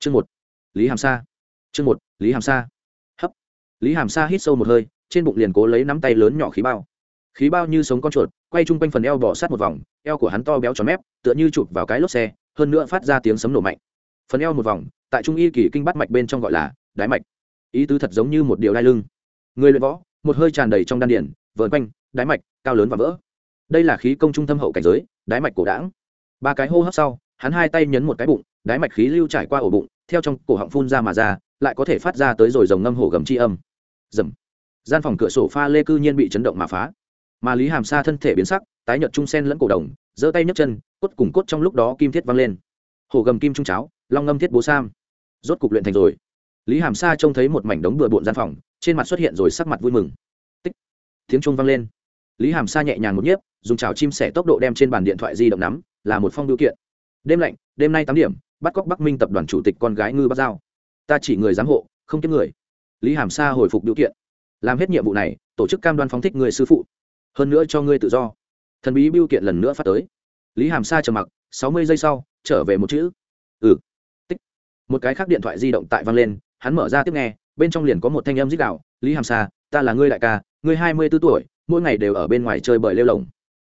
chương một. Lý hàm sa. Chương một, lý hàm sa. Hấp. Lý hàm sa hít sâu một hơi, trên bụng liền cố lấy nắm tay lớn nhỏ khí bao. Khí bao như sống con chuột, quay chung quanh phần eo bỏ sát một vòng, eo của hắn to béo tròn mép, tựa như chụp vào cái lốp xe, hơn nữa phát ra tiếng sấm nổ mạnh. Phần eo một vòng, tại trung y kỳ kinh bắt mạch bên trong gọi là đái mạch. Ý tứ thật giống như một điều đai lưng. Người luyện võ, một hơi tràn đầy trong đan điển vợn quanh, đái mạch, cao lớn và vỡ. Đây là khí công trung tâm hậu cảnh giới, đái mạch cổ đảng ba cái hô hấp sau hắn hai tay nhấn một cái bụng, đái mạch khí lưu trải qua ổ bụng, theo trong cổ họng phun ra mà ra, lại có thể phát ra tới rồi dòng ngâm hổ gầm c h i âm. Dầm gian phòng cửa sổ pha lê cư nhiên bị chấn động mà phá. Mà lý hàm sa thân thể biến sắc, tái nhợt trung sen lẫn cổ đồng, giơ tay nhấc chân, cốt cùng cốt trong lúc đó kim thiết văng lên. Hổ gầm kim trung cháo, long ngâm thiết bố sam. Rốt cục luyện thành rồi. Lý hàm sa trông thấy một mảnh đống bừa bộn gian phòng, trên mặt xuất hiện rồi sắc mặt vui mừng. Tích. Tiếng trung vang lên. Lý hàm sa nhẹ nhàng một nhiếp, dùng chảo chim sẻ tốc độ đem trên bàn điện thoại di động nắm, là một phong biểu kiện đêm lạnh, đêm nay tám điểm, bắt cóc bắc minh tập đoàn chủ tịch con gái ngư bắc giao. Ta chỉ người giám hộ, không kiếm người. Lý hàm sa hồi phục biểu kiện. Làm hết nhiệm vụ này, tổ chức cam đoan phóng thích người sư phụ. Hơn nữa cho ngươi tự do. Thần bí biểu kiện lần nữa phát tới. Lý hàm sa trầm mặc, sáu mươi giây sau, trở về một chữ. Ừ. Tích. Một cái khác điện thoại di động tại vang lên, hắn mở ra tiếp nghe, bên trong liền có một thanh âm dích đạo lý hàm sa, ta là ngươi đại ca, ngươi hai mươi b ố tuổi, mỗi ngày đều ở bên ngoài chơi bời lêu lồng.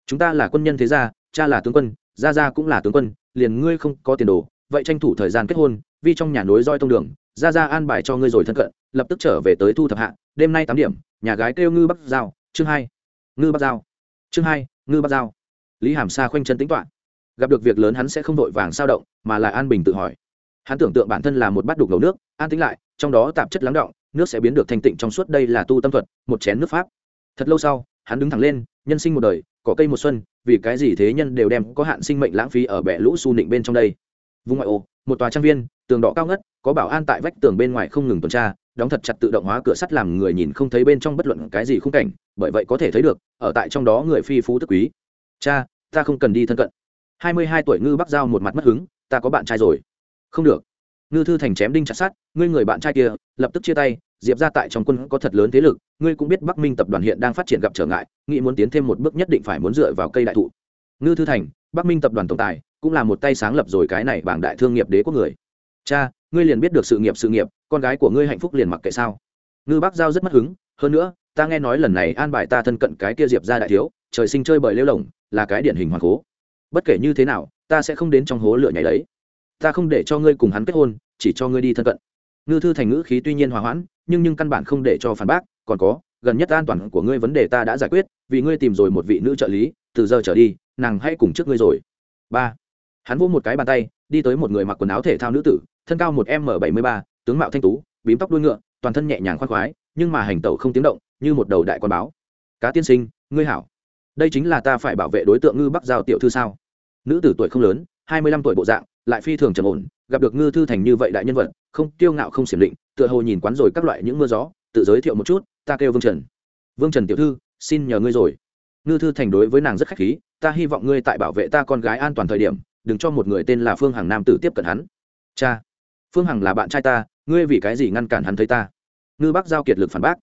Chúng ta là quân nhân thế gia, cha là tướng quân, gia gia cũng là tướng quân liền ngươi không có tiền đồ, vậy tranh thủ thời gian kết hôn, vì trong nhà nối roi tông đường gia gia an bài cho ngươi rồi thân cận, lập tức trở về tới thu thập hạ, đêm nay tám điểm, nhà gái kêu ngư bắc giao, chương hai, ngư bắc giao, chương hai, ngư bắc giao. Lý hàm sa khoanh chân tính toạ gặp được việc lớn hắn sẽ không vội vàng sao động, mà là an bình tự hỏi. Hắn tưởng tượng bản thân là một bát đục ngầu nước, an tính lại, trong đó tạp chất lắng động, nước sẽ biến được thanh tịnh trong suốt, đây là tu tâm thuật, một chén nước pháp. Thật lâu sau, hắn đứng thẳng lên, nhân sinh một đời cỏ cây một xuân, vì cái gì thế nhân đều đem có hạn sinh mệnh lãng phí ở bệ lũ su nịnh bên trong đây? Vùng ngoại ô, một tòa trang viên, tường đỏ cao ngất, có bảo an tại vách tường bên ngoài không ngừng tuần tra, đóng thật chặt tự động hóa cửa sắt làm người nhìn không thấy bên trong bất luận cái gì khung cảnh, bởi vậy có thể thấy được, ở tại trong đó người phi phú tức quý. Cha, ta không cần đi thân cận. Hai mươi hai tuổi ngư bắc giao một mặt mất hứng, ta có bạn trai rồi. Không được. Ngư thư thành chém đinh chặt sát ngươi người bạn trai kia, lập tức chia tay diệp ra tại trong quân có thật lớn thế lực, ngươi cũng biết bắc minh tập đoàn hiện đang phát triển gặp trở ngại, nghĩ muốn tiến thêm một bước nhất định phải muốn dựa vào cây đại thụ. Ngư thư thành, bắc minh tập đoàn tổng tài, cũng là một tay sáng lập rồi cái này bảng đại thương nghiệp đế quốc người. Cha, ngươi liền biết được sự nghiệp sự nghiệp, con gái của ngươi hạnh phúc liền mặc kệ sao? Ngư bắc giao rất mất hứng, hơn nữa, ta nghe nói lần này an bài ta thân cận cái kia diệp ra đại thiếu, trời sinh chơi bời lêu lồng, là cái điển hình hoàng cố. Bất kể như thế nào, ta sẽ không đến trong hố lửa nhảy đấy. Ta không để cho ngươi cùng hắn kết hôn, chỉ cho ngươi đi thân cận ngư thư thành ngữ khí tuy nhiên hòa hoãn, nhưng nhưng căn bản không để cho phản bác, còn có, gần nhất an toàn của ngươi vấn đề ta đã giải quyết, vì ngươi tìm rồi một vị nữ trợ lý, từ giờ trở đi, nàng hãy cùng trước ngươi rồi. Ba. Hắn vỗ một cái bàn tay, đi tới một người mặc quần áo thể thao nữ tử, thân cao một m bảy mươi ba, tướng mạo thanh tú, bím tóc đuôi ngựa, toàn thân nhẹ nhàng khoan khoái, nhưng mà hành tẩu không tiếng động, như một đầu đại con báo. Cá tiên sinh, ngươi hảo. Đây chính là ta phải bảo vệ đối tượng ngư bắc giao tiểu thư sao? Nữ tử tuổi không lớn, hai mươi lăm tuổi bộ dạng, lại phi thường trầm ổn, gặp được ngư thư thành như vậy đại nhân vật không, kiêu ngạo không xiểm định, tựa hồ nhìn quán rồi các loại những mưa gió, tự giới thiệu một chút, ta kêu vương trần. Vương trần tiểu thư, xin nhờ ngươi rồi. Ngư thư thành đối với nàng rất khách khí, ta hy vọng ngươi tại bảo vệ ta con gái an toàn thời điểm, đừng cho một người tên là phương hằng nam tử tiếp cận hắn. Cha, phương hằng là bạn trai ta, ngươi vì cái gì ngăn cản hắn thấy ta? Ngư bác giao kiệt lực phản bác.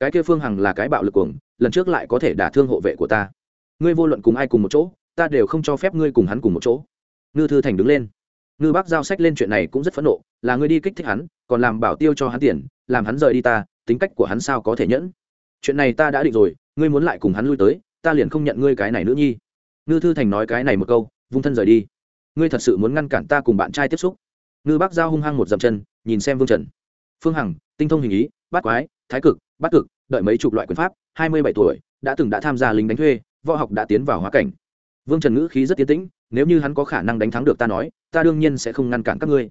Cái kia phương hằng là cái bạo lực cuồng, lần trước lại có thể đả thương hộ vệ của ta. Ngươi vô luận cùng ai cùng một chỗ, ta đều không cho phép ngươi cùng hắn cùng một chỗ. Ngư thư thành đứng lên. Ngư bác giao sách lên chuyện này cũng rất phẫn nộ là ngươi đi kích thích hắn, còn làm bảo tiêu cho hắn tiền, làm hắn rời đi ta, tính cách của hắn sao có thể nhẫn? Chuyện này ta đã định rồi, ngươi muốn lại cùng hắn lui tới, ta liền không nhận ngươi cái này nữa nhi. Ngư thư thành nói cái này một câu, vung thân rời đi. Ngươi thật sự muốn ngăn cản ta cùng bạn trai tiếp xúc? Ngư bác giao hung hăng một dậm chân, nhìn xem vương trần. Phương hằng, tinh thông hình ý, bát quái, thái cực, bát cực, đợi mấy chục loại quyền pháp, hai mươi bảy tuổi, đã từng đã tham gia lính đánh thuê, võ học đã tiến vào hóa cảnh. Vương trần ngữ khí rất tiến tĩnh, nếu như hắn có khả năng đánh thắng được ta nói, ta đương nhiên sẽ không ngăn cản các ngươi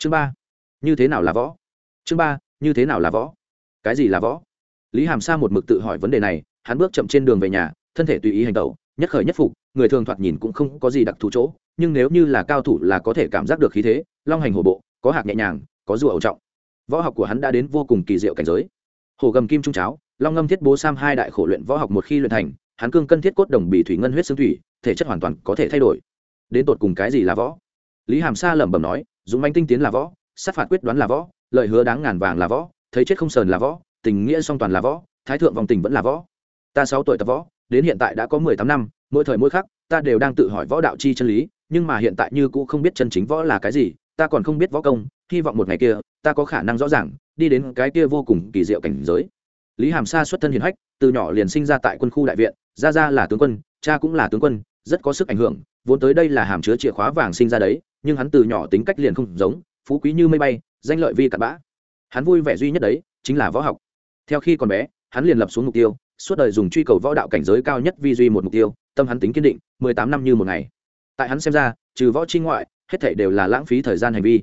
chương ba, như thế nào là võ? Chương ba, như thế nào là võ? Cái gì là võ? Lý hàm sa một mực tự hỏi vấn đề này, hắn bước chậm trên đường về nhà, thân thể tùy ý hành tẩu, nhất khởi nhất phục, người thường thoạt nhìn cũng không có gì đặc thù chỗ, nhưng nếu như là cao thủ là có thể cảm giác được khí thế, long hành hổ bộ, có hạc nhẹ nhàng, có rùa ẩu trọng. Võ học của hắn đã đến vô cùng kỳ diệu cảnh giới. Hồ gầm kim trung cháo, long ngâm thiết bố sam hai đại khổ luyện võ học một khi luyện thành, hắn cương cân thiết cốt đồng bị thủy ngân huyết xương thủy, thể chất hoàn toàn có thể thay đổi. Đến tột cùng cái gì là võ? Lý hàm sa lẩm bẩm nói dũng manh tinh tiến là võ, sát phạt quyết đoán là võ, lời hứa đáng ngàn vàng là võ, thấy chết không sờn là võ, tình nghĩa song toàn là võ, thái thượng vòng tình vẫn là võ. Ta sáu tuổi tập võ, đến hiện tại đã có mười tám năm, mỗi thời mỗi khắc, ta đều đang tự hỏi võ đạo chi chân lý, nhưng mà hiện tại như cũ không biết chân chính võ là cái gì, ta còn không biết võ công, hy vọng một ngày kia, ta có khả năng rõ ràng, đi đến cái kia vô cùng kỳ diệu cảnh giới. Lý hàm sa xuất thân hiền hách, từ nhỏ liền sinh ra tại quân khu đại viện, gia gia là tướng quân, cha cũng là tướng quân, rất có sức ảnh hưởng, vốn tới đây là hàm chứa chìa khóa vàng sinh ra đấy nhưng hắn từ nhỏ tính cách liền không giống, phú quý như mây bay, danh lợi vi cặn bã. Hắn vui vẻ duy nhất đấy, chính là võ học. Theo khi còn bé, hắn liền lập xuống mục tiêu, suốt đời dùng truy cầu võ đạo cảnh giới cao nhất vi duy một mục tiêu, tâm hắn tính kiên định, mười tám năm như một ngày. Tại hắn xem ra, trừ võ chi ngoại, hết thảy đều là lãng phí thời gian hành vi.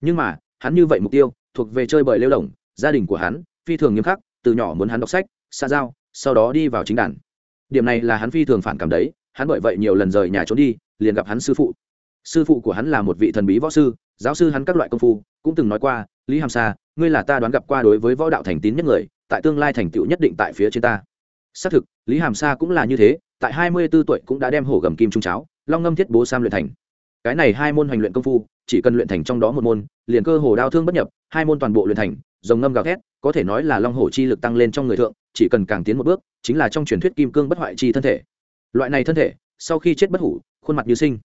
Nhưng mà, hắn như vậy mục tiêu, thuộc về chơi bời lêu lỏng, gia đình của hắn, phi thường nghiêm khắc, từ nhỏ muốn hắn đọc sách xa giao, sau đó đi vào chính đàn. Điểm này là hắn phi thường phản cảm đấy, hắn bởi vậy nhiều lần rời nhà trốn đi, liền gặp hắn sư phụ sư phụ của hắn là một vị thần bí võ sư, giáo sư hắn các loại công phu, cũng từng nói qua, lý hàm sa, ngươi là ta đoán gặp qua đối với võ đạo thành tín nhất người, tại tương lai thành tựu nhất định tại phía trên ta. Xác thực, lý hàm sa cũng là như thế, tại hai mươi 24 tuổi cũng đã đem hổ gầm kim trung cháo, long ngâm thiết bố sam luyện thành. Cái này hai môn hành luyện công phu, chỉ cần luyện thành trong đó một môn, liền cơ hồ đao thương bất nhập, hai môn toàn bộ luyện thành dòng ngâm gào thét, có thể nói là long hổ chi lực tăng lên trong người thượng, chỉ cần càng tiến một bước, chính là trong truyền thuyết kim cương bất hoại chi thân thể. Loại này thân thể, sau khi chết bất hủ, khuôn mặt như sinh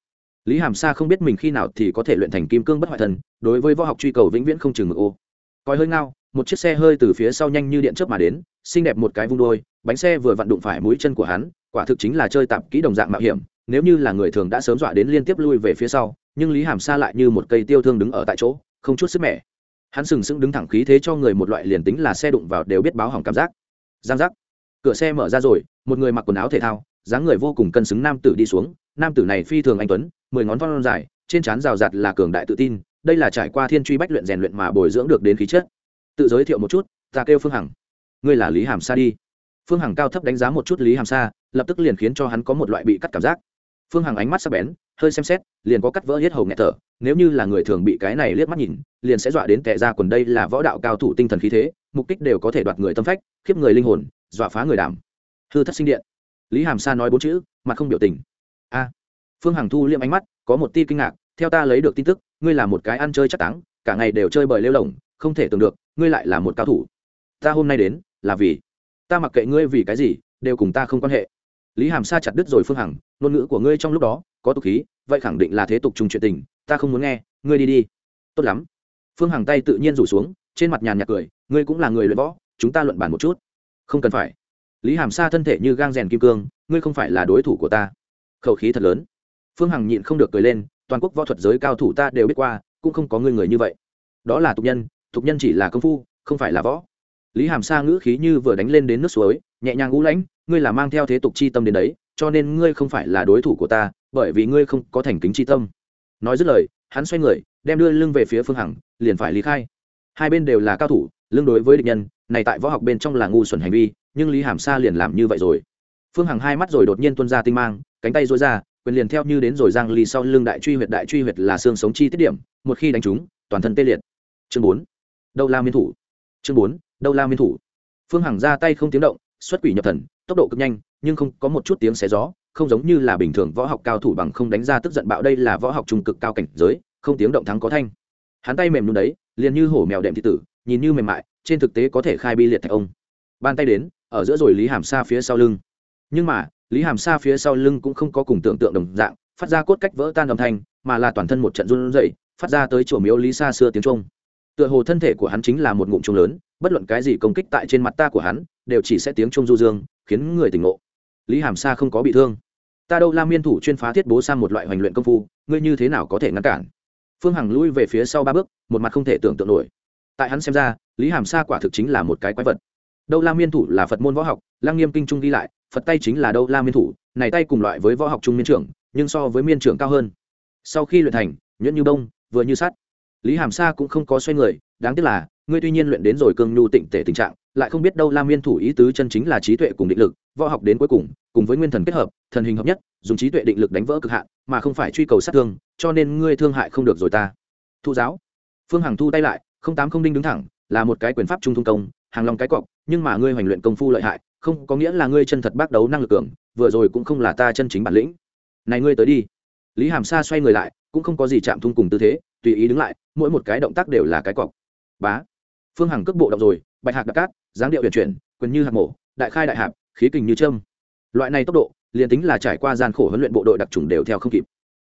lý hàm sa không biết mình khi nào thì có thể luyện thành kim cương bất hoại thần. đối với võ học truy cầu vĩnh viễn không chừng mực ô. Coi hơi ngao, một chiếc xe hơi từ phía sau nhanh như điện chớp mà đến, xinh đẹp một cái vung đôi, bánh xe vừa vặn đụng phải mũi chân của hắn, quả thực chính là chơi tạp kỹ đồng dạng mạo hiểm, nếu như là người thường đã sớm dọa đến liên tiếp lui về phía sau, nhưng lý hàm sa lại như một cây tiêu thương đứng ở tại chỗ, không chút sức mẻ. Hắn sừng sững đứng thẳng khí thế cho người một loại liền tính là xe đụng vào đều biết báo hỏng cảm giác. Giang giác. Cửa xe mở ra rồi, một người mặc quần áo thể thao dáng người vô cùng cân xứng nam tử đi xuống, nam tử này phi thường anh tuấn, mười ngón thon dài, trên trán rào rạt là cường đại tự tin, đây là trải qua thiên truy bách luyện rèn luyện mà bồi dưỡng được đến khí chất. Tự giới thiệu một chút, ta kêu phương hằng. Ngươi là lý hàm sa đi. Phương hằng cao thấp đánh giá một chút lý hàm sa, lập tức liền khiến cho hắn có một loại bị cắt cảm giác. Phương hằng ánh mắt sắc bén, hơi xem xét, liền có cắt vỡ hết hầu nghẹt thở, nếu như là người thường bị cái này liếc mắt nhìn, liền sẽ dọa đến tệ ra quần đây là võ đạo cao thủ tinh thần khí thế, mục đích đều có thể đoạt người tâm phách, khiếp người linh hồn, dọa phá người đảm. Hư thất sinh điện lý hàm sa nói bốn chữ mặt không biểu tình. A, phương hằng thu liệm ánh mắt, có một ti kinh ngạc, theo ta lấy được tin tức, ngươi là một cái ăn chơi chắc táng, cả ngày đều chơi bời lêu lỏng, không thể tưởng được, ngươi lại là một cao thủ. Ta hôm nay đến, là vì ta mặc kệ ngươi vì cái gì, đều cùng ta không quan hệ. Lý hàm sa chặt đứt rồi phương hằng, ngôn ngữ của ngươi trong lúc đó, có tục khí, vậy khẳng định là thế tục trùng chuyện tình, ta không muốn nghe, ngươi đi đi. Tốt lắm. Phương hằng tay tự nhiên rủ xuống, trên mặt nhàn nhạt cười, ngươi cũng là người luyện võ, chúng ta luận bàn một chút. Không cần phải lý hàm sa thân thể như gang rèn kim cương, ngươi không phải là đối thủ của ta. Khẩu khí thật lớn. Phương hằng nhịn không được cười lên, toàn quốc võ thuật giới cao thủ ta đều biết qua, cũng không có ngươi người như vậy. Đó là tục nhân tục nhân chỉ là công phu, không phải là võ. Lý hàm sa ngữ khí như vừa đánh lên đến nước suối, nhẹ nhàng ngũ lãnh, ngươi là mang theo thế tục chi tâm đến đấy, cho nên ngươi không phải là đối thủ của ta, bởi vì ngươi không có thành kính chi tâm. Nói dứt lời, hắn xoay người, đem đưa lưng về phía phương hằng, liền phải lý khai. Hai bên đều là cao thủ lương đối với địch nhân, này tại võ học bên trong là ngu xuẩn hành vi nhưng lý hàm sa liền làm như vậy rồi phương hằng hai mắt rồi đột nhiên tuân ra tinh mang cánh tay dối ra quyền liền theo như đến rồi giang ly sau lưng đại truy huyệt đại truy huyệt là xương sống chi tiết điểm một khi đánh trúng toàn thân tê liệt chương bốn đâu la miên thủ chương bốn đâu la miên thủ phương hằng ra tay không tiếng động xuất quỷ nhập thần tốc độ cực nhanh nhưng không có một chút tiếng xé gió không giống như là bình thường võ học cao thủ bằng không đánh ra tức giận bạo đây là võ học trung cực cao cảnh giới không tiếng động thắng có thanh hắn tay mềm luôn đấy liền như hổ mèo đệm thị tử nhìn như mềm mại trên thực tế có thể khai bi liệt thạch ông ban tay đến ở giữa rồi lý hàm sa phía sau lưng. Nhưng mà, lý hàm sa phía sau lưng cũng không có cùng tưởng tượng đồng dạng, phát ra cốt cách vỡ tan âm thanh, mà là toàn thân một trận run rẩy, phát ra tới chùa miếu lý xa xưa tiếng trung. Tựa hồ thân thể của hắn chính là một ngụm trung lớn, bất luận cái gì công kích tại trên mặt ta của hắn, đều chỉ sẽ tiếng trung du dương, khiến người tỉnh ngộ. Lý hàm sa không có bị thương. Ta đâu la miên thủ chuyên phá thiết bố sang một loại hoành luyện công phu, ngươi như thế nào có thể ngăn cản? Phương hằng lui về phía sau ba bước, một mặt không thể tưởng tượng nổi. Tại hắn xem ra, lý hàm sa quả thực chính là một cái quái vật đâu la miên thủ là phật môn võ học, lăng nghiêm kinh trung ghi lại, phật tay chính là đâu la miên thủ, này tay cùng loại với võ học trung miên trưởng, nhưng so với miên trưởng cao hơn. Sau khi luyện thành, nhuyễn như bông, vừa như sắt. Lý hàm sa cũng không có xoay người, đáng tiếc là, ngươi tuy nhiên luyện đến rồi cương nhu tịnh tể tình trạng, lại không biết đâu la miên thủ ý tứ chân chính là trí tuệ cùng định lực, võ học đến cuối cùng cùng với nguyên thần kết hợp, thần hình hợp nhất, dùng trí tuệ định lực đánh vỡ cực hạn, mà không phải truy cầu sát thương, cho nên ngươi thương hại không được rồi ta. Thu giáo. Phương hằng thu tay lại, không tám không đinh đứng thẳng, là một cái quyền pháp trung thông công hàng long cái cọc, nhưng mà ngươi hoành luyện công phu lợi hại, không có nghĩa là ngươi chân thật bác đấu năng lực cường, vừa rồi cũng không là ta chân chính bản lĩnh. Này ngươi tới đi. Lý hàm sa xoay người lại, cũng không có gì chạm thung cùng tư thế, tùy ý đứng lại, mỗi một cái động tác đều là cái cọc. Bá. Phương hằng cước bộ động rồi, bạch hạc đặc cát, dáng điệu huyền chuyển, quyền như hạt mổ, đại khai đại hạp, khí kình như trâm loại này tốc độ, liền tính là trải qua gian khổ huấn luyện bộ đội đặc trùng đều theo không kịp.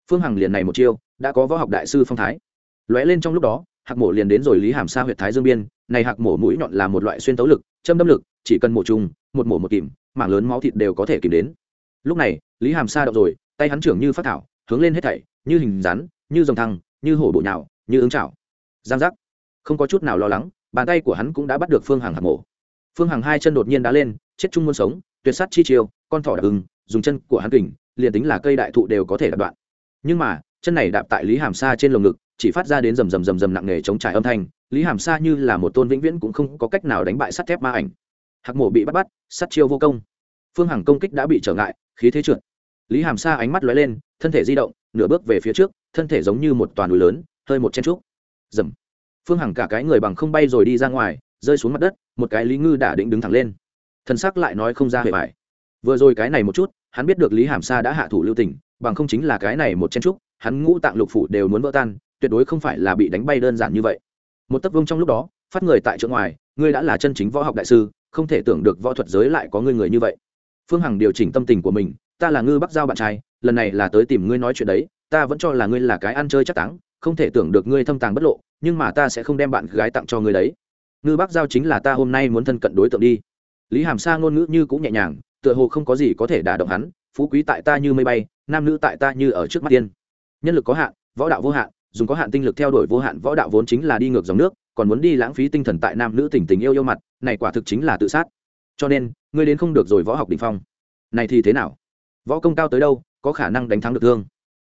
Phương hằng liền này một chiêu, đã có võ học đại sư phong thái. Lóe lên trong lúc đó, hạc mổ liền đến rồi lý hàm sa huyện thái dương biên này hạc mổ mũi nhọn là một loại xuyên tấu lực, châm đâm lực, chỉ cần mổ trùng, một mổ một kìm, mảng lớn máu thịt đều có thể kìm đến. Lúc này, lý hàm sa động rồi, tay hắn trưởng như phát thảo, hướng lên hết thảy, như hình rắn, như dòng thăng, như hổ bộ nhào, như ứng chảo. Giang giác. Không có chút nào lo lắng, bàn tay của hắn cũng đã bắt được phương hằng hạc mổ. Phương hằng hai chân đột nhiên đá lên, chết chung muôn sống, tuyệt sát chi chiêu, con thỏ đặc ưng, dùng chân của hắn kình, liền tính là cây đại thụ đều có thể đạp đoạn. Nhưng mà, chân này đạp tại lý hàm sa trên lồng ngực chỉ phát ra đến rầm rầm rầm rầm nặng nề chống trải âm thanh, lý hàm sa như là một tôn vĩnh viễn cũng không có cách nào đánh bại sắt thép ma ảnh. Hạc mổ bị bắt bắt, sắt chiêu vô công. Phương hằng công kích đã bị trở ngại, khí thế trượt. Lý hàm sa ánh mắt lóe lên, thân thể di động, nửa bước về phía trước, thân thể giống như một toàn núi lớn, hơi một chen trúc. Dầm phương hằng cả cái người bằng không bay rồi đi ra ngoài, rơi xuống mặt đất, một cái lý ngư đã định đứng thẳng lên. Thân sắc lại nói không ra hề bài vừa rồi cái này một chút, hắn biết được lý hàm sa đã hạ thủ lưu tình, bằng không chính là cái này một chen trúc, hắn ngũ tạng lục phủ đều muốn vỡ tan tuyệt đối không phải là bị đánh bay đơn giản như vậy. Một tấc vương trong lúc đó, phát người tại chỗ ngoài, ngươi đã là chân chính võ học đại sư, không thể tưởng được võ thuật giới lại có ngươi người như vậy. Phương hằng điều chỉnh tâm tình của mình, ta là ngư bắc giao bạn trai, lần này là tới tìm ngươi nói chuyện đấy, ta vẫn cho là ngươi là cái ăn chơi chắc táng, không thể tưởng được ngươi thâm tàng bất lộ, nhưng mà ta sẽ không đem bạn gái tặng cho ngươi đấy. Ngư bắc giao chính là ta hôm nay muốn thân cận đối tượng đi. Lý hàm sa ngôn ngữ như cũng nhẹ nhàng, tựa hồ không có gì có thể đả động hắn, phú quý tại ta như mây bay, nam nữ tại ta như ở trước mắt tiên. Nhân lực có hạn, võ đạo vô hạn dùng có hạn tinh lực theo đuổi vô hạn võ đạo vốn chính là đi ngược dòng nước, còn muốn đi lãng phí tinh thần tại nam nữ tình tình yêu yêu mặt, này quả thực chính là tự sát. Cho nên, ngươi đến không được rồi võ học đ ỉ n h phong. Này thì thế nào? Võ công cao tới đâu, có khả năng đánh thắng được thương.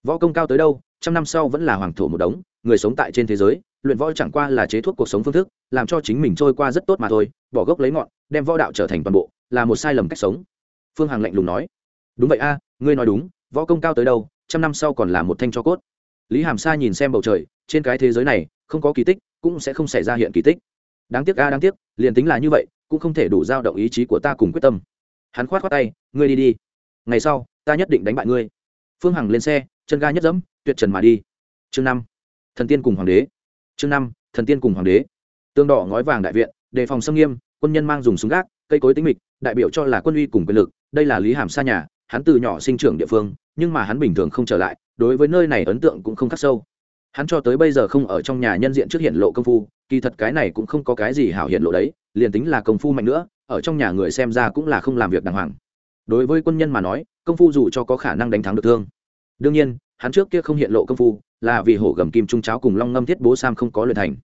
Võ công cao tới đâu, trăm năm sau vẫn là hoàng thổ một đống, người sống tại trên thế giới, luyện võ chẳng qua là chế thuốc cuộc sống phương thức, làm cho chính mình trôi qua rất tốt mà thôi, bỏ gốc lấy ngọn, đem võ đạo trở thành toàn bộ, là một sai lầm cách sống. Phương hằng lạnh lùng nói. Đúng vậy a, ngươi nói đúng, võ công cao tới đâu, trăm năm sau còn là một thanh cho cốt lý hàm sa nhìn xem bầu trời, trên cái thế giới này, không có kỳ tích, cũng sẽ không xảy ra hiện kỳ tích. Đáng tiếc a, đáng tiếc, liền tính là như vậy, cũng không thể đủ giao động ý chí của ta cùng quyết tâm. Hắn khoát khoát tay, ngươi đi đi. Ngày sau, ta nhất định đánh bại ngươi. Phương hằng lên xe, chân ga nhất dẫm, tuyệt trần mà đi. Chương năm, thần tiên cùng hoàng đế. Chương năm, thần tiên cùng hoàng đế. Tương đỏ ngói vàng đại viện, đề phòng xâm nghiêm, quân nhân mang dùng súng gác, cây cối tính mịch, đại biểu cho là quân uy cùng quyền lực. Đây là lý hàm xa nhà, hắn từ nhỏ sinh trưởng địa phương, nhưng mà hắn bình thường không trở lại đối với nơi này ấn tượng cũng không khắc sâu. Hắn cho tới bây giờ không ở trong nhà nhân diện trước hiện lộ công phu, kỳ thật cái này cũng không có cái gì hảo hiện lộ đấy, liền tính là công phu mạnh nữa, ở trong nhà người xem ra cũng là không làm việc đàng hoàng. Đối với quân nhân mà nói, công phu dù cho có khả năng đánh thắng được thương. Đương nhiên, hắn trước kia không hiện lộ công phu, là vì hổ gầm kim trung cháo cùng long ngâm thiết bố sam không có luyện thành.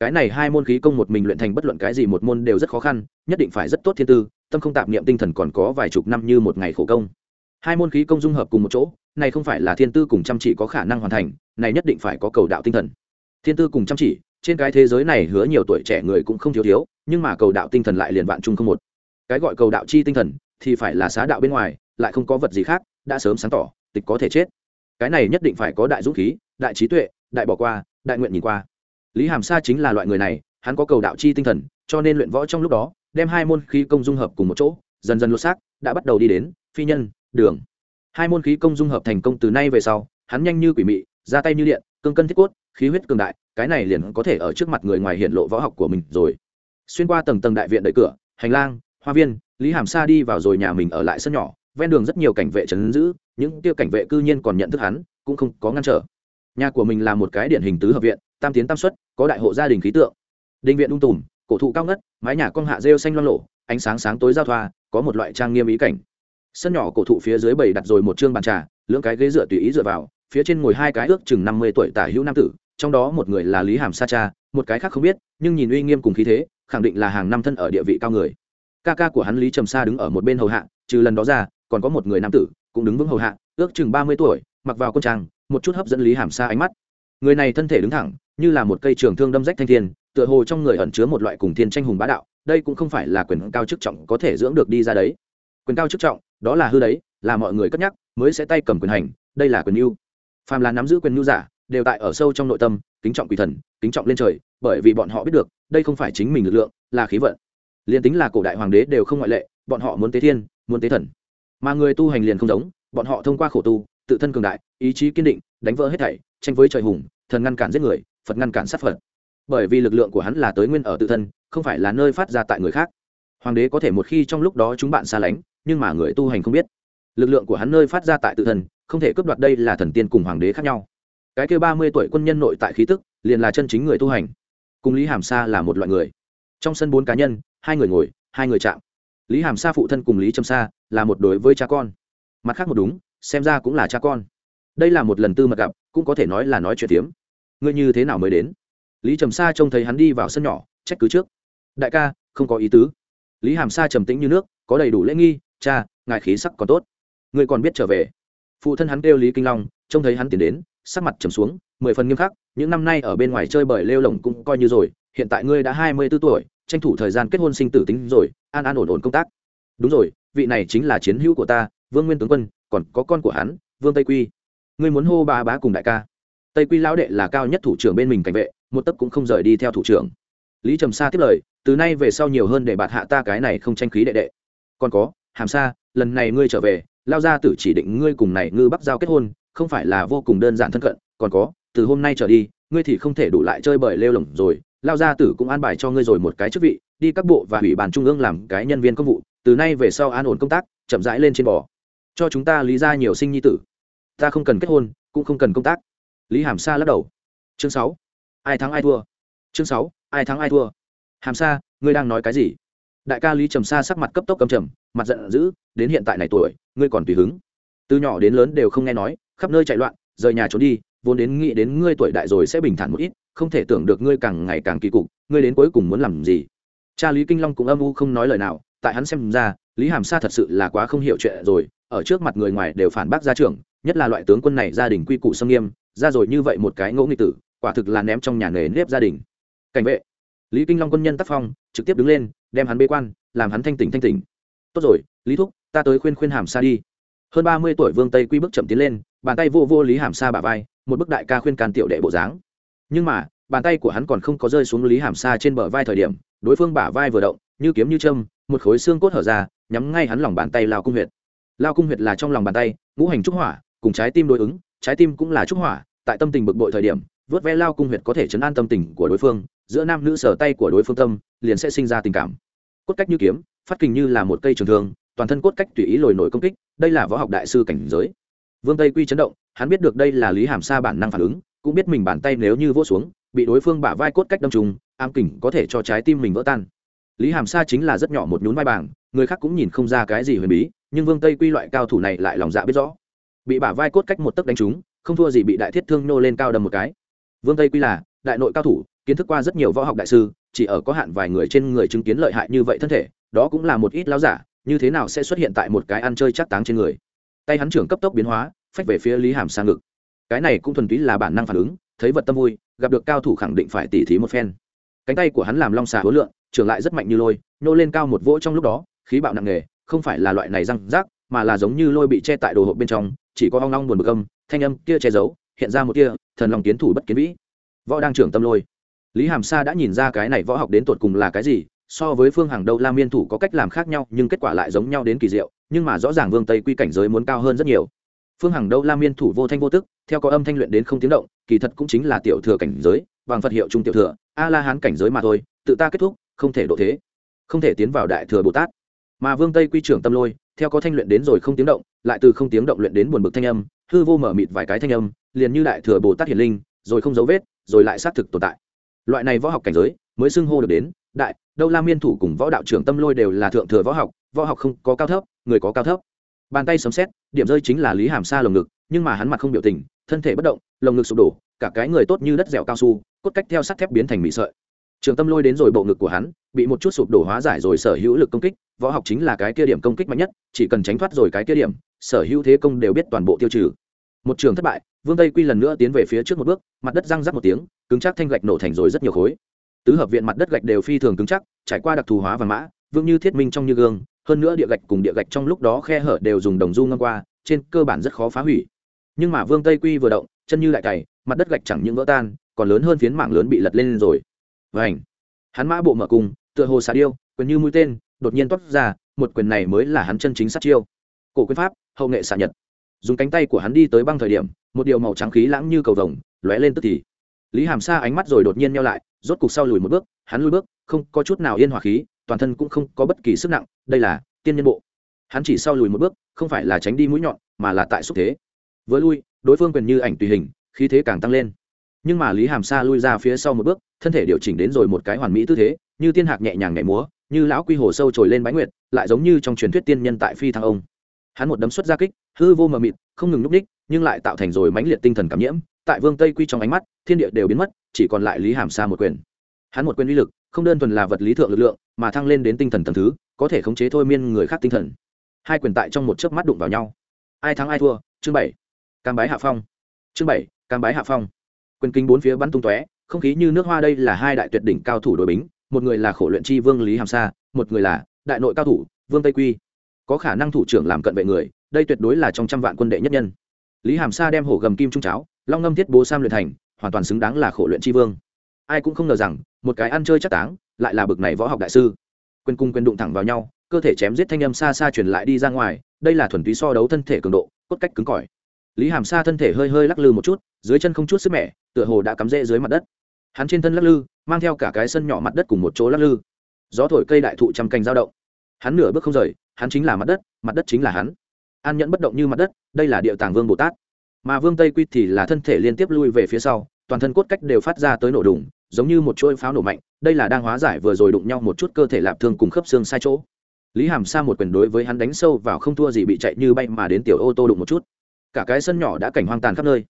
Cái này hai môn khí công một mình luyện thành bất luận cái gì một môn đều rất khó khăn, nhất định phải rất tốt thiên tư, tâm không tạp niệm tinh thần còn có vài chục năm như một ngày khổ công hai môn khí công dung hợp cùng một chỗ, này không phải là thiên tư cùng chăm chỉ có khả năng hoàn thành, này nhất định phải có cầu đạo tinh thần. Thiên tư cùng chăm chỉ, trên cái thế giới này hứa nhiều tuổi trẻ người cũng không thiếu thiếu, nhưng mà cầu đạo tinh thần lại liền vạn chung không một. Cái gọi cầu đạo chi tinh thần, thì phải là xá đạo bên ngoài, lại không có vật gì khác, đã sớm sáng tỏ, tịch có thể chết. Cái này nhất định phải có đại dũng khí, đại trí tuệ, đại bỏ qua, đại nguyện nhìn qua. Lý hàm sa chính là loại người này, hắn có cầu đạo chi tinh thần, cho nên luyện võ trong lúc đó, đem hai môn khí công dung hợp cùng một chỗ, dần dần lột xác, đã bắt đầu đi đến, phi nhân đường. Hai môn khí công dung hợp thành công từ nay về sau, hắn nhanh như quỷ mị, ra tay như điện, cương cân thiết cốt, khí huyết cường đại, cái này liền có thể ở trước mặt người ngoài hiện lộ võ học của mình rồi. Xuyên qua tầng tầng đại viện đợi cửa, hành lang, hoa viên, lý hàm sa đi vào rồi nhà mình ở lại sân nhỏ, ven đường rất nhiều cảnh vệ trấn giữ, những tiêu cảnh vệ cư nhiên còn nhận thức hắn, cũng không có ngăn trở. Nhà của mình là một cái điển hình tứ hợp viện, tam tiến tam xuất, có đại hộ gia đình khí tượng. Đình viện ung tùm, cổ thụ cao ngất, mái nhà cong hạ rêu xanh loang lộ ánh sáng sáng tối giao thoa, có một loại trang nghiêm ý cảnh sân nhỏ cổ thụ phía dưới bầy đặt rồi một chương bàn trà, lưỡng cái ghế dựa tùy ý dựa vào, phía trên ngồi hai cái ước chừng năm mươi tuổi tả hữu nam tử, trong đó một người là lý hàm sa cha, một cái khác không biết, nhưng nhìn uy nghiêm cùng khí thế, khẳng định là hàng năm thân ở địa vị cao người. Ca ca của hắn lý trầm sa đứng ở một bên hầu hạ, trừ lần đó ra, còn có một người nam tử cũng đứng vững hầu hạ, ước chừng ba mươi tuổi, mặc vào quân trang, một chút hấp dẫn lý hàm sa ánh mắt. Người này thân thể đứng thẳng, như là một cây trường thương đâm rách thanh thiên, tựa hồ trong người ẩn chứa một loại cùng thiên tranh hùng bá đạo, đây cũng không phải là quyền cao chức trọng có thể dưỡng được đi ra đấy. Quyền cao chức trọng đó là hư đấy, là mọi người cất nhắc, mới sẽ tay cầm quyền hành, đây là quyền mưu. Phàm là nắm giữ quyền mưu giả, đều tại ở sâu trong nội tâm, kính trọng quỷ thần, kính trọng lên trời, bởi vì bọn họ biết được, đây không phải chính mình lực lượng, là khí vận. Liền tính là cổ đại hoàng đế đều không ngoại lệ, bọn họ muốn tế thiên, muốn tế thần. Mà người tu hành liền không giống, bọn họ thông qua khổ tu, tự thân cường đại, ý chí kiên định, đánh vỡ hết thảy, tranh với trời hùng, thần ngăn cản giết người, phật ngăn cản sát phật. Bởi vì lực lượng của hắn là tới nguyên ở tự thân, không phải là nơi phát ra tại người khác. Hoàng đế có thể một khi trong lúc đó chúng bạn xa lánh nhưng mà người tu hành không biết. Lực lượng của hắn nơi phát ra tại tự thân, không thể cướp đoạt đây là thần tiên cùng hoàng đế khác nhau. Cái kêu ba mươi tuổi quân nhân nội tại khí tức, liền là chân chính người tu hành. Cùng lý hàm sa là một loại người. Trong sân bốn cá nhân, hai người ngồi, hai người chạm. Lý hàm sa phụ thân cùng lý trầm sa là một đối với cha con. Mặt khác một đúng, xem ra cũng là cha con. Đây là một lần tư mật gặp, cũng có thể nói là nói chuyện tiếm ngươi như thế nào mới đến? Lý trầm sa trông thấy hắn đi vào sân nhỏ, trách cứ trước. Đại ca, không có ý tứ. Lý hàm sa trầm tĩnh như nước, có đầy đủ lễ nghi cha, ngài khí sắc còn tốt. Ngươi còn biết trở về. Phụ thân hắn kêu lý kinh long, trông thấy hắn tiến đến, sắc mặt trầm xuống, mười phần nghiêm khắc, những năm nay ở bên ngoài chơi bời lêu lồng cũng coi như rồi, hiện tại ngươi đã hai mươi b ố tuổi, tranh thủ thời gian kết hôn sinh tử tính rồi, an an ổn ổn công tác. Đúng rồi, vị này chính là chiến hữu của ta, vương nguyên tướng quân, còn có con của hắn, vương tây quy. Ngươi muốn hô ba bá cùng đại ca. Tây quy lão đệ là cao nhất thủ trưởng bên mình cảnh vệ, một tấc cũng không rời đi theo thủ trưởng. Lý trầm sa tiếp lời, từ nay về sau nhiều hơn để bạt hạ ta cái này không tranh khí đệ đệ. Còn có hàm sa lần này ngươi trở về, lao Gia tử chỉ định ngươi cùng này ngư bắc giao kết hôn, không phải là vô cùng đơn giản thân cận, còn có, từ hôm nay trở đi, ngươi thì không thể đủ lại chơi bời lêu lỏng rồi, lao gia tử cũng an bài cho ngươi rồi một cái chức vị, đi các bộ và ủy ban trung ương làm cái nhân viên công vụ, từ nay về sau an ổn công tác, chậm rãi lên trên bò. Cho chúng ta lý ra nhiều sinh nhi tử. Ta không cần kết hôn, cũng không cần công tác. Lý hàm sa lắc đầu. Chương sáu. Ai thắng ai thua? Chương sáu. Ai thắng ai thua? Hàm sa, ngươi đang nói cái gì? Đại ca lý trầm sa sắc mặt cấp tốc cầm trầm, mặt giận dữ, đến hiện tại này tuổi, ngươi còn tùy hứng. Từ nhỏ đến lớn đều không nghe nói, khắp nơi chạy loạn, rời nhà trốn đi, vốn đến nghĩ đến ngươi tuổi đại rồi sẽ bình thản một ít, không thể tưởng được ngươi càng ngày càng kỳ cục, ngươi đến cuối cùng muốn làm gì? Cha lý kinh long cũng âm u không nói lời nào, tại hắn xem ra, lý hàm sa thật sự là quá không hiểu chuyện rồi, ở trước mặt người ngoài đều phản bác gia trưởng, nhất là loại tướng quân này gia đình quy củ sâm nghiêm, ra rồi như vậy một cái ngỗ nghị tử, quả thực là ném trong nhà nghề nếp gia đình. Cảnh vệ, lý kinh long quân nhân tác phong, trực tiếp đứng lên đem hắn bế quan, làm hắn thanh tỉnh thanh tỉnh. Tốt rồi, lý thúc, ta tới khuyên khuyên hàm sa đi. Hơn ba mươi tuổi vương tây quy bước chậm tiến lên, bàn tay vô vô lý hàm sa bả vai, một bức đại ca khuyên can tiểu đệ bộ dáng. Nhưng mà, bàn tay của hắn còn không có rơi xuống lý hàm sa trên bờ vai thời điểm, đối phương bả vai vừa động, như kiếm như châm, một khối xương cốt hở ra, nhắm ngay hắn lòng bàn tay lao cung huyệt. Lao cung huyệt là trong lòng bàn tay, ngũ hành trúc hỏa, cùng trái tim đối ứng, trái tim cũng là trúc hỏa, tại tâm tình bực bội thời điểm, vớt ve lao cung huyệt có thể chấn an tâm tình của đối phương giữa nam nữ sở tay của đối phương tâm, liền sẽ sinh ra tình cảm. Cốt cách như kiếm, phát kình như là một cây trường thương, toàn thân cốt cách tùy ý lồi nổi công kích, đây là võ học đại sư cảnh giới. Vương tây quy chấn động, hắn biết được đây là lý hàm sa bản năng phản ứng, cũng biết mình bàn tay nếu như vỗ xuống, bị đối phương bả vai cốt cách đâm trùng ám kình có thể cho trái tim mình vỡ tan. Lý hàm sa chính là rất nhỏ một nhún vai bảng, người khác cũng nhìn không ra cái gì huyền bí, nhưng vương tây quy loại cao thủ này lại lòng dạ biết rõ. Bị bả vai cốt cách một tấc đánh trúng, không thua gì bị đại thiết thương nô lên cao đầm một cái. Vương tây quy là đại nội cao thủ kiến thức qua rất nhiều võ học đại sư, chỉ ở có hạn vài người trên người chứng kiến lợi hại như vậy thân thể, đó cũng là một ít láo giả, như thế nào sẽ xuất hiện tại một cái ăn chơi chắc táng trên người. Tay hắn trưởng cấp tốc biến hóa, phách về phía lý hàm sang ngực. Cái này cũng thuần túy là bản năng phản ứng, thấy vật tâm vui, gặp được cao thủ khẳng định phải tỉ thí một phen. Cánh tay của hắn làm long xà hối lượng trưởng lại rất mạnh như lôi nô lên cao một vỗ trong lúc đó, khí bạo nặng nề, không phải là loại này răng rác, mà là giống như lôi bị che tại đồ hộp bên trong, chỉ có hoang long buồn bực âm, thanh âm kia che giấu, hiện ra một kia thần lòng tiến thủ bất kiến vĩ. Võ đang trưởng tâm lôi lý hàm sa đã nhìn ra cái này võ học đến tột cùng là cái gì, so với phương hàng đâu la miên thủ có cách làm khác nhau, nhưng kết quả lại giống nhau đến kỳ diệu, nhưng mà rõ ràng vương tây quy cảnh giới muốn cao hơn rất nhiều. Phương hàng đâu la miên thủ vô thanh vô tức, theo có âm thanh luyện đến không tiếng động, kỳ thật cũng chính là tiểu thừa cảnh giới bằng phật hiệu trung tiểu thừa, a la hán cảnh giới mà thôi, tự ta kết thúc, không thể độ thế, không thể tiến vào đại thừa bồ tát. Mà vương tây quy trưởng tâm lôi, theo có thanh luyện đến rồi không tiếng động, lại từ không tiếng động luyện đến buồn bực thanh âm, hư vô mở mịt vài cái thanh âm, liền như đại thừa bồ tát hiển linh, rồi không dấu vết, rồi lại xác thực tồn tại loại này võ học cảnh giới mới xưng hô được đến đại, đâu la miên thủ cùng võ đạo trưởng tâm lôi đều là thượng thừa võ học võ học không có cao thấp, người có cao thấp. Bàn tay sấm xét điểm rơi chính là lý hàm sa lồng ngực, nhưng mà hắn mặt không biểu tình, thân thể bất động, lồng ngực sụp đổ, cả cái người tốt như đất dẻo cao su, cốt cách theo sắt thép biến thành mị sợi. Trường tâm lôi đến rồi bộ ngực của hắn, bị một chút sụp đổ hóa giải rồi sở hữu lực công kích, võ học chính là cái kia điểm công kích mạnh nhất, chỉ cần tránh thoát rồi cái kia điểm, sở hữu thế công đều biết toàn bộ tiêu trừ. Một trường thất bại vương tây quy lần nữa tiến về phía trước một bước mặt đất răng rắc một tiếng cứng chắc thanh gạch nổ thành rồi rất nhiều khối tứ hợp viện mặt đất gạch đều phi thường cứng chắc trải qua đặc thù hóa và mã vương như thiết minh trong như gương hơn nữa địa gạch cùng địa gạch trong lúc đó khe hở đều dùng đồng du ngâm qua trên cơ bản rất khó phá hủy nhưng mà vương tây quy vừa động chân như lại cày mặt đất gạch chẳng những vỡ tan còn lớn hơn phiến mảng lớn bị lật lên rồi vảnh hắn mã bộ mở cùng tựa hồ xà điêu quyền như mũi tên đột nhiên toát ra một quyền này mới là hắn chân chính sát chiêu cổ quyền pháp hậu nghệ xạ nhật dùng cánh tay của hắn đi tới băng thời điểm một điều màu trắng khí lãng như cầu vồng, lóe lên tức thì. Lý hàm sa ánh mắt rồi đột nhiên nhau lại, rốt cục sau lùi một bước, hắn lùi bước, không có chút nào yên hòa khí, toàn thân cũng không có bất kỳ sức nặng, đây là tiên nhân bộ. Hắn chỉ sau lùi một bước, không phải là tránh đi mũi nhọn, mà là tại xúc thế. Vừa lui, đối phương quyền như ảnh tùy hình, khí thế càng tăng lên. Nhưng mà lý hàm sa lui ra phía sau một bước, thân thể điều chỉnh đến rồi một cái hoàn mỹ tư thế, như tiên hạc nhẹ nhàng nhảy múa, như lão quy hồ sâu trồi lên bãi nguyệt, lại giống như trong truyền thuyết tiên nhân tại phi thăng ông. Hắn một đấm xuất ra kích, hư vô mờ mịt, không ngừng núp ních nhưng lại tạo thành rồi mãnh liệt tinh thần cảm nhiễm, tại vương tây quy trong ánh mắt, thiên địa đều biến mất, chỉ còn lại lý hàm sa một quyền. Hắn một quyền uy lực, không đơn thuần là vật lý thượng lực lượng, mà thăng lên đến tinh thần tầm thứ, có thể khống chế thôi miên người khác tinh thần. Hai quyền tại trong một chớp mắt đụng vào nhau. Ai thắng ai thua, chương bảy. Cam bái hạ phong. Chương bảy, cam bái hạ phong. Quyền kinh bốn phía bắn tung tóe, không khí như nước hoa đây là hai đại tuyệt đỉnh cao thủ đội bính, một người là khổ luyện chi vương lý hàm sa, một người là đại nội cao thủ, vương tây quy. Có khả năng thủ trưởng làm cận vệ người, đây tuyệt đối là trong trăm vạn quân đệ nhất nhân lý hàm sa đem hổ gầm kim trung cháo, long ngâm thiết bố sam luyện thành, hoàn toàn xứng đáng là khổ luyện tri vương. Ai cũng không ngờ rằng, một cái ăn chơi chắc táng, lại là bực này võ học đại sư. Quyền cung quyền đụng thẳng vào nhau, cơ thể chém giết thanh âm xa xa truyền lại đi ra ngoài, đây là thuần túy so đấu thân thể cường độ, cốt cách cứng cỏi. Lý hàm sa thân thể hơi hơi lắc lư một chút, dưới chân không chút sức mẻ, tựa hồ đã cắm rễ dưới mặt đất. Hắn trên thân lắc lư, mang theo cả cái sân nhỏ mặt đất cùng một chỗ lắc lư. Gió thổi cây đại thụ trăm cành dao động. Hắn nửa bước không rời, hắn chính là mặt đất mặt đất chính là hắn an nhẫn bất động như mặt đất, đây là địa tàng vương bồ tát. Mà vương tây quy thì là thân thể liên tiếp lui về phía sau, toàn thân cốt cách đều phát ra tới nổ đùng, giống như một chuỗi pháo nổ mạnh, đây là đang hóa giải vừa rồi đụng nhau một chút cơ thể lạp thương cùng khớp xương sai chỗ. Lý hàm sa một quyền đối với hắn đánh sâu vào không thua gì bị chạy như bay mà đến tiểu ô tô đụng một chút. Cả cái sân nhỏ đã cảnh hoang tàn khắp nơi.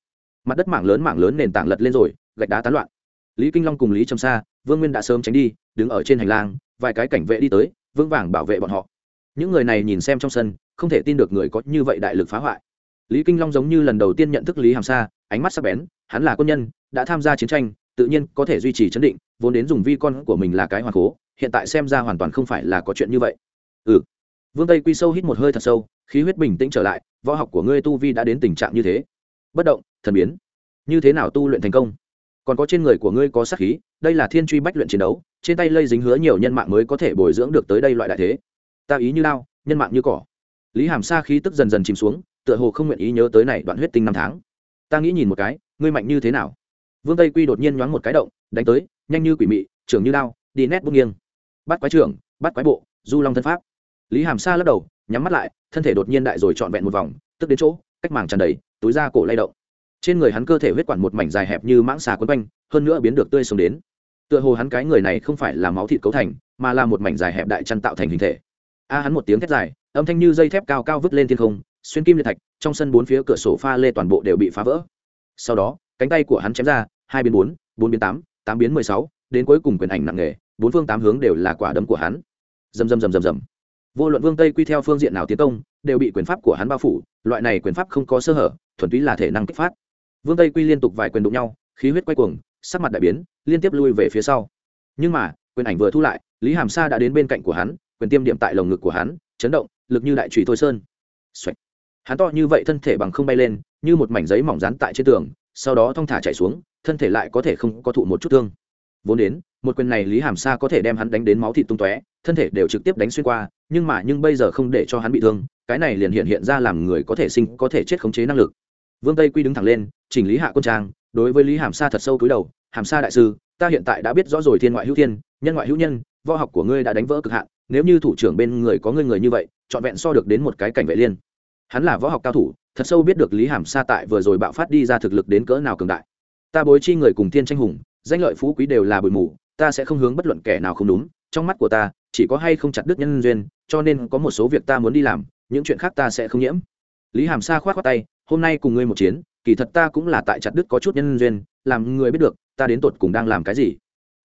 Mặt đất mảng lớn mảng lớn nền tảng lật lên rồi, gạch đá tán loạn. Lý kinh long cùng lý trầm sa, vương nguyên đã sớm tránh đi, đứng ở trên hành lang, vài cái cảnh vệ đi tới, vững vàng bảo vệ bọn họ. Những người này nhìn xem trong sân không thể tin được người có như vậy đại lực phá hoại. Lý kinh long giống như lần đầu tiên nhận thức lý hàm sa, ánh mắt sắc bén, hắn là quân nhân, đã tham gia chiến tranh, tự nhiên có thể duy trì chấn định, vốn đến dùng vi con của mình là cái hoàng cố, hiện tại xem ra hoàn toàn không phải là có chuyện như vậy. Ừ. Vương tây quy sâu hít một hơi thật sâu, khí huyết bình tĩnh trở lại, võ học của ngươi tu vi đã đến tình trạng như thế. Bất động, thần biến. Như thế nào tu luyện thành công? Còn có trên người của ngươi có sát khí, đây là thiên truy bách luyện chiến đấu, trên tay lây dính hứa nhiều nhân mạng mới có thể bồi dưỡng được tới đây loại đại thế. Ta ý như lao, nhân mạng như cỏ lý hàm sa khí tức dần dần chìm xuống, tựa hồ không nguyện ý nhớ tới này đoạn huyết tinh năm tháng. Ta nghĩ nhìn một cái, ngươi mạnh như thế nào? Vương tây quy đột nhiên nhoáng một cái động, đánh tới, nhanh như quỷ mị, trưởng như lao đi nét bung nghiêng. Bắt quái trưởng, bắt quái bộ, du long thân pháp. Lý hàm sa lắc đầu, nhắm mắt lại, thân thể đột nhiên đại rồi trọn vẹn một vòng, tức đến chỗ, cách màng tràn đầy, túi da cổ lay động. Trên người hắn cơ thể huyết quản một mảnh dài hẹp như mãng xà quấn quanh, hơn nữa biến được tươi sống đến. Tựa hồ hắn cái người này không phải là máu thịt cấu thành, mà là một mảnh dài hẹp đại chăn tạo thành hình thể. A hắn một tiếng thét dài âm thanh như dây thép cao cao vứt lên thiên không, xuyên kim liệt thạch, trong sân bốn phía cửa sổ pha lê toàn bộ đều bị phá vỡ. Sau đó, cánh tay của hắn chém ra, hai biến bốn bốn biến tám tám biến mười sáu, đến cuối cùng quyền ảnh nặng nề, bốn phương tám hướng đều là quả đấm của hắn. Dầm dầm dầm dầm dầm vô luận vương tây quy theo phương diện nào tiến công, đều bị quyền pháp của hắn bao phủ, loại này quyền pháp không có sơ hở, thuần túy là thể năng kích phát. Vương tây quy liên tục vài quyền đụng nhau, khí huyết quay cuồng, sắc mặt đại biến, liên tiếp lui về phía sau. Nhưng mà, quyền ảnh vừa thu lại, lý hàm sa đã đến bên cạnh của hắn, quyền tiêm điểm tại lồng ngực của hắn, chấn động lực như đại trùy thôi sơn. Xoạch. hắn to như vậy thân thể bằng không bay lên, như một mảnh giấy mỏng dán tại trên tường, sau đó thong thả chạy xuống, thân thể lại có thể không có thụ một chút thương. Vốn đến, một quyền này lý hàm sa có thể đem hắn đánh đến máu thịt tung tóe, thân thể đều trực tiếp đánh xuyên qua, nhưng mà nhưng bây giờ không để cho hắn bị thương, cái này liền hiện hiện ra làm người có thể sinh, có thể chết khống chế năng lực. Vương tây quy đứng thẳng lên, chỉnh lý hạ quân trang, đối với lý hàm sa thật sâu cúi đầu, hàm sa đại sư, ta hiện tại đã biết rõ rồi thiên ngoại hữu thiên, nhân ngoại hữu nhân, võ học của ngươi đã đánh vỡ cực hạn nếu như thủ trưởng bên người có người người như vậy, trọn vẹn so được đến một cái cảnh vệ liên. Hắn là võ học cao thủ, thật sâu biết được lý hàm sa tại vừa rồi bạo phát đi ra thực lực đến cỡ nào cường đại. Ta bối chi người cùng thiên tranh hùng, danh lợi phú quý đều là bụi mù, ta sẽ không hướng bất luận kẻ nào không đúng, trong mắt của ta, chỉ có hay không chặt đứt nhân duyên, cho nên có một số việc ta muốn đi làm, những chuyện khác ta sẽ không nhiễm. Lý hàm sa khoát khoát tay, hôm nay cùng ngươi một chiến, kỳ thật ta cũng là tại chặt đứt có chút nhân duyên, làm người biết được, ta đến tột cùng đang làm cái gì.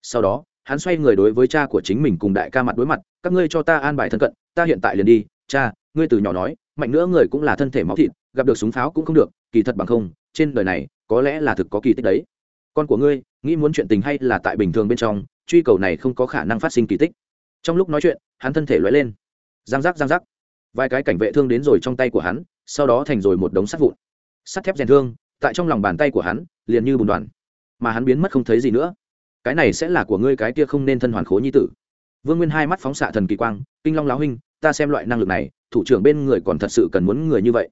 Sau đó hắn xoay người đối với cha của chính mình cùng đại ca mặt đối mặt, các ngươi cho ta an bài thân cận, ta hiện tại liền đi, cha, ngươi từ nhỏ nói, mạnh nữa người cũng là thân thể máu thịt, gặp được súng pháo cũng không được, kỳ thật bằng không, trên đời này, có lẽ là thực có kỳ tích đấy. Con của ngươi, nghĩ muốn chuyện tình hay là tại bình thường bên trong, truy cầu này không có khả năng phát sinh kỳ tích. Trong lúc nói chuyện, hắn thân thể lóe lên. Giang giác giang giác. Vài cái cảnh vệ thương đến rồi trong tay của hắn, sau đó thành rồi một đống sắt vụn. Sắt thép rèn thương, tại trong lòng bàn tay của hắn, liền như bùn đoàn. Mà hắn biến mất không thấy gì nữa cái này sẽ là của ngươi cái kia không nên thân hoàn khố nhi tử. Vương nguyên hai mắt phóng xạ thần kỳ quang, kinh long láo huynh, ta xem loại năng lực này, thủ trưởng bên người còn thật sự cần muốn người như vậy.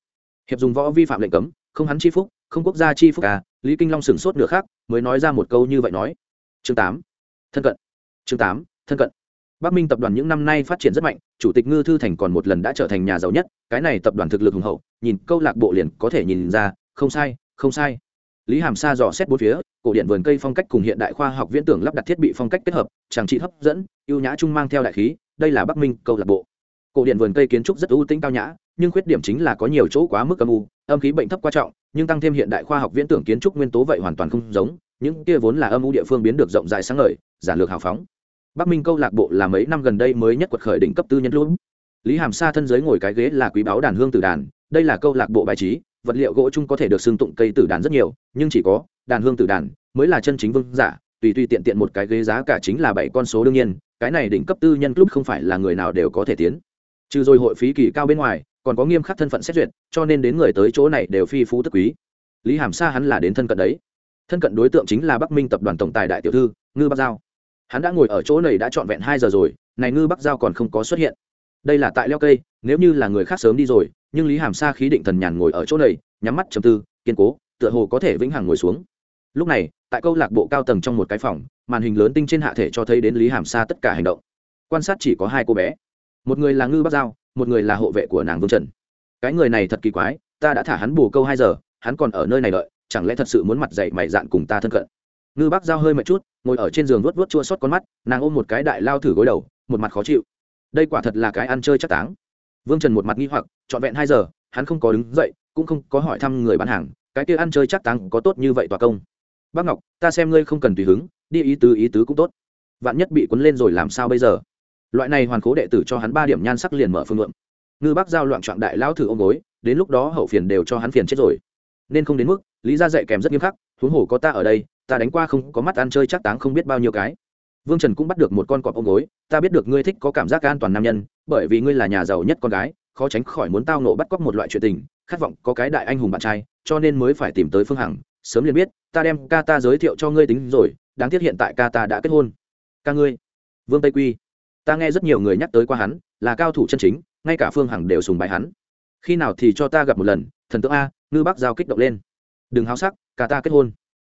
Hiệp dùng võ vi phạm lệnh cấm, không hắn chi phúc, không quốc gia chi phúc à lý kinh long sửng sốt nửa khác mới nói ra một câu như vậy nói. Chương tám, thân cận. Chương tám, thân cận. Bắc minh tập đoàn những năm nay phát triển rất mạnh, chủ tịch ngư thư thành còn một lần đã trở thành nhà giàu nhất, cái này tập đoàn thực lực hùng hậu, nhìn câu lạc bộ liền có thể nhìn ra, không sai không sai lý hàm sa dò xét bốn phía, cổ điện vườn cây phong cách cùng hiện đại khoa học viễn tưởng lắp đặt thiết bị phong cách kết hợp trang trị hấp dẫn, ưu nhã trung mang theo đại khí, đây là bắc minh câu lạc bộ. Cổ điện vườn cây kiến trúc rất ưu tĩnh cao nhã, nhưng khuyết điểm chính là có nhiều chỗ quá mức âm u, âm khí bệnh thấp quan trọng, nhưng tăng thêm hiện đại khoa học viễn tưởng kiến trúc nguyên tố vậy hoàn toàn không giống, những kia vốn là âm u địa phương biến được rộng rãi sáng ngời, giản lược hào phóng. Bắc minh câu lạc bộ là mấy năm gần đây mới nhất quật khởi đỉnh cấp tư nhân lũ. Lý hàm sa thân giới ngồi cái ghế là quý báo đàn hương tử đàn, đây là câu lạc bộ bài trí vật liệu gỗ chung có thể được xưng tụng cây tử đàn rất nhiều, nhưng chỉ có đàn hương tử đàn mới là chân chính vương giả, tùy tùy tiện tiện một cái ghế giá cả chính là bảy con số đương nhiên, cái này đỉnh cấp tư nhân club không phải là người nào đều có thể tiến. Trừ rồi hội phí kỳ cao bên ngoài, còn có nghiêm khắc thân phận xét duyệt, cho nên đến người tới chỗ này đều phi phú tức quý. Lý hàm sa hắn là đến thân cận đấy. Thân cận đối tượng chính là bắc minh tập đoàn tổng tài đại tiểu thư, ngư bắc giao. Hắn đã ngồi ở chỗ này đã trọn vẹn hai giờ rồi, này ngư bắc giao còn không có xuất hiện. Đây là tại leo cây, nếu như là người khác sớm đi rồi nhưng lý hàm sa khí định thần nhàn ngồi ở chỗ này, nhắm mắt chầm tư, kiên cố, tựa hồ có thể vĩnh hằng ngồi xuống. Lúc này, tại câu lạc bộ cao tầng trong một cái phòng, màn hình lớn tinh trên hạ thể cho thấy đến lý hàm sa tất cả hành động. Quan sát chỉ có hai cô bé. Một người là ngư bắc giao, một người là hộ vệ của nàng vương trần. Cái người này thật kỳ quái, ta đã thả hắn bù câu hai giờ, hắn còn ở nơi này đợi, chẳng lẽ thật sự muốn mặt dậy mày dạn cùng ta thân cận? Ngư bắc giao hơi mệt chút, ngồi ở trên giường vuốt vuốt chua xót con mắt, nàng ôm một cái đại lao thử gối đầu, một mặt khó chịu. Đây quả thật là cái ăn chơi chắc táng vương trần một mặt nghi hoặc, trọn vẹn hai giờ, hắn không có đứng dậy, cũng không có hỏi thăm người bán hàng, cái kia ăn chơi chắc táng có tốt như vậy tòa công. Bác ngọc, ta xem ngươi không cần tùy hứng, đi ý tứ ý tứ cũng tốt. Vạn nhất bị cuốn lên rồi làm sao bây giờ? Loại này hoàn cố đệ tử cho hắn ba điểm nhan sắc liền mở phương lượng ngư bác giao loạn trọn đại lao thử ôm gối, đến lúc đó hậu phiền đều cho hắn phiền chết rồi. Nên không đến mức, lý ra dạy kèm rất nghiêm khắc, huống hồ có ta ở đây, ta đánh qua không có mắt ăn chơi chắc táng không biết bao nhiêu cái vương trần cũng bắt được một con cọp ôm gối, ta biết được ngươi thích có cảm giác an toàn nam nhân, bởi vì ngươi là nhà giàu nhất con gái, khó tránh khỏi muốn tao nộ bắt cóc một loại chuyện tình, khát vọng có cái đại anh hùng bạn trai, cho nên mới phải tìm tới phương hằng, sớm liền biết, ta đem ca ta giới thiệu cho ngươi tính rồi, đáng tiếc hiện tại ca ta đã kết hôn. Ca ngươi? Vương tây quy. Ta nghe rất nhiều người nhắc tới qua hắn, là cao thủ chân chính, ngay cả phương hằng đều sùng bài hắn. Khi nào thì cho ta gặp một lần, thần tượng a, ngư bác giao kích động lên. Đừng háo sắc, ca ta kết hôn.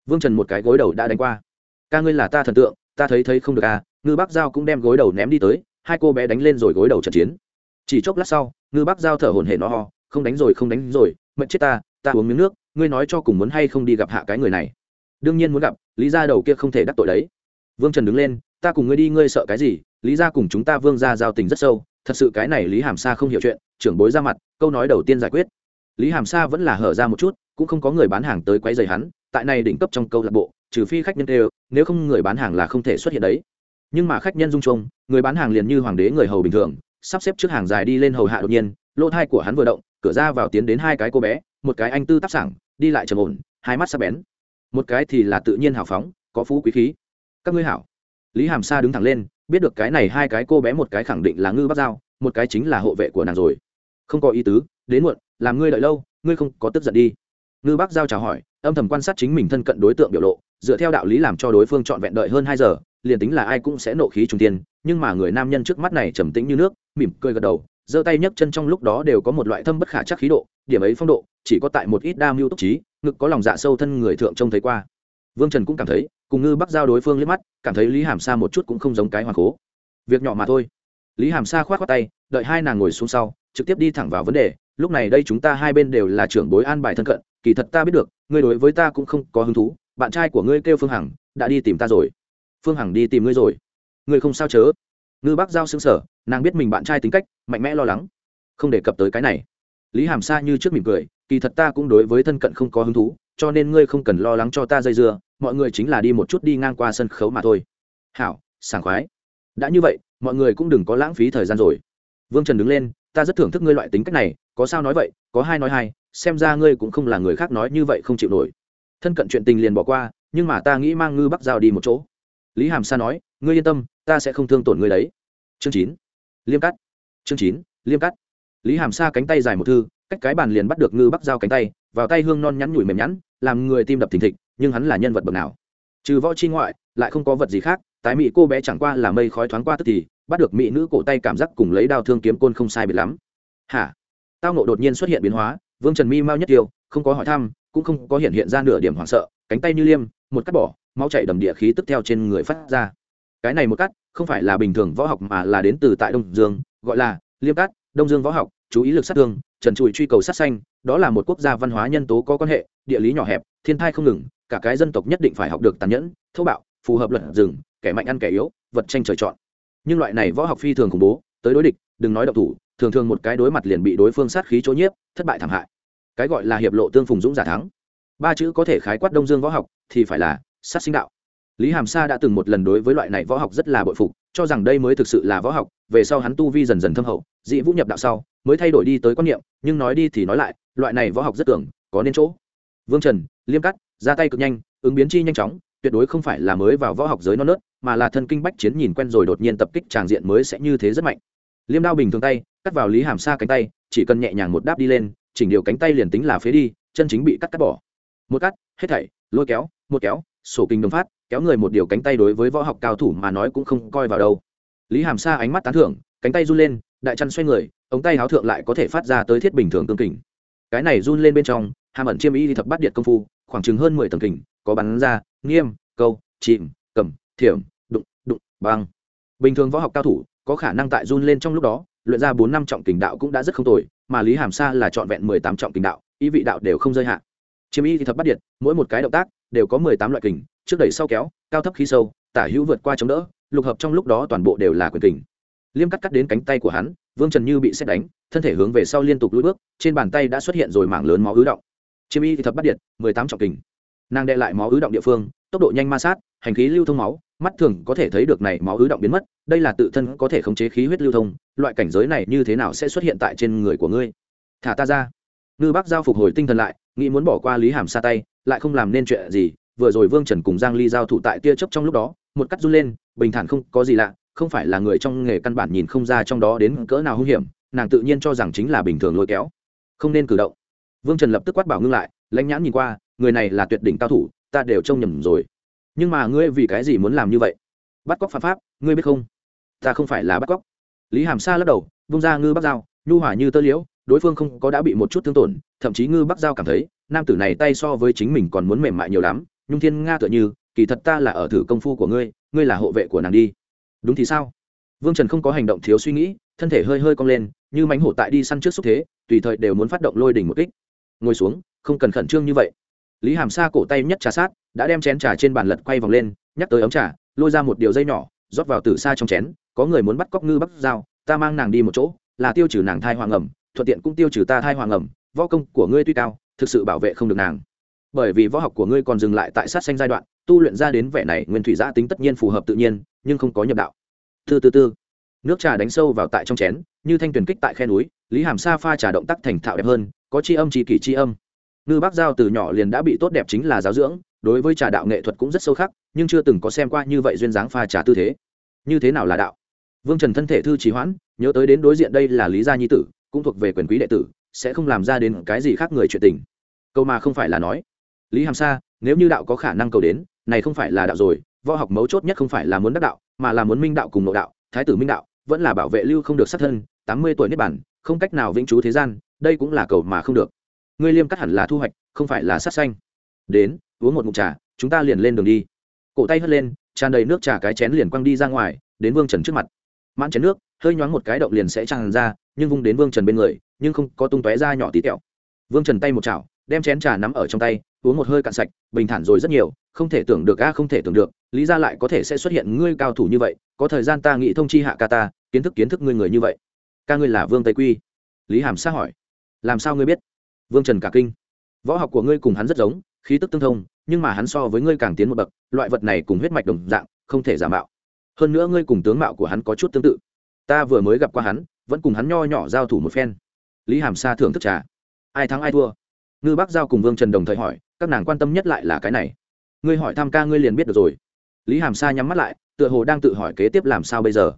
Vương trần một cái gối đầu đã đánh qua. Ca ngươi là ta thần tượng ta thấy thấy không được à, ngư bác giao cũng đem gối đầu ném đi tới hai cô bé đánh lên rồi gối đầu trận chiến. Chỉ chốc lát sau ngư bác giao thở hổn hển nó ho không đánh rồi không đánh rồi mệt chết ta ta uống miếng nước ngươi nói cho cùng muốn hay không đi gặp hạ cái người này. Đương nhiên muốn gặp lý ra đầu kia không thể đắc tội đấy. Vương trần đứng lên ta cùng ngươi đi ngươi sợ cái gì? Lý ra cùng chúng ta vương ra giao tình rất sâu thật sự cái này lý hàm sa không hiểu chuyện trưởng bối ra mặt câu nói đầu tiên giải quyết. Lý hàm sa vẫn là hở ra một chút cũng không có người bán hàng tới quấy rầy hắn, tại này đỉnh cấp trong câu lạc bộ, trừ phi khách nhân đều, nếu không người bán hàng là không thể xuất hiện đấy. Nhưng mà khách nhân dung chung người bán hàng liền như hoàng đế người hầu bình thường, sắp xếp trước hàng dài đi lên hầu hạ đột nhiên, lỗ thai của hắn vừa động, cửa ra vào tiến đến hai cái cô bé, một cái anh tư tác sảng, đi lại trầm ổn, hai mắt sắc bén. Một cái thì là tự nhiên hào phóng, có phú quý khí. Các ngươi hảo. Lý hàm sa đứng thẳng lên, biết được cái này hai cái cô bé một cái khẳng định là ngư bắc giao, một cái chính là hộ vệ của nàng rồi. Không có ý tứ, đến muộn, làm ngươi đợi lâu, ngươi không có tức giận đi ngư Bác giao chào hỏi, âm thầm quan sát chính mình thân cận đối tượng biểu lộ, dựa theo đạo lý làm cho đối phương trọn vẹn đợi hơn hai giờ, liền tính là ai cũng sẽ nộ khí trung tiên nhưng mà người nam nhân trước mắt này trầm tĩnh như nước, mỉm cười gật đầu, giơ tay nhấc chân trong lúc đó đều có một loại thâm bất khả chắc khí độ, điểm ấy phong độ, chỉ có tại một ít đa mưu túc trí, ngực có lòng dạ sâu thân người thượng trông thấy qua. Vương trần cũng cảm thấy, cùng ngư bắc giao đối phương liếc mắt, cảm thấy lý hàm sa một chút cũng không giống cái hoàng cố. Việc nhỏ mà thôi. Lý hàm sa khoát khoát tay, đợi hai nàng ngồi xuống sau, trực tiếp đi thẳng vào vấn đề, lúc này đây chúng ta hai bên đều là trưởng bối an bài thân cận kỳ thật ta biết được, ngươi đối với ta cũng không có hứng thú, bạn trai của ngươi kêu phương hằng, đã đi tìm ta rồi. Phương hằng đi tìm ngươi rồi. Ngươi không sao chớ? Ngư bác giao xương sở nàng biết mình bạn trai tính cách, mạnh mẽ lo lắng. Không đề cập tới cái này. Lý hàm sa như trước mỉm cười, kỳ thật ta cũng đối với thân cận không có hứng thú, cho nên ngươi không cần lo lắng cho ta dây dưa, mọi người chính là đi một chút đi ngang qua sân khấu mà thôi. Hảo, sảng khoái. Đã như vậy, mọi người cũng đừng có lãng phí thời gian rồi. Vương trần đứng lên, ta rất thưởng thức ngươi loại tính cách này, có sao nói vậy, có hai nói hai xem ra ngươi cũng không là người khác nói như vậy không chịu nổi. Thân cận chuyện tình liền bỏ qua, nhưng mà ta nghĩ mang ngư bắc giao đi một chỗ. Lý hàm sa nói, ngươi yên tâm, ta sẽ không thương tổn ngươi đấy. Chương chín. Liêm cắt. Chương chín, liêm cắt. Lý hàm sa cánh tay dài một thư, cách cái bàn liền bắt được ngư bắc giao cánh tay, vào tay hương non nhắn nhủi mềm nhẵn làm người tim đập thình thịch, nhưng hắn là nhân vật bậc nào? Trừ võ chi ngoại, lại không có vật gì khác, tái mỹ cô bé chẳng qua là mây khói thoáng qua tức thì, bắt được mỹ nữ cổ tay cảm giác cùng lấy đao thương kiếm côn không sai biệt lắm. Hả? Tao nộ đột nhiên xuất hiện biến hóa vương trần mi mau nhất tiêu, không có hỏi thăm, cũng không có hiện hiện ra nửa điểm hoảng sợ, cánh tay như liêm, một cắt bỏ, máu chảy đầm địa khí tức theo trên người phát ra. Cái này một cắt, không phải là bình thường võ học mà là đến từ tại đông dương, gọi là liêm cắt, đông dương võ học, chú ý lực sát thương, trần trụi truy cầu sát xanh đó là một quốc gia văn hóa nhân tố có quan hệ, địa lý nhỏ hẹp, thiên thai không ngừng, cả cái dân tộc nhất định phải học được tàn nhẫn, thô bạo, phù hợp luật rừng, kẻ mạnh ăn kẻ yếu, vật tranh trời chọn. Nhưng loại này võ học phi thường khủng bố, tới đối địch, đừng nói độc thủ, thường thường một cái đối mặt liền bị đối phương sát khí chỗ nhiếp, thất bại thảm hại cái gọi là hiệp lộ tương phùng dũng giả thắng. Ba chữ có thể khái quát đông dương võ học, thì phải là sát sinh đạo. Lý hàm sa đã từng một lần đối với loại này võ học rất là bội phục, cho rằng đây mới thực sự là võ học, về sau hắn tu vi dần dần thâm hậu, dị vũ nhập đạo sau, mới thay đổi đi tới quan niệm, nhưng nói đi thì nói lại, loại này võ học rất tưởng có nên chỗ. Vương trần, liêm cắt ra tay cực nhanh, ứng biến chi nhanh chóng, tuyệt đối không phải là mới vào võ học giới non nớt, mà là thân kinh bách chiến nhìn quen rồi đột nhiên tập kích tràng diện mới sẽ như thế rất mạnh. Liêm đao bình thường tay, cắt vào lý hàm sa cánh tay, chỉ cần nhẹ nhàng một đáp đi lên chỉnh điều cánh tay liền tính là phế đi, chân chính bị cắt cắt bỏ. Một cắt, hết thảy, lôi kéo, một kéo, sổ kinh đồng phát, kéo người một điều cánh tay đối với võ học cao thủ mà nói cũng không coi vào đâu. Lý hàm sa ánh mắt tán thưởng, cánh tay run lên, đại chăn xoay người, ống tay háo thượng lại có thể phát ra tới thiết bình thường tương kình. Cái này run lên bên trong, hàm ẩn chiêm y đi thập bát điện công phu, khoảng chừng hơn mười tầng kình, có bắn ra, nghiêm, câu, chìm, cầm, thiểm, đụng đụng, băng. Bình thường võ học cao thủ, có khả năng tại run lên trong lúc đó luyện ra bốn năm trọng kình đạo cũng đã rất không tồi, mà lý hàm sa là trọn vẹn mười tám trọng kình đạo, ý vị đạo đều không rơi hạ. Chiêm y thì thập bắt điện mỗi một cái động tác đều có mười tám loại kình, trước đẩy sau kéo, cao thấp khí sâu, tả hữu vượt qua chống đỡ, lục hợp trong lúc đó toàn bộ đều là quyền kình. Liêm cắt cắt đến cánh tay của hắn, vương trần như bị xét đánh, thân thể hướng về sau liên tục lùi bước, trên bàn tay đã xuất hiện rồi mảng lớn máu ứ động. Chiêm y thì thập bắt điện mười tám trọng kình. Nàng đệ lại máu ứ động địa phương, tốc độ nhanh ma sát, hành khí lưu thông máu mắt thường có thể thấy được này máu ứ động biến mất, đây là tự thân có thể khống chế khí huyết lưu thông, loại cảnh giới này như thế nào sẽ xuất hiện tại trên người của ngươi? Thả ta ra. Ngư bác giao phục hồi tinh thần lại, nghĩ muốn bỏ qua lý hàm xa tay, lại không làm nên chuyện gì, vừa rồi vương trần cùng giang ly giao thủ tại tia chớp trong lúc đó, một cắt run lên, bình thản không có gì lạ, không phải là người trong nghề căn bản nhìn không ra trong đó đến cỡ nào hung hiểm, nàng tự nhiên cho rằng chính là bình thường lôi kéo. Không nên cử động. Vương trần lập tức quát bảo ngưng lại, lãnh nhãn nhìn qua, người này là tuyệt đỉnh cao thủ, ta đều trông nhầm rồi nhưng mà ngươi vì cái gì muốn làm như vậy? Bắt cóc phạm pháp, ngươi biết không? Ta không phải là bắt cóc. Lý hàm sa lắc đầu, vung ra ngư bắc dao, nhu hỏa như tơ liễu, đối phương không có đã bị một chút thương tổn, thậm chí ngư bắc giao cảm thấy, nam tử này tay so với chính mình còn muốn mềm mại nhiều lắm, nhung thiên nga tựa như, kỳ thật ta là ở thử công phu của ngươi ngươi là hộ vệ của nàng đi. Đúng thì sao? Vương trần không có hành động thiếu suy nghĩ, thân thể hơi hơi cong lên, như mánh hổ tại đi săn trước xúc thế, tùy thời đều muốn phát động lôi đỉnh một kích. Ngồi xuống, không cần khẩn trương như vậy. Lý hàm sa cổ tay nhất trà sát đã đem chén trà trên bàn lật quay vòng lên, nhắc tới ống trà, lôi ra một điều dây nhỏ, rót vào từ xa trong chén, có người muốn bắt cóc ngư bắt dao, ta mang nàng đi một chỗ, là tiêu trừ nàng thai hoàng ẩm, thuận tiện cũng tiêu trừ ta thai hoàng ẩm, võ công của ngươi tuy cao, thực sự bảo vệ không được nàng. Bởi vì võ học của ngươi còn dừng lại tại sát sanh giai đoạn, tu luyện ra đến vẻ này nguyên thủy giã tính tất nhiên phù hợp tự nhiên, nhưng không có nhập đạo. Thư tư tư nước trà đánh sâu vào tại trong chén, như thanh tuyển kích tại khe núi, lý hàm sa pha trà động tác thành thạo đẹp hơn, có c h i âm c kỷ c h i âm. Ngư bác giao từ nhỏ liền đã bị tốt đẹp chính là giáo dưỡng đối với trà đạo nghệ thuật cũng rất sâu khắc, nhưng chưa từng có xem qua như vậy duyên dáng pha trà tư thế. Như thế nào là đạo? Vương trần thân thể thư trí hoãn, nhớ tới đến đối diện đây là lý gia nhi tử, cũng thuộc về quyền quý đệ tử, sẽ không làm ra đến cái gì khác người chuyện tình. Câu mà không phải là nói. Lý hàm sa, nếu như đạo có khả năng cầu đến, này không phải là đạo rồi, võ học mấu chốt nhất không phải là muốn đắc đạo, mà là muốn minh đạo cùng nội đạo, thái tử minh đạo, vẫn là bảo vệ lưu không được sát thân, tám mươi tuổi niết bản không cách nào vĩnh trú thế gian, đây cũng là cầu mà không được. Ngươi liêm cắt hẳn là thu hoạch, không phải là sát xanh đến uống một ngụm trà, chúng ta liền lên đường đi. Cổ tay hất lên, tràn đầy nước trà cái chén liền quăng đi ra ngoài, đến vương trần trước mặt. Mãn chén nước, hơi nhoáng một cái động liền sẽ tràn ra, nhưng vung đến vương trần bên người, nhưng không có tung tóe ra nhỏ tí tẹo. Vương trần tay một chảo, đem chén trà nắm ở trong tay, uống một hơi cạn sạch, bình thản rồi rất nhiều, không thể tưởng được a, không thể tưởng được, lý ra lại có thể sẽ xuất hiện ngươi cao thủ như vậy, có thời gian ta nghĩ thông chi hạ ca ta, kiến thức kiến thức ngươi người như vậy. Ca ngươi là vương tây quy. Lý hàm sa hỏi. Làm sao ngươi biết? Vương trần cả kinh. Võ học của ngươi cùng hắn rất giống khí tức tương thông, nhưng mà hắn so với ngươi càng tiến một bậc, loại vật này cùng huyết mạch đồng dạng, không thể giả mạo. Hơn nữa ngươi cùng tướng mạo của hắn có chút tương tự. Ta vừa mới gặp qua hắn, vẫn cùng hắn nho nhỏ giao thủ một phen. Lý hàm sa thưởng thức trà. Ai thắng ai thua? Ngư bác giao cùng vương trần đồng thời hỏi, các nàng quan tâm nhất lại là cái này. Ngươi hỏi tham ca ngươi liền biết được rồi. Lý hàm sa nhắm mắt lại, tựa hồ đang tự hỏi kế tiếp làm sao bây giờ.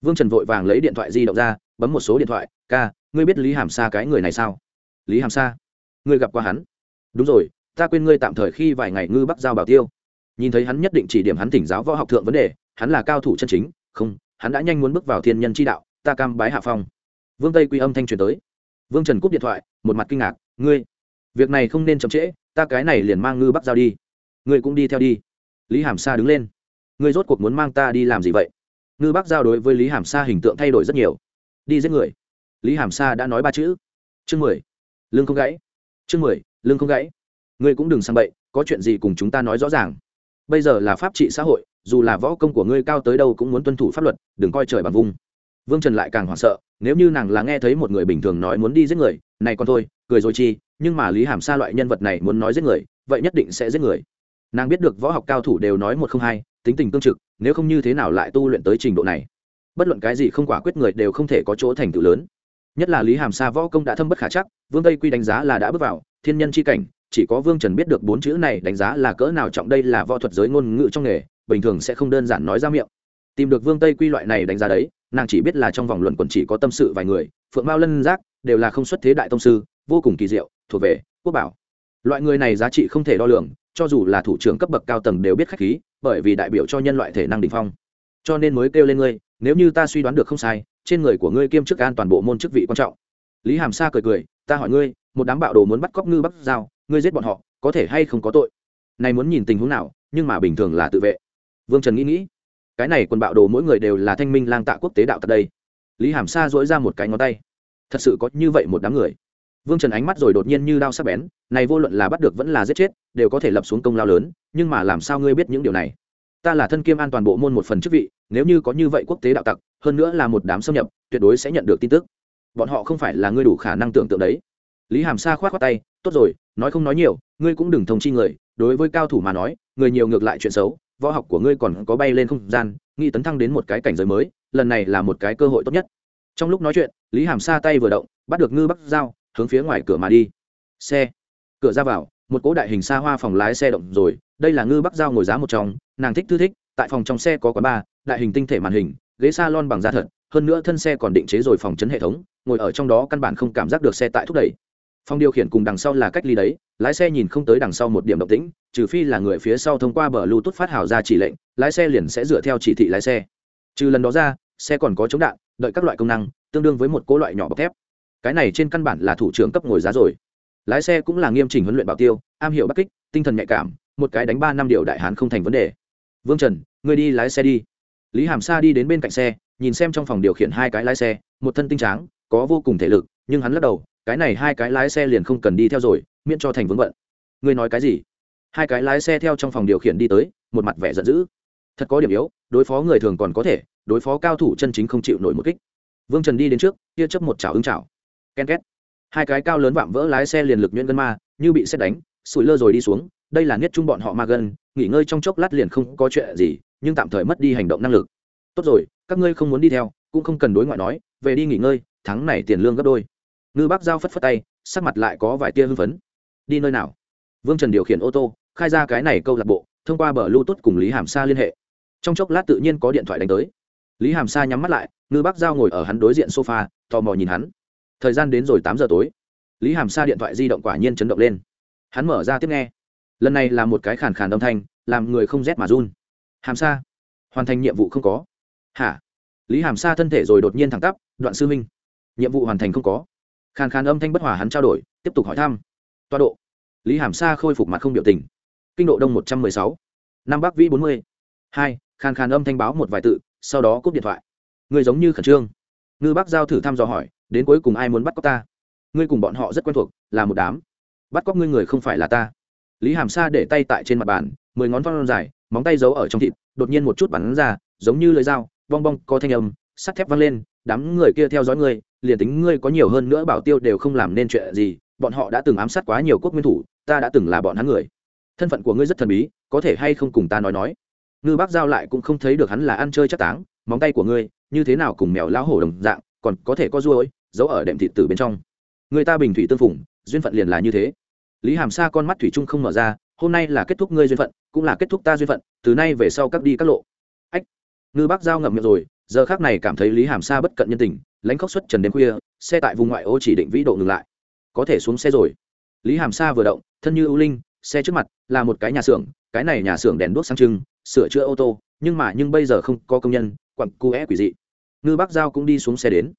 Vương trần vội vàng lấy điện thoại di động ra, bấm một số điện thoại, ca, ngươi biết lý hàm sa cái người này sao? Lý hàm sa? Ngươi gặp qua hắn? Đúng rồi ta quên ngươi tạm thời khi vài ngày ngư bắc giao bảo tiêu. Nhìn thấy hắn nhất định chỉ điểm hắn thỉnh giáo võ học thượng vấn đề, hắn là cao thủ chân chính, không, hắn đã nhanh muốn bước vào thiên nhân chi đạo, ta cam bái hạ phong. Vương tây quy âm thanh truyền tới. Vương trần cúp điện thoại, một mặt kinh ngạc, ngươi, việc này không nên chậm trễ, ta cái này liền mang ngư bắc giao đi. Ngươi cũng đi theo đi. Lý hàm sa đứng lên. Ngươi rốt cuộc muốn mang ta đi làm gì vậy? Ngư bắc giao đối với lý hàm sa hình tượng thay đổi rất nhiều. Đi giết người. Lý hàm sa đã nói ba chữ. Chương mười. Lương không gãy. Chương mười. Lương không gãy ngươi cũng đừng sang bậy, có chuyện gì cùng chúng ta nói rõ ràng. Bây giờ là pháp trị xã hội, dù là võ công của ngươi cao tới đâu cũng muốn tuân thủ pháp luật, đừng coi trời bằng vung. Vương trần lại càng hoảng sợ, nếu như nàng là nghe thấy một người bình thường nói muốn đi giết người, này còn thôi, cười rồi chi, nhưng mà lý hàm sa loại nhân vật này muốn nói giết người, vậy nhất định sẽ giết người. Nàng biết được võ học cao thủ đều nói một không hai, tính tình tương trực, nếu không như thế nào lại tu luyện tới trình độ này? Bất luận cái gì không quả quyết người đều không thể có chỗ thành tựu lớn. Nhất là lý hàm sa võ công đã thâm bất khả chắc, vương tây quy đánh giá là đã bước vào, thiên nhân c h i cảnh chỉ có vương trần biết được bốn chữ này đánh giá là cỡ nào trọng đây là võ thuật giới ngôn ngữ trong nghề, bình thường sẽ không đơn giản nói ra miệng. Tìm được vương tây quy loại này đánh giá đấy, nàng chỉ biết là trong vòng luận quần chỉ có tâm sự vài người, phượng mao lân giác đều là không xuất thế đại tông sư, vô cùng kỳ diệu, thuộc về quốc bảo. Loại người này giá trị không thể đo lường, cho dù là thủ trưởng cấp bậc cao tầng đều biết khách khí, bởi vì đại biểu cho nhân loại thể năng đ ỉ n h phong. Cho nên mới kêu lên ngươi, nếu như ta suy đoán được không sai, trên người của ngươi kiêm chức an toàn bộ môn chức vị quan trọng. Lý hàm sa cười cười, ta hỏi ngươi, một đám bạo đồ muốn bắt cóc ngư bắt dao ngươi giết bọn họ, có thể hay không có tội? Này muốn nhìn tình huống nào, nhưng mà bình thường là tự vệ. Vương trần nghĩ nghĩ. Cái này quần bạo đồ mỗi người đều là thanh minh lang tạ quốc tế đạo tật đây. Lý hàm sa dỗi ra một cái ngón tay. Thật sự có như vậy một đám người. Vương trần ánh mắt rồi đột nhiên như đao sắc bén, này vô luận là bắt được vẫn là giết chết, đều có thể lập xuống công lao lớn, nhưng mà làm sao ngươi biết những điều này? Ta là thân kiêm an toàn bộ môn một phần chức vị, nếu như có như vậy quốc tế đạo tặc, hơn nữa là một đám xâm nhập, tuyệt đối sẽ nhận được tin tức. Bọn họ không phải là ngươi đủ khả năng tưởng tượng đấy. Lý hàm sa k h o á t khoác tay tốt rồi, nói không nói nhiều, ngươi cũng đừng thông chi người, đối với cao thủ mà nói, người nhiều ngược lại chuyện xấu, võ học của ngươi còn có bay lên không gian nghi tấn thăng đến một cái cảnh giới mới, lần này là một cái cơ hội tốt nhất. Trong lúc nói chuyện, lý hàm sa tay vừa động, bắt được ngư bắc dao hướng phía ngoài cửa mà đi. Xe. Cửa ra vào, một cỗ đại hình xa hoa phòng lái xe động rồi, đây là ngư bắc giao ngồi giá một trong, nàng thích thư thích, tại phòng trong xe có quán bar, đại hình tinh thể màn hình, ghế salon bằng da thật, hơn nữa thân xe còn định chế rồi phòng chấn hệ thống, ngồi ở trong đó căn bản không cảm giác được xe tại thúc đẩy phòng điều khiển cùng đằng sau là cách ly đấy, lái xe nhìn không tới đằng sau một điểm động tĩnh, trừ phi là người phía sau thông qua bờ bluetooth phát hào ra chỉ lệnh, lái xe liền sẽ dựa theo chỉ thị lái xe. Trừ lần đó ra, xe còn có chống đạn, đợi các loại công năng, tương đương với một cỗ loại nhỏ bọc thép. Cái này trên căn bản là thủ trưởng cấp ngồi giá rồi. Lái xe cũng là nghiêm chỉnh huấn luyện bảo tiêu, am hiểu bắc kích, tinh thần nhạy cảm, một cái đánh ba năm điều đại hán không thành vấn đề. Vương trần người đi lái xe đi. Lý hàm sa đi đến bên cạnh xe, nhìn xem trong phòng điều khiển hai cái lái xe, một thân tinh tráng, có vô cùng thể lực, nhưng hắn lắc đầu cái này hai cái lái xe liền không cần đi theo rồi, miễn cho thành vướng bận. Ngươi nói cái gì? Hai cái lái xe theo trong phòng điều khiển đi tới, một mặt vẻ giận dữ. Thật có điểm yếu, đối phó người thường còn có thể, đối phó cao thủ chân chính không chịu nổi một kích. Vương trần đi đến trước kia chấp một chảo ứng chảo. Ken két. Hai cái cao lớn vạm vỡ lái xe liền lực nhuyễn gân ma, như bị xét đánh, sủi lơ rồi đi xuống, đây là niết chung bọn họ ma gân, nghỉ ngơi trong chốc lát liền không có chuyện gì, nhưng tạm thời mất đi hành động năng lực. Tốt rồi, các ngươi không muốn đi theo, cũng không cần đối ngoại nói, về đi nghỉ ngơi, tháng này tiền lương gấp đôi ngư bác giao phất phất tay, sắc mặt lại có vài tia hưng phấn. Đi nơi nào? Vương trần điều khiển ô tô, khai ra cái này câu lạc bộ, thông qua bờ lưu tốt cùng lý hàm sa liên hệ. Trong chốc lát tự nhiên có điện thoại đánh tới. Lý hàm sa nhắm mắt lại, ngư bác giao ngồi ở hắn đối diện sofa, tò mò nhìn hắn. Thời gian đến rồi tám giờ tối. Lý hàm sa điện thoại di động quả nhiên chấn động lên. Hắn mở ra tiếp nghe. Lần này là một cái khàn khàn âm thanh, làm người không rét mà run. Hàm sa, hoàn thành nhiệm vụ không có. Hả? Lý hàm sa thân thể rồi đột nhiên thẳng tắp, đoạn sư minh nhiệm vụ hoàn thành không có khàn khàn âm thanh bất hòa hắn trao đổi, tiếp tục hỏi thăm. Toa độ. Lý hàm sa khôi phục mặt không biểu tình. Kinh độ đông một trăm mười sáu. Năm bắc vĩ bốn mươi. Hai, khàn khàn âm thanh báo một vài tự, sau đó cúp điện thoại. Người giống như khẩn trương. Ngư bác giao thử thăm dò hỏi, đến cuối cùng ai muốn bắt cóc ta? Ngươi cùng bọn họ rất quen thuộc, là một đám. Bắt cóc ngươi người không phải là ta. Lý hàm sa để tay tại trên mặt bàn, mười ngón phong dài, móng tay giấu ở trong thịt, đột nhiên một chút bắn ra, giống như lưỡi dao, bong bong, có thanh âm, sắt thép văng lên, đám người kia theo dõi ngươi liền tính ngươi có nhiều hơn nữa bảo tiêu đều không làm nên chuyện gì, bọn họ đã từng ám sát quá nhiều quốc nguyên thủ, ta đã từng là bọn hắn người. Thân phận của ngươi rất thần bí, có thể hay không cùng ta nói nói? Ngư bác giao lại cũng không thấy được hắn là ăn chơi chắc táng, móng tay của ngươi, như thế nào cùng mèo lão hổ đồng dạng, còn có thể có ruôi giấu ở đệm thịt từ bên trong. Người ta bình thủy tương phủng duyên phận liền là như thế. Lý hàm sa con mắt thủy trung không mở ra, hôm nay là kết thúc ngươi duyên phận, cũng là kết thúc ta duyên phận, từ nay về sau các đi các lộ. Ách! Ngư bác giao ngậm miệng rồi giờ khác này cảm thấy lý hàm sa bất cận nhân tình, lãnh khóc xuất trần đêm khuya, xe tại vùng ngoại ô chỉ định vĩ độ ngừng lại. Có thể xuống xe rồi. Lý hàm sa vừa động, thân như ưu linh, xe trước mặt là một cái nhà xưởng, cái này nhà xưởng đèn đuốc sang trưng, sửa chữa ô tô, nhưng mà nhưng bây giờ không có công nhân, quặng cu é quỷ dị. Ngư bắc giao cũng đi xuống xe đến.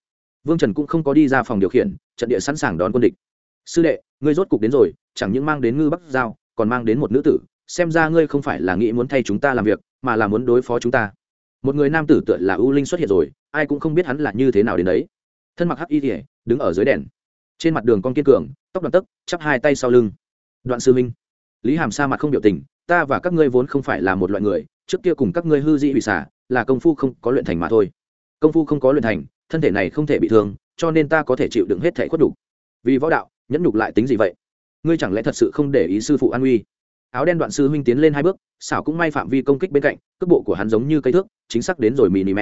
Vương trần cũng không có đi ra phòng điều khiển, trận địa sẵn sàng đón quân địch. Sư đệ, ngươi rốt cục đến rồi, chẳng những mang đến ngư bắc giao, còn mang đến một nữ tử, xem ra ngươi không phải là nghĩ muốn thay chúng ta làm việc, mà là muốn đối phó chúng ta một người nam tử tựa là ưu linh xuất hiện rồi, ai cũng không biết hắn là như thế nào đến đấy. Thân mặc hắc y thể đứng ở dưới đèn. Trên mặt đường con kiên cường, tóc đoạn tấc, chắp hai tay sau lưng. Đoạn sư minh, lý hàm sa mặt không biểu tình, ta và các ngươi vốn không phải là một loại người, trước kia cùng các ngươi hư dị hủy xả, là công phu không có luyện thành mà thôi. Công phu không có luyện thành, thân thể này không thể bị thương, cho nên ta có thể chịu đựng hết thể khuất đục vì võ đạo, nhẫn nhục lại tính gì vậy? Ngươi chẳng lẽ thật sự không để ý sư phụ an uy áo đen đoạn sư huynh tiến lên hai bước, xảo cũng may phạm vi công kích bên cạnh, cước bộ của hắn giống như cây thước, chính xác đến rồi mm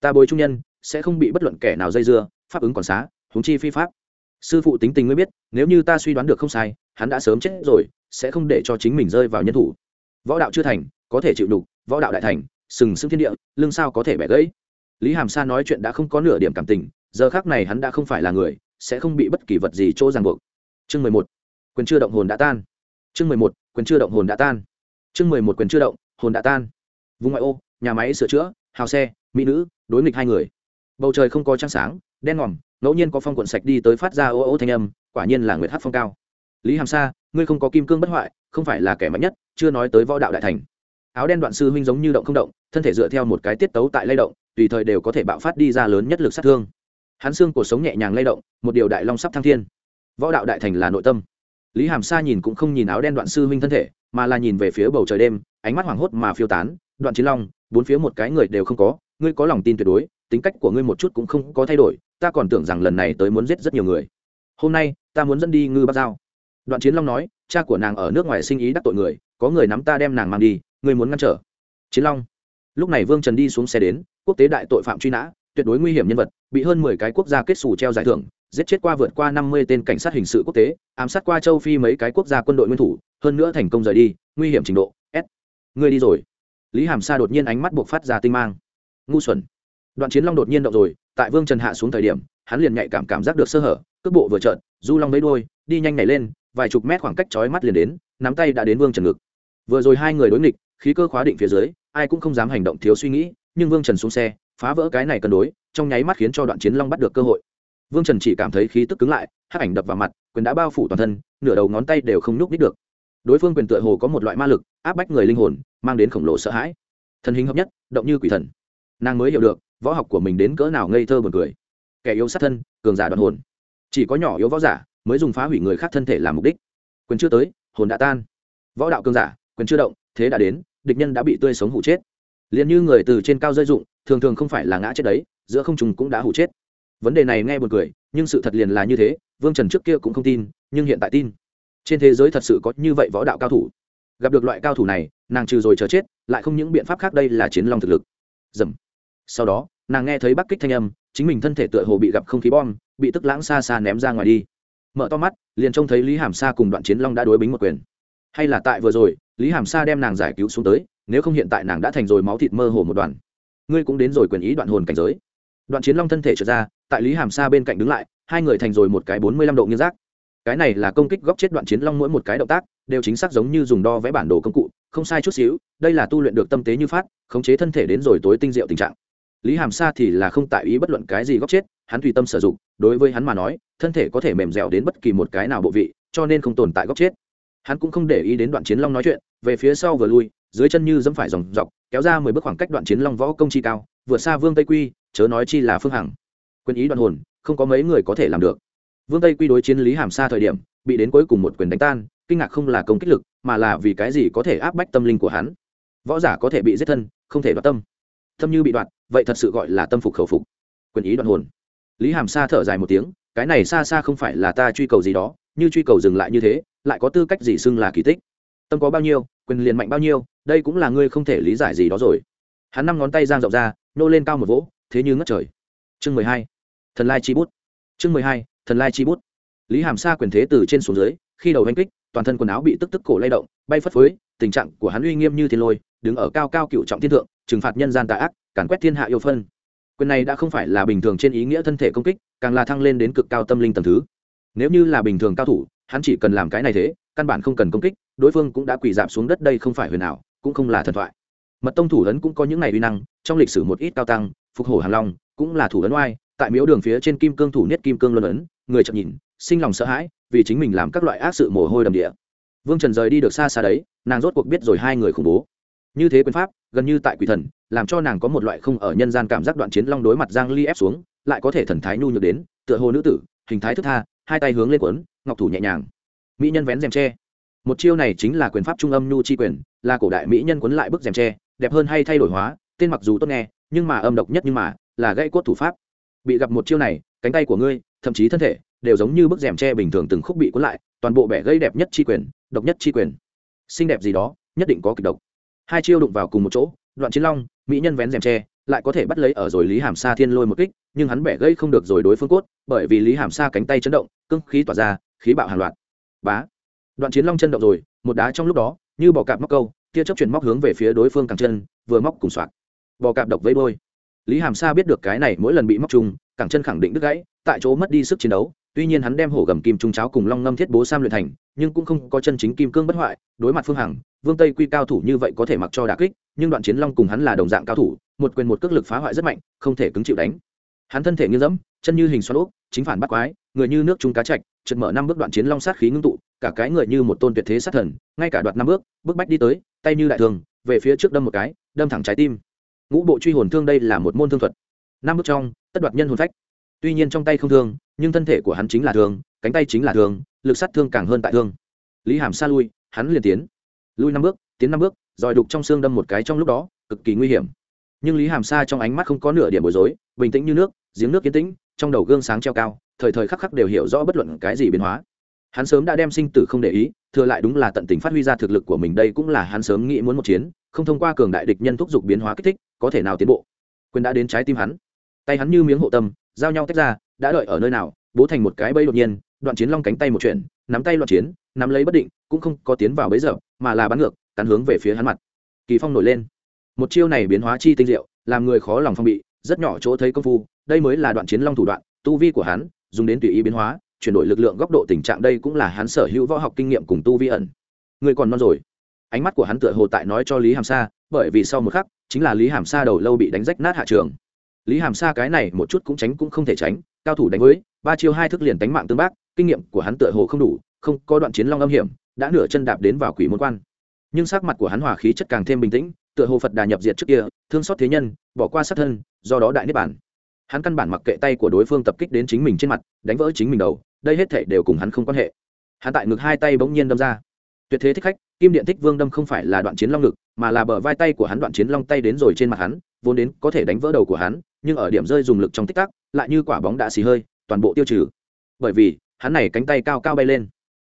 ta bồi trung nhân, sẽ không bị bất luận kẻ nào dây dưa, pháp ứng còn xá húng chi phi pháp. Sư phụ tính tình ngươi biết, nếu như ta suy đoán được không sai, hắn đã sớm chết rồi, sẽ không để cho chính mình rơi vào nhân thủ. Võ đạo chưa thành, có thể chịu đục, võ đạo đại thành, sừng sững thiên địa, lưng sao có thể bẻ gãy? Lý hàm sa nói chuyện đã không có nửa điểm cảm tình, giờ khác này hắn đã không phải là người, sẽ không bị bất kỳ vật gì chỗ ràng buộc. Chương mười một. Quyền chưa động hồn đã tan chương mười một, quyền chưa động hồn đã tan. Chương mười một, quyền chưa động, hồn đã tan. Vùng ngoại ô, nhà máy sửa chữa, hào xe, mỹ nữ, đối nghịch hai người. Bầu trời không có trăng sáng, đen ngòm, ngẫu nhiên có phong cuộn sạch đi tới phát ra ô ô thanh âm, quả nhiên là nguyệt hát phong cao. Lý hàm sa, ngươi không có kim cương bất hoại, không phải là kẻ mạnh nhất, chưa nói tới võ đạo đại thành. Áo đen đoạn sư huynh giống như động không động, thân thể dựa theo một cái tiết tấu tại lay động, tùy thời đều có thể bạo phát đi ra lớn nhất lực sát thương. Hắn xương cuộc sống nhẹ nhàng lay động, một điều đại long sắp thăng thiên. Võ đạo đại thành là nội tâm lý hàm sa nhìn cũng không nhìn áo đen đoạn sư huynh thân thể, mà là nhìn về phía bầu trời đêm, ánh mắt hoảng hốt mà phiêu tán, đoạn chiến long, bốn phía một cái người đều không có, ngươi có lòng tin tuyệt đối, tính cách của ngươi một chút cũng không có thay đổi, ta còn tưởng rằng lần này tới muốn giết rất nhiều người. Hôm nay, ta muốn dẫn đi ngư bác giao. Đoạn chiến long nói, cha của nàng ở nước ngoài sinh ý đắc tội người, có người nắm ta đem nàng mang đi, ngươi muốn ngăn trở. Chiến long, lúc này vương trần đi xuống xe đến, quốc tế đại tội phạm truy nã, tuyệt đối nguy hiểm nhân vật, bị hơn mười cái quốc gia kết xù treo giải thưởng giết chết qua vượt qua năm mươi tên cảnh sát hình sự quốc tế, ám sát qua châu phi mấy cái quốc gia quân đội nguyên thủ, hơn nữa thành công rời đi, nguy hiểm trình độ, s. Ngươi đi rồi. Lý hàm sa đột nhiên ánh mắt buộc phát ra tinh mang. Ngu xuẩn. Đoạn chiến long đột nhiên động rồi, tại vương trần hạ xuống thời điểm, hắn liền nhạy cảm cảm giác được sơ hở, cước bộ vừa trợn, du long lấy đôi đi nhanh nhảy lên, vài chục mét khoảng cách chói mắt liền đến, nắm tay đã đến vương trần ngực. Vừa rồi hai người đối nghịch, khí cơ khóa định phía dưới, ai cũng không dám hành động thiếu suy nghĩ, nhưng vương trần xuống xe, phá vỡ cái này cân đối, trong nháy mắt khiến cho đoạn chiến long bắt được cơ hội vương trần chỉ cảm thấy khí tức cứng lại hát ảnh đập vào mặt, quyền đã bao phủ toàn thân, nửa đầu ngón tay đều không nhúc nít được. Đối phương quyền tựa hồ có một loại ma lực, áp bách người linh hồn, mang đến khổng lồ sợ hãi. Thần hình hợp nhất, động như quỷ thần. Nàng mới hiểu được, võ học của mình đến cỡ nào ngây thơ buồn cười. Kẻ yếu sát thân, cường giả đoạn hồn. Chỉ có nhỏ yếu võ giả mới dùng phá hủy người khác thân thể làm mục đích. Quyền chưa tới, hồn đã tan. Võ đạo cường giả, quyền chưa động, thế đã đến, địch nhân đã bị tươi sống hụ chết. Liền như người từ trên cao rơi dụng, thường thường không phải là ngã chết đấy, giữa không trùng cũng đã hụ chết vấn đề này nghe buồn cười, nhưng sự thật liền là như thế, vương trần trước kia cũng không tin, nhưng hiện tại tin. Trên thế giới thật sự có như vậy võ đạo cao thủ. Gặp được loại cao thủ này, nàng trừ rồi chờ chết, lại không những biện pháp khác đây là chiến long thực lực. Dầm. Sau đó, nàng nghe thấy bắc kích thanh âm, chính mình thân thể tựa hồ bị gặp không khí bom, bị tức lãng xa xa ném ra ngoài đi. Mở to mắt, liền trông thấy lý hàm sa cùng đoạn chiến long đã đối bính một quyền. Hay là tại vừa rồi, lý hàm sa đem nàng giải cứu xuống tới, nếu không hiện tại nàng đã thành rồi máu thịt mơ hồ một đoàn ngươi cũng đến rồi quyền ý đoạn hồn cảnh giới đoạn chiến long thân thể trở ra, tại lý hàm sa bên cạnh đứng lại, hai người thành rồi một cái bốn mươi lăm độ nghiêng rác. Cái này là công kích góc chết đoạn chiến long mỗi một cái động tác, đều chính xác giống như dùng đo vẽ bản đồ công cụ, không sai chút xíu, đây là tu luyện được tâm tế như phát, khống chế thân thể đến rồi tối tinh diệu tình trạng. Lý hàm sa thì là không tại ý bất luận cái gì góc chết, hắn tùy tâm sử dụng, đối với hắn mà nói, thân thể có thể mềm dẻo đến bất kỳ một cái nào bộ vị, cho nên không tồn tại góc chết. Hắn cũng không để ý đến đoạn chiến long nói chuyện, về phía sau vừa lui, dưới chân như dẫm phải dòng dọc, kéo ra mười bước khoảng cách đoạn chiến long võ công chi cao, vừa xa vương tây quy chớ nói chi là phương hằng. Quyền ý đoạn hồn, không có mấy người có thể làm được. Vương tây quy đối chiến lý hàm sa thời điểm, bị đến cuối cùng một quyền đánh tan, kinh ngạc không là công kích lực, mà là vì cái gì có thể áp bách tâm linh của hắn. Võ giả có thể bị giết thân, không thể đoạt tâm. Tâm như bị đoạt, vậy thật sự gọi là tâm phục khẩu phục. Quyền ý đoạn hồn. Lý hàm sa thở dài một tiếng, cái này xa xa không phải là ta truy cầu gì đó, như truy cầu dừng lại như thế, lại có tư cách gì xưng là kỳ tích? Tâm có bao nhiêu, quyền liền mạnh bao nhiêu, đây cũng là ngươi không thể lý giải gì đó rồi. Hắn năm ngón tay giang rộng ra, nô lên cao một vỗ thế như ngất trời. Chương mười hai, thần lai chi bút. Chương mười hai, thần lai chi bút. Lý hàm sa quyền thế từ trên xuống dưới, khi đầu oanh kích, toàn thân quần áo bị tức tức cổ lay động, bay phất phới, tình trạng của hắn uy nghiêm như thiên lôi, đứng ở cao cao cựu trọng thiên thượng, trừng phạt nhân gian tà ác, càn quét thiên hạ yêu phân. Quyền này đã không phải là bình thường trên ý nghĩa thân thể công kích, càng là thăng lên đến cực cao tâm linh tầm thứ. Nếu như là bình thường cao thủ, hắn chỉ cần làm cái này thế, căn bản không cần công kích, đối phương cũng đã quỳ dạp xuống đất đây không phải huyền ảo, cũng không là thần thoại. Mật tông thủ ấn cũng có những này uy năng, trong lịch sử một ít cao tăng phục hổ hàng long, cũng là thủ ấn oai, tại miếu đường phía trên kim cương thủ niết kim cương luân ấn, người chậm nhìn, sinh lòng sợ hãi, vì chính mình làm các loại ác sự mồ hôi đầm địa. Vương trần rời đi được xa xa đấy, nàng rốt cuộc biết rồi hai người khủng bố. Như thế quyền pháp, gần như tại quỷ thần, làm cho nàng có một loại không ở nhân gian cảm giác đoạn chiến long đối mặt giang ly ép xuống, lại có thể thần thái nhu nhược đến, tựa hồ nữ tử, hình thái thức tha, hai tay hướng lên quấn, ngọc thủ nhẹ nhàng. Mỹ nhân vén rèm tre. Một chiêu này chính là quyền pháp trung âm nhu chi quyền, là cổ đại mỹ nhân quấn lại bức rèm tre, đẹp hơn hay thay đổi hóa, tên mặc dù tốt nghe nhưng mà âm độc nhất nhưng mà là gãy cốt thủ pháp. Bị gặp một chiêu này, cánh tay của ngươi, thậm chí thân thể, đều giống như bức rèm tre bình thường từng khúc bị cuốn lại, toàn bộ bẻ gây đẹp nhất chi quyền, độc nhất chi quyền. Xinh đẹp gì đó, nhất định có kịch độc. Hai chiêu đụng vào cùng một chỗ, đoạn chiến long, mỹ nhân vén rèm tre, lại có thể bắt lấy ở rồi lý hàm sa thiên lôi một kích, nhưng hắn bẻ gây không được rồi đối phương cốt, bởi vì lý hàm sa cánh tay chấn động cưng khí tỏa ra, khí bạo hàng loạt. Bá! Đoạn chiến long chân động rồi, một đá trong lúc đó, như bò cạp móc câu, tia chớp chuyển móc hướng về phía đối phương càng chân, vừa móc cùng soạt bò cạp độc vây đôi. Lý hàm sa biết được cái này mỗi lần bị móc trùng, cẳng chân khẳng định đứt gãy, tại chỗ mất đi sức chiến đấu. Tuy nhiên hắn đem hổ gầm kim trung cháo cùng long ngâm thiết bố sam luyện thành, nhưng cũng không có chân chính kim cương bất hoại. Đối mặt phương hằng, vương tây quy cao thủ như vậy có thể mặc cho đà kích, nhưng đoạn chiến long cùng hắn là đồng dạng cao thủ, một quyền một cước lực phá hoại rất mạnh, không thể cứng chịu đánh. Hắn thân thể như dẫm, chân như hình xoắn ốc chính phản bắt quái, người như nước trung cá trạch trượt mở năm bước đoạn chiến long sát khí ngưng tụ, cả cái người như một tôn tuyệt thế sát thần, ngay cả đoạt năm bước bước bách đi tới, tay như đại thường, về phía trước đâm một cái, đâm thẳng trái tim ngũ bộ truy hồn thương đây là một môn thương thuật. Năm bước trong, tất đoạt nhân hồn phách. Tuy nhiên trong tay không thương, nhưng thân thể của hắn chính là thương, cánh tay chính là thương, lực sát thương càng hơn tại thương. Lý hàm xa lui, hắn liền tiến. Lui năm bước, tiến năm bước, rồi đục trong xương đâm một cái trong lúc đó, cực kỳ nguy hiểm. Nhưng lý hàm xa trong ánh mắt không có nửa điểm bối rối, bình tĩnh như nước, giếng nước yên tĩnh, trong đầu gương sáng treo cao, thời thời khắc khắc đều hiểu rõ bất luận cái gì biến hóa. Hắn sớm đã đem sinh tử không để ý, thừa lại đúng là tận tình phát huy ra thực lực của mình, đây cũng là hắn sớm nghĩ muốn một chiến không thông qua cường đại địch nhân thúc giục biến hóa kích thích, có thể nào tiến bộ? Quyền đã đến trái tim hắn. Tay hắn như miếng hộ tâm, giao nhau tách ra, đã đợi ở nơi nào, bố thành một cái bẫy đột nhiên, đoạn chiến long cánh tay một chuyện, nắm tay loạn chiến, nắm lấy bất định, cũng không có tiến vào bấy giờ, mà là bắn ngược, cắn hướng về phía hắn mặt. Kỳ phong nổi lên. Một chiêu này biến hóa chi tinh diệu, làm người khó lòng phong bị, rất nhỏ chỗ thấy công phu, đây mới là đoạn chiến long thủ đoạn, tu vi của hắn, dùng đến tùy ý biến hóa, chuyển đổi lực lượng góc độ tình trạng đây cũng là hắn sở hữu võ học kinh nghiệm cùng tu vi ẩn. Người còn non rồi ánh mắt của hắn tựa hồ tại nói cho lý hàm sa, bởi vì sau một khắc, chính là lý hàm sa đầu lâu bị đánh rách nát hạ trường. Lý hàm sa cái này một chút cũng tránh cũng không thể tránh, cao thủ đánh với, ba chiêu hai thức liền đánh mạng tương bác, kinh nghiệm của hắn tựa hồ không đủ, không có đoạn chiến long âm hiểm, đã nửa chân đạp đến vào quỷ môn quan. Nhưng sắc mặt của hắn hòa khí chất càng thêm bình tĩnh, tựa hồ phật đà nhập diệt trước kia, thương xót thế nhân, bỏ qua sát thân, do đó đại niết bản hắn căn bản mặc kệ tay của đối phương tập kích đến chính mình trên mặt, đánh vỡ chính mình đầu, đây hết thể đều cùng hắn không quan hệ. Hắn tại ngực hai tay bỗng nhiên đâm ra tuyệt thế thích khách, kim điện thích vương đâm không phải là đoạn chiến long ngực, mà là bờ vai tay của hắn đoạn chiến long tay đến rồi trên mặt hắn, vốn đến có thể đánh vỡ đầu của hắn, nhưng ở điểm rơi dùng lực trong tích tắc, lại như quả bóng đã xì hơi, toàn bộ tiêu trừ. Bởi vì, hắn này cánh tay cao cao bay lên.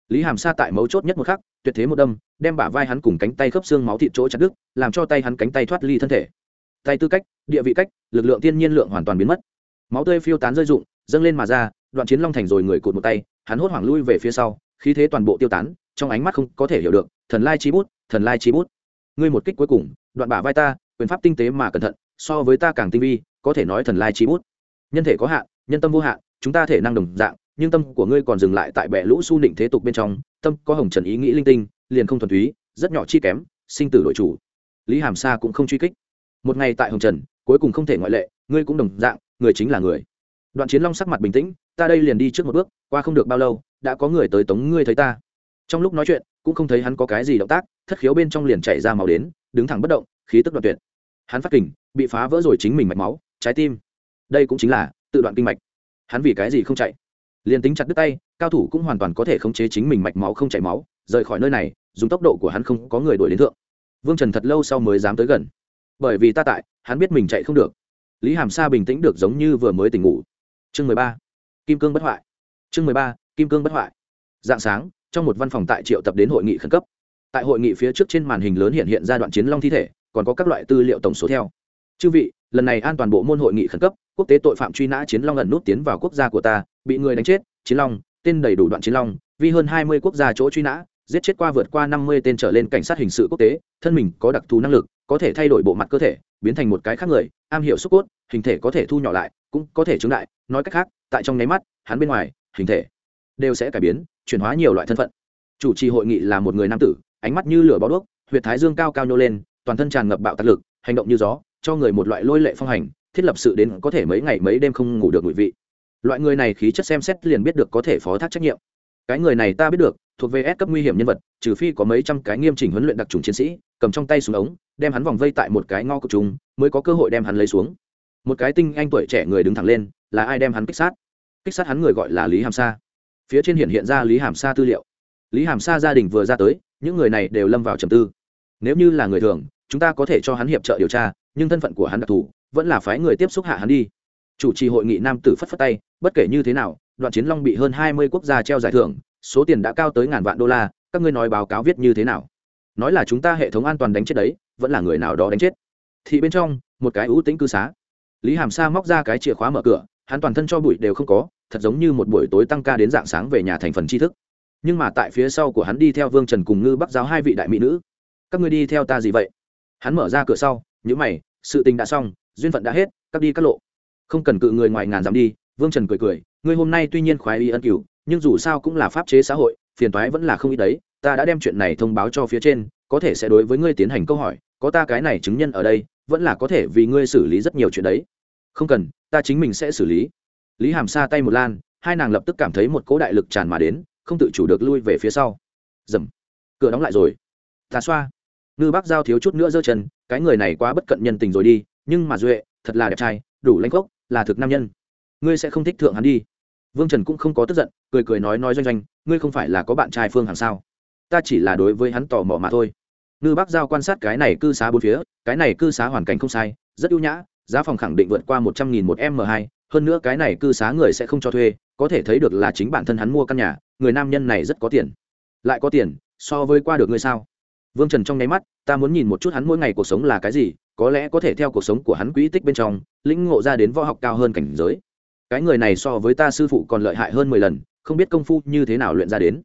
Lý hàm sa tại mấu chốt nhất một khắc, tuyệt thế một đâm, đem bả vai hắn cùng cánh tay khớp xương máu thịt chỗ chặt đứt, làm cho tay hắn cánh tay thoát ly thân thể. Tay tư cách, địa vị cách, lực lượng thiên nhiên lượng hoàn toàn biến mất. Máu tươi phiêu tán rơi rụng, dâng lên mà ra, đoạn chiến long thành rồi người cụt một tay, hắn hốt hoảng lui về phía sau, khí thế toàn bộ tiêu tán trong ánh mắt không có thể hiểu được, thần lai chi bút, thần lai chi bút. Ngươi một kích cuối cùng, đoạn bả vai ta, quyền pháp tinh tế mà cẩn thận, so với ta càng tinh vi, có thể nói thần lai chi bút. Nhân thể có hạn, nhân tâm vô hạn, chúng ta thể năng đồng dạng, nhưng tâm của ngươi còn dừng lại tại bệ lũ su nịnh thế tục bên trong, tâm có hồng trần ý nghĩ linh tinh, liền không thuần túy, rất nhỏ chi kém, sinh tử đội chủ. Lý hàm sa cũng không truy kích. Một ngày tại hồng trần, cuối cùng không thể ngoại lệ, ngươi cũng đồng dạng, người chính là người. Đoạn chiến long sắc mặt bình tĩnh, ta đây liền đi trước một bước, qua không được bao lâu, đã có người tới tống ngươi thấy ta trong lúc nói chuyện, cũng không thấy hắn có cái gì động tác, thất khiếu bên trong liền chạy ra màu đến, đứng thẳng bất động, khí tức đoạn tuyệt. Hắn phát kình, bị phá vỡ rồi chính mình mạch máu, trái tim. Đây cũng chính là tự đoạn kinh mạch. Hắn vì cái gì không chạy? Liền tính chặt đứt tay, cao thủ cũng hoàn toàn có thể khống chế chính mình mạch máu không chảy máu, rời khỏi nơi này, dùng tốc độ của hắn không có người đuổi đến thượng. Vương trần thật lâu sau mới dám tới gần. Bởi vì ta tại, hắn biết mình chạy không được. Lý hàm sa bình tĩnh được giống như vừa mới tỉnh ngủ. Chương mười ba. Kim cương bất hoại. Chương mười ba, kim cương bất hoại. Dạng sáng trong một văn phòng tại triệu tập đến hội nghị khẩn cấp. Tại hội nghị phía trước trên màn hình lớn hiện hiện ra đoạn chiến long thi thể, còn có các loại tư liệu tổng số theo. Chư vị, lần này an toàn bộ môn hội nghị khẩn cấp, quốc tế tội phạm truy nã chiến long ẩn nút tiến vào quốc gia của ta, bị người đánh chết, chiến long, tên đầy đủ đoạn chiến long vì hơn hai mươi quốc gia chỗ truy nã, giết chết qua vượt qua năm mươi tên trở lên cảnh sát hình sự quốc tế, thân mình có đặc thù năng lực, có thể thay đổi bộ mặt cơ thể, biến thành một cái khác người, am hiểu xúc cốt, hình thể có thể thu nhỏ lại, cũng có thể chứng đại nói cách khác, tại trong nháy mắt, hắn bên ngoài, hình thể đều sẽ cải biến, chuyển hóa nhiều loại thân phận. Chủ trì hội nghị là một người nam tử, ánh mắt như lửa bó đuốc, huyệt thái dương cao cao nhô lên, toàn thân tràn ngập bạo tác lực, hành động như gió, cho người một loại lôi lệ phong hành, thiết lập sự đến có thể mấy ngày mấy đêm không ngủ được ngụy vị. Loại người này khí chất xem xét liền biết được có thể phó thác trách nhiệm. Cái người này ta biết được, thuộc về S cấp nguy hiểm nhân vật, trừ phi có mấy trăm cái nghiêm chỉnh huấn luyện đặc trùng chiến sĩ, cầm trong tay súng ống, đem hắn vòng vây tại một cái ngo cực trùng, mới có cơ hội đem hắn lấy xuống. Một cái tinh anh tuổi trẻ người đứng thẳng lên, là ai đem hắn kích sát? Kích sát hắn người gọi là lý hàm sa phía trên hiện hiện ra lý hàm sa tư liệu. Lý hàm sa gia đình vừa ra tới, những người này đều lâm vào trầm tư. Nếu như là người thường, chúng ta có thể cho hắn hiệp trợ điều tra, nhưng thân phận của hắn đặc thù, vẫn là phái người tiếp xúc hạ hắn đi. Chủ trì hội nghị nam tử phất phất tay, bất kể như thế nào, đoạn chiến long bị hơn hai mươi quốc gia treo giải thưởng, số tiền đã cao tới ngàn vạn đô la, các ngươi nói báo cáo viết như thế nào? Nói là chúng ta hệ thống an toàn đánh chết đấy, vẫn là người nào đó đánh chết? Thì bên trong, một cái ưu tĩnh cư xá. Lý hàm sa móc ra cái chìa khóa mở cửa, hắn toàn thân cho bụi đều không có thật giống như một buổi tối tăng ca đến dạng sáng về nhà thành phần tri thức. Nhưng mà tại phía sau của hắn đi theo vương trần cùng ngư bắc giáo hai vị đại mỹ nữ. Các ngươi đi theo ta gì vậy? Hắn mở ra cửa sau những mày, sự tình đã xong, duyên phận đã hết, các đi các lộ. Không cần cự người ngoài ngàn dám đi, vương trần cười cười, ngươi hôm nay tuy nhiên khoái y ân cửu, nhưng dù sao cũng là pháp chế xã hội, phiền toái vẫn là không ít đấy, ta đã đem chuyện này thông báo cho phía trên, có thể sẽ đối với ngươi tiến hành câu hỏi, có ta cái này chứng nhân ở đây, vẫn là có thể vì ngươi xử lý rất nhiều chuyện đấy. Không cần, ta chính mình sẽ xử lý lý hàm sa tay một lan, hai nàng lập tức cảm thấy một cỗ đại lực tràn mà đến, không tự chủ được lui về phía sau. Dầm. Cửa đóng lại rồi. Ta xoa. Ngư bác giao thiếu chút nữa giơ chân, cái người này quá bất cận nhân tình rồi đi, nhưng mà duệ, thật là đẹp trai, đủ lanh gốc là thực nam nhân. Ngươi sẽ không thích thượng hắn đi. Vương trần cũng không có tức giận, cười cười nói nói doanh doanh, ngươi không phải là có bạn trai phương hàng sao? Ta chỉ là đối với hắn tò mò mà thôi. Ngư bác giao quan sát cái này cư xá bốn phía, cái này cư xá hoàn cảnh không sai, rất ưu nhã, giá phòng khẳng định vượt qua một trăm nghìn một m hai hơn nữa cái này cư xá người sẽ không cho thuê, có thể thấy được là chính bản thân hắn mua căn nhà, người nam nhân này rất có tiền. Lại có tiền, so với qua được ngươi sao? Vương trần trong nháy mắt, ta muốn nhìn một chút hắn mỗi ngày cuộc sống là cái gì, có lẽ có thể theo cuộc sống của hắn quỹ tích bên trong, lĩnh ngộ ra đến võ học cao hơn cảnh giới. Cái người này so với ta sư phụ còn lợi hại hơn mười lần, không biết công phu như thế nào luyện ra đến.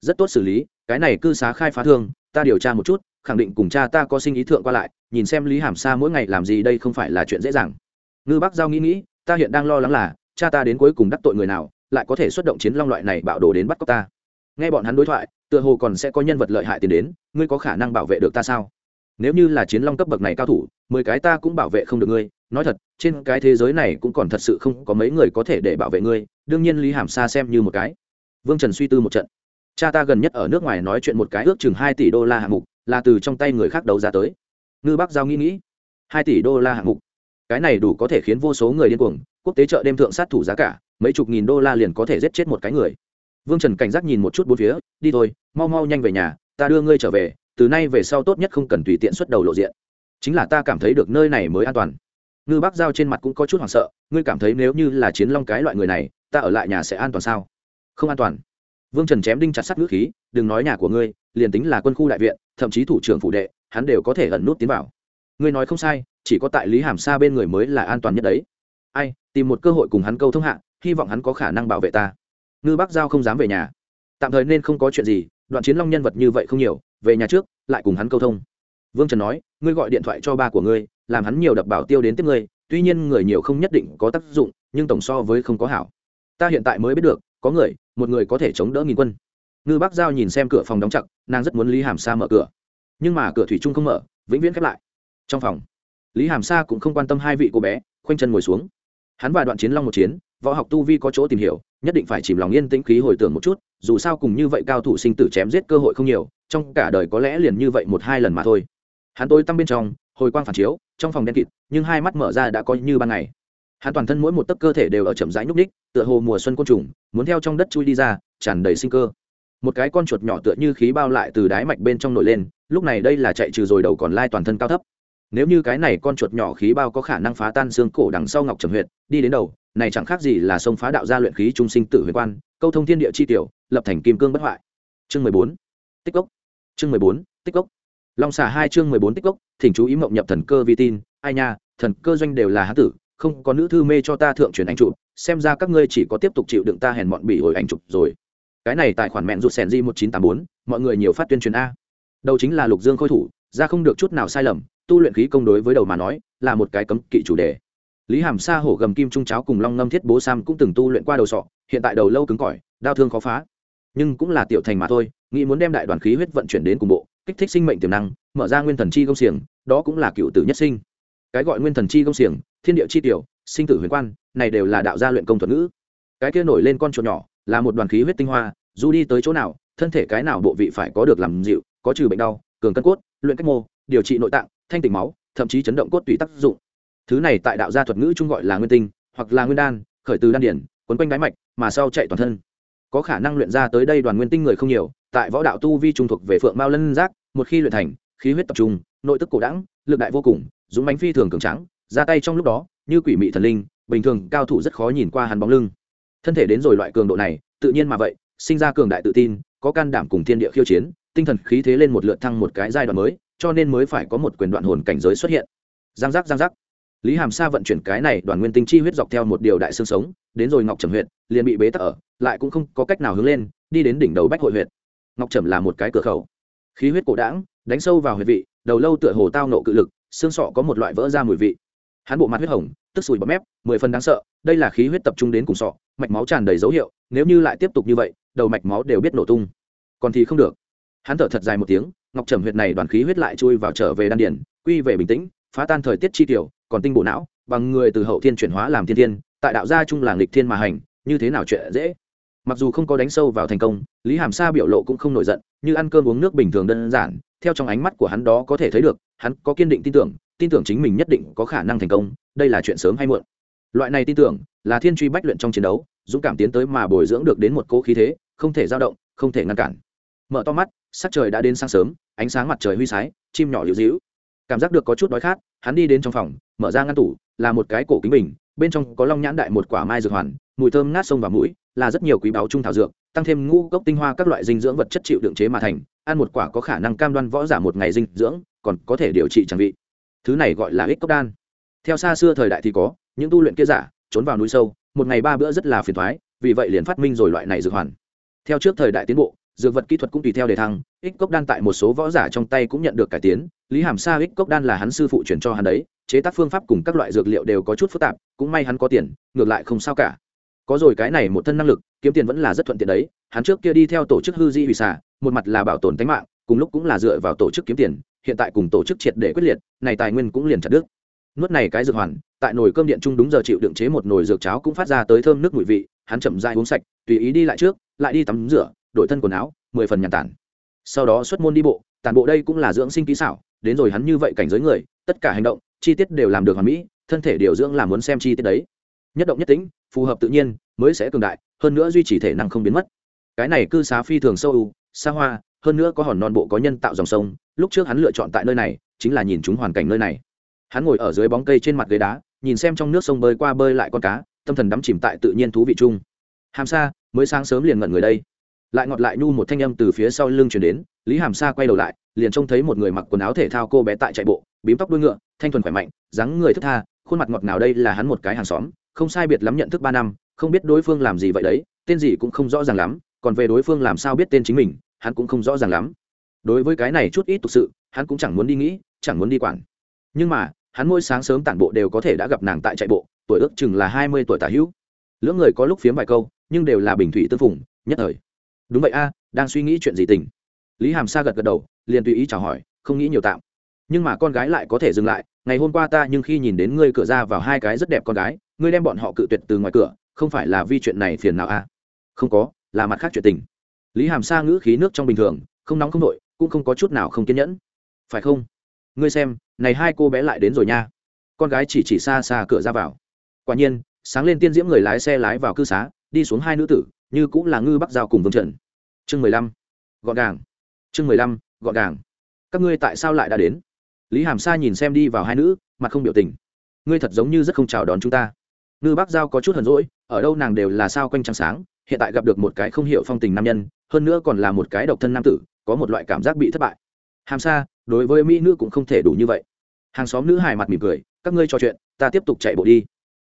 Rất tốt xử lý, cái này cư xá khai phá thương, ta điều tra một chút, khẳng định cùng cha ta có sinh ý thượng qua lại, nhìn xem lý hàm sa mỗi ngày làm gì đây không phải là chuyện dễ dàng. Ngư bắc giao nghĩ nghĩ ta hiện đang lo lắng là, cha ta đến cuối cùng đắc tội người nào, lại có thể xuất động chiến long loại này bạo đồ đến bắt cóc ta. Nghe bọn hắn đối thoại, tựa hồ còn sẽ có nhân vật lợi hại tiền đến, ngươi có khả năng bảo vệ được ta sao? Nếu như là chiến long cấp bậc này cao thủ, mười cái ta cũng bảo vệ không được ngươi. Nói thật, trên cái thế giới này cũng còn thật sự không có mấy người có thể để bảo vệ ngươi, đương nhiên lý hàm xa xem như một cái. Vương trần suy tư một trận. Cha ta gần nhất ở nước ngoài nói chuyện một cái ước chừng hai tỷ đô la hạng mục, là từ trong tay người khác đấu ra tới. Ngư Bác giao nghĩ nghĩ. Hai tỷ đô la hạng mục cái này đủ có thể khiến vô số người điên cuồng, quốc tế chợ đêm thượng sát thủ giá cả, mấy chục nghìn đô la liền có thể giết chết một cái người. Vương trần cảnh giác nhìn một chút bốn phía, đi thôi, mau mau nhanh về nhà, ta đưa ngươi trở về, từ nay về sau tốt nhất không cần tùy tiện xuất đầu lộ diện. Chính là ta cảm thấy được nơi này mới an toàn. Ngư bác giao trên mặt cũng có chút hoảng sợ, ngươi cảm thấy nếu như là chiến long cái loại người này, ta ở lại nhà sẽ an toàn sao? Không an toàn. Vương trần chém đinh chặt sắt ngữ khí, đừng nói nhà của ngươi, liền tính là quân khu đại viện, thậm chí thủ trưởng phủ đệ, hắn đều có thể ẩn nút tiến vào. Ngươi nói không sai chỉ có tại lý hàm sa bên người mới là an toàn nhất đấy. Ai, tìm một cơ hội cùng hắn câu thông hạ, hy vọng hắn có khả năng bảo vệ ta. Ngư bác giao không dám về nhà. Tạm thời nên không có chuyện gì, đoạn chiến long nhân vật như vậy không nhiều, về nhà trước, lại cùng hắn câu thông. Vương trần nói, ngươi gọi điện thoại cho ba của ngươi, làm hắn nhiều đập bảo tiêu đến tiếp ngươi, tuy nhiên người nhiều không nhất định có tác dụng, nhưng tổng so với không có hảo. Ta hiện tại mới biết được, có người, một người có thể chống đỡ nghìn quân. Ngư bác giao nhìn xem cửa phòng đóng chặt, nàng rất muốn lý hàm sa mở cửa. Nhưng mà cửa thủy trung không mở, vĩnh viễn khép lại. Trong phòng lý hàm sa cũng không quan tâm hai vị cô bé, khoanh chân ngồi xuống. Hắn và đoạn chiến long một chiến, võ học tu vi có chỗ tìm hiểu, nhất định phải chìm lòng yên tĩnh khí hồi tưởng một chút, dù sao cùng như vậy cao thủ sinh tử chém giết cơ hội không nhiều, trong cả đời có lẽ liền như vậy một hai lần mà thôi. Hắn tôi tăm bên trong, hồi quang phản chiếu, trong phòng đen kịt, nhưng hai mắt mở ra đã coi như ban ngày. Hắn toàn thân mỗi một tấc cơ thể đều ở chậm rãi nhúc ních tựa hồ mùa xuân côn trùng, muốn theo trong đất chui đi ra, tràn đầy sinh cơ. Một cái con chuột nhỏ tựa như khí bao lại từ đáy mạch bên trong nổi lên, lúc này đây là chạy trừ rồi đầu còn lai toàn thân cao thấp nếu như cái này con chuột nhỏ khí bao có khả năng phá tan xương cổ đằng sau ngọc trầm huyệt, đi đến đầu, này chẳng khác gì là sông phá đạo gia luyện khí trung sinh tử huyền quan, câu thông thiên địa chi tiểu, lập thành kim cương bất hoại. Chương mười bốn, tích cốc. Chương mười bốn, tích cốc. Long xà hai chương mười bốn, tích cốc, thỉnh chú ý mộng nhập thần cơ vi tin. Ai nha, thần cơ doanh đều là hán tử, không có nữ thư mê cho ta thượng truyền ảnh chụp, xem ra các ngươi chỉ có tiếp tục chịu đựng ta hèn mọn bỉ hồi ảnh chụp rồi. Cái này tài khoản mẹn rụt sèn di một chín tám bốn, mọi người nhiều phát tuyên truyền a. Đầu chính là lục dương khôi thủ, ra không được chút nào sai lầm tu luyện khí công đối với đầu mà nói, là một cái cấm kỵ chủ đề. Lý hàm sa hổ gầm kim trung cháo cùng long ngâm thiết bố sam cũng từng tu luyện qua đầu sọ, hiện tại đầu lâu cứng cỏi, đau thương khó phá. Nhưng cũng là tiểu thành mà thôi, nghĩ muốn đem đại đoàn khí huyết vận chuyển đến cùng bộ, kích thích sinh mệnh tiềm năng, mở ra nguyên thần chi công xiềng, đó cũng là cựu tử nhất sinh. Cái gọi nguyên thần chi công xiềng, thiên địa chi tiểu, sinh tử huyền quan, này đều là đạo gia luyện công thuật ngữ. Cái kia nổi lên con chuột nhỏ, là một đoàn khí huyết tinh hoa, dù đi tới chỗ nào, thân thể cái nào bộ vị phải có được làm dịu, có trừ bệnh đau, cường cân cốt, luyện cách mô, điều trị nội tạng thanh tỉnh máu, thậm chí chấn động cốt tủy tác dụng. Thứ này tại đạo gia thuật ngữ chung gọi là nguyên tinh, hoặc là nguyên đan, khởi từ đan điển, quấn quanh đáy mạch, mà sau chạy toàn thân. Có khả năng luyện ra tới đây đoàn nguyên tinh người không nhiều, tại võ đạo tu vi trung thuộc về phượng mao lân giác, một khi luyện thành, khí huyết tập trung, nội tức cổ đẳng, lực đại vô cùng, dũng bánh phi thường cường trắng ra tay trong lúc đó, như quỷ mị thần linh, bình thường cao thủ rất khó nhìn qua hắn bóng lưng. Thân thể đến rồi loại cường độ này, tự nhiên mà vậy, sinh ra cường đại tự tin, có can đảm cùng thiên địa khiêu chiến, tinh thần khí thế lên một lượt thăng một cái giai đoạn mới cho nên mới phải có một quyền đoạn hồn cảnh giới xuất hiện. Giang giác giang giác. Lý hàm sa vận chuyển cái này đoàn nguyên tinh chi huyết dọc theo một điều đại xương sống, đến rồi ngọc trầm huyện liền bị bế tắc ở, lại cũng không có cách nào hướng lên, đi đến đỉnh đầu bách hội huyện ngọc trầm là một cái cửa khẩu. Khí huyết cổ đãng, đánh sâu vào huyệt vị, đầu lâu tựa hồ tao nộ cự lực, xương sọ có một loại vỡ ra mùi vị. Hắn bộ mặt huyết hồng, tức sùi bọt mép, mười phần đáng sợ, đây là khí huyết tập trung đến cùng sọ, mạch máu tràn đầy dấu hiệu, nếu như lại tiếp tục như vậy, đầu mạch máu đều biết nổ tung. Còn thì không được. Hắn thở thật dài một tiếng ngọc trầm huyệt này đoàn khí huyết lại chui vào trở về đan điển quy về bình tĩnh, phá tan thời tiết chi tiểu, còn tinh bộ não, bằng người từ hậu thiên chuyển hóa làm thiên thiên, tại đạo gia trung làng lịch thiên mà hành, như thế nào chuyện dễ? Mặc dù không có đánh sâu vào thành công, lý hàm sa biểu lộ cũng không nổi giận, như ăn cơm uống nước bình thường đơn giản, theo trong ánh mắt của hắn đó có thể thấy được, hắn có kiên định tin tưởng tin tưởng chính mình nhất định có khả năng thành công, đây là chuyện sớm hay muộn. Loại này tin tưởng, là thiên truy bách luyện trong chiến đấu, dũng cảm tiến tới mà bồi dưỡng được đến một cố khí thế, không thể dao động, không thể ngăn cản mở to mắt, sắc trời đã đến sáng sớm, ánh sáng mặt trời huy sái, chim nhỏ liễu dĩu cảm giác được có chút đói khát, hắn đi đến trong phòng, mở ra ngăn tủ, là một cái cổ kính bình, bên trong có long nhãn đại một quả mai dược hoàn, mùi thơm ngát sông và mũi, là rất nhiều quý báu trung thảo dược, tăng thêm ngũ gốc tinh hoa các loại dinh dưỡng vật chất chịu đựng chế mà thành, ăn một quả có khả năng cam đoan võ giả một ngày dinh dưỡng, còn có thể điều trị tràng vị. Thứ này gọi là ích cốc đan. Theo xa xưa thời đại thì có, những tu luyện kia giả, trốn vào núi sâu, một ngày ba bữa rất là phiền thoái, vì vậy liền phát minh rồi loại này dược hoàn. Theo trước thời đại tiến bộ dược vật kỹ thuật cũng tùy theo đề thăng, ích cốc đan tại một số võ giả trong tay cũng nhận được cải tiến, lý hàm sa ích cốc đan là hắn sư phụ chuyển cho hắn đấy, chế tác phương pháp cùng các loại dược liệu đều có chút phức tạp, cũng may hắn có tiền, ngược lại không sao cả. Có rồi, cái này một thân năng lực, kiếm tiền vẫn là rất thuận tiện đấy, hắn trước kia đi theo tổ chức hư di hủy xả một mặt là bảo tồn tính mạng, cùng lúc cũng là dựa vào tổ chức kiếm tiền, hiện tại cùng tổ chức triệt để quyết liệt, này tài nguyên cũng liền chặt đứt. Nuốt này cái dược hoàn, tại nồi cơm điện chung đúng giờ chịu đựng chế một nồi dược cháo cũng phát ra tới thơm nước mùi vị, hắn chậm dai uống sạch, tùy ý đi lại trước, lại đi tắm rửa đổi thân quần áo, mười phần nhàn tản. Sau đó xuất môn đi bộ, tản bộ đây cũng là dưỡng sinh kỹ xảo, đến rồi hắn như vậy cảnh giới người, tất cả hành động, chi tiết đều làm được hoàn mỹ, thân thể điều dưỡng là muốn xem chi tiết đấy. Nhất động nhất tính phù hợp tự nhiên, mới sẽ cường đại, hơn nữa duy trì thể năng không biến mất. Cái này cư xá phi thường sâu xa hoa, hơn nữa có hòn non bộ có nhân tạo dòng sông, lúc trước hắn lựa chọn tại nơi này, chính là nhìn chúng hoàn cảnh nơi này. Hắn ngồi ở dưới bóng cây trên mặt ghế đá, nhìn xem trong nước sông bơi qua bơi lại con cá, tâm thần đắm chìm tại tự nhiên thú vị chung. Hàm sa, mới sáng sớm liền ngẩn người đây lại ngọt lại nhu một thanh âm từ phía sau lưng chuyển đến, lý hàm sa quay đầu lại, liền trông thấy một người mặc quần áo thể thao cô bé tại chạy bộ, bím tóc đuôi ngựa, thanh thuần khỏe mạnh, dáng người thức tha, khuôn mặt ngọt nào đây là hắn một cái hàng xóm, không sai biệt lắm nhận thức ba năm, không biết đối phương làm gì vậy đấy, tên gì cũng không rõ ràng lắm, còn về đối phương làm sao biết tên chính mình, hắn cũng không rõ ràng lắm. Đối với cái này chút ít thực sự, hắn cũng chẳng muốn đi nghĩ, chẳng muốn đi quản. Nhưng mà, hắn mỗi sáng sớm tản bộ đều có thể đã gặp nàng tại chạy bộ, tuổi ước chừng là hai mươi tuổi tả hữu. Lưỡng người có lúc phiếm vài câu, nhưng đều là bình thủy tư phùng, nhất thời đúng vậy a, đang suy nghĩ chuyện gì tình? Lý hàm sa gật gật đầu, liền tùy ý chào hỏi, không nghĩ nhiều tạm. Nhưng mà con gái lại có thể dừng lại, ngày hôm qua ta nhưng khi nhìn đến ngươi cửa ra vào hai cái rất đẹp con gái, ngươi đem bọn họ cự tuyệt từ ngoài cửa, không phải là vi chuyện này phiền nào a? Không có, là mặt khác chuyện tình. Lý hàm sa ngữ khí nước trong bình thường, không nóng không nội, cũng không có chút nào không kiên nhẫn. Phải không? Ngươi xem, này hai cô bé lại đến rồi nha. Con gái chỉ chỉ xa xa cửa ra vào. Quả nhiên, sáng lên tiên diễm người lái xe lái vào cư xá, đi xuống hai nữ tử như cũng là ngư bắc giao cùng vương trần. Chương mười lăm, gọn gàng. Chương mười lăm, gọn gàng. Các ngươi tại sao lại đã đến? Lý hàm sa nhìn xem đi vào hai nữ mà không biểu tình. Ngươi thật giống như rất không chào đón chúng ta. Ngư bắc giao có chút hờn rỗi ở đâu nàng đều là sao quanh trăng sáng, hiện tại gặp được một cái không hiểu phong tình nam nhân, hơn nữa còn là một cái độc thân nam tử, có một loại cảm giác bị thất bại. Hàm sa, đối với mỹ nữ cũng không thể đủ như vậy. Hàng xóm nữ hài mặt mỉm cười, các ngươi trò chuyện, ta tiếp tục chạy bộ đi.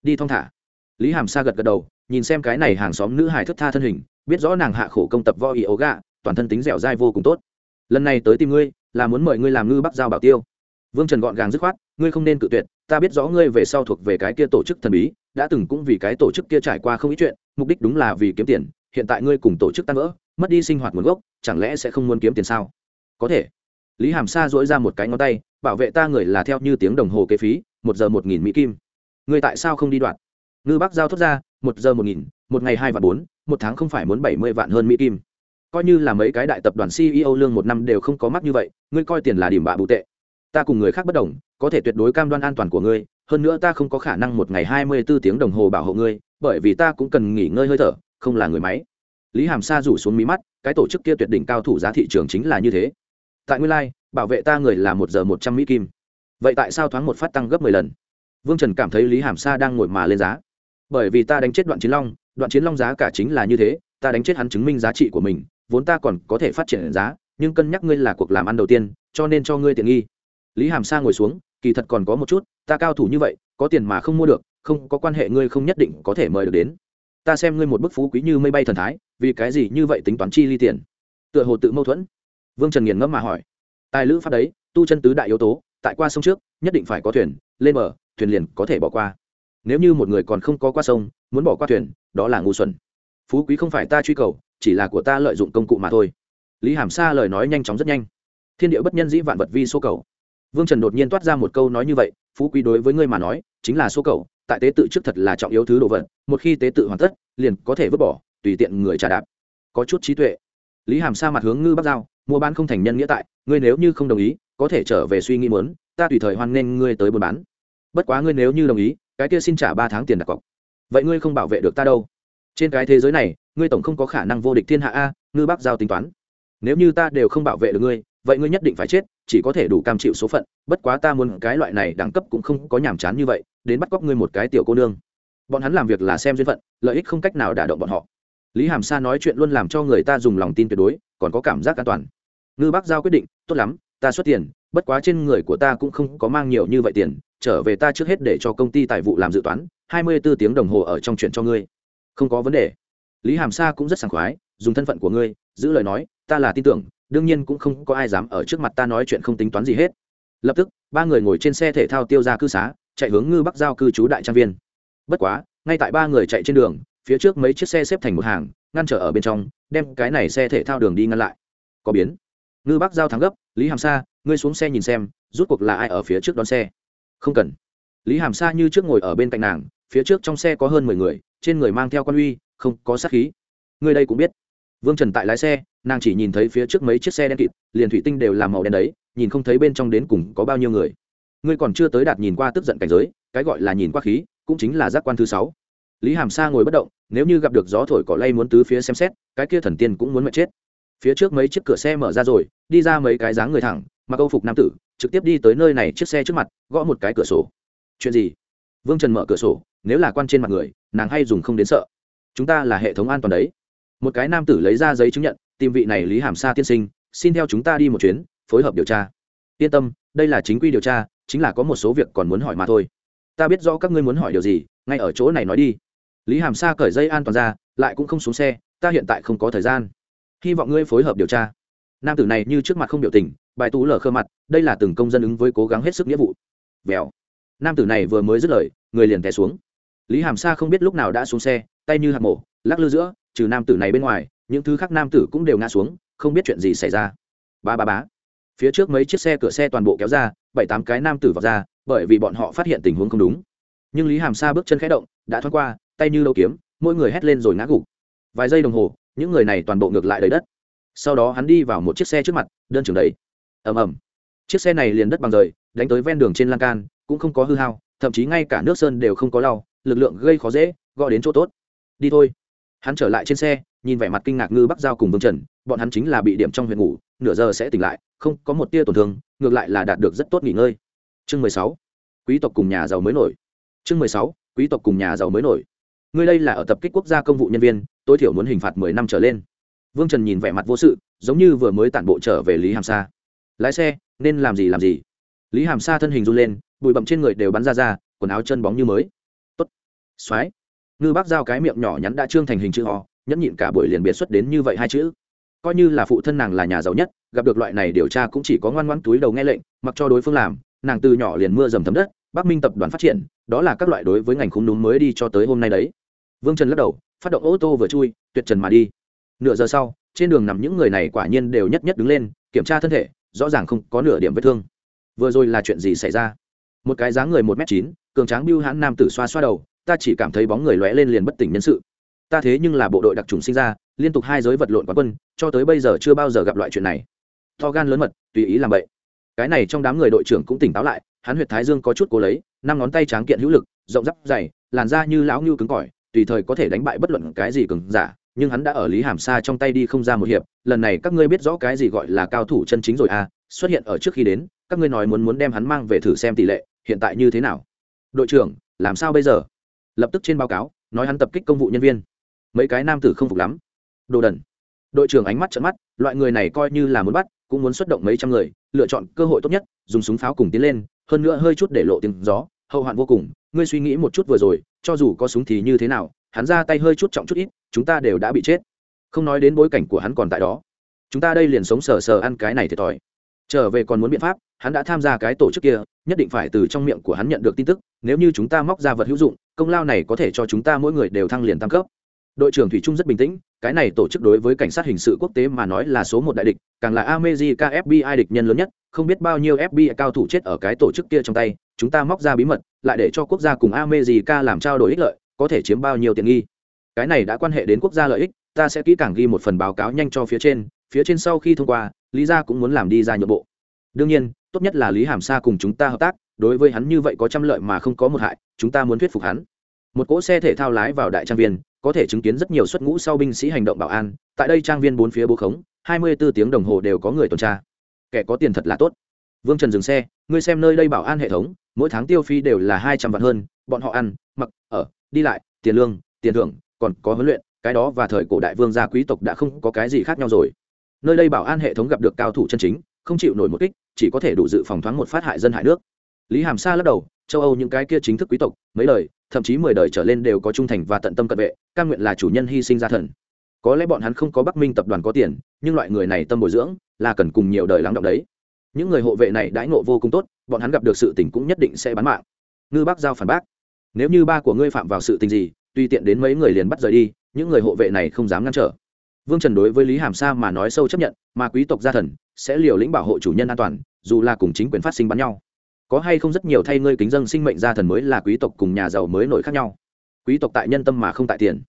Đi thong thả. Lý hàm sa gật gật đầu nhìn xem cái này hàng xóm nữ hài thức tha thân hình, biết rõ nàng hạ khổ công tập voi ý gạ, toàn thân tính dẻo dai vô cùng tốt. Lần này tới tìm ngươi, là muốn mời ngươi làm ngư bắc giao bảo tiêu. Vương trần gọn gàng dứt khoát, ngươi không nên cự tuyệt, ta biết rõ ngươi về sau thuộc về cái kia tổ chức thần bí, đã từng cũng vì cái tổ chức kia trải qua không ít chuyện, mục đích đúng là vì kiếm tiền, hiện tại ngươi cùng tổ chức tan vỡ, mất đi sinh hoạt nguồn gốc, chẳng lẽ sẽ không muốn kiếm tiền sao? Có thể. Lý hàm sa dỗi ra một cái ngón tay, bảo vệ ta người là theo như tiếng đồng hồ kế phí, một giờ một nghìn mỹ kim. Ngươi tại sao không đi đoạt ngư bác giao thốt ra một giờ một nghìn một ngày hai vạn bốn một tháng không phải muốn bảy mươi vạn hơn mỹ kim. Coi như là mấy cái đại tập đoàn ceo lương một năm đều không có mắc như vậy ngươi coi tiền là điểm bạ bù tệ. Ta cùng người khác bất đồng có thể tuyệt đối cam đoan an toàn của ngươi hơn nữa ta không có khả năng một ngày hai mươi bốn tiếng đồng hồ bảo hộ ngươi bởi vì ta cũng cần nghỉ ngơi hơi thở không là người máy. Lý hàm sa rủ xuống mí mắt cái tổ chức kia tuyệt đỉnh cao thủ giá thị trường chính là như thế. Tại nguyên lai、like, bảo vệ ta người là một giờ một trăm mỹ kim. Vậy tại sao thoáng một phát tăng gấp mười lần? Vương trần cảm thấy lý hàm sa đang ngồi mà lên giá bởi vì ta đánh chết đoạn chiến long, đoạn chiến long giá cả chính là như thế, ta đánh chết hắn chứng minh giá trị của mình, vốn ta còn có thể phát triển giá, nhưng cân nhắc ngươi là cuộc làm ăn đầu tiên, cho nên cho ngươi tiện nghi. Lý hàm sa ngồi xuống, kỳ thật còn có một chút, ta cao thủ như vậy, có tiền mà không mua được, không có quan hệ ngươi không nhất định có thể mời được đến. Ta xem ngươi một bức phú quý như mây bay thần thái, vì cái gì như vậy tính toán chi ly tiền? Tựa hồ tự mâu thuẫn. Vương trần nghiền ngẫm mà hỏi. Tài lữ pháp đấy, tu chân tứ đại yếu tố, tại qua sông trước, nhất định phải có thuyền, lên bờ, thuyền liền có thể bỏ qua nếu như một người còn không có qua sông, muốn bỏ qua thuyền, đó là ngu xuẩn. Phú quý không phải ta truy cầu, chỉ là của ta lợi dụng công cụ mà thôi. Lý hàm sa lời nói nhanh chóng rất nhanh. Thiên địa bất nhân dĩ vạn vật vi số cầu. Vương trần đột nhiên toát ra một câu nói như vậy, phú quý đối với ngươi mà nói, chính là số cầu, tại tế tự trước thật là trọng yếu thứ đồ vật, một khi tế tự hoàn tất, liền có thể vứt bỏ, tùy tiện người trả đạp. Có chút trí tuệ. Lý hàm sa mặt hướng ngư bắc giao, mua bán không thành nhân nghĩa tại, ngươi nếu như không đồng ý, có thể trở về suy nghĩ muốn, ta tùy thời hoan nghênh ngươi tới buôn bán. Bất quá ngươi nếu như đồng ý cái kia xin trả ba tháng tiền đặt cọc. Vậy ngươi không bảo vệ được ta đâu. Trên cái thế giới này, ngươi tổng không có khả năng vô địch thiên hạ a, ngư Bác giao tính toán. Nếu như ta đều không bảo vệ được ngươi, vậy ngươi nhất định phải chết, chỉ có thể đủ cam chịu số phận. Bất quá ta muốn cái loại này đẳng cấp cũng không có nhàm chán như vậy, đến bắt cóc ngươi một cái tiểu cô nương. Bọn hắn làm việc là xem duyên phận, lợi ích không cách nào đả động bọn họ. Lý hàm sa nói chuyện luôn làm cho người ta dùng lòng tin tuyệt đối, còn có cảm giác an toàn. Ngư bác giao quyết định, tốt lắm, ta xuất tiền, bất quá trên người của ta cũng không có mang nhiều như vậy tiền trở về ta trước hết để cho công ty tài vụ làm dự toán, hai mươi 24 tiếng đồng hồ ở trong chuyện cho ngươi. Không có vấn đề. Lý hàm sa cũng rất sảng khoái, dùng thân phận của ngươi, giữ lời nói, ta là tin tưởng, đương nhiên cũng không có ai dám ở trước mặt ta nói chuyện không tính toán gì hết. Lập tức, ba người ngồi trên xe thể thao tiêu ra cư xá, chạy hướng ngư bắc giao cư trú đại trang viên. Bất quá, ngay tại ba người chạy trên đường, phía trước mấy chiếc xe xếp thành một hàng, ngăn trở ở bên trong, đem cái này xe thể thao đường đi ngăn lại. Có biến. Ngư bắc giao thắng gấp, lý hàm sa, ngươi xuống xe nhìn xem, rút cuộc là ai ở phía trước đón xe? Không cần. Lý hàm sa như trước ngồi ở bên cạnh nàng, phía trước trong xe có hơn mười người, trên người mang theo con uy, không có sát khí. Người đây cũng biết. Vương trần tại lái xe, nàng chỉ nhìn thấy phía trước mấy chiếc xe đen kịt, liền thủy tinh đều làm màu đen đấy, nhìn không thấy bên trong đến cùng có bao nhiêu người. Ngươi còn chưa tới đạt nhìn qua tức giận cảnh giới, cái gọi là nhìn qua khí, cũng chính là giác quan thứ sáu. Lý hàm sa ngồi bất động, nếu như gặp được gió thổi cỏ lay muốn tứ phía xem xét, cái kia thần tiên cũng muốn mệt chết. Phía trước mấy chiếc cửa xe mở ra rồi, đi ra mấy cái dáng người thẳng mặc câu phục nam tử trực tiếp đi tới nơi này chiếc xe trước mặt, gõ một cái cửa sổ. Chuyện gì? Vương trần mở cửa sổ, nếu là quan trên mặt người, nàng hay dùng không đến sợ. Chúng ta là hệ thống an toàn đấy. Một cái nam tử lấy ra giấy chứng nhận, tìm vị này lý hàm sa tiên sinh, xin theo chúng ta đi một chuyến, phối hợp điều tra. Yên tâm, đây là chính quy điều tra, chính là có một số việc còn muốn hỏi mà thôi. Ta biết rõ các ngươi muốn hỏi điều gì, ngay ở chỗ này nói đi. Lý hàm sa cởi dây an toàn ra, lại cũng không xuống xe, ta hiện tại không có thời gian. Hy vọng ngươi phối hợp điều tra. Nam tử này như trước mặt không biểu tình bài tú lở khơ mặt, đây là từng công dân ứng với cố gắng hết sức nghĩa vụ. Vèo. Nam tử này vừa mới dứt lời, người liền té xuống. Lý hàm sa không biết lúc nào đã xuống xe, tay như hạt mổ, lắc lư giữa, trừ nam tử này bên ngoài, những thứ khác nam tử cũng đều ngã xuống, không biết chuyện gì xảy ra. Ba ba bá phía trước mấy chiếc xe cửa xe toàn bộ kéo ra, bảy tám cái nam tử vào ra, bởi vì bọn họ phát hiện tình huống không đúng. Nhưng lý hàm sa bước chân khẽ động, đã thoát qua, tay như lâu kiếm, mỗi người hét lên rồi ngã gục. Vài giây đồng hồ, những người này toàn bộ ngược lại đầy đất. Sau đó hắn đi vào một chiếc xe trước mặt, đơn trường đầy ầm ầm. Chiếc xe này liền đất bằng rời, đánh tới ven đường trên lan can, cũng không có hư hao, thậm chí ngay cả nước sơn đều không có lau, lực lượng gây khó dễ gọi đến chỗ tốt. Đi thôi. Hắn trở lại trên xe, nhìn vẻ mặt kinh ngạc ngư bắc giao cùng vương trần, bọn hắn chính là bị điểm trong huyện ngủ, nửa giờ sẽ tỉnh lại, không có một tia tổn thương, ngược lại là đạt được rất tốt nghỉ ngơi. Chương mười sáu. Quý tộc cùng nhà giàu mới nổi. Chương mười sáu. Quý tộc cùng nhà giàu mới nổi. Ngươi đây là ở tập kích quốc gia công vụ nhân viên, tối thiểu muốn hình phạt mười năm trở lên. Vương trần nhìn vẻ mặt vô sự, giống như vừa mới tản bộ trở về lý hàm sa lái xe, nên làm gì làm gì. Lý hàm sa thân hình run lên, bụi bậm trên người đều bắn ra ra, quần áo chân bóng như mới. Tốt. Xoáy ngư bác giao cái miệng nhỏ nhắn đã trương thành hình chữ ho nhẫn nhịn cả buổi liền biệt xuất đến như vậy hai chữ. Coi như là phụ thân nàng là nhà giàu nhất, gặp được loại này điều tra cũng chỉ có ngoan ngoan túi đầu nghe lệnh, mặc cho đối phương làm, nàng từ nhỏ liền mưa dầm thấm đất, bắc minh tập đoàn phát triển, đó là các loại đối với ngành khung đúng mới đi cho tới hôm nay đấy. Vương trần lắc đầu, phát động ô tô vừa chui, tuyệt trần mà đi. Nửa giờ sau, trên đường nằm những người này quả nhiên đều nhất nhất đứng lên, kiểm tra thân thể rõ ràng không có nửa điểm vết thương. Vừa rồi là chuyện gì xảy ra? Một cái dáng người một m chín, cường tráng biêu hãn nam tử xoa xoa đầu, ta chỉ cảm thấy bóng người lóe lên liền bất tỉnh nhân sự. Ta thế nhưng là bộ đội đặc trùng sinh ra, liên tục hai giới vật lộn quán quân, cho tới bây giờ chưa bao giờ gặp loại chuyện này. To gan lớn mật, tùy ý làm vậy cái này trong đám người đội trưởng cũng tỉnh táo lại, hắn huyệt thái dương có chút cố lấy, năm ngón tay tráng kiện hữu lực, rộng rắp dày, làn da như lão ngưu cứng cỏi, tùy thời có thể đánh bại bất luận cái gì cứng giả nhưng hắn đã ở lý hàm sa trong tay đi không ra một hiệp, lần này các ngươi biết rõ cái gì gọi là cao thủ chân chính rồi à xuất hiện ở trước khi đến, các ngươi nói muốn muốn đem hắn mang về thử xem tỷ lệ, hiện tại như thế nào? Đội trưởng, làm sao bây giờ? Lập tức trên báo cáo, nói hắn tập kích công vụ nhân viên. Mấy cái nam tử không phục lắm. Đồ đần. Đội trưởng ánh mắt trận mắt, loại người này coi như là muốn bắt, cũng muốn xuất động mấy trăm người, lựa chọn cơ hội tốt nhất, dùng súng pháo cùng tiến lên, hơn nữa hơi chút để lộ tiếng gió, hậu hoạn vô cùng. Ngươi suy nghĩ một chút vừa rồi, cho dù có súng thì như thế nào hắn ra tay hơi chút trọng chút ít, chúng ta đều đã bị chết. Không nói đến bối cảnh của hắn còn tại đó. Chúng ta đây liền sống sờ sờ ăn cái này thiệt thòi. Trở về còn muốn biện pháp, hắn đã tham gia cái tổ chức kia, nhất định phải từ trong miệng của hắn nhận được tin tức, nếu như chúng ta móc ra vật hữu dụng, công lao này có thể cho chúng ta mỗi người đều thăng liền tăng cấp. Đội trưởng thủy trung rất bình tĩnh, cái này tổ chức đối với cảnh sát hình sự quốc tế mà nói là số một đại địch, càng là america fbi địch nhân lớn nhất, không biết bao nhiêu fbi cao thủ chết ở cái tổ chức kia trong tay, chúng ta móc ra bí mật, lại để cho quốc gia cùng america làm trao đổi ích lợi có thể chiếm bao nhiêu tiện nghi. Cái này đã quan hệ đến quốc gia lợi ích, ta sẽ kỹ càng ghi một phần báo cáo nhanh cho phía trên phía trên sau khi thông qua, lý gia cũng muốn làm đi ra nhượng bộ. Đương nhiên, tốt nhất là lý hàm sa cùng chúng ta hợp tác, đối với hắn như vậy có trăm lợi mà không có một hại, chúng ta muốn thuyết phục hắn. Một cỗ xe thể thao lái vào đại trang viên, có thể chứng kiến rất nhiều xuất ngũ sau binh sĩ hành động bảo an, tại đây trang viên bốn phía bố khống, hai mươi bốn tiếng đồng hồ đều có người tuần tra. Kẻ có tiền thật là tốt. Vương trần dừng xe, ngươi xem nơi đây bảo an hệ thống, mỗi tháng tiêu phí đều là hai trăm vạn hơn, bọn họ ăn, mặc, ở đi lại, tiền lương, tiền thưởng, còn có huấn luyện, cái đó và thời cổ đại vương gia quý tộc đã không có cái gì khác nhau rồi. Nơi đây bảo an hệ thống gặp được cao thủ chân chính, không chịu nổi một kích, chỉ có thể đủ dự phòng thoáng một phát hại dân hại nước. Lý hàm sa lắc đầu, châu âu những cái kia chính thức quý tộc, mấy đời, thậm chí mười đời trở lên đều có trung thành và tận tâm cận vệ căn nguyện là chủ nhân hy sinh gia thần. Có lẽ bọn hắn không có bắc minh tập đoàn có tiền, nhưng loại người này tâm bồi dưỡng, là cần cùng nhiều đời lắng động đấy. Những người hộ vệ này đãi ngộ vô cùng tốt, bọn hắn gặp được sự tình cũng nhất định sẽ bán mạng. Ngư bác giao phản bác nếu như ba của ngươi phạm vào sự tình gì, tùy tiện đến mấy người liền bắt rời đi, những người hộ vệ này không dám ngăn trở. Vương trần đối với lý hàm sa mà nói sâu chấp nhận, mà quý tộc gia thần sẽ liều lĩnh bảo hộ chủ nhân an toàn, dù là cùng chính quyền phát sinh bắn nhau. Có hay không rất nhiều thay ngươi kính dân sinh mệnh gia thần mới là quý tộc cùng nhà giàu mới nổi khác nhau. Quý tộc tại nhân tâm mà không tại tiền.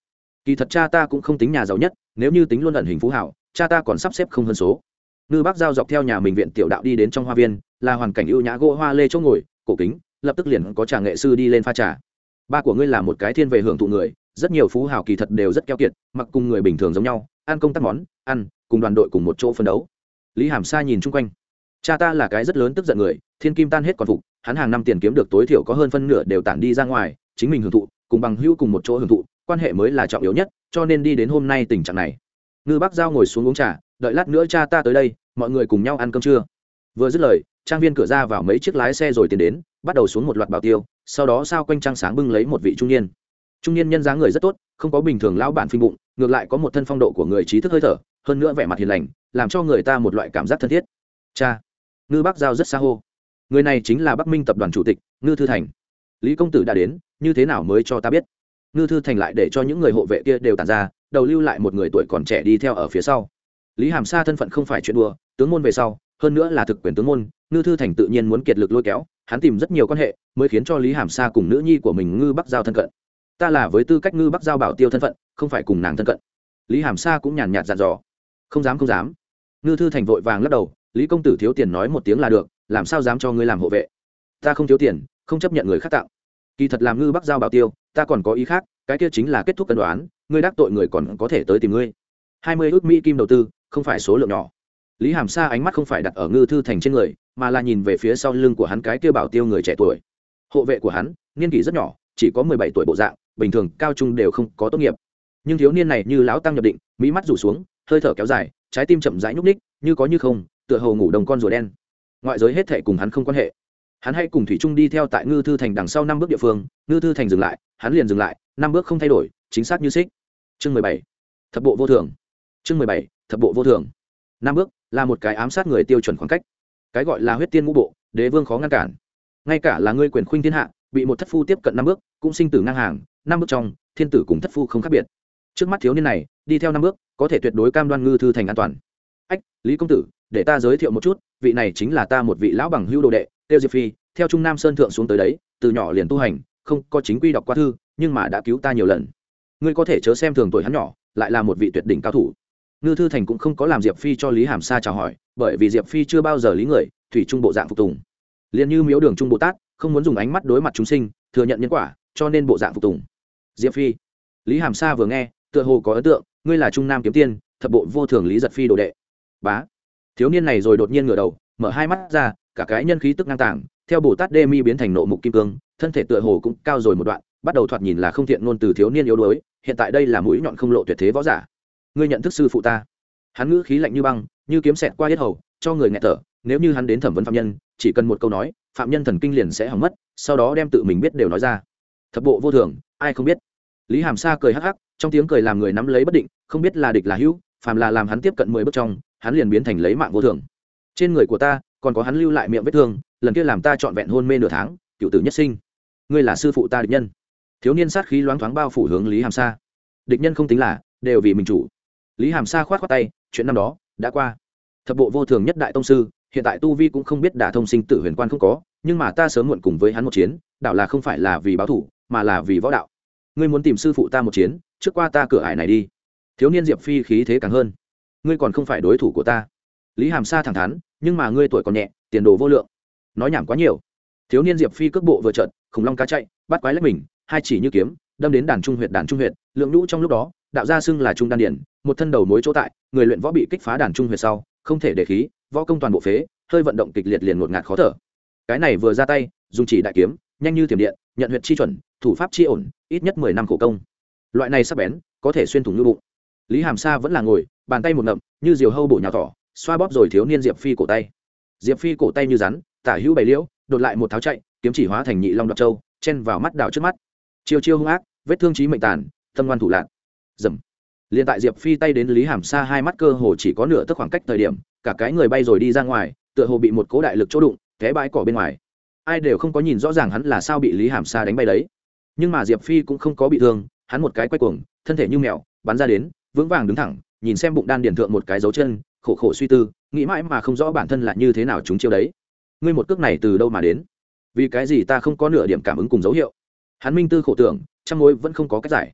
Kỳ thật cha ta cũng không tính nhà giàu nhất, nếu như tính luôn ẩn hình phú hảo, cha ta còn sắp xếp không hơn số. Ngư bác giao dọc theo nhà mình viện tiểu đạo đi đến trong hoa viên, là hoàn cảnh ưu nhã gỗ hoa lê chỗ ngồi, cổ kính, lập tức liền có trà nghệ sư đi lên pha trà ba của ngươi là một cái thiên về hưởng thụ người, rất nhiều phú hào kỳ thật đều rất keo kiệt, mặc cùng người bình thường giống nhau, ăn công tác món, ăn, cùng đoàn đội cùng một chỗ phân đấu. Lý hàm sa nhìn chung quanh. Cha ta là cái rất lớn tức giận người, thiên kim tan hết còn phục, hắn hàng năm tiền kiếm được tối thiểu có hơn phân nửa đều tản đi ra ngoài, chính mình hưởng thụ, cùng bằng hữu cùng một chỗ hưởng thụ, quan hệ mới là trọng yếu nhất, cho nên đi đến hôm nay tình trạng này. Ngư bác giao ngồi xuống uống trà, đợi lát nữa cha ta tới đây, mọi người cùng nhau ăn cơm trưa. Vừa dứt lời, trang viên cửa ra vào mấy chiếc lái xe rồi tiến đến bắt đầu xuống một loạt bảo tiêu, sau đó sao quanh trăng sáng bưng lấy một vị trung niên. Trung niên nhân dáng người rất tốt, không có bình thường lão bản phình bụng, ngược lại có một thân phong độ của người trí thức hơi thở, hơn nữa vẻ mặt hiền lành, làm cho người ta một loại cảm giác thân thiết. Cha, ngư bắc giao rất xa hô. Người này chính là bắc minh tập đoàn chủ tịch, ngư thư thành. Lý công tử đã đến, như thế nào mới cho ta biết? Ngư thư thành lại để cho những người hộ vệ kia đều tàn ra, đầu lưu lại một người tuổi còn trẻ đi theo ở phía sau. Lý hàm sa thân phận không phải chuyện đùa, tướng môn về sau, hơn nữa là thực quyền tướng môn, ngư thư thành tự nhiên muốn kiệt lực lôi kéo hắn tìm rất nhiều quan hệ mới khiến cho lý hàm sa cùng nữ nhi của mình ngư bắc giao thân cận ta là với tư cách ngư bắc giao bảo tiêu thân phận không phải cùng nàng thân cận lý hàm sa cũng nhàn nhạt dặn dò không dám không dám ngư thư thành vội vàng lắc đầu lý công tử thiếu tiền nói một tiếng là được làm sao dám cho ngươi làm hộ vệ ta không thiếu tiền không chấp nhận người khác tặng kỳ thật làm ngư bắc giao bảo tiêu ta còn có ý khác cái kia chính là kết thúc cân đoán ngươi đắc tội người còn có thể tới tìm ngươi hai mươi ước mỹ kim đầu tư không phải số lượng nhỏ lý hàm sa ánh mắt không phải đặt ở ngư thư thành trên người mà là nhìn về phía sau lưng của hắn cái kia bảo tiêu người trẻ tuổi. Hộ vệ của hắn, niên kỷ rất nhỏ, chỉ có mười bảy tuổi bộ dạng, bình thường, cao trung đều không có tốt nghiệp. Nhưng thiếu niên này như lão tăng nhập định, mỹ mắt rủ xuống, hơi thở kéo dài, trái tim chậm rãi nhúc ních như có như không, tựa hồ ngủ đồng con rùa đen. Ngoại giới hết thể cùng hắn không quan hệ. Hắn hãy cùng thủy trung đi theo tại ngư thư thành đằng sau năm bước địa phương, ngư thư thành dừng lại, hắn liền dừng lại, năm bước không thay đổi, chính xác như xích. Chương mười bảy, thập bộ vô thường. Chương mười bảy, thập bộ vô thường. Năm bước là một cái ám sát người tiêu chuẩn khoảng cách cái gọi là huyết tiên ngũ bộ, đế vương khó ngăn cản. Ngay cả là ngươi quyền khuynh thiên hạ, bị một thất phu tiếp cận năm bước, cũng sinh tử ngang hàng, năm bước trong, thiên tử cùng thất phu không khác biệt. Trước mắt thiếu niên này, đi theo năm bước, có thể tuyệt đối cam đoan ngư thư thành an toàn. Ách, lý công tử, để ta giới thiệu một chút, vị này chính là ta một vị lão bằng hưu đồ đệ, tiêu diệp phi, theo trung nam sơn thượng xuống tới đấy, từ nhỏ liền tu hành, không có chính quy đọc qua thư, nhưng mà đã cứu ta nhiều lần. Ngươi có thể chớ xem thường tuổi hắn nhỏ, lại là một vị tuyệt đỉnh cao thủ ngư thư thành cũng không có làm diệp phi cho lý hàm sa chào hỏi, bởi vì diệp phi chưa bao giờ lý người, thủy trung bộ dạng phục tùng. Liền như miếu đường trung bồ tát, không muốn dùng ánh mắt đối mặt chúng sinh, thừa nhận nhân quả, cho nên bộ dạng phục tùng. Diệp phi, lý hàm sa vừa nghe, tựa hồ có ấn tượng, ngươi là trung nam kiếm tiên, thập bộ vô thường lý giật phi đồ đệ. Bá. Thiếu niên này rồi đột nhiên ngửa đầu, mở hai mắt ra, cả cái nhân khí tức ngang tàng, theo bồ tát đê mi biến thành nộ mục kim cương, thân thể tựa hồ cũng cao rồi một đoạn, bắt đầu thoạt nhìn là không thiện ngôn từ thiếu niên yếu đuối, hiện tại đây là mũi nhọn không lộ tuyệt thế võ giả ngươi nhận thức sư phụ ta. Hắn ngữ khí lạnh như băng, như kiếm xẹt qua hết hầu, cho người nghe thở, nếu như hắn đến thẩm vấn phạm nhân, chỉ cần một câu nói, phạm nhân thần kinh liền sẽ hỏng mất, sau đó đem tự mình biết đều nói ra. Thập bộ vô thường, ai không biết? Lý hàm sa cười hắc hắc, trong tiếng cười làm người nắm lấy bất định, không biết là địch là hữu, phàm là làm hắn tiếp cận mười bước trong, hắn liền biến thành lấy mạng vô thường. Trên người của ta, còn có hắn lưu lại miệng vết thương, lần kia làm ta trọn vẹn hôn mê nửa tháng, cựu tử nhất sinh. Ngươi là sư phụ ta địch nhân. Thiếu niên sát khí loáng thoáng bao phủ hướng lý hàm sa. Địch nhân không tính là, đều vì mình chủ lý hàm sa khoát khoát tay chuyện năm đó đã qua. Thập bộ vô thường nhất đại tông sư hiện tại tu vi cũng không biết đả thông sinh tử huyền quan không có nhưng mà ta sớm muộn cùng với hắn một chiến đạo là không phải là vì báo thủ mà là vì võ đạo. Ngươi muốn tìm sư phụ ta một chiến trước qua ta cửa ải này đi. Thiếu niên diệp phi khí thế càng hơn. Ngươi còn không phải đối thủ của ta. Lý hàm sa thẳng thắn nhưng mà ngươi tuổi còn nhẹ tiền đồ vô lượng. Nói nhảm quá nhiều. Thiếu niên diệp phi cước bộ vừa trận, khủng long cá chạy bắt quái lấy mình hai chỉ như kiếm đâm đến đàn trung huyệt, đàn trung huyệt, lượng nhũ trong lúc đó, đạo gia xưng là trung đan điển, một thân đầu mối chỗ tại, người luyện võ bị kích phá đàn trung huyệt sau, không thể để khí, võ công toàn bộ phế, hơi vận động kịch liệt liền ngột ngạt khó thở. Cái này vừa ra tay, dùng chỉ đại kiếm, nhanh như thiểm điện, nhận huyệt chi chuẩn, thủ pháp chi ổn, ít nhất mười năm khổ công. Loại này sắc bén, có thể xuyên thủng như bụng. Lý hàm sa vẫn là ngồi, bàn tay một ngậm, như diều hâu bổ nhào thỏ, xoa bóp rồi thiếu niên diệp phi cổ tay. Diệp phi cổ tay như rắn, tả hữu bày liễu, đột lại một tháo chạy, kiếm chỉ hóa thành nhị long đoạt châu, chen vào mắt đảo trước mắt. Chiêu chiêu hung ác vết thương trí mệnh tàn, tâm ngoan thủ lạc. Dầm. Liền tại diệp phi tay đến lý hàm sa hai mắt cơ hồ chỉ có nửa tức khoảng cách thời điểm, cả cái người bay rồi đi ra ngoài, tựa hồ bị một cố đại lực chỗ đụng, té bãi cỏ bên ngoài. Ai đều không có nhìn rõ ràng hắn là sao bị lý hàm sa đánh bay đấy. Nhưng mà diệp phi cũng không có bị thương, hắn một cái quay cuồng, thân thể như mèo, bắn ra đến, vững vàng đứng thẳng, nhìn xem bụng đan điển thượng một cái dấu chân, khổ khổ suy tư, nghĩ mãi mà không rõ bản thân là như thế nào chúng chiêu đấy. Ngươi một cước này từ đâu mà đến? Vì cái gì ta không có nửa điểm cảm ứng cùng dấu hiệu? Hắn minh tư khổ tưởng trăm mối vẫn không có cách giải.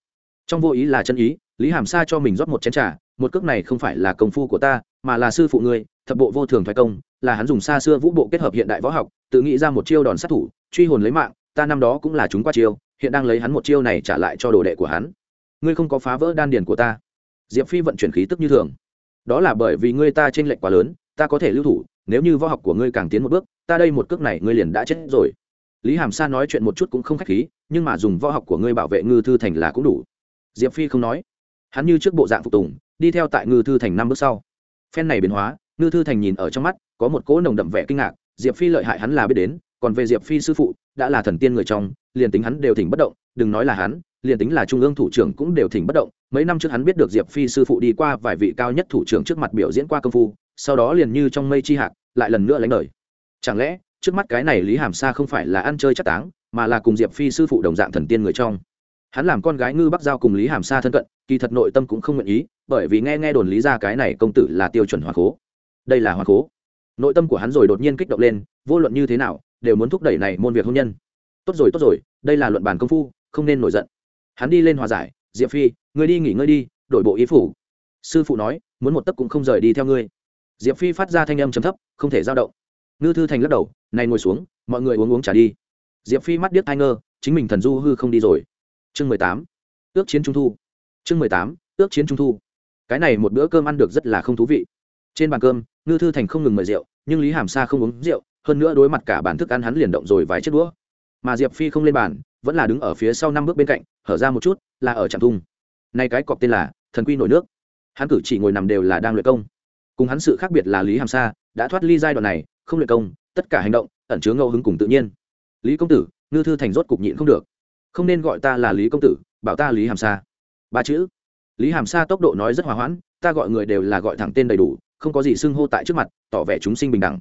Trong vô ý là chân ý, lý hàm sa cho mình rót một chén t r à một cước này không phải là công phu của ta, mà là sư phụ ngươi, thập bộ vô thường thoái công, là hắn dùng xa xưa vũ bộ kết hợp hiện đại võ học, tự nghĩ ra một chiêu đòn sát thủ, truy hồn lấy mạng, ta năm đó cũng là chúng qua chiêu, hiện đang lấy hắn một chiêu này trả lại cho đồ đệ của hắn. Ngươi không có phá vỡ đan điền của ta. Diệp phi vận chuyển khí tức như thường. Đó là bởi vì ngươi ta t r ê n lệch quá lớn, ta có thể lưu thủ, nếu như võ học của ngươi càng tiến một bước, ta đây một cước này ngươi liền đã chết rồi lý hàm sa nói chuyện một chút cũng không k h á c h khí, nhưng mà dùng võ học của ngươi bảo vệ ngư thư thành là cũng đủ. Diệp phi không nói. Hắn như trước bộ dạng phục tùng, đi theo tại ngư thư thành năm bước sau. Phen này biến hóa, ngư thư thành nhìn ở trong mắt, có một cỗ nồng đậm vẻ kinh ngạc, diệp phi lợi hại hắn là biết đến, còn về diệp phi sư phụ, đã là thần tiên người trong, liền tính hắn đều thỉnh bất động, đừng nói là hắn, liền tính là trung ương thủ trưởng cũng đều thỉnh bất động. Mấy năm trước hắn biết được diệp phi sư phụ đi qua vài vị cao nhất thủ trưởng trước mặt biểu diễn qua công phu, sau đó liền như trong mây chi hạc, lại lần nữa lánh đời. Chẳng lẽ trước mắt cái này lý hàm sa không phải là ăn chơi chắc táng, mà là cùng diệp phi sư phụ đồng dạng thần tiên người trong. Hắn làm con gái ngư bắc giao cùng lý hàm sa thân cận, kỳ thật nội tâm cũng không nguyện ý, bởi vì nghe nghe đồn lý ra cái này công tử là tiêu chuẩn hoa khố. Đây là hoa khố. Nội tâm của hắn rồi đột nhiên kích động lên, vô luận như thế nào, đều muốn thúc đẩy này môn việc hôn nhân. Tốt rồi tốt rồi, đây là luận bàn công phu, không nên nổi giận. Hắn đi lên hòa giải, diệp phi người đi nghỉ ngơi đi, đổi bộ ý phủ. Sư phụ nói, muốn một tấc cũng không rời đi theo ngươi. Diệp phi phát ra thanh âm chấm thấp, không thể giao động ngư thư thành lắc đầu, này ngồi xuống, mọi người uống uống trả đi. Diệp phi mắt điếc thai ngơ, chính mình thần du hư không đi rồi. Chương mười tám, ước chiến trung thu. Chương mười tám, ước chiến trung thu. Cái này một bữa cơm ăn được rất là không thú vị. Trên bàn cơm, ngư thư thành không ngừng mời rượu, nhưng lý hàm sa không uống rượu, hơn nữa đối mặt cả bản thức ăn hắn liền động rồi vài chiếc đũa. Mà diệp phi không lên bàn, vẫn là đứng ở phía sau năm bước bên cạnh, hở ra một chút, là ở trạm thung. Nay cái cọp tên là thần quy nổi nước. Hắn cử chỉ ngồi nằm đều là đang luyện công. Cùng hắn sự khác biệt là lý hàm sa, đã thoát ly giai đoạn này không luyện công, tất cả hành động, ẩn chứa ngẫu hứng cùng tự nhiên. Lý công tử, ngư thư thành rốt cục nhịn không được. Không nên gọi ta là lý công tử, bảo ta lý hàm sa. Ba chữ. Lý hàm sa tốc độ nói rất hòa hoãn, ta gọi người đều là gọi thẳng tên đầy đủ, không có gì xưng hô tại trước mặt, tỏ vẻ chúng sinh bình đẳng.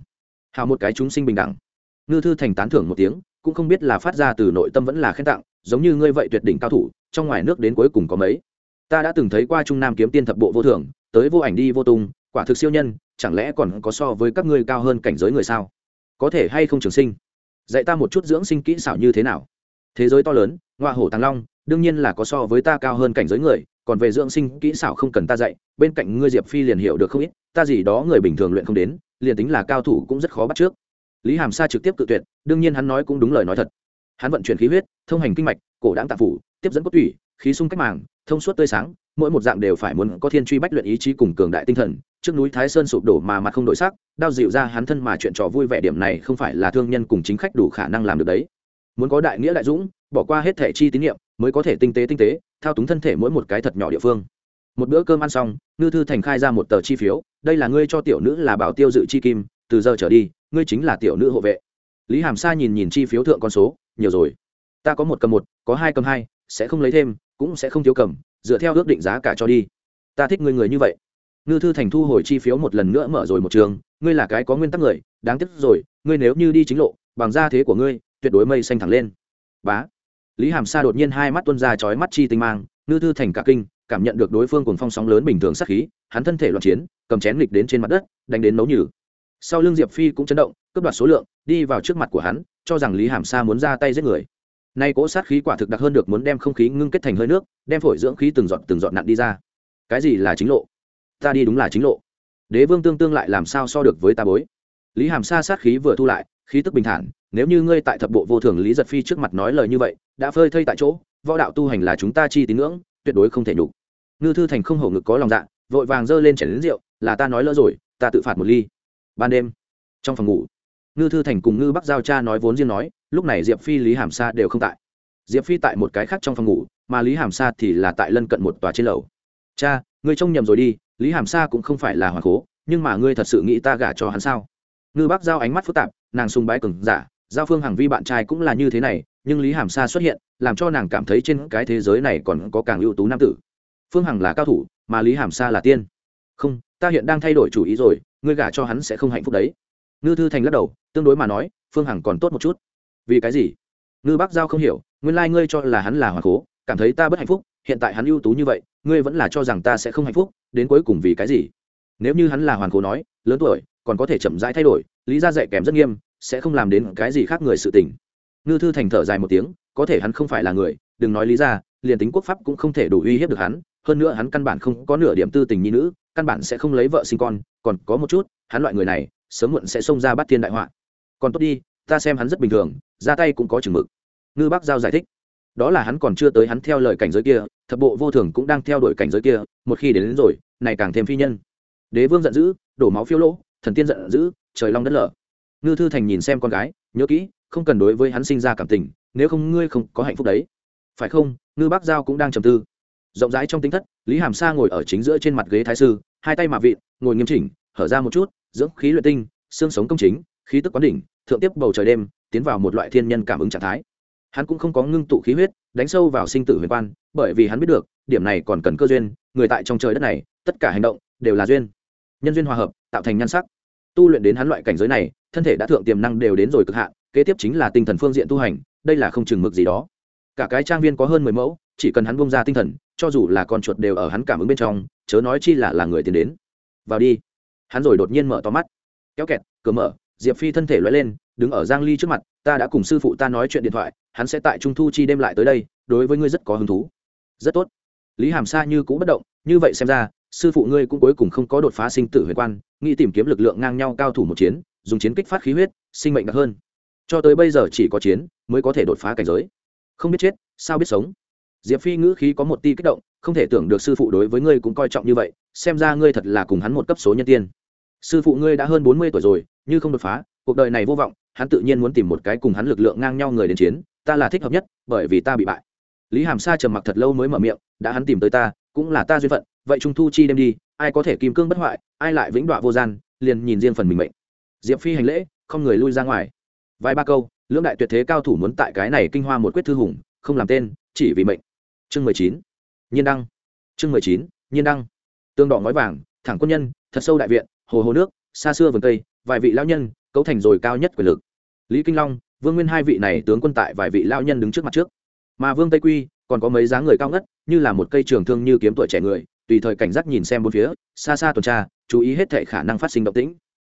Hào một cái chúng sinh bình đẳng. Ngư thư thành tán thưởng một tiếng, cũng không biết là phát ra từ nội tâm vẫn là khen tặng, giống như ngươi vậy tuyệt đỉnh cao thủ, trong ngoài nước đến cuối cùng có mấy. Ta đã từng thấy qua trung nam kiếm tiên thập bộ vô thường, tới vô ảnh đi vô tung quả thực siêu nhân, chẳng lẽ còn có so với các ngươi cao hơn cảnh giới người sao? Có thể hay không trường sinh? Dạy ta một chút dưỡng sinh kỹ xảo như thế nào? Thế giới to lớn ngoa hổ tàng long, đương nhiên là có so với ta cao hơn cảnh giới người, còn về dưỡng sinh kỹ xảo không cần ta dạy, bên cạnh ngươi diệp phi liền hiểu được không ít, ta gì đó người bình thường luyện không đến, liền tính là cao thủ cũng rất khó bắt trước. Lý hàm sa trực tiếp cự tuyệt, đương nhiên hắn nói cũng đúng lời nói thật. Hắn vận chuyển khí huyết, thông hành kinh mạch, cổ đáng tạp phủ, tiếp dẫn cốt tủy, khí sung cách màng, thông suốt tươi sáng, mỗi một dạng đều phải muốn có thiên truy bách luyện ý chí cùng cường đại tinh thần trước núi thái sơn sụp đổ mà mặt không đổi sắc, đao dịu ra hắn thân mà chuyện trò vui vẻ điểm này không phải là thương nhân cùng chính khách đủ khả năng làm được đấy. Muốn có đại nghĩa đại dũng, bỏ qua hết thể chi tín nhiệm, mới có thể tinh tế tinh tế, thao túng thân thể mỗi một cái thật nhỏ địa phương. Một bữa cơm ăn xong, ngư thư thành khai ra một tờ chi phiếu, đây là ngươi cho tiểu nữ là bảo tiêu dự chi kim, từ giờ trở đi, ngươi chính là tiểu nữ hộ vệ. Lý hàm sa nhìn nhìn chi phiếu thượng con số, nhiều rồi. Ta có một cầm một, có hai cầm hai, sẽ không lấy thêm, cũng sẽ không thiếu cầm, dựa theo ước định giá cả cho đi. Ta thích ngươi người như vậy ngư thư thành thu hồi chi phiếu một lần nữa mở rồi một trường. Ngươi là cái có nguyên tắc người, đáng tiếc rồi, ngươi nếu như đi chính lộ, bằng gia thế của ngươi, tuyệt đối mây xanh thẳng lên. Bá. Lý hàm sa đột nhiên hai mắt tuân ra chói mắt chi tinh mang, ngư thư thành cả kinh, cảm nhận được đối phương cùng phong sóng lớn bình thường sắc khí, hắn thân thể loạn chiến, cầm chén nghịch đến trên mặt đất, đánh đến nấu nhử sau lưng diệp phi cũng chấn động, cướp đoạt số lượng, đi vào trước mặt của hắn, cho rằng lý hàm sa muốn ra tay giết người. Nay cỗ sát khí quả thực đặc hơn được muốn đem không khí ngưng kết thành hơi nước, đem phổi dưỡng khí từng giọt từng giọt nặn đi ra. Cái gì là chính lộ? Ta đi đúng là chính lộ. Đế vương tương tương lại làm sao so được với ta bối? Lý hàm sa sát khí vừa thu lại, khí tức bình thản, nếu như ngươi tại thập bộ vô thường lý giật phi trước mặt nói lời như vậy, đã phơi thây tại chỗ, võ đạo tu hành là chúng ta chi tín ngưỡng, tuyệt đối không thể nhục. Ngư thư thành không hổ ngực có lòng dạ vội vàng giơ lên chảy đến rượu, là ta nói lỡ rồi, ta tự phạt một ly. Ban đêm, trong phòng ngủ, ngư thư thành cùng ngư bắc giao cha nói vốn riêng nói, lúc này diệp phi, lý hàm sa đều không tại. Diệp phi tại một cái khác trong phòng ngủ, mà lý hàm sa thì là tại lân cận một tòa trên lầu. Cha, ngươi trông nhầm rồi đi lý hàm sa cũng không phải là hoàng cố nhưng mà ngươi thật sự nghĩ ta gả cho hắn sao? Ngư bắc giao ánh mắt phức tạp, nàng sùng bái cừng giả, giao phương hàng vi bạn trai cũng là như thế này, nhưng lý hàm sa xuất hiện, làm cho nàng cảm thấy trên cái thế giới này còn có càng ưu tú nam tử. Phương hằng là cao thủ, mà lý hàm sa là tiên. Không, ta hiện đang thay đổi chủ ý rồi, ngươi gả cho hắn sẽ không hạnh phúc đấy. Ngư thư thành lắc đầu, tương đối mà nói, phương hằng còn tốt một chút. Vì cái gì? Ngư bác giao không hiểu, nguyên lai、like、ngươi cho là hắn là hoàng cố cảm thấy ta bất hạnh phúc, hiện tại hắn ưu tú như vậy, ngươi vẫn là cho rằng ta sẽ không hạnh phúc đến cuối cùng vì cái gì? Nếu như hắn là hoàn cố nói, lớn tuổi, còn có thể chậm rãi thay đổi, lý ra dạy kèm rất nghiêm, sẽ không làm đến cái gì khác người sự tình. Ngư thư thành thở dài một tiếng, có thể hắn không phải là người, đừng nói lý ra, liền tính quốc pháp cũng không thể đủ uy hiếp được hắn, hơn nữa hắn căn bản không có nửa điểm tư tình nhi nữ, căn bản sẽ không lấy vợ sinh con, còn có một chút, hắn loại người này, sớm muộn sẽ xông ra bắt thiên đại họa. Còn tốt đi, ta xem hắn rất bình thường, ra tay cũng có chừng mực. Ngư bác giao giải thích, đó là hắn còn chưa tới hắn theo lời cảnh giới kia thập bộ vô thường cũng đang theo đuổi cảnh giới kia một khi đến, đến rồi này càng thêm phi nhân. Đế vương giận dữ đổ máu phiêu lỗ thần tiên giận dữ trời long đất lở. Ngư thư thành nhìn xem con gái nhớ kỹ không cần đối với hắn sinh ra cảm tình nếu không ngươi không có hạnh phúc đấy. Phải không? Ngư bác giao cũng đang trầm tư. Rộng rãi trong tính thất lý hàm sa ngồi ở chính giữa trên mặt ghế thái sư hai tay mạ vịn ngồi nghiêm chỉnh hở ra một chút dưỡng khí luyện tinh xương sống công chính khí tức quán đỉnh thượng tiếp bầu trời đêm tiến vào một loại thiên nhân cảm ứng trạng thái hắn cũng không có ngưng tụ khí huyết, đánh sâu vào sinh tử huyền quan, bởi vì hắn biết được, điểm này còn cần cơ duyên, người tại trong trời đất này, tất cả hành động đều là duyên. Nhân duyên hòa hợp, tạo thành nhan sắc. Tu luyện đến hắn loại cảnh giới này, thân thể đã thượng tiềm năng đều đến rồi cực hạn, kế tiếp chính là tinh thần phương diện tu hành, đây là không chừng mực gì đó. Cả cái trang viên có hơn mười mẫu, chỉ cần hắn bông ra tinh thần, cho dù là con chuột đều ở hắn cảm ứng bên trong, chớ nói chi là là người tiến đến. Vào đi. Hắn rồi đột nhiên mở to mắt. Kéo kẹt, cửa mở, diệp phi thân thể loay lên, đứng ở giang ly trước mặt, ta đã cùng sư phụ ta nói chuyện điện thoại hắn sẽ tại trung thu chi đêm lại tới đây, đối với ngươi rất có hứng thú. Rất tốt. Lý hàm sa như cũ bất động, như vậy xem ra, sư phụ ngươi cũng cuối cùng không có đột phá sinh tử huyền quan, nghĩ tìm kiếm lực lượng ngang nhau cao thủ một chiến, dùng chiến kích phát khí huyết, sinh mệnh đặc hơn. Cho tới bây giờ chỉ có chiến mới có thể đột phá cảnh giới. Không biết chết, sao biết sống? Diệp phi ngữ khí có một ti kích động, không thể tưởng được sư phụ đối với ngươi cũng coi trọng như vậy, xem ra ngươi thật là cùng hắn một cấp số nhân tiên. Sư phụ ngươi đã hơn bốn mươi tuổi rồi, như không đột phá, cuộc đời này vô vọng, hắn tự nhiên muốn tìm một cái cùng hắn lực lượng ngang nhau người đến chiến ta là thích hợp nhất, bởi vì ta bị bại. Lý hàm sa trầm mặc thật lâu mới mở miệng, đã hắn tìm tới ta, cũng là ta duyên phận, vậy trung thu chi đêm đi, ai có thể kim cương bất hoại, ai lại vĩnh đọa vô gian, liền nhìn riêng phần mình mệnh. Diệp phi hành lễ, không người lui ra ngoài. Vài ba câu, lưỡng đại tuyệt thế cao thủ muốn tại cái này kinh hoa một quyết thư hùng, không làm tên, chỉ vì mệnh. Chương mười chín. Nhiên đăng. Chương mười chín, nhiên đăng. Tương đỏ ngói vàng, thẳng quân nhân, thật sâu đại viện, hồ hồ nước, xa xưa vườn tây vài vị lão nhân, cấu thành rồi cao nhất quyền lực. Lý kinh long vương nguyên hai vị này tướng quân tại vài vị lão nhân đứng trước mặt trước. Mà vương tây quy còn có mấy dáng người cao ngất, như là một cây trường thương như kiếm tuổi trẻ người, tùy thời cảnh giác nhìn xem bốn phía, xa xa tuần tra, chú ý hết thể khả năng phát sinh động tĩnh.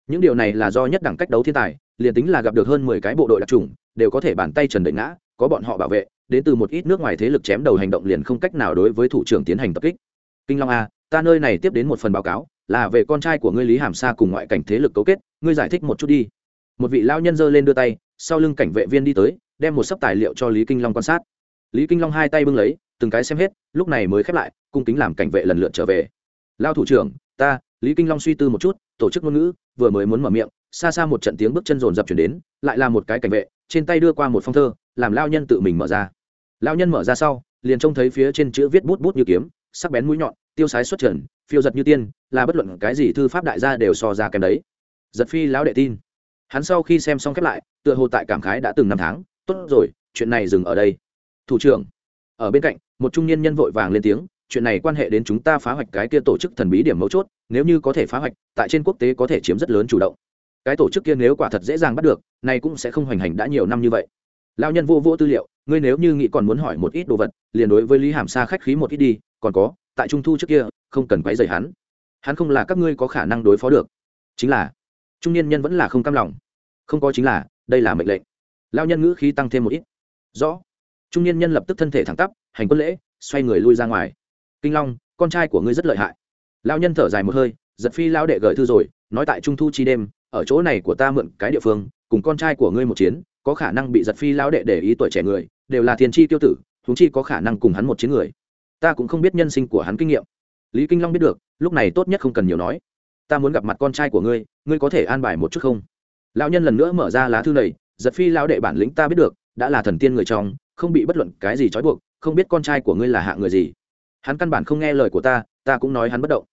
Những điều này là do nhất đẳng cách đấu thiên tài, liền tính là gặp được hơn mười cái bộ đội đặc trùng đều có thể bàn tay trần đợi ngã, có bọn họ bảo vệ, đến từ một ít nước ngoài thế lực chém đầu hành động liền không cách nào đối với thủ trưởng tiến hành tập kích. Kinh long a, ta nơi này tiếp đến một phần báo cáo, là về con trai của ngươi lý hàm sa cùng ngoại cảnh thế lực cấu kết, ngươi giải thích một chút đi. Một vị lao nhân giơ lên đưa tay sau lưng cảnh vệ viên đi tới, đem một sấp tài liệu cho lý kinh long quan sát. Lý kinh long hai tay bưng lấy, từng cái xem hết, lúc này mới khép lại, cung kính làm cảnh vệ lần lượt trở về. Lao thủ trưởng, ta, lý kinh long suy tư một chút, tổ chức ngôn ngữ, vừa mới muốn mở miệng, xa xa một trận tiếng bước chân rồn rập chuyển đến, lại là một cái cảnh vệ, trên tay đưa qua một phong thơ, làm lao nhân tự mình mở ra. Lao nhân mở ra sau, liền trông thấy phía trên chữ viết bút bút như kiếm, sắc bén mũi nhọn, tiêu sái xuất trần, phiêu giật như tiên, là bất luận cái gì thư pháp đại gia đều so ra kém đấy. Giật phi lão đệ tin hắn sau khi xem xong khép lại, tựa hồ tại cảm khái đã từng năm tháng, tốt rồi, chuyện này dừng ở đây. Thủ trưởng. Ở bên cạnh, một trung niên nhân vội vàng lên tiếng, chuyện này quan hệ đến chúng ta phá hoạch cái kia tổ chức thần bí điểm mấu chốt, nếu như có thể phá hoạch, tại trên quốc tế có thể chiếm rất lớn chủ động. Cái tổ chức kia nếu quả thật dễ dàng bắt được nay cũng sẽ không hoành hành đã nhiều năm như vậy. Lao nhân vô vô tư liệu, ngươi nếu như nghĩ còn muốn hỏi một ít đồ vật, liền đối với lý hàm sa khách khí một ít đi, còn có, tại trung thu trước kia, không cần quấy rầy hắn. Hắn không là các ngươi có khả năng đối phó được. Chính là. Trung niên nhân vẫn là không cam lòng không có chính là, đây là mệnh lệnh. Lao nhân ngữ khí tăng thêm một ít. Rõ. Trung niên nhân lập tức thân thể thẳng tắp, hành quân lễ, xoay người lui ra ngoài. Kinh long, con trai của ngươi rất lợi hại. Lao nhân thở dài một hơi, giật phi lao đệ gợi thư rồi, nói tại trung thu chi đêm, ở chỗ này của ta mượn cái địa phương, cùng con trai của ngươi một chiến, có khả năng bị giật phi lao đệ để ý tuổi trẻ người, đều là thiên tri tiêu tử, huống chi có khả năng cùng hắn một chiến người. Ta cũng không biết nhân sinh của hắn kinh nghiệm. Lý kinh long biết được, lúc này tốt nhất không cần nhiều nói. Ta muốn gặp mặt con trai của ngươi ngươi có thể an bài một chút không? Lão nhân lần nữa mở ra lá thư này, giật phi lão đệ bản lĩnh ta biết được, đã là thần tiên người trong, không bị bất luận cái gì trói buộc, không biết con trai của ngươi là hạ người gì. Hắn căn bản không nghe lời của ta ta cũng nói hắn bất động.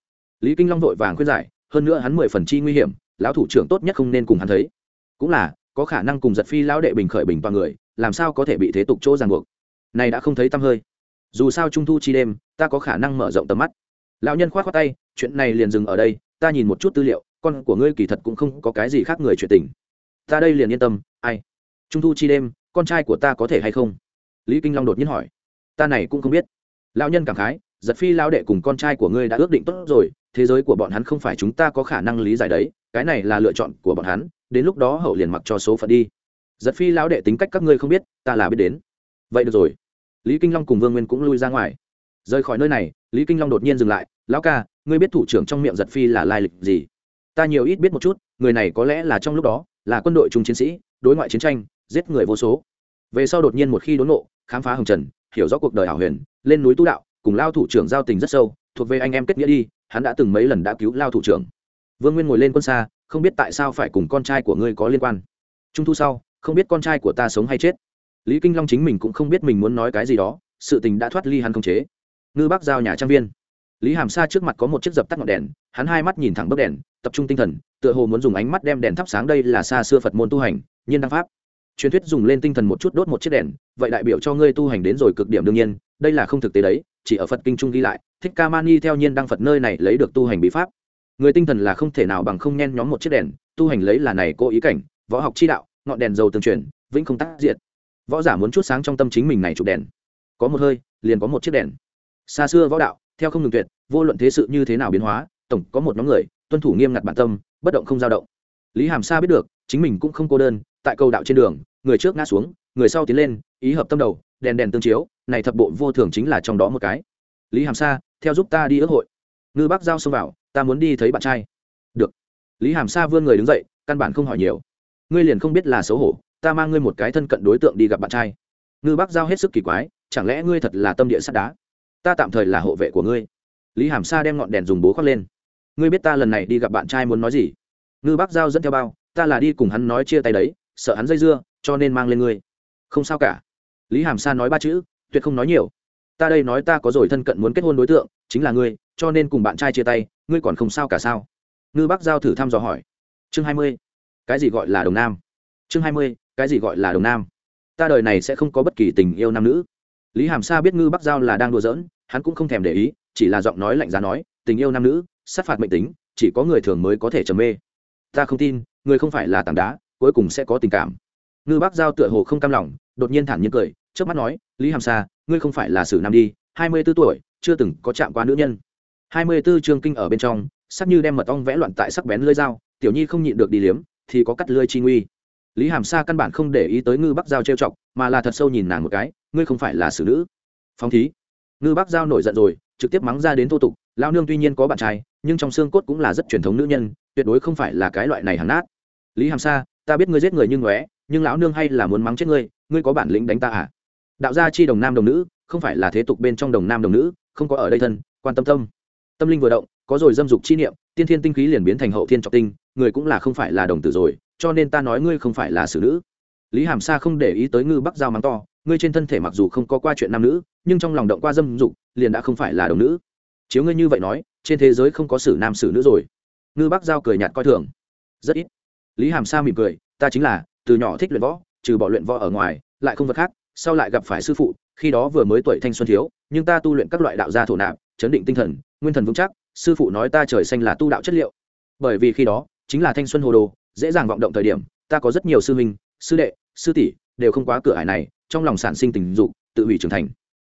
Lý kinh long vội vàng khuyên giải, hơn nữa hắn mười phần chi nguy hiểm, lão thủ trưởng tốt nhất không nên cùng hắn thấy. Cũng là, có khả năng cùng giật phi lão đệ bình khởi bình toàn người, làm sao có thể bị thế tục chỗ ràng buộc. Này đã không thấy tăm hơi. Dù sao trung thu chi đêm, ta có khả năng mở rộng tầm mắt. Lão nhân khoát khoát tay, chuyện này liền dừng ở đây, ta nhìn một chút tư liệu con của ngươi kỳ thật cũng không có cái gì khác người chuyện tình. Ta đây liền yên tâm, ai? Trung thu chi đêm, con trai của ta có thể hay không? Lý kinh long đột nhiên hỏi. Ta này cũng không biết. Lão nhân cảm khái, giật phi lao đệ cùng con trai của ngươi đã ước định tốt rồi, thế giới của bọn hắn không phải chúng ta có khả năng lý giải đấy, cái này là lựa chọn của bọn hắn, đến lúc đó hậu liền mặc cho số phận đi. Giật phi lão đệ tính cách các ngươi không biết, ta là biết đến. Vậy được rồi. Lý kinh long cùng vương nguyên cũng lui ra ngoài. Rời khỏi nơi này, lý kinh long đột nhiên dừng lại. Lão ca, ngươi biết thủ trưởng trong miệng giật phi là lai lịch gì? Ta nhiều ít biết một chút, người này có lẽ là trong lúc đó, là quân đội trung chiến sĩ, đối ngoại chiến tranh, giết người vô số. Về sau đột nhiên một khi đốn nộ khám phá hồng trần, hiểu rõ cuộc đời hảo huyền, lên núi tu đạo, cùng lao thủ trưởng giao tình rất sâu, thuộc về anh em kết nghĩa đi, hắn đã từng mấy lần đã cứu lao thủ trưởng. Vương nguyên ngồi lên quân xa, không biết tại sao phải cùng con trai của ngươi có liên quan. Trung thu sau, không biết con trai của ta sống hay chết. Lý kinh long chính mình cũng không biết mình muốn nói cái gì đó, sự tình đã thoát ly hắn không chế. Ngư bác giao nhà trang viên lý hàm sa trước mặt có một chiếc dập tắt ngọn đèn, hắn hai mắt nhìn thẳng bấc đèn, tập trung tinh thần, tựa hồ muốn dùng ánh mắt đem đèn thắp sáng đây là xa xưa phật môn tu hành, nhiên đăng pháp. Truyền thuyết dùng lên tinh thần một chút đốt một chiếc đèn, vậy đại biểu cho ngươi tu hành đến rồi cực điểm đương nhiên, đây là không thực tế đấy, chỉ ở phật kinh trung ghi lại, thích ca mani theo nhiên đăng phật nơi này lấy được tu hành bí pháp. Người tinh thần là không thể nào bằng không nhen nhóm một chiếc đèn, tu hành lấy là này cô ý cảnh, võ học chi đạo, ngọn đèn dầu tương truyền, vĩnh không tác diệt. Võ giả muốn chút sáng trong tâm chính mình này chụp đèn. Có một hơi, liền có một chiếc đèn. Xa xưa võ đạo theo không ngừng tuyệt, vô luận thế sự như thế nào biến hóa, tổng có một nhóm người, tuân thủ nghiêm ngặt bản tâm, bất động không dao động. Lý hàm sa biết được, chính mình cũng không cô đơn, tại cầu đạo trên đường, người trước ngã xuống, người sau tiến lên, ý hợp tâm đầu, đèn đèn tương chiếu, này thập bộ vô thường chính là trong đó một cái. Lý hàm sa, theo giúp ta đi ước hội. Ngư bác giao xông vào, ta muốn đi thấy bạn trai. Được. Lý hàm sa vươn người đứng dậy, căn bản không hỏi nhiều. Ngươi liền không biết là xấu hổ, ta mang ngươi một cái thân cận đối tượng đi gặp bạn trai. Ngư bác giao hết sức kỳ quái, chẳng lẽ ngươi thật là tâm địa sắt đá? Ta tạm thời là hộ vệ của ngươi. Lý hàm sa đem ngọn đèn dùng bố khoác lên. Ngươi biết ta lần này đi gặp bạn trai muốn nói gì? Ngư bác giao dẫn theo bao, ta là đi cùng hắn nói chia tay đấy, sợ hắn dây dưa, cho nên mang lên ngươi. Không sao cả. Lý hàm sa nói ba chữ, tuyệt không nói nhiều. Ta đây nói ta có rồi thân cận muốn kết hôn đối tượng, chính là ngươi, cho nên cùng bạn trai chia tay, ngươi còn không sao cả sao? Ngư bác giao thử thăm dò hỏi. Chương hai mươi. Cái gì gọi là đồng nam? Chương hai mươi, cái gì gọi là đồng nam? Ta đời này sẽ không có bất kỳ tình yêu nam nữ lý hàm sa biết ngư bắc giao là đang đùa giỡn, hắn cũng không thèm để ý, chỉ là giọng nói lạnh giá nói, tình yêu nam nữ, sát phạt mệnh tính, chỉ có người thường mới có thể trầm mê. Ta không tin, người không phải là tảng đá, cuối cùng sẽ có tình cảm. Ngư bắc giao tựa hồ không cam lòng, đột nhiên thản nhiên cười trước mắt nói, lý hàm sa, ngươi không phải là sử nam đi, hai mươi b ố tuổi, chưa từng có chạm qua nữ nhân. hai mươi b ố chương kinh ở bên trong, sắc như đem mật ong vẽ loạn tại sắc bén lưỡi dao, tiểu nhi không nhịn được đi liếm, thì có cắt lưỡi chi nguy. Lý hàm sa căn bản không để ý tới ngư bắc giao trêu chọc, mà là thật sâu nhìn nàng một cái ngươi không phải là xử nữ. Phong thí. Ngư bác giao nổi giận rồi, trực tiếp mắng ra đến thô tục, lao nương tuy nhiên có bạn trai, nhưng trong xương cốt cũng là rất truyền thống nữ nhân, tuyệt đối không phải là cái loại này hàng nát. Lý hàm sa, ta biết ngươi giết người như ngóe, nhưng lão nương hay là muốn mắng chết ngươi ngươi có bản lĩnh đánh ta à? Đạo gia chi đồng nam đồng nữ, không phải là thế tục bên trong đồng nam đồng nữ, không có ở đây thân, quan tâm tâm. Tâm linh vừa động, có rồi dâm dục chi niệm, tiên thiên tinh khí liền biến thành hậu thiên trọng tinh, người cũng là không phải là đồng tử rồi, cho nên ta nói ngươi không phải là xử nữ. Lý hàm sa không để ý tới ngư bắc giao mắng to ngươi trên thân thể mặc dù không có qua chuyện nam nữ, nhưng trong lòng động qua dâm dục, liền đã không phải là đồng nữ. Chiếu ngươi như vậy nói, trên thế giới không có xử nam xử nữ rồi. Ngư Bác giao cười nhạt coi thường. Rất ít. Lý hàm sa mỉm cười, ta chính là, từ nhỏ thích luyện võ, trừ bỏ luyện võ ở ngoài, lại không vật khác, sau lại gặp phải sư phụ, khi đó vừa mới tuổi thanh xuân thiếu, nhưng ta tu luyện các loại đạo gia thổ nạp, chấn định tinh thần, nguyên thần vững chắc, sư phụ nói ta trời xanh là tu đạo chất liệu. Bởi vì khi đó, chính là thanh xuân hồ đồ, dễ dàng vọng động thời điểm, ta có rất nhiều sư huynh, sư đệ, sư tỷ đều không quá cửa hải này, trong lòng sản sinh tình dục, tự hủy trưởng thành.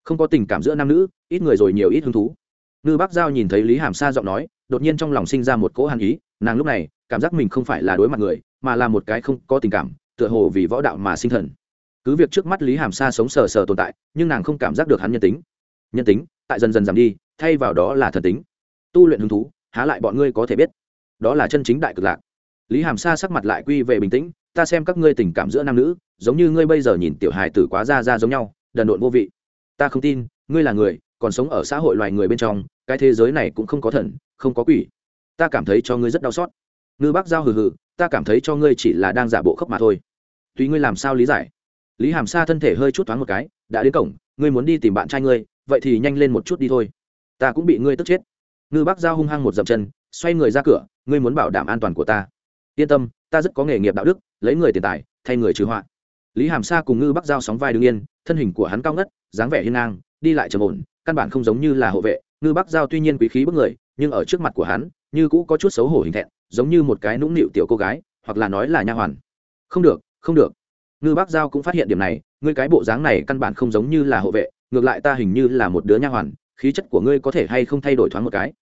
Không có tình cảm giữa nam nữ, ít người rồi nhiều ít hứng thú. Ngư bác giao nhìn thấy lý hàm sa giọng nói, đột nhiên trong lòng sinh ra một cỗ hàn ý, nàng lúc này, cảm giác mình không phải là đối mặt người, mà là một cái không có tình cảm, tựa hồ vì võ đạo mà sinh thần. Cứ việc trước mắt lý hàm sa sống sờ sờ tồn tại, nhưng nàng không cảm giác được hắn nhân tính. Nhân tính, tại dần dần giảm đi, thay vào đó là thần tính. Tu luyện hứng thú, há lại bọn ngươi có thể biết. Đó là chân chính đại cực lạc. Lý hàm sa sắc mặt lại quy về bình tĩnh ta xem các ngươi tình cảm giữa nam nữ, giống như ngươi bây giờ nhìn tiểu hài tử quá ra ra giống nhau, đần độn vô vị. Ta không tin, ngươi là người, còn sống ở xã hội loài người bên trong, cái thế giới này cũng không có thần, không có quỷ. Ta cảm thấy cho ngươi rất đau xót. Ngư bác giao hừ hừ, ta cảm thấy cho ngươi chỉ là đang giả bộ khóc mà thôi. Tùy ngươi làm sao lý giải? Lý hàm sa thân thể hơi chút thoáng một cái, đã đến cổng, ngươi muốn đi tìm bạn trai ngươi, vậy thì nhanh lên một chút đi thôi. Ta cũng bị ngươi tức chết. Ngư bác giao hung hăng một dậm chân, xoay người ra cửa, ngươi muốn bảo đảm an toàn của ta. Yên tâm, ta rất có nghề nghiệp đạo đức lấy người tiền tài, thay người trừ họa. Lý hàm sa cùng ngư bắc giao sóng vai đ ứ n g yên, thân hình của hắn cao ngất, dáng vẻ hiên ngang, đi lại trầm ổn, căn bản không giống như là hộ vệ. Ngư bắc giao tuy nhiên quý khí bức người, nhưng ở trước mặt của hắn, như cũ có chút xấu hổ hình thẹn, giống như một cái nũng nịu tiểu cô gái, hoặc là nói là nha hoàn. Không được không được. Ngư bắc giao cũng phát hiện điểm này, ngươi cái bộ dáng này căn bản không giống như là hộ vệ, ngược lại ta hình như là một đứa nha hoàn, khí chất của ngươi có thể hay không thay đổi thoáng một cái.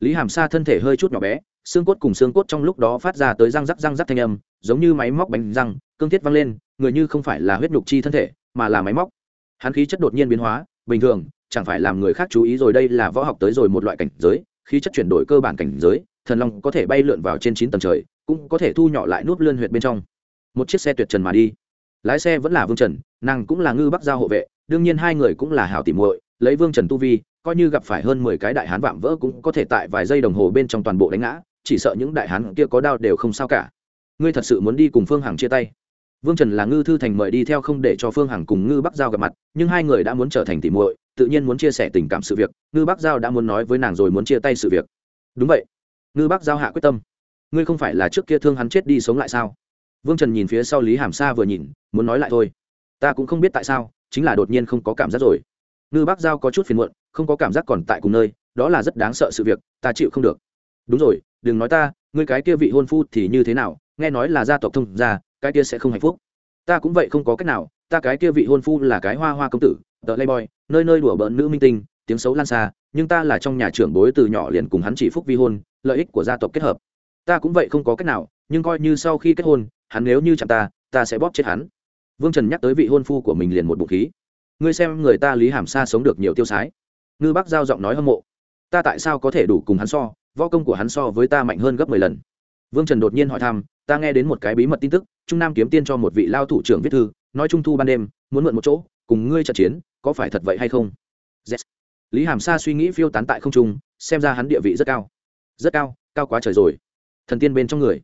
Lý hàm sa thân thể hơi chút nhỏ bé, xương cốt cùng xương cốt trong lúc đó phát ra tới răng rắc răng rắc thanh âm giống như máy móc bánh răng, cương thiết văng lên, người như không phải là huyết nhục chi thân thể, mà là máy móc. Hắn khí chất đột nhiên biến hóa, bình thường, chẳng phải làm người khác chú ý rồi đây là võ học tới rồi một loại cảnh giới, khí chất chuyển đổi cơ bản cảnh giới, thần long có thể bay lượn vào trên chín tầng trời, cũng có thể thu nhỏ lại nút lươn huyệt bên trong. Một chiếc xe tuyệt trần mà đi. Lái xe vẫn là vương trần, nàng cũng là ngư bắc giao hộ vệ, đương nhiên hai người cũng là hảo tỉ muội, lấy vương trần tu vi, coi như gặp phải hơn mười cái đại hán vạm vỡ cũng có thể tại vài giây đồng hồ bên trong toàn bộ đánh ngã, chỉ sợ những đại hán kia có đao đều không sao cả ngươi thật sự muốn đi cùng phương hằng chia tay. Vương trần là ngư thư thành mời đi theo không để cho phương hằng cùng ngư bắc giao gặp mặt, nhưng hai người đã muốn trở thành tỉ muội, tự nhiên muốn chia sẻ tình cảm sự việc, ngư bắc giao đã muốn nói với nàng rồi muốn chia tay sự việc. Đúng vậy. Ngư bắc giao hạ quyết tâm. Ngươi không phải là trước kia thương hắn chết đi sống lại sao? Vương trần nhìn phía sau lý hàm sa vừa nhìn, muốn nói lại thôi. Ta cũng không biết tại sao, chính là đột nhiên không có cảm giác rồi. Ngư bắc giao có chút phiền muộn, không có cảm giác còn tại cùng nơi, đó là rất đáng sợ sự việc, ta chịu không được. Đúng rồi, đừng nói ta, ngươi cái kia vị hôn phu thì như thế nào nghe nói là gia tộc thông gia cái kia sẽ không hạnh phúc. Ta cũng vậy không có cách nào ta cái kia vị hôn phu là cái hoa hoa công tử tờ boy, nơi nơi đùa bỡn nữ minh tinh tiếng xấu lan xa nhưng ta là trong nhà trưởng bối từ nhỏ liền cùng hắn chỉ phúc vi hôn lợi ích của gia tộc kết hợp. Ta cũng vậy không có cách nào nhưng coi như sau khi kết hôn hắn nếu như chạm ta ta sẽ bóp chết hắn. Vương trần nhắc tới vị hôn phu của mình liền một bụng khí. Ngươi xem người ta lý hàm sa sống được nhiều tiêu sái. Ngư bác giao giọng nói hâm mộ. Ta tại sao có thể đủ cùng hắn so võ công của hắn so với ta mạnh hơn gấp mười lần? Vương trần đột nhiên hỏi thăm ta nghe đến một cái bí mật tin tức, trung nam kiếm tiên cho một vị lao thủ trưởng viết thư, nói trung thu ban đêm, muốn mượn một chỗ, cùng ngươi trận chiến, có phải thật vậy hay không? Yes. lý hàm sa suy nghĩ phiêu tán tại không trung, xem ra hắn địa vị rất cao. Rất cao cao quá trời rồi. Thần tiên bên trong người.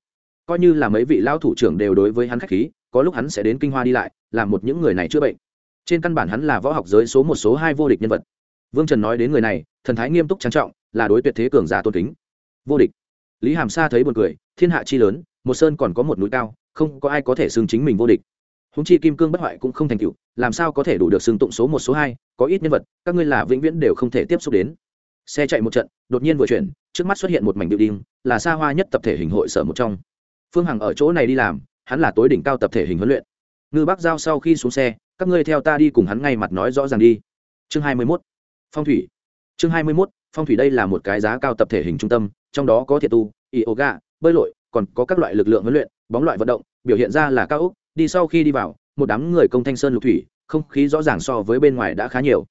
Coi như là mấy vị lao thủ trưởng đều đối với hắn khách khí, có lúc hắn sẽ đến kinh hoa đi lại, làm một những người này chữa bệnh. Trên căn bản hắn là võ học giới số một, số hai vô địch nhân vật. Vương trần nói đến người này, thần thái nghiêm túc trang trọng, là đối tuyệt thế cường giả tôn kính. Vô địch. Lý hàm sa thấy b u ồ n cười, thiên hạ chi lớn một sơn còn có một núi cao, không có ai có thể xưng chính mình vô địch. Húng chi kim cương bất hoại cũng không thành cựu làm sao có thể đủ được xưng tụng số một, số hai, có ít nhân vật, các ngươi là vĩnh viễn đều không thể tiếp xúc đến. Xe chạy một trận, đột nhiên vừa chuyển, trước mắt xuất hiện một mảnh điệu đinh, là xa hoa nhất tập thể hình hội sở một trong. Phương hằng ở chỗ này đi làm, hắn là tối đỉnh cao tập thể hình huấn luyện. Ngư bác giao sau khi xuống xe, các ngươi theo ta đi cùng hắn ngay mặt nói rõ ràng đi. Chương hai mươi mốt, phong thủy. Chương hai mươi mốt, phong thủy đây là một cái giá cao tập thể hình trung tâm, trong đó có thiệt tu yoga bơi lội còn có các loại lực lượng huấn luyện, bóng loại vận động, biểu hiện ra là cao úc, đi sau khi đi vào, một đám người công thanh sơn lục thủy, không khí rõ ràng so với bên ngoài đã khá nhiều.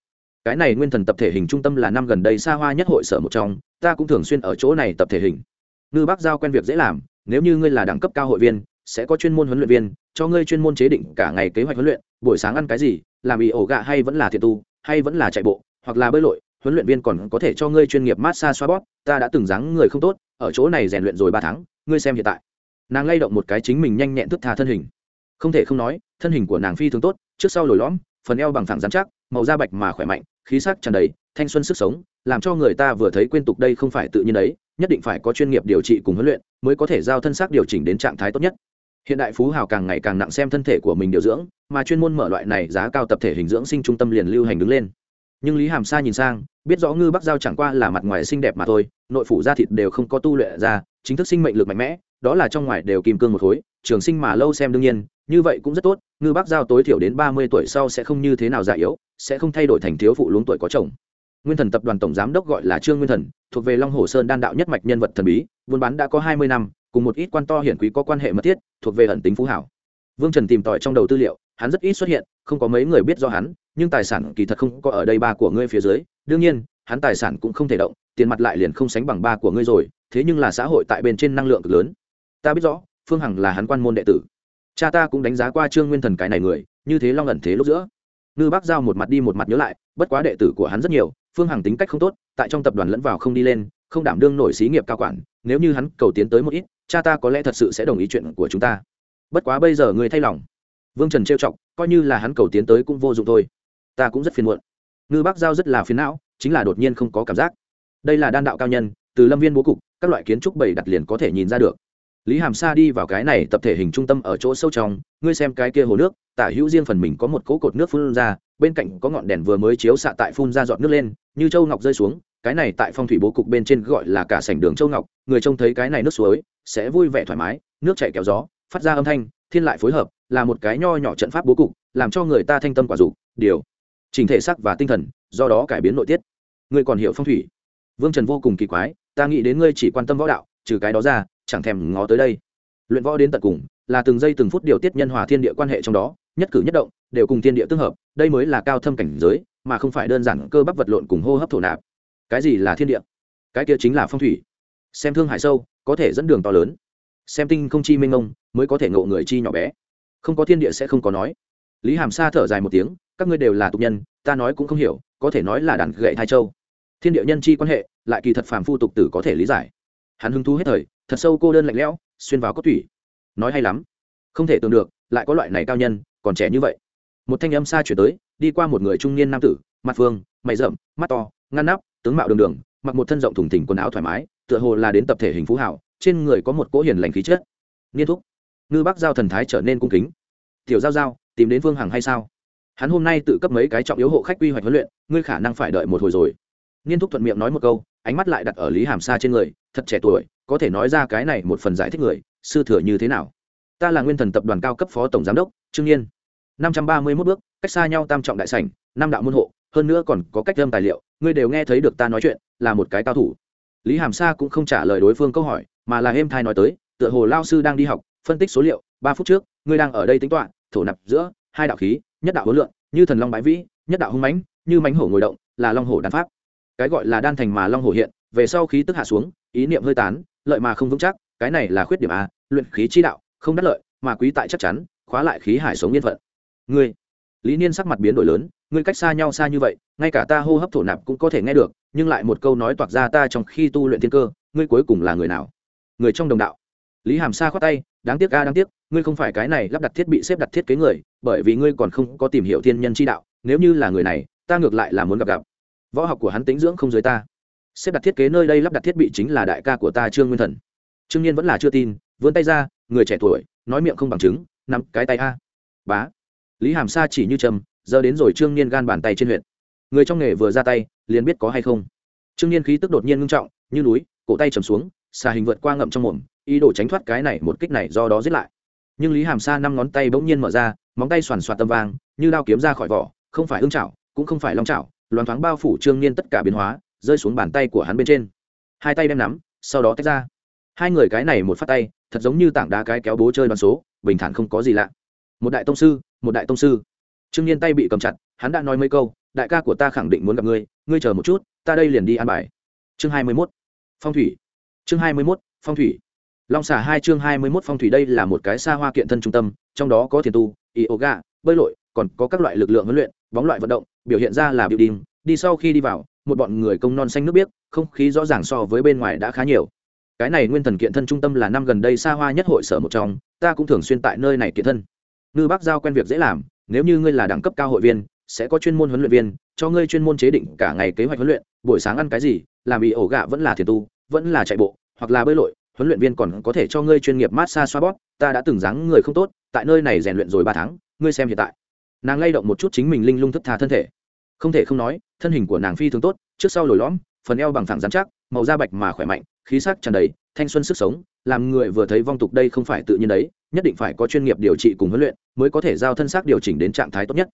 Cái này nguyên thần tập thể hình trung tâm là năm gần đây xa hoa nhất hội sở một trong, ta cũng thường xuyên ở chỗ này tập thể hình. Ngư bác giao quen việc dễ làm, nếu như ngươi là đẳng cấp cao hội viên, sẽ có chuyên môn huấn luyện viên, cho ngươi chuyên môn chế định cả ngày kế hoạch huấn luyện, buổi sáng ăn cái gì, làm ý ổ gạ hay vẫn là thiệt tu, hay vẫn là chạy bộ, hoặc là bơi lội, huấn luyện viên còn có thể cho ngươi chuyên nghiệp massage xoa bóp, ta đã từng dáng người không tốt, ở chỗ này rèn luyện rồi ba tháng ngươi xem hiện tại. Nàng lay động một cái chính mình nhanh nhẹn thức tha thân hình. Không thể không nói, thân hình của nàng phi thường tốt, trước sau lồi lõm, phần eo bằng thẳng dán chắc, màu da bạch mà khỏe mạnh, khí sắc tràn đầy, thanh xuân sức sống, làm cho người ta vừa thấy quên tục đây không phải tự nhiên đấy, nhất định phải có chuyên nghiệp điều trị cùng huấn luyện mới có thể giao thân xác điều chỉnh đến trạng thái tốt nhất. Hiện đại phú hào càng ngày càng nặng xem thân thể của mình điều dưỡng, mà chuyên môn mở loại này giá cao tập thể hình dưỡng sinh trung tâm liền lưu hành đứng lên. Nhưng lý hàm sa nhìn sang, biết rõ ngư bắc giao chẳng qua là mặt ngoài xinh đẹp mà thôi, nội phủ da thịt đều không có tu luyện ra chính thức sinh mệnh lực mạnh mẽ, đó là trong ngoài đều kim cương một khối, trường sinh mà lâu xem đương nhiên, như vậy cũng rất tốt, ngư Bác giao tối thiểu đến ba mươi tuổi sau sẽ không như thế nào già yếu, sẽ không thay đổi thành thiếu phụ luống tuổi có chồng. Nguyên thần tập đoàn tổng giám đốc gọi là trương nguyên thần, thuộc về long hồ sơn đan đạo nhất mạch nhân vật thần bí, buôn bán đã có hai mươi năm, cùng một ít quan to hiển quý có quan hệ mật thiết, thuộc về ẩn tính phú hảo. Vương trần tìm tòi trong đầu tư liệu, hắn rất ít xuất hiện, không có mấy người biết do hắn, nhưng tài sản kỳ thật không có ở đây ba của ngươi phía dưới, đương nhiên, hắn tài sản cũng không thể động, tiền mặt lại liền không sánh bằng ba của ngươi rồi thế nhưng là xã hội tại bên trên năng lượng cực lớn. Ta biết rõ, phương hằng là hắn quan môn đệ tử. Cha ta cũng đánh giá qua trương nguyên thần cái này người, như thế long ẩn thế lúc giữa. Ngư bác giao một mặt đi một mặt nhớ lại, bất quá đệ tử của hắn rất nhiều, phương hằng tính cách không tốt, tại trong tập đoàn lẫn vào không đi lên, không đảm đương nổi xí nghiệp cao quản, nếu như hắn cầu tiến tới một ít, cha ta có lẽ thật sự sẽ đồng ý chuyện của chúng ta. Bất quá bây giờ người thay lòng. Vương trần trêu chọc, coi như là hắn cầu tiến tới cũng vô dụng thôi. Ta cũng rất phiền muộn. Ngư bác giao rất là phiền não, chính là đột nhiên không có cảm giác. Đây là đan đạo cao nhân từ lâm viên bố cục, các loại kiến trúc bảy đặt liền có thể nhìn ra được. Lý hàm sa đi vào cái này tập thể hình trung tâm ở chỗ sâu trong, ngươi xem cái kia hồ nước, tả hữu riêng phần mình có một cỗ cột nước phun ra, bên cạnh có ngọn đèn vừa mới chiếu xạ tại phun ra giọt nước lên, như châu ngọc rơi xuống, cái này tại phong thủy bố cục bên trên gọi là cả sảnh đường châu ngọc, người trông thấy cái này nước suối, sẽ vui vẻ thoải mái, nước chảy kéo gió, phát ra âm thanh, thiên lại phối hợp, là một cái nho nhỏ trận pháp bố cục, làm cho người ta thanh tâm quả dục, điều, chỉnh thể sắc và tinh thần, do đó cải biến nội tiết. Ngươi còn hiểu phong thủy? Vương trần vô cùng kỳ quái ta nghĩ đến ngươi chỉ quan tâm võ đạo, trừ cái đó ra, chẳng thèm ngó tới đây. Luyện võ đến tận cùng, là từng giây từng phút điều tiết nhân hòa thiên địa quan hệ trong đó, nhất cử nhất động, đều cùng thiên địa tương hợp, đây mới là cao thâm cảnh giới, mà không phải đơn giản cơ bắp vật lộn cùng hô hấp thổ nạp. Cái gì là thiên địa? Cái kia chính là phong thủy. Xem thương hải sâu, có thể dẫn đường to lớn. Xem tinh không chi minh ông, mới có thể ngộ người chi nhỏ bé. Không có thiên địa sẽ không có nói. Lý hàm sa thở dài một tiếng, các ngươi đều là tục nhân, ta nói cũng không hiểu, có thể nói là đàn gậy thai châu thiên địa nhân chi quan hệ, lại kỳ thật phàm phu tục tử có thể lý giải. Hắn hứng thú hết thời, thật sâu cô đơn lạnh lẽo, xuyên vào cốt thủy nói hay lắm. Không thể tưởng được, lại có loại này cao nhân, còn trẻ như vậy. Một thanh âm xa chuyển tới, đi qua một người trung niên nam tử, mặt phương mày rậm, mắt to, ngăn nắp, tướng mạo đường đường, mặc một thân rộng thùng thỉnh quần áo thoải mái, tựa hồ là đến tập thể hình phú hảo, trên người có một cỗ hiền lành khí chất. Niên thúc. Ngư bác giao thần thái trở nên cung kính. Tiểu giao giao, tìm đến vương hằng hay sao? Hắn hôm nay tự cấp mấy cái trọng yếu hộ khách quy hoạch huấn luyện, ngươi khả năng phải đợi một hồi rồi nghiên thúc thuận miệng nói một câu, ánh mắt lại đặt ở lý hàm sa trên người, thật trẻ tuổi, có thể nói ra cái này một phần giải thích người, sư thừa như thế nào? Ta là nguyên thần tập đoàn cao cấp phó tổng giám đốc, trương nhiên. năm trăm ba mươi mốt bước, cách xa nhau tam trọng đại sảnh, năm đạo môn hộ, hơn nữa còn có cách lâm tài liệu, ngươi đều nghe thấy được ta nói chuyện, là một cái cao thủ. Lý hàm sa cũng không trả lời đối phương câu hỏi, mà là êm thai nói tới, tựa hồ lao sư đang đi học, phân tích số liệu, ba phút trước, ngươi đang ở đây tính toán, thổ nạp giữa, hai đạo khí, nhất đạo hối lượng như thần long bãi vĩ, nhất đạo hung mãnh, như mánh hổ ngồi động, là long hổ đan pháp cái gọi là đan thành mà long hổ hiện, về sau khí tức hạ xuống, ý niệm hơi tán, lợi mà không vững chắc, cái này là khuyết điểm a, luyện khí chi đạo, không đắc lợi, mà quý tại chắc chắn, khóa lại khí hải sống yên phận. Ngươi, lý niên sắc mặt biến đổi lớn, ngươi cách xa nhau xa như vậy, ngay cả ta hô hấp thổ nạp cũng có thể nghe được, nhưng lại một câu nói toạc ra ta trong khi tu luyện thiên cơ, ngươi cuối cùng là người nào? Người trong đồng đạo. Lý hàm sa khoát tay, đáng tiếc a, đáng tiếc, ngươi không phải cái này lắp đặt thiết bị xếp đặt thiết kế người, bởi vì ngươi còn không có tìm hiểu thiên nhân chi đạo, nếu như là người này, ta ngược lại là muốn gặp gặp võ học của hắn tính dưỡng không dưới ta. Xếp đặt thiết kế nơi đây lắp đặt thiết bị chính là đại ca của ta trương nguyên thần. Trương nhiên vẫn là chưa tin, vươn tay ra, người trẻ tuổi, nói miệng không bằng chứng, nắm cái tay a. Bá. Lý hàm sa chỉ như trầm, giờ đến rồi trương niên gan bàn tay trên huyện người trong nghề vừa ra tay, liền biết có hay không. Trương niên khí tức đột nhiên ngưng trọng, như núi, cổ tay trầm xuống, xà hình vượt qua ngậm trong mồm, ý đồ tránh thoát cái này một kích này do đó giết lại. Nhưng lý hàm sa năm ngón tay bỗng nhiên mở ra, móng tay xoàn xoạt tâm vang như đao kiếm ra khỏi vỏ, không phải ưng chảo, cũng không phải long chảo loáng thoáng bao phủ trương niên tất cả biến hóa, rơi xuống bàn tay của hắn bên trên. Hai tay đem nắm, sau đó tách ra. Hai người cái này một phát tay, thật giống như tảng đá cái kéo bố chơi đoàn số, bình thản không có gì lạ. Một đại tông sư, một đại tông sư. Trương Niên tay bị cầm chặt, hắn đã nói mấy câu, đại ca của ta khẳng định muốn gặp ngươi ngươi chờ một chút, ta đây liền đi ăn bài. Chương hai mươi mốt. Phong thủy. Chương hai mươi mốt, phong thủy. Long xả hai chương hai mươi mốt phong thủy đây là một cái xa hoa kiện thân trung tâm, trong đó có thiền tu yoga bơi lội, còn có các loại lực lượng huấn luyện, bóng loại vận động biểu hiện ra là biểu đình đi sau khi đi vào, một bọn người công non xanh nước biếc, không khí rõ ràng so với bên ngoài đã khá nhiều. Cái này nguyên thần kiện thân trung tâm là năm gần đây xa hoa nhất hội sở một trong, ta cũng thường xuyên tại nơi này kiện thân. Ngư bác giao quen việc dễ làm, nếu như ngươi là đẳng cấp cao hội viên, sẽ có chuyên môn huấn luyện viên, cho ngươi chuyên môn chế định cả ngày kế hoạch huấn luyện, buổi sáng ăn cái gì, làm bị ổ gạ vẫn là thiền tu, vẫn là chạy bộ, hoặc là bơi lội, huấn luyện viên còn có thể cho ngươi chuyên nghiệp massage xoa bóp, ta đã từng dáng người không tốt, tại nơi này rèn luyện rồi ba tháng, ngươi xem hiện tại. Nàng lay động một chút chính mình linh lung thức tha thân thể không thể không nói, thân hình của nàng phi thường tốt, trước sau lồi lõm, phần eo bằng thẳng dán chắc, màu da bạch mà khỏe mạnh, khí sắc tràn đầy, thanh xuân sức sống, làm người vừa thấy vong tục đây không phải tự nhiên đấy, nhất định phải có chuyên nghiệp điều trị cùng huấn luyện mới có thể giao thân xác điều chỉnh đến trạng thái tốt nhất.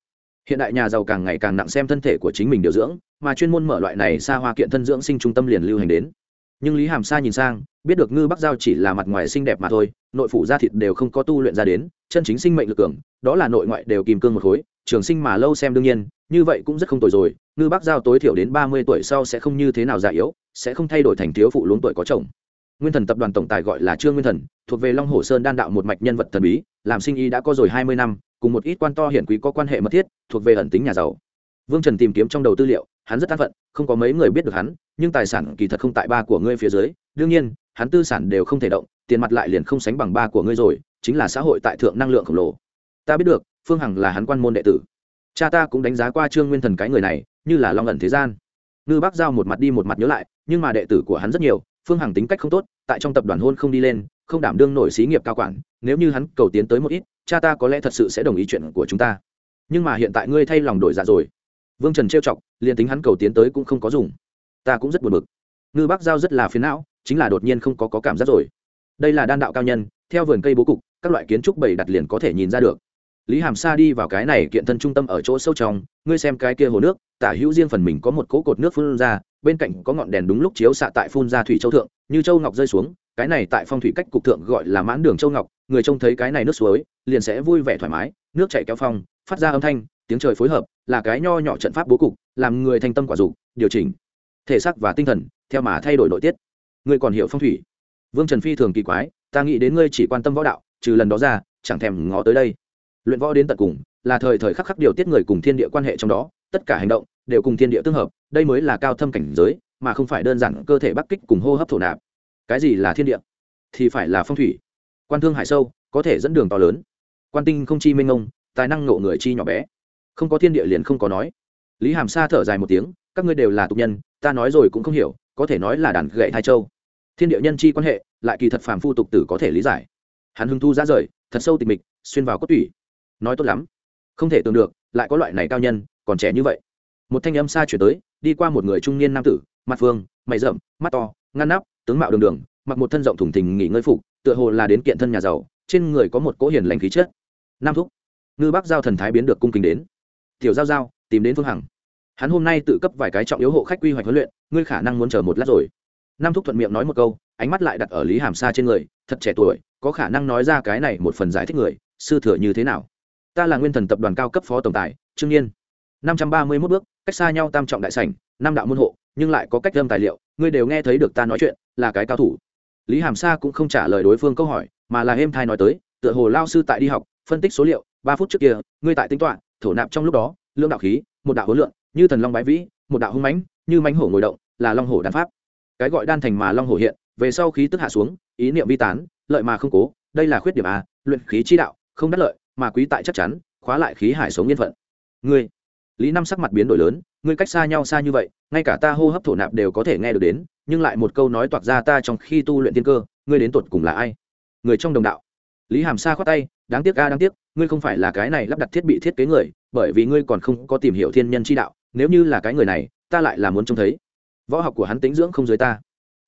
Hiện đại nhà giàu càng ngày càng nặng xem thân thể của chính mình điều dưỡng, mà chuyên môn mở loại này xa hoa kiện thân dưỡng sinh trung tâm liền lưu hành đến. Nhưng lý hàm sa nhìn sang, biết được ngư bắc giao chỉ là mặt ngoài xinh đẹp mà thôi, nội phủ da thịt đều không có tu luyện ra đến, chân chính sinh mệnh lực cường, đó là nội ngoại đều kìm cương một khối, trường sinh mà lâu xem đương nhiên như vậy cũng rất không tồi rồi, ngư bắc giao tối thiểu đến ba mươi tuổi sau sẽ không như thế nào già yếu, sẽ không thay đổi thành thiếu phụ luống tuổi có chồng. Nguyên thần tập đoàn tổng tài gọi là trương nguyên thần, thuộc về long hồ sơn đan đạo một mạch nhân vật thần bí, làm sinh y đã có rồi hai mươi năm, cùng một ít quan to hiển quý có quan hệ mật thiết, thuộc về ẩn tính nhà giàu. Vương trần tìm kiếm trong đầu tư liệu, hắn rất an phận, không có mấy người biết được hắn, nhưng tài sản kỳ thật không tại ba của ngươi phía dưới. Đương nhiên, hắn tư sản đều không thể động, tiền mặt lại liền không sánh bằng ba của ngươi rồi, chính là xã hội tại thượng năng lượng khổng lồ. Ta biết được, phương hằng là hắn quan môn đệ tử cha ta cũng đánh giá qua trương nguyên thần cái người này như là long ẩn thế gian. Ngư bác giao một mặt đi một mặt nhớ lại nhưng mà đệ tử của hắn rất nhiều phương hằng tính cách không tốt tại trong tập đoàn hôn không đi lên không đảm đương nổi xí nghiệp cao quản nếu như hắn cầu tiến tới một ít cha ta có lẽ thật sự sẽ đồng ý chuyện của chúng ta. Nhưng mà hiện tại ngươi thay lòng đổi dạ rồi. Vương trần trêu chọc liền tính hắn cầu tiến tới cũng không có dùng. Ta cũng rất buồn bực. Ngư bác giao rất là phiến não chính là đột nhiên không có, có cảm giác rồi. Đây là đan đạo cao nhân theo vườn cây bố cục các loại kiến trúc bày đặt liền có thể nhìn ra được lý hàm sa đi vào cái này kiện thân trung tâm ở chỗ sâu trong, ngươi xem cái kia hồ nước, tả hữu riêng phần mình có một cỗ cột nước phun ra, bên cạnh có ngọn đèn đúng lúc chiếu xạ tại phun ra thủy châu thượng, như châu ngọc rơi xuống, cái này tại phong thủy cách cục thượng gọi là mãn đường châu ngọc, người trông thấy cái này nước suối, liền sẽ vui vẻ thoải mái, nước chảy kéo phong, phát ra âm thanh, tiếng trời phối hợp, là cái nho nhỏ trận pháp bố cục, làm người thành tâm quả dục, điều chỉnh, thể xác và tinh thần, theo mà thay đổi nội tiết. Ngươi còn hiểu phong thủy? Vương trần phi thường kỳ quái, ta nghĩ đến ngươi chỉ quan tâm võ đạo, trừ lần đó ra, chẳng thèm ngó tới đây luyện võ đến tận cùng, là thời thời khắc khắc điều tiết người cùng thiên địa quan hệ trong đó, tất cả hành động đều cùng thiên địa tương hợp, đây mới là cao thâm cảnh giới, mà không phải đơn giản cơ thể bắc kích cùng hô hấp thổ nạp. Cái gì là thiên địa? Thì phải là phong thủy. Quan thương hải sâu, có thể dẫn đường to lớn. Quan tinh không chi minh ngông tài năng nộ người chi nhỏ bé. Không có thiên địa liền không có nói. Lý hàm sa thở dài một tiếng, các ngươi đều là tục nhân, ta nói rồi cũng không hiểu, có thể nói là đàn gậy thai châu. Thiên địa nhân chi quan hệ, lại kỳ thật phàm phu tục tử có thể lý giải. Hắn hưng thu ra rời, thật sâu tịch mịch, xuyên vào cốt tủy nói tốt lắm. Không thể tưởng được, lại có loại này cao nhân, còn trẻ như vậy. Một thanh âm xa chuyển tới, đi qua một người trung niên nam tử, mặt phương mày rậm, mắt to, ngăn nắp, tướng mạo đường đường, mặc một thân rộng thủng thình nghỉ ngơi phục, tựa hồ là đến kiện thân nhà giàu, trên người có một cỗ hiền lành khí chất. Nam thúc, ngư bác giao thần thái biến được cung kính đến. Tiểu giao giao, tìm đến phương hằng. Hắn hôm nay tự cấp vài cái trọng yếu hộ khách quy hoạch huấn luyện, ngươi khả năng muốn chờ một lát rồi. Nam thúc thuận miệng nói một câu, ánh mắt lại đặt ở lý hàm sa trên người, thật trẻ tuổi, có khả năng nói ra cái này một phần giải thích người, sư thừa như thế nào? Ta là nguyên thần tập đoàn cao cấp phó tổng tài, trương nhiên năm trăm ba mươi mốt bước, cách xa nhau tam trọng đại sảnh, năm đạo môn hộ, nhưng lại có cách lâm tài liệu. Ngươi đều nghe thấy được ta nói chuyện, là cái cao thủ. Lý hàm sa cũng không trả lời đối phương câu hỏi, mà là êm thai nói tới, tựa hồ lao sư tại đi học, phân tích số liệu, ba phút trước kia, ngươi tại tính toán, thổ nạp trong lúc đó lương đạo khí, một đạo hối lượng, như thần long bái vĩ, một đạo hung mãnh, như mãnh hổ ngồi động, là long hổ đan pháp. Cái gọi đan thành mà long hổ hiện, về sau khí tức hạ xuống, ý niệm vi tán, lợi mà không cố, đây là khuyết điểm a, luyện khí chi đạo, không đắc lợi mà quý tại chắc chắn, khóa lại khí hải sống yên phận. Ngươi, lý năm sắc mặt biến đổi lớn, ngươi cách xa nhau xa như vậy, ngay cả ta hô hấp thổ nạp đều có thể nghe được đến, nhưng lại một câu nói toạc ra ta trong khi tu luyện tiên cơ, ngươi đến tột cùng là ai? Người trong đồng đạo. Lý hàm sa khoát tay, đáng tiếc a, đáng tiếc, ngươi không phải là cái này lắp đặt thiết bị thiết kế người, bởi vì ngươi còn không có tìm hiểu thiên nhân chi đạo, nếu như là cái người này, ta lại là muốn trông thấy. Võ học của hắn tính dưỡng không dưới ta.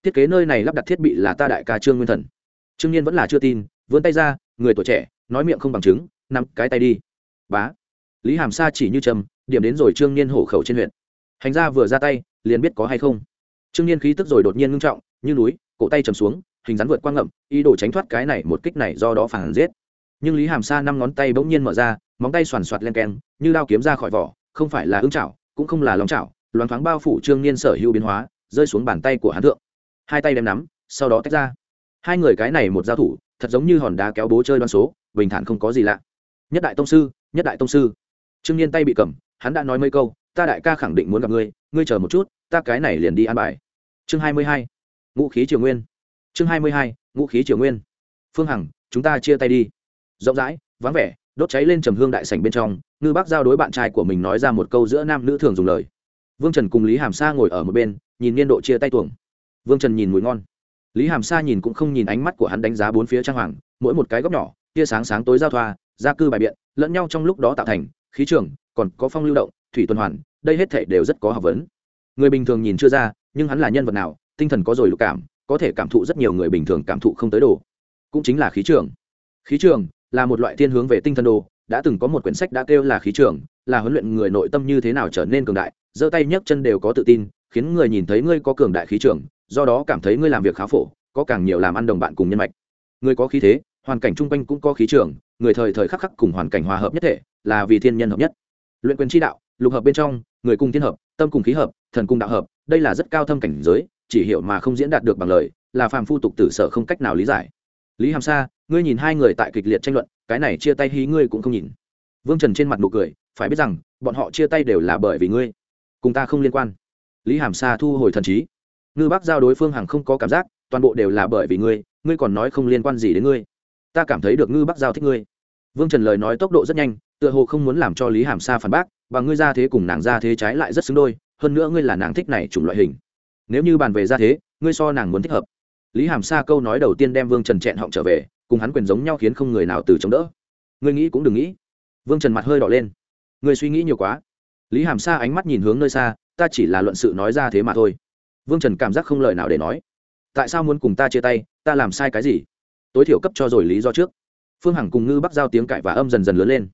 Thiết kế nơi này lắp đặt thiết bị là ta đại ca trương nguyên thần. Trương nhiên vẫn là chưa tin, vươn tay ra, người tuổi trẻ nói miệng không bằng chứng, nắm cái tay đi. Bá. Lý hàm sa chỉ như trầm, điểm đến rồi trương niên hổ khẩu trên huyện hành ra vừa ra tay, liền biết có hay không. Trương niên khí tức rồi đột nhiên ngưng trọng, như núi, cổ tay trầm xuống, hình rắn vượt quang ngậm, ý đồ tránh thoát cái này một kích này do đó phản giết. Nhưng lý hàm sa năm ngón tay bỗng nhiên mở ra, móng tay soàn soạt len keng, như đao kiếm ra khỏi vỏ, không phải là ứng chảo, cũng không là lòng chảo, loáng thoáng bao phủ trương niên sở hữu biến hóa, rơi xuống bàn tay của hắn thượng. Hai tay đem nắm, sau đó tách ra. Hai người cái này một giao thủ, thật giống như hòn đá kéo bố chơi đoan số bình thản không có gì lạ. Nhất đại tông sư, nhất đại tông sư. Trương niên tay bị cầm, hắn đã nói mấy câu, ta đại ca khẳng định muốn gặp ngươi ngươi chờ một chút, ta cái này liền đi an bài. Chương hai mươi hai, ngũ khí triều nguyên. Chương hai mươi hai, ngũ khí triều nguyên. Phương hằng, chúng ta chia tay đi. Rộng rãi, vắng vẻ, đốt cháy lên trầm hương đại sảnh bên trong, ngư bác giao đối bạn trai của mình nói ra một câu giữa nam nữ thường dùng lời. Vương trần cùng lý hàm sa ngồi ở một bên, nhìn niên độ chia tay tuồng. Vương trần nhìn mùi ngon. Lý hàm sa nhìn cũng không nhìn ánh mắt của hắn đánh giá bốn phía trang hoàng, mỗi một cái góc nhỏ tia sáng sáng tối giao thoa, gia cư bài biện, lẫn nhau trong lúc đó tạo thành, khí trường, còn có phong lưu động, thủy tuần hoàn, đây hết thể đều rất có học vấn. Người bình thường nhìn chưa ra, nhưng hắn là nhân vật nào, tinh thần có rồi lục cảm, có thể cảm thụ rất nhiều người bình thường cảm thụ không tới đồ. Cũng chính là khí trường. Khí trường là một loại thiên hướng về tinh thần đồ, đã từng có một quyển sách đã kêu là khí trường, là huấn luyện người nội tâm như thế nào trở nên cường đại, giơ tay nhấc chân đều có tự tin, khiến người nhìn thấy ngươi có cường đại khí trường, do đó cảm thấy ngươi làm việc khá phổ, có càng nhiều làm ăn đồng bạn cùng nhân mạch. Ngươi có khí thế hoàn cảnh chung quanh cũng có khí trường, người thời thời khắc khắc cùng hoàn cảnh hòa hợp nhất thể, là vì thiên nhân hợp nhất. Luyện quyền chi đạo, lục hợp bên trong, người cùng thiên hợp, tâm cùng khí hợp, thần cùng đạo hợp, đây là rất cao thâm cảnh giới, chỉ hiểu mà không diễn đạt được bằng lời, là phàm phu tục tử sở không cách nào lý giải. Lý hàm sa, ngươi nhìn hai người tại kịch liệt tranh luận, cái này chia tay hí ngươi cũng không nhìn. Vương trần trên mặt nụ cười, phải biết rằng, bọn họ chia tay đều là bởi vì ngươi. Cùng ta không liên quan. Lý hàm sa thu hồi thần trí. Ngư bác giao đối phương hằng không có cảm giác, toàn bộ đều là bởi vì ngươi ngươi còn nói không liên quan gì đến ngươi ta cảm thấy được ngư bắc giao thích ngươi. Vương trần lời nói tốc độ rất nhanh, tựa hồ không muốn làm cho lý hàm sa phản bác, và ngươi ra thế cùng nàng ra thế trái lại rất xứng đôi, hơn nữa ngươi là nàng thích này chủng loại hình. Nếu như bàn về ra thế, ngươi so nàng muốn thích hợp. Lý hàm sa câu nói đầu tiên đem vương trần chẹn họng trở về, cùng hắn quyền giống nhau khiến không người nào từ chống đỡ. Ngươi nghĩ cũng đừng nghĩ. Vương trần mặt hơi đỏ lên. Ngươi suy nghĩ nhiều quá. Lý hàm sa ánh mắt nhìn hướng nơi xa, ta chỉ là luận sự nói ra thế mà thôi. Vương trần cảm giác không lời nào để nói. Tại sao muốn cùng ta chia tay, ta làm sai cái gì? Tối thiểu cấp cho rồi lý do trước. Phương hằng cùng ngư bắc giao tiếng cãi và âm dần dần lớn lên.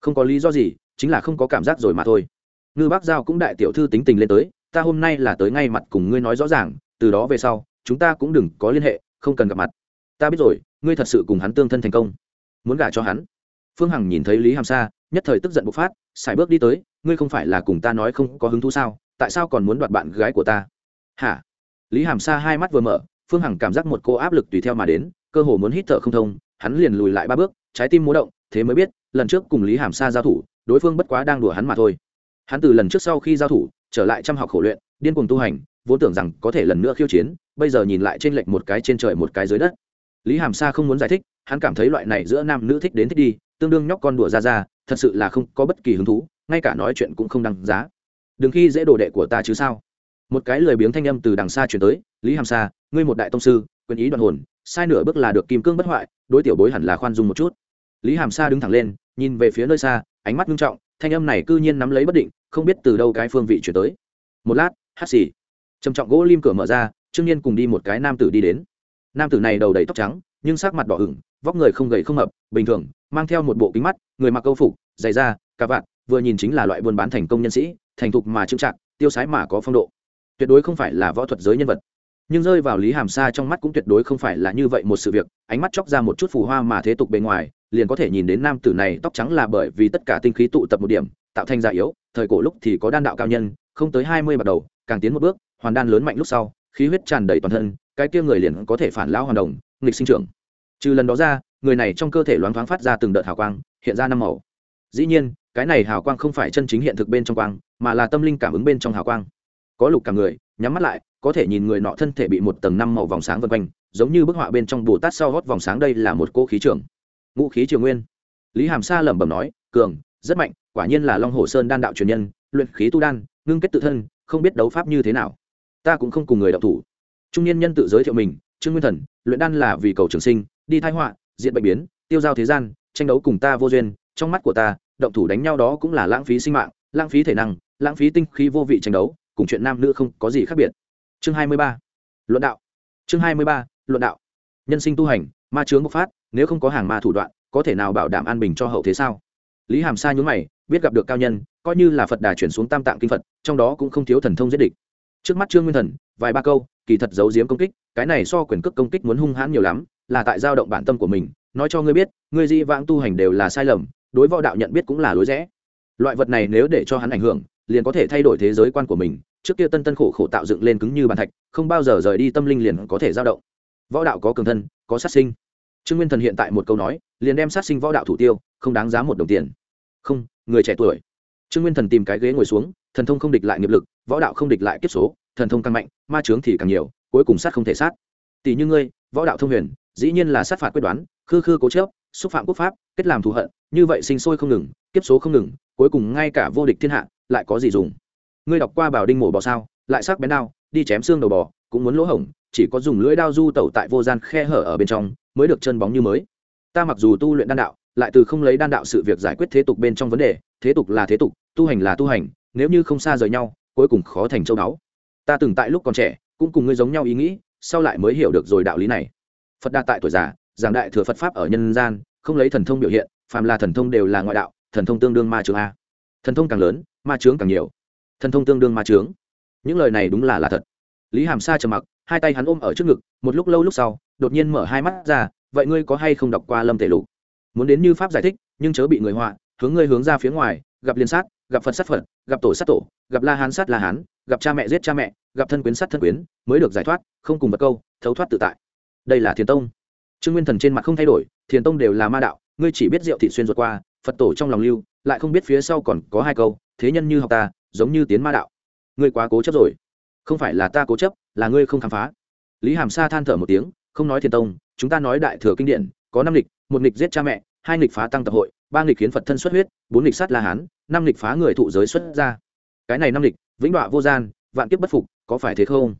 Không có lý do gì, chính là không có cảm giác rồi mà thôi. Ngư bắc giao cũng đại tiểu thư tính tình lên tới, ta hôm nay là tới ngay mặt cùng ngươi nói rõ ràng, từ đó về sau, chúng ta cũng đừng có liên hệ, không cần gặp mặt. Ta biết rồi, ngươi thật sự cùng hắn tương thân thành công. Muốn gả cho hắn. Phương hằng nhìn thấy lý hàm sa, nhất thời tức giận bộc phát xài bước đi tới, ngươi không phải là cùng ta nói không có hứng thú sao? Tại sao còn muốn đoạt bạn gái của ta? Hả? Lý hàm sa hai mắt vừa mở, phương hằng cảm giác một cô áp lực tùy theo mà đến cơ hồ muốn hít thở không thông, hắn liền lùi lại ba bước, trái tim múa động, thế mới biết, lần trước cùng lý hàm sa giao thủ, đối phương bất quá đang đùa hắn mà thôi. Hắn từ lần trước sau khi giao thủ, trở lại chăm học khổ luyện, điên cuồng tu hành, vốn tưởng rằng có thể lần nữa khiêu chiến, bây giờ nhìn lại trên lệnh một cái trên trời một cái dưới đất. Lý hàm sa không muốn giải thích, hắn cảm thấy loại này giữa nam nữ thích đến thích đi, tương đương nhóc con đùa ra ra, thật sự là không có bất kỳ hứng thú, ngay cả nói chuyện cũng không đăng giá. Đừng khi dễ đồ đệ của ta chứ sao? Một cái lười biếng thanh âm từ đằng xa chuyển tới, lý hàm sa, ngươi một đại tông sư quyền ý đoạn hồn, sai nửa bước là được kim cương bất hoại, đối tiểu bối hẳn là khoan dung một chút. Lý hàm sa đứng thẳng lên, nhìn về phía nơi xa, ánh mắt nghiêm trọng, thanh âm này cư nhiên nắm lấy bất định, không biết từ đâu cái phương vị chuyển tới. Một lát, hát xì. Trầm trọng gỗ lim cửa mở ra, trương nhiên cùng đi một cái nam tử đi đến. Nam tử này đầu đầy tóc trắng, nhưng sắc mặt đỏ ửng, vóc người không gầy không hợp bình thường, mang theo một bộ kính mắt, người mặc câu phục dày da, cà vạt, vừa nhìn chính là loại buôn bán thành công nhân sĩ, thành thục mà trưng trạng tiêu sái mà có phong độ. Tuyệt đối không phải là võ thuật giới nhân vật nhưng rơi vào lý hàm sa trong mắt cũng tuyệt đối không phải là như vậy một sự việc, ánh mắt chóc ra một chút phù hoa mà thế tục bề ngoài, liền có thể nhìn đến nam tử này tóc trắng là bởi vì tất cả tinh khí tụ tập một điểm, tạo thành già yếu, thời cổ lúc thì có đan đạo cao nhân, không tới hai mươi bắt đầu, càng tiến một bước, hoàn đan lớn mạnh lúc sau, khí huyết tràn đầy toàn thân, cái kia người liền có thể phản lão hoàn đồng, nghịch sinh trưởng. Trừ lần đó ra, người này trong cơ thể loáng thoáng phát ra từng đợt hào quang, hiện ra năm màu. Dĩ nhiên, cái này hào quang không phải chân chính hiện thực bên trong quang, mà là tâm linh cảm ứng bên trong hào quang. Có lục cả người nhắm mắt lại, có thể nhìn người nọ thân thể bị một tầng năm màu vòng sáng vân quanh, giống như bức họa bên trong bồ tát sau hót vòng sáng đây là một cô khí trưởng ngũ khí triều nguyên. Lý hàm sa lẩm bẩm nói, cường, rất mạnh, quả nhiên là long hồ sơn đan đạo truyền nhân, luyện khí tu đan, ngưng kết tự thân, không biết đấu pháp như thế nào. Ta cũng không cùng người đạo thủ. Trung niên nhân tự giới thiệu mình, trương nguyên thần, luyện đan là vì cầu trường sinh, đi thái họa, diện bệnh biến, tiêu giao thế gian, tranh đấu cùng ta vô duyên, trong mắt của ta, động thủ đánh nhau đó cũng là lãng phí sinh mạng, lãng phí thể năng, lãng phí tinh khí vô vị tranh đấu cùng chuyện nam nữ không có gì khác biệt. Chương hai mươi ba, luận đạo. Chương hai mươi ba, luận đạo. Nhân sinh tu hành, ma chướng bộc phát, nếu không có hàng ma thủ đoạn, có thể nào bảo đảm an bình cho hậu thế sao? Lý hàm sa nhún mày, biết gặp được cao nhân, coi như là phật đà chuyển xuống tam tạng kinh phật, trong đó cũng không thiếu thần thông giết địch. Trước mắt trương nguyên thần, vài ba câu, kỳ thật giấu giếm công kích, cái này so quyền cước công kích muốn hung hãn nhiều lắm, là tại dao động bản tâm của mình, nói cho ngươi biết, ngươi di vãng tu hành đều là sai lầm, đối võ đạo nhận biết cũng là lối rẽ. Loại vật này nếu để cho hắn ảnh hưởng liền có thể thay đổi thế giới quan của mình, trước kia tân tân khổ khổ tạo dựng lên cứng như bàn thạch, không bao giờ rời đi tâm linh liền có thể dao động. Võ đạo có cường thân, có sát sinh. Trương nguyên thần hiện tại một câu nói, liền đem sát sinh võ đạo thủ tiêu, không đáng giá một đồng tiền. Không, người trẻ tuổi. Trương nguyên thần tìm cái ghế ngồi xuống, thần thông không địch lại nghiệp lực, võ đạo không địch lại kiếp số, thần thông càng mạnh, ma trướng thì càng nhiều, cuối cùng sát không thể sát. Tỷ như ngươi, võ đạo thông huyền, dĩ nhiên là sát phạt quyết đoán, khư khư cố chớp xúc phạm quốc pháp, kết làm thù hận, như vậy sinh sôi không ngừng, kiếp số không ngừng, cuối cùng ngay cả vô địch thiên hạ lại có gì dùng? Ngươi đọc qua bảo đinh mổ bò sao? Lại sắc bén đao, đi chém xương đầu bò, cũng muốn lỗ hổng, chỉ có dùng lưỡi đao du tẩu tại vô gian khe hở ở bên trong, mới được chân bóng như mới. Ta mặc dù tu luyện đan đạo, lại từ không lấy đan đạo sự việc giải quyết thế tục bên trong vấn đề, thế tục là thế tục, tu hành là tu hành, nếu như không xa rời nhau, cuối cùng khó thành châu đáo ta từng tại lúc còn trẻ, cũng cùng ngươi giống nhau ý nghĩ, sau lại mới hiểu được rồi đạo lý này. Phật đa tại tuổi già, giảng đại thừa phật pháp ở nhân gian, không lấy thần thông biểu hiện, phàm là thần thông đều là ngoại đạo, thần thông tương đương ma trường a. Thần thông càng lớn ma trướng càng nhiều. Thần thông tương đương ma trướng những lời này đúng là là thật. Lý hàm sa trầm mặc, hai tay hắn ôm ở trước ngực, một lúc lâu lúc sau, đột nhiên mở hai mắt ra, vậy ngươi có hay không đọc qua lâm tể lục? Muốn đến như pháp giải thích, nhưng chớ bị người họa, hướng ngươi hướng ra phía ngoài, gặp liên sát, gặp phật sát phật, gặp tổ sát tổ, gặp la hán sát la hán, gặp cha mẹ giết cha mẹ, gặp thân quyến sát thân quyến, mới được giải thoát, không cùng vật câu, thấu thoát tự tại. Đây là thiền tông. Trương nguyên thần trên mặt không thay đổi, thiền tông đều là ma đạo, ngươi chỉ biết rượu thị xuyên ruột qua, phật tổ trong lòng lưu, lại không biết phía sau còn có hai câu thế nhân như học ta, giống như tiến ma đạo. Ngươi quá cố chấp rồi. Không phải là ta cố chấp, là ngươi không khám phá. Lý hàm sa than thở một tiếng, không nói thiền tông, chúng ta nói đại thừa kinh điển, có năm lịch một lịch giết cha mẹ, hai lịch phá tăng tập hội, ba lịch khiến phật thân xuất huyết, bốn lịch sát la hán, năm lịch phá người thụ giới xuất ra cái này năm lịch vĩnh đọa vô gian, vạn kiếp bất phục, có phải thế không?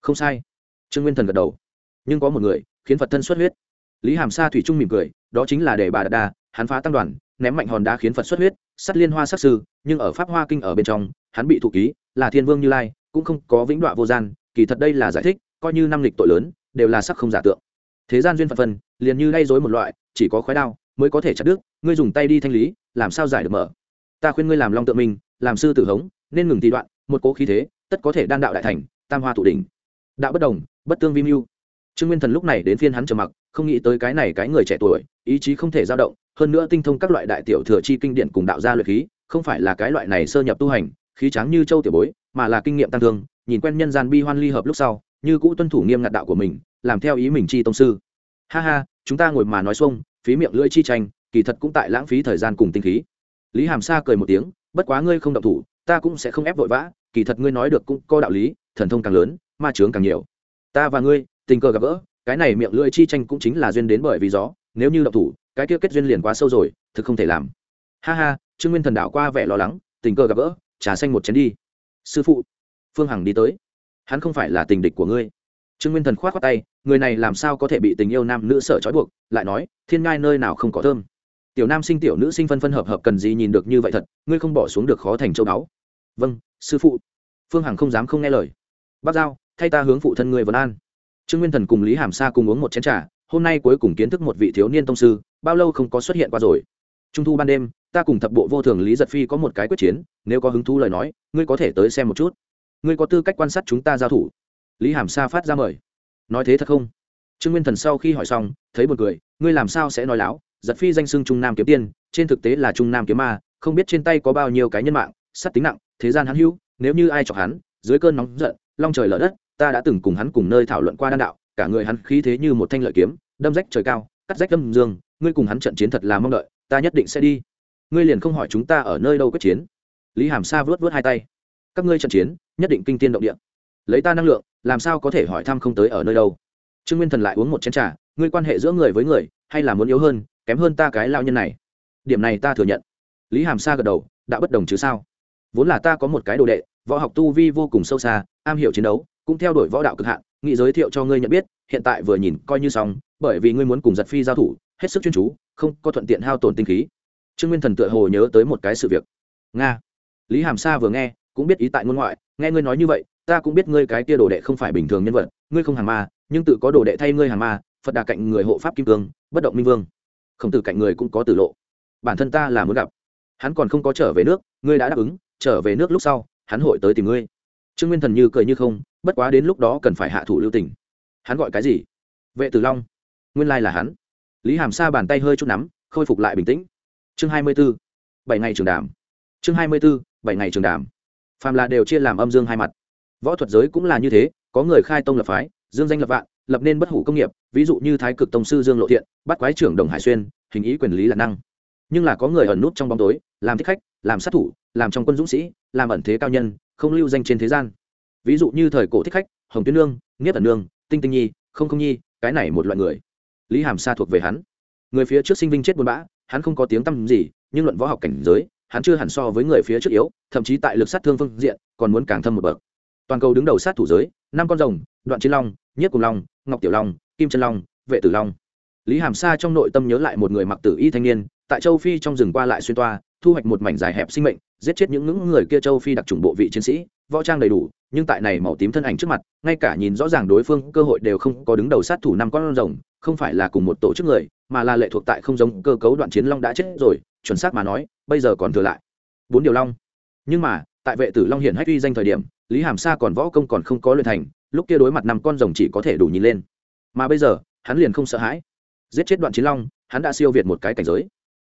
Không sai. Trương nguyên thần gật đầu. Nhưng có một người, khiến phật thân xuất huyết. Lý hàm sa thủy trung mỉm cười, đó chính là để bà đạt đa, hắn phá tăng đoàn, ném mạnh hòn đá khiến phật xuất huyết sắt liên hoa sắc sư, nhưng ở pháp hoa kinh ở bên trong, hắn bị thụ ký là thiên vương như lai, cũng không có vĩnh đoạ vô gian, kỳ thật đây là giải thích, coi như năm lịch tội lớn, đều là sắc không giả tượng. Thế gian duyên phật phân liền như gây dối một loại, chỉ có khói đao mới có thể chặt đứt, ngươi dùng tay đi thanh lý, làm sao giải được mở? Ta khuyên ngươi làm long tự mình làm sư tử hống, nên ngừng tì đoạn, một cố khí thế, tất có thể đan đạo đại thành, tam hoa tụ đỉnh. Đạo bất đồng, bất tương vi mưu. Trương nguyên thần lúc này đến phiên hắn trầm mặc, không nghĩ tới cái này cái người trẻ tuổi, ý chí không thể dao động hơn nữa tinh thông các loại đại tiểu thừa chi kinh điển cùng đạo gia luyện khí, không phải là cái loại này sơ nhập tu hành, khí tráng như châu tiểu bối, mà là kinh nghiệm tăng thương, nhìn quen nhân gian bi hoan ly hợp lúc sau, như cũ tuân thủ nghiêm ngặt đạo của mình, làm theo ý mình chi tông sư. Ha ha, chúng ta ngồi mà nói xuông, phí miệng lưỡi chi tranh, kỳ thật cũng tại lãng phí thời gian cùng tinh khí. Lý hàm sa cười một tiếng, bất quá ngươi không động thủ, ta cũng sẽ không ép vội vã, kỳ thật ngươi nói được cũng có đạo lý, thần thông càng lớn, ma chướng càng nhiều. Ta và ngươi, tình cờ gặp gỡ, cái này miệng lưỡi chi tranh cũng chính là duyên đến bởi vì gió, nếu như động thủ cái kia kết duyên liền quá sâu rồi, thực không thể làm. Ha ha, trương nguyên thần đảo qua vẻ lo lắng, tình cờ gặp gỡ, trà xanh một chén đi. Sư phụ, phương hằng đi tới. Hắn không phải là tình địch của ngươi. Trương nguyên thần k h o á t khoác tay, người này làm sao có thể bị tình yêu nam nữ sợ trói buộc, lại nói, thiên ngai nơi nào không có thơm. Tiểu nam sinh, tiểu nữ sinh phân phân hợp hợp cần gì nhìn được như vậy thật, ngươi không bỏ xuống được khó thành châu báu. Vâng sư phụ. Phương hằng không dám không nghe lời. Bác giao, thay ta hướng phụ thân người vân an. Trương nguyên thần cùng lý hàm sa cùng uống một chén t r à hôm nay cuối cùng kiến thức một vị thiếu niên tông sư bao lâu không có xuất hiện qua rồi? Trung thu ban đêm, ta cùng thập bộ vô thường lý giật phi có một cái quyết chiến, nếu có hứng thú lời nói, ngươi có thể tới xem một chút. Ngươi có tư cách quan sát chúng ta giao thủ. Lý hàm sa phát ra mời. Nói thế thật không? Trương nguyên thần sau khi hỏi xong, thấy một người ngươi làm sao sẽ nói láo? Giật phi danh xưng trung nam kiếm tiên, trên thực tế là trung nam kiếm ma, không biết trên tay có bao nhiêu cái nhân mạng, sắt tính nặng, thế gian hắn hữu, nếu như ai chọc hắn, dưới cơn nóng giận, long trời lở đất, ta đã từng cùng hắn cùng nơi thảo luận qua đan đạo, cả người hắn khí thế như một thanh lợi kiếm, đâm rách trời cao cắt rách lâm dương, ngươi cùng hắn trận chiến thật là mong đợi, ta nhất định sẽ đi. Ngươi liền không hỏi chúng ta ở nơi đâu quyết chiến. Lý hàm sa vớt vớt hai tay. Các ngươi trận chiến, nhất định kinh tiên động địa. Lấy ta năng lượng, làm sao có thể hỏi thăm không tới ở nơi đâu? Trương nguyên thần lại uống một chén t r à ngươi quan hệ giữa người với người, hay là muốn yếu hơn, kém hơn ta cái lao nhân này? Điểm này ta thừa nhận. Lý hàm sa gật đầu, đã bất đồng chứ sao? Vốn là ta có một cái đồ đệ, võ học tu vi vô cùng sâu xa, am hiểu chiến đấu, cũng theo đuổi võ đạo cực hạn nghị giới thiệu cho ngươi nhận biết, hiện tại vừa nhìn coi như xong, bởi vì ngươi muốn cùng giật phi giao thủ, hết sức chuyên chú, không có thuận tiện hao tổn tinh khí. Trương nguyên thần tựa hồ nhớ tới một cái sự việc. Nga. Lý hàm sa vừa nghe, cũng biết ý tại ngôn ngoại, nghe ngươi nói như vậy, ta cũng biết ngươi cái kia đồ đệ không phải bình thường nhân vật, ngươi không hàng ma, nhưng tự có đồ đệ thay ngươi hàng ma, phật đà cạnh người hộ pháp kim cương, bất động minh vương. Không tử cạnh người cũng có tử lộ. Bản thân ta là muốn gặp. Hắn còn không có trở về nước, ngươi đã đáp ứng, trở về nước lúc sau, hắn hội tới tìm ngươi. Trương nguyên thần như cười như không bất quá đến lúc đó cần phải hạ thủ lưu tình. Hắn gọi cái gì? Vệ tử long. Nguyên lai là hắn. Lý hàm sa bàn tay hơi chút nắm, khôi phục lại bình tĩnh. Chương hai mươi b ố bảy ngày trường đàm. Chương hai mươi b ố bảy ngày trường đàm. Phàm là đều chia làm âm dương hai mặt. Võ thuật giới cũng là như thế, có người khai tông lập phái, dương danh lập vạn, lập nên bất hủ công nghiệp, ví dụ như thái cực tông sư dương lộ thiện, bắt quái trưởng đồng hải xuyên, hình ý quyền lý là năng. Nhưng là có người ẩn nút trong bóng tối, làm thích khách, làm sát thủ, làm trong quân dũng sĩ, làm ẩn thế cao nhân, không lưu danh trên thế gian ví dụ như thời cổ thích khách, hồng tuyến nương, nghiếp ẩn nương, tinh tinh nhi, không không nhi, cái này một loại người. Lý hàm sa thuộc về hắn. Người phía trước sinh vinh chết buồn bã, hắn không có tiếng tăm gì, nhưng luận võ học cảnh giới, hắn chưa hẳn so với người phía trước yếu, thậm chí tại lực sát thương phương diện, còn muốn càng thâm một bậc. Toàn cầu đứng đầu sát thủ giới, năm con rồng, đoạn chiến long nhất cùng long, ngọc tiểu long, kim chân long, vệ tử long. Lý hàm sa trong nội tâm nhớ lại một người mặc tử y thanh niên, tại châu phi trong rừng qua lại xuyên toa, thu hoạch một mảnh dài hẹp sinh mệnh, giết chết những ngưỡng người kia châu phi đặc trùng bộ vị chiến sĩ, võ trang đầy đủ nhưng tại này màu tím thân ảnh trước mặt ngay cả nhìn rõ ràng đối phương cơ hội đều không có đứng đầu sát thủ năm con rồng không phải là cùng một tổ chức người mà là lệ thuộc tại không giống cơ cấu đoạn chiến long đã chết rồi chuẩn xác mà nói bây giờ còn thừa lại bốn điều long. Nhưng mà tại vệ tử long hiển hách uy danh thời điểm lý hàm sa còn võ công còn không có luyện thành lúc kia đối mặt năm con rồng chỉ có thể đủ nhìn lên. Mà bây giờ hắn liền không sợ hãi. Giết chết đoạn chiến long hắn đã siêu việt một cái cảnh giới.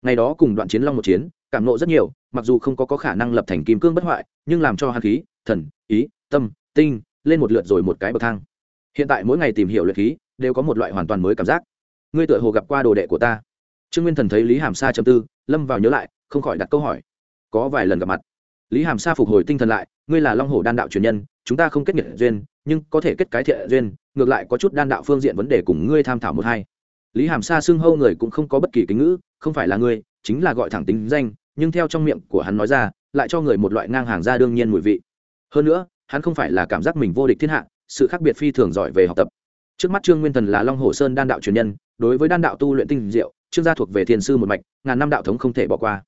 Ngày đó cùng đoạn chiến long một chiến cảm nộ rất nhiều mặc dù không có, có khả năng lập thành kim cương bất hoại nhưng làm cho hắn khí thần ý tâm, tinh, lên một lượt rồi một cái bậc thang. Hiện tại mỗi ngày tìm hiểu luyện khí, đều có một loại hoàn toàn mới cảm giác. Ngươi tựa hồ gặp qua đồ đệ của ta. Trương nguyên thần thấy lý hàm sa châm tư, lâm vào nhớ lại, không khỏi đặt câu hỏi. Có vài lần gặp mặt. Lý hàm sa phục hồi tinh thần lại, ngươi là long hồ đan đạo truyền nhân, chúng ta không kết nghiệp duyên, nhưng có thể kết cái thiện duyên, ngược lại có chút đan đạo phương diện vấn đề cùng ngươi tham thảo một hai. Lý hàm sa xưng hâu người cũng không có bất kỳ kính ngữ, không phải là ngươi, chính là gọi thẳng tính danh, nhưng theo trong miệng của hắn nói ra, lại cho người một loại ngang hàng ra đương nhiên mùi vị. Hơn nữa hắn không phải là cảm giác mình vô địch thiên hạ, sự khác biệt phi thường giỏi về học tập. Trước mắt trương nguyên thần là long hồ sơn đan đạo truyền nhân, đối với đan đạo tu luyện tinh diệu, trương gia thuộc về thiền sư một mạch, ngàn năm đạo thống không thể bỏ qua.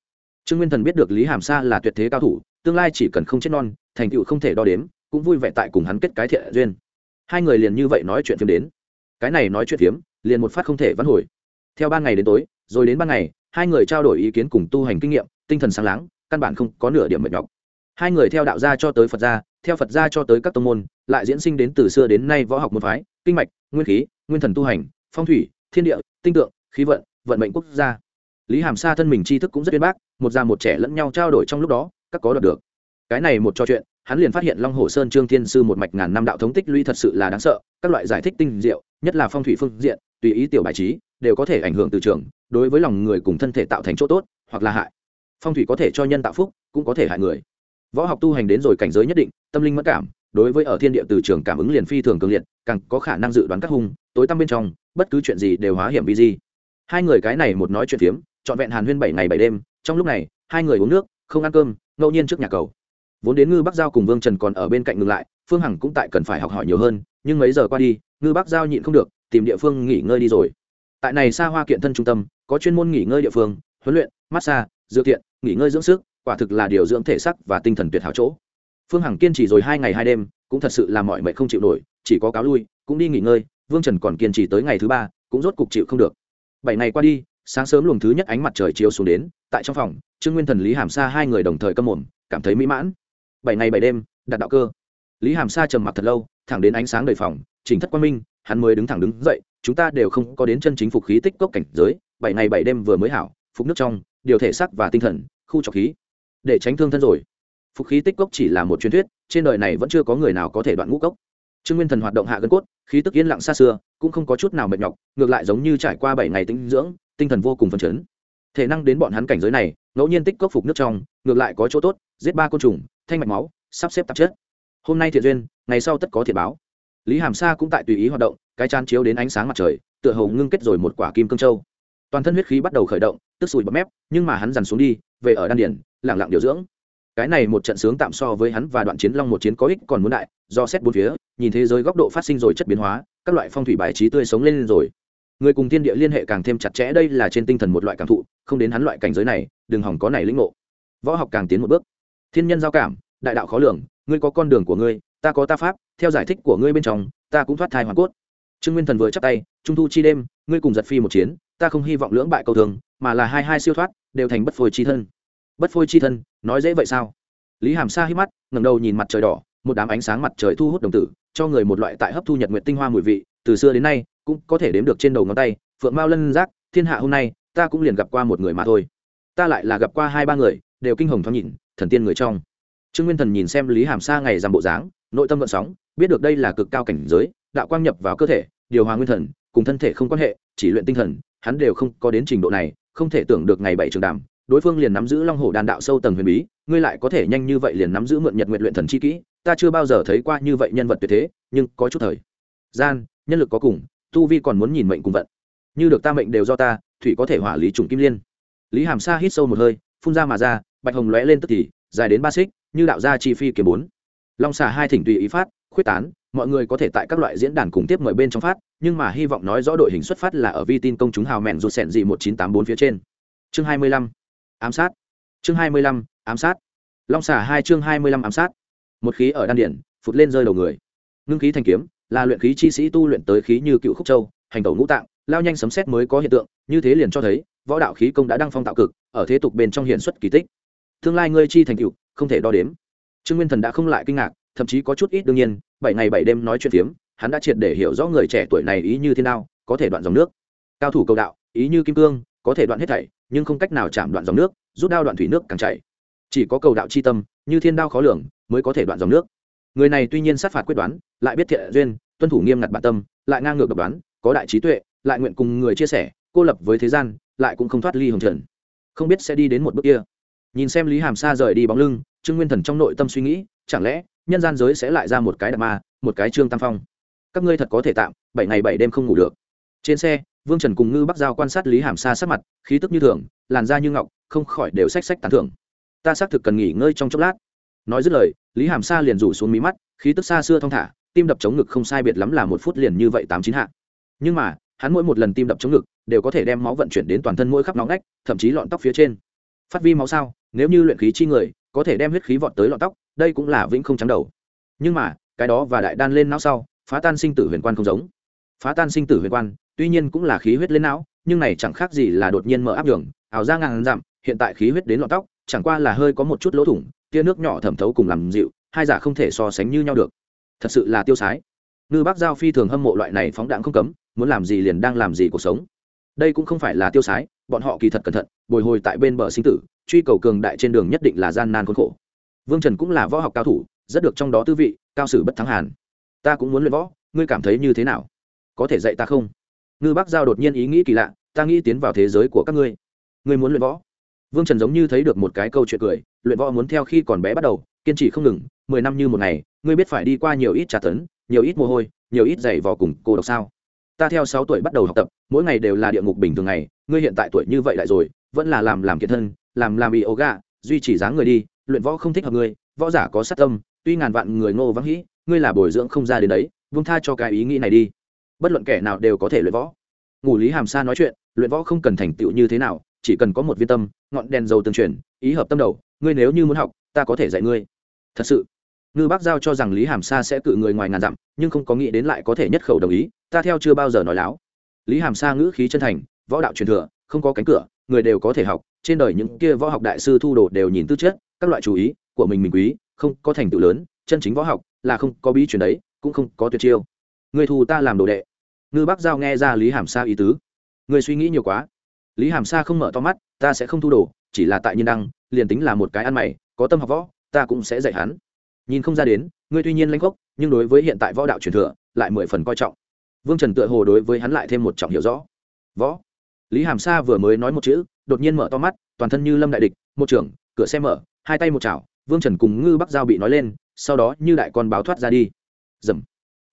Trương nguyên thần biết được lý hàm sa là tuyệt thế cao thủ, tương lai chỉ cần không chết non, thành tựu không thể đo đếm, cũng vui vẻ tại cùng hắn kết cái thiện duyên. Hai người liền như vậy nói chuyện phiếm đến. Cái này nói chuyện phiếm, liền một phát không thể vãn hồi. Theo ban ngày đến tối, rồi đến ban ngày, hai người trao đổi ý kiến cùng tu hành kinh nghiệm, tinh thần sáng láng, căn bản không có nửa điểm mệt nhọc hai người theo đạo gia cho tới phật gia, theo phật gia cho tới các tông môn, lại diễn sinh đến từ xưa đến nay võ học môn phái, kinh mạch, nguyên khí, nguyên thần tu hành, phong thủy, thiên địa, tinh tượng, khí vận vận mệnh quốc gia. Lý hàm sa thân mình tri thức cũng rất uyên bác, một già một trẻ lẫn nhau trao đổi trong lúc đó, các có đoạt được. Cái này một trò chuyện, hắn liền phát hiện long hồ sơn trương thiên sư một mạch ngàn năm đạo thống tích lũy thật sự là đáng sợ, các loại giải thích tinh diệu, nhất là phong thủy phương diện, tùy ý tiểu bài trí, đều có thể ảnh hưởng từ trường, đối với lòng người cùng thân thể tạo thành chỗ tốt hoặc là hại. Phong thủy có thể cho nhân tạo phúc, cũng có thể hại người võ học tu hành đến rồi cảnh giới nhất định, tâm linh mất cảm, đối với ở thiên địa từ trường cảm ứng liền phi thường cường liệt, càng có khả năng dự đoán các hung, tối tăm bên trong, bất cứ chuyện gì đều hóa hiểm vi di. Hai người cái này một nói chuyện phiếm, trọn vẹn hàn huyên bảy ngày bảy đêm, trong lúc này, hai người uống nước, không ăn cơm, ngẫu nhiên trước nhà cầu. Vốn đến ngư bắc giao cùng vương trần còn ở bên cạnh ngừng lại, phương hằng cũng tại cần phải học hỏi nhiều hơn, nhưng mấy giờ qua đi, ngư bắc giao nhịn không được, tìm địa phương nghỉ ngơi đi rồi. Tại này xa hoa kiện thân trung tâm, có chuyên môn nghỉ ngơi địa phương, huấn luyện, massage dựa thiện, nghỉ ngơi dưỡng sức quả thực là điều dưỡng thể sắc và tinh thần tuyệt hảo chỗ. Phương hằng kiên trì rồi hai ngày hai đêm, cũng thật sự là mọi mệnh không chịu nổi, chỉ có cáo lui, cũng đi nghỉ ngơi, vương trần còn kiên trì tới ngày thứ ba, cũng rốt cục chịu không được. Bảy ngày qua đi, sáng sớm luồng thứ nhất ánh mặt trời chiếu xuống đến, tại trong phòng, trương nguyên thần, lý hàm sa hai người đồng thời câm mồm, cảm thấy mỹ mãn. Bảy ngày bảy đêm, đặt đạo cơ. Lý hàm sa trầm mặc thật lâu, thẳng đến ánh sáng đầy phòng chỉnh thất quan minh, hắn mới đứng thẳng đứng dậy, chúng ta đều không có đến chân chính phục khí tích cốc cảnh giới, bảy ngày bảy đêm vừa mới hảo, phục nước trong, điều thể sắc và tinh thần, khu trọc khí để tránh thương thân rồi. Phục khí tích cốc chỉ là một truyền thuyết, trên đời này vẫn chưa có người nào có thể đoạn ngũ cốc. Trương nguyên thần hoạt động hạ gân cốt, khí tức yên lặng xa xưa, cũng không có chút nào mệt nhọc, ngược lại giống như trải qua bảy ngày tinh dưỡng, tinh thần vô cùng phấn chấn. Thể năng đến bọn hắn cảnh giới này, ngẫu nhiên tích cốc phục nước trong, ngược lại có chỗ tốt, giết ba côn trùng, thanh mạch máu, sắp xếp tạp chất. Hôm nay thiện duyên, ngày sau tất có thiệt báo. Lý hàm sa cũng tại tùy ý hoạt động, cái chán chiếu đến ánh sáng mặt trời, tựa hồ ngưng kết rồi một quả kim cương châu. Toàn thân huyết khí bắt đầu khởi động, tức sùi bọt mép, nhưng mà hắn dằn xuống đi về ở đan điển lẳng lặng điều dưỡng. Cái này một trận sướng tạm so với hắn và đoạn chiến long một chiến có ích còn muốn đại, do xét bốn phía, nhìn thế giới góc độ phát sinh rồi chất biến hóa, các loại phong thủy bài trí tươi sống lên lên rồi. Người cùng thiên địa liên hệ càng thêm chặt chẽ, đây là trên tinh thần một loại cảm thụ, không đến hắn loại cảnh giới này, đừng hỏng có này lĩnh ngộ. Võ học càng tiến một bước. Thiên nhân giao cảm, đại đạo khó lường, ngươi có con đường của ngươi, ta có ta pháp, theo giải thích của ngươi bên trong, ta cũng thoát thai hoàn cốt. Trương nguyên thần vừa chắp tay, trung thu chi đêm, ngươi cùng giật phi một chiến, ta không hy vọng lưỡng bại cầu thường mà là hai hai siêu thoát đều thành bất phôi chi thân. Bất phôi chi thân, nói dễ vậy sao? Lý hàm sa hít mắt ngầm đầu nhìn mặt trời đỏ, một đám ánh sáng mặt trời thu hút đồng tử, cho người một loại tại hấp thu nhật nguyện tinh hoa mùi vị, từ xưa đến nay, cũng có thể đếm được trên đầu ngón tay, phượng mao lân giác, thiên hạ hôm nay, ta cũng liền gặp qua một người mà thôi. Ta lại là gặp qua hai ba người, đều kinh hồng thoáng nhìn, thần tiên người trong. Trương nguyên thần nhìn xem lý hàm sa ngày dằm bộ dáng, nội tâm vận sóng, biết được đây là cực cao cảnh giới, đạo quang nhập vào cơ thể, điều hòa nguyên thần, cùng thân thể không quan hệ, chỉ luyện tinh thần hắn đều không có đến trình độ này, không thể tưởng được ngày bảy trường đàm, đối phương liền nắm giữ long hồ đan đạo sâu tầng huyền bí, ngươi lại có thể nhanh như vậy liền nắm giữ mượn nhật nguyện luyện thần chi kỹ, ta chưa bao giờ thấy qua như vậy nhân vật tuyệt thế, nhưng có chút thời gian, nhân lực có cùng, tu vi còn muốn nhìn mệnh cùng vận. Như được ta mệnh đều do ta, thủy có thể hỏa lý trùng kim liên. Lý hàm sa hít sâu một hơi, phun ra mà ra, bạch hồng lóe lên tức thì, dài đến ba xích, như đạo gia chi phi kiếm bốn. Long xà hai thỉnh tùy ý phát, khuyết tán mọi người có thể tại các loại diễn đàn cùng tiếp mời bên trong phát, nhưng mà hy vọng nói rõ đội hình xuất phát là ở vi tin công chúng hào mẹn rụt sẹn gì một chín tám bốn phía trên. Chương hai mươi lăm, ám sát. Chương hai mươi lăm, ám sát. Long xả hai chương hai mươi lăm ám sát. Một khí ở đan điển phụt lên rơi đầu người. Ngưng khí thành kiếm, là luyện khí chi sĩ tu luyện tới khí như cựu khúc châu, hành tẩu ngũ tạng, lao nhanh sấm xét mới có hiện tượng, như thế liền cho thấy, võ đạo khí công đã đăng phong tạo cực, ở thế tục bên trong hiện xuất kỳ tích. Tương lai ngươi chi thành cựu không thể đo đếm. Trương nguyên thần đã không lại kinh ngạc thậm chí có chút ít đương nhiên, bảy ngày bảy đêm nói chuyện phiếm, hắn đã triệt để hiểu rõ người trẻ tuổi này ý như thế nào có thể đoạn dòng nước. Cao thủ cầu đạo, ý như kim cương, có thể đoạn hết thảy, nhưng không cách nào chạm đoạn dòng nước, rút đao đoạn thủy nước càng chảy. Chỉ có cầu đạo c h i tâm, như thiên đao khó lường, mới có thể đoạn dòng nước. Người này tuy nhiên sát phạt quyết đoán, lại biết thiện duyên, tuân thủ nghiêm ngặt bản tâm, lại ngang ngược độc đoán, có đại trí tuệ, lại nguyện cùng người chia sẻ, cô lập với thế gian, lại cũng không thoát ly hồng trần. Không biết sẽ đi đến một bước kia. Nhìn xem lý hàm sa rời đi bóng lưng, trương nguyên thần trong nội tâm suy nghĩ, chẳng lẽ nhân gian giới sẽ lại ra một cái đạp ma, một cái trương tam phong. Các ngươi thật có thể tạm, bảy ngày bảy đêm không ngủ được. Trên xe, vương trần cùng ngư bắc giao quan sát lý hàm sa sắc mặt, khí tức như thường, làn da như ngọc, không khỏi đều xách xách tán thưởng. Ta xác thực cần nghỉ ngơi trong chốc lát. Nói dứt lời, lý hàm sa liền rủ xuống mí mắt, khí tức xa xưa thong thả, tim đập chống ngực không sai biệt lắm là một phút liền như vậy tám chín hạ. Nhưng mà, hắn mỗi một lần tim đập chống ngực, đều có thể đem máu vận chuyển đến toàn thân mỗi khắp nóng nách thậm chí lọn tóc phía trên. Phát vi máu sao, nếu như luyện khí chi người có thể đem huyết khí vọt tới lọn tóc, đây cũng là vĩnh không trắng đầu. Nhưng mà, cái đó và đại đan lên não sau, phá tan sinh tử huyền quan không giống. Phá tan sinh tử huyền quan, tuy nhiên cũng là khí huyết lên não, nhưng này chẳng khác gì là đột nhiên mở áp đường ảo ra ngàn dặm, hiện tại khí huyết đến lọn tóc, chẳng qua là hơi có một chút lỗ thủng, tia nước nhỏ thẩm thấu cùng làm dịu, hai giả không thể so sánh như nhau được. Thật sự là tiêu sái. Ngư bác giao phi thường hâm mộ loại này phóng đạn không cấm, muốn làm gì liền đang làm gì cuộc sống. Đây cũng không phải là tiêu sái, bọn họ kỳ thật cẩn thận, bồi hồi tại bên bờ sinh tử truy cầu cường đại trên đường nhất định là gian nan khốn khổ. Vương trần cũng là võ học cao thủ, rất được trong đó tư vị, cao sử bất thắng hàn. Ta cũng muốn luyện võ, ngươi cảm thấy như thế nào? Có thể dạy ta không? Ngư bác giao đột nhiên ý nghĩ kỳ lạ, ta nghĩ tiến vào thế giới của các ngươi. Ngươi muốn luyện võ? Vương trần giống như thấy được một cái câu chuyện cười, luyện võ muốn theo khi còn bé bắt đầu, kiên trì không ngừng, mười năm như một ngày, ngươi biết phải đi qua nhiều ít trà tấn, nhiều ít mồ hôi, nhiều ít giày vò cùng cô độc sao? Ta theo sáu tuổi bắt đầu học tập, mỗi ngày đều là địa ngục bình thường ngày, ngươi hiện tại tuổi như vậy lại rồi, vẫn là làm làm kiệt thân làm làm bị ố gà, duy trì dáng người đi, luyện võ không thích hợp ngươi võ giả có sát tâm, tuy ngàn vạn người ngô vắng hĩ, ngươi là bồi dưỡng không ra đến đấy vung tha cho cái ý nghĩ này đi. Bất luận kẻ nào đều có thể luyện võ. Ngủ lý hàm sa nói chuyện, luyện võ không cần thành tựu như thế nào, chỉ cần có một viên tâm, ngọn đèn dầu tương truyền, ý hợp tâm đầu, ngươi nếu như muốn học, ta có thể dạy ngươi. Thật sự, ngư bác giao cho rằng lý hàm sa sẽ cự người ngoài ngàn dặm, nhưng không có nghĩ đến lại có thể nhất khẩu đồng ý, ta theo chưa bao giờ nói láo. Lý hàm sa ngữ khí chân thành, võ đạo truyền thừa, không có cánh cửa, người đều có thể học trên đời những kia võ học đại sư thu đồ đều nhìn tư chất, các loại chú ý của mình mình quý, không có thành tựu lớn, chân chính võ học là không có bí truyền đấy, cũng không có tuyệt chiêu. Người thù ta làm đồ đệ. Ngư bác giao nghe ra lý hàm sa ý tứ. Người suy nghĩ nhiều quá. Lý hàm sa không mở to mắt, ta sẽ không thu đồ, chỉ là tại nhiên đăng, liền tính là một cái ăn mày, có tâm học võ, ta cũng sẽ dạy hắn. Nhìn không ra đến, ngươi tuy nhiên lãnh gốc, nhưng đối với hiện tại võ đạo truyền thừa, lại mười phần coi trọng. Vương trần tựa hồ đối với hắn lại thêm một trọng hiểu rõ. Võ lý hàm sa vừa mới nói một chữ, đột nhiên mở to mắt, toàn thân như lâm đại địch, một trưởng, cửa xe mở, hai tay một chảo, vương trần cùng ngư bắc giao bị nói lên, sau đó như đại con báo thoát ra đi. Dầm.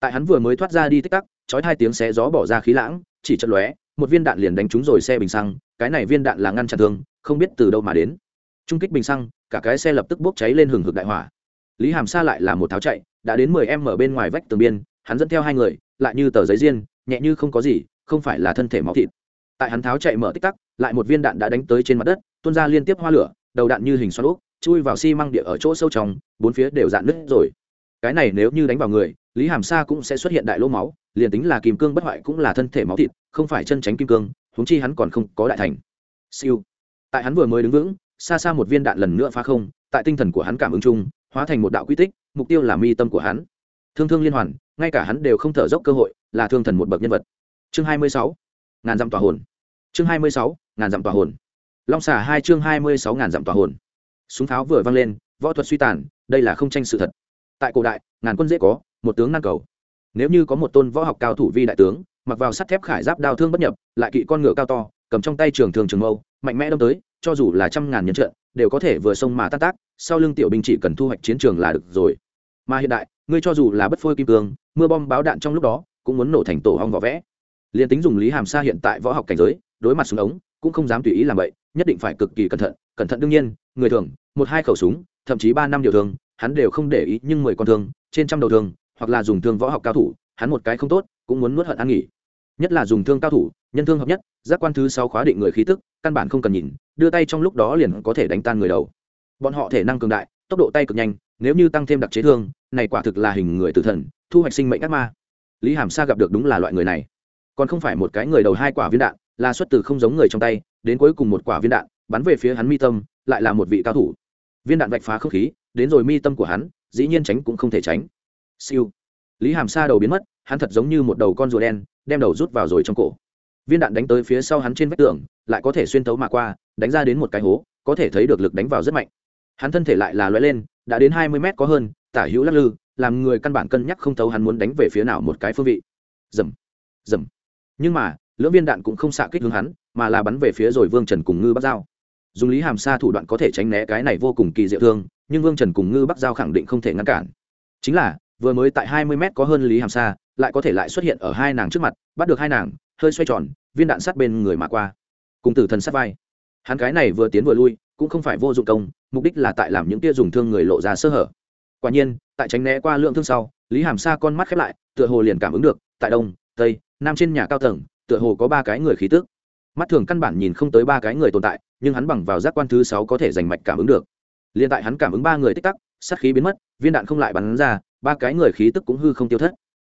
Tại hắn vừa mới thoát ra đi tích tắc, chói hai tiếng xé gió bỏ ra khí lãng, chỉ chật lóe, một viên đạn liền đánh trúng rồi xe bình xăng, cái này viên đạn là ngăn chặn thương, không biết từ đâu mà đến. Trung kích bình xăng, cả cái xe lập tức bốc cháy lên hừng hực đại hỏa. Lý hàm sa lại là một tháo chạy, đã đến mười em ở bên ngoài vách tường biên, hắn dẫn theo hai người, lại như tờ giấy riêng, nhẹ như không có gì, không phải là thân thể máu thịt tại hắn tháo chạy mở tích tắc, lại một viên đạn đã đánh tới trên mặt đất, tuôn ra liên tiếp hoa lửa, đầu đạn như hình xoắn úp, chui vào xi măng địa ở chỗ sâu trong, bốn phía đều dạn nứt rồi. Cái này nếu như đánh vào người, lý hàm sa cũng sẽ xuất hiện đại lỗ máu, liền tính là kim cương bất hoại cũng là thân thể máu thịt, không phải chân tránh kim cương, huống chi hắn còn không có đại thành. Siêu. Tại hắn vừa mới đứng vững, xa xa một viên đạn lần nữa phá không, tại tinh thần của hắn cảm ứng chung, hóa thành một đạo quy tích, mục tiêu là mi tâm của hắn. Thương thương liên hoàn, ngay cả hắn đều không thở dốc cơ hội, là thương thần một bậc nhân vật. Chương hai mươi sáu ngàn dặm tòa hồn. Chương hai mươi sáu, ngàn dặm tòa hồn. Long xả hai chương hai mươi sáu, ngàn dặm tòa hồn. Súng pháo vừa vang lên, võ thuật suy tàn, đây là không tranh sự thật. Tại cổ đại, ngàn quân dễ có, một tướng năng cầu. Nếu như có một tôn võ học cao thủ vi đại tướng, mặc vào sắt thép khải giáp đao thương bất nhập, lại kỵ con ngựa cao to, cầm trong tay trường thường trường mâu, mạnh mẽ đâm tới, cho dù là trăm ngàn nhân trận, đều có thể vừa sông mà tác tác, sau lưng tiểu binh chỉ cần thu hoạch chiến trường là được rồi. Mà hiện đại, ngươi cho dù là bất phôi kim cương, mưa bom báo đạn trong lúc đó, cũng muốn nổ thành tổ hong vỏ vẽ liền tính dùng lý hàm sa hiện tại võ học cảnh giới, đối mặt súng ống, cũng không dám tùy ý làm vậy, nhất định phải cực kỳ cẩn thận cẩn thận đương nhiên, người thường, một hai khẩu súng, thậm chí ba năm điều thương, hắn đều không để ý nhưng mười con thương, trên trăm đầu thương, hoặc là dùng thương võ học cao thủ, hắn một cái không tốt, cũng muốn nuốt hận ăn nghỉ. Nhất là dùng thương cao thủ, nhân thương hợp nhất, giác quan thứ sáu khóa định người khí tức, căn bản không cần nhìn, đưa tay trong lúc đó liền có thể đánh tan người đầu. Bọn họ thể năng cường đại, tốc độ tay cực nhanh, nếu như tăng thêm đặc chế thương, này quả thực là hình người tử thần, thu hoạch sinh mệnh ác ma. Lý hàm sa gặp được đúng là loại người này còn không phải một cái người đầu hai quả viên đạn, là xuất từ không giống người trong tay, đến cuối cùng một quả viên đạn, bắn về phía hắn mi tâm, lại là một vị cao thủ. Viên đạn vạch phá không khí, đến rồi mi tâm của hắn, dĩ nhiên tránh cũng không thể tránh. Siêu. Lý hàm sa đầu biến mất, hắn thật giống như một đầu con rùa đen, đem đầu rút vào rồi trong cổ. Viên đạn đánh tới phía sau hắn trên vách tường, lại có thể xuyên tấu mà qua, đánh ra đến một cái hố, có thể thấy được lực đánh vào rất mạnh. Hắn thân thể lại là loại lên, đã đến hai mươi mét có hơn, tả hữu lắc lư, làm người căn bản cân nhắc không thấu hắn muốn đánh về phía nào một cái phương vị. Dầm dầm nhưng mà, lưỡng viên đạn cũng không xạ kích hướng hắn, mà là bắn về phía rồi vương trần cùng ngư bắc giao. Dùng lý hàm sa thủ đoạn có thể tránh né cái này vô cùng kỳ diệu thương, nhưng vương trần cùng ngư bắc giao khẳng định không thể ngăn cản. Chính là, vừa mới tại hai mươi mét có hơn lý hàm sa, lại có thể lại xuất hiện ở hai nàng trước mặt, bắt được hai nàng, hơi xoay tròn, viên đạn sát bên người mà qua. Cùng tử thần sát vai. Hắn cái này vừa tiến vừa lui, cũng không phải vô dụng công, mục đích là tại làm những tia dùng thương người lộ ra sơ hở. Quả nhiên, tại tránh né qua lượng thương sau, lý hàm sa con mắt khép lại, tựa hồ liền cảm ứng được, tại đông tây, nam trên nhà cao tầng, tựa hồ có ba cái người khí tức. Mắt thường căn bản nhìn không tới ba cái người tồn tại, nhưng hắn bằng vào giác quan thứ sáu có thể giành mạch cảm ứng được. Liền tại hắn cảm ứng ba người tích tắc, sát khí biến mất, viên đạn không lại bắn ra, ba cái người khí tức cũng hư không tiêu thất.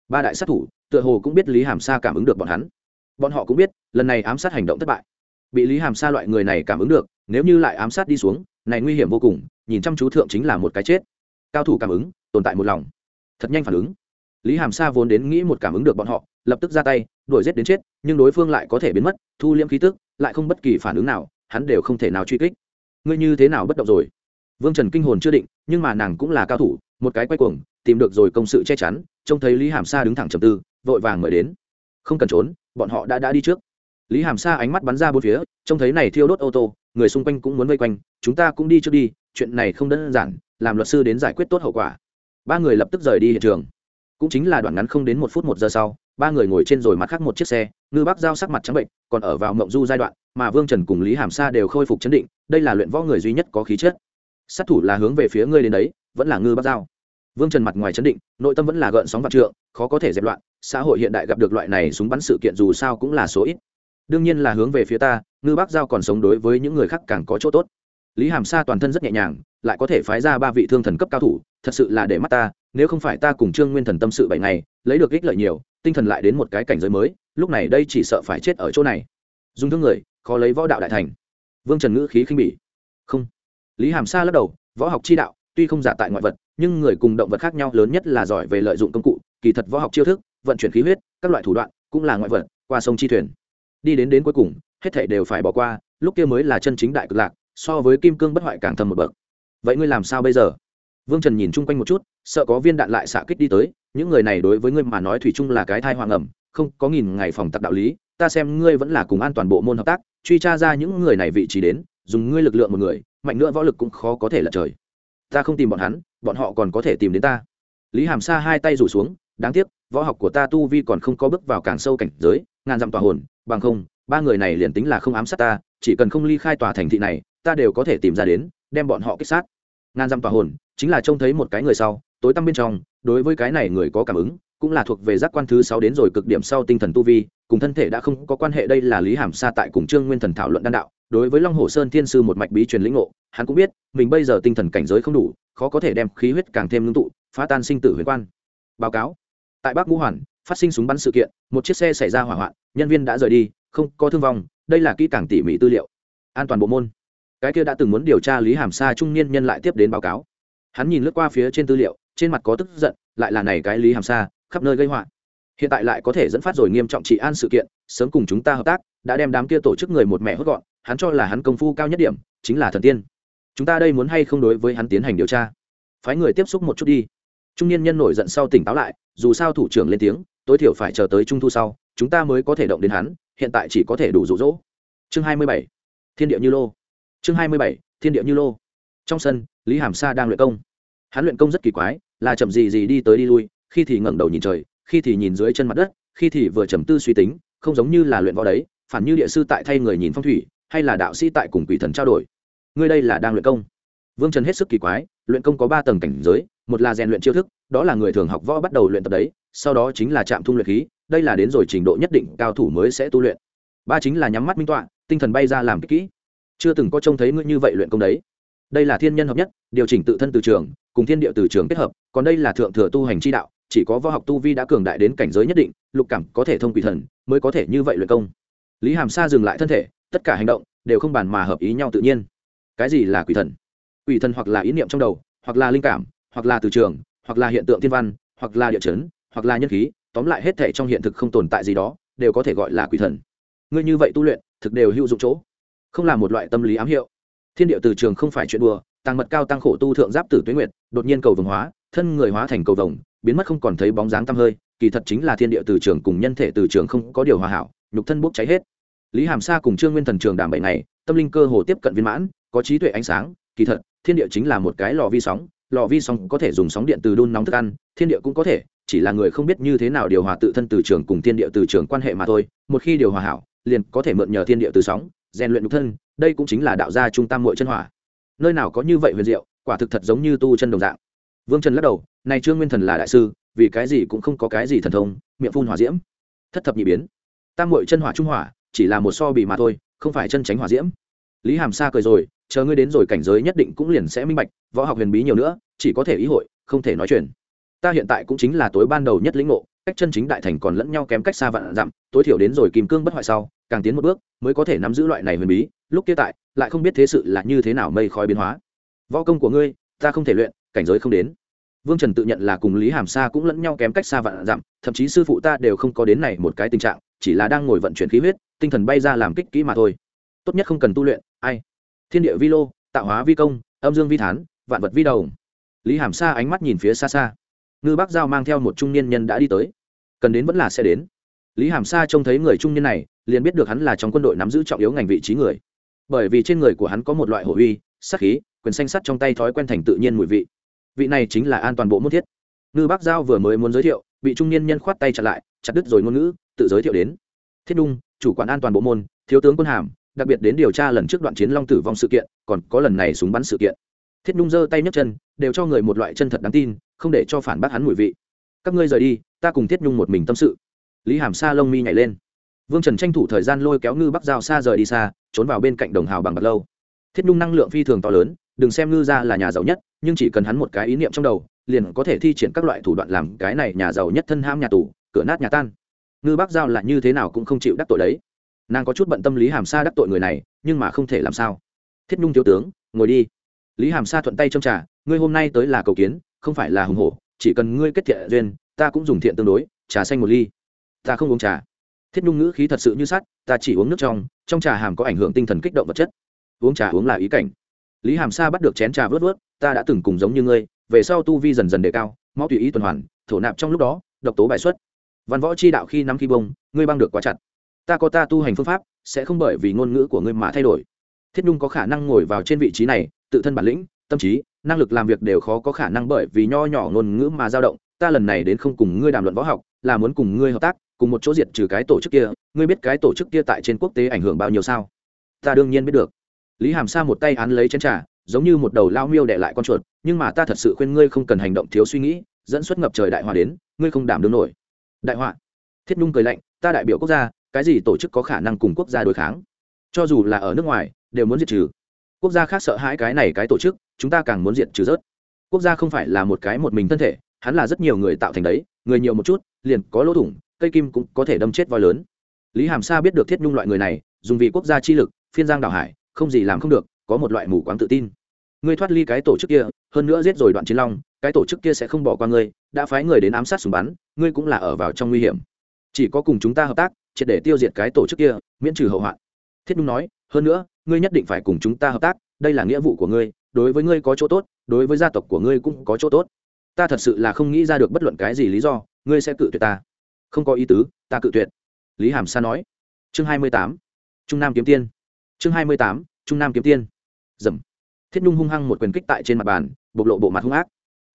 Ba đại sát thủ, tựa hồ cũng biết lý hàm sa cảm ứng được bọn hắn. Bọn họ cũng biết, lần này ám sát hành động thất bại. Bị lý hàm sa loại người này cảm ứng được, nếu như lại ám sát đi xuống, này nguy hiểm vô cùng, nhìn chăm chú thượng chính là một cái chết. Cao thủ cảm ứng, tồn tại một lòng. Thật nhanh phản ứng lý hàm sa vốn đến nghĩ một cảm ứng được bọn họ, lập tức ra tay, đuổi giết đến chết, nhưng đối phương lại có thể biến mất, thu liễm khí tức, lại không bất kỳ phản ứng nào, hắn đều không thể nào truy kích. Ngươi như thế nào bất động rồi? Vương trần kinh hồn chưa định, nhưng mà nàng cũng là cao thủ, một cái quay cuồng, tìm được rồi công sự che chắn, trông thấy lý hàm sa đứng thẳng trầm tư, vội vàng mời đến. Không cần trốn, bọn họ đã đã đi trước. Lý hàm sa ánh mắt bắn ra bốn phía, trông thấy này thiêu đốt ô tô, người xung quanh cũng muốn vây quanh, chúng ta cũng đi trước đi, chuyện này không đơn giản, làm luật sư đến giải quyết tốt hậu quả. Ba người lập tức rời đi hiện trường cũng chính là đoạn ngắn không đến một phút một giờ sau, ba người ngồi trên rồi mặt khác một chiếc xe, ngư bác giao sắc mặt trắng bệnh, còn ở vào mộng du giai đoạn, mà vương trần cùng lý hàm sa đều khôi phục chấn định, đây là luyện võ người duy nhất có khí chất. Sát thủ là hướng về phía ngươi đến đấy, vẫn là ngư bác giao. Vương trần mặt ngoài chấn định, nội tâm vẫn là gợn sóng vạn trượng, khó có thể dẹp loạn, xã hội hiện đại gặp được loại này súng bắn sự kiện dù sao cũng là số ít. Đương nhiên là hướng về phía ta, ngư bác giao còn sống đối với những người khác càng có chỗ tốt. Lý hàm sa toàn thân rất nhẹ nhàng, lại có thể phái ra ba vị thương thần cấp cao thủ thật sự là để mắt ta, nếu không phải ta cùng trương nguyên thần tâm sự bảy ngày, lấy được ích lợi nhiều, tinh thần lại đến một cái cảnh giới mới, lúc này đây chỉ sợ phải chết ở chỗ này. Dùng thương người, khó lấy võ đạo đại thành. Vương trần ngữ khí khinh bỉ. Không. Lý hàm sa lắc đầu, võ học chi đạo, tuy không giả tại ngoại vật, nhưng người cùng động vật khác nhau lớn nhất là giỏi về lợi dụng công cụ, kỳ thật võ học chiêu thức, vận chuyển khí huyết, các loại thủ đoạn, cũng là ngoại vật, qua sông chi thuyền. Đi đến đến cuối cùng, hết thảy đều phải bỏ qua, lúc kia mới là chân chính đại cực lạc, so với kim cương bất hoại càng thâm một bậc. Vậy ngươi làm sao bây giờ? Vương trần nhìn chung quanh một chút, sợ có viên đạn lại xạ kích đi tới, những người này đối với ngươi mà nói thủy chung là cái thai hoàng ẩm, không có nghìn ngày phòng tặc đạo lý, ta xem ngươi vẫn là cùng an toàn bộ môn hợp tác, truy tra ra những người này vị trí đến, dùng ngươi lực lượng một người, mạnh nữa võ lực cũng khó có thể lật trời. Ta không tìm bọn hắn, bọn họ còn có thể tìm đến ta. Lý hàm sa hai tay rủ xuống, đáng tiếc, võ học của ta tu vi còn không có bước vào càng sâu cảnh giới, ngàn dặm tòa hồn, bằng không, ba người này liền tính là không ám sát ta, chỉ cần không ly khai tòa thành thị này, ta đều có thể tìm ra đến, đem bọn họ kích sát ngàn dặm tòa hồn, chính là trông thấy một cái người sau, tối tăm bên trong, đối với cái này người có cảm ứng, cũng là thuộc về giác quan thứ sáu đến rồi cực điểm sau tinh thần tu vi, cùng thân thể đã không có quan hệ đây là lý hàm sa tại cùng trương nguyên thần thảo luận đan đạo, đối với long hồ sơn thiên sư một mạch bí truyền lĩnh ngộ, hắn cũng biết, mình bây giờ tinh thần cảnh giới không đủ, khó có thể đem khí huyết càng thêm ngưng tụ, phá tan sinh tử huyền quan. Báo cáo. Tại bắc ngũ hoàn, phát sinh súng bắn sự kiện, một chiếc xe xảy ra hỏa hoạn, nhân viên đã rời đi, không có thương vong, đây là kỹ càng tỉ mỉ tư liệu. An toàn bộ môn cái kia đã từng muốn điều tra lý hàm sa trung niên nhân lại tiếp đến báo cáo. Hắn nhìn lướt qua phía trên tư liệu, trên mặt có tức giận, lại là này cái lý hàm sa, khắp nơi gây họa. Hiện tại lại có thể dẫn phát rồi nghiêm trọng trị an sự kiện, sớm cùng chúng ta hợp tác, đã đem đám kia tổ chức người một mẹ hốt gọn, hắn cho là hắn công phu cao nhất điểm, chính là thần tiên. Chúng ta đây muốn hay không đối với hắn tiến hành điều tra? Phái người tiếp xúc một chút đi. Trung niên nhân nổi giận sau tỉnh táo lại, dù sao thủ trưởng lên tiếng, tối thiểu phải chờ tới trung thu sau, chúng ta mới có thể động đến hắn, hiện tại chỉ có thể đủ rụ rỗ chương hai mươi bảy. Thiên địa như lô chương hai mươi bảy, thiên địa như lô. Trong sân, lý hàm sa đang luyện công. Hắn luyện công rất kỳ quái, là chậm gì gì đi tới đi lui, khi thì ngẩng đầu nhìn trời, khi thì nhìn dưới chân mặt đất, khi thì vừa trầm tư suy tính, không giống như là luyện võ đấy, phản như địa sư tại thay người nhìn phong thủy, hay là đạo sĩ tại cùng quỷ thần trao đổi. Ngươi đây là đang luyện công. Vương trần hết sức kỳ quái, luyện công có ba tầng cảnh giới, một là rèn luyện chiêu thức, đó là người thường học võ bắt đầu luyện tập đấy, sau đó chính là trạm thung luyện khí, đây là đến rồi trình độ nhất định cao thủ mới sẽ tu luyện. Ba chính là nhắm mắt minh tọa, tinh thần bay ra làm kỹ kỹ chưa từng có trông thấy ngươi như vậy luyện công đấy. Đây là thiên nhân hợp nhất, điều chỉnh tự thân từ trường, cùng thiên địa từ trường kết hợp, còn đây là thượng thừa tu hành chi đạo, chỉ có võ học tu vi đã cường đại đến cảnh giới nhất định, lục cảm có thể thông quỷ thần, mới có thể như vậy luyện công. Lý hàm sa dừng lại thân thể, tất cả hành động đều không bàn mà hợp ý nhau tự nhiên. Cái gì là quỷ thần? Quỷ thần hoặc là ý niệm trong đầu, hoặc là linh cảm, hoặc là từ trường, hoặc là hiện tượng thiên văn, hoặc là địa chấn, hoặc là nhân khí, tóm lại hết thể trong hiện thực không tồn tại gì đó, đều có thể gọi là quỷ thần. Ngươi như vậy tu luyện, thực đều hữu dụng chỗ không là một loại tâm lý ám hiệu. Thiên địa từ trường không phải chuyện đùa tăng mật cao tăng khổ tu thượng giáp tử tuyến nguyệt, đột nhiên cầu vồng hóa, thân người hóa thành cầu vồng, biến mất không còn thấy bóng dáng tăm hơi, kỳ thật chính là thiên địa từ trường cùng nhân thể từ trường không có điều hòa hảo, nhục thân bốc cháy hết. Lý hàm sa cùng trương nguyên thần trường đảm bệnh này tâm linh cơ hồ tiếp cận viên mãn, có trí tuệ ánh sáng, kỳ thật, thiên địa chính là một cái lò vi sóng, lò vi sóng có thể dùng sóng điện từ đun nóng thức ăn, thiên địa cũng có thể, chỉ là người không biết như thế nào điều hòa tự thân từ trường cùng thiên địa từ trường quan hệ mà thôi, một khi điều hòa hảo, liền có thể mượn nhờ thiên địa từ sóng rèn luyện nhục thân, đây cũng chính là đạo gia trung tam muội chân hỏa. Nơi nào có như vậy huyền diệu, quả thực thật giống như tu chân đồng dạng. Vương trần lắc đầu, này trương nguyên thần là đại sư, vì cái gì cũng không có cái gì thần thông, miệng phun hỏa diễm. Thất thập nhị biến. Tam muội chân hỏa trung hỏa, chỉ là một so bì mà thôi, không phải chân tránh hỏa diễm. Lý hàm sa cười rồi, chờ ngươi đến rồi cảnh giới nhất định cũng liền sẽ minh bạch, võ học huyền bí nhiều nữa, chỉ có thể ý hội, không thể nói chuyện. Ta hiện tại cũng chính là tối ban đầu nhất lĩnh ngộ, cách chân chính đại thành còn lẫn nhau kém cách xa vạn dặm, tối thiểu đến rồi kim cương bất hoại sau càng tiến một bước, mới có thể nắm giữ loại này huyền bí, lúc kia tại, lại không biết thế sự là như thế nào mây khói biến hóa. Võ công của ngươi, ta không thể luyện, cảnh giới không đến. Vương trần tự nhận là cùng lý hàm sa cũng lẫn nhau kém cách xa vạn dặm, thậm chí sư phụ ta đều không có đến này một cái tình trạng, chỉ là đang ngồi vận chuyển khí huyết, tinh thần bay ra làm kích kỹ mà thôi. Tốt nhất không cần tu luyện, ai? Thiên địa vi lô, tạo hóa vi công, âm dương vi thán, vạn vật vi đầu. Lý hàm sa ánh mắt nhìn phía xa xa. Ngư bác giao mang theo một trung niên nhân đã đi tới. Cần đến vẫn là sẽ đến. Lý hàm sa trông thấy người trung niên này liền biết được hắn là trong quân đội nắm giữ trọng yếu ngành vị trí người. Bởi vì trên người của hắn có một loại hổ uy sắc khí, quyền xanh sắt trong tay thói quen thành tự nhiên mùi vị. Vị này chính là an toàn bộ môn thiết. Ngư bác giao vừa mới muốn giới thiệu, bị trung niên nhân khoát tay chặt lại, chặt đứt rồi ngôn ngữ, tự giới thiệu đến. Thiết đung, chủ quản an toàn bộ môn, thiếu tướng quân hàm, đặc biệt đến điều tra lần trước đoạn chiến long tử vong sự kiện, còn có lần này súng bắn sự kiện. Thiết đung giơ tay nhấc chân, đều cho người một loại chân thật đáng tin, không để cho phản bác hắn mùi vị. Các ngươi rời đi, ta cùng thiết nhung một mình tâm sự. Lý hàm sa lông mi nhảy lên vương trần tranh thủ thời gian lôi kéo ngư bắc dao xa rời đi xa, trốn vào bên cạnh đồng hào bằng bạc lâu. Thiết nhung năng lượng phi thường to lớn, đừng xem ngư ra là nhà giàu nhất, nhưng chỉ cần hắn một cái ý niệm trong đầu, liền có thể thi triển các loại thủ đoạn làm cái này nhà giàu nhất thân ham nhà tù, cửa nát nhà tan. Ngư bắc giao là như thế nào cũng không chịu đắc tội đấy. Nàng có chút bận tâm lý hàm sa đắc tội người này, nhưng mà không thể làm sao. Thiết nhung thiếu tướng, ngồi đi. Lý hàm sa thuận tay châm trà, ngươi hôm nay tới là cầu kiến, không phải là hùng hổ, chỉ cần ngươi kết thiện duyên, ta cũng dùng thiện tương đối, trà xanh một ly. Ta không uống trà thiết nhung ngữ khí thật sự như sắt, ta chỉ uống nước trong trong trà hàm có ảnh hưởng tinh thần kích động vật chất. Uống trà uống là ý cảnh. Lý hàm sa bắt được chén trà vớt vớt, ta đã từng cùng giống như ngươi, về sau tu vi dần dần đề cao, máu tùy ý tuần hoàn, thổ nạp trong lúc đó, độc tố bài xuất. Văn võ chi đạo khi nắm khi bông, ngươi băng được quá chặt. Ta có ta tu hành phương pháp, sẽ không bởi vì ngôn ngữ của ngươi mà thay đổi. Thiết nhung có khả năng ngồi vào trên vị trí này, tự thân bản lĩnh, tâm trí, năng lực làm việc đều khó có khả năng bởi vì nho nhỏ ngôn ngữ mà dao động. Ta lần này đến không cùng ngươi đàm luận võ học, là muốn cùng ngươi hợp tác cùng một chỗ diệt trừ cái tổ chức kia, ngươi biết cái tổ chức kia tại trên quốc tế ảnh hưởng bao nhiêu sao? Ta đương nhiên biết được. Lý hàm sa một tay án lấy chén trà, giống như một đầu lao miêu đệ lại con chuột, nhưng mà ta thật sự khuyên ngươi không cần hành động thiếu suy nghĩ, dẫn xuất ngập trời đại họa đến, ngươi không đảm đương nổi. Đại họa. Thiết nhung cười lạnh, ta đại biểu quốc gia, cái gì tổ chức có khả năng cùng quốc gia đối kháng? Cho dù là ở nước ngoài, đều muốn diệt trừ. Quốc gia khác sợ hãi cái này cái tổ chức, chúng ta càng muốn diệt trừ rớt. Quốc gia không phải là một cái một mình thân thể, hắn là rất nhiều người tạo thành đấy, người nhiều một chút, liền có lỗ thủng cây kim cũng có thể đâm chết voi lớn. Lý hàm sa biết được thiết nhung loại người này, dùng vì quốc gia chi lực, phiên giang đảo hải, không gì làm không được, có một loại mù quáng tự tin. Ngươi thoát ly cái tổ chức kia, hơn nữa giết rồi đoạn chiến long, cái tổ chức kia sẽ không bỏ qua ngươi, đã phái người đến ám sát súng bắn, ngươi cũng là ở vào trong nguy hiểm. Chỉ có cùng chúng ta hợp tác, triệt để tiêu diệt cái tổ chức kia, miễn trừ hậu hoạn. Thiết nhung nói, hơn nữa, ngươi nhất định phải cùng chúng ta hợp tác, đây là nghĩa vụ của ngươi, đối với ngươi có chỗ tốt, đối với gia tộc của ngươi cũng có chỗ tốt. Ta thật sự là không nghĩ ra được bất luận cái gì lý do, ngươi sẽ cự tuyệt ta không có ý tứ, ta cự tuyệt. Lý hàm sa nói. Chương hai mươi tám. Trung nam kiếm tiên. Chương hai mươi tám, trung nam kiếm tiên. Dầm. Thiết nhung hung hăng một quyền kích tại trên mặt bàn, bộc lộ bộ mặt hung ác.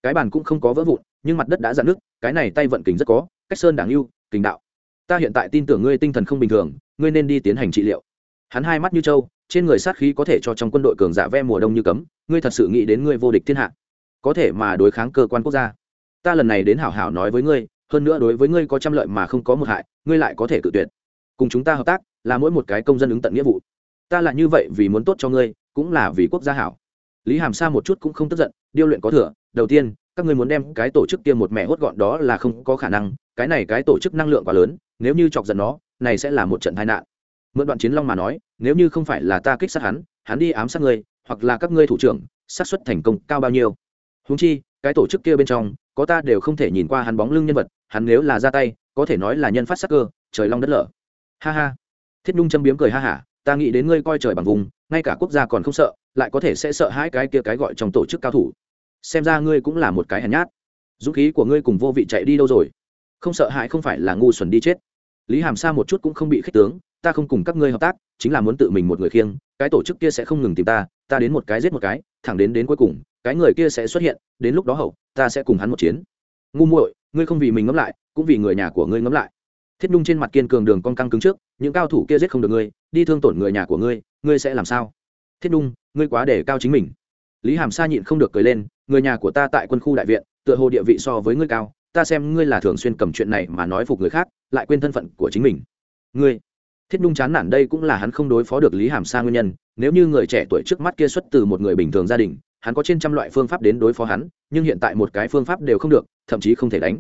Cái bàn cũng không có vỡ vụn, nhưng mặt đất đã dạn nước cái này tay vận kình rất có, cách sơn đảng yêu kình đạo. Ta hiện tại tin tưởng ngươi tinh thần không bình thường, ngươi nên đi tiến hành trị liệu. Hắn hai mắt như trâu, trên người sát khí có thể cho trong quân đội cường giả ve mùa đông như cấm, ngươi thật sự nghĩ đến ngươi vô địch thiên hạ. Có thể mà đối kháng cơ quan quốc gia. Ta lần này đến hảo hảo nói với ngươi hơn nữa đối với ngươi có trăm lợi mà không có một hại, ngươi lại có thể cự tuyệt. Cùng chúng ta hợp tác là mỗi một cái công dân ứng tận nghĩa vụ. Ta là như vậy vì muốn tốt cho ngươi, cũng là vì quốc gia hảo. Lý hàm sa một chút cũng không tức giận, điêu luyện có thừa, đầu tiên, các ngươi muốn đem cái tổ chức kia một mẹ hốt gọn đó là không có khả năng, cái này cái tổ chức năng lượng quá lớn, nếu như chọc giận nó, này sẽ là một trận tai nạn. Mượn đoạn chiến long mà nói, nếu như không phải là ta kích sát hắn hắn đi ám sát ngươi, hoặc là các ngươi thủ trưởng, xác suất thành công cao bao nhiêu. Huống chi cái tổ chức kia bên trong, có ta đều không thể nhìn qua hắn bóng lưng nhân vật, hắn nếu là ra tay, có thể nói là nhân phát sắc cơ, trời long đất lở. Ha ha. Thiết nhung châm biếm cười ha hả, ta nghĩ đến ngươi coi trời bằng vùng, ngay cả quốc gia còn không sợ, lại có thể sẽ sợ hãi cái kia cái gọi trong tổ chức cao thủ. Xem ra ngươi cũng là một cái hèn nhát. Dũng khí của ngươi cùng vô vị chạy đi đâu rồi? Không sợ hãi không phải là ngu xuẩn đi chết. Lý hàm sa một chút cũng không bị khích tướng ta không cùng các ngươi hợp tác, chính là muốn tự mình một người khiêng, cái tổ chức kia sẽ không ngừng tìm ta ta đến một cái giết một cái, thẳng đến đến cuối cùng, cái người kia sẽ xuất hiện, đến lúc đó hậu, ta sẽ cùng hắn một chiến. Ngu muội, ngươi không vì mình ngẫm lại, cũng vì người nhà của ngươi ngẫm lại. Thiết nhung trên mặt kiên cường đường con căng cứng trước, những cao thủ kia giết không được ngươi, đi thương tổn người nhà của ngươi ngươi sẽ làm sao? Thiết nhung, ngươi quá để cao chính mình. Lý hàm sa nhịn không được cười lên, người nhà của ta tại quân khu đại viện, tựa hồ địa vị so với ngươi cao, ta xem ngươi là thường xuyên cầm chuyện này mà nói phục người khác, lại quên thân phận của chính mình. Ngươi thiết nhung chán nản đây cũng là hắn không đối phó được lý hàm sa nguyên nhân. Nếu như người trẻ tuổi trước mắt kia xuất từ một người bình thường gia đình, hắn có trên trăm loại phương pháp đến đối phó hắn, nhưng hiện tại một cái phương pháp đều không được, thậm chí không thể đánh.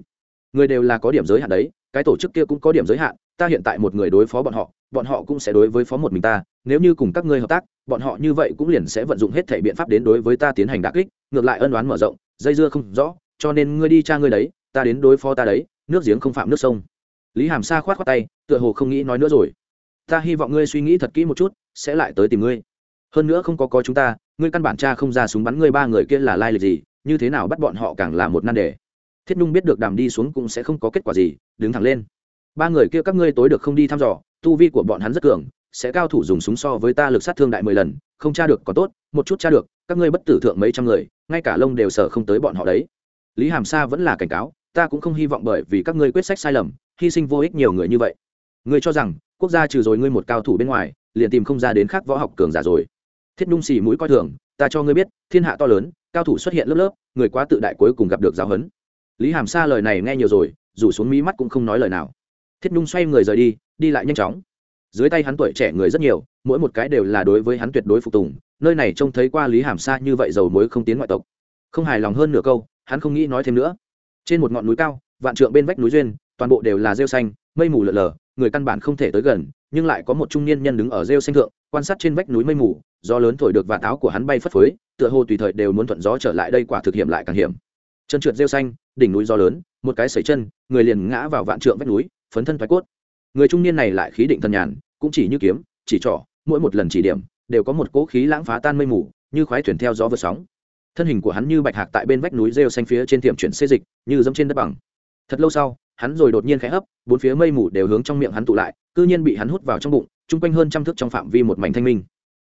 Người đều là có điểm giới hạn đấy, cái tổ chức kia cũng có điểm giới hạn, ta hiện tại một người đối phó bọn họ bọn họ cũng sẽ đối với phó một mình ta, nếu như cùng các ngươi hợp tác, bọn họ như vậy cũng liền sẽ vận dụng hết thể biện pháp đến đối với ta tiến hành đà kích, ngược lại ân đoán mở rộng, dây dưa không rõ, cho nên ngươi đi cha ngươi đấy, ta đến đối phó ta đấy, nước giếng không phạm nước sông. Lý hàm sa khoát khoát tay, tựa hồ không nghĩ nói nữa rồi ta hy vọng ngươi suy nghĩ thật kỹ một chút, sẽ lại tới tìm ngươi. Hơn nữa không có có chúng ta, ngươi căn bản cha không ra súng bắn ngươi ba người kia là lai lịch gì, như thế nào bắt bọn họ càng là một nan đề. Thiết nhung biết được đàm đi xuống cũng sẽ không có kết quả gì, đứng thẳng lên. Ba người kia các ngươi tối được không đi thăm dò, tu vi của bọn hắn rất cường, sẽ cao thủ dùng súng so với ta lực sát thương đại mười lần, không tra được có tốt, một chút tra được, các ngươi bất tử thượng mấy trăm người, ngay cả lông đều sợ không tới bọn họ đấy. Lý hàm sa vẫn là cảnh cáo, ta cũng không hy vọng bởi vì các ngươi quyết sách sai lầm, hy sinh vô ích nhiều người như vậy. Ngươi cho rằng quốc gia trừ rồi ngươi một cao thủ bên ngoài, liền tìm không ra đến khác võ học cường giả rồi. Thiết nhung xì mũi coi thường, ta cho ngươi biết, thiên hạ to lớn, cao thủ xuất hiện lớp lớp, người quá tự đại cuối cùng gặp được giáo huấn. Lý hàm sa lời này nghe nhiều rồi, rủ xuống mí mắt cũng không nói lời nào. Thiết nhung xoay người rời đi đi lại nhanh chóng. Dưới tay hắn tuổi trẻ người rất nhiều, mỗi một cái đều là đối với hắn tuyệt đối phục tùng, nơi này trông thấy qua lý hàm sa như vậy dầu mới không tiến ngoại tộc. Không hài lòng hơn nửa câu, hắn không nghĩ nói thêm nữa. Trên một ngọn núi cao, vạn trượng bên vách núi duyên, toàn bộ đều là rêu xanh, mây mù lợn lờ người căn bản không thể tới gần, nhưng lại có một trung niên nhân đứng ở rêu xanh thượng, quan sát trên vách núi mây mù, gió lớn thổi được và táo của hắn bay phất phới, tựa hồ tùy thời đều muốn thuận gió trở lại đây quả thực hiểm lại càng hiểm. Chân trượt rêu xanh, đỉnh núi gió lớn, một cái sẩy chân, người liền ngã vào vạn trượng vách núi, phấn thân thoái cốt. Người trung niên này lại khí định thần nhàn, cũng chỉ như kiếm, chỉ trỏ, mỗi một lần chỉ điểm, đều có một cỗ khí lãng phá tan mây mù, như khoái thuyền theo gió vượt sóng. Thân hình của hắn như bạch hạc tại bên vách núi rêu xanh phía trên tiệm chuyển xê dịch, như dẫm trên đất bằng. Thật lâu sau hắn rồi đột nhiên khẽ hấp, bốn phía mây mù đều hướng trong miệng hắn tụ lại, cư nhiên bị hắn hút vào trong bụng, chung quanh hơn trăm thước trong phạm vi một mảnh thanh minh.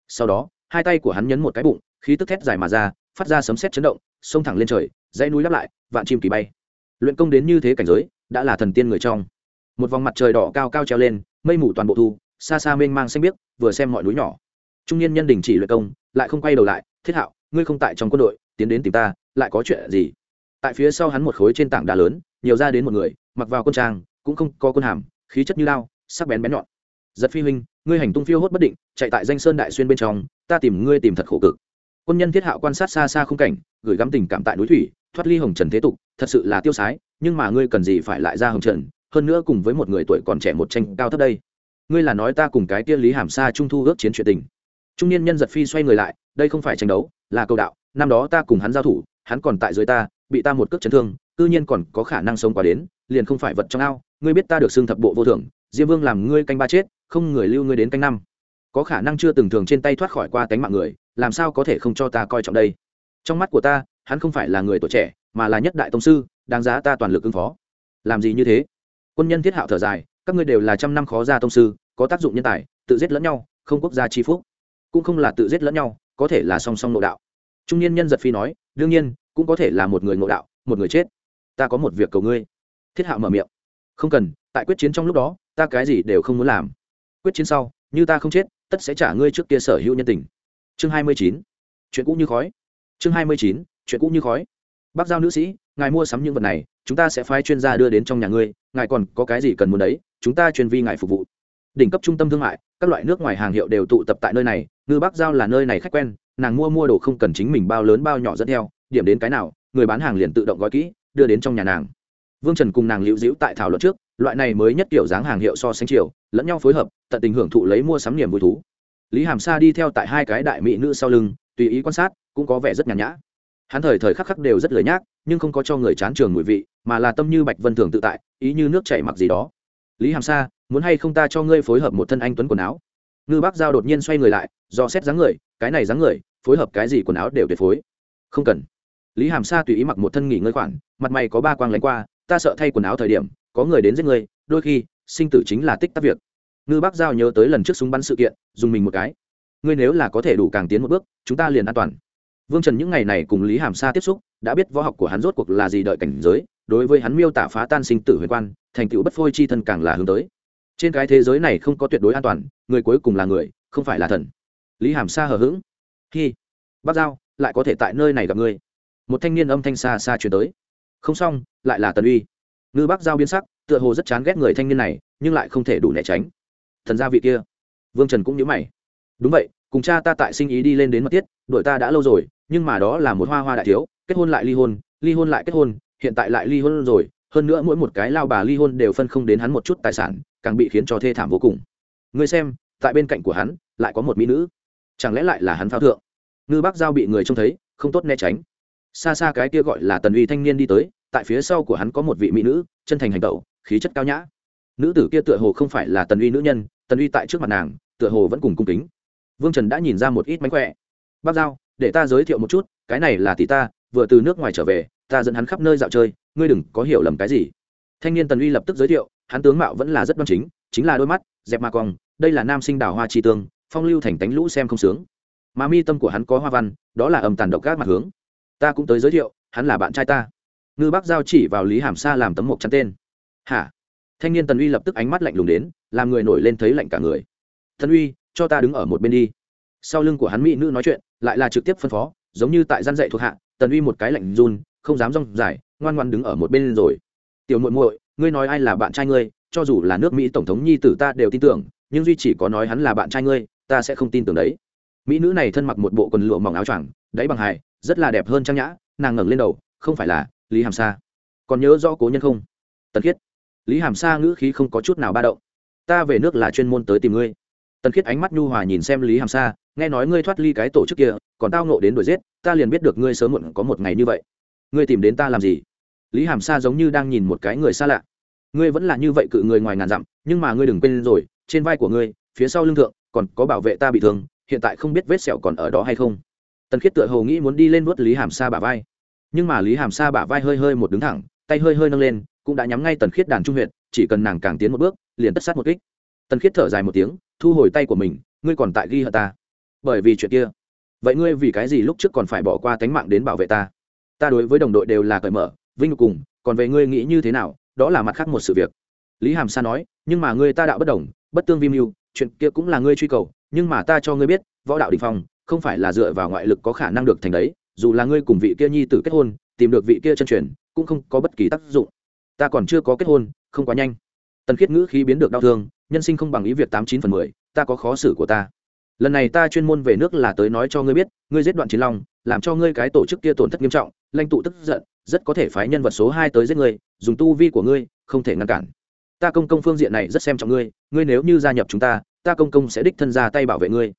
Sau đó, hai tay của hắn nhấn một cái bụng, khí tức thét dài mà ra, phát ra sấm sét chấn động, xông thẳng lên trời, dãy núi lắp lại, vạn chim kỳ bay. Luyện công đến như thế cảnh giới, đã là thần tiên người trong. Một vòng mặt trời đỏ cao cao treo lên, mây mù toàn bộ thu, xa xa mênh mang xanh biếc, vừa xem mọi núi nhỏ. Trung niên nhân đình chỉ luyện công, lại không quay đầu lại, thiết hạo, ngươi không tại trong quân đội, tiến đến tìm ta, lại có chuyện gì? Tại phía sau hắn một khối trên tảng đá lớn, nhiều ra đến một người mặc vào quân trang, cũng không có quân hàm, khí chất như lao, sắc bén bén nhọn. Giật phi huynh, ngươi hành tung phiêu hốt bất định, chạy tại danh sơn đại xuyên bên trong, ta tìm ngươi tìm thật khổ cực. Quân nhân thiết hạo quan sát xa xa khung cảnh, gửi gắm tình cảm tại núi thủy, thoát ly hồng trần thế tục, thật sự là tiêu sái, nhưng mà ngươi cần gì phải lại ra hồng trần, hơn nữa cùng với một người tuổi còn trẻ một tranh cao thấp đây. Ngươi là nói ta cùng cái tiên lý hàm xa trung thu ước chiến chuyện tình. Trung niên nhân giật phi xoay người lại, đây không phải tranh đấu, là câu đạo, năm đó ta cùng hắn giao thủ, hắn còn tại dưới ta, bị ta một cước chấn thương tự nhiên còn có khả năng sống qua đến liền không phải vật trong ao, ngươi biết ta được xưng thập bộ vô thưởng diêm vương làm ngươi canh ba chết, không người lưu ngươi đến canh năm. Có khả năng chưa từng thường trên tay thoát khỏi qua tánh mạng người, làm sao có thể không cho ta coi trọng đây? Trong mắt của ta, hắn không phải là người tuổi trẻ, mà là nhất đại tông sư, đáng giá ta toàn lực ứng phó. Làm gì như thế? Quân nhân thiết hạo thở dài, các ngươi đều là trăm năm khó ra tông sư, có tác dụng nhân tài, tự giết lẫn nhau, không quốc gia chi phúc. Cũng không là tự giết lẫn nhau, có thể là song song nội đạo. Trung niên nhân giật phi nói, đương nhiên, cũng có thể là một người ngộ đạo, một người chết. Ta có một việc cầu ngươi thiết hạo mở miệng. Không cần, tại quyết chiến trong lúc đó, ta cái gì đều không muốn làm. Quyết chiến sau, như ta không chết, tất sẽ trả ngươi trước kia sở hữu nhân tình. Chương hai mươi chín. Chuyện cũ như khói. Chương hai mươi chín. Chuyện cũ như khói. Bác giao nữ sĩ, ngài mua sắm những vật này, chúng ta sẽ phái chuyên gia đưa đến trong nhà ngươi, ngài còn có cái gì cần muốn đấy, chúng ta chuyên vi ngài phục vụ. Đỉnh cấp trung tâm thương mại, các loại nước ngoài hàng hiệu đều tụ tập tại nơi này, ngư bác giao là nơi này khách quen, nàng mua mua đồ không cần chính mình bao lớn bao nhỏ dẫn theo, điểm đến cái nào, người bán hàng liền tự động gói kỹ, đưa đến trong nhà nàng vương trần cùng nàng liễu dĩu tại thảo luận trước, loại này mới nhất kiểu dáng hàng hiệu so sánh chiều, lẫn nhau phối hợp, tận tình hưởng thụ lấy mua sắm niềm vui thú. Lý hàm sa đi theo tại hai cái đại mỹ nữ sau lưng, tùy ý quan sát, cũng có vẻ rất nhàn nhã. Hắn thời thời khắc khắc đều rất lười nhác, nhưng không có cho người chán trường mùi vị, mà là tâm như bạch vân thường tự tại, ý như nước chảy mặc gì đó. Lý hàm sa, muốn hay không ta cho ngươi phối hợp một thân anh tuấn quần áo? Ngư bác giao đột nhiên xoay người lại do xét dáng người, cái này dáng người, phối hợp cái gì quần áo đều tuyệt phối. Không cần. Lý hàm sa tùy ý mặc một thân nghỉ ngơi khoản, mặt mày có ba quang lánh qua ta sợ thay quần áo thời điểm, có người đến giết ngươi, đôi khi, sinh tử chính là tích tắc việc. Ngư bác giao nhớ tới lần trước súng bắn sự kiện, dùng mình một cái. Ngươi nếu là có thể đủ càng tiến một bước, chúng ta liền an toàn. Vương trần những ngày này cùng lý hàm sa tiếp xúc, đã biết võ học của hắn rốt cuộc là gì đợi cảnh giới, đối với hắn miêu tả phá tan sinh tử huyền quan, thành tựu bất phôi chi thân càng là hướng tới. Trên cái thế giới này không có tuyệt đối an toàn, người cuối cùng là người, không phải là thần. Lý hàm sa hờ hững. Hi. Bác giao, lại có thể tại nơi này gặp ngươi. Một thanh niên âm thanh xa xa chuyển tới không xong, lại là tần uy. Ngư bác giao biến sắc, tựa hồ rất chán ghét người thanh niên này, nhưng lại không thể đủ né tránh. Thần gia vị kia. Vương trần cũng nhớ mày. Đúng vậy, cùng cha ta tại sinh ý đi lên đến mật tiết đội ta đã lâu rồi, nhưng mà đó là một hoa hoa đại thiếu, kết hôn lại ly hôn ly hôn lại kết hôn, hiện tại lại ly hôn rồi, hơn nữa mỗi một cái lao bà ly hôn đều phân không đến hắn một chút tài sản, càng bị khiến cho thê thảm vô cùng. Ngươi xem, tại bên cạnh của hắn, lại có một mỹ nữ. Chẳng lẽ lại là hắn pháo thượng? Ngư bác giao bị người trông thấy, không tốt né tránh. Xa xa cái kia gọi là tần uy thanh niên đi tới tại phía sau của hắn có một vị mỹ nữ, chân thành hành tẩu, khí chất cao nhã. Nữ tử kia tựa hồ không phải là tần uy nữ nhân, tần uy tại trước mặt nàng, tựa hồ vẫn cùng cung kính. Vương trần đã nhìn ra một ít mánh khỏe. Bác giao, để ta giới thiệu một chút, cái này là tỷ ta, vừa từ nước ngoài trở về, ta dẫn hắn khắp nơi dạo chơi, ngươi đừng có hiểu lầm cái gì. Thanh niên tần uy lập tức giới thiệu, hắn tướng mạo vẫn là rất đoan chính chính là đôi mắt, dẹp ma cong, đây là nam sinh đào hoa chi tương, phong lưu thành tánh lũ xem không sướng. Mà mi tâm của hắn có hoa văn, đó là âm tàn độc các mặt hướng. Ta cũng tới giới thiệu, hắn là bạn trai ta ngư bác giao chỉ vào lý hàm sa làm tấm mộc chắn tên hả thanh niên tần uy lập tức ánh mắt lạnh lùng đến làm người nổi lên thấy lạnh cả người tần uy cho ta đứng ở một bên đi sau lưng của hắn mỹ nữ nói chuyện lại là trực tiếp phân phó giống như tại gian dạy thuộc hạ tần uy một cái lạnh run không dám rong dài ngoan ngoan đứng ở một bên rồi tiểu muội muội ngươi nói ai là bạn trai ngươi cho dù là nước mỹ tổng thống nhi tử ta đều tin tưởng nhưng duy chỉ có nói hắn là bạn trai ngươi ta sẽ không tin tưởng đấy mỹ nữ này thân mặc một bộ quần lụa mỏng áo choàng đáy bằng hài rất là đẹp hơn trang nhã nàng ngẩng lên đầu không phải là lý hàm sa. Còn nhớ rõ cố nhân không? Tần khiết. Lý hàm sa ngữ khí không có chút nào ba động. Ta về nước là chuyên môn tới tìm ngươi. Tần khiết ánh mắt nhu hòa nhìn xem lý hàm sa, nghe nói ngươi thoát ly cái tổ chức kia, còn tao nộ đến đuổi giết, ta liền biết được ngươi sớm muộn có một ngày như vậy. Ngươi tìm đến ta làm gì? Lý hàm sa giống như đang nhìn một cái người xa lạ. Ngươi vẫn là như vậy cự người ngoài ngàn dặm, nhưng mà ngươi đừng quên rồi, trên vai của ngươi, phía sau lưng thượng, còn có bảo vệ ta bị thương, hiện tại không biết vết sẹo còn ở đó hay không. Tần khiết tựa hồ nghĩ muốn đi lên nuốt lý hàm sa bả vai nhưng mà lý hàm sa bả vai hơi hơi một đứng thẳng, tay hơi hơi nâng lên, cũng đã nhắm ngay tần khiết đàn trung huyện chỉ cần nàng càng tiến một bước, liền tất sát một kích. Tần khiết thở dài một tiếng, thu hồi tay của mình, ngươi còn tại ghi hận ta? Bởi vì chuyện kia. Vậy ngươi vì cái gì lúc trước còn phải bỏ qua tánh mạng đến bảo vệ ta? Ta đối với đồng đội đều là cởi mở, vinh nhục cùng, còn về ngươi nghĩ như thế nào, đó là mặt khác một sự việc. Lý hàm sa nói, nhưng mà ngươi ta đạo bất đồng, bất tương vi mưu, chuyện kia cũng là ngươi truy cầu, nhưng mà ta cho ngươi biết, võ đạo đình phong, không phải là dựa vào ngoại lực có khả năng được thành đấy dù là ngươi cùng vị kia nhi tử kết hôn, tìm được vị kia chân truyền, cũng không có bất kỳ tác dụng. Ta còn chưa có kết hôn, không quá nhanh. Tần khiết ngữ khí biến được đau thương, nhân sinh không bằng ý việc tám chín phần mười, ta có khó xử của ta. Lần này ta chuyên môn về nước là tới nói cho ngươi biết, ngươi giết đoạn chiến long, làm cho ngươi cái tổ chức kia tổn thất nghiêm trọng, lãnh tụ tức giận, rất có thể phái nhân vật số hai tới giết ngươi, dùng tu vi của ngươi, không thể ngăn cản. Ta công công phương diện này rất xem trọng ngươi ngươi nếu như gia nhập chúng ta ta công công sẽ đích thân ra tay bảo vệ ngươi.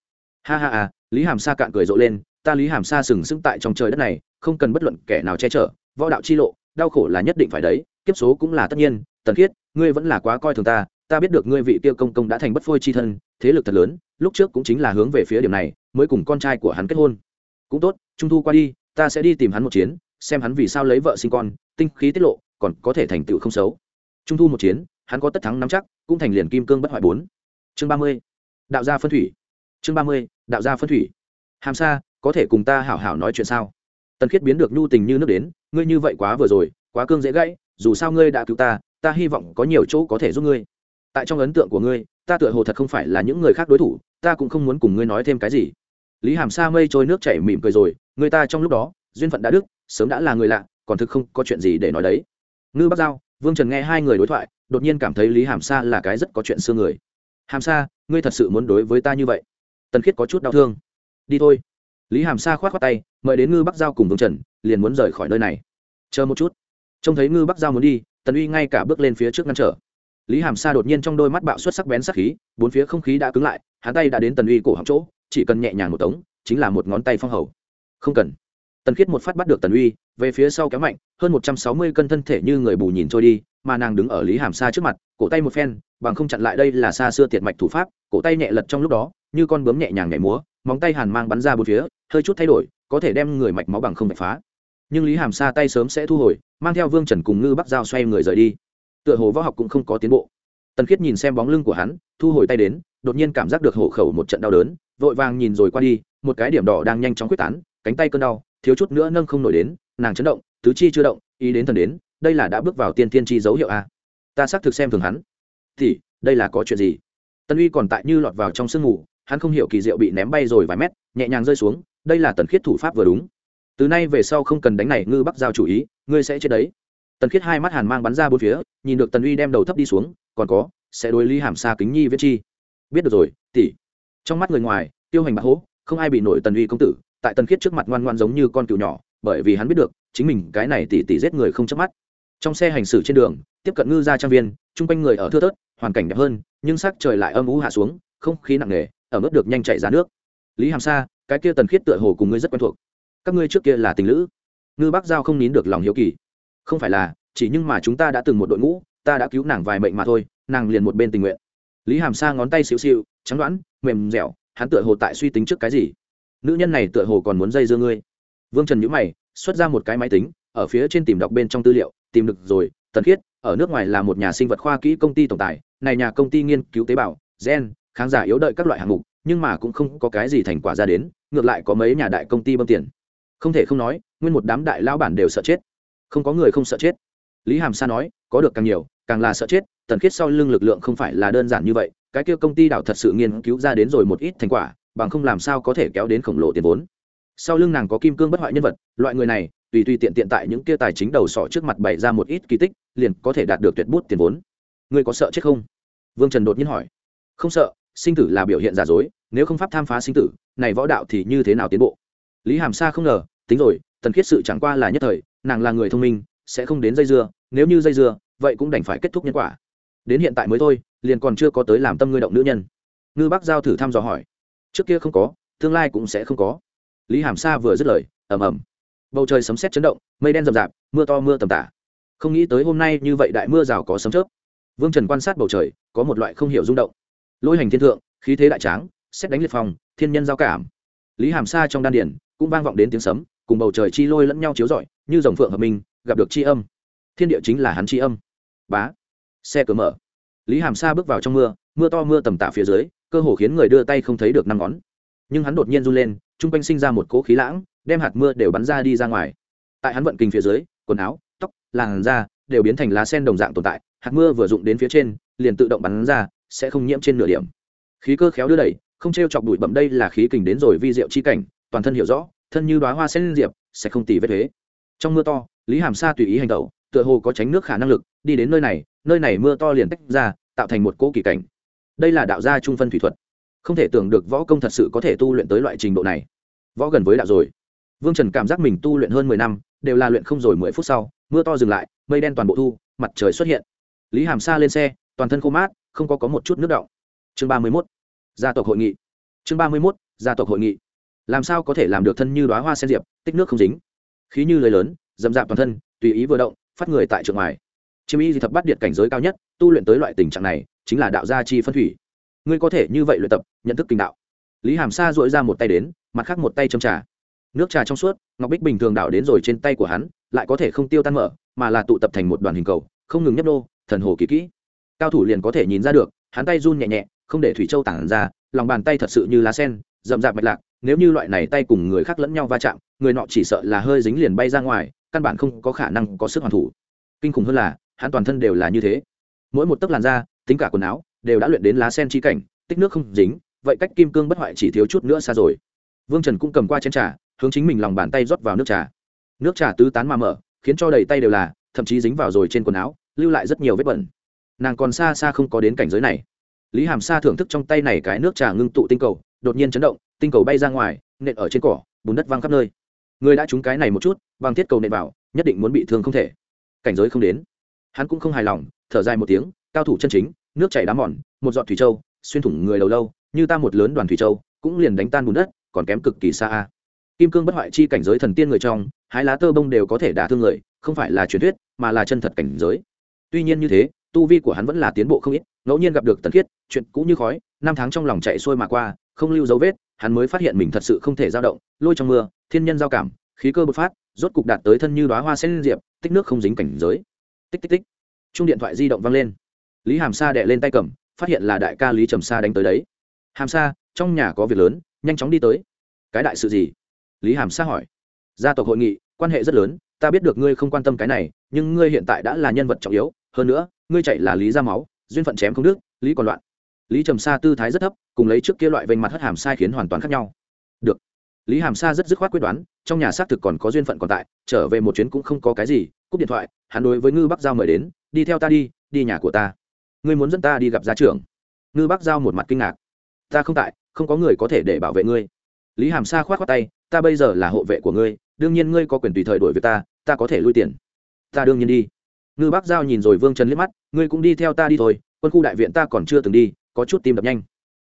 Ha ha à lý hàm sa cạn cười rộ lên ta lý hàm sa sừng sững tại trong trời đất này, không cần bất luận kẻ nào che chở, võ đạo chi lộ, đau khổ là nhất định phải đấy, kiếp số cũng là tất nhiên, tần khiết, ngươi vẫn là quá coi thường ta ta biết được ngươi vị tiêu công công đã thành bất phôi chi thân, thế lực thật lớn, lúc trước cũng chính là hướng về phía điểm này, mới cùng con trai của hắn kết hôn. Cũng tốt, trung thu qua đi, ta sẽ đi tìm hắn một chiến, xem hắn vì sao lấy vợ sinh con, tinh khí tiết lộ, còn có thể thành tựu không xấu. Trung thu một chiến, hắn có tất thắng nắm chắc, cũng thành liền kim cương bất hoại bốn. Chương ba mươi, đạo gia phân thủy. Chương ba mươi, đạo gia phân thủy. Hàm sa có thể cùng ta hảo hảo nói chuyện sao? Tần khiết biến được nhu tình như nước đến, ngươi như vậy quá vừa rồi, quá cương dễ gãy, dù sao ngươi đã cứu ta ta hy vọng có nhiều chỗ có thể giúp ngươi. Tại trong ấn tượng của ngươi, ta tựa hồ thật không phải là những người khác đối thủ, ta cũng không muốn cùng ngươi nói thêm cái gì. Lý hàm sa mây trôi nước chảy mỉm cười rồi, người ta trong lúc đó, duyên phận đã đức, sớm đã là người lạ, còn thực không có chuyện gì để nói đấy. Ngư bắc giao, vương trần nghe hai người đối thoại, đột nhiên cảm thấy lý hàm sa là cái rất có chuyện xưa người. Hàm sa, ngươi thật sự muốn đối với ta như vậy? Tần khiết có chút đau thương. Đi thôi lý hàm sa k h o á t khoác tay, mời đến ngư bắc giao cùng vương trần, liền muốn rời khỏi nơi này. Chờ một chút. Trông thấy ngư bắc giao muốn đi, tần uy ngay cả bước lên phía trước ngăn trở. Lý hàm sa đột nhiên trong đôi mắt bạo xuất sắc bén sắc khí, bốn phía không khí đã cứng lại, hắn tay đã đến tần uy cổ họng chỗ, chỉ cần nhẹ nhàng một tống, chính là một ngón tay phong hầu. Không cần. Tần khiết một phát bắt được tần uy, về phía sau kéo mạnh, hơn một trăm sáu mươi cân thân thể như người bù nhìn trôi đi, mà nàng đứng ở lý hàm sa trước mặt, cổ tay một phen, bằng không chặn lại đây là xa xưa tiệt mạch thủ pháp, cổ tay nhẹ lật trong lúc đó, như con bướm nhẹ nhàng nhảy múa, móng tay hàn mang bắn ra bốn phía hơi chút thay đổi, có thể đem người mạch máu bằng không mạch phá. Nhưng lý hàm sa tay sớm sẽ thu hồi, mang theo vương trần cùng ngư bắc dao xoay người rời đi. Tựa hồ võ học cũng không có tiến bộ. Tần khiết nhìn xem bóng lưng của hắn, thu hồi tay đến, đột nhiên cảm giác được hổ khẩu một trận đau đớn, vội vàng nhìn rồi qua đi, một cái điểm đỏ đang nhanh chóng quyết tán, cánh tay cơn đau, thiếu chút nữa nâng không nổi đến, nàng chấn động, tứ chi chưa động, ý đến thần đến, đây là đã bước vào tiên tiên chi dấu hiệu a. Ta xác thực xem thường hắn. Thì, đây là có chuyện gì? Tân uy còn tại như lọt vào trong sương mù, hắn không hiểu kỳ diệu bị ném bay rồi vài mét, nhẹ nhàng rơi xuống đây là tần khiết thủ pháp vừa đúng. Từ nay về sau không cần đánh này, ngư bắc giao chủ ý, ngươi sẽ chết đấy. Tần khiết hai mắt hàn mang bắn ra bốn phía, nhìn được tần uy đem đầu thấp đi xuống, còn có, sẽ đối lý hàm xa kính nhi viết chi. Biết được rồi, tỷ. Trong mắt người ngoài, tiêu hành bạc hố, không ai bị nổi tần uy công tử, tại tần khiết trước mặt ngoan ngoan giống như con cừu nhỏ, bởi vì hắn biết được, chính mình cái này tỷ tỷ giết người không chớp mắt. Trong xe hành xử trên đường, tiếp cận ngư gia trang viên, chung quanh người ở thưa thớt, hoàn cảnh đẹp hơn, nhưng sắc trời lại âm ú hạ xuống, không khí nặng nề ở mức được nhanh chạy ra nước. Lý hàm sa cái kia tần khiết tựa hồ cùng ngươi rất quen thuộc. Các ngươi trước kia là tình lữ. Ngư bác giao không nín được lòng hiếu kỳ. Không phải là, chỉ nhưng mà chúng ta đã từng một đội ngũ, ta đã cứu nàng vài mệnh mà thôi, nàng liền một bên tình nguyện. Lý hàm sa ngón tay xịu xịu trắng đoán, mềm dẻo, hắn tựa hồ tại suy tính trước cái gì? Nữ nhân này tựa hồ còn muốn dây dưa ngươi. Vương trần nhữ mày, xuất ra một cái máy tính, ở phía trên tìm đọc bên trong tư liệu, tìm được rồi, tần khiết, ở nước ngoài là một nhà sinh vật khoa kỹ công ty tổng tài, này nhà công ty nghiên cứu tế bào, gen kháng giả yếu đợi các loại hạng mục nhưng mà cũng không có cái gì thành quả ra đến, ngược lại có mấy nhà đại công ty bơm tiền. Không thể không nói, nguyên một đám đại lao bản đều sợ chết. Không có người không sợ chết. Lý hàm sa nói, có được càng nhiều, càng là sợ chết, tần khiết sau lưng lực lượng không phải là đơn giản như vậy, cái kia công ty đảo thật sự nghiên cứu ra đến rồi một ít thành quả, bằng không làm sao có thể kéo đến khổng lồ tiền vốn. Sau lưng nàng có kim cương bất hoại nhân vật, loại người này, tùy tùy tiện tiện tại những kia tài chính đầu sọ trước mặt bày ra một ít kỳ tích, liền có thể đạt được tuyệt bút tiền vốn. Ngươi có sợ chết không? Vương trần đột nhiên hỏi. Không sợ sinh tử là biểu hiện giả dối, nếu không pháp tham phá sinh tử, này võ đạo thì như thế nào tiến bộ? Lý hàm sa không ngờ, tính rồi, tần khiết sự chẳng qua là nhất thời, nàng là người thông minh, sẽ không đến dây dưa, nếu như dây dưa, vậy cũng đành phải kết thúc nhân quả. Đến hiện tại mới thôi, liền còn chưa có tới làm tâm ngươi động nữ nhân. Ngư bác giao thử thăm dò hỏi. Trước kia không có, tương lai cũng sẽ không có. Lý hàm sa vừa dứt lời, ầm ầm. Bầu trời sấm sét chấn động, mây đen rậm rạp, mưa to mưa tầm tả. Không nghĩ tới hôm nay như vậy đại mưa rào có sấm chớp. Vương trần quan sát bầu trời, có một loại không hiểu rung động lôi hành thiên thượng, khí thế đại tráng, xét đánh liệt phòng thiên nhân giao cảm. Lý hàm sa trong đan điển, cũng vang vọng đến tiếng sấm, cùng bầu trời chi lôi lẫn nhau chiếu rọi, như dòng phượng hợp minh, gặp được chi âm. Thiên địa chính là hắn chi âm. Bá. Xe cửa mở. Lý hàm sa bước vào trong mưa mưa to mưa tầm tạ phía dưới, cơ hồ khiến người đưa tay không thấy được năm ngón. Nhưng hắn đột nhiên run lên, chung quanh sinh ra một cỗ khí lãng, đem hạt mưa đều bắn ra đi ra ngoài. Tại hắn vận kinh phía dưới, quần áo, tóc, làn da đều biến thành lá sen đồng dạng tồn tại, hạt mưa vừa dụng đến phía trên, liền tự động bắn ra sẽ không nhiễm trên nửa điểm. Khí cơ khéo đưa đẩy, không t r e o chọc bụi bậm đây là khí kình đến rồi vi diệu chi cảnh, toàn thân hiểu rõ, thân như đoá hoa sen diệp, sẽ không tì vết thuế trong mưa to, lý hàm sa tùy ý hành tẩu, tựa hồ có tránh nước khả năng lực, đi đến nơi này nơi này mưa to liền tách ra, tạo thành một cỗ kỳ cảnh. Đây là đạo gia trung phân thủy thuật. Không thể tưởng được võ công thật sự có thể tu luyện tới loại trình độ này. Võ gần với đạo rồi. Vương trần cảm giác mình tu luyện hơn mười năm, đều là luyện không rồi mười phút sau, mưa to dừng lại, mây đen toàn bộ thu, mặt trời xuất hiện. Lý hàm sa lên xe, toàn thân khô mát không có có một chút nước động. Chương ba mươi mốt, gia tộc hội nghị. Chương ba mươi mốt, gia tộc hội nghị. Làm sao có thể làm được thân như đoá hoa sen diệp, tích nước không dính? Khí như lời lớn dầm dạp toàn thân, tùy ý vừa động, phát người tại trường ngoài. Chiêm y thì thập bắt điện cảnh giới cao nhất, tu luyện tới loại tình trạng này, chính là đạo gia chi phân thủy. Ngươi có thể như vậy luyện tập, nhận thức kinh đạo. Lý hàm sa dội ra một tay đến, mặt khác một tay châm trà. Nước trà trong suốt, ngọc bích bình thường đảo đến rồi trên tay của hắn, lại có thể không tiêu tan mở, mà là tụ tập thành một đoàn hình cầu, không ngừng nhấp nô, thần hồ kỳ kỹ cao thủ liền có thể nhìn ra được, hắn tay run nhẹ nhẹ, không để thủy châu tản ra, lòng bàn tay thật sự như lá sen, rậm rạp mạch lạc, nếu như loại này tay cùng người khác lẫn nhau va chạm, người nọ chỉ sợ là hơi dính liền bay ra ngoài, căn bản không có khả năng có sức hoàn thủ. Kinh khủng hơn là, hắn toàn thân đều là như thế. Mỗi một tấc làn da, tính cả quần áo, đều đã luyện đến lá sen chi cảnh, tích nước không dính, vậy cách kim cương bất hoại chỉ thiếu chút nữa xa rồi. Vương trần cũng cầm qua chén trà, hướng chính mình lòng bàn tay rót vào nước trà. Nước trà tứ tán mà mở, khiến cho đầy tay đều là, thậm chí dính vào rồi trên quần áo, lưu lại rất nhiều vết bẩn nàng còn xa xa không có đến cảnh giới này. Lý hàm sa thưởng thức trong tay này cái nước trà ngưng tụ tinh cầu, đột nhiên chấn động, tinh cầu bay ra ngoài, nện ở trên cỏ, bùn đất văng khắp nơi. Người đã trúng cái này một chút, bằng thiết cầu nện vào, nhất định muốn bị thương không thể. Cảnh giới không đến. Hắn cũng không hài lòng, thở dài một tiếng, cao thủ chân chính, nước chảy đá mòn, một giọt thủy châu, xuyên thủng người đầu lâu, như ta một lớn đoàn thủy châu, cũng liền đánh tan bùn đất, còn kém cực kỳ xa a. Kim cương bất hoại chi cảnh giới thần tiên người trong, hái lá tơ bông đều có thể đả thương người, không phải là truyền thuyết, mà là chân thật cảnh giới. Tuy nhiên như thế tu vi của hắn vẫn là tiến bộ không ít, ngẫu nhiên gặp được tần khiết, chuyện cũ như khói, năm tháng trong lòng chạy xuôi mà qua, không lưu dấu vết, hắn mới phát hiện mình thật sự không thể dao động, lôi trong mưa, thiên nhân giao cảm, khí cơ bột phát, rốt cục đạt tới thân như đoá hoa sen diệp, tích nước không dính cảnh giới. Tích tích tích. Chung điện thoại di động vang lên. Lý hàm sa đệ lên tay cầm, phát hiện là đại ca lý trầm sa đánh tới đấy. Hàm sa, trong nhà có việc lớn, nhanh chóng đi tới. Cái đại sự gì? Lý hàm sa hỏi. Gia tộc hội nghị, quan hệ rất lớn, ta biết được ngươi không quan tâm cái này, nhưng ngươi hiện tại đã là nhân vật trọng yếu, hơn nữa ngươi chạy là lý ra máu, duyên phận chém không đức lý còn loạn. Lý trầm sa tư thái rất thấp, cùng lấy trước kia loại vênh mặt hất hàm sai khiến hoàn toàn khác nhau. Được. Lý hàm sa rất dứt khoát quyết đoán, trong nhà xác thực còn có duyên phận còn tại, trở về một chuyến cũng không có cái gì, cúp điện thoại, hắn đối với ngư bắc giao mời đến, đi theo ta đi đi nhà của ta. Ngươi muốn dẫn ta đi gặp gia trưởng. Ngư bắc giao một mặt kinh ngạc. Ta không tại, không có người có thể để bảo vệ ngươi. Lý hàm sa k h o á t khoác tay, ta bây giờ là hộ vệ của ngươi, đương nhiên ngươi có quyền tùy thời đổi với ta ta có thể lui tiền. Ta đương nhiên đi ngư bắc giao nhìn rồi vương trần liếc mắt, ngươi cũng đi theo ta đi thôi, quân khu đại viện ta còn chưa từng đi, có chút tim đập nhanh.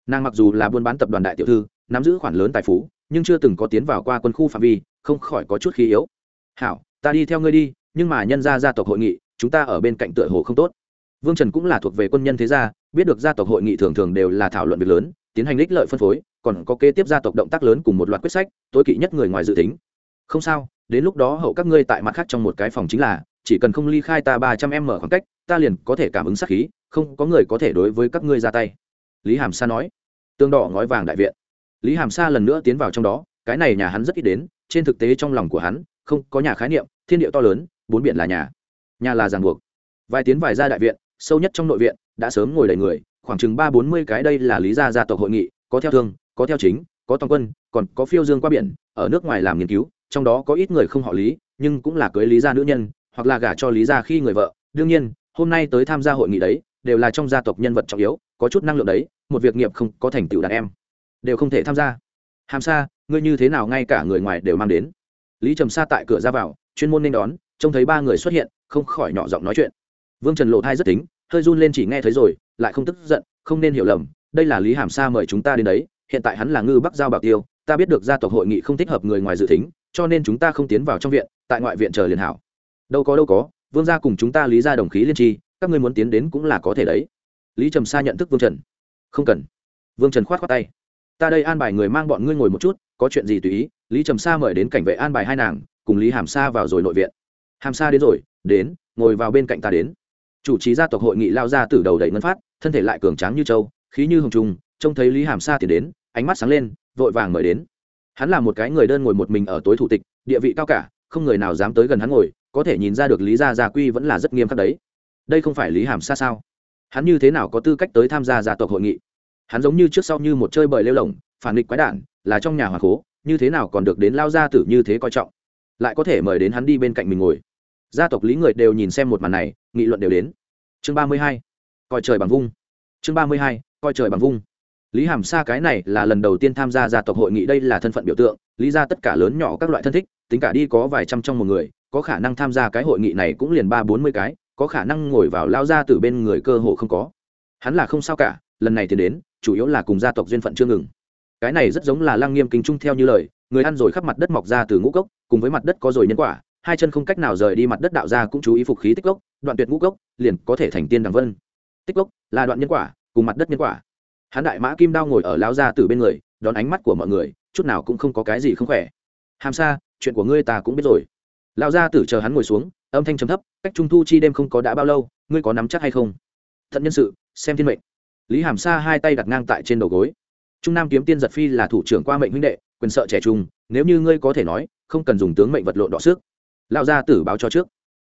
Nàng mặc dù là buôn bán tập đoàn đại tiểu thư, nắm giữ khoản lớn tài phú, nhưng chưa từng có tiến vào qua quân khu phạm vi, không khỏi có chút khí yếu. Hảo, ta đi theo ngươi đi, nhưng mà nhân gia gia tộc hội nghị, chúng ta ở bên cạnh tựa hồ không tốt. Vương trần cũng là thuộc về quân nhân thế gia, biết được gia tộc hội nghị thường thường đều là thảo luận việc lớn, tiến hành lích lợi phân phối, còn có kế tiếp gia tộc động tác lớn cùng một loạt quyết sách, tối kỵ nhất người ngoài dự tính. Không sao, đến lúc đó hậu các ngươi tại mặt khác trong một cái phòng chính là chỉ cần không ly khai ta ba trăm em mở khoảng cách, ta liền có thể cảm ứng sát khí, không có người có thể đối với các ngươi ra tay. Lý hàm sa nói. Tương đỏ ngói vàng đại viện. Lý hàm sa lần nữa tiến vào trong đó, cái này nhà hắn rất ít đến, trên thực tế trong lòng của hắn, không có nhà khái niệm, thiên địa to lớn, bốn biển là nhà. Nhà là ràng buộc. Vài tiến vài ra đại viện, sâu nhất trong nội viện, đã sớm ngồi đầy người, khoảng chừng ba bốn mươi cái đây là lý gia gia tộc hội nghị, có theo thương, có theo chính, có toàn quân, còn có phiêu dương qua biển, ở nước ngoài làm nghiên cứu, trong đó có ít người không họ lý, nhưng cũng là cưới lý gia nữ nhân hoặc là gả cho lý gia khi người vợ. Đương nhiên, hôm nay tới tham gia hội nghị đấy, đều là trong gia tộc nhân vật trọng yếu, có chút năng lượng đấy, một việc nghiệp không có thành tựu đàn em. Đều không thể tham gia. Hàm sa, ngươi như thế nào ngay cả người ngoài đều mang đến. Lý trầm sa tại cửa ra vào, chuyên môn nên đón, trông thấy ba người xuất hiện, không khỏi nhỏ giọng nói chuyện. Vương trần lộ thai rất tính, hơi run lên chỉ nghe thấy rồi, lại không tức giận, không nên hiểu lầm, đây là lý hàm sa mời chúng ta đến đấy, hiện tại hắn là ngư bắc giao bảo tiêu, ta biết được gia tộc hội nghị không thích hợp người ngoài dự tính, cho nên chúng ta không tiến vào trong viện, tại ngoại viện chờ liền hảo đâu có đâu có, vương gia cùng chúng ta lý ra đồng khí liên tri, các ngươi muốn tiến đến cũng là có thể đấy. Lý trầm sa nhận thức vương trần. Không cần. Vương trần khoát khoát tay. Ta đây an bài người mang bọn ngươi ngồi một chút, có chuyện gì tùy ý, lý trầm sa mời đến cảnh vệ an bài hai nàng, cùng lý hàm sa vào rồi nội viện. Hàm sa đến rồi, đến, ngồi vào bên cạnh ta đến. Chủ trì gia tộc hội nghị lao ra từ đầu đầy ngân phát, thân thể lại cường tráng như châu khí như hồng trung trông thấy lý hàm sa thì đến, ánh mắt sáng lên, vội vàng mời đến. Hắn là một cái người đơn ngồi một mình ở tối thủ tịch, địa vị cao cả, không người nào dám tới gần hắn ngồi có thể nhìn ra được lý gia gia quy vẫn là rất nghiêm khắc đấy. Đây không phải lý hàm sa sao? Hắn như thế nào có tư cách tới tham gia gia tộc hội nghị? Hắn giống như trước sau như một chơi bời lêu lỏng, phản nghịch quái đản, là trong nhà hoàng cố, như thế nào còn được đến lao gia tử như thế coi trọng? Lại có thể mời đến hắn đi bên cạnh mình ngồi. Gia tộc lý người đều nhìn xem một màn này, nghị luận đều đến. Chương ba mươi hai, coi trời bằng vung. Chương ba mươi hai, coi trời bằng vung. Lý hàm sa cái này là lần đầu tiên tham gia gia tộc hội nghị, đây là thân phận biểu tượng, lý ra tất cả lớn nhỏ các loại thân thích, tính cả đi có vài trăm trong một người có khả năng tham gia cái hội nghị này cũng liền ba bốn mươi cái, có khả năng ngồi vào lao ra từ bên người cơ hồ không có. Hắn là không sao cả, lần này thì đến, chủ yếu là cùng gia tộc duyên phận chưa ngừng. Cái này rất giống là lăng nghiêm kinh trung theo như lời, người ăn rồi khắp mặt đất mọc ra từ ngũ cốc, cùng với mặt đất có rồi nhân quả, hai chân không cách nào rời đi mặt đất đạo ra cũng chú ý phục khí tích gốc đoạn tuyệt ngũ cốc, liền có thể thành tiên đằng vân. Tích gốc là đoạn nhân quả, cùng mặt đất nhân quả. Hắn đại mã kim đao ngồi ở lao ra từ bên người, đón ánh mắt của mọi người, chút nào cũng không có cái gì không khỏe. Hàm xa chuyện của ngươi ta cũng biết rồi. Lão gia tử chờ hắn ngồi xuống, âm thanh trầm thấp, cách trung thu chi đêm không có đã bao lâu, ngươi có nắm chắc hay không? Thận nhân sự, xem thiên mệnh. Lý hàm sa hai tay đặt ngang tại trên đầu gối. Trung nam kiếm tiên giật phi là thủ trưởng qua mệnh huynh đệ, quyền sợ trẻ trung, nếu như ngươi có thể nói, không cần dùng tướng mệnh vật lộn đọ sức Lão gia tử báo cho trước.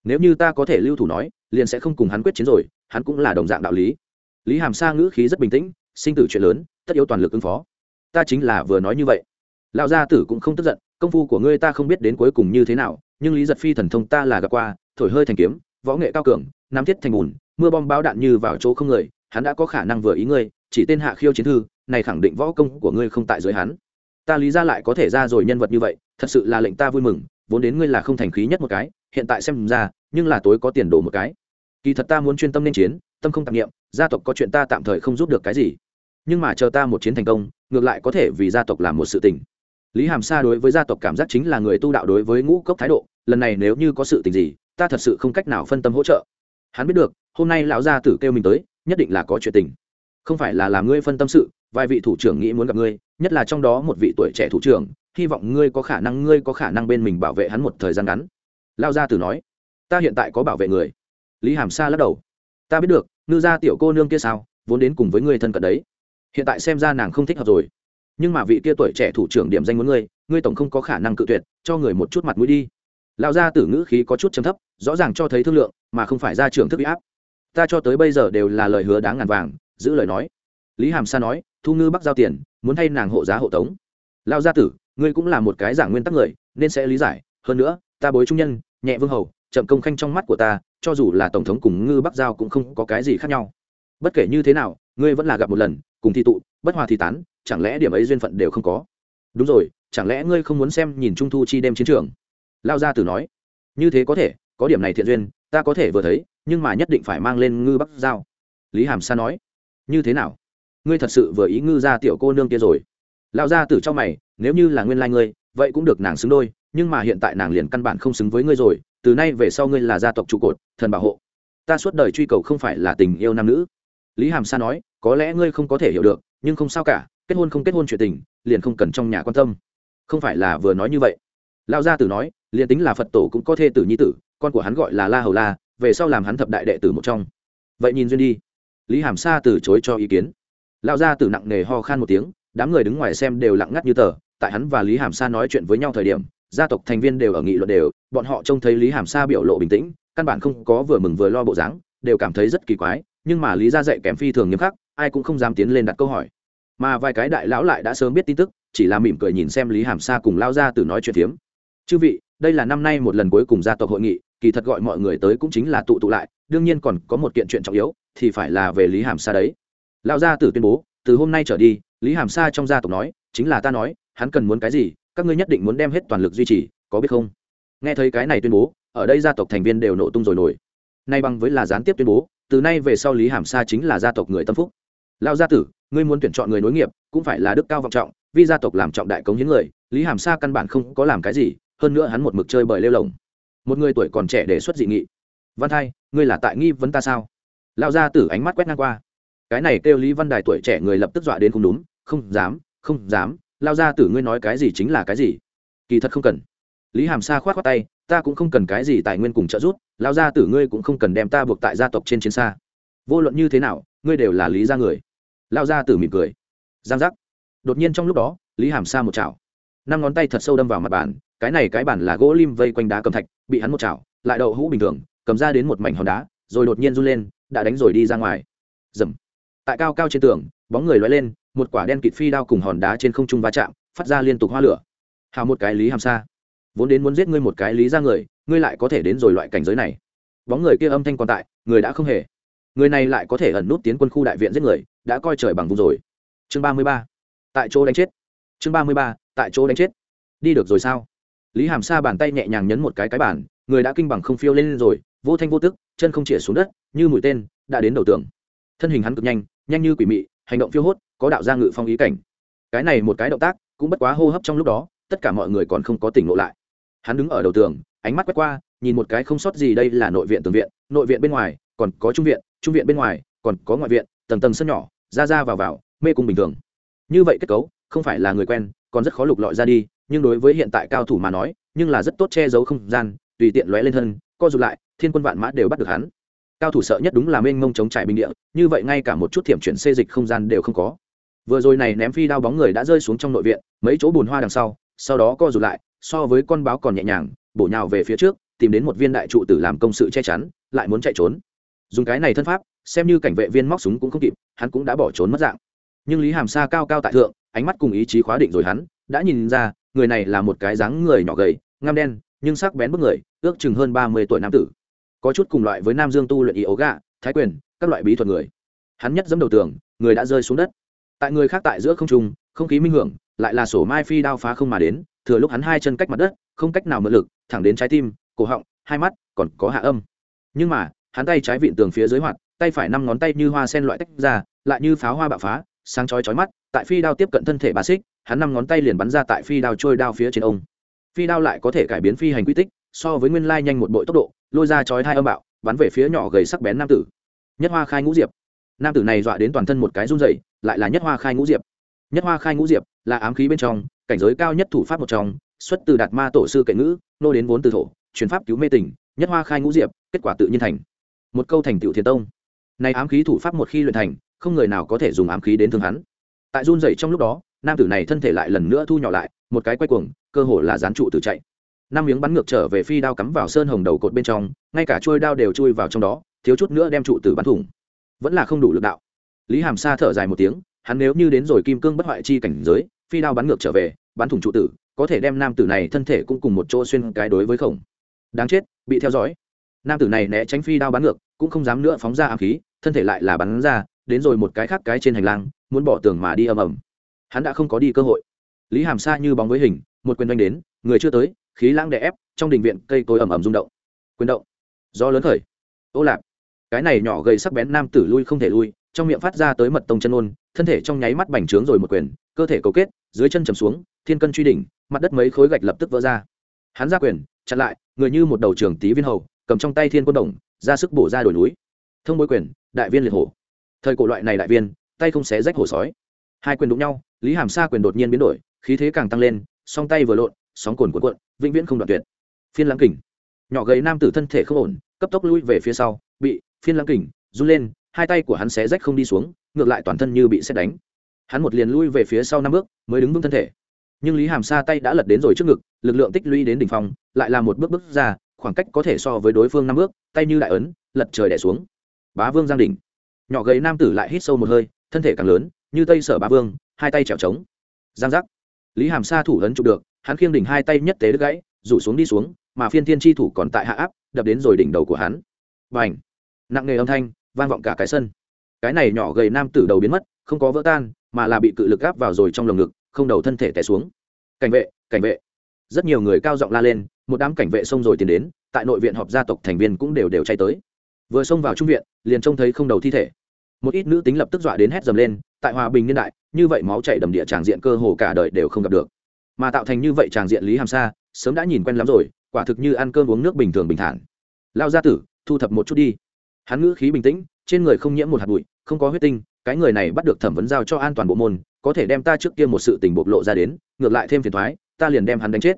Nếu như ta có thể lưu thủ nói, liền sẽ không cùng hắn quyết chiến rồi, hắn cũng là đồng dạng đạo lý. Lý hàm sa ngữ khí rất bình tĩnh, sinh tử chuyện lớn, tất yếu toàn lực ứng phó. Ta chính là vừa nói như vậy. Lão gia tử cũng không tức giận, công phu của ngươi ta không biết đến cuối cùng như thế nào nhưng lý giật phi thần thông ta là gặp qua, thổi hơi thành kiếm, võ nghệ cao cường nắm thiết thành bùn, mưa bom bao đạn như vào chỗ không người, hắn đã có khả năng vừa ý ngươi, chỉ tên hạ khiêu chiến thư, này khẳng định võ công của ngươi không tại dưới hắn. Ta lý ra lại có thể ra rồi nhân vật như vậy, thật sự là lệnh ta vui mừng, vốn đến ngươi là không thành khí nhất một cái, hiện tại xem ra, nhưng là tối có tiền đồ một cái. Kỳ thật ta muốn chuyên tâm nên chiến, tâm không tạp nghiệm gia tộc có chuyện ta tạm thời không giúp được cái gì. Nhưng mà chờ ta một chiến thành công, ngược lại có thể vì gia tộc làm một sự tình. Lý hàm sa đối với gia tộc cảm giác chính là người tu đạo đối với ngũ cốc thái độ lần này nếu như có sự tình gì, ta thật sự không cách nào phân tâm hỗ trợ. Hắn biết được, hôm nay lão gia tử kêu mình tới, nhất định là có chuyện tình. Không phải là làm ngươi phân tâm sự, vài vị thủ trưởng nghĩ muốn gặp ngươi, nhất là trong đó một vị tuổi trẻ thủ trưởng, hy vọng ngươi có khả năng, ngươi có khả năng bên mình bảo vệ hắn một thời gian ngắn. Lao gia tử nói, ta hiện tại có bảo vệ người. Lý hàm sa lắc đầu, ta biết được, ngư gia tiểu cô nương kia sao, vốn đến cùng với ngươi thân cận đấy. Hiện tại xem ra nàng không thích hợp rồi. Nhưng mà vị kia tuổi trẻ thủ trưởng điểm danh muốn ngươi ngươi tổng không có khả năng cự tuyệt, cho người một chút mặt mũi đi lão gia tử ngữ khí có chút chấm thấp, rõ ràng cho thấy thương lượng, mà không phải ra trưởng thức bị áp. Ta cho tới bây giờ đều là lời hứa đáng ngàn vàng, giữ lời nói. Lý hàm sa nói, thu ngư bắc giao tiền, muốn thay nàng hộ giá hộ tống. Lão gia tử, ngươi cũng là một cái giảng nguyên tắc người, nên sẽ lý giải. Hơn nữa, ta bối trung nhân, nhẹ vương hầu, chậm công khanh trong mắt của ta, cho dù là tổng thống cùng ngư bắc giao cũng không có cái gì khác nhau. Bất kể như thế nào, ngươi vẫn là gặp một lần, cùng thi tụ, bất hòa thì tán, chẳng lẽ điểm ấy duyên phận đều không có? Đúng rồi, chẳng lẽ ngươi không muốn xem nhìn trung thu chi đêm chiến trường? Lao gia tử nói, như thế có thể, có điểm này thiện duyên, ta có thể vừa thấy, nhưng mà nhất định phải mang lên ngư bắc giao. Lý hàm sa nói, như thế nào? Ngươi thật sự vừa ý ngư ra tiểu cô nương kia rồi. Lao gia tử cho mày, nếu như là nguyên lai、like、ngươi, vậy cũng được nàng xứng đôi, nhưng mà hiện tại nàng liền căn bản không xứng với ngươi rồi, từ nay về sau ngươi là gia tộc trụ cột, thần bảo hộ. Ta suốt đời truy cầu không phải là tình yêu nam nữ. Lý hàm sa nói, có lẽ ngươi không có thể hiểu được, nhưng không sao cả, kết hôn không kết hôn chuyện tình, liền không cần trong nhà quan tâm. Không phải là vừa nói như vậy. Lao gia tử nói liền tính là phật tổ cũng có thê tử nhi tử, con của hắn gọi là la hầu la, về sau làm hắn thập đại đệ tử một trong. Vậy nhìn duyên đi. Lý hàm sa từ chối cho ý kiến. Lão gia tử nặng nề ho khan một tiếng, đám người đứng ngoài xem đều lặng ngắt như tờ. Tại hắn và lý hàm sa nói chuyện với nhau thời điểm, gia tộc thành viên đều ở nghị luận đều, bọn họ trông thấy lý hàm sa biểu lộ bình tĩnh, căn bản không có vừa mừng vừa lo bộ dáng, đều cảm thấy rất kỳ quái, nhưng mà lý gia dạy kém phi thường nghiêm khắc, ai cũng không dám tiến lên đặt câu hỏi. Mà vài cái đại lão lại đã sớm biết tin tức, chỉ là mỉm cười nhìn xem lý hàm sa cùng lao ra từ nói chuyện phiếm. Chư vị đây là năm nay một lần cuối cùng gia tộc hội nghị, kỳ thật gọi mọi người tới cũng chính là tụ tụ lại, đương nhiên còn có một kiện chuyện trọng yếu, thì phải là về lý hàm sa đấy. Lão gia tử tuyên bố, từ hôm nay trở đi, lý hàm sa trong gia tộc nói, chính là ta nói, hắn cần muốn cái gì, các ngươi nhất định muốn đem hết toàn lực duy trì, có biết không? Nghe thấy cái này tuyên bố, ở đây gia tộc thành viên đều nổ tung rồi nổi. Nay bằng với là gián tiếp tuyên bố, từ nay về sau lý hàm sa chính là gia tộc người tâm phúc. Lao gia tử, ngươi muốn tuyển chọn người nối nghiệp, cũng phải là đức cao vọng trọng, vì gia tộc làm trọng đại cống hiến người, lý hàm sa căn bản không có làm cái gì hơn nữa hắn một mực chơi bời lêu lồng. Một người tuổi còn trẻ đề xuất dị nghị. Văn thai, ngươi là tại nghi vấn ta sao? Lao gia tử ánh mắt quét ngang qua. Cái này kêu lý văn đài tuổi trẻ người lập tức dọa đến không đúng. Không dám không dám. Lao gia tử ngươi nói cái gì chính là cái gì? Kỳ thật không cần. Lý hàm sa khoát khoát tay, ta cũng không cần cái gì tài nguyên cùng trợ giúp. Lao gia tử ngươi cũng không cần đem ta buộc tại gia tộc trên chiến xa. Vô luận như thế nào, ngươi đều là lý gia người. Lao gia tử mỉm cười. Giang giác. Đột nhiên trong lúc đó, lý hàm sa một chảo. Năm ngón tay thật sâu đâm vào mặt bàn cái này cái bản là gỗ lim vây quanh đá cầm thạch, bị hắn một chảo, lại đậu hũ bình thường, cầm ra đến một mảnh hòn đá, rồi đột nhiên run lên, đã đánh rồi đi ra ngoài. Dầm tại cao cao trên tường, bóng người loay lên, một quả đen kịt phi đao cùng hòn đá trên không trung va chạm, phát ra liên tục hoa lửa. Hào một cái lý hàm xa. Vốn đến muốn giết ngươi một cái lý ra người, ngươi lại có thể đến rồi loại cảnh giới này. Bóng người kia âm thanh còn tại, người đã không hề. Người này lại có thể ẩn nút tiến quân khu đại viện giết người, đã coi trời bằng vùng rồi. Chương ba mươi ba. Tại chỗ đánh chết. Chương ba mươi ba. Tại chỗ đánh chết. Đi được rồi sao? Lý hàm sa bàn tay nhẹ nhàng nhấn một cái cái bàn, người đã kinh bằng không phiêu lên rồi, vô thanh vô tức, chân không chĩa xuống đất, như mũi tên, đã đến đầu tường. Thân hình hắn cực nhanh nhanh như quỷ mị, hành động phiêu hốt, có đạo gia ngự phong ý cảnh. Cái này một cái động tác, cũng bất quá hô hấp trong lúc đó, tất cả mọi người còn không có tỉnh lộ lại. Hắn đứng ở đầu tường, ánh mắt quét qua, nhìn một cái không sót gì đây là nội viện tường viện, nội viện bên ngoài, còn có trung viện trung viện bên ngoài, còn có ngoại viện, tầng tầng sân nhỏ, ra ra vào vào, mê cung bình thường. Như vậy kết cấu, không phải là người quen, còn rất khó lục lọi ra đi nhưng đối với hiện tại cao thủ mà nói, nhưng là rất tốt che giấu không gian, tùy tiện lóe lên thân, co rụt lại, thiên quân vạn mã đều bắt được hắn. Cao thủ sợ nhất đúng là mênh mông chống trải bình địa, như vậy ngay cả một chút thiểm chuyển xê dịch không gian đều không có. Vừa rồi này ném phi đao bóng người đã rơi xuống trong nội viện, mấy chỗ bùn hoa đằng sau sau đó co rụt lại, so với con báo còn nhẹ nhàng, bổ nhào về phía trước, tìm đến một viên đại trụ tử làm công sự che chắn, lại muốn chạy trốn. Dùng cái này thân pháp, xem như cảnh vệ viên móc súng cũng không kịp, hắn cũng đã bỏ trốn mất dạng. Nhưng lý hàm sa cao cao tại thượng, ánh mắt cùng ý chí khóa định rồi hắn, đã nhìn ra người này là một cái dáng người nhỏ gầy, ngăm đen, nhưng sắc bén bức người, ước chừng hơn ba mươi tuổi nam tử. Có chút cùng loại với nam dương tu luyện ý ấu gạ thái quyền, các loại bí thuật người. Hắn nhất dẫm đầu tường, người đã rơi xuống đất. Tại người khác tại giữa không trung, không khí minh hưởng, lại là sổ mai phi đao phá không mà đến, thừa lúc hắn hai chân cách mặt đất, không cách nào mượn lực, thẳng đến trái tim, cổ họng, hai mắt, còn có hạ âm. Nhưng mà, hắn tay trái vịn tường phía dưới hoạt, tay phải năm ngón tay như hoa sen loại tách ra, lại như pháo hoa bạo phá, sáng chói chói mắt tại phi đao tiếp cận thân thể bà xích hắn năm ngón tay liền bắn ra tại phi đao trôi đao phía trên ông. Phi đao lại có thể cải biến phi hành quy tích, so với nguyên lai nhanh một bội tốc độ, lôi ra chói hai âm bạo, bắn về phía nhỏ gầy sắc bén nam tử. Nhất hoa khai ngũ diệp. Nam tử này dọa đến toàn thân một cái run dày lại là nhất hoa khai ngũ diệp. Nhất hoa khai ngũ diệp là ám khí bên trong, cảnh giới cao nhất thủ pháp một trong, xuất từ đạt ma tổ sư kệ ngữ, nô đến vốn từ thổ, truyền pháp cứu mê tình, nhất hoa khai ngũ diệp, kết quả tự nhiên thành. Một câu thành tựu thiền tông. Này ám khí thủ pháp một khi luyện thành, không người nào có thể dùng ám khí đến thương hắn tại run rẩy trong lúc đó, nam tử này thân thể lại lần nữa thu nhỏ lại, một cái quay cuồng, cơ hồ là dán trụ tử chạy. Năm miếng bắn ngược trở về phi đao cắm vào sơn hồng đầu cột bên trong, ngay cả trôi đao đều chui vào trong đó, thiếu chút nữa đem trụ tử bắn thủng. Vẫn là không đủ lực đạo. Lý hàm sa thở dài một tiếng, hắn nếu như đến rồi kim cương bất hoại chi cảnh giới, phi đao bắn ngược trở về, bắn thủng trụ tử, có thể đem nam tử này thân thể cũng cùng một chỗ xuyên cái đối với khổng. Đáng chết, bị theo dõi. Nam tử này né tránh phi đao bắn ngược, cũng không dám nữa phóng ra ám khí, thân thể lại là bắn ra, đến rồi một cái khác cái trên hành lang muốn bỏ tường mà đi ầm ầm. Hắn đã không có đi cơ hội. Lý hàm sa như bóng với hình, một quyền đánh đến, người chưa tới, khí lãng đè ép, trong đình viện cây cối ầm ầm rung động. Quyền động. Do lớn khởi. Ô lạp cái này nhỏ gầy sắc bén nam tử lui không thể lui, trong miệng phát ra tới mật tông chân ôn thân thể trong nháy mắt bành trướng rồi một quyền, cơ thể cấu kết, dưới chân chầm xuống, thiên cân truy đỉnh, mặt đất mấy khối gạch lập tức vỡ ra. Hắn ra quyền, chặn lại, người như một đầu trưởng tí viên hầu, cầm trong tay thiên quân đồng, ra sức bổ ra đồi núi. Thông bối quyền, đại viên liệt hổ. Thời cổ loại này đại viên tay không xé rách hổ sói. Hai quyền đụng nhau, lý hàm sa quyền đột nhiên biến đổi, khí thế càng tăng lên, song tay vừa lộn, sóng cồn cuộn cuộn, vĩnh viễn không đoạn tuyệt. Phiên lãng kình. Nhỏ gầy nam tử thân thể không ổn, cấp tốc lui về phía sau, bị phiên lãng kình run lên, hai tay của hắn xé rách không đi xuống, ngược lại toàn thân như bị xét đánh. Hắn một liền lui về phía sau năm bước, mới đứng vững thân thể. Nhưng lý hàm sa tay đã lật đến rồi trước ngực, lực lượng tích lũy đến đỉnh phòng lại là một bước bước ra, khoảng cách có thể so với đối phương năm bước, tay như đại ấn, lật trời đẻ xuống. Bá vương giang đỉnh. Nhỏ gầy nam tử lại hít sâu một hơi thân thể càng lớn, như tây sở ba vương, hai tay trèo trống. Giang giác. Lý hàm sa thủ ấn trụ được, hắn khiêng đỉnh hai tay nhất tế đứt gãy, rủ xuống đi xuống, mà phiên thiên tri thủ còn tại hạ áp, đập đến rồi đỉnh đầu của hắn. Và h nặng nề âm thanh, vang vọng cả cái sân. Cái này nhỏ gầy nam tử đầu biến mất, không có vỡ tan, mà là bị cự lực gáp vào rồi trong lồng ngực, không đầu thân thể té xuống. Cảnh vệ cảnh vệ! Rất nhiều người cao giọng la lên, một đám cảnh vệ xông rồi tiến đến, tại nội viện họp gia tộc thành viên cũng đều đều chạy tới. Vừa xông vào trung viện, liền trông thấy không đầu thi thể một ít nữ tính lập tức dọa đến hét dầm lên, tại hòa bình niên đại, như vậy máu chảy đầm địa tràng diện cơ hồ cả đời đều không gặp được. Mà tạo thành như vậy tràng diện lý hàm sa, sớm đã nhìn quen lắm rồi, quả thực như ăn cơm uống nước bình thường bình thản. Lao gia tử, thu thập một chút đi. Hắn ngữ khí bình tĩnh, trên người không nhiễm một hạt bụi, không có huyết tinh, cái người này bắt được thẩm vấn giao cho an toàn bộ môn, có thể đem ta trước kia một sự tình bộc lộ ra đến, ngược lại thêm phiền thoái, ta liền đem hắn đánh chết.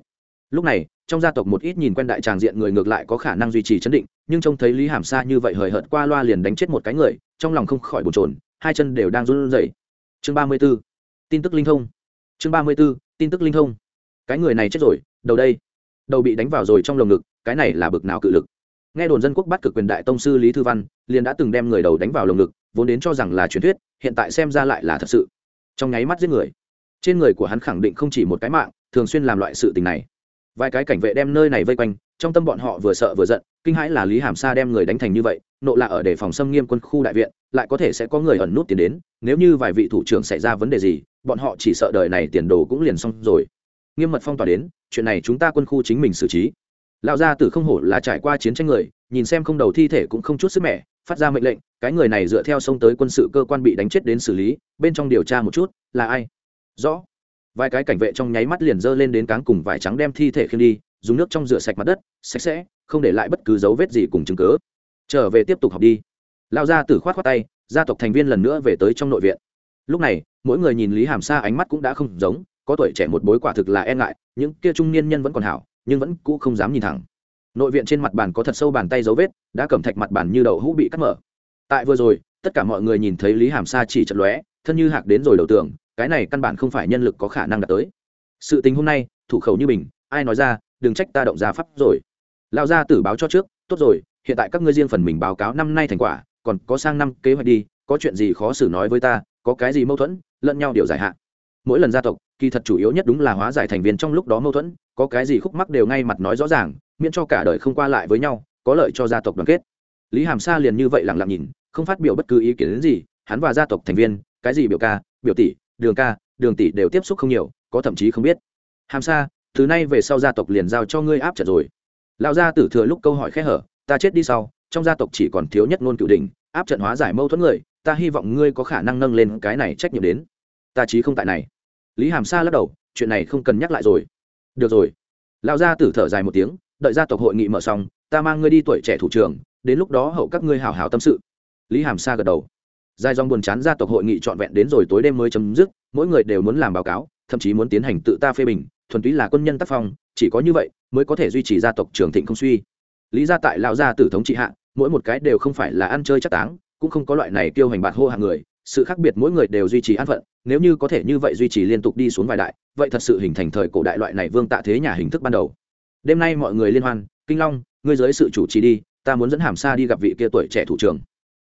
Lúc này, trong gia tộc một ít nhìn quen đại tràng diện người ngược lại có khả năng duy trì chấn định nhưng trông thấy lý hàm sa như vậy hời hợt qua loa liền đánh chết một cái người, trong lòng không khỏi bồn trồn hai chân đều đang run rẩy. Chương ba mươi b ố tin tức linh thông. Chương ba mươi b ố tin tức linh thông. Cái người này chết rồi, đầu đây. Đầu bị đánh vào rồi trong lồng ngực, cái này là bực nào cự lực. Nghe đồn dân quốc bắt cực quyền đại tông sư lý thư văn, liền đã từng đem người đầu đánh vào lồng ngực, vốn đến cho rằng là truyền thuyết, hiện tại xem ra lại là thật sự. Trong nháy mắt giết người. Trên người của hắn khẳng định không chỉ một cái mạng, thường xuyên làm loại sự tình này vài cái cảnh vệ đem nơi này vây quanh, trong tâm bọn họ vừa sợ vừa giận, kinh hãi là lý hàm sa đem người đánh thành như vậy, nộ là ở đề phòng xâm nghiêm quân khu đại viện, lại có thể sẽ có người ẩn nút tiền đến, nếu như vài vị thủ trưởng xảy ra vấn đề gì, bọn họ chỉ sợ đời này tiền đồ cũng liền xong rồi. Nghiêm mật phong tỏa đến, chuyện này chúng ta quân khu chính mình xử trí. Lão gia tử không hổ là trải qua chiến tranh người, nhìn xem không đầu thi thể cũng không chút sức mẻ, phát ra mệnh lệnh, cái người này dựa theo sông tới quân sự cơ quan bị đánh chết đến xử lý, bên trong điều tra một chút, là ai? Rõ vài cái cảnh vệ trong nháy mắt liền dơ lên đến cáng cùng vải trắng đem thi thể khiêng đi, dùng nước trong rửa sạch mặt đất, sạch sẽ, không để lại bất cứ dấu vết gì cùng chứng cớ trở về tiếp tục học đi. Lao ra từ khoát khoát tay, gia tộc thành viên lần nữa về tới trong nội viện. Lúc này, mỗi người nhìn lý hàm sa ánh mắt cũng đã không giống, có tuổi trẻ một bối quả thực là e ngại, những kia trung niên nhân vẫn còn hảo, nhưng vẫn cũ không dám nhìn thẳng. Nội viện trên mặt bàn có thật sâu bàn tay dấu vết, đã cầm thạch mặt bàn như đậu hũ bị cắt mở. Tại vừa rồi, tất cả mọi người nhìn thấy lý hàm sa chỉ chật lóe, thân như hạc đến rồi đầu tường cái này căn bản không phải nhân lực có khả năng đạt tới. Sự tình hôm nay, thủ khẩu như bình, ai nói ra, đừng trách ta động ra pháp rồi. Lao ra tử báo cho trước, tốt rồi, hiện tại các ngươi riêng phần mình báo cáo năm nay thành quả, còn có sang năm kế hoạch đi, có chuyện gì khó xử nói với ta, có cái gì mâu thuẫn, lẫn nhau điều giải hạn mỗi lần gia tộc, kỳ thật chủ yếu nhất đúng là hóa giải thành viên trong lúc đó mâu thuẫn, có cái gì khúc mắc đều ngay mặt nói rõ ràng, miễn cho cả đời không qua lại với nhau, có lợi cho gia tộc đoàn kết. Lý hàm sa liền như vậy lặng lặng nhìn, không phát biểu bất cứ ý kiến đến gì, hắn và gia tộc thành viên, cái gì biểu ca, biểu tỷ đường ca, đường tỷ đều tiếp xúc không nhiều, có thậm chí không biết. Hàm sa, từ nay về sau gia tộc liền giao cho ngươi áp trận rồi. Lão gia tử thừa lúc câu hỏi khẽ hở, ta chết đi sau, trong gia tộc chỉ còn thiếu nhất ngôn cựu đình áp trận hóa giải mâu thuẫn người, ta hy vọng ngươi có khả năng nâng lên cái này trách nhiệm đến. Ta chí không tại này. Lý hàm sa lắc đầu, chuyện này không cần nhắc lại rồi. Được rồi. Lão gia tử thở dài một tiếng, đợi gia tộc hội nghị mở xong, ta mang ngươi đi tuổi trẻ thủ trưởng đến lúc đó hậu các ngươi hào hào tâm sự. Lý hàm sa gật đầu dài dòng buồn chán gia tộc hội nghị trọn vẹn đến rồi tối đêm mới chấm dứt, mỗi người đều muốn làm báo cáo, thậm chí muốn tiến hành tự ta phê bình, thuần túy là quân nhân tác phong, chỉ có như vậy mới có thể duy trì gia tộc trường thịnh không suy. Lý gia tại lão gia tử thống trị hạ, mỗi một cái đều không phải là ăn chơi chắc táng, cũng không có loại này tiêu hành bạt hô hàng người, sự khác biệt mỗi người đều duy trì an phận, nếu như có thể như vậy duy trì liên tục đi xuống vài đại, vậy thật sự hình thành thời cổ đại loại này vương tạ thế nhà hình thức ban đầu. Đêm nay mọi người liên hoan, kinh long, ngươi dưới sự chủ trì đi, ta muốn dẫn hàm sa đi gặp vị kia tuổi trẻ thủ trưởng.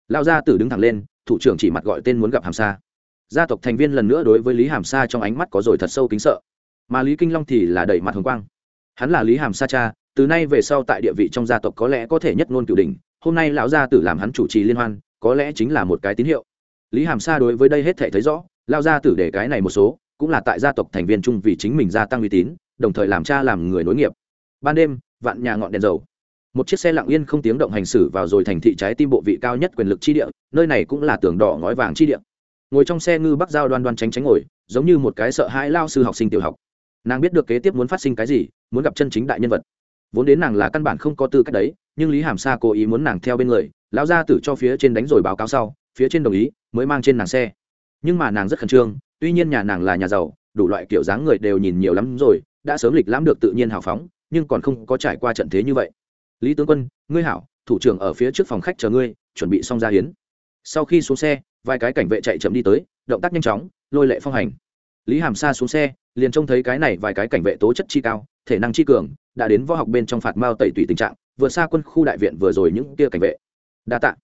Lao gia tử đứng thẳng lên thủ trưởng chỉ mặt gọi tên muốn gặp hàm sa. Gia tộc thành viên lần nữa đối với lý hàm sa trong ánh mắt có rồi thật sâu kính sợ. Mà lý kinh long thì là đầy mặt hồng quang. Hắn là lý hàm sa cha, từ nay về sau tại địa vị trong gia tộc có lẽ có thể nhất ngôn cửu đình hôm nay lão gia tử làm hắn chủ trì liên hoan, có lẽ chính là một cái tín hiệu. Lý hàm sa đối với đây hết thể thấy rõ lao gia tử để cái này một số, cũng là tại gia tộc thành viên chung vì chính mình gia tăng uy tín, đồng thời làm cha làm người nối nghiệp. Ban đêm, vạn nhà ngọn đèn dầu một chiếc xe lặng yên không tiếng động hành xử vào rồi thành thị trái tim bộ vị cao nhất quyền lực chi địa, nơi này cũng là tường đỏ ngói vàng chi địa. Ngồi trong xe ngư bắc giao đoan đoan tránh tránh ngồi, giống như một cái sợ hãi lao sư học sinh tiểu học. Nàng biết được kế tiếp muốn phát sinh cái gì, muốn gặp chân chính đại nhân vật. Vốn đến nàng là căn bản không có tư cách đấy, nhưng lý hàm sa cố ý muốn nàng theo bên người, lão gia tử cho phía trên đánh rồi báo cáo sau, phía trên đồng ý, mới mang trên nàng xe. Nhưng mà nàng rất khẩn trương, tuy nhiên nhà nàng là nhà giàu, đủ loại kiểu dáng người đều nhìn nhiều lắm rồi, đã sớm lịch lãm được tự nhiên hào phóng, nhưng còn không có trải qua trận thế như vậy lý tướng quân, ngươi hảo, thủ trưởng ở phía trước phòng khách chờ ngươi, chuẩn bị xong ra hiến. Sau khi xuống xe, vài cái cảnh vệ chạy chậm đi tới, động tác nhanh chóng, lôi lệ phong hành. Lý hàm sa xuống xe, liền trông thấy cái này vài cái cảnh vệ tố chất chi cao, thể năng chi cường, đã đến võ học bên trong phạt mao tẩy tùy tình trạng, vượt xa quân khu đại viện vừa rồi những kia cảnh vệ. Đa tạ.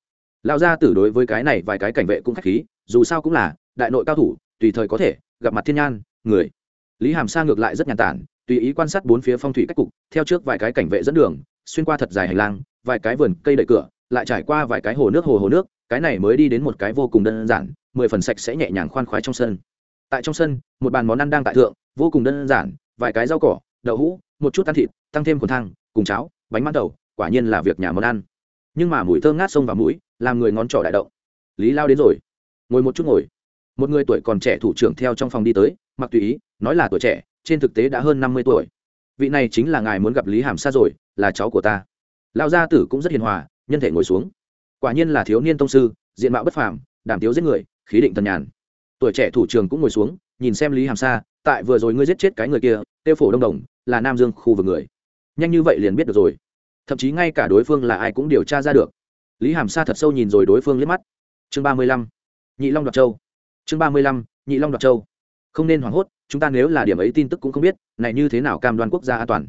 Lão gia tử đối với cái này vài cái cảnh vệ cũng khách khí, dù sao cũng là đại nội cao thủ, tùy thời có thể gặp mặt thiên nhan, người. Lý hàm sa ngược lại rất nhàn tản, tùy ý quan sát bốn phía phong thủy cách cục, theo trước vài cái cảnh vệ dẫn đường xuyên qua thật dài hành lang, vài cái vườn cây đợi cửa, lại trải qua vài cái hồ nước hồ hồ nước, cái này mới đi đến một cái vô cùng đơn giản, mười phần sạch sẽ nhẹ nhàng khoan khoái trong sân. Tại trong sân, một bàn món ăn đang tại thượng, vô cùng đơn giản, vài cái rau cỏ, đậu hũ, một chút ăn thịt, tăng thêm quần thang, cùng cháo, bánh mắt đầu quả nhiên là việc nhà món ăn. Nhưng mà mùi thơm ngát sông vào mũi, làm người ngón trỏ đại động. Lý lao đến rồi. Ngồi một chút ngồi. Một người tuổi còn trẻ thủ trưởng theo trong phòng đi tới, mặc tùy ý, nói là tuổi trẻ, trên thực tế đã hơn năm mươi tuổi. Vị này chính là ngài muốn gặp lý hàm sa rồi là cháu của ta. Lão gia tử cũng rất hiền hòa, nhân thể ngồi xuống. Quả nhiên là thiếu niên tông sư, diện mạo bất phàm, đảm tiếu giết người, khí định thần nhàn. Tuổi trẻ thủ trưởng cũng ngồi xuống, nhìn xem lý hàm sa, tại vừa rồi ngươi giết chết cái người kia, tiêu phổ đông đồng, là nam dương khu vực người. Nhanh như vậy liền biết được rồi. Thậm chí ngay cả đối phương là ai cũng điều tra ra được. Lý hàm sa thật sâu nhìn rồi đối phương liếc mắt. Chương ba mươi lăm, nhị long đoạt châu. Chương ba mươi lăm, nhị long đoạt châu. Không nên hoảng hốt, chúng ta nếu là điểm ấy tin tức cũng không biết, này như thế nào cam đoan quốc gia an toàn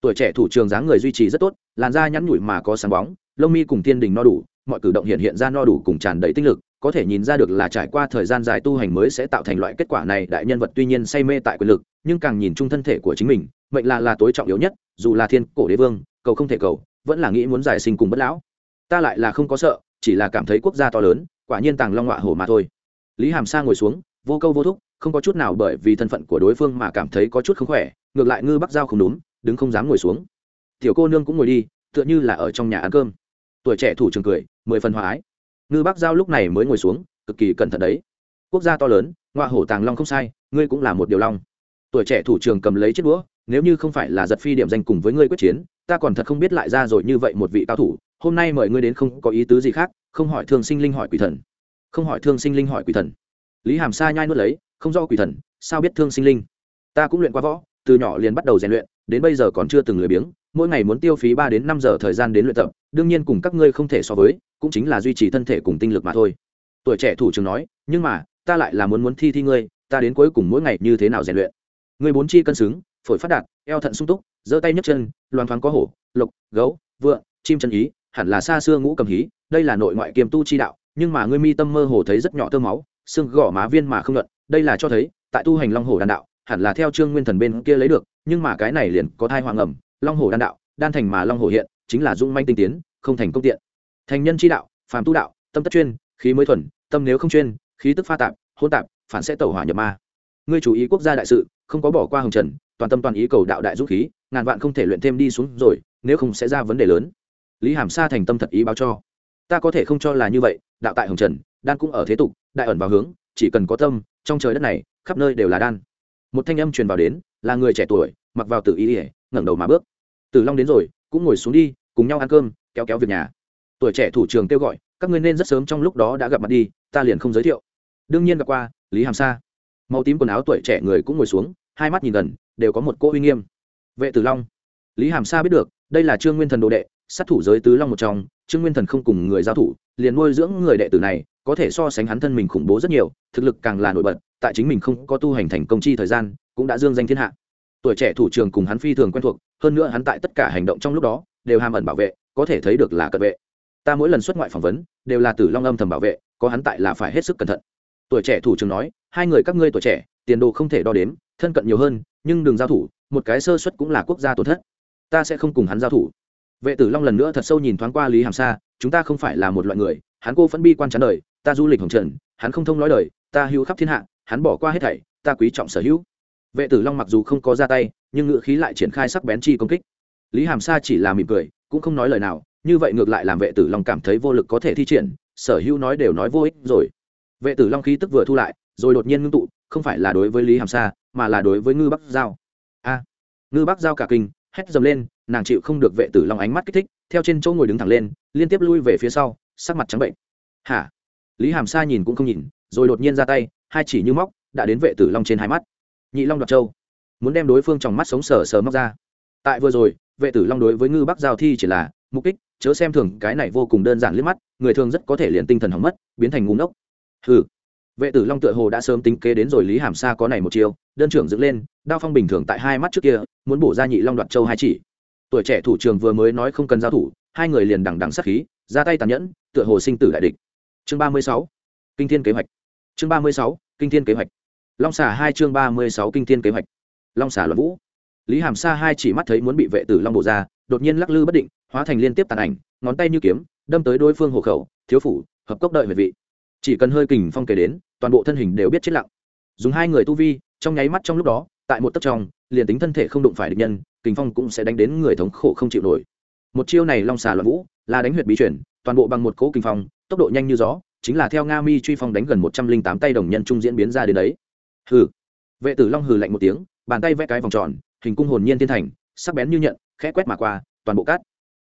tuổi trẻ thủ trường dáng người duy trì rất tốt, làn da nhắn nhủi mà có sáng bóng, lông mi cùng thiên đình no đủ, mọi cử động hiện hiện ra no đủ cùng tràn đầy tinh lực, có thể nhìn ra được là trải qua thời gian dài tu hành mới sẽ tạo thành loại kết quả này. Đại nhân vật tuy nhiên say mê tại quyền lực, nhưng càng nhìn chung thân thể của chính mình, mệnh là là tối trọng yếu nhất, dù là thiên cổ đế vương, cầu không thể cầu, vẫn là nghĩ muốn giải sinh cùng bất lão. Ta lại là không có sợ, chỉ là cảm thấy quốc gia to lớn, quả nhiên tàng long họa hổ mà thôi. Lý hàm sa ngồi xuống, vô câu vô thúc, không có chút nào bởi vì thân phận của đối phương mà cảm thấy có chút không khỏe, ngược lại ngư bắc giao không đúng đứng không dám ngồi xuống. Tiểu cô nương cũng ngồi đi, tựa như là ở trong nhà ăn cơm. Tuổi trẻ thủ trường cười, mười phần hòa ái. Ngư bác giao lúc này mới ngồi xuống, cực kỳ cẩn thận đấy. Quốc gia to lớn ngoại hổ tàng long không sai, ngươi cũng là một điều long. Tuổi trẻ thủ trường cầm lấy chiếc đũa, nếu như không phải là giật phi điểm danh cùng với ngươi quyết chiến, ta còn thật không biết lại ra rồi như vậy một vị cao thủ, hôm nay mời ngươi đến không có ý tứ gì khác, không hỏi thương sinh linh hỏi quỷ thần. Không hỏi thương sinh linh hỏi quỷ thần. Lý hàm sa nhai nuốt lấy, không do quỷ thần, sao biết thương sinh linh? Ta cũng luyện qua võ từ nhỏ liền bắt đầu rèn luyện, đến bây giờ còn chưa từng lười biếng, mỗi ngày muốn tiêu phí ba đến năm giờ thời gian đến luyện tập, đương nhiên cùng các ngươi không thể so với, cũng chính là duy trì thân thể cùng tinh lực mà thôi. Tuổi trẻ thủ trưởng nói, nhưng mà, ta lại là muốn muốn thi thi ngươi, ta đến cuối cùng mỗi ngày như thế nào rèn luyện? Người bốn chi cân xứng, phổi phát đạt, eo thận sung túc, giơ tay nhấc chân, loan thoáng có hổ, lộc, gấu vựa chim chân ý, hẳn là xa xưa ngũ cầm hí, đây là nội ngoại kiềm tu chi đạo, nhưng mà ngươi mi tâm mơ hồ thấy rất nhỏ tơ máu, xương gò má viên mà không luận, đây là cho thấy, tại tu hành long hồ đan đạo hẳn là theo trương nguyên thần bên kia lấy được, nhưng mà cái này liền có thai hoàng ẩm, long hồ đan đạo, đan thành mà long hồ hiện, chính là dung manh tinh tiến, không thành công tiện. Thành nhân chi đạo, phàm tu đạo, tâm tất chuyên, khí mới thuần, tâm nếu không chuyên, khí tức pha tạp hôn tạp, phản sẽ tẩu hỏa nhập ma. Ngươi chủ ý quốc gia đại sự, không có bỏ qua hồng trần, toàn tâm toàn ý cầu đạo đại dũng khí, ngàn vạn không thể luyện thêm đi xuống rồi, nếu không sẽ ra vấn đề lớn. Lý hàm sa thành tâm thật ý báo cho. Ta có thể không cho là như vậy, đạo tại hồng trần, đan cũng ở thế tục, đại ẩn vào hướng, chỉ cần có tâm, trong trời đất này, khắp nơi đều là đan một thanh âm truyền vào đến là người trẻ tuổi mặc vào tự y, ỉa ngẩng đầu mà bước. Tử long đến rồi cũng ngồi xuống đi cùng nhau ăn cơm kéo kéo việc nhà. Tuổi trẻ thủ trường kêu gọi các ngươi nên rất sớm trong lúc đó đã gặp mặt đi ta liền không giới thiệu. Đương nhiên gặp qua lý hàm sa. Màu tím quần áo tuổi trẻ người cũng ngồi xuống hai mắt nhìn gần đều có một cô uy nghiêm. Vệ tử long. Lý hàm sa biết được đây là trương nguyên thần đồ đệ sát thủ giới tứ long một trong trương nguyên thần không cùng người giao thủ liền nuôi dưỡng người đệ tử này có thể so sánh hắn thân mình khủng bố rất nhiều, thực lực càng là nổi bật, tại chính mình không có tu hành thành công chi thời gian, cũng đã dương danh thiên hạ. Tuổi trẻ thủ trường cùng hắn phi thường quen thuộc, hơn nữa hắn tại tất cả hành động trong lúc đó, đều hàm ẩn bảo vệ, có thể thấy được là cận vệ. Ta mỗi lần xuất ngoại phỏng vấn, đều là tử long âm thầm bảo vệ, có hắn tại là phải hết sức cẩn thận. Tuổi trẻ thủ trường nói, hai người các ngươi tuổi trẻ, tiền đồ không thể đo đếm, thân cận nhiều hơn, nhưng đừng giao thủ, một cái sơ xuất cũng là quốc gia tổn thất. Ta sẽ không cùng hắn giao thủ. Vệ tử long lần nữa thật sâu nhìn thoáng qua lý hàm sa, chúng ta không phải là một loại người, hắn cô phẫn bi quan chán đời ta du lịch hồng trần, hắn không thông nói đời, ta hữu khắp thiên hạ, hắn bỏ qua hết thảy, ta quý trọng sở hữu. Vệ tử long mặc dù không có ra tay, nhưng ngự khí lại triển khai sắc bén chi công kích. Lý hàm sa chỉ là mỉm cười, cũng không nói lời nào, như vậy ngược lại làm vệ tử long cảm thấy vô lực có thể thi triển, sở hữu nói đều nói vô ích rồi. Vệ tử long khí tức vừa thu lại, rồi đột nhiên ngưng tụ, không phải là đối với lý hàm sa, mà là đối với ngư bắc giao. A! Ngư bắc giao cả kinh, hét dầm lên, nàng chịu không được vệ tử long ánh mắt kích thích, theo trên chỗ ngồi đứng thẳng lên, liên tiếp lui về phía sau, sắc mặt trắng bệnh. Hả? Lý hàm sa nhìn cũng không nhìn, rồi đột nhiên ra tay, hai chỉ như móc, đã đến vệ tử long trên hai mắt. Nhị long đoạt châu. Muốn đem đối phương trong mắt sống sờ sờ móc ra. Tại vừa rồi, vệ tử long đối với ngư bắc giao thi chỉ là mục đích, chớ xem thường cái này vô cùng đơn giản liếc mắt, người thường rất có thể liền tinh thần hỏng mất, biến thành ngu ngốc. Hừ. Vệ tử long tựa hồ đã sớm tính kế đến rồi lý hàm sa có này một chiêu, đơn trưởng dựng lên, đao phong bình thường tại hai mắt trước kia, muốn bổ ra nhị long đoạt châu hai chỉ. Tuổi trẻ thủ trường vừa mới nói không cần giao thủ, hai người liền đằng đằng sát khí, ra tay tàn nhẫn, tựa hồ sinh tử đại địch chương ba mươi sáu, kinh thiên kế hoạch. Chương ba mươi sáu, kinh thiên kế hoạch. Long xà hai chương ba mươi sáu, kinh thiên kế hoạch. Long xà luận vũ. Lý hàm sa hai chỉ mắt thấy muốn bị vệ tử long bổ ra, đột nhiên lắc lư bất định, hóa thành liên tiếp tàn ảnh, ngón tay như kiếm, đâm tới đối phương hộ khẩu, thiếu phủ, hợp cốc đợi về vị. Chỉ cần hơi kình phong kể đến, toàn bộ thân hình đều biết chết lặng. Dùng hai người tu vi, trong nháy mắt trong lúc đó, tại một tấc trong, liền tính thân thể không đụng phải địch nhân, kình phong cũng sẽ đánh đến người thống khổ không chịu nổi. Một chiêu này long xà loạn vũ, là đánh huyệt bí chuyển, toàn bộ bằng một cỗ kình phong tốc độ nhanh như gió, chính là theo nga mi truy phong đánh gần một trăm linh tám tay đồng nhân trung diễn biến ra đến đấy. Hừ. Vệ tử long hừ lạnh một tiếng, bàn tay vẽ cái vòng tròn, hình cung hồn nhiên thiên thành, sắc bén như nhận, khẽ quét mà qua, toàn bộ cát.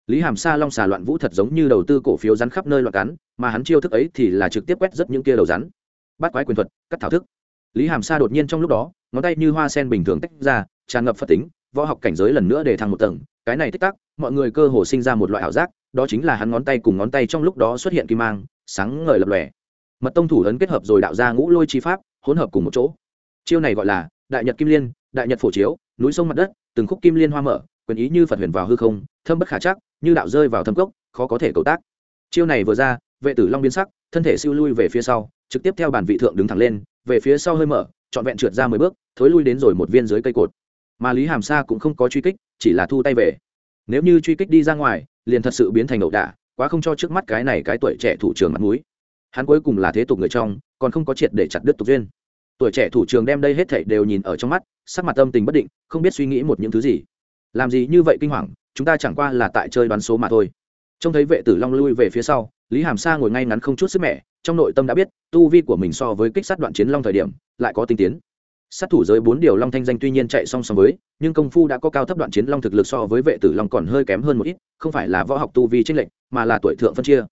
Lý hàm sa long xà loạn vũ thật giống như đầu tư cổ phiếu rắn khắp nơi loạn cắn, mà hắn chiêu thức ấy thì là trực tiếp quét rất những kia đầu rắn. Bắt quái quyền thuật, cắt thảo thức. Lý hàm sa đột nhiên trong lúc đó, ngón tay như hoa sen bình thường tách ra, tràn ngập phật tính, võ học cảnh giới lần nữa để thăng một tầng, cái này tích tắc, mọi người cơ hồ sinh ra một loại ảo giác đó chính là hắn ngón tay cùng ngón tay trong lúc đó xuất hiện kim mang, sáng ngời lập lòe. Mật tông thủ ấn kết hợp rồi đạo ra ngũ lôi chi pháp, hỗn hợp cùng một chỗ. Chiêu này gọi là đại nhật kim liên, đại nhật phổ chiếu, núi sông mặt đất, từng khúc kim liên hoa mở, quyền ý như phật huyền vào hư không, thâm bất khả chắc, như đạo rơi vào thâm cốc, khó có thể cầu tác. Chiêu này vừa ra, vệ tử long biến sắc, thân thể siêu lui về phía sau, trực tiếp theo bản vị thượng đứng thẳng lên, về phía sau hơi mở, trọn vẹn trượt ra mười bước, thối lui đến rồi một viên dưới cây cột. Mà lý hàm sa cũng không có truy kích, chỉ là thu tay về nếu như truy kích đi ra ngoài, liền thật sự biến thành ẩu đả, quá không cho trước mắt cái này cái tuổi trẻ thủ trường mặt mũi. Hắn cuối cùng là thế tục người trong, còn không có triệt để chặt đứt tục duyên. Tuổi trẻ thủ trường đem đây hết thảy đều nhìn ở trong mắt, sắc mặt âm tình bất định, không biết suy nghĩ một những thứ gì. Làm gì như vậy kinh hoàng, chúng ta chẳng qua là tại chơi đoán số mà thôi. Trông thấy vệ tử long lui về phía sau, lý hàm sa ngồi ngay ngắn không chút sức mẻ, trong nội tâm đã biết, tu vi của mình so với kích sát đoạn chiến long thời điểm, lại có tinh tiến sát thủ giới bốn điều long thanh danh tuy nhiên chạy song song với, nhưng công phu đã có cao thấp đoạn chiến long thực lực so với vệ tử long còn hơi kém hơn một ít, không phải là võ học tu vi tranh lệch, mà là tuổi thượng phân chia.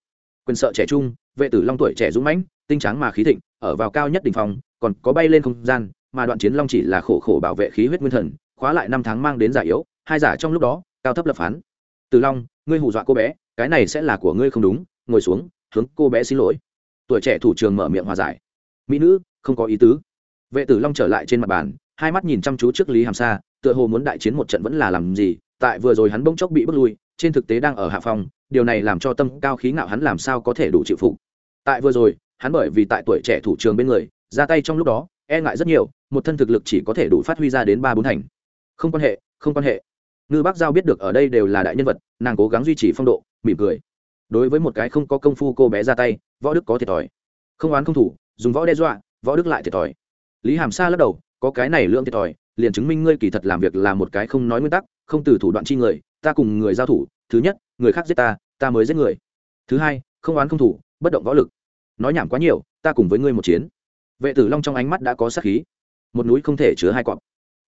Quyền sợ trẻ trung, vệ tử long tuổi trẻ dũng mãnh, tinh tráng mà khí thịnh, ở vào cao nhất đỉnh phòng còn có bay lên không gian, mà đoạn chiến long chỉ là khổ khổ bảo vệ khí huyết nguyên thần, khóa lại năm tháng mang đến giả yếu, hai giả trong lúc đó, cao thấp lập phán. Tử long, ngươi hù dọa cô bé, cái này sẽ là của ngươi không đúng, ngồi xuống, hướng cô bé xin lỗi. Tuổi trẻ thủ trường mở miệng hòa giải. Mỹ nữ, không có ý tứ vệ tử long trở lại trên mặt bàn, hai mắt nhìn chăm chú trước lý hàm sa, tựa hồ muốn đại chiến một trận vẫn là làm gì, tại vừa rồi hắn bỗng chốc bị bước lui, trên thực tế đang ở hạ phòng điều này làm cho tâm cao khí ngạo hắn làm sao có thể đủ chịu phục. Tại vừa rồi, hắn bởi vì tại tuổi trẻ thủ trường bên người, ra tay trong lúc đó e ngại rất nhiều, một thân thực lực chỉ có thể đủ phát huy ra đến ba bốn thành. Không quan hệ, không quan hệ. Ngư bác giao biết được ở đây đều là đại nhân vật, nàng cố gắng duy trì phong độ, mỉm cười. Đối với một cái không có công phu cô bé ra tay, võ đức có thiệt thòi. Không oán không thủ, dùng võ đe dọa, võ đức lại thiệt thòi lý hàm sa lắc đầu, có cái này lượng thiệt thòi, liền chứng minh ngươi kỳ thật làm việc là một cái không nói nguyên tắc, không từ thủ đoạn chi người, ta cùng người giao thủ, thứ nhất, người khác giết ta ta mới giết người. Thứ hai, không oán không thủ, bất động võ lực. Nói nhảm quá nhiều, ta cùng với ngươi một chiến. Vệ tử long trong ánh mắt đã có sát khí. Một núi không thể chứa hai cọp.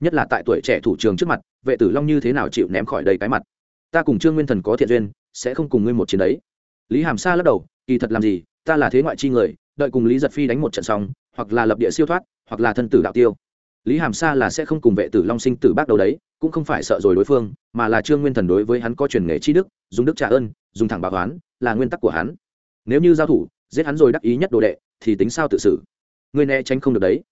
Nhất là tại tuổi trẻ thủ trường trước mặt, vệ tử long như thế nào chịu ném khỏi đầy cái mặt? Ta cùng trương nguyên thần có thiện duyên, sẽ không cùng ngươi một chiến đấy. Lý hàm sa lắc đầu, kỳ thật làm gì, ta là thế ngoại chi người, đợi cùng lý giật phi đánh một trận xong hoặc là lập địa siêu thoát, hoặc là thân tử đạo tiêu. Lý hàm sa là sẽ không cùng vệ tử long sinh tử bác đầu đấy, cũng không phải sợ rồi đối phương, mà là trương nguyên thần đối với hắn có truyền nghề chi đức, dùng đức trả ơn, dùng thẳng báo toán là nguyên tắc của hắn. Nếu như giao thủ, giết hắn rồi đắc ý nhất đồ đệ, thì tính sao tự xử. Ngươi né tránh không được đấy.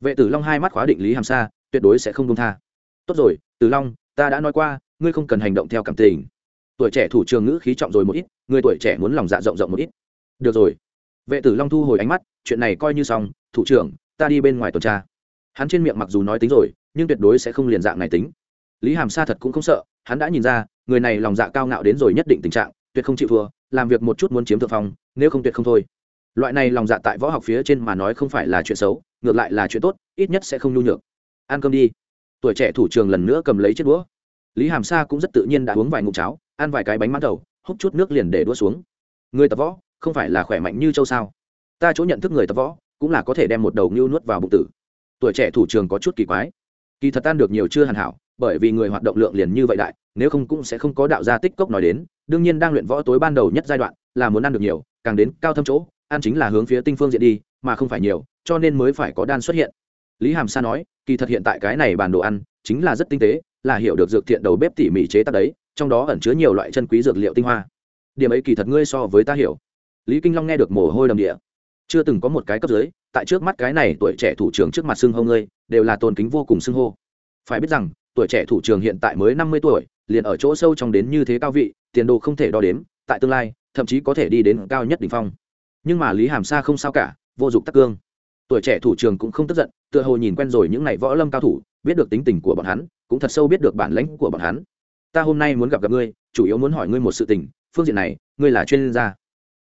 Vệ tử long hai mắt khóa định lý hàm sa, tuyệt đối sẽ không công tha. Tốt rồi, tử long, ta đã nói qua, ngươi không cần hành động theo cảm tình. Tuổi trẻ thủ trường ngữ khí trọng rồi một ít, người tuổi trẻ muốn lòng dạ rộng rộng một ít. Được rồi vệ tử long thu hồi ánh mắt, chuyện này coi như xong, thủ trưởng, ta đi bên ngoài tuần tra. Hắn trên miệng mặc dù nói tính rồi, nhưng tuyệt đối sẽ không liền dạng này tính. Lý hàm sa thật cũng không sợ, hắn đã nhìn ra, người này lòng dạ cao ngạo đến rồi nhất định tình trạng, tuyệt không chịu thua, làm việc một chút muốn chiếm thượng phong, nếu không tuyệt không thôi. Loại này lòng dạ tại võ học phía trên mà nói không phải là chuyện xấu, ngược lại là chuyện tốt, ít nhất sẽ không nhu nhược. Ăn cơm đi. Tuổi trẻ thủ trường lần nữa cầm lấy chiếc đũa. Lý hàm sa cũng rất tự nhiên đã uống vài ngụm cháo, ăn vài cái bánh mãn đầu, hút chút nước liền để đũa xuống. Người tập võ không phải là khỏe mạnh như châu sao? Ta chỗ nhận thức người tập võ, cũng là có thể đem một đầu ngưu nuốt vào bụng tử. Tuổi trẻ thủ trường có chút kỳ quái. Kỳ thật tan được nhiều chưa hoàn hảo, bởi vì người hoạt động lượng liền như vậy đại, nếu không cũng sẽ không có đạo gia tích cốc nói đến. Đương nhiên đang luyện võ tối ban đầu nhất giai đoạn là muốn ăn được nhiều, càng đến cao thâm chỗ, ăn chính là hướng phía tinh phương diện đi, mà không phải nhiều, cho nên mới phải có đan xuất hiện. Lý hàm sa nói, kỳ thật hiện tại cái này bàn đồ ăn chính là rất tinh tế, là hiểu được dược thiện đầu bếp tỉ mỉ chế tác đấy, trong đó ẩn chứa nhiều loại chân quý dược liệu tinh hoa. Điểm ấy kỳ thật ngươi so với ta hiểu lý kinh long nghe được mồ hôi đầm địa. Chưa từng có một cái cấp dưới, tại trước mắt cái này tuổi trẻ thủ trưởng trước mặt xưng hô ngươi, đều là tôn kính vô cùng xưng hô. Phải biết rằng, tuổi trẻ thủ trưởng hiện tại mới năm mươi tuổi, liền ở chỗ sâu trong đến như thế cao vị, tiền đồ không thể đo đếm, tại tương lai, thậm chí có thể đi đến cao nhất đỉnh phong. Nhưng mà lý hàm sa không sao cả, vô dụng tắc cương. Tuổi trẻ thủ trưởng cũng không tức giận, tựa hồ nhìn quen rồi những ngày võ lâm cao thủ, biết được tính tình của bọn hắn, cũng thật sâu biết được bản lãnh của bọn hắn. Ta hôm nay muốn gặp gặp ngươi, chủ yếu muốn hỏi ngươi một sự tình, phương diện này, ngươi là chuyên gia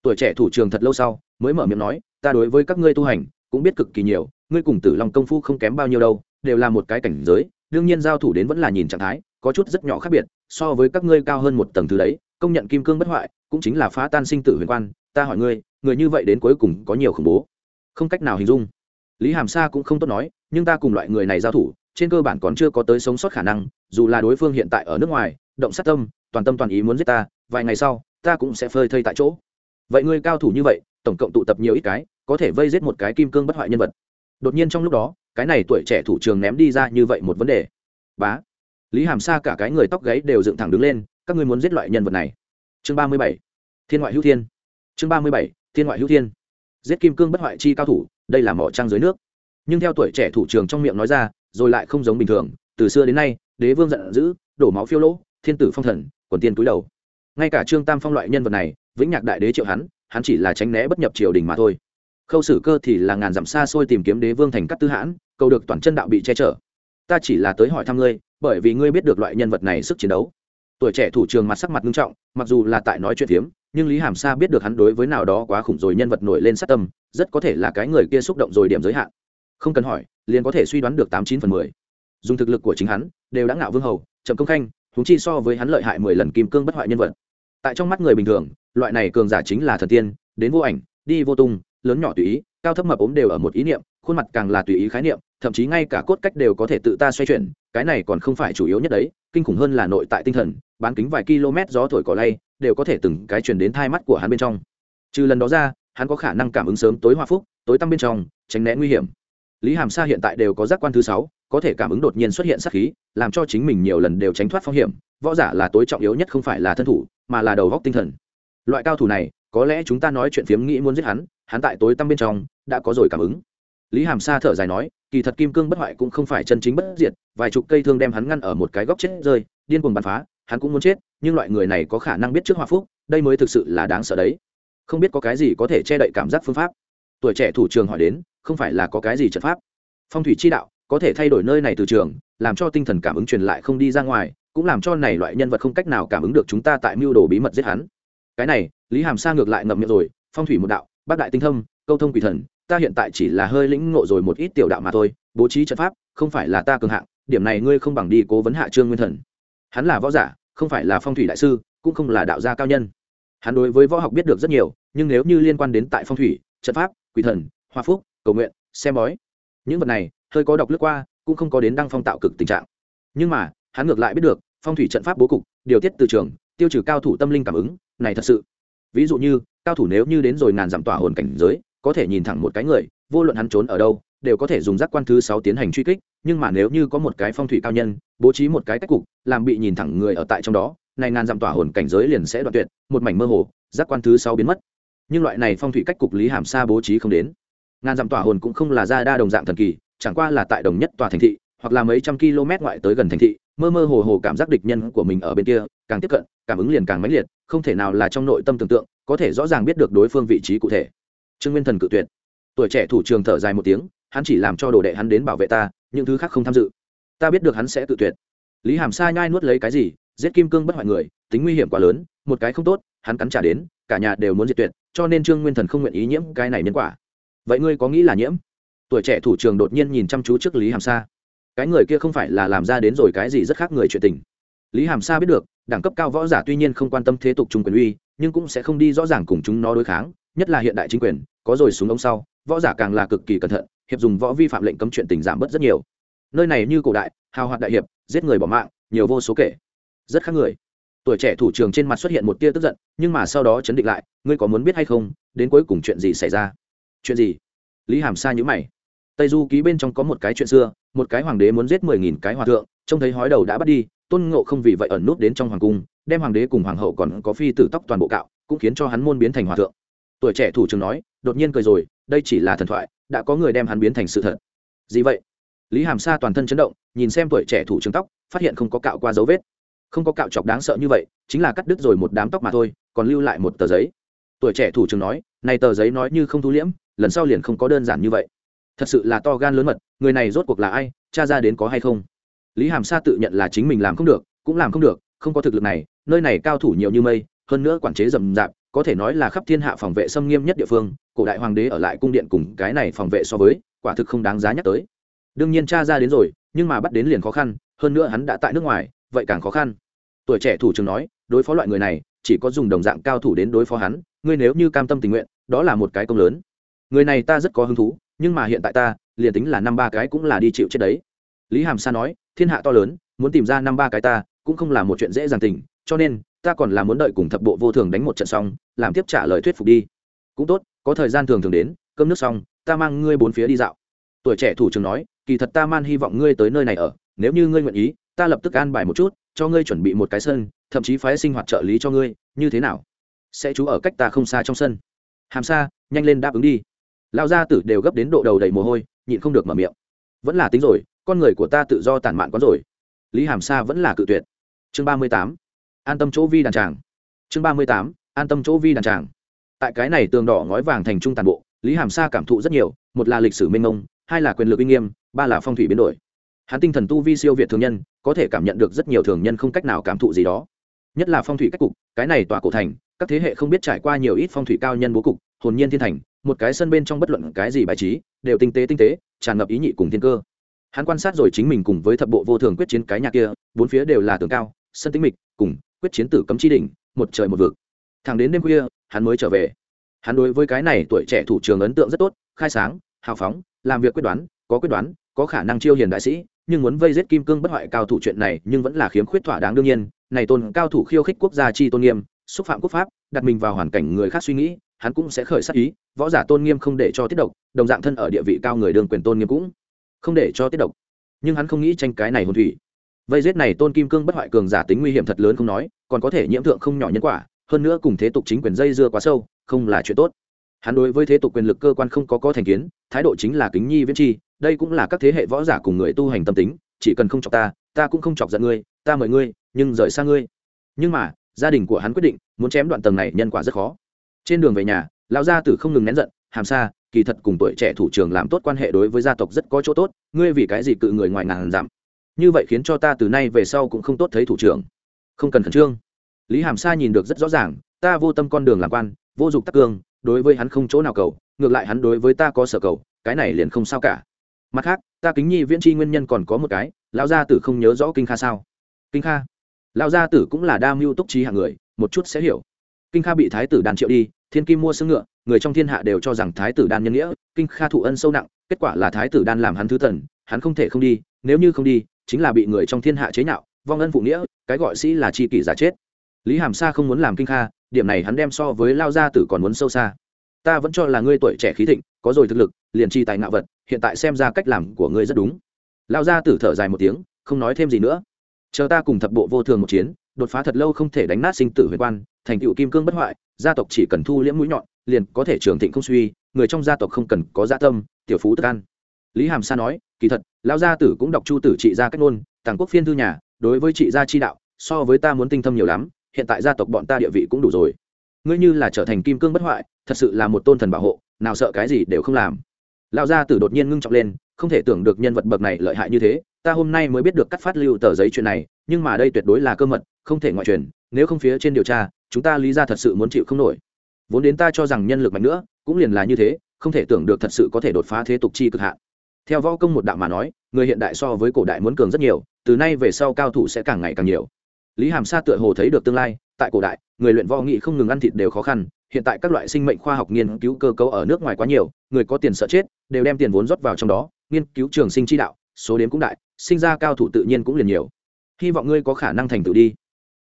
tuổi trẻ thủ trưởng thật lâu sau, mới mở miệng nói, ta đối với các ngươi tu hành cũng biết cực kỳ nhiều, ngươi cùng tử long công phu không kém bao nhiêu đâu, đều là một cái cảnh giới, đương nhiên giao thủ đến vẫn là nhìn trạng thái, có chút rất nhỏ khác biệt, so với các ngươi cao hơn một tầng thứ đấy, công nhận kim cương bất hoại, cũng chính là phá tan sinh tử huyền quan, ta hỏi ngươi, người như vậy đến cuối cùng có nhiều khủng bố? Không cách nào hình dung. Lý hàm sa cũng không tốt nói, nhưng ta cùng loại người này giao thủ, trên cơ bản còn chưa có tới sống sót khả năng, dù là đối phương hiện tại ở nước ngoài, động sát tâm, toàn tâm toàn ý muốn giết ta, vài ngày sau, ta cũng sẽ phơi thây tại chỗ vậy ngươi cao thủ như vậy, tổng cộng tụ tập nhiều ít cái, có thể vây giết một cái kim cương bất hoại nhân vật. Đột nhiên trong lúc đó, cái này tuổi trẻ thủ trường ném đi ra như vậy một vấn đề. Bá. Lý hàm sa cả cái người tóc gáy đều dựng thẳng đứng lên, các ngươi muốn giết loại nhân vật này. Chương ba mươi bảy. Thiên ngoại hữu thiên. Chương ba mươi bảy. Thiên ngoại hữu thiên. Giết kim cương bất hoại chi cao thủ, đây là mỏ trăng dưới nước. Nhưng theo tuổi trẻ thủ trường trong miệng nói ra, rồi lại không giống bình thường. Từ xưa đến nay, đế vương giận dữ, đổ máu phiêu lỗ, thiên tử phong thần, quần tiên túi đầu. Ngay cả trương tam phong loại nhân vật này vĩnh nhạc đại đế triệu hắn hắn chỉ là tránh né bất nhập triều đình mà thôi. Khâu sử cơ thì là ngàn dặm xa xôi tìm kiếm đế vương thành cắt tư hãn, cầu được toàn chân đạo bị che chở. Ta chỉ là tới hỏi thăm ngươi, bởi vì ngươi biết được loại nhân vật này sức chiến đấu. Tuổi trẻ thủ trường mặt sắc mặt nghiêm trọng, mặc dù là tại nói chuyện phiếm, nhưng lý hàm sa biết được hắn đối với nào đó quá khủng rồi nhân vật nổi lên sát tâm, rất có thể là cái người kia xúc động rồi điểm giới hạn. Không cần hỏi, liền có thể suy đoán được tám chín phần mười. Dùng thực lực của chính hắn, đều đã ngạo vương hầu, trầm công khanh thúng chi so với hắn lợi hại mười lần kim cương bất hoại nhân vật. Tại trong mắt người bình thường loại này cường giả chính là thần tiên, đến vô ảnh, đi vô tung, lớn nhỏ tùy ý, cao thấp mập ốm đều ở một ý niệm, khuôn mặt càng là tùy ý khái niệm, thậm chí ngay cả cốt cách đều có thể tự ta xoay chuyển, cái này còn không phải chủ yếu nhất đấy, kinh khủng hơn là nội tại tinh thần, bán kính vài km gió thổi cỏ lay, đều có thể từng cái truyền đến thai mắt của hắn bên trong. Trừ lần đó ra, hắn có khả năng cảm ứng sớm tối hoa phúc, tối tăm bên trong, tránh né nguy hiểm. Lý hàm sa hiện tại đều có giác quan thứ sáu, có thể cảm ứng đột nhiên xuất hiện sát khí, làm cho chính mình nhiều lần đều tránh thoát phong hiểm, võ giả là tối trọng yếu nhất không phải là thân thủ, mà là đầu góc tinh thần loại cao thủ này, có lẽ chúng ta nói chuyện phiếm nghĩ muốn giết hắn hắn tại tối tăm bên trong, đã có rồi cảm ứng. Lý hàm sa thở dài nói, kỳ thật kim cương bất hoại cũng không phải chân chính bất diệt, vài chục cây thương đem hắn ngăn ở một cái góc chết rơi, điên cuồng bắn phá, hắn cũng muốn chết, nhưng loại người này có khả năng biết trước hòa phúc, đây mới thực sự là đáng sợ đấy. Không biết có cái gì có thể che đậy cảm giác phương pháp. Tuổi trẻ thủ trường hỏi đến, không phải là có cái gì trận pháp? Phong thủy chi đạo, có thể thay đổi nơi này từ trường, làm cho tinh thần cảm ứng truyền lại không đi ra ngoài, cũng làm cho này loại nhân vật không cách nào cảm ứng được chúng ta tại mưu đồ bí mật giết hắn cái này, lý hàm sa ngược lại ngậm miệng rồi, phong thủy một đạo, bác đại tinh thâm, câu thông quỷ thần, ta hiện tại chỉ là hơi lĩnh ngộ rồi một ít tiểu đạo mà thôi, bố trí trận pháp, không phải là ta cường hạng, điểm này ngươi không bằng đi cố vấn hạ trương nguyên thần. Hắn là võ giả, không phải là phong thủy đại sư, cũng không là đạo gia cao nhân. Hắn đối với võ học biết được rất nhiều, nhưng nếu như liên quan đến tại phong thủy, trận pháp, quỷ thần, hoa phúc, cầu nguyện, xem bói, những vật này, hơi có đọc lướt qua, cũng không có đến đăng phong tạo cực tình trạng. Nhưng mà, hắn ngược lại biết được, phong thủy trận pháp bố cục, điều tiết từ trường, tiêu trừ cao thủ tâm linh cảm ứng này thật sự. Ví dụ như, cao thủ nếu như đến rồi ngàn giảm tỏa hồn cảnh giới, có thể nhìn thẳng một cái người, vô luận hắn trốn ở đâu, đều có thể dùng giác quan thứ sáu tiến hành truy kích, nhưng mà nếu như có một cái phong thủy cao nhân, bố trí một cái cách cục, làm bị nhìn thẳng người ở tại trong đó, này ngàn giảm tỏa hồn cảnh giới liền sẽ đoạn tuyệt, một mảnh mơ hồ, giác quan thứ sáu biến mất. Nhưng loại này phong thủy cách cục lý hàm xa bố trí không đến. Ngàn dặm tỏa hồn cũng không là ra đa đồng dạng thần kỳ, chẳng qua là tại đồng nhất tòa thành thị, hoặc là mấy trăm km ngoại tới gần thành thị, mơ mơ hồ hồ cảm giác địch nhân của mình ở bên kia càng tiếp cận, cảm ứng liền càng mãnh liệt, không thể nào là trong nội tâm tưởng tượng, có thể rõ ràng biết được đối phương vị trí cụ thể. Trương nguyên thần cự tuyệt. Tuổi trẻ thủ trường thở dài một tiếng, hắn chỉ làm cho đồ đệ hắn đến bảo vệ ta, những thứ khác không tham dự. Ta biết được hắn sẽ tự tuyệt. Lý hàm sa nhai nuốt lấy cái gì, giết kim cương bất hoại người, tính nguy hiểm quá lớn, một cái không tốt, hắn cắn trả đến, cả nhà đều muốn diệt tuyệt, cho nên trương nguyên thần không nguyện ý nhiễm cái này nhân quả. Vậy ngươi có nghĩ là nhiễm? Tuổi trẻ thủ trường đột nhiên nhìn chăm chú trước lý hàm sa. Cái người kia không phải là làm ra đến rồi cái gì rất khác người chuyện tình. Lý hàm sa biết được đẳng cấp cao võ giả tuy nhiên không quan tâm thế tục trung quyền uy, nhưng cũng sẽ không đi rõ ràng cùng chúng nó đối kháng, nhất là hiện đại chính quyền, có rồi súng ống sau, võ giả càng là cực kỳ cẩn thận, hiệp dùng võ vi phạm lệnh cấm chuyện tình giảm bớt rất nhiều. Nơi này như cổ đại, hào hoạt đại hiệp, giết người bỏ mạng, nhiều vô số kể. Rất khác người. Tuổi trẻ thủ trường trên mặt xuất hiện một tia tức giận, nhưng mà sau đó chấn định lại, ngươi có muốn biết hay không, đến cuối cùng chuyện gì xảy ra? Chuyện gì? Lý hàm sa nhữ mày. Tây du ký bên trong có một cái chuyện xưa, một cái hoàng đế muốn giết mười nghìn cái hòa thượng, trông thấy hói đầu đã bắt đi tôn ngộ không vì vậy ẩn nút đến trong hoàng cung, đem hoàng đế cùng hoàng hậu còn có phi tử tóc toàn bộ cạo, cũng khiến cho hắn môn biến thành hòa thượng. Tuổi trẻ thủ trưởng nói, đột nhiên cười rồi, đây chỉ là thần thoại, đã có người đem hắn biến thành sự thật. Gì vậy? Lý hàm sa toàn thân chấn động, nhìn xem tuổi trẻ thủ trưởng tóc, phát hiện không có cạo qua dấu vết. Không có cạo chọc đáng sợ như vậy, chính là cắt đứt rồi một đám tóc mà thôi, còn lưu lại một tờ giấy. Tuổi trẻ thủ trưởng nói, này tờ giấy nói như không thu liễm, lần sau liền không có đơn giản như vậy. Thật sự là to gan lớn mật, người này rốt cuộc là ai, cha ra đến có hay không? Lý hàm sa tự nhận là chính mình làm không được, cũng làm không được, không có thực lực này, nơi này cao thủ nhiều như mây, hơn nữa quản chế rầm rạp, có thể nói là khắp thiên hạ phòng vệ xâm nghiêm nhất địa phương, cổ đại hoàng đế ở lại cung điện cùng cái này phòng vệ so với, quả thực không đáng giá nhắc tới. Đương nhiên cha ra đến rồi, nhưng mà bắt đến liền khó khăn, hơn nữa hắn đã tại nước ngoài, vậy càng khó khăn. Tuổi trẻ thủ trưởng nói, đối phó loại người này, chỉ có dùng đồng dạng cao thủ đến đối phó hắn, ngươi nếu như cam tâm tình nguyện, đó là một cái công lớn. Người này ta rất có hứng thú, nhưng mà hiện tại ta, liền tính là năm ba cái cũng là đi chịu chết đấy lý hàm sa nói, thiên hạ to lớn, muốn tìm ra năm ba cái ta, cũng không là một chuyện dễ dàng tình, cho nên, ta còn là muốn đợi cùng thập bộ vô thường đánh một trận xong, làm tiếp trả lời thuyết phục đi. Cũng tốt, có thời gian thường thường đến, cơm nước xong, ta mang ngươi bốn phía đi dạo. Tuổi trẻ thủ trưởng nói, kỳ thật ta man hy vọng ngươi tới nơi này ở, nếu như ngươi nguyện ý, ta lập tức an bài một chút, cho ngươi chuẩn bị một cái sân, thậm chí phái sinh hoạt trợ lý cho ngươi, như thế nào? Sẽ trú ở cách ta không xa trong sân. Hàm xa nhanh lên đáp ứng đi. Lao gia tử đều gấp đến độ đầu đầy mồ hôi, nhịn không được mở miệng. Vẫn là tính rồi con người của ta tự do tản mạn quá rồi. Lý hàm sa vẫn là cự tuyệt. Chương ba mươi tám, an tâm chỗ vi đàn tràng. Chương ba mươi tám, an tâm chỗ vi đàn tràng. Tại cái này tường đỏ ngói vàng thành trung tàn bộ, lý hàm sa cảm thụ rất nhiều, một là lịch sử minh mông, hai là quyền lực uy nghiêm, ba là phong thủy biến đổi. Hắn tinh thần tu vi siêu việt thường nhân, có thể cảm nhận được rất nhiều thường nhân không cách nào cảm thụ gì đó. Nhất là phong thủy cách cục, cái này tòa cổ thành, các thế hệ không biết trải qua nhiều ít phong thủy cao nhân bố cục, hồn nhiên thiên thành, một cái sân bên trong bất luận cái gì bài trí, đều tinh tế tinh tế, tràn ngập ý nhị cùng thiên cơ hắn quan sát rồi chính mình cùng với thập bộ vô thường quyết chiến cái nhà kia, bốn phía đều là tường cao, sân tĩnh mịch, cùng quyết chiến tử cấm chi đỉnh, một trời một vực. Thẳng đến đêm khuya, hắn mới trở về. Hắn đối với cái này tuổi trẻ thủ trường ấn tượng rất tốt, khai sáng, hào phóng, làm việc quyết đoán, có quyết đoán, có khả năng chiêu hiền đại sĩ, nhưng muốn vây giết kim cương bất hoại cao thủ chuyện này nhưng vẫn là khiếm khuyết thỏa đáng đương nhiên. Này tôn cao thủ khiêu khích quốc gia chi tôn nghiêm, xúc phạm quốc pháp, đặt mình vào hoàn cảnh người khác suy nghĩ, hắn cũng sẽ khởi sắc ý, võ giả tôn nghiêm không để cho tiết độc, đồng dạng thân ở địa vị cao người đương quyền tôn nghiêm cũng không để cho tiết độc. Nhưng hắn không nghĩ tranh cái này hồn thủy. Vây giết này tôn kim cương bất hoại cường giả tính nguy hiểm thật lớn không nói, còn có thể nhiễm thượng không nhỏ nhân quả, hơn nữa cùng thế tục chính quyền dây dưa quá sâu, không là chuyện tốt. Hắn đối với thế tục quyền lực cơ quan không có có thành kiến, thái độ chính là kính nhi viễn chi, đây cũng là các thế hệ võ giả cùng người tu hành tâm tính, chỉ cần không chọc ta ta cũng không chọc giận ngươi, ta mời ngươi, nhưng rời xa ngươi. Nhưng mà, gia đình của hắn quyết định, muốn chém đoạn tầng này nhân quả rất khó. Trên đường về nhà, lão gia tử không ngừng nén giận, hàm xa kỳ thật cùng tuổi trẻ thủ trưởng làm tốt quan hệ đối với gia tộc rất có chỗ tốt, ngươi vì cái gì cự người ngoài ngàn giảm như vậy khiến cho ta từ nay về sau cũng không tốt thấy thủ trưởng. Không cần khẩn trương. Lý hàm sa nhìn được rất rõ ràng, ta vô tâm con đường làm quan, vô dụng tắc cương, đối với hắn không chỗ nào cầu, ngược lại hắn đối với ta có sở cầu, cái này liền không sao cả. Mặt khác, ta kính nhi viễn tri nguyên nhân còn có một cái, lão gia tử không nhớ rõ kinh kha sao? Kinh kha? Lão gia tử cũng là đa mưu túc trí hạng người, một chút sẽ hiểu kinh kha bị thái tử đan triệu đi, thiên kim mua xương ngựa, người trong thiên hạ đều cho rằng thái tử đan nhân nghĩa, kinh kha thụ ân sâu nặng, kết quả là thái tử đan làm hắn thứ thần hắn không thể không đi, nếu như không đi, chính là bị người trong thiên hạ chế nhạo, vong ân phụ nghĩa, cái gọi sĩ là chi kỷ giả chết. Lý hàm sa không muốn làm kinh kha, điểm này hắn đem so với lao gia tử còn muốn sâu xa. Ta vẫn cho là ngươi tuổi trẻ khí thịnh, có rồi thực lực, liền chi tài ngạo vật, hiện tại xem ra cách làm của ngươi rất đúng. Lao gia tử thở dài một tiếng, không nói thêm gì nữa. Chờ ta cùng thập bộ vô thường một chiến đột phá thật lâu không thể đánh nát sinh tử huyền quan, thành tựu kim cương bất hoại, gia tộc chỉ cần thu liễm mũi nhọn, liền có thể trường thịnh không suy, người trong gia tộc không cần có gia tâm, tiểu phú tức ăn lý hàm sa nói, kỳ thật, lão gia tử cũng đọc chu tử trị gia cách ngôn, tàng quốc phiên thư nhà, đối với trị gia chi đạo, so với ta muốn tinh thâm nhiều lắm, hiện tại gia tộc bọn ta địa vị cũng đủ rồi. Ngươi như là trở thành kim cương bất hoại, thật sự là một tôn thần bảo hộ, nào sợ cái gì đều không làm. Lão gia tử đột nhiên ngưng trọng lên không thể tưởng được nhân vật bậc này lợi hại như thế, ta hôm nay mới biết được cắt phát lưu tờ giấy chuyện này, nhưng mà đây tuyệt đối là cơ mật, không thể ngoại truyền, nếu không phía trên điều tra, chúng ta lý ra thật sự muốn chịu không nổi. Vốn đến ta cho rằng nhân lực mạnh nữa, cũng liền là như thế, không thể tưởng được thật sự có thể đột phá thế tục chi cực hạn. Theo võ công một đạo mà nói, người hiện đại so với cổ đại muốn cường rất nhiều, từ nay về sau cao thủ sẽ càng ngày càng nhiều. Lý hàm sa tựa hồ thấy được tương lai, tại cổ đại, người luyện võ nghị không ngừng ăn thịt đều khó khăn, hiện tại các loại sinh mệnh khoa học nghiên cứu cơ cấu ở nước ngoài quá nhiều, người có tiền sợ chết, đều đem tiền vốn rót vào trong đó nghiên cứu trường sinh chi đạo, số đến cũng đại, sinh ra cao thủ tự nhiên cũng liền nhiều. Hy vọng ngươi có khả năng thành tựu đi.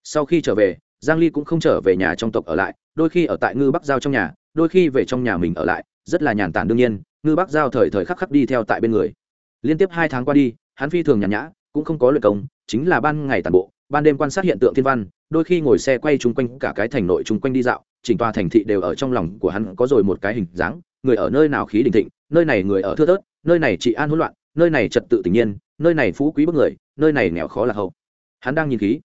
Sau khi trở về, giang ly cũng không trở về nhà trong tộc ở lại, đôi khi ở tại ngư bắc giao trong nhà, đôi khi về trong nhà mình ở lại, rất là nhàn tản đương nhiên, ngư bắc giao thời thời khắc khắc đi theo tại bên người. Liên tiếp hai tháng qua đi, hắn phi thường nhàn nhã, cũng không có luyện công, chính là ban ngày tản bộ, ban đêm quan sát hiện tượng thiên văn, đôi khi ngồi xe quay chung quanh cả cái thành nội chung quanh đi dạo, chỉnh tòa thành thị đều ở trong lòng của hắn có rồi một cái hình dáng, người ở nơi nào khí đình thịnh, nơi này người ở thưa thớt nơi này trị an hỗn loạn nơi này trật tự tự nhiên nơi này phú quý bức người nơi này nghèo khó là hậu. Hắn đang nhìn khí.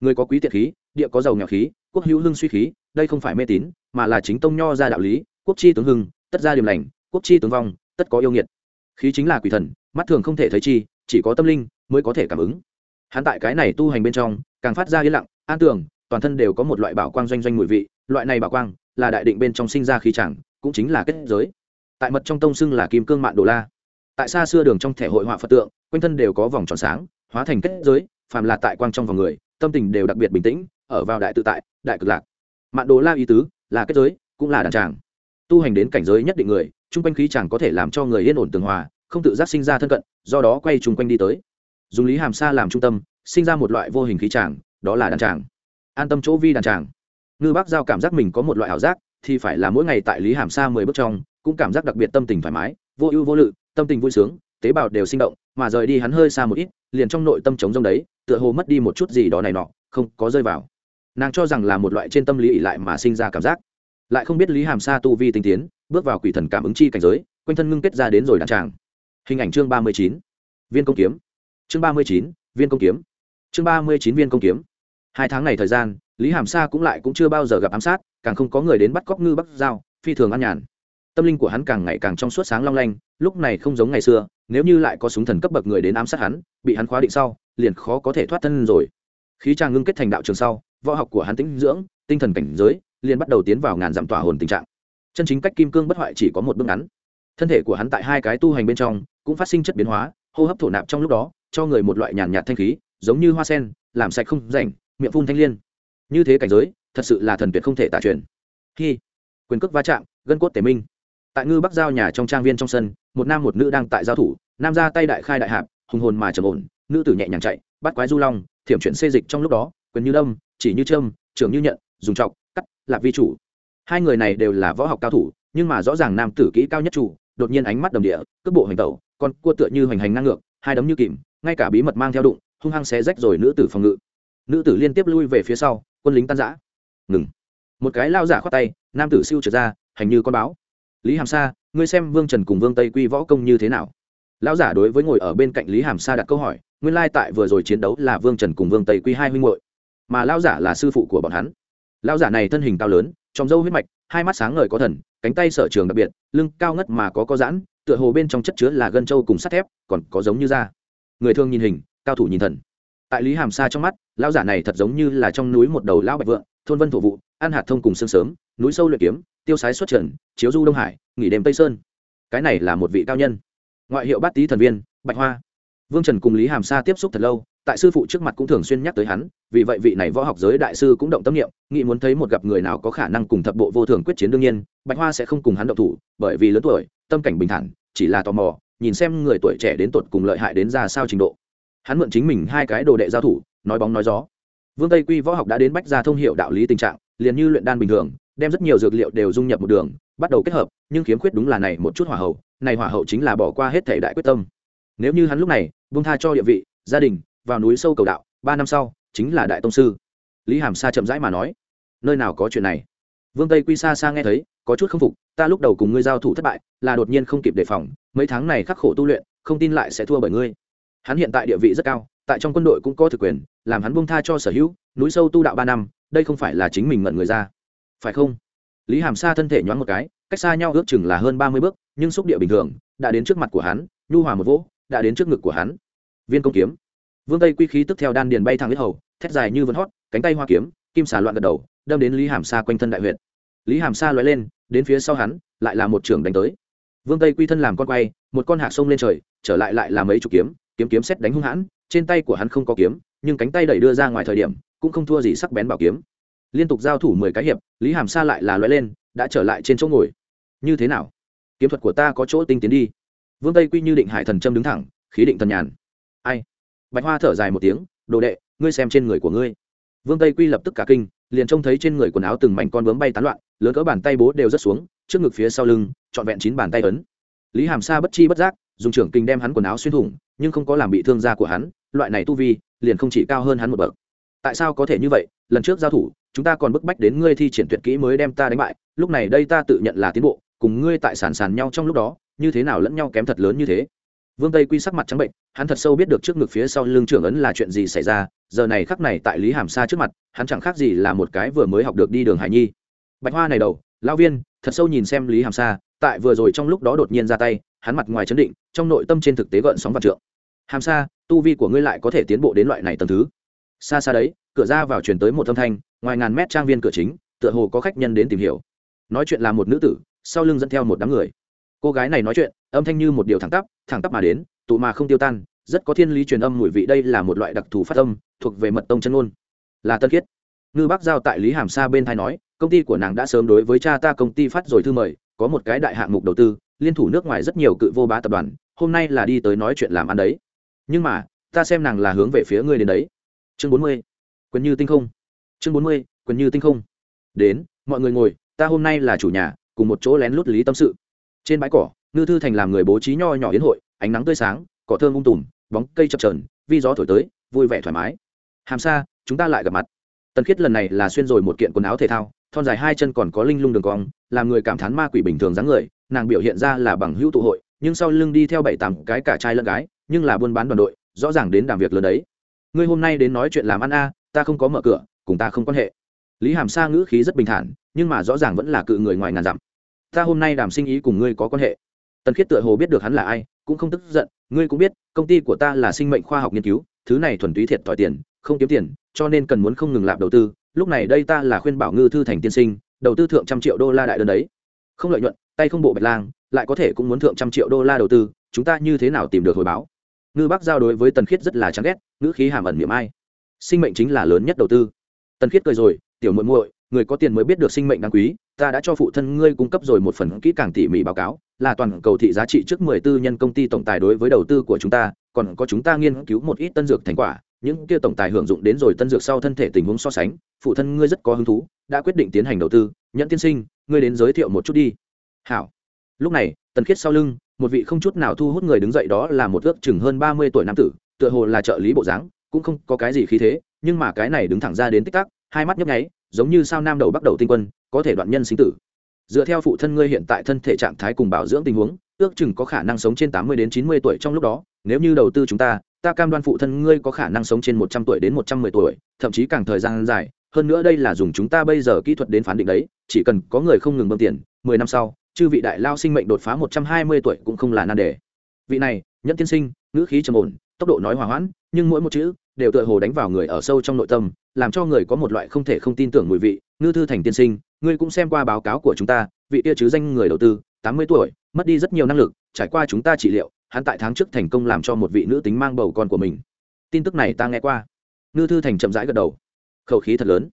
Người có quý tiện khí địa có giàu nghèo khí quốc hữu hưng suy khí đây không phải mê tín mà là chính tông nho ra đạo lý quốc chi tướng hưng tất ra điểm lành quốc chi tướng vong tất có yêu nghiệt. Khí chính là quỷ thần mắt thường không thể thấy chi chỉ có tâm linh mới có thể cảm ứng. Hắn tại cái này tu hành bên trong càng phát ra yên lặng an tưởng, toàn thân đều có một loại bảo quang doanh doanh mùi vị loại này bảo quang là đại định bên trong sinh ra khí chẳng cũng chính là kết giới. Tại mật trong tông xưng là kim cương mạn đồ la tại xa xưa đường trong thẻ hội họa phật tượng quanh thân đều có vòng tròn sáng hóa thành kết giới phàm là tại quang trong vòng người tâm tình đều đặc biệt bình tĩnh ở vào đại tự tại đại cực lạc. Mạn đồ la ý tứ là kết giới cũng là đàn tràng. Tu hành đến cảnh giới nhất định người chung quanh khí chẳng có thể làm cho người yên ổn tường hòa không tự giác sinh ra thân cận do đó quay chung quanh đi tới. Dùng lý hàm sa làm trung tâm sinh ra một loại vô hình khí chàng, đó là đàn tràng. An tâm chỗ vi đàn tràng. Ngư bác giao cảm giác mình có một loại ảo giác thì phải là mỗi ngày tại lý hàm sa mười bước trong cũng cảm giác đặc biệt tâm tình thoải mái vô ưu vô lự tâm tình vui sướng, tế bào đều sinh động, mà rời đi hắn hơi xa một ít, liền trong nội tâm trống rông đấy, tựa hồ mất đi một chút gì đó này nọ, không có rơi vào. Nàng cho rằng là một loại trên tâm lý ỉ lại mà sinh ra cảm giác. Lại không biết lý hàm sa tu vi tinh tiến, bước vào quỷ thần cảm ứng chi cảnh giới, quanh thân ngưng kết ra đến rồi đàn tràng. Hình ảnh chương ba mươi chín. Viên công kiếm. Chương ba mươi chín, viên công kiếm. Chương ba mươi chín, viên công kiếm. Hai tháng này thời gian, lý hàm sa cũng lại cũng chưa bao giờ gặp ám sát, càng không có người đến bắt cóc ngư bắt dao phi thường ăn nhàn tâm linh của hắn càng ngày càng trong suốt sáng long lanh, lúc này không giống ngày xưa, nếu như lại có súng thần cấp bậc người đến ám sát hắn, bị hắn khóa định sau, liền khó có thể thoát thân rồi. Khí trang ngưng kết thành đạo trường sau, võ học của hắn tĩnh dưỡng, tinh thần cảnh giới liền bắt đầu tiến vào ngàn dặm tỏa hồn tình trạng. Chân chính cách kim cương bất hoại chỉ có một bước ngắn. Thân thể của hắn tại hai cái tu hành bên trong cũng phát sinh chất biến hóa, hô hấp thổ nạp trong lúc đó, cho người một loại nhàn nhạt thanh khí, giống như hoa sen, làm sạch không rảnh, miệng phun thanh liên. Như thế cảnh giới, thật sự là thần tuyệt không thể tả truyền. Khi quyền cước va chạm, gân cốt tể minh tại ngư bắc giao nhà trong trang viên trong sân, một nam một nữ đang tại giao thủ, nam ra tay đại khai đại hạp, hùng hồn mà trầm ổn, nữ tử nhẹ nhàng chạy, bắt quái du long, thiểm chuyển xê dịch trong lúc đó, quyền như đâm chỉ như trâm, trưởng như nhận, dùng trọc, cắt, lạp vi chủ. Hai người này đều là võ học cao thủ, nhưng mà rõ ràng nam tử kỹ cao nhất chủ, đột nhiên ánh mắt đồng địa, cước bộ hành tẩu, con cua tựa như hoành hành ngang ngược, hai đấm như kìm, ngay cả bí mật mang theo đụng, hung hăng xé rách rồi nữ tử phòng ngự. Nữ tử liên tiếp lui về phía sau, quân lính tan giã ngừng. Một cái lao giả khoát tay, nam tử siêu trượt ra, hành như con báo lý hàm sa, ngươi xem vương trần cùng vương tây quy võ công như thế nào? Lão giả đối với ngồi ở bên cạnh lý hàm sa đặt câu hỏi, nguyên lai tại vừa rồi chiến đấu là vương trần cùng vương tây quy hai huynh hội mà lão giả là sư phụ của bọn hắn. Lão giả này thân hình cao lớn, trong dâu huyết mạch, hai mắt sáng ngời có thần, cánh tay sở trường đặc biệt, lưng cao ngất mà có có giãn, tựa hồ bên trong chất chứa là gân trâu cùng sắt thép, còn có giống như da. Người thương nhìn hình, cao thủ nhìn thần. Tại lý hàm sa trong mắt, lão giả này thật giống như là trong núi một đầu lão bạch vượng, thôn vân thổ vụ, ăn hạt thông cùng sương sớm, núi sâu luyện kiếm tiêu sái xuất trần, chiếu du đông hải, nghỉ đêm tây sơn. Cái này là một vị cao nhân. Ngoại hiệu bát tý thần viên, bạch hoa. Vương trần cùng lý hàm sa tiếp xúc thật lâu, tại sư phụ trước mặt cũng thường xuyên nhắc tới hắn, vì vậy vị này võ học giới đại sư cũng động tâm niệm, nghĩ muốn thấy một gặp người nào có khả năng cùng thập bộ vô thường quyết chiến đương nhiên, bạch hoa sẽ không cùng hắn động thủ, bởi vì lớn tuổi, tâm cảnh bình thản, chỉ là tò mò, nhìn xem người tuổi trẻ đến tột cùng lợi hại đến ra sao trình độ. Hắn mượn chính mình hai cái đồ đệ giao thủ, nói bóng nói gió. Vương tây quy võ học đã đến bách gia thông hiệu đạo lý tình trạng liền như luyện đan bình thường, đem rất nhiều dược liệu đều dung nhập một đường, bắt đầu kết hợp, nhưng khiếm khuyết đúng là này một chút hỏa hậu, này hỏa hậu chính là bỏ qua hết thể đại quyết tâm. Nếu như hắn lúc này buông tha cho địa vị, gia đình, vào núi sâu cầu đạo, ba năm sau, chính là đại tông sư. Lý hàm sa chậm rãi mà nói, nơi nào có chuyện này? Vương tây quy Sa Sa nghe thấy, có chút không phục, ta lúc đầu cùng ngươi giao thủ thất bại, là đột nhiên không kịp đề phòng, mấy tháng này khắc khổ tu luyện, không tin lại sẽ thua bởi ngươi. Hắn hiện tại địa vị rất cao, tại trong quân đội cũng có thực quyền, làm hắn buông tha cho sở hữu, núi sâu tu đạo ba năm đây không phải là chính mình ngẩn người ra. Phải không? Lý hàm sa thân thể nhoáng một cái, cách xa nhau ước chừng là hơn ba mươi bước, nhưng xúc địa bình thường, đã đến trước mặt của hắn, nhu hòa một vỗ, đã đến trước ngực của hắn. Viên công kiếm. Vương tây quy khí tức theo đan điền bay thẳng huyết hầu, thét dài như vân hót, cánh tay hoa kiếm, kim xà loạn gật đầu, đâm đến lý hàm sa quanh thân đại huyện lý hàm sa lóe lên, đến phía sau hắn, lại là một trường đánh tới. Vương tây quy thân làm con quay, một con hạc sông lên trời, trở lại lại là mấy chục kiếm kiếm kiếm xét đánh hung hãn, trên tay của hắn không có kiếm, nhưng cánh tay đẩy đưa ra ngoài thời điểm cũng không thua gì sắc bén bảo kiếm. Liên tục giao thủ mười cái hiệp, lý hàm sa lại là lóe lên, đã trở lại trên chỗ ngồi. Như thế nào? Kiếm thuật của ta có chỗ tinh tiến đi. Vương tây quy như định hải thần châm đứng thẳng, khí định thần nhàn. Ai? Bạch hoa thở dài một tiếng, đồ đệ, ngươi xem trên người của ngươi. Vương tây quy lập tức cả kinh, liền trông thấy trên người quần áo từng mảnh con bướm bay tán loạn, lớn cỡ bàn tay bố đều rớt xuống, trước ngực phía sau lưng, trọn vẹn chín bàn tay ấn. Lý hàm sa bất chi bất giác, dùng trưởng kinh đem hắn quần áo xuyên thủng, nhưng không có làm bị thương da của hắn, loại này tu vi, liền không chỉ cao hơn hắn một bậc tại sao có thể như vậy, lần trước giao thủ, chúng ta còn bức bách đến ngươi thi triển tuyệt kỹ mới đem ta đánh bại, lúc này đây ta tự nhận là tiến bộ, cùng ngươi tại sàn sàn nhau trong lúc đó, như thế nào lẫn nhau kém thật lớn như thế. Vương tây quy sắc mặt trắng bệnh, hắn thật sâu biết được trước ngực phía sau lưng trưởng ấn là chuyện gì xảy ra, giờ này khắc này tại lý hàm sa trước mặt, hắn chẳng khác gì là một cái vừa mới học được đi đường hải nhi. Bạch hoa này đầu lao viên, thật sâu nhìn xem lý hàm sa, tại vừa rồi trong lúc đó đột nhiên ra tay, hắn mặt ngoài chấn định, trong nội tâm trên thực tế gợn sóng vạn trượng. Hàm sa, tu vi của ngươi lại có thể tiến bộ đến loại này tầng thứ? Xa xa đấy, cửa ra vào truyền tới một âm thanh, ngoài ngàn mét trang viên cửa chính, tựa hồ có khách nhân đến tìm hiểu. Nói chuyện là một nữ tử, sau lưng dẫn theo một đám người. Cô gái này nói chuyện, âm thanh như một điều thẳng tắp thẳng tắp mà đến, tụ mà không tiêu tan, rất có thiên lý truyền âm mùi vị, đây là một loại đặc thù phát âm, thuộc về mật tông chân ngôn. Là tân khiết. Ngư bác giao tại lý hàm sa bên thai nói, công ty của nàng đã sớm đối với cha ta công ty phát rồi thư mời, có một cái đại hạng mục đầu tư, liên thủ nước ngoài rất nhiều cự vô bá tập đoàn, hôm nay là đi tới nói chuyện làm ăn đấy. Nhưng mà, ta xem nàng là hướng về phía ngươi đến đấy chương bốn mươi quyền như tinh không. Chương bốn mươi quyền như tinh không. Đến, mọi người ngồi, ta hôm nay là chủ nhà, cùng một chỗ lén lút lý tâm sự. Trên bãi cỏ, ngư thư thành làm người bố trí nho nhỏ yến hội, ánh nắng tươi sáng, cỏ thơm ung tùm, bóng cây chập trờn vi gió thổi tới, vui vẻ thoải mái. Hàm xa chúng ta lại gặp mặt. Tần khiết lần này là xuyên rồi một kiện quần áo thể thao, thon dài hai chân còn có linh lung đường cong, làm người cảm thán ma quỷ bình thường dáng người, nàng biểu hiện ra là bằng hữu tụ hội, nhưng sau lưng đi theo bảy tám cái cả trai lẫn gái, nhưng là buôn bán đoàn đội, rõ ràng đến làm việc lớn đấy ngươi hôm nay đến nói chuyện làm ăn a, ta không có mở cửa, cùng ta không quan hệ. Lý hàm sa ngữ khí rất bình thản, nhưng mà rõ ràng vẫn là cự người ngoài ngàn dặm. Ta hôm nay đàm sinh ý cùng ngươi có quan hệ. Tần khiết tựa hồ biết được hắn là ai, cũng không tức giận, ngươi cũng biết, công ty của ta là sinh mệnh khoa học nghiên cứu, thứ này thuần túy thiệt thòi tiền, không kiếm tiền, cho nên cần muốn không ngừng lạp đầu tư. Lúc này đây ta là khuyên bảo ngư thư thành tiên sinh, đầu tư thượng trăm triệu đô la đại đơn đấy. Không lợi nhuận, tay không bộ bạch lang, lại có thể cũng muốn thượng trăm triệu đô la đầu tư, chúng ta như thế nào tìm được hồi báo? Ngư Bắc giao đối với tần khiết rất là chán ghét ngữ khí hàm ẩn niệm ai. Sinh mệnh chính là lớn nhất đầu tư. Tần khiết cười rồi, tiểu muội muội, người có tiền mới biết được sinh mệnh đáng quý, ta đã cho phụ thân ngươi cung cấp rồi một phần kỹ càng tỉ mỉ báo cáo, là toàn cầu thị giá trị trước mười tư nhân công ty tổng tài đối với đầu tư của chúng ta, còn có chúng ta nghiên cứu một ít tân dược thành quả, những kia tổng tài hưởng dụng đến rồi tân dược sau thân thể tình huống so sánh, phụ thân ngươi rất có hứng thú, đã quyết định tiến hành đầu tư, nhẫn tiên sinh, ngươi đến giới thiệu một chút đi. Hảo. Lúc này, tần khiết sau lưng, một vị không chút nào thu hút người đứng dậy đó là một ước chừng hơn ba mươi tuổi nam tử tựa hồ là trợ lý bộ dáng, cũng không có cái gì khí thế, nhưng mà cái này đứng thẳng ra đến tích tắc, hai mắt nhấp nháy, giống như sao nam đầu bắt đầu tinh quân, có thể đoạn nhân sinh tử. Dựa theo phụ thân ngươi hiện tại thân thể trạng thái cùng bảo dưỡng tình huống, ước chừng có khả năng sống trên tám mươi đến chín mươi tuổi trong lúc đó, nếu như đầu tư chúng ta ta cam đoan phụ thân ngươi có khả năng sống trên một trăm tuổi đến một trăm mười tuổi, thậm chí càng thời gian dài, hơn nữa đây là dùng chúng ta bây giờ kỹ thuật đến phán định đấy, chỉ cần có người không ngừng bơm tiền, mười năm sau, chư vị đại lao sinh mệnh đột phá một trăm hai mươi tuổi cũng không là nan đề. Vị này, nhẫn tiên sinh, ngữ khí trầm ổn tốc độ nói hòa hoãn, nhưng mỗi một chữ đều tựa hồ đánh vào người ở sâu trong nội tâm, làm cho người có một loại không thể không tin tưởng mùi vị. Ngư thư thành tiên sinh, ngươi cũng xem qua báo cáo của chúng ta, vị kia chứ danh người đầu tư, tám mươi tuổi, mất đi rất nhiều năng lực, trải qua chúng ta trị liệu, hắn tại tháng trước thành công làm cho một vị nữ tính mang bầu con của mình. Tin tức này ta nghe qua. Ngư thư thành chậm rãi gật đầu. Khẩu khí thật lớn.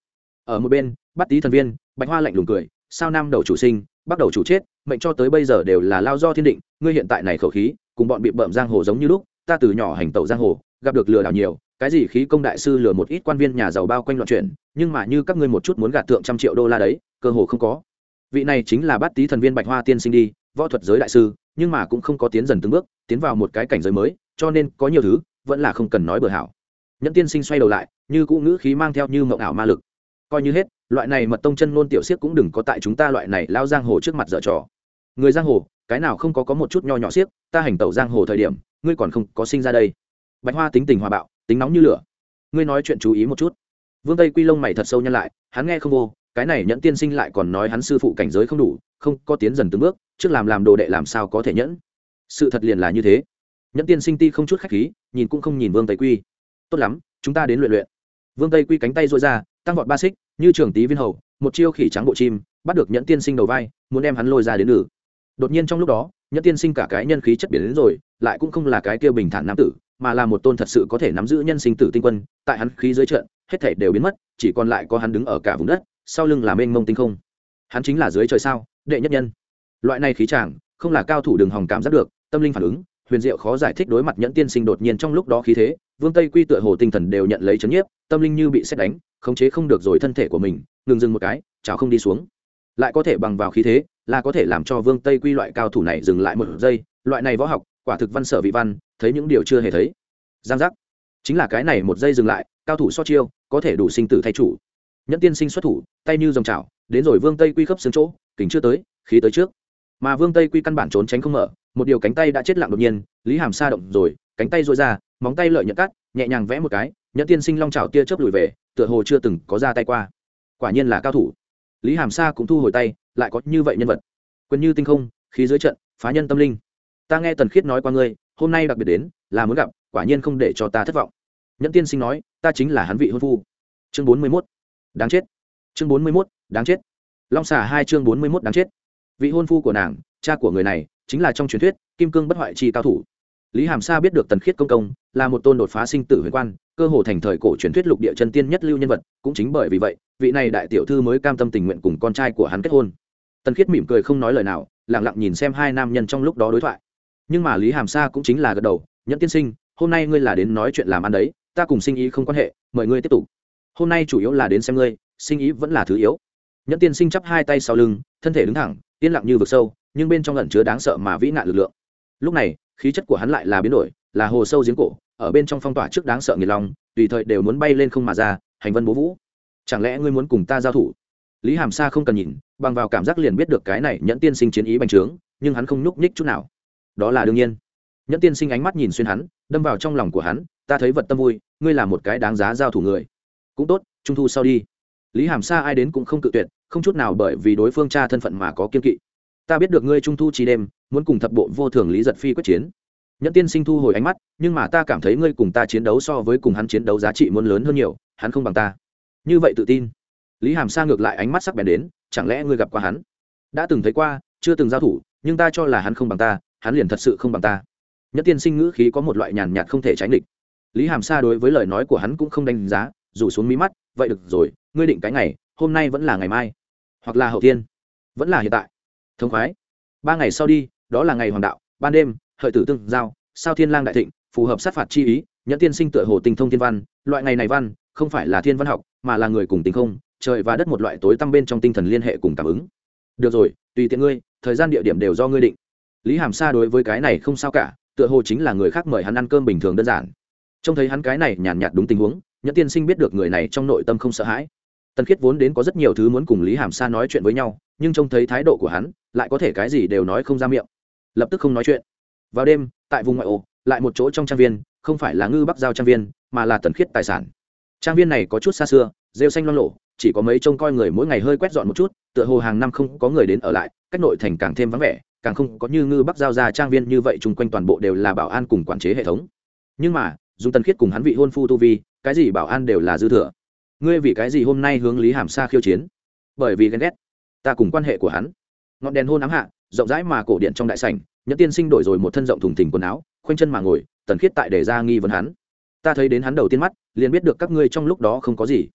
Ở một bên, bắt tý thần viên, bạch hoa lạnh lùng cười, sao nam đầu chủ sinh, bắt đầu chủ chết, mệnh cho tới bây giờ đều là lao do thiên định, ngươi hiện tại này khẩu khí, cùng bọn bị bợm giang hồ giống như lúc ta từ nhỏ hành tẩu giang hồ, gặp được lừa đảo nhiều, cái gì khí công đại sư lừa một ít quan viên nhà giàu bao quanh loạn chuyển, nhưng mà như các ngươi một chút muốn gạt tượng trăm triệu đô la đấy, cơ hồ không có. Vị này chính là bát tý thần viên bạch hoa tiên sinh đi, võ thuật giới đại sư, nhưng mà cũng không có tiến dần từng bước, tiến vào một cái cảnh giới mới, cho nên có nhiều thứ, vẫn là không cần nói bừa hảo. Nhẫn tiên sinh xoay đầu lại, như cũ ngữ khí mang theo như mộng ảo ma lực. Coi như hết, loại này mật tông chân nôn tiểu siếc cũng đừng có tại chúng ta loại này lao giang hồ trước mặt dở trò người giang hồ cái nào không có có một chút nho nhỏ xiếc, ta hành tẩu giang hồ thời điểm ngươi còn không có sinh ra đây. Bạch hoa tính tình hòa bạo tính nóng như lửa. Ngươi nói chuyện chú ý một chút. Vương tây quy lông mày thật sâu nhân lại hắn nghe không vô cái này nhẫn tiên sinh lại còn nói hắn sư phụ cảnh giới không đủ không có tiến dần từng bước trước làm làm đồ đệ làm sao có thể nhẫn. Sự thật liền là như thế. Nhẫn tiên sinh ti không chút khách khí nhìn cũng không nhìn vương tây quy. Tốt lắm chúng ta đến luyện luyện. Vương tây quy cánh tay dội ra tăng vọt ba xích như trường tý viên hầu một chiêu khỉ trắng bộ chim bắt được nhẫn tiên sinh đầu vai muốn đem hắn lôi ra đến lử đột nhiên trong lúc đó, nhẫn tiên sinh cả cái nhân khí chất biển đến rồi, lại cũng không là cái kia bình thản nam tử, mà là một tôn thật sự có thể nắm giữ nhân sinh tử tinh quân, tại hắn khí dưới trận, hết thể đều biến mất, chỉ còn lại có hắn đứng ở cả vùng đất, sau lưng là mênh mông tinh không. Hắn chính là dưới trời sao, đệ nhất nhân. Loại này khí chàng, không là cao thủ đường hòng cảm giác được, tâm linh phản ứng, huyền diệu khó giải thích đối mặt nhẫn tiên sinh đột nhiên trong lúc đó khí thế, vương tây quy tựa hồ tinh thần đều nhận lấy chấn nhiếp, tâm linh như bị xét đánh, khống chế không được rồi thân thể của mình, ngừng dừng một cái cháo không đi xuống lại có thể bằng vào khí thế, là có thể làm cho vương tây quy loại cao thủ này dừng lại một giây. Loại này võ học, quả thực văn sở vị văn, thấy những điều chưa hề thấy. Giang giác. Chính là cái này một giây dừng lại, cao thủ so chiêu, có thể đủ sinh tử thay chủ. Nhẫn tiên sinh xuất thủ, tay như dòng chảo, đến rồi vương tây quy khớp xương chỗ, kính chưa tới, khí tới trước. Mà vương tây quy căn bản trốn tránh không mở, một điều cánh tay đã chết lặng đột nhiên, lý hàm sa động rồi, cánh tay dội ra, móng tay lợi nhận cắt, nhẹ nhàng vẽ một cái, nhẫn tiên sinh long trào tia chớp lùi về, tựa hồ chưa từng có ra tay qua. Quả nhiên là cao thủ lý hàm sa cũng thu hồi tay, lại có như vậy nhân vật. Quyền như tinh không, khí dưới trận, phá nhân tâm linh. Ta nghe tần khiết nói qua ngươi, hôm nay đặc biệt đến, là muốn gặp, quả nhiên không để cho ta thất vọng. Nhẫn tiên sinh nói, ta chính là hắn vị hôn phu. Chương bốn mươi mốt, đáng chết. Chương bốn mươi mốt, đáng chết. Long xà hai chương bốn mươi mốt, đáng chết. Vị hôn phu của nàng, cha của người này, chính là trong truyền thuyết, kim cương bất hoại chi cao thủ lý hàm sa biết được tần khiết công công là một tôn đột phá sinh tử huyền quan, cơ hồ thành thời cổ truyền thuyết lục địa chân tiên nhất lưu nhân vật, cũng chính bởi vì vậy, vị này đại tiểu thư mới cam tâm tình nguyện cùng con trai của hắn kết hôn. Tần khiết mỉm cười không nói lời nào lẳng lặng nhìn xem hai nam nhân trong lúc đó đối thoại. Nhưng mà lý hàm sa cũng chính là gật đầu, nhẫn tiên sinh, hôm nay ngươi là đến nói chuyện làm ăn đấy, ta cùng sinh ý không quan hệ, mời ngươi tiếp tục. Hôm nay chủ yếu là đến xem ngươi, sinh ý vẫn là thứ yếu. Nhẫn tiên sinh chắp hai tay sau lưng, thân thể đứng thẳng, yên lặng như vực sâu, nhưng bên trong lẩn chứa đáng sợ mà vĩ nạn lực lượng. Lúc này khí chất của hắn lại là biến đổi, là hồ sâu giếng cổ, ở bên trong phong tỏa trước đáng sợ nghiệt lòng tùy thời đều muốn bay lên không mà ra, hành vân bố vũ. Chẳng lẽ ngươi muốn cùng ta giao thủ? Lý hàm sa không cần nhìn, bằng vào cảm giác liền biết được cái này nhẫn tiên sinh chiến ý bành trướng, nhưng hắn không nhúc nhích chút nào. Đó là đương nhiên. Nhẫn tiên sinh ánh mắt nhìn xuyên hắn, đâm vào trong lòng của hắn, ta thấy vật tâm vui, ngươi là một cái đáng giá giao thủ người. Cũng tốt, trung thu sau đi. Lý hàm sa ai đến cũng không cự tuyệt, không chút nào bởi vì đối phương cha thân phận mà có kiên kỵ ta biết được ngươi trung thu chi đêm, muốn cùng thập bộ vô thường lý giật phi quyết chiến. Nhẫn tiên sinh thu hồi ánh mắt, nhưng mà ta cảm thấy ngươi cùng ta chiến đấu so với cùng hắn chiến đấu giá trị muốn lớn hơn nhiều, hắn không bằng ta. Như vậy tự tin. Lý hàm sa ngược lại ánh mắt sắc bén đến, chẳng lẽ ngươi gặp qua hắn? Đã từng thấy qua, chưa từng giao thủ, nhưng ta cho là hắn không bằng ta, hắn liền thật sự không bằng ta. Nhất tiên sinh ngữ khí có một loại nhàn nhạt không thể tránh địch. Lý hàm sa đối với lời nói của hắn cũng không đánh giá rủ xuống mí mắt, vậy được rồi, ngươi định cái ngày, hôm nay vẫn là ngày mai, hoặc là hậu thiên, vẫn là hiện tại thông khoái. Ba ngày sau đi, đó là ngày hoàng đạo, ban đêm, hợi tử tương giao, sao thiên lang đại thịnh, phù hợp sát phạt chi ý, nhẫn tiên sinh tựa hồ tình thông thiên văn, loại ngày này văn, không phải là thiên văn học, mà là người cùng tình không, trời và đất một loại tối tăm bên trong tinh thần liên hệ cùng cảm ứng. Được rồi, tùy tiện ngươi, thời gian địa điểm đều do ngươi định. Lý hàm sa đối với cái này không sao cả, tựa hồ chính là người khác mời hắn ăn cơm bình thường đơn giản. Trông thấy hắn cái này nhàn nhạt đúng tình huống, nhẫn tiên sinh biết được người này trong nội tâm không sợ hãi. Tần khiết vốn đến có rất nhiều thứ muốn cùng lý hàm sa nói chuyện với nhau, nhưng trông thấy thái độ của hắn lại có thể cái gì đều nói không ra miệng. Lập tức không nói chuyện. Vào đêm, tại vùng ngoại ô, lại một chỗ trong trang viên, không phải là ngư bắc giao trang viên, mà là tần khiết tài sản. Trang viên này có chút xa xưa, rêu xanh loan lộ chỉ có mấy trông coi người mỗi ngày hơi quét dọn một chút, tựa hồ hàng năm không có người đến ở lại, cách nội thành càng thêm vắng vẻ, càng không có như ngư bắc giao ra trang viên như vậy, chung quanh toàn bộ đều là bảo an cùng quản chế hệ thống. Nhưng mà, dùng tần khiết cùng hắn vị hôn phu tu vi, cái gì bảo an đều là dư thừa. Ngươi vì cái gì hôm nay hướng lý hàm sa khiêu chiến? Bởi vì ghen ghét. Ta cùng quan hệ của hắn ngọn đèn hôn ám hạ, rộng rãi mà cổ điện trong đại sảnh, nhẫn tiên sinh đổi rồi một thân rộng thùng thình quần áo, khoanh chân mà ngồi, tần khiết tại để ra nghi vấn hắn. Ta thấy đến hắn đầu tiên mắt, liền biết được các ngươi trong lúc đó không có gì.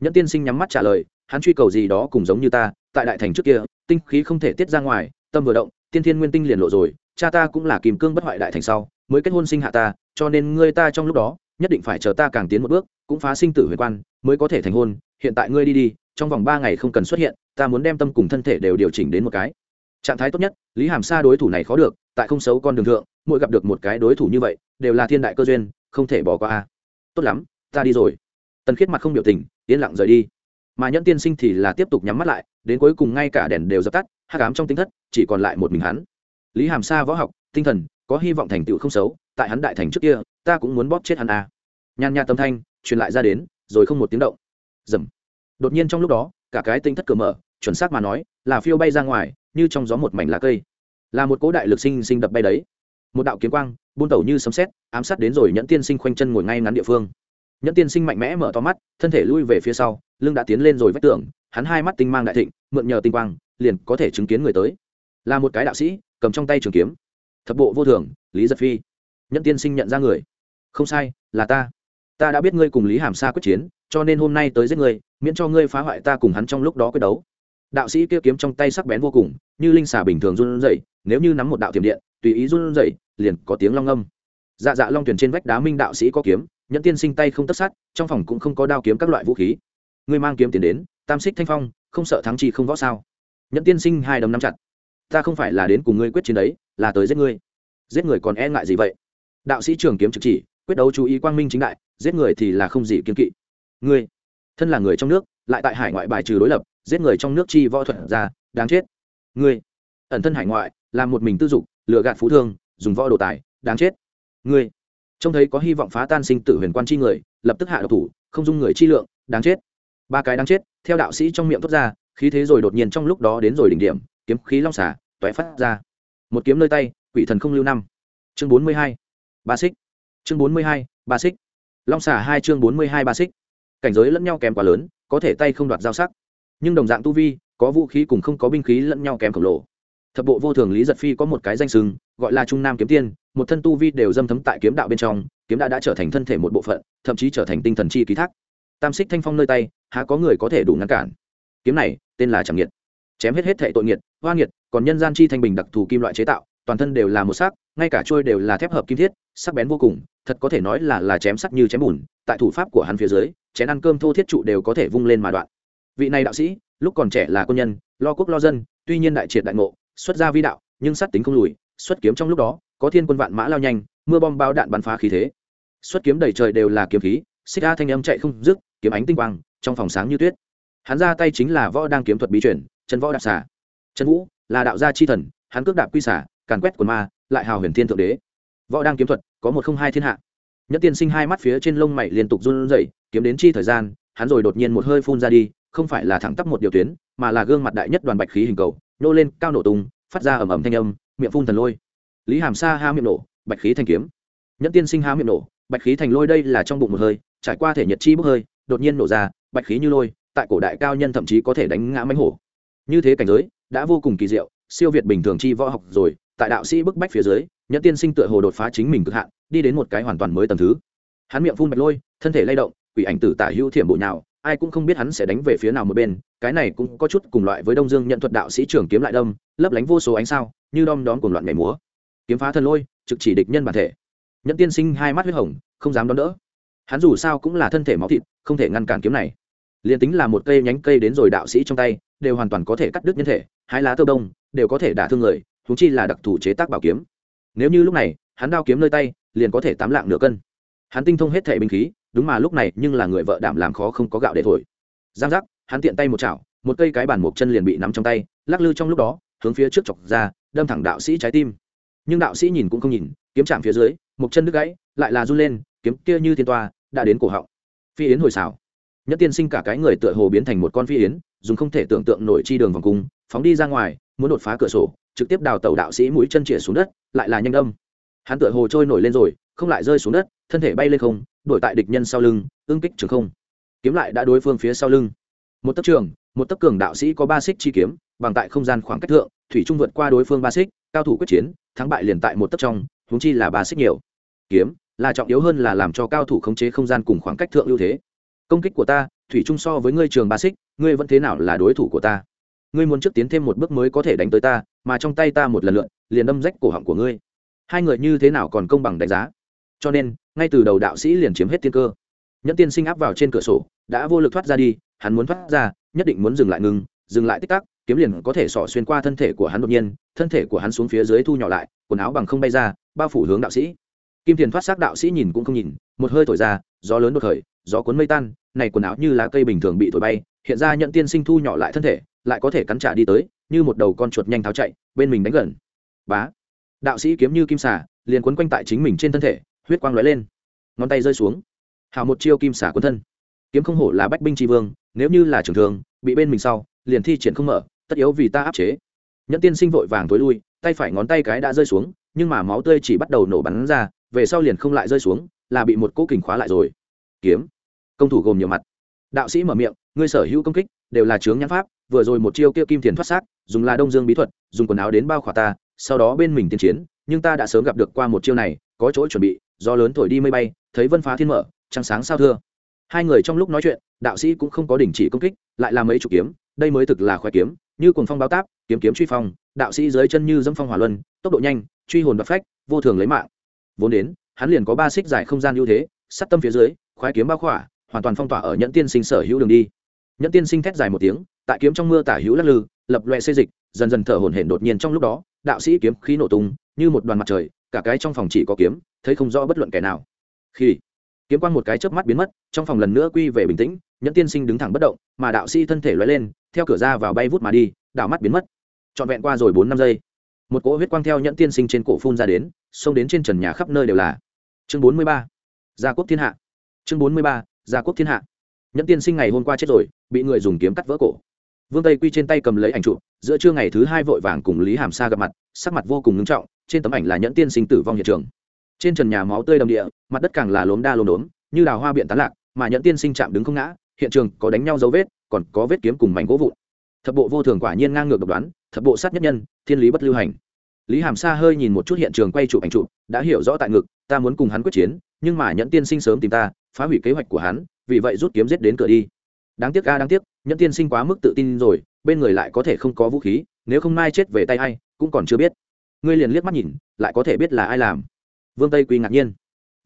Nhẫn tiên sinh nhắm mắt trả lời, hắn truy cầu gì đó cũng giống như ta, tại đại thành trước kia, tinh khí không thể tiết ra ngoài, tâm vừa động, tiên thiên nguyên tinh liền lộ rồi, cha ta cũng là kìm cương bất hoại đại thành sau, mới kết hôn sinh hạ ta, cho nên ngươi ta trong lúc đó, nhất định phải chờ ta càng tiến một bước, cũng phá sinh tử huyền quan, mới có thể thành hôn, hiện tại ngươi đi đi trong vòng ba ngày không cần xuất hiện, ta muốn đem tâm cùng thân thể đều điều chỉnh đến một cái. Trạng thái tốt nhất, lý hàm sa đối thủ này khó được, tại không xấu con đường thượng, mỗi gặp được một cái đối thủ như vậy, đều là thiên đại cơ duyên, không thể bỏ qua tốt lắm, ta đi rồi. Tần khiết mặt không biểu tình, yên lặng rời đi. Mà nhẫn tiên sinh thì là tiếp tục nhắm mắt lại, đến cuối cùng ngay cả đèn đều dập tắt, hắc ám trong tính thất, chỉ còn lại một mình hắn. Lý hàm sa võ học, tinh thần, có hy vọng thành tựu không xấu, tại hắn đại thành trước kia, ta cũng muốn bóp chết hắn à. nhàn nhạt tâm thanh, truyền lại ra đến, rồi không một tiếng động. Dầm đột nhiên trong lúc đó, cả cái tinh thất cửa mở, chuẩn xác mà nói, là phiêu bay ra ngoài, như trong gió một mảnh lá cây. Là một cỗ đại lực sinh sinh đập bay đấy. Một đạo kiếm quang, buôn tẩu như sấm sét, ám sát đến rồi nhẫn tiên sinh khoanh chân ngồi ngay ngắn địa phương. Nhẫn tiên sinh mạnh mẽ mở to mắt, thân thể lui về phía sau, lưng đã tiến lên rồi vách tường, hắn hai mắt tinh mang đại thịnh, mượn nhờ tinh quang, liền có thể chứng kiến người tới. Là một cái đạo sĩ, cầm trong tay trường kiếm. Thập bộ vô thường, lý giật phi. Nhẫn tiên sinh nhận ra người. Không sai, là ta. Ta đã biết ngươi cùng lý hàm sa quyết chiến, cho nên hôm nay tới giết ngươi miễn cho ngươi phá hoại ta cùng hắn trong lúc đó quyết đấu. Đạo sĩ kia kiếm trong tay sắc bén vô cùng, như linh xà bình thường run rẩy, nếu như nắm một đạo tiềm điện, tùy ý run rẩy, liền có tiếng long âm. Dạ dạ long thuyền trên vách đá minh đạo sĩ có kiếm, nhẫn tiên sinh tay không tất sát, trong phòng cũng không có đao kiếm các loại vũ khí. Ngươi mang kiếm tiền đến, tam xích thanh phong, không sợ thắng chi không võ sao? Nhẫn tiên sinh hai đấm nắm chặt. Ta không phải là đến cùng ngươi quyết chiến đấy, là tới giết ngươi. Giết người còn e ngại gì vậy? Đạo sĩ trường kiếm trực chỉ, quyết đấu chú ý quang minh chính đại, giết người thì là không gì kiên kỵ. Ngươi thân là người trong nước, lại tại hải ngoại bài trừ đối lập, giết người trong nước chi võ thuật ra, đáng chết. Ngươi, ẩn thân hải ngoại làm một mình tư dục, lừa gạt phú thương, dùng võ đồ tài, đáng chết. Ngươi, trông thấy có hy vọng phá tan sinh tử huyền quan chi người, lập tức hạ độc thủ, không dung người chi lượng, đáng chết. Ba cái đáng chết, theo đạo sĩ trong miệng thốt ra, khí thế rồi đột nhiên trong lúc đó đến rồi đỉnh điểm, kiếm khí long xả toé phát ra. Một kiếm nơi tay, quỷ thần không lưu năm. Chương bốn mươi hai, ba xích. Chương bốn mươi hai, ba xích. Long xả hai, chương bốn mươi hai, ba xích cảnh giới lẫn nhau kém quá lớn, có thể tay không đoạt giao sắc. Nhưng đồng dạng tu vi, có vũ khí cùng không có binh khí lẫn nhau kém khổng lồ. Thập bộ vô thường lý giật phi có một cái danh sừng gọi là trung nam kiếm tiên, một thân tu vi đều dâm thấm tại kiếm đạo bên trong, kiếm đạo đã trở thành thân thể một bộ phận, thậm chí trở thành tinh thần chi ký thác. Tam xích thanh phong nơi tay, há có người có thể đủ ngăn cản. Kiếm này, tên là chẳng nghiệt. Chém hết hết thệ tội nghiệt, hoa nghiệt, còn nhân gian chi thanh bình đặc thù kim loại chế tạo, toàn thân đều là một sắc, ngay cả trôi đều là thép hợp kim thiết, sắc bén vô cùng thật có thể nói là là chém sắc như chém bùn, tại thủ pháp của hắn phía dưới, chén ăn cơm thô thiết trụ đều có thể vung lên mà đoạn. Vị này đạo sĩ, lúc còn trẻ là quân nhân, lo quốc lo dân, tuy nhiên đại triệt đại ngộ, xuất gia vi đạo, nhưng sát tính không lùi, xuất kiếm trong lúc đó, có thiên quân vạn mã lao nhanh, mưa bom bao đạn bắn phá khí thế. Xuất kiếm đầy trời đều là kiếm khí, xích a thanh âm chạy không dứt, kiếm ánh tinh quang, trong phòng sáng như tuyết. Hắn ra tay chính là võ đang kiếm thuật bí chuyển chân võ đạp xả chân vũ là đạo gia chi thần, hắn cước đạp quy xả càn quét quần ma, lại hào huyền thiên thượng đế võ đang kiếm thuật, có một không hai thiên hạ. Nhất tiên sinh hai mắt phía trên lông mày liên tục run rẩy, kiếm đến chi thời gian, hắn rồi đột nhiên một hơi phun ra đi, không phải là thẳng tắp một điều tuyến, mà là gương mặt đại nhất đoàn bạch khí hình cầu nô lên, cao nổ tung, phát ra ầm ầm thanh âm, miệng phun thần lôi. Lý hàm sa ha miệng nổ, bạch khí thành kiếm. Nhất tiên sinh ha miệng nổ, bạch khí thành lôi đây là trong bụng một hơi, trải qua thể nhật chi bốc hơi, đột nhiên nổ ra, bạch khí như lôi, tại cổ đại cao nhân thậm chí có thể đánh ngã mánh hổ. Như thế cảnh giới, đã vô cùng kỳ diệu siêu việt bình thường chi võ học rồi tại đạo sĩ bức bách phía dưới nhẫn tiên sinh tựa hồ đột phá chính mình cực hạn đi đến một cái hoàn toàn mới tầng thứ. Hắn miệng phun bạch lôi thân thể lay động quỷ ảnh tử tả hữu thiểm bộ nào, ai cũng không biết hắn sẽ đánh về phía nào một bên cái này cũng có chút cùng loại với đông dương nhận thuật đạo sĩ trưởng kiếm lại đâm lấp lánh vô số ánh sao như đom đón cùng loạn nhảy múa. Kiếm phá thân lôi trực chỉ địch nhân bản thể. Nhẫn tiên sinh hai mắt huyết hồng không dám đón đỡ. Hắn dù sao cũng là thân thể máu thịt không thể ngăn cản kiếm này. Liền tính là một cây nhánh cây đến rồi đạo sĩ trong tay đều hoàn toàn có thể cắt đứt nhân thể hai lá tơ đông đều có thể đả thương người thúng chi là đặc thù chế tác bảo kiếm. Nếu như lúc này, hắn đao kiếm nơi tay, liền có thể tám lạng nửa cân. Hắn tinh thông hết thể binh khí, đúng mà lúc này nhưng là người vợ đảm làm khó không có gạo để thổi. Giang giác, hắn tiện tay một chảo, một cây cái bản một chân liền bị nắm trong tay, lắc lư trong lúc đó, hướng phía trước chọc ra, đâm thẳng đạo sĩ trái tim. Nhưng đạo sĩ nhìn cũng không nhìn, kiếm chạm phía dưới, một chân đứt gãy, lại là run lên, kiếm kia như thiên toa, đã đến cổ họng. Phi yến hồi xảo. Nhất tiên sinh cả cái người tựa hồ biến thành một con phi yến, dùng không thể tưởng tượng nổi chi đường vòng cung, phóng đi ra ngoài muốn đột phá cửa sổ, trực tiếp đào tàu đạo sĩ mũi chân chĩa xuống đất, lại là nhanh đâm hắn tựa hồ trôi nổi lên rồi, không lại rơi xuống đất, thân thể bay lên không đổi tại địch nhân sau lưng ương kích trường không. Kiếm lại đã đối phương phía sau lưng. Một tấc trường, một tấc cường đạo sĩ có ba xích chi kiếm, bằng tại không gian khoảng cách thượng, thủy trung vượt qua đối phương ba xích, cao thủ quyết chiến, thắng bại liền tại một tấc trong, huống chi là ba xích nhiều. Kiếm, là trọng yếu hơn là làm cho cao thủ khống chế không gian cùng khoảng cách thượng ưu thế. Công kích của ta, thủy trung so với ngươi trường ba xích, ngươi vẫn thế nào là đối thủ của ta? Ngươi muốn trước tiến thêm một bước mới có thể đánh tới ta, mà trong tay ta một lần lượn, liền đâm rách cổ họng của ngươi. Hai người như thế nào còn công bằng đánh giá? Cho nên, ngay từ đầu đạo sĩ liền chiếm hết tiên cơ. Nhẫn tiên sinh áp vào trên cửa sổ, đã vô lực thoát ra đi, hắn muốn thoát ra, nhất định muốn dừng lại ngừng, dừng lại tích tắc, kiếm liền có thể xỏ xuyên qua thân thể của hắn đột nhiên, thân thể của hắn xuống phía dưới thu nhỏ lại, quần áo bằng không bay ra, bao phủ hướng đạo sĩ. Kim tiền thoát xác đạo sĩ nhìn cũng không nhìn, một hơi thổi ra, gió lớn đột khởi, gió cuốn mây tan, này quần áo như lá cây bình thường bị thổi bay hiện ra nhận tiên sinh thu nhỏ lại thân thể lại có thể cắn trả đi tới như một đầu con chuột nhanh tháo chạy bên mình đánh gần. Bá. Đạo sĩ kiếm như kim xà, liền quấn quanh tại chính mình trên thân thể huyết quang lóe lên. Ngón tay rơi xuống. Hào một chiêu kim xả quân thân. Kiếm không hổ là bách binh tri vương nếu như là trường thường bị bên mình sau liền thi triển không mở tất yếu vì ta áp chế. Nhẫn tiên sinh vội vàng tối lui tay phải ngón tay cái đã rơi xuống nhưng mà máu tươi chỉ bắt đầu nổ bắn ra về sau liền không lại rơi xuống là bị một cỗ kình khóa lại rồi. Kiếm. Công thủ gồm nhiều mặt. Đạo sĩ mở miệng ngươi sở hữu công kích, đều là chướng nhãn pháp, vừa rồi một chiêu kia kim tiền thoát xác, dùng là đông dương bí thuật, dùng quần áo đến bao khỏa ta, sau đó bên mình tiên chiến, nhưng ta đã sớm gặp được qua một chiêu này, có chỗ chuẩn bị do lớn thổi đi mây bay, thấy vân phá thiên mở, trăng sáng sao thưa. Hai người trong lúc nói chuyện, đạo sĩ cũng không có đình chỉ công kích, lại làm mấy chục kiếm, đây mới thực là khoe kiếm, như cuồng phong báo táp, kiếm kiếm truy phong, đạo sĩ dưới chân như dâm phong hỏa luân, tốc độ nhanh, truy hồn đoạt phách, vô thường lấy mạng. Vốn đến, hắn liền có ba xích dài không gian ưu thế, sắt tâm phía dưới, khoái kiếm bao khỏa, hoàn toàn phong tỏa ở nhẫn tiên sinh sở hữu đường đi nhẫn tiên sinh thét dài một tiếng, tại kiếm trong mưa tả hữu lắc lư, lập loe xê dịch, dần dần thở hổn hển đột nhiên trong lúc đó, đạo sĩ kiếm khí nổ tung, như một đoàn mặt trời, cả cái trong phòng chỉ có kiếm, thấy không rõ bất luận kẻ nào. Khi kiếm quang một cái chớp mắt biến mất, trong phòng lần nữa quy về bình tĩnh, nhẫn tiên sinh đứng thẳng bất động, mà đạo sĩ thân thể lóe lên, theo cửa ra vào bay vút mà đi, đảo mắt biến mất. Trọn vẹn qua rồi bốn năm giây, một cỗ huyết quang theo nhẫn tiên sinh trên cổ phun ra đến, xông đến trên trần nhà khắp nơi đều là. Chương bốn mươi ba, gia quốc thiên hạ. Chương bốn mươi ba, gia quốc thiên hạ. Nhẫn tiên sinh ngày hôm qua chết rồi bị người dùng kiếm cắt vỡ cổ. Vương tây quy trên tay cầm lấy ảnh chụp, giữa trưa ngày thứ hai vội vàng cùng lý hàm sa gặp mặt, sắc mặt vô cùng ngưng trọng, trên tấm ảnh là nhẫn tiên sinh tử vong hiện trường. Trên trần nhà máu tươi đầm địa, mặt đất càng là lốm đa lốm đốm, như đào hoa biện tán lạc, mà nhẫn tiên sinh chạm đứng không ngã, hiện trường có đánh nhau dấu vết, còn có vết kiếm cùng mảnh gỗ vụn. Thập bộ vô thường quả nhiên ngang ngược độc đoán, thập bộ sát nhất nhân, thiên lý bất lưu hành. Lý hàm sa hơi nhìn một chút hiện trường quay chụp ảnh chụp, đã hiểu rõ tại ngực, ta muốn cùng hắn quyết chiến, nhưng mà nhẫn tiên sinh sớm tìm ta, phá hủy kế hoạch của hắn, vì vậy rút kiếm giết đến cửa đi đáng tiếc a đáng tiếc, nhẫn tiên sinh quá mức tự tin rồi, bên người lại có thể không có vũ khí, nếu không mai chết về tay ai, cũng còn chưa biết. Ngươi liền liếc mắt nhìn, lại có thể biết là ai làm. Vương tây quy ngạc nhiên.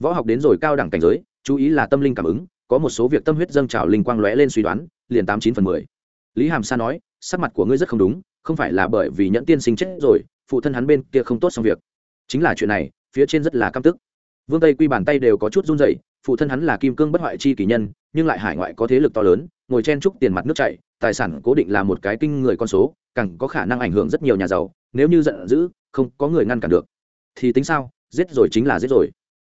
Võ học đến rồi cao đẳng cảnh giới, chú ý là tâm linh cảm ứng, có một số việc tâm huyết dâng trào linh quang lóe lên suy đoán, liền tám chín phần mười. Lý hàm sa nói, sắc mặt của ngươi rất không đúng, không phải là bởi vì nhẫn tiên sinh chết rồi, phụ thân hắn bên kia không tốt xong việc. Chính là chuyện này, phía trên rất là căm tức. Vương tây quy bàn tay đều có chút run dậy phụ thân hắn là kim cương bất hoại chi kỷ nhân nhưng lại hải ngoại có thế lực to lớn, ngồi chen chúc tiền mặt nước chảy, tài sản cố định là một cái kinh người con số, càng có khả năng ảnh hưởng rất nhiều nhà giàu, nếu như giận dữ, không có người ngăn cản được. Thì tính sao? Giết rồi chính là giết rồi.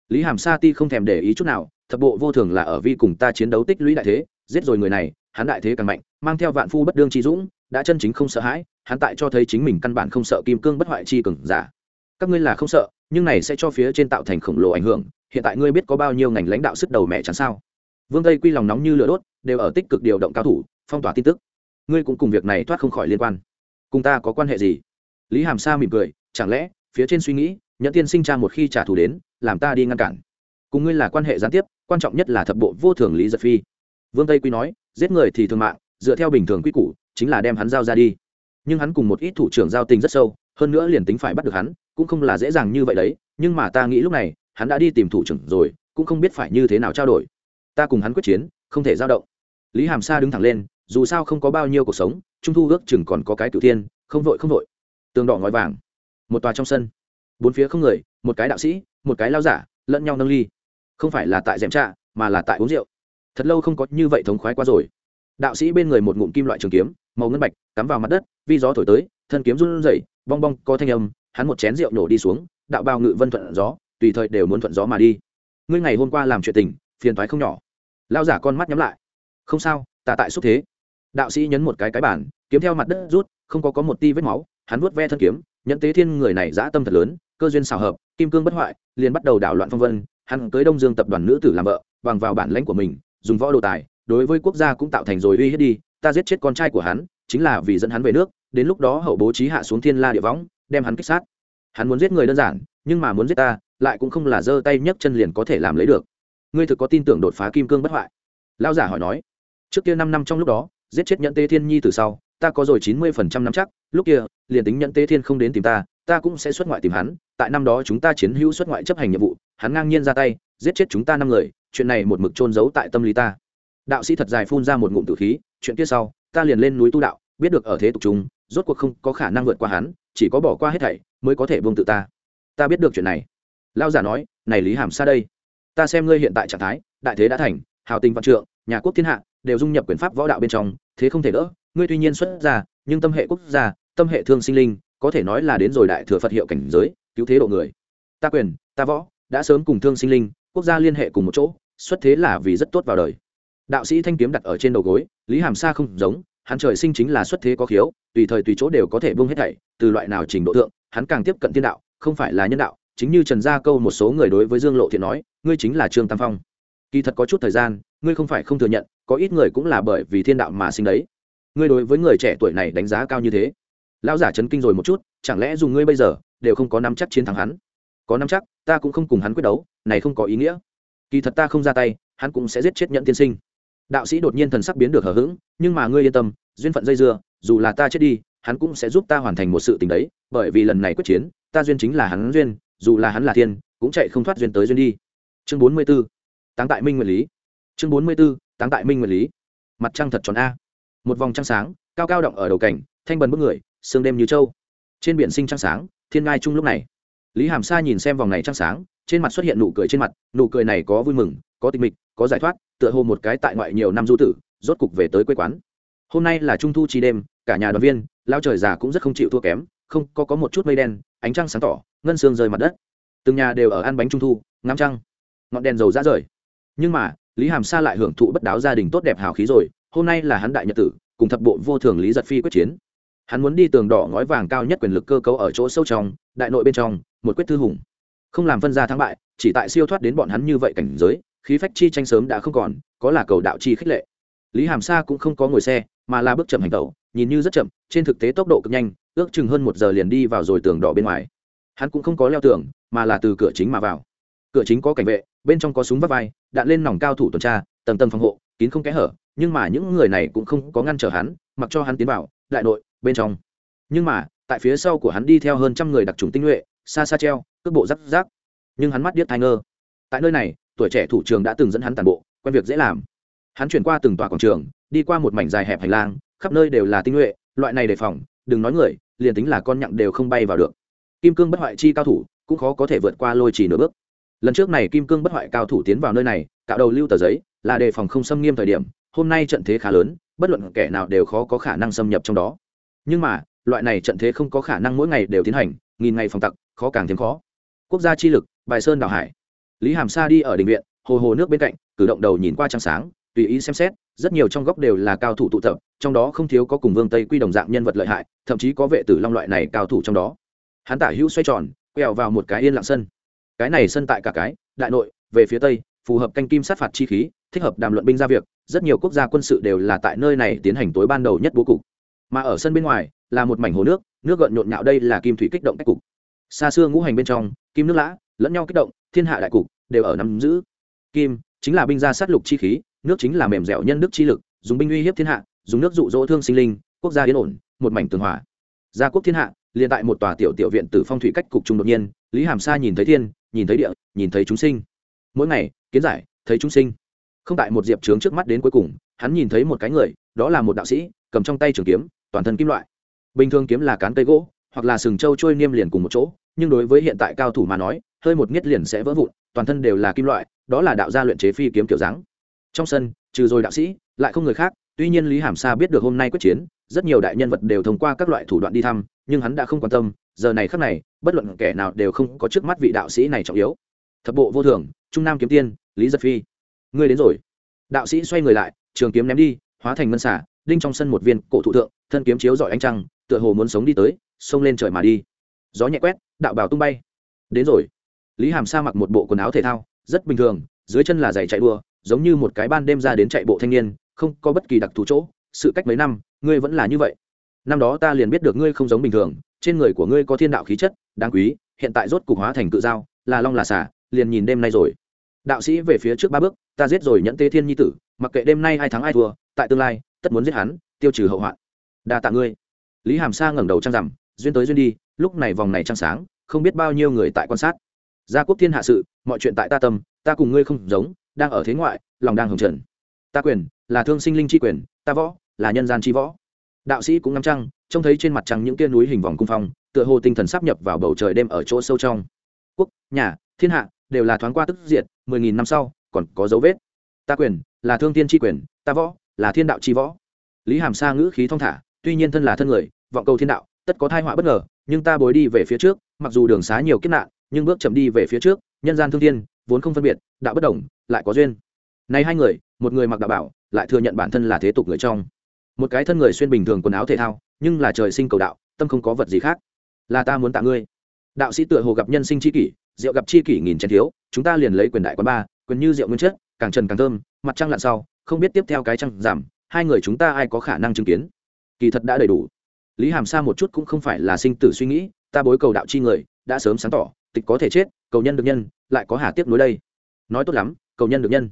Lý hàm sa ti không thèm để ý chút nào, thập bộ vô thường là ở vi cùng ta chiến đấu tích lũy đại thế, giết rồi người này, hắn đại thế càng mạnh, mang theo vạn phu bất đương chi dũng, đã chân chính không sợ hãi, hắn tại cho thấy chính mình căn bản không sợ kim cương bất hoại chi cường giả. Các ngươi là không sợ, nhưng này sẽ cho phía trên tạo thành khổng lồ ảnh hưởng, hiện tại ngươi biết có bao nhiêu ngành lãnh đạo sức đầu mẹ chắn sao? Vương tây quy lòng nóng như lửa đốt, đều ở tích cực điều động cao thủ, phong tỏa tin tức. Ngươi cũng cùng việc này thoát không khỏi liên quan. Cùng ta có quan hệ gì? Lý hàm sa mỉm cười, chẳng lẽ, phía trên suy nghĩ, nhẫn tiên sinh cha một khi trả thù đến, làm ta đi ngăn cản. Cùng ngươi là quan hệ gián tiếp, quan trọng nhất là thập bộ vô thường lý giật phi. Vương tây quy nói, giết người thì thương mạng, dựa theo bình thường quy củ, chính là đem hắn giao ra đi. Nhưng hắn cùng một ít thủ trưởng giao tình rất sâu, hơn nữa liền tính phải bắt được hắn, cũng không là dễ dàng như vậy đấy, nhưng mà ta nghĩ lúc này, hắn đã đi tìm thủ trưởng rồi, cũng không biết phải như thế nào trao đổi ta cùng hắn quyết chiến, không thể giao động. Lý hàm sa đứng thẳng lên, dù sao không có bao nhiêu cuộc sống, trung thu ước chừng còn có cái cửu tiên không vội không vội. Tường đỏ ngói vàng, một tòa trong sân. Bốn phía không người, một cái đạo sĩ, một cái lao giả, lẫn nhau nâng ly. Không phải là tại dèm trạ, mà là tại uống rượu. Thật lâu không có như vậy thống khoái quá rồi. Đạo sĩ bên người một ngụm kim loại trường kiếm, màu ngân bạch, cắm vào mặt đất, vi gió thổi tới, thân kiếm run rẩy, bong bong, có thanh âm, hắn một chén rượu nổ đi xuống, đạo bao ngự vân thuận gió, tùy thời đều muốn thuận gió mà đi. Ngươi ngày hôm qua làm chuyện tình phiền toái không nhỏ. Lao giả con mắt nhắm lại. Không sao tạ tại xúc thế. Đạo sĩ nhấn một cái cái bản kiếm theo mặt đất rút, không có có một ti vết máu, hắn vuốt ve thân kiếm nhận tế thiên người này dã tâm thật lớn, cơ duyên xảo hợp, kim cương bất hoại, liền bắt đầu đảo loạn phong vân, hắn tới đông dương tập đoàn nữ tử làm vợ, bằng vào bản lãnh của mình, dùng võ đồ tài, đối với quốc gia cũng tạo thành rồi uy hiếp đi, ta giết chết con trai của hắn, chính là vì dẫn hắn về nước, đến lúc đó hậu bố trí hạ xuống thiên la địa võng, đem hắn kích sát. Hắn muốn giết người đơn giản, nhưng mà muốn giết ta, lại cũng không là giơ tay nhấc chân liền có thể làm lấy được ngươi thực có tin tưởng đột phá kim cương bất hoại? Lao giả hỏi nói. Trước kia năm năm trong lúc đó, giết chết nhận tê thiên nhi từ sau, ta có rồi chín mươi phần trăm năm chắc, lúc kia, liền tính nhận tê thiên không đến tìm ta ta cũng sẽ xuất ngoại tìm hắn, tại năm đó chúng ta chiến hữu xuất ngoại chấp hành nhiệm vụ, hắn ngang nhiên ra tay, giết chết chúng ta năm người, chuyện này một mực trôn giấu tại tâm lý ta. Đạo sĩ thật dài phun ra một ngụm tử khí, chuyện kia sau, ta liền lên núi tu đạo, biết được ở thế tục chúng, rốt cuộc không có khả năng vượt qua hắn, chỉ có bỏ qua hết thảy, mới có thể vương tự ta. Ta biết được chuyện này. Lao giả nói, này lý hàm xa đây? Ta xem ngươi hiện tại trạng thái, đại thế đã thành, hào tình văn trượng, nhà quốc thiên hạ, đều dung nhập quyền pháp võ đạo bên trong, thế không thể đỡ, ngươi tuy nhiên xuất ra nhưng tâm hệ quốc gia, tâm hệ thương sinh linh, có thể nói là đến rồi đại thừa phật hiệu cảnh giới, cứu thế độ người. Ta quyền, ta võ, đã sớm cùng thương sinh linh, quốc gia liên hệ cùng một chỗ, xuất thế là vì rất tốt vào đời. Đạo sĩ thanh kiếm đặt ở trên đầu gối, lý hàm sa không giống, hắn trời sinh chính là xuất thế có khiếu, tùy thời tùy chỗ đều có thể bung hết thảy, từ loại nào trình độ thượng, hắn càng tiếp cận tiên đạo, không phải là nhân đạo chính như trần gia câu một số người đối với dương lộ thiện nói, ngươi chính là trương tam phong. Kỳ thật có chút thời gian, ngươi không phải không thừa nhận, có ít người cũng là bởi vì thiên đạo mà sinh đấy. Ngươi đối với người trẻ tuổi này đánh giá cao như thế. Lão giả chấn kinh rồi một chút, chẳng lẽ dùng ngươi bây giờ đều không có nắm chắc chiến thắng hắn? Có nắm chắc, ta cũng không cùng hắn quyết đấu, này không có ý nghĩa. Kỳ thật ta không ra tay, hắn cũng sẽ giết chết Nhẫn tiên sinh. Đạo sĩ đột nhiên thần sắc biến được hờ hững, nhưng mà ngươi yên tâm, duyên phận dây dưa, dù là ta chết đi, hắn cũng sẽ giúp ta hoàn thành một sự tình đấy, bởi vì lần này quyết chiến, ta duyên chính là hắn duyên dù là hắn là thiên, cũng chạy không thoát duyên tới duyên đi. Chương bốn mươi b ố táng tại minh nguyện lý. Chương bốn mươi b ố táng tại minh nguyện lý. Mặt trăng thật tròn a. Một vòng trăng sáng, cao cao động ở đầu cảnh, thanh bần bức người, sương đêm như trâu trên biển sinh trăng sáng, thiên ngai chung lúc này. Lý hàm sa nhìn xem vòng này trăng sáng, trên mặt xuất hiện nụ cười trên mặt, nụ cười này có vui mừng, có tịch mịch, có giải thoát, tựa hồ một cái tại ngoại nhiều năm du tử, rốt cục về tới quê quán. Hôm nay là trung thu chi đêm, cả nhà đoàn viên, lao trời già cũng rất không chịu thua kém, không, có có một chút mây đen, ánh trăng sáng tỏ ngân xương rơi mặt đất. Từng nhà đều ở ăn bánh trung thu, ngắm trăng. Ngọn đèn dầu ra rời. Nhưng mà, lý hàm sa lại hưởng thụ bất đáo gia đình tốt đẹp hào khí rồi, hôm nay là hắn đại nhật tử, cùng thập bộ vô thường lý giật phi quyết chiến. Hắn muốn đi tường đỏ ngói vàng cao nhất quyền lực cơ cấu ở chỗ sâu trong, đại nội bên trong, một quyết thư hùng. Không làm phân ra thắng bại, chỉ tại siêu thoát đến bọn hắn như vậy cảnh giới, khí phách chi tranh sớm đã không còn, có là cầu đạo chi khích lệ. Lý hàm sa cũng không có ngồi xe, mà là bước chậm hành tẩu, nhìn như rất chậm, trên thực tế tốc độ cực nhanh, ước chừng hơn một giờ liền đi vào rồi tường đỏ bên ngoài hắn cũng không có leo tường, mà là từ cửa chính mà vào. Cửa chính có cảnh vệ, bên trong có súng vắt vai, đạn lên nòng cao thủ tuần tra, tầng tầng phòng hộ, kín không kẽ hở, nhưng mà những người này cũng không có ngăn trở hắn, mặc cho hắn tiến vào, đại nội bên trong. Nhưng mà, tại phía sau của hắn đi theo hơn trăm người đặc trùng tinh nhuệ, xa xa treo, cước bộ rắc rắc. Nhưng hắn mắt điếc thai ngơ. Tại nơi này, tuổi trẻ thủ trường đã từng dẫn hắn tàn bộ, quen việc dễ làm. Hắn chuyển qua từng tòa quảng trường, đi qua một mảnh dài hẹp hành lang, khắp nơi đều là tinh nhuệ, loại này đề phòng, đừng nói người, liền tính là con nhặng đều không bay vào được kim cương bất hoại chi cao thủ cũng khó có thể vượt qua lôi chỉ nửa bước. Lần trước này kim cương bất hoại cao thủ tiến vào nơi này, cạo đầu lưu tờ giấy, là đề phòng không xâm nghiêm thời điểm, hôm nay trận thế khá lớn, bất luận kẻ nào đều khó có khả năng xâm nhập trong đó. Nhưng mà, loại này trận thế không có khả năng mỗi ngày đều tiến hành, nghìn ngày phòng tặc, khó càng thêm khó. Quốc gia chi lực, bài sơn đảo hải. Lý hàm sa đi ở đình viện, hồ hồ nước bên cạnh, cử động đầu nhìn qua trăng sáng, tùy ý xem xét, rất nhiều trong góc đều là cao thủ tụ tập, trong đó không thiếu có cùng vương tây quy đồng dạng nhân vật lợi hại, thậm chí có vệ tử long loại này cao thủ trong đó hắn tả hữu xoay tròn, quẹo vào một cái yên lặng sân. Cái này sân tại cả cái, đại nội, về phía tây, phù hợp canh kim sát phạt chi khí, thích hợp đàm luận binh ra việc, rất nhiều quốc gia quân sự đều là tại nơi này tiến hành tối ban đầu nhất bố cục. Mà ở sân bên ngoài, là một mảnh hồ nước nước gợn nhộn nhạo đây là kim thủy kích động cách cục. Xa xưa ngũ hành bên trong, kim nước lã, lẫn nhau kích động, thiên hạ đại cục, đều ở nắm giữ. Kim, chính là binh gia sát lục chi khí, nước chính là mềm dẻo nhân đức chi lực, dùng binh uy hiếp thiên hạ, dùng nước dụ dỗ thương sinh linh, quốc gia yên ổn, một mảnh tường hòa. Gia quốc thiên hạ liền tại một tòa tiểu tiểu viện tử phong thủy cách cục trung đột nhiên, lý hàm sa nhìn thấy thiên, nhìn thấy địa, nhìn thấy chúng sinh. Mỗi ngày, kiến giải, thấy chúng sinh. Không tại một diệp trướng trước mắt đến cuối cùng, hắn nhìn thấy một cái người, đó là một đạo sĩ, cầm trong tay trường kiếm, toàn thân kim loại. Bình thường kiếm là cán cây gỗ, hoặc là sừng trâu trôi niêm liền cùng một chỗ, nhưng đối với hiện tại cao thủ mà nói, hơi một nghiết liền sẽ vỡ vụn, toàn thân đều là kim loại, đó là đạo gia luyện chế phi kiếm kiểu dáng. Trong sân, trừ rồi đạo sĩ, lại không người khác tuy nhiên lý hàm sa biết được hôm nay quyết chiến, rất nhiều đại nhân vật đều thông qua các loại thủ đoạn đi thăm, nhưng hắn đã không quan tâm, giờ này khắc này, bất luận kẻ nào đều không có trước mắt vị đạo sĩ này trọng yếu. Thập bộ vô thường, trung nam kiếm tiên, lý giật phi. Ngươi đến rồi. Đạo sĩ xoay người lại, trường kiếm ném đi, hóa thành ngân xả đinh trong sân một viên cổ thụ thượng, thân kiếm chiếu giỏi ánh trăng, tựa hồ muốn sống đi tới, xông lên trời mà đi. Gió nhẹ quét, đạo bào tung bay. Đến rồi. Lý hàm sa mặc một bộ quần áo thể thao, rất bình thường, dưới chân là giày chạy đua, giống như một cái ban đêm ra đến chạy bộ thanh niên không có bất kỳ đặc thù chỗ, sự cách mấy năm, ngươi vẫn là như vậy. Năm đó ta liền biết được ngươi không giống bình thường, trên người của ngươi có thiên đạo khí chất, đáng quý, hiện tại rốt cục hóa thành cự dao, là long là xả liền nhìn đêm nay rồi. Đạo sĩ về phía trước ba bước, ta giết rồi nhẫn tế thiên nhi tử, mặc kệ đêm nay ai thắng ai thua, tại tương lai, tất muốn giết hắn, tiêu trừ hậu hoạn. Đa tạ ngươi. Lý hàm sa ngẩng đầu trăng rằm, duyên tới duyên đi, lúc này vòng này trăng sáng, không biết bao nhiêu người tại quan sát. Gia quốc thiên hạ sự, mọi chuyện tại ta tâm, ta cùng ngươi không giống, đang ở thế ngoại, lòng đang hồng trần. Ta quyền là thương sinh linh chi quyền, ta võ, là nhân gian chi võ. Đạo sĩ cũng ngắm trăng, trông thấy trên mặt trăng những tia núi hình vòng cung phong, tựa hồ tinh thần sắp nhập vào bầu trời đêm ở chỗ sâu trong. Quốc, nhà, thiên hạ, đều là thoáng qua tức diệt, mười nghìn năm sau, còn có dấu vết. Ta quyền, là thương tiên tri quyền, ta võ, là thiên đạo tri võ. Lý hàm sa ngữ khí thong thả, tuy nhiên thân là thân người, vọng cầu thiên đạo, tất có thai họa bất ngờ, nhưng ta bối đi về phía trước, mặc dù đường xá nhiều kiếp nạn, nhưng bước chậm đi về phía trước, nhân gian thương thiên vốn không phân biệt, đạo bất đồng, lại có duyên. Nay hai người, một người mặc đạo bảo lại thừa nhận bản thân là thế tục người trong. Một cái thân người xuyên bình thường quần áo thể thao, nhưng là trời sinh cầu đạo, tâm không có vật gì khác. Là ta muốn tạ ngươi. Đạo sĩ tựa hồ gặp nhân sinh c h i kỷ, rượu gặp chi kỷ nghìn chén thiếu, chúng ta liền lấy quyền đại quán ba, quyền như rượu nguyên chất, càng trần càng thơm, mặt trăng lặn sau, không biết tiếp theo cái trăng giảm, hai người chúng ta ai có khả năng chứng kiến? Kỳ thật đã đầy đủ. Lý hàm sa một chút cũng không phải là sinh tử suy nghĩ, ta bối cầu đạo chi người, đã sớm sáng tỏ, tịch có thể chết, cầu nhân được nhân, lại có hà tiếp nối đây. Nói tốt lắm, cầu nhân được nhân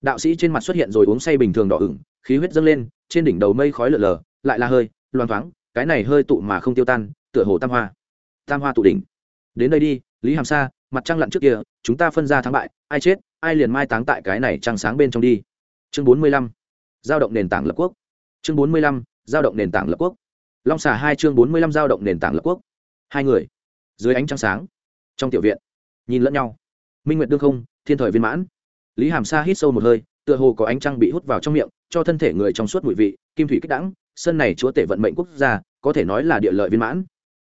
đạo sĩ trên mặt xuất hiện rồi uống say bình thường đỏ ửng, khí huyết dâng lên, trên đỉnh đầu mây khói lở lờ lại là hơi, loang thoáng, cái này hơi tụ mà không tiêu tan, tựa hồ tam hoa. Tam hoa tụ đỉnh. Đến đây đi, lý hàm sa, mặt trăng lặn trước kia, chúng ta phân ra thắng bại, ai chết, ai liền mai táng tại cái này trăng sáng bên trong đi. Chương bốn mươi lăm, giao động nền tảng lập quốc. Chương bốn mươi lăm, giao động nền tảng lập quốc. Long xà hai chương bốn mươi lăm giao động nền tảng lập quốc. Hai người, dưới ánh trăng sáng, trong tiểu viện, nhìn lẫn nhau. Minh nguyệt đương không, thiên thời viên mãn lý hàm sa hít sâu một hơi, tựa hồ có ánh trăng bị hút vào trong miệng, cho thân thể người trong suốt mùi vị, kim thủy kích đẳng, sân này chúa tể vận mệnh quốc gia, có thể nói là địa lợi viên mãn.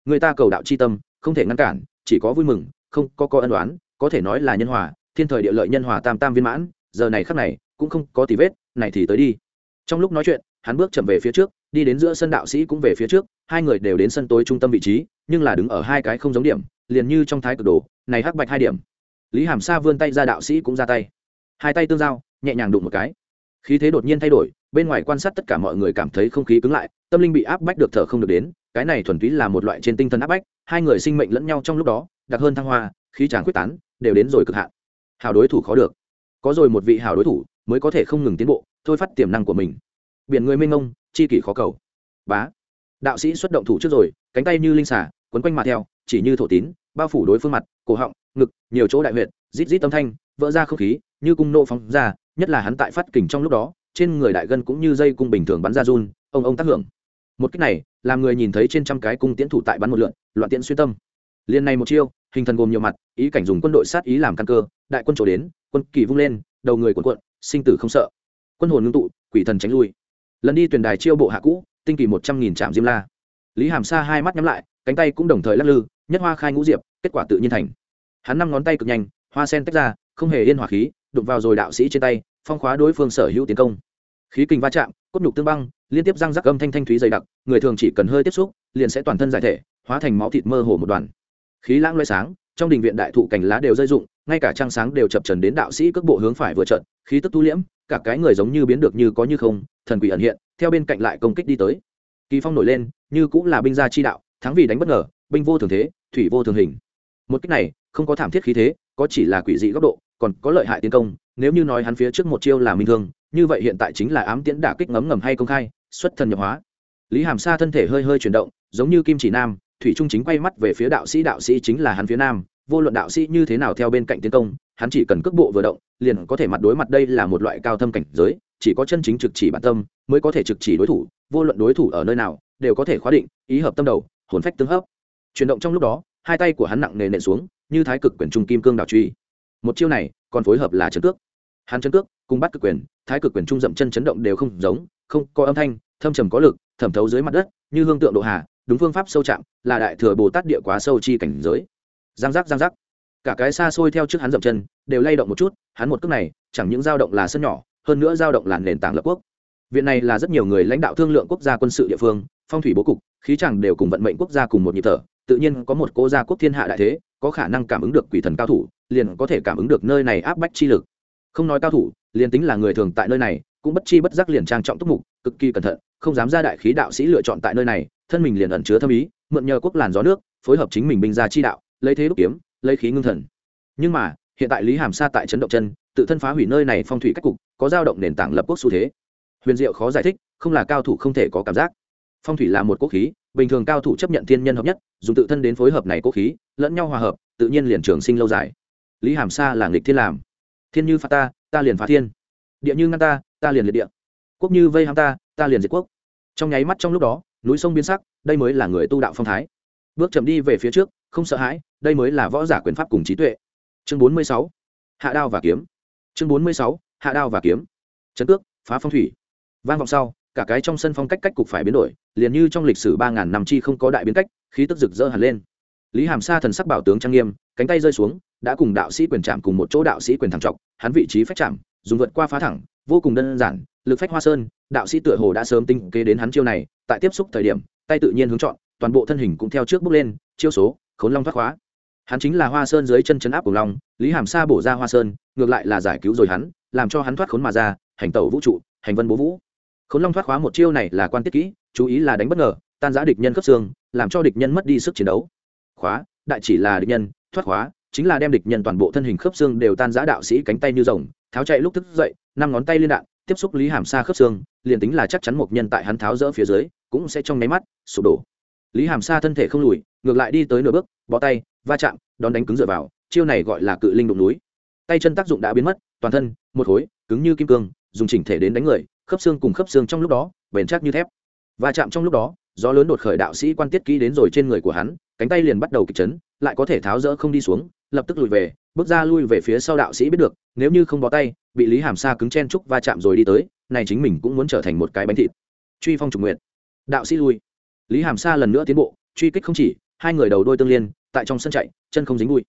Người ta cầu đạo c h i tâm, không thể ngăn cản, chỉ có vui mừng, không có có ân đoán có thể nói là nhân hòa, thiên thời địa lợi nhân hòa tam tam viên mãn, giờ này khắc này, cũng không có tì vết, này thì tới đi. Trong lúc nói chuyện, hắn bước chậm về phía trước, đi đến giữa sân đạo sĩ cũng về phía trước, hai người đều đến sân tối trung tâm vị trí, nhưng là đứng ở hai cái không giống điểm, liền như trong thái cực đồ, này hắc bạch hai điểm. Lý hàm sa vươn tay ra, đạo sĩ cũng ra tay hai tay tương giao, nhẹ nhàng đụng một cái. Khí thế đột nhiên thay đổi, bên ngoài quan sát tất cả mọi người cảm thấy không khí cứng lại, tâm linh bị áp bách được thở không được đến, cái này thuần túy là một loại trên tinh thần áp bách, hai người sinh mệnh lẫn nhau trong lúc đó, đặc hơn thăng hoa, khí tràng quyết tán, đều đến rồi cực hạn. Hào đối thủ khó được. Có rồi một vị hào đối thủ, mới có thể không ngừng tiến bộ, thôi phát tiềm năng của mình. Biển người mênh ngông chi kỷ khó cầu. Bá. Đạo sĩ xuất động thủ trước rồi, cánh tay như linh xả quấn quanh mà theo, chỉ như thổ tín, bao phủ đối phương mặt, cổ họng, ngực, nhiều chỗ đại huyệt, rít rít âm thanh vỡ ra không khí, như cung nộ phóng ra, nhất là hắn tại phát kình trong lúc đó, trên người đại gân cũng như dây cung bình thường bắn ra run, ông ông tác hưởng. Một cách này, làm người nhìn thấy trên trăm cái cung tiễn thủ tại bắn một lượn, loạn tiễn xuyên tâm. Liên này một chiêu, hình thần gồm nhiều mặt, ý cảnh dùng quân đội sát ý làm căn cơ, đại quân trổ đến, quân kỳ vung lên, đầu người quần quận sinh tử không sợ. Quân hồn ngưng tụ, quỷ thần tránh lui. Lần đi tuyển đài chiêu bộ hạ cũ, tinh kỳ một trăm nghìn trạm diêm la. Lý hàm sa hai mắt nhắm lại, cánh tay cũng đồng thời lắc lư, nhất hoa khai ngũ diệp, kết quả tự nhiên thành. Hắn năm ngón tay cực nhanh, hoa sen tách ra không hề yên hỏa khí, đụng vào rồi đạo sĩ trên tay, phong khóa đối phương sở hữu tiến công. Khí kình va chạm, cốt nhục tương băng, liên tiếp răng rắc âm thanh thanh thúy dày đặc, người thường chỉ cần hơi tiếp xúc, liền sẽ toàn thân giải thể, hóa thành máu thịt mơ hồ một đoàn. Khí lãng loay sáng, trong đình viện đại thụ cành lá đều rơi dụng ngay cả trăng sáng đều chập trần đến đạo sĩ cước bộ hướng phải vừa trận khí tức tu liễm, cả cái người giống như biến được như có như không, thần quỷ ẩn hiện, theo bên cạnh lại công kích đi tới. Kỳ phong nổi lên, như cũng là binh gia chi đạo, thắng vì đánh bất ngờ, binh vô thường thế, thủy vô thường hình. Một cách này, không có thảm thiết khí thế, có chỉ là quỷ dị góc độ còn có lợi hại tiến công, nếu như nói hắn phía trước một chiêu là minh thương, như vậy hiện tại chính là ám tiễn đả kích ngấm ngầm hay công khai, xuất thần nhập hóa. Lý hàm sa thân thể hơi hơi chuyển động, giống như kim chỉ nam, thủy trung chính quay mắt về phía đạo sĩ đạo sĩ chính là hắn phía nam, vô luận đạo sĩ như thế nào theo bên cạnh tiến công, hắn chỉ cần cước bộ vừa động, liền có thể mặt đối mặt đây là một loại cao thâm cảnh giới, chỉ có chân chính trực chỉ bản tâm mới có thể trực chỉ đối thủ, vô luận đối thủ ở nơi nào, đều có thể khóa định, ý hợp tâm đầu, hồn phách tương hấp chuyển động trong lúc đó, hai tay của hắn nặng nề nện xuống, như thái cực quyển trung kim cương đảo truy một chiêu này còn phối hợp là chân cước. Hắn chân cước, cùng bắt cực quyền, thái cực quyền trung dậm chân chấn động đều không giống, không có âm thanh, thâm trầm có lực, thẩm thấu dưới mặt đất, như hương tượng độ hà, đúng phương pháp sâu chạm, là đại thừa bồ tát địa quá sâu chi cảnh giới. Giang giác giang giác. Cả cái xa xôi theo trước hắn dậm chân, đều lay động một chút, hắn một cước này, chẳng những dao động là sân nhỏ, hơn nữa dao động là nền tảng lập quốc. Viện này là rất nhiều người lãnh đạo thương lượng quốc gia quân sự địa phương, phong thủy bố cục, khí chẳng đều cùng vận mệnh quốc gia cùng một nhịp thở tự nhiên có một cố gia quốc thiên hạ đại thế, có khả năng cảm ứng được quỷ thần cao thủ, liền có thể cảm ứng được nơi này áp bách chi lực. Không nói cao thủ, liền tính là người thường tại nơi này, cũng bất chi bất giác liền trang trọng túc mục, cực kỳ cẩn thận, không dám ra đại khí đạo sĩ lựa chọn tại nơi này, thân mình liền ẩn chứa thâm ý, mượn nhờ quốc làn gió nước, phối hợp chính mình binh ra chi đạo, lấy thế đúc kiếm, lấy khí ngưng thần. Nhưng mà, hiện tại lý hàm sa tại trấn động chân, tự thân phá hủy nơi này phong thủy cách cục, có dao động nền tảng lập quốc xu thế. Huyền diệu khó giải thích, không là cao thủ không thể có cảm giác. Phong thủy là một quốc khí bình thường cao thủ chấp nhận thiên nhân hợp nhất, dùng tự thân đến phối hợp này cố khí, lẫn nhau hòa hợp, tự nhiên liền trường sinh lâu dài. Lý hàm sa là nghịch thiên làm. Thiên như phá ta ta liền phá thiên. Địa như ngăn ta ta liền liệt địa. Quốc như vây hăng ta ta liền diệt quốc. Trong nháy mắt trong lúc đó, núi sông biến sắc, đây mới là người tu đạo phong thái. Bước chậm đi về phía trước, không sợ hãi, đây mới là võ giả quyền pháp cùng trí tuệ. Chương bốn mươi sáu, hạ đao và kiếm. Chương bốn mươi sáu, hạ đao và kiếm. Chấn cước, phá phong thủy. Vang vọng sau cả cái trong sân phong cách cách cục phải biến đổi, liền như trong lịch sử ba ngàn năm chi không có đại biến cách, khí tức rực rỡ hẳn lên. Lý hàm sa thần sắc bảo tướng trang nghiêm, cánh tay rơi xuống, đã cùng đạo sĩ quyền chạm cùng một chỗ đạo sĩ quyền thẳng trọc, hắn vị trí phách chạm dùng vượt qua phá thẳng, vô cùng đơn giản, lực phách hoa sơn, đạo sĩ tựa hồ đã sớm tinh kế đến hắn chiêu này, tại tiếp xúc thời điểm, tay tự nhiên hướng chọn, toàn bộ thân hình cũng theo trước bước lên, chiêu số, khốn long thoát khóa. Hắn chính là hoa sơn dưới chân chấn áp của long, lý hàm sa bổ ra hoa sơn, ngược lại là giải cứu rồi hắn, làm cho hắn thoát khốn mà ra, hành tẩu vũ trụ, hành vân bố vũ khốn long thoát khóa một chiêu này là quan tiết kỹ, chú ý là đánh bất ngờ, tan rã địch nhân cấp xương, làm cho địch nhân mất đi sức chiến đấu. Khóa, đại chỉ là địch nhân, thoát khóa, chính là đem địch nhân toàn bộ thân hình khớp xương đều tan rã đạo sĩ cánh tay như rồng, tháo chạy lúc thức dậy, năm ngón tay liên đạn, tiếp xúc lý hàm sa khớp xương, liền tính là chắc chắn một nhân tại hắn tháo rỡ phía dưới, cũng sẽ trong nháy mắt sụp đổ. Lý hàm sa thân thể không lùi, ngược lại đi tới nửa bước, bó tay, va chạm, đón đánh cứng dựa vào, chiêu này gọi là cự linh đụng núi. Tay chân tác dụng đã biến mất, toàn thân, một khối, cứng như kim cương, dùng chỉnh thể đến đánh người khớp xương cùng khớp xương trong lúc đó, bền chắc như thép. Va chạm trong lúc đó, gió lớn đột khởi đạo sĩ quan tiết kỹ đến rồi trên người của hắn, cánh tay liền bắt đầu kịch chấn, lại có thể tháo rỡ không đi xuống, lập tức lùi về, bước ra lui về phía sau đạo sĩ biết được, nếu như không bó tay, bị lý hàm sa cứng chen trúc va chạm rồi đi tới, này chính mình cũng muốn trở thành một cái bánh thịt. Truy phong trùng nguyện đạo sĩ lui. Lý hàm sa lần nữa tiến bộ, truy kích không chỉ, hai người đầu đôi tương liên, tại trong sân chạy, chân không dính bụi.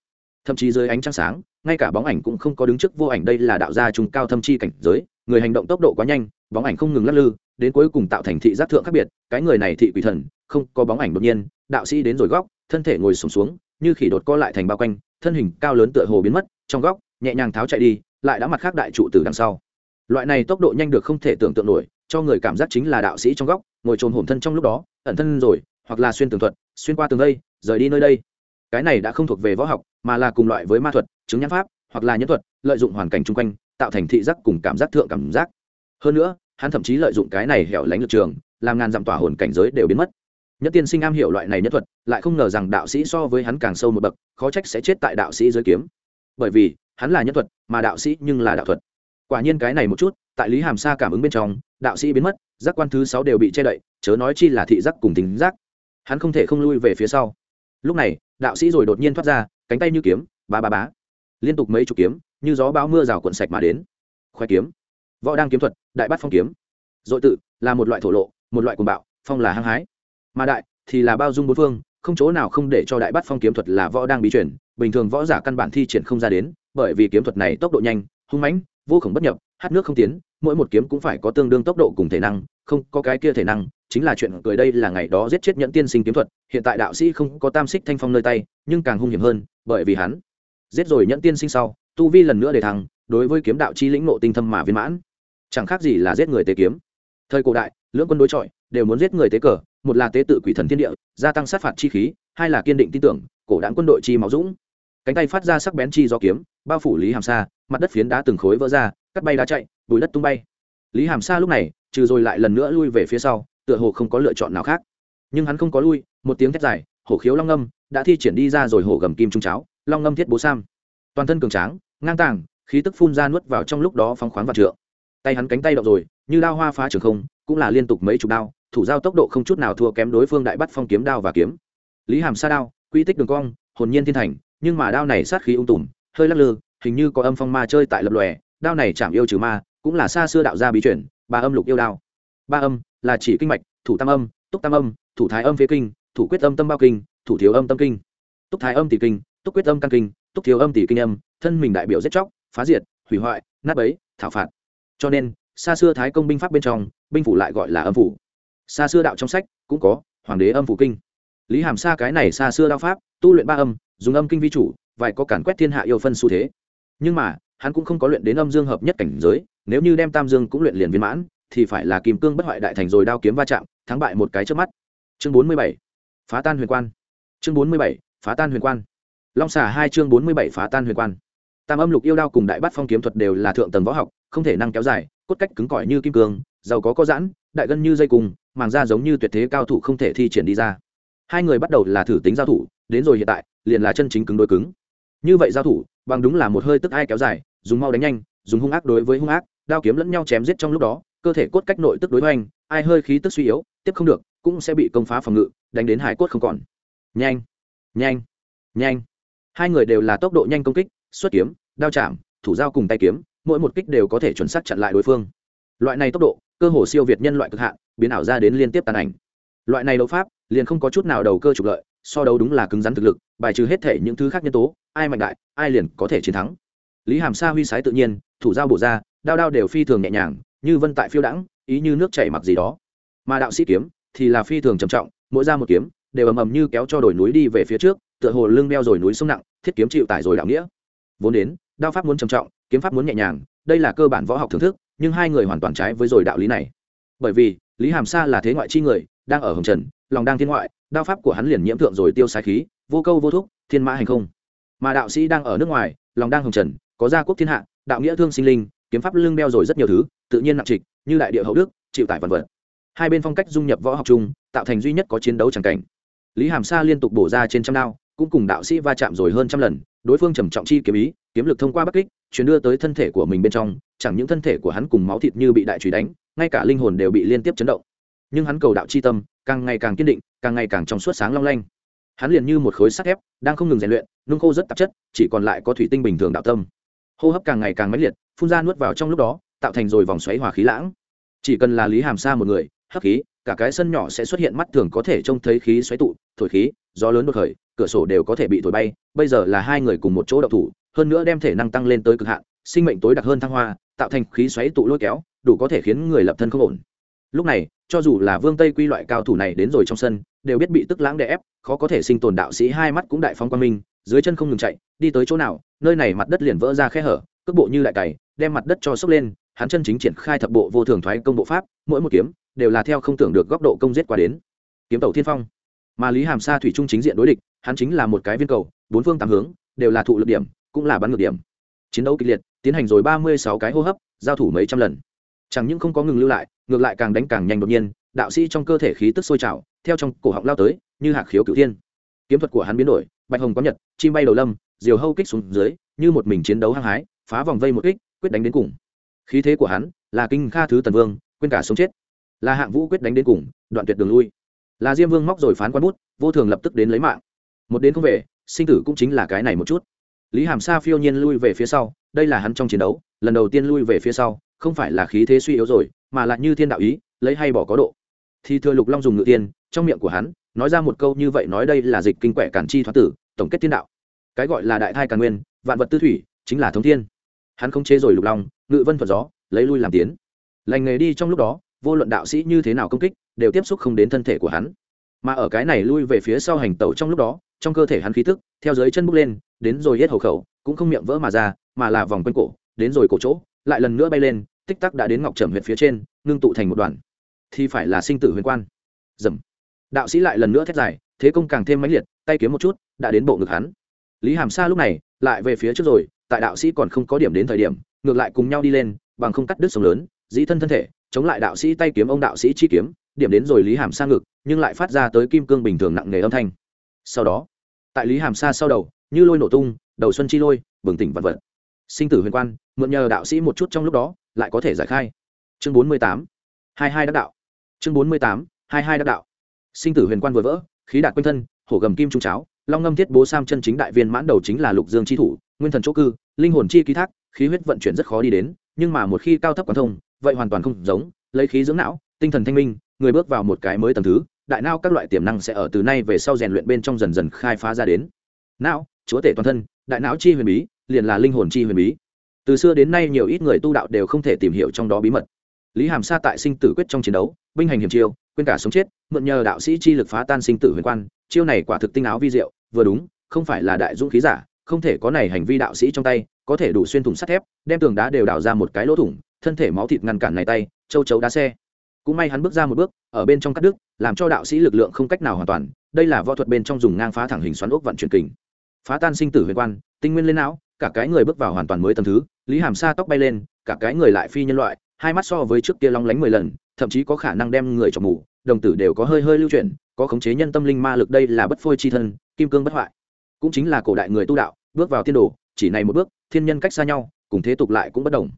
Thậm chí dưới ánh trăng sáng, ngay cả bóng ảnh cũng không có đứng trước, vô ảnh đây là đạo gia trung cao thâm chi cảnh giới người hành động tốc độ quá nhanh bóng ảnh không ngừng lắc lư đến cuối cùng tạo thành thị giác thượng khác biệt cái người này thị quỷ thần không có bóng ảnh đột nhiên đạo sĩ đến rồi góc thân thể ngồi sùng xuống, xuống như khỉ đột co lại thành bao quanh thân hình cao lớn tựa hồ biến mất trong góc nhẹ nhàng tháo chạy đi lại đã mặt khác đại trụ từ đằng sau. Loại này tốc độ nhanh được không thể tưởng tượng nổi cho người cảm giác chính là đạo sĩ trong góc ngồi trồn hổm thân trong lúc đó ẩn thân rồi hoặc là xuyên tường thuật xuyên qua tường đây rời đi nơi đây. Cái này đã không thuộc về võ học mà là cùng loại với ma thuật chứng nhãn pháp hoặc là nhân thuật lợi dụng hoàn cảnh chung quanh tạo thành thị giác cùng cảm giác thượng cảm giác. Hơn nữa, hắn thậm chí lợi dụng cái này hẻo lánh lực trường, làm ngàn dặm tỏa hồn cảnh giới đều biến mất. Nhất tiên sinh am hiểu loại này nhất thuật, lại không ngờ rằng đạo sĩ so với hắn càng sâu một bậc, khó trách sẽ chết tại đạo sĩ giới kiếm. Bởi vì, hắn là nhất thuật, mà đạo sĩ nhưng là đạo thuật. Quả nhiên cái này một chút, tại lý hàm sa cảm ứng bên trong, đạo sĩ biến mất, giác quan thứ sáu đều bị che đậy, chớ nói chi là thị giác cùng tính giác. Hắn không thể không lui về phía sau. Lúc này, đạo sĩ rồi đột nhiên thoát ra, cánh tay như kiếm ba ba bá, liên tục mấy chục kiếm như gió bão mưa rào cuộn sạch mà đến. Khoái kiếm. Võ đang kiếm thuật, đại bát phong kiếm. Dội tự, là một loại thổ lộ, một loại cuồng bạo, phong là hăng hái. Mà đại, thì là bao dung bốn phương, không chỗ nào không để cho đại bát phong kiếm thuật là võ đang bí truyền. Bình thường võ giả căn bản thi triển không ra đến, bởi vì kiếm thuật này tốc độ nhanh, hung mãnh, vô khổng bất nhập, hát nước không tiến, mỗi một kiếm cũng phải có tương đương tốc độ cùng thể năng, không có cái kia thể năng, chính là chuyện cười đây là ngày đó giết chết nhẫn tiên sinh kiếm thuật, hiện tại đạo sĩ không có tam xích thanh phong nơi tay, nhưng càng hung hiểm hơn, bởi vì hắn giết rồi nhẫn tiên sinh sau tu vi lần nữa để thăng, đối với kiếm đạo chi lĩnh nộ tinh thâm mà viên mãn. Chẳng khác gì là giết người tế kiếm. Thời cổ đại, lưỡng quân đối chọi, đều muốn giết người tế cờ, một là tế tự quỷ thần thiên địa, gia tăng sát phạt chi khí, hai là kiên định tin tưởng, cổ đáng quân đội chi máu dũng. Cánh tay phát ra sắc bén chi do kiếm, bao phủ lý hàm sa, mặt đất phiến đá từng khối vỡ ra, cắt bay đá chạy, bùi đất tung bay. Lý hàm sa lúc này, trừ rồi lại lần nữa lui về phía sau, tựa hồ không có lựa chọn nào khác. Nhưng hắn không có lui, một tiếng thét dài, hổ khiếu long ngâm, đã thi triển đi ra rồi hổ gầm kim trung cháo, long ngâm thiết bố sam toàn thân cường tráng, ngang tàng, khí tức phun ra nuốt vào trong lúc đó phóng khoáng và trượng. Tay hắn cánh tay động rồi, như đao hoa phá trường không, cũng là liên tục mấy chục đao, thủ giao tốc độ không chút nào thua kém đối phương đại bắt phong kiếm đao và kiếm. Lý hàm sa đao, quy tích đường cong, hồn nhiên thiên thành, nhưng mà đao này sát khí ung tùm, hơi lắc lư, hình như có âm phong ma chơi tại lập lòe, đao này chạm yêu trừ ma, cũng là xa xưa đạo gia bí truyền, ba âm lục yêu đao. Ba âm là chỉ kinh mạch, thủ tam âm, túc tam âm, thủ thái âm phía kinh, thủ quyết âm tâm bao kinh, thủ thiếu âm tâm kinh. Túc thái âm tỷ kinh, túc quyết âm căn kinh túc thiếu âm tỷ kinh âm, thân mình đại biểu giết chóc, phá diệt, hủy hoại, nát bấy, thảo phạt. Cho nên, xa xưa thái công binh pháp bên trong, binh phủ lại gọi là âm phủ. Xa xưa đạo trong sách cũng có hoàng đế âm phủ kinh. Lý hàm xa cái này xa xưa đao pháp, tu luyện ba âm, dùng âm kinh vi chủ, vài có cản quét thiên hạ yêu phân xu thế. Nhưng mà, hắn cũng không có luyện đến âm dương hợp nhất cảnh giới, nếu như đem tam dương cũng luyện liền viên mãn, thì phải là kim cương bất hoại đại thành rồi đao kiếm va chạm, thắng bại một cái trước mắt. Chương bốn mươi bảy, phá tan huyền quan. Chương bốn mươi bảy, phá tan huyền quan long xả hai chương bốn mươi bảy phá tan huyền quan. Tam âm lục yêu đao cùng đại bát phong kiếm thuật đều là thượng tầng võ học, không thể năng kéo dài, cốt cách cứng cỏi như kim cương, giàu có có giãn, đại gân như dây cung, màng da giống như tuyệt thế cao thủ không thể thi triển đi ra. Hai người bắt đầu là thử tính giao thủ, đến rồi hiện tại, liền là chân chính cứng đối cứng. Như vậy giao thủ, bằng đúng là một hơi tức ai kéo dài, dùng mau đánh nhanh, dùng hung ác đối với hung ác, đao kiếm lẫn nhau chém giết trong lúc đó, cơ thể cốt cách nội tức đối hoành, ai hơi khí tức suy yếu, tiếp không được, cũng sẽ bị công phá phòng ngự, đánh đến hải cốt không còn. Nhanh nhanh nhanh hai người đều là tốc độ nhanh công kích, xuất kiếm, đao chạm, thủ dao cùng tay kiếm, mỗi một kích đều có thể chuẩn xác chặn lại đối phương. Loại này tốc độ, cơ hồ siêu việt nhân loại cực hạn, biến ảo ra đến liên tiếp tàn ảnh. Loại này đấu pháp, liền không có chút nào đầu cơ trục lợi, so đấu đúng là cứng rắn thực lực, bài trừ hết thể những thứ khác nhân tố, ai mạnh đại, ai liền có thể chiến thắng. Lý hàm sa huy sái tự nhiên, thủ dao bổ ra, đao đao đều phi thường nhẹ nhàng, như vân tại phiêu đãng, ý như nước chảy mặc gì đó. Mà đạo sĩ kiếm thì là phi thường trầm trọng, mỗi ra một kiếm, đều ầm ầm như kéo cho đồi núi đi về phía trước tựa hồ lưng đeo rồi núi sông nặng, thiết kiếm chịu tải rồi đạo nghĩa. Vốn đến, đao pháp muốn trầm trọng, kiếm pháp muốn nhẹ nhàng, đây là cơ bản võ học thưởng thức, nhưng hai người hoàn toàn trái với rồi đạo lý này. Bởi vì, lý hàm sa là thế ngoại chi người, đang ở hồng trần, lòng đang thiên ngoại, đao pháp của hắn liền nhiễm thượng rồi tiêu sai khí, vô câu vô thúc, thiên mã hành không. Mà đạo sĩ đang ở nước ngoài, lòng đang hồng trần, có gia quốc thiên hạ, đạo nghĩa thương sinh linh, kiếm pháp lưng đeo rồi rất nhiều thứ, tự nhiên nặng trịch, như đại địa hậu đức, chịu tải vân vật. Hai bên phong cách dung nhập võ học chung, tạo thành duy nhất có chiến đấu chẳng cảnh. Lý hàm sa liên tục bổ ra trên trăm đao cũng cùng đạo sĩ va chạm rồi hơn trăm lần, đối phương trầm trọng chi kiếm ý, kiếm lực thông qua bắc kích chuyển đưa tới thân thể của mình bên trong, chẳng những thân thể của hắn cùng máu thịt như bị đại trùy đánh, ngay cả linh hồn đều bị liên tiếp chấn động. Nhưng hắn cầu đạo chi tâm, càng ngày càng kiên định, càng ngày càng trong suốt sáng long lanh. Hắn liền như một khối sắt thép, đang không ngừng rèn luyện, nung khô rất tạp chất, chỉ còn lại có thủy tinh bình thường đạo tâm. Hô hấp càng ngày càng mãnh liệt, phun ra nuốt vào trong lúc đó, tạo thành rồi vòng xoáy hòa khí lãng. Chỉ cần là lý hàm xa một người, hấp khí cả cái sân nhỏ sẽ xuất hiện mắt thường có thể trông thấy khí xoáy tụ, thổi khí, gió lớn đột khởi, cửa sổ đều có thể bị thổi bay, bây giờ là hai người cùng một chỗ đậu thủ, hơn nữa đem thể năng tăng lên tới cực hạn, sinh mệnh tối đặc hơn thăng hoa, tạo thành khí xoáy tụ lôi kéo, đủ có thể khiến người lập thân không ổn. Lúc này, cho dù là vương tây quy loại cao thủ này đến rồi trong sân, đều biết bị tức lãng đè ép, khó có thể sinh tồn đạo sĩ hai mắt cũng đại phong quan minh, dưới chân không ngừng chạy, đi tới chỗ nào, nơi này mặt đất liền vỡ ra khe hở, cước bộ như đại cày, đem mặt đất cho sốc lên, hắn chân chính triển khai thập bộ vô thường thoái công bộ pháp, mỗi một kiếm đều là theo không tưởng được góc độ công giết qua đến. Kiếm tàu thiên phong. Mà lý hàm sa thủy trung chính diện đối địch, hắn chính là một cái viên cầu, bốn phương tám hướng, đều là thụ lực điểm, cũng là bắn ngược điểm. Chiến đấu kịch liệt, tiến hành rồi ba mươi sáu cái hô hấp, giao thủ mấy trăm lần. Chẳng những không có ngừng lưu lại, ngược lại càng đánh càng nhanh đột nhiên, đạo sĩ trong cơ thể khí tức sôi trào, theo trong cổ họng lao tới, như hạc khiếu cửu thiên. Kiếm thuật của hắn biến đổi, bạch hồng có nhật, chim bay đầu lâm, diều hâu kích xuống dưới, như một mình chiến đấu hăng hái, phá vòng vây một kích, quyết đánh đến cùng. Khí thế của hắn là kinh kha thứ tần vương, quên cả sống chết là hạng vũ quyết đánh đến cùng, đoạn tuyệt đường lui. Là diêm vương móc rồi phán quan bút, vô thường lập tức đến lấy mạng. Một đến không về, sinh tử cũng chính là cái này một chút. Lý hàm sa phiêu nhiên lui về phía sau, đây là hắn trong chiến đấu, lần đầu tiên lui về phía sau, không phải là khí thế suy yếu rồi, mà là như thiên đạo ý, lấy hay bỏ có độ. Thì thừa lục long dùng ngự tiên, trong miệng của hắn, nói ra một câu như vậy nói đây là dịch kinh quẻ cản chi thoát tử, tổng kết thiên đạo. Cái gọi là đại thai càn nguyên, vạn vật tư thủy, chính là thống thiên. Hắn không chế rồi lục long, ngự vân thuật gió, lấy lui làm tiến. Lành nghề đi trong lúc đó vô luận đạo sĩ như thế nào công kích, đều tiếp xúc không đến thân thể của hắn. Mà ở cái này lui về phía sau hành tẩu trong lúc đó, trong cơ thể hắn khí tức, theo dưới chân bước lên, đến rồi hết hầu khẩu, cũng không miệng vỡ mà ra, mà là vòng quanh cổ, đến rồi cổ chỗ, lại lần nữa bay lên, tích tắc đã đến ngọc trầm huyệt phía trên, ngưng tụ thành một đoàn. Thì phải là sinh tử huyền quan. Dầm. Đạo sĩ lại lần nữa thét dài, thế công càng thêm mãnh liệt, tay kiếm một chút, đã đến bộ ngực hắn. Lý hàm sa lúc này, lại về phía trước rồi, tại đạo sĩ còn không có điểm đến thời điểm, ngược lại cùng nhau đi lên, bằng không cắt đứt sông lớn, dĩ thân thân thể chống lại đạo sĩ tay kiếm ông đạo sĩ chi kiếm, điểm đến rồi lý hàm sa ngực, nhưng lại phát ra tới kim cương bình thường nặng nề âm thanh. Sau đó, tại lý hàm sa sau đầu, như lôi nổ tung, đầu xuân chi lôi, bừng tỉnh vật vật. Sinh tử huyền quan, mượn nhờ đạo sĩ một chút trong lúc đó, lại có thể giải khai. Chương bốn mươi tám, hai hai đắc đạo. Chương bốn mươi tám, hai hai đắc đạo. Sinh tử huyền quan vừa vỡ, khí đạt quanh thân, hổ gầm kim trung cháo, long ngâm thiết bố sam chân chính đại viên mãn đầu chính là lục dương chi thủ, nguyên thần chỗ cư, linh hồn chi ký thác, khí huyết vận chuyển rất khó đi đến, nhưng mà một khi cao thấp quán thông vậy hoàn toàn không giống, lấy khí dưỡng não, tinh thần thanh minh, người bước vào một cái mới tầm thứ, đại não các loại tiềm năng sẽ ở từ nay về sau rèn luyện bên trong dần dần khai phá ra đến. Não, chúa tể toàn thân, đại não chi huyền bí, liền là linh hồn chi huyền bí. Từ xưa đến nay nhiều ít người tu đạo đều không thể tìm hiểu trong đó bí mật. Lý hàm sa tại sinh tử quyết trong chiến đấu, binh hành hiểm chiêu, quên cả sống chết, mượn nhờ đạo sĩ chi lực phá tan sinh tử huyền quan, chiêu này quả thực tinh áo vi diệu, vừa đúng, không phải là đại dũng khí giả, không thể có này hành vi đạo sĩ trong tay, có thể đủ xuyên thủng sắt thép, đem tường đá đều đào ra một cái lỗ thủng thân thể máu thịt ngăn cản này tay, châu chấu đá xe. Cũng may hắn bước ra một bước, ở bên trong cắt đứt, làm cho đạo sĩ lực lượng không cách nào hoàn toàn. Đây là võ thuật bên trong dùng ngang phá thẳng hình xoắn ốc vận chuyển kình. Phá tan sinh tử huyền quan, tinh nguyên lên não, cả cái người bước vào hoàn toàn mới tầm thứ. Lý hàm sa tóc bay lên, cả cái người lại phi nhân loại, hai mắt so với trước kia long lánh mười lần, thậm chí có khả năng đem người cho mù. Đồng tử đều có hơi hơi lưu chuyển, có khống chế nhân tâm linh ma lực đây là bất phôi chi thân, kim cương bất hoại. Cũng chính là cổ đại người tu đạo, bước vào tiên đồ, chỉ này một bước, thiên nhân cách xa nhau, cùng thế tục lại cũng bất đồng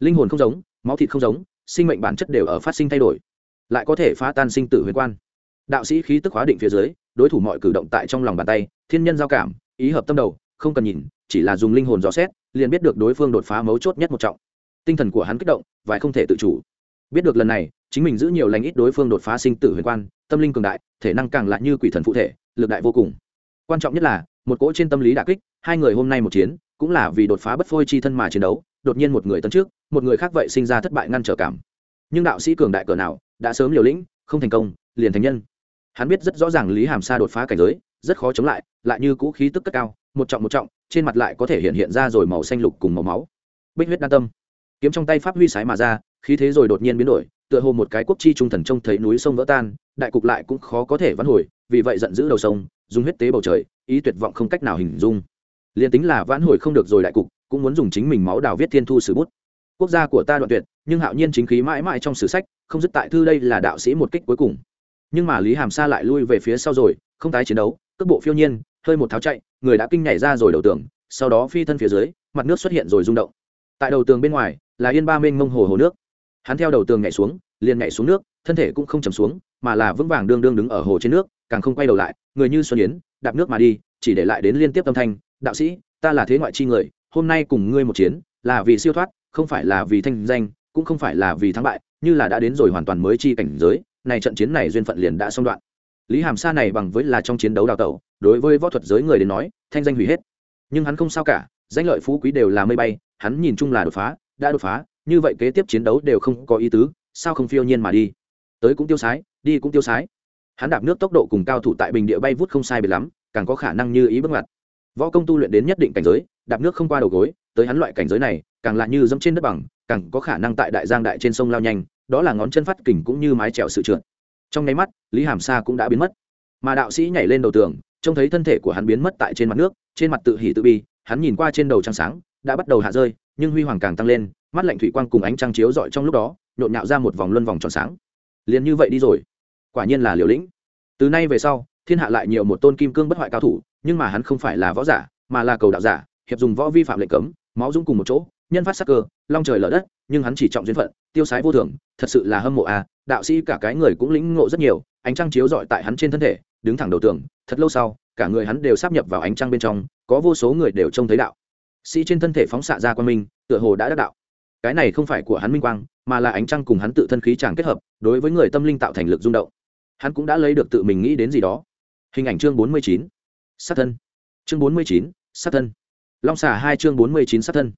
linh hồn không giống, máu thịt không giống, sinh mệnh bản chất đều ở phát sinh thay đổi. Lại có thể phá tan sinh tử huyền quan. Đạo sĩ khí tức hóa định phía dưới, đối thủ mọi cử động tại trong lòng bàn tay, thiên nhân giao cảm, ý hợp tâm đầu, không cần nhìn, chỉ là dùng linh hồn dò xét, liền biết được đối phương đột phá mấu chốt nhất một trọng. Tinh thần của hắn kích động và không thể tự chủ. Biết được lần này, chính mình giữ nhiều lành ít đối phương đột phá sinh tử huyền quan, tâm linh cường đại, thể năng càng lại như quỷ thần phụ thể, lực đại vô cùng. Quan trọng nhất là, một cỗ trên tâm lý đà kích, hai người hôm nay một chiến, cũng là vì đột phá bất phôi chi thân mà chiến đấu đột nhiên một người tấn trước, một người khác vậy sinh ra thất bại ngăn trở cảm. Nhưng đạo sĩ cường đại cỡ nào, đã sớm liều lĩnh, không thành công, liền thành nhân. Hắn biết rất rõ ràng lý hàm sa đột phá cảnh giới, rất khó chống lại lại như cũ khí tức cất cao, một trọng một trọng, trên mặt lại có thể hiện hiện ra rồi màu xanh lục cùng màu máu. Bích huyết đan tâm. Kiếm trong tay pháp huy sái mà ra, khí thế rồi đột nhiên biến đổi, tựa hồ một cái quốc chi trung thần trông thấy núi sông vỡ tan, đại cục lại cũng khó có thể vãn hồi, vì vậy giận dữ đầu sông, dùng huyết tế bầu trời, ý tuyệt vọng không cách nào hình dung. Liền tính là vãn hồi không được rồi đại cục cũng muốn dùng chính mình máu đào viết thiên thu sử bút. Quốc gia của ta đoạn tuyệt, nhưng hạo nhiên chính khí mãi mãi trong sử sách, không dứt tại thư đây là đạo sĩ một kích cuối cùng. Nhưng mà lý hàm sa lại lui về phía sau rồi, không tái chiến đấu, cước bộ phiêu nhiên, hơi một tháo chạy, người đã kinh nhảy ra rồi đầu tường, sau đó phi thân phía dưới, mặt nước xuất hiện rồi rung động. Tại đầu tường bên ngoài, là yên ba mênh mông hồ hồ nước. Hắn theo đầu tường nhảy xuống, liền nhảy xuống nước, thân thể cũng không chầm xuống, mà là vững vàng đương đương đứng ở hồ trên nước, càng không quay đầu lại, người như xuân yến, đạp nước mà đi, chỉ để lại đến liên tiếp âm thanh, đạo sĩ, ta là thế ngoại chi người hôm nay cùng ngươi một chiến, là vì siêu thoát, không phải là vì thanh danh, cũng không phải là vì thắng bại, như là đã đến rồi hoàn toàn mới chi cảnh giới, này trận chiến này duyên phận liền đã xong đoạn. Lý hàm sa này bằng với là trong chiến đấu đào tẩu, đối với võ thuật giới người đến nói, thanh danh hủy hết. Nhưng hắn không sao cả, danh lợi phú quý đều là mây bay, hắn nhìn chung là đột phá, đã đột phá, như vậy kế tiếp chiến đấu đều không có ý tứ, sao không phiêu nhiên mà đi? Tới cũng tiêu sái, đi cũng tiêu sái. Hắn đạp nước tốc độ cùng cao thủ tại bình địa bay vút không sai biệt lắm, càng có khả năng như ý bước ngoặt võ công tu luyện đến nhất định cảnh giới, đạp nước không qua đầu gối, tới hắn loại cảnh giới này, càng là như dẫm trên đất bằng, càng có khả năng tại đại giang đại trên sông lao nhanh, đó là ngón chân phát kình cũng như mái trèo sự trượt. Trong nháy mắt, lý hàm sa cũng đã biến mất. Mà đạo sĩ nhảy lên đầu tường, trông thấy thân thể của hắn biến mất tại trên mặt nước, trên mặt tự hỉ tự bi, hắn nhìn qua trên đầu trăng sáng, đã bắt đầu hạ rơi, nhưng huy hoàng càng tăng lên, mắt lạnh thủy quang cùng ánh trăng chiếu rọi trong lúc đó, nhộn nhạo ra một vòng luân vòng tròn sáng. Liền như vậy đi rồi. Quả nhiên là liều lĩnh. Từ nay về sau, thiên hạ lại nhiều một tôn kim cương bất hoại cao thủ nhưng mà hắn không phải là võ giả, mà là cầu đạo giả, hiệp dùng võ vi phạm lệnh cấm, máu dũng cùng một chỗ, nhân phát sắc cơ, long trời lở đất, nhưng hắn chỉ trọng duyên phận, tiêu sái vô thường, thật sự là hâm mộ à đạo sĩ cả cái người cũng lĩnh ngộ rất nhiều, ánh trăng chiếu rọi tại hắn trên thân thể, đứng thẳng đầu tường, thật lâu sau, cả người hắn đều sắp nhập vào ánh trăng bên trong, có vô số người đều trông thấy đạo. Sĩ trên thân thể phóng xạ ra quan minh, tựa hồ đã đắc đạo. Cái này không phải của hắn minh quang, mà là ánh trăng cùng hắn tự thân khí chàng kết hợp, đối với người tâm linh tạo thành lực rung động. Hắn cũng đã lấy được tự mình nghĩ đến gì đó. Hình ảnh chương bốn mươi chín sát thân. Chương bốn mươi chín, sát thân. Long xả hai chương bốn mươi chín, sát thân.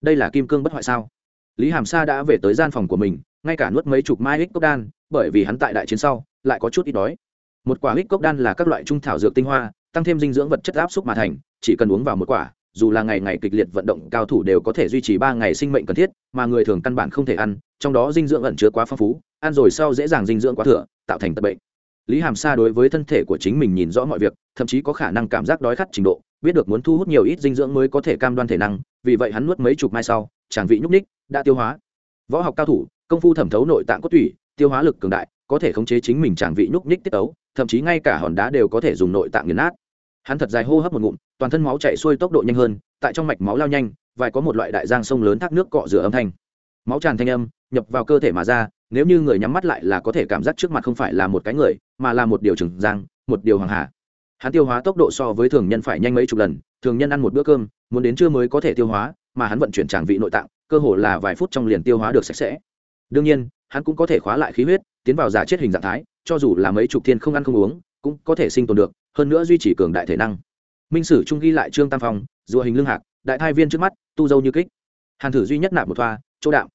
Đây là kim cương bất hoại sao? Lý hàm sa đã về tới gian phòng của mình, ngay cả nuốt mấy chục mai hích cốc đan, bởi vì hắn tại đại chiến sau, lại có chút ít đói. Một quả hích cốc đan là các loại trung thảo dược tinh hoa, tăng thêm dinh dưỡng vật chất áp xúc mà thành, chỉ cần uống vào một quả, dù là ngày ngày kịch liệt vận động cao thủ đều có thể duy trì ba ngày sinh mệnh cần thiết, mà người thường căn bản không thể ăn, trong đó dinh dưỡng ẩn chứa quá phong phú, ăn rồi sau dễ dàng dinh dưỡng quá thừa, tạo thành tật bệnh lý hàm sa đối với thân thể của chính mình nhìn rõ mọi việc, thậm chí có khả năng cảm giác đói khát trình độ, biết được muốn thu hút nhiều ít dinh dưỡng mới có thể cam đoan thể năng, vì vậy hắn nuốt mấy chục mai sau tràng vị nhúc ních đã tiêu hóa. Võ học cao thủ, công phu thẩm thấu nội tạng cốt tủy, tiêu hóa lực cường đại, có thể khống chế chính mình tràng vị nhúc ních tiết tấu, thậm chí ngay cả hòn đá đều có thể dùng nội tạng nghiền nát. Hắn thật dài hô hấp một ngụm, toàn thân máu chạy xuôi tốc độ nhanh hơn, tại trong mạch máu lao nhanh vài có một loại đại giang sông lớn thác nước cọ rửa âm thanh. Máu tràn thanh âm, nhập vào cơ thể mà ra nếu như người nhắm mắt lại là có thể cảm giác trước mặt không phải là một cái người, mà là một điều trừng giang, một điều hoàng hà. Hắn tiêu hóa tốc độ so với thường nhân phải nhanh mấy chục lần, thường nhân ăn một bữa cơm, muốn đến trưa mới có thể tiêu hóa, mà hắn vận chuyển tràng vị nội tạng, cơ hồ là vài phút trong liền tiêu hóa được sạch sẽ. Đương nhiên, hắn cũng có thể khóa lại khí huyết, tiến vào giả chết hình dạng thái, cho dù là mấy chục thiên không ăn không uống, cũng có thể sinh tồn được, hơn nữa duy trì cường đại thể năng. Minh sử trung ghi lại trương tam phong rùa hình lương hạc, đại thai viên trước mắt, tu dâu như kích. Hàn thử duy nhất nạp một thoa, chỗ đạo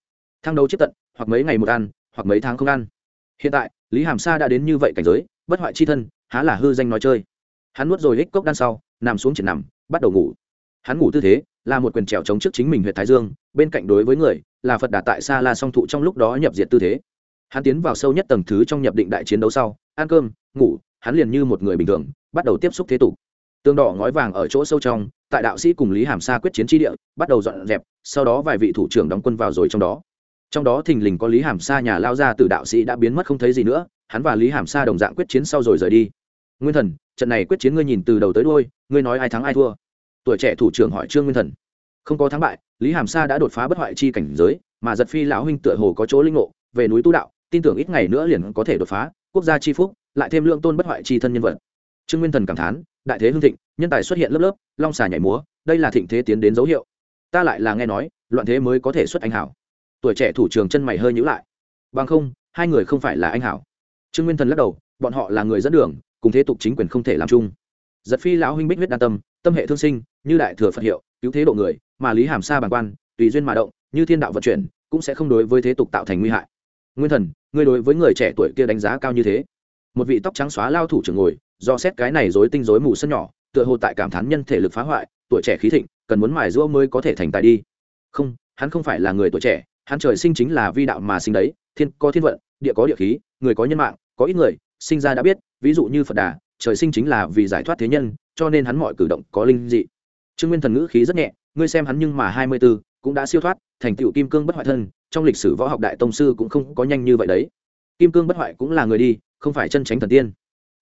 thang đấu chết tận, hoặc mấy ngày một ăn hoặc mấy tháng không ăn. Hiện tại, lý hàm sa đã đến như vậy cảnh giới, bất hoại chi thân, há là hư danh nói chơi. Hắn nuốt rồi hích cốc đan sau, nằm xuống triển nằm, bắt đầu ngủ. Hắn ngủ tư thế, là một quyền trèo chống trước chính mình huyện thái dương, bên cạnh đối với người, là phật đà tại xa la song thụ trong lúc đó nhập diện tư thế. Hắn tiến vào sâu nhất tầng thứ trong nhập định đại chiến đấu sau, ăn cơm, ngủ, hắn liền như một người bình thường, bắt đầu tiếp xúc thế tục. Tương đỏ ngói vàng ở chỗ sâu trong, tại đạo sĩ cùng lý hàm sa quyết chiến tri địa, bắt đầu dọn dẹp, sau đó vài vị thủ trưởng đóng quân vào rồi trong đó trong đó thình lình có lý hàm sa nhà lao ra từ đạo sĩ đã biến mất không thấy gì nữa, hắn và lý hàm sa đồng dạng quyết chiến sau rồi rời đi. Nguyên thần, trận này quyết chiến ngươi nhìn từ đầu tới đôi ngươi nói ai thắng ai thua? Tuổi trẻ thủ trưởng hỏi trương nguyên thần. Không có thắng bại, lý hàm sa đã đột phá bất hoại chi cảnh giới, mà giật phi lão huynh tựa hồ có chỗ linh ngộ, về núi tu đạo, tin tưởng ít ngày nữa liền có thể đột phá, quốc gia chi phúc, lại thêm lượng tôn bất hoại chi thân nhân vật. Trương nguyên thần cảm thán, đại thế hưng thịnh, nhân tài xuất hiện lớp lớp, long xà nhảy múa, đây là thịnh thế tiến đến dấu hiệu. Ta lại là nghe nói, loạn thế mới có thể xuất anh hảo tuổi trẻ thủ trưởng chân mày hơi nhíu lại. Bằng không, hai người không phải là anh hảo. Trương nguyên thần lắc đầu, bọn họ là người dẫn đường, cùng thế tục chính quyền không thể làm chung. Giật phi lão huynh bích huyết đa tâm tâm hệ thương sinh, như đại thừa phật hiệu, cứu thế độ người, mà lý hàm sa bàng quan, tùy duyên mà động, như thiên đạo vận chuyển, cũng sẽ không đối với thế tục tạo thành nguy hại. Nguyên thần người đối với người trẻ tuổi kia đánh giá cao như thế? Một vị tóc trắng xóa lao thủ trưởng ngồi, do xét cái này dối tinh dối mù sân nhỏ, tựa hồ tại cảm thán nhân thể lực phá hoại, tuổi trẻ khí thịnh, cần muốn mài giũa mới có thể thành tài đi. Không, hắn không phải là người tuổi trẻ hắn trời sinh chính là vi đạo mà sinh đấy, thiên có thiên vận, địa có địa khí, người có nhân mạng, có ít người, sinh ra đã biết, ví dụ như phật đà, trời sinh chính là vì giải thoát thế nhân, cho nên hắn mọi cử động có linh dị. Trương nguyên thần ngữ khí rất nhẹ, ngươi xem hắn nhưng mà hai mươi b ố cũng đã siêu thoát, thành tựu kim cương bất hoại thân, trong lịch sử võ học đại tông sư cũng không có nhanh như vậy đấy. Kim cương bất hoại cũng là người đi, không phải chân tránh thần tiên.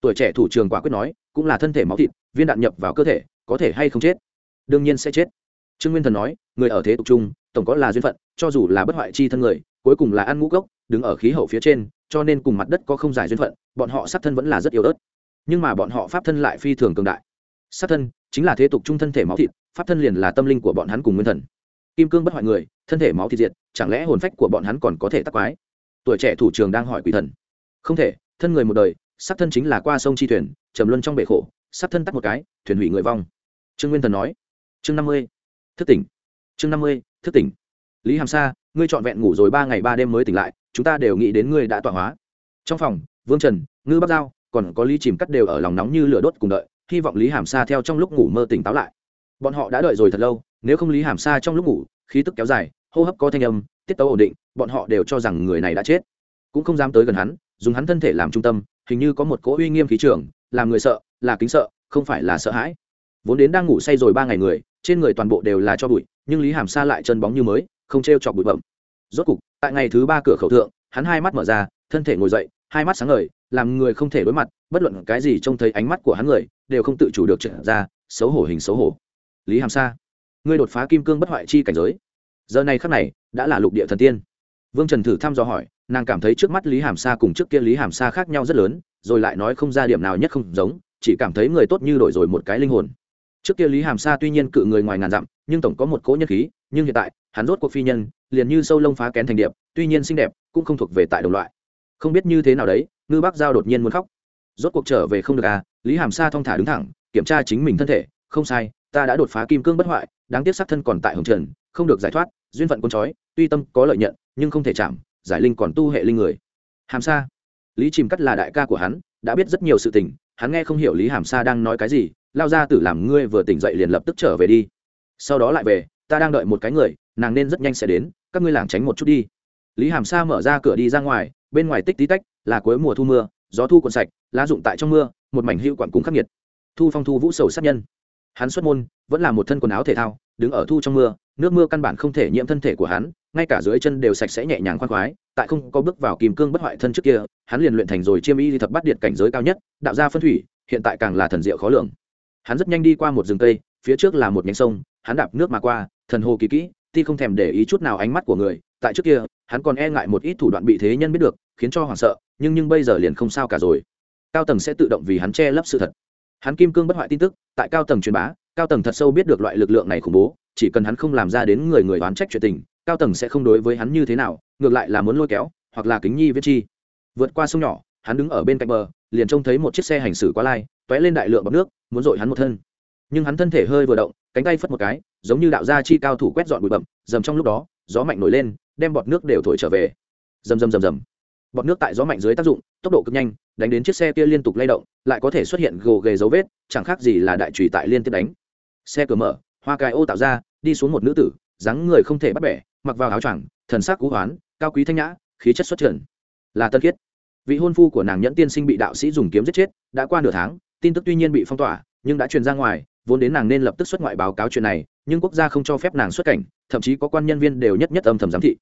Tuổi trẻ thủ trường quả quyết nói, cũng là thân thể máu thịt, viên đạn nhập vào cơ thể, có thể hay không chết? Đương nhiên sẽ chết. Trương nguyên thần nói, người ở thế tục trung tổng có là duyên phận, cho dù là bất hoại chi thân người, cuối cùng là ăn ngũ cốc, đứng ở khí hậu phía trên, cho nên cùng mặt đất có không giải duyên phận, bọn họ sát thân vẫn là rất yếu ớt. Nhưng mà bọn họ pháp thân lại phi thường cường đại. Sát thân chính là thế tục chung thân thể máu thịt, pháp thân liền là tâm linh của bọn hắn cùng nguyên thần. Kim cương bất hoại người, thân thể máu thịt diệt, chẳng lẽ hồn phách của bọn hắn còn có thể tắc quái? Tuổi trẻ thủ trường đang hỏi quỷ thần. Không thể, thân người một đời, sát thân chính là qua sông chi thuyền, trầm luân trong bể khổ, sát thân tắt một cái, thuyền hủy người vong. Trương nguyên thần nói. Chương năm mươi. Thức tỉnh chương năm mươi, thức tỉnh. Lý hàm sa, ngươi trọn vẹn ngủ rồi ba ngày ba đêm mới tỉnh lại, chúng ta đều nghĩ đến ngươi đã tọa hóa. Trong phòng, vương trần, ngư bắc giao, còn có lý chìm cắt đều ở lòng nóng như lửa đốt cùng đợi, hy vọng lý hàm sa theo trong lúc ngủ mơ tỉnh táo lại. Bọn họ đã đợi rồi thật lâu, nếu không lý hàm sa trong lúc ngủ, khí tức kéo dài, hô hấp có thanh âm, tiết tấu ổn định, bọn họ đều cho rằng người này đã chết. Cũng không dám tới gần hắn, dùng hắn thân thể làm trung tâm, hình như có một cỗ uy nghiêm khí trường, làm người sợ, là kính sợ, không phải là sợ hãi. Vốn đến đang ngủ say rồi ba ngày người, trên người toàn bộ đều là cho bụi nhưng lý hàm sa lại chân bóng như mới, không t r e o chọc bụi bẩm rốt cục, tại ngày thứ ba cửa khẩu thượng, hắn hai mắt mở ra, thân thể ngồi dậy, hai mắt sáng ngời, làm người không thể đối mặt, bất luận cái gì trông thấy ánh mắt của hắn người, đều không tự chủ được trở ra, xấu hổ hình xấu hổ. Lý hàm sa, ngươi đột phá kim cương bất hoại chi cảnh giới. Giờ này khắc này, đã là lục địa thần tiên. Vương trần thử thăm dò hỏi, nàng cảm thấy trước mắt lý hàm sa cùng trước kia lý hàm sa khác nhau rất lớn, rồi lại nói không ra điểm nào nhất không giống, chỉ cảm thấy người tốt như đổi rồi một cái linh hồn trước kia lý hàm sa tuy nhiên cự người ngoài ngàn dặm, nhưng tổng có một cỗ nhân khí, nhưng hiện tại, hắn rốt cuộc phi nhân, liền như sâu lông phá kén thành điệp, tuy nhiên xinh đẹp, cũng không thuộc về tại đồng loại. Không biết như thế nào đấy, ngư bác giao đột nhiên muốn khóc. Rốt cuộc trở về không được à lý hàm sa thong thả đứng thẳng, kiểm tra chính mình thân thể, không sai, ta đã đột phá kim cương bất hoại, đáng tiếc sắc thân còn tại hồng trần, không được giải thoát, duyên phận con chói tuy tâm có lợi nhận, nhưng không thể chạm, giải linh còn tu hệ linh người. Hàm sa. Lý chìm cắt là đại ca của hắn, đã biết rất nhiều sự tình, hắn nghe không hiểu lý hàm sa đang nói cái gì lao ra tử làm ngươi vừa tỉnh dậy liền lập tức trở về đi. Sau đó lại về, ta đang đợi một cái người, nàng nên rất nhanh sẽ đến, các ngươi làng tránh một chút đi. Lý hàm sa mở ra cửa đi ra ngoài, bên ngoài tích tí tách, là cuối mùa thu mưa, gió thu còn sạch, lá rụng tại trong mưa, một mảnh hữu quản cúng khắc nghiệt. Thu phong thu vũ sầu sát nhân. Hắn xuất môn, vẫn là một thân quần áo thể thao, đứng ở thu trong mưa, nước mưa căn bản không thể nhiễm thân thể của hắn, ngay cả dưới chân đều sạch sẽ nhẹ nhàng khoan khoái, tại không có bước vào kìm cương bất hoại thân trước kia, hắn liền luyện thành rồi chiêm y thập bắt điện cảnh giới cao nhất, đạo gia phân thủy, hiện tại càng là thần diệu khó lường hắn rất nhanh đi qua một rừng cây, phía trước là một nhánh sông, hắn đạp nước mà qua, thần hồ kỳ kỹ, ti không thèm để ý chút nào ánh mắt của người, tại trước kia, hắn còn e ngại một ít thủ đoạn bị thế nhân biết được, khiến cho hoảng sợ, nhưng nhưng bây giờ liền không sao cả rồi. Cao tầng sẽ tự động vì hắn che lấp sự thật. Hắn kim cương bất hoại tin tức, tại cao tầng truyền bá, cao tầng thật sâu biết được loại lực lượng này khủng bố, chỉ cần hắn không làm ra đến người người đoán trách chuyện tình, cao tầng sẽ không đối với hắn như thế nào, ngược lại là muốn lôi kéo, hoặc là kính nhi viết chi. Vượt qua sông nhỏ, hắn đứng ở bên cạnh bờ liền trông thấy một chiếc xe hành xử quá lai t ó é lên đại lượng bọc nước, muốn dội hắn một thân. Nhưng hắn thân thể hơi vừa động, cánh tay phất một cái, giống như đạo gia chi cao thủ quét dọn bụi bậm dầm trong lúc đó, gió mạnh nổi lên, đem bọt nước đều thổi trở về. Dầm dầm dầm dầm. Bọt nước tại gió mạnh dưới tác dụng, tốc độ cực nhanh, đánh đến chiếc xe kia liên tục lay động, lại có thể xuất hiện gồ ghề dấu vết, chẳng khác gì là đại trùy tại liên tiếp đánh. Xe cửa mở, hoa cài ô tạo ra, đi xuống một nữ tử, dáng người không thể bắt bẻ, mặc vào áo choàng, thần sắc cú hoán, cao quý thanh nhã, khí chất xuất trần. Là tân khiết vị hôn phu của nàng nhẫn tiên sinh bị đạo sĩ dùng kiếm giết chết, đã qua nửa tháng, tin tức tuy nhiên bị phong tỏa, nhưng đã truyền ra ngoài, vốn đến nàng nên lập tức xuất ngoại báo cáo chuyện này, nhưng quốc gia không cho phép nàng xuất cảnh, thậm chí có quan nhân viên đều nhất nhất âm thầm giám thị.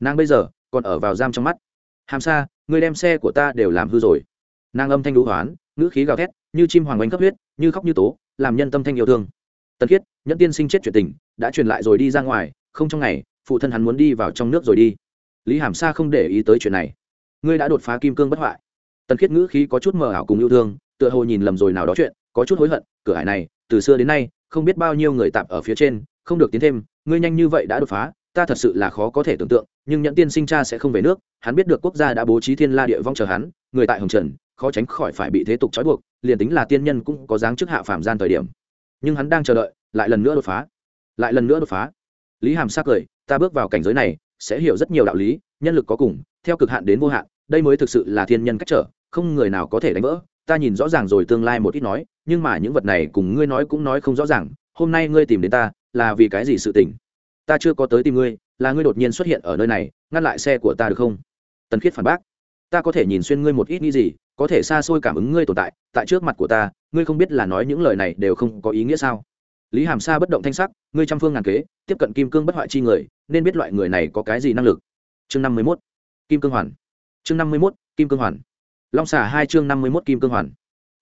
Nàng bây giờ còn ở vào giam trong mắt. Hàm xa người đem xe của ta đều làm hư rồi. Nàng âm thanh đũ hoán, ngữ khí gào thét, như chim hoàng oanh cấp huyết, như khóc như tố, làm nhân tâm thanh yêu thương. Tần khiết, nhẫn tiên sinh chết chuyện tình, đã truyền lại rồi đi ra ngoài, không trong ngày, phụ thân hắn muốn đi vào trong nước rồi đi. Lý hàm sa không để ý tới chuyện này ngươi đã đột phá kim cương bất hoại. Tần khiết ngữ khí có chút mờ ảo cùng yêu thương, tựa hồ nhìn lầm rồi nào đó chuyện, có chút hối hận, cửa hải này, từ xưa đến nay, không biết bao nhiêu người tạm ở phía trên, không được tiến thêm, ngươi nhanh như vậy đã đột phá, ta thật sự là khó có thể tưởng tượng, nhưng nhẫn tiên sinh cha sẽ không về nước, hắn biết được quốc gia đã bố trí thiên la địa vong chờ hắn, người tại hồng trần, khó tránh khỏi phải bị thế tục trói buộc, liền tính là tiên nhân cũng có dáng chức hạ phạm gian thời điểm. Nhưng hắn đang chờ đợi, lại lần nữa đột phá, lại lần nữa đột phá. Lý hàm sắc cười, ta bước vào cảnh giới này, sẽ hiểu rất nhiều đạo lý nhân lực có cùng, theo cực hạn đến vô hạn, đây mới thực sự là thiên nhân cách trở, không người nào có thể đánh vỡ. Ta nhìn rõ ràng rồi tương lai một ít nói, nhưng mà những vật này cùng ngươi nói cũng nói không rõ ràng, hôm nay ngươi tìm đến ta, là vì cái gì sự tình? Ta chưa có tới tìm ngươi, là ngươi đột nhiên xuất hiện ở nơi này, ngăn lại xe của ta được không? Tần khiết phản bác. Ta có thể nhìn xuyên ngươi một ít nghĩ gì, có thể xa xôi cảm ứng ngươi tồn tại tại trước mặt của ta, ngươi không biết là nói những lời này đều không có ý nghĩa sao? Lý hàm sa bất động thanh sắc, ngươi trăm phương ngàn kế, tiếp cận kim cương bất hoại chi người, nên biết loại người này có cái gì năng lực chương năm mươi mốt, kim cương hoàn. Chương năm mươi mốt, kim cương hoàn. Long xả hai chương năm mươi mốt, kim cương hoàn.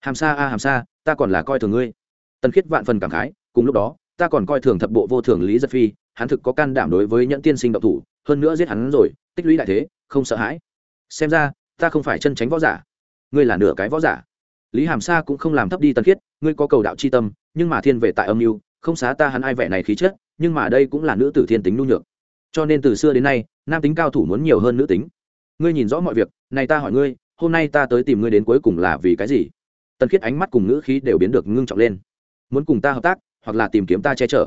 Hàm sa a, hàm sa, ta còn là coi thường ngươi. Tần khiết vạn phần cảm khái, cùng lúc đó, ta còn coi thường thập bộ vô thường lý giật phi, hắn thực có can đảm đối với nhẫn tiên sinh độc thủ, hơn nữa giết hắn rồi, tích lũy đại thế, không sợ hãi. Xem ra, ta không phải chân tránh võ giả. Ngươi là nửa cái võ giả. Lý hàm sa cũng không làm thấp đi tần khiết, ngươi có cầu đạo c h i tâm, nhưng mà thiên về tại âm mưu, không xá ta hắn ai vẻ này khí chất, nhưng mà đây cũng là nữ tử thiên tính nhu nhược cho nên từ xưa đến nay, nam tính cao thủ muốn nhiều hơn nữ tính. Ngươi nhìn rõ mọi việc, này ta hỏi ngươi, hôm nay ta tới tìm ngươi đến cuối cùng là vì cái gì? Tần khiết ánh mắt cùng ngữ khí đều biến được ngưng trọng lên. Muốn cùng ta hợp tác, hoặc là tìm kiếm ta che chở?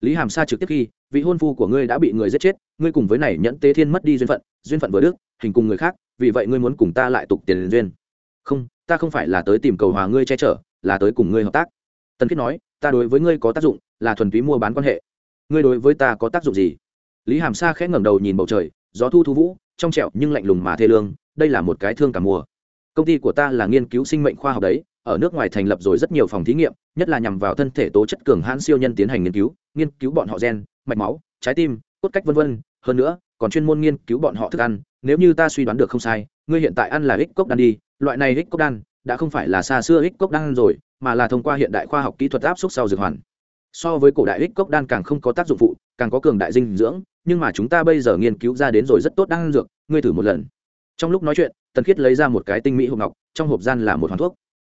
Lý hàm sa trực tiếp khi vị hôn phu của ngươi đã bị người giết chết, ngươi cùng với này nhẫn tế thiên mất đi duyên phận duyên phận vừa đức, hình cùng người khác, vì vậy ngươi muốn cùng ta lại tục tiền duyên. Không, ta không phải là tới tìm cầu hòa ngươi che chở, là tới cùng ngươi hợp tác. Tần khiết nói, ta đối với ngươi có tác dụng, là thuần túy mua bán quan hệ. Ngươi đối với ta có tác dụng gì? Lý hàm sa khẽ ngẩng đầu nhìn bầu trời, gió thu thu vũ, trong trẹo nhưng lạnh lùng mà thê lương, đây là một cái thương cả mùa. Công ty của ta là nghiên cứu sinh mệnh khoa học đấy, ở nước ngoài thành lập rồi rất nhiều phòng thí nghiệm, nhất là nhằm vào thân thể tố chất cường hãn siêu nhân tiến hành nghiên cứu nghiên cứu bọn họ gen, mạch máu, trái tim, cốt cách vân vân. Hơn nữa, còn chuyên môn nghiên cứu bọn họ thức ăn, nếu như ta suy đoán được không sai, ngươi hiện tại ăn là ích cốc đan đi, loại này ích cốc đan đã không phải là xa xưa ích cốc đan rồi, mà là thông qua hiện đại khoa học kỹ thuật áp suất sau dược hoàn. So với cổ đại ích cốc đan càng không có tác dụng phụ, càng có cường đại dinh dưỡng nhưng mà chúng ta bây giờ nghiên cứu ra đến rồi rất tốt đang dược, ngươi thử một lần. Trong lúc nói chuyện, tần khiết lấy ra một cái tinh mỹ hộp ngọc, trong hộp gian là một hoàn thuốc.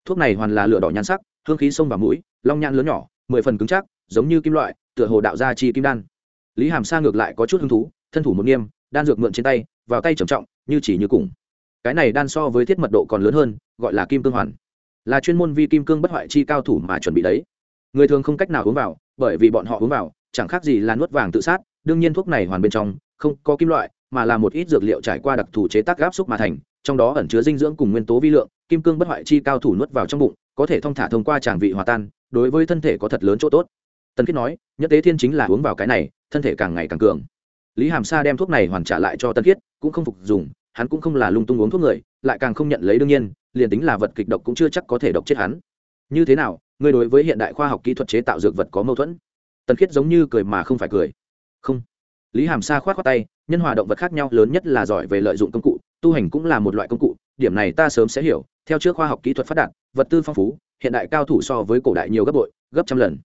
Thuốc này hoàn là lửa đỏ nhan sắc, hương khí sông vào mũi, long nhan lớn nhỏ, mười phần cứng chắc, giống như kim loại, tựa hồ đạo gia chi kim đan. Lý hàm sa ngược lại có chút hứng thú, thân thủ một nghiêm, đan dược mượn trên tay, vào tay trầm trọng, như chỉ như cùng. Cái này đan so với thiết mật độ còn lớn hơn, gọi là kim cương hoàn. Là chuyên môn vi kim cương bất hoại chi cao thủ mà chuẩn bị đấy. Người thường không cách nào uống vào, bởi vì bọn họ uống vào, chẳng khác gì là nuốt vàng tự sát đương nhiên thuốc này hoàn bên trong không có kim loại, mà là một ít dược liệu trải qua đặc thù chế tác gáp xúc mà thành, trong đó ẩn chứa dinh dưỡng cùng nguyên tố vi lượng, kim cương bất hoại chi cao thủ nuốt vào trong bụng, có thể thông thả thông qua tràng vị hòa tan, đối với thân thể có thật lớn chỗ tốt. Tần khiết nói, nhất tế thiên chính là uống vào cái này, thân thể càng ngày càng cường. Lý hàm sa đem thuốc này hoàn trả lại cho tân khiết, cũng không phục dùng, hắn cũng không là lung tung uống thuốc người, lại càng không nhận lấy đương nhiên, liền tính là vật kịch độc cũng chưa chắc có thể độc chết hắn. Như thế nào ngươi đối với hiện đại khoa học kỹ thuật chế tạo dược vật có mâu thuẫn? Tần khiết giống như cười mà không phải cười không. Lý hàm sa khoát khoát tay, nhân hòa động vật khác nhau, lớn nhất là giỏi về lợi dụng công cụ, tu hành cũng là một loại công cụ, điểm này ta sớm sẽ hiểu, theo trước khoa học kỹ thuật phát đạt, vật tư phong phú, hiện đại cao thủ so với cổ đại nhiều gấp bội, gấp trăm lần.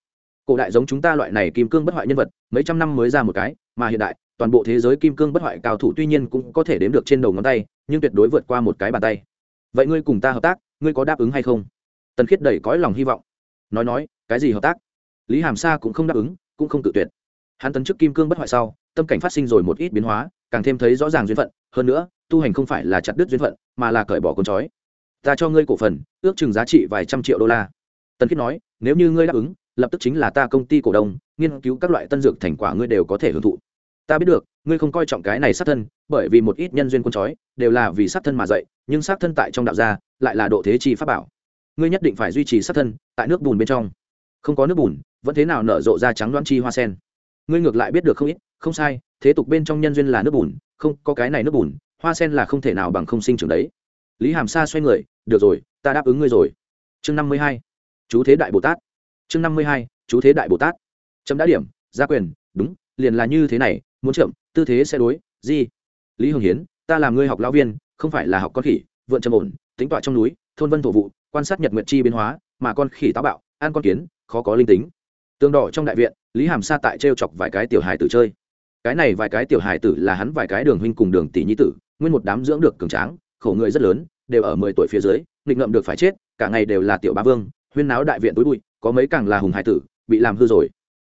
Cổ đại giống chúng ta loại này kim cương bất hoại nhân vật, mấy trăm năm mới ra một cái, mà hiện đại, toàn bộ thế giới kim cương bất hoại cao thủ tuy nhiên cũng có thể đếm được trên đầu ngón tay, nhưng tuyệt đối vượt qua một cái bàn tay. Vậy ngươi cùng ta hợp tác, ngươi có đáp ứng hay không? Tần khiết đầy cõi lòng hy vọng. Nói nói, cái gì hợp tác? Lý hàm sa cũng không đáp ứng, cũng không tự tuyệt hắn tấn chức kim cương bất hoại sau, tâm cảnh phát sinh rồi một ít biến hóa, càng thêm thấy rõ ràng duyên phận. Hơn nữa, tu hành không phải là chặt đứt duyên phận, mà là cởi bỏ con chói. Ta cho ngươi cổ phần, ước chừng giá trị vài trăm triệu đô la. Tần khiết nói, nếu như ngươi đáp ứng, lập tức chính là ta công ty cổ đông, nghiên cứu các loại tân dược thành quả ngươi đều có thể hưởng thụ. Ta biết được, ngươi không coi trọng cái này sát thân, bởi vì một ít nhân duyên con chói đều là vì sát thân mà dậy nhưng sát thân tại trong đạo gia lại là độ thế chi pháp bảo. Ngươi nhất định phải duy trì sát thân tại nước bùn bên trong. Không có nước bùn, vẫn thế nào nở rộ ra trắng đoan chi hoa sen ngươi ngược lại biết được không ít, không sai, thế tục bên trong nhân duyên là nước bùn, không, có cái này nước bùn, hoa sen là không thể nào bằng không sinh trưởng đấy. Lý hàm sa xoay người, được rồi, ta đáp ứng ngươi rồi. Chương năm mươi hai, chú thế đại bồ tát. Chương năm mươi hai, chú thế đại bồ tát. Chấm đã điểm gia quyền, đúng, liền là như thế này, muốn chậm, tư thế sẽ đối gì lý hồng hiến, ta làm ngươi học lão viên, không phải là học con khỉ, vượn trầm ổn, tính tọa trong núi, thôn vân thổ vụ, quan sát nhật nguyệt chi biến hóa, mà con khỉ táo bạo, ăn con kiến, khó có linh tính. Tương đỏ trong đại viện lý hàm sa tại t chọc vài cái tiểu hài tử chơi. Cái này vài cái tiểu hài tử là hắn vài cái đường huynh cùng đường tỷ nhi tử, nguyên một đám dưỡng được cường tráng, khổ người rất lớn, đều ở mười tuổi phía dưới, nghịch ngậm được phải chết, cả ngày đều là tiểu ba vương, huyên náo đại viện tối bụi, có mấy càng là hùng hài tử, bị làm hư rồi.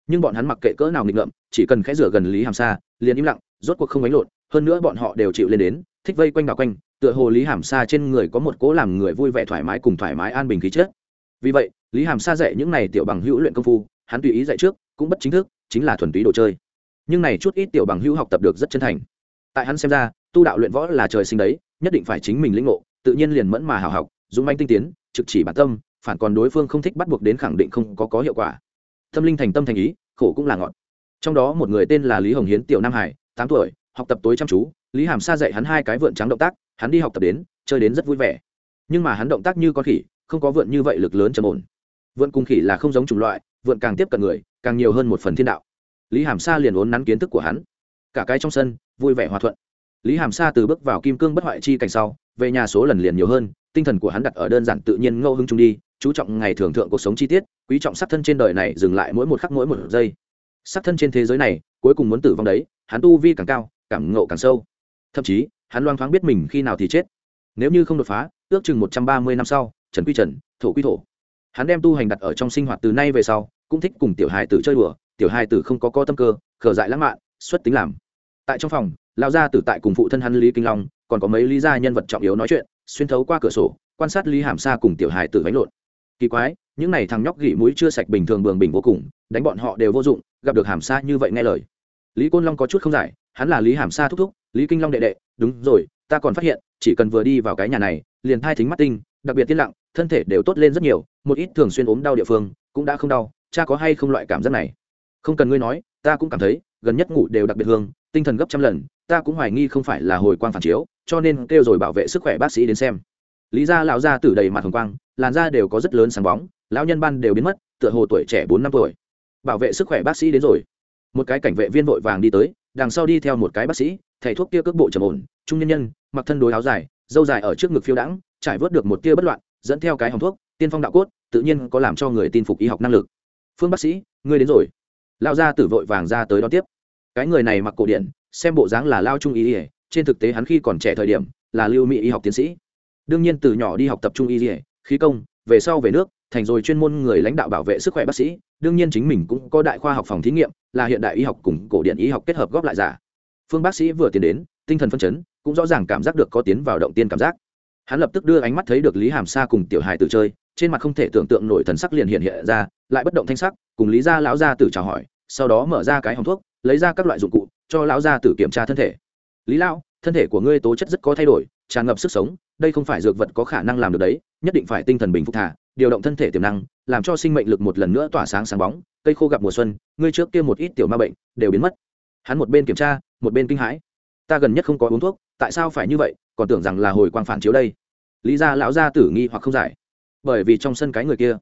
Nhưng bọn hắn mặc kệ cỡ nào nghịch ngợm, chỉ cần khẽ rửa gần lý hàm sa, liền im lặng, rốt cuộc không đánh lộn, hơn nữa bọn họ đều chịu lên đến, thích vây quanh đảo quanh, tựa hồ lý hàm sa trên người có một cố làm người vui vẻ thoải mái cùng thoải mái an bình khí chất. Vì vậy, lý hàm sa dạy những này tiểu bằng hữu luyện công phu, hắn tùy ý dạy trước cũng bất chính thức, chính là thuần túy đồ chơi. Nhưng này chút ít tiểu bằng hữu học tập được rất chân thành. Tại hắn xem ra, tu đạo luyện võ là trời sinh đấy, nhất định phải chính mình lĩnh ngộ, tự nhiên liền mẫn mà hào học, dũng manh tinh tiến, trực chỉ bản tâm, phản còn đối phương không thích bắt buộc đến khẳng định không có có hiệu quả. Tâm linh thành tâm thành ý, khổ cũng là ngọn. Trong đó một người tên là lý hồng hiến, tiểu nam hải, tám tuổi, học tập tối chăm chú, lý hàm sa dạy hắn hai cái vượn trắng động tác, hắn đi học tập đến, chơi đến rất vui vẻ. Nhưng mà hắn động tác như con khỉ, không có vượn như vậy lực lớn trầm ổn. Vượn cùng khỉ là không giống chủng loại, vượn càng tiếp cận người càng nhiều hơn một phần thiên đạo. Lý hàm sa liền ốn nắn kiến thức của hắn. Cả cái trong sân, vui vẻ hòa thuận. Lý hàm sa từ bước vào kim cương bất hoại chi cảnh sau, về nhà số lần liền nhiều hơn, tinh thần của hắn đặt ở đơn giản tự nhiên ngẫu hưng trung đi, chú trọng ngày thường thượng cuộc sống chi tiết, quý trọng sắc thân trên đời này dừng lại mỗi một khắc mỗi một giây. Sắc thân trên thế giới này, cuối cùng muốn tử vong đấy, hắn tu vi càng cao, cảm ngộ càng sâu. Thậm chí, hắn loang thoáng biết mình khi nào thì chết. Nếu như không đột phá, ước chừng một trăm ba mươi năm sau, trần quy trần, thổ quy thổ. Hắn đem tu hành đặt ở trong sinh hoạt từ nay về sau cũng thích cùng tiểu hài tử chơi đùa, tiểu hài tử không có co tâm cơ, khờ dại lãng mạn, xuất tính làm. Tại trong phòng lao gia tử tại cùng phụ thân hắn lý kinh long, còn có mấy lý gia nhân vật trọng yếu nói chuyện, xuyên thấu qua cửa sổ, quan sát lý hàm sa cùng tiểu hài tử đánh lộn. Kỳ quái, những này thằng nhóc gỉ mũi chưa sạch bình thường bường bình vô cùng, đánh bọn họ đều vô dụng, gặp được hàm sa như vậy nghe lời. Lý côn long có chút không giải, hắn là lý hàm sa thúc thúc, lý kinh long đệ đệ, đúng rồi, ta còn phát hiện, chỉ cần vừa đi vào cái nhà này, liền thai thính mắt tinh, đặc biệt tiên lặng, thân thể đều tốt lên rất nhiều, một ít thường xuyên ốm đau địa phương, cũng đã không đau cha có hay không loại cảm giác này? Không cần ngươi nói, ta cũng cảm thấy, gần nhất ngủ đều đặc biệt hương, tinh thần gấp trăm lần, ta cũng hoài nghi không phải là hồi quang phản chiếu, cho nên kêu rồi bảo vệ sức khỏe bác sĩ đến xem. Lý gia lão gia tử đầy mặt hồng quang, làn da đều có rất lớn sáng bóng, lão nhân ban đều biến mất, tựa hồ tuổi trẻ bốn năm tuổi. Bảo vệ sức khỏe bác sĩ đến rồi. Một cái cảnh vệ viên vội vàng đi tới, đằng sau đi theo một cái bác sĩ, thầy thuốc kia cước bộ trầm ổn, trung nhân nhân, mặc thân đối áo dài dâu dài ở trước ngực phiêu đãng, trải vớt được một tia bất loạn, dẫn theo cái hòng thuốc, tiên phong đạo cốt, tự nhiên có làm cho người tin phục y học năng lực phương bác sĩ, ngươi đến rồi. Lao gia tử vội vàng ra tới đón tiếp. Cái người này mặc cổ điển, xem bộ dáng là lao trung y ỉa trên thực tế hắn khi còn trẻ thời điểm, là lưu mỹ y học tiến sĩ. Đương nhiên từ nhỏ đi học tập trung y ỉa khí công, về sau về nước, thành rồi chuyên môn người lãnh đạo bảo vệ sức khỏe bác sĩ, đương nhiên chính mình cũng có đại khoa học phòng thí nghiệm, là hiện đại y học cùng cổ điển y học kết hợp góp lại giả. Phương bác sĩ vừa tiến đến, tinh thần phân chấn, cũng rõ ràng cảm giác được có tiến vào động tiên cảm giác hắn lập tức đưa ánh mắt thấy được lý hàm sa cùng tiểu hài tử chơi, trên mặt không thể tưởng tượng nổi thần sắc liền hiện hiện ra, lại bất động thanh sắc, cùng lý gia lão gia tử chào hỏi, sau đó mở ra cái hòng thuốc, lấy ra các loại dụng cụ, cho lão gia tử kiểm tra thân thể. Lý lão, thân thể của ngươi tố chất rất có thay đổi, tràn ngập sức sống, đây không phải dược vật có khả năng làm được đấy, nhất định phải tinh thần bình phục thả điều động thân thể tiềm năng, làm cho sinh mệnh lực một lần nữa tỏa sáng sáng bóng, cây khô gặp mùa xuân, ngươi trước kia một ít tiểu ma bệnh, đều biến mất. Hắn một bên kiểm tra, một bên kinh hãi ta gần nhất không có uống thuốc, tại sao phải như vậy, còn tưởng rằng là hồi quang phản chiếu đây? Lý gia lão gia tử nghi hoặc không giải. Bởi vì trong sân cái người kia,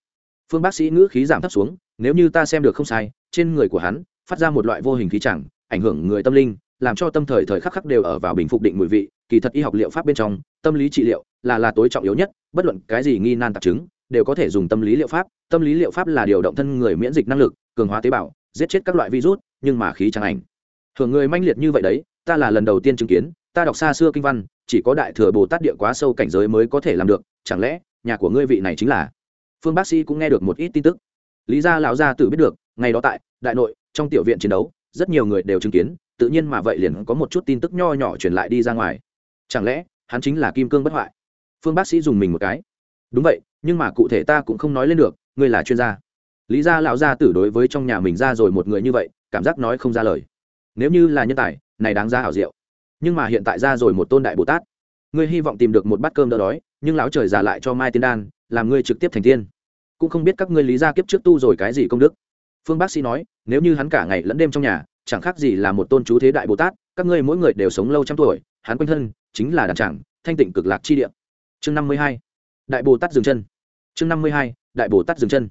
phương bác sĩ ngữ khí giảm thấp xuống, nếu như ta xem được không sai, trên người của hắn, phát ra một loại vô hình khí chẳng, ảnh hưởng người tâm linh, làm cho tâm thời thời khắc khắc đều ở vào bình phục định mùi vị, kỳ thật y học liệu pháp bên trong, tâm lý trị liệu là là tối trọng yếu nhất, bất luận cái gì nghi nan tạp chứng, đều có thể dùng tâm lý liệu pháp, tâm lý liệu pháp là điều động thân người miễn dịch năng lực, cường hóa tế bào, giết chết các loại virus, nhưng mà khí chẳng ảnh. Thường người manh liệt như vậy đấy ta là lần đầu tiên chứng kiến, ta đọc xa xưa kinh văn, chỉ có đại thừa bồ tát địa quá sâu cảnh giới mới có thể làm được, chẳng lẽ, nhà của ngươi vị này chính là? Phương bác sĩ cũng nghe được một ít tin tức. Lý gia lão gia tử biết được, ngày đó tại đại nội, trong tiểu viện chiến đấu, rất nhiều người đều chứng kiến, tự nhiên mà vậy liền có một chút tin tức nho nhỏ truyền lại đi ra ngoài. Chẳng lẽ, hắn chính là kim cương bất hoại? Phương bác sĩ dùng mình một cái. Đúng vậy, nhưng mà cụ thể ta cũng không nói lên được, ngươi là chuyên gia. Lý gia lão gia tử đối với trong nhà mình ra rồi một người như vậy, cảm giác nói không ra lời. Nếu như là nhân tài này đáng ra hảo diệu. Nhưng mà hiện tại ra rồi một tôn đại bồ tát. Ngươi hy vọng tìm được một bát cơm đỡ đói, nhưng lão trời già lại cho mai tiên đan, làm ngươi trực tiếp thành tiên. Cũng không biết các ngươi lý gia kiếp trước tu rồi cái gì công đức. Phương bác sĩ nói, nếu như hắn cả ngày lẫn đêm trong nhà, chẳng khác gì là một tôn chú thế đại bồ tát, các ngươi mỗi người đều sống lâu trăm tuổi, hắn quanh thân chính là đàn chẳng, thanh tịnh cực lạc chi địa. Chương năm mươi hai, đại bồ tát dừng chân. Chương năm mươi hai, đại bồ tát dừng chân.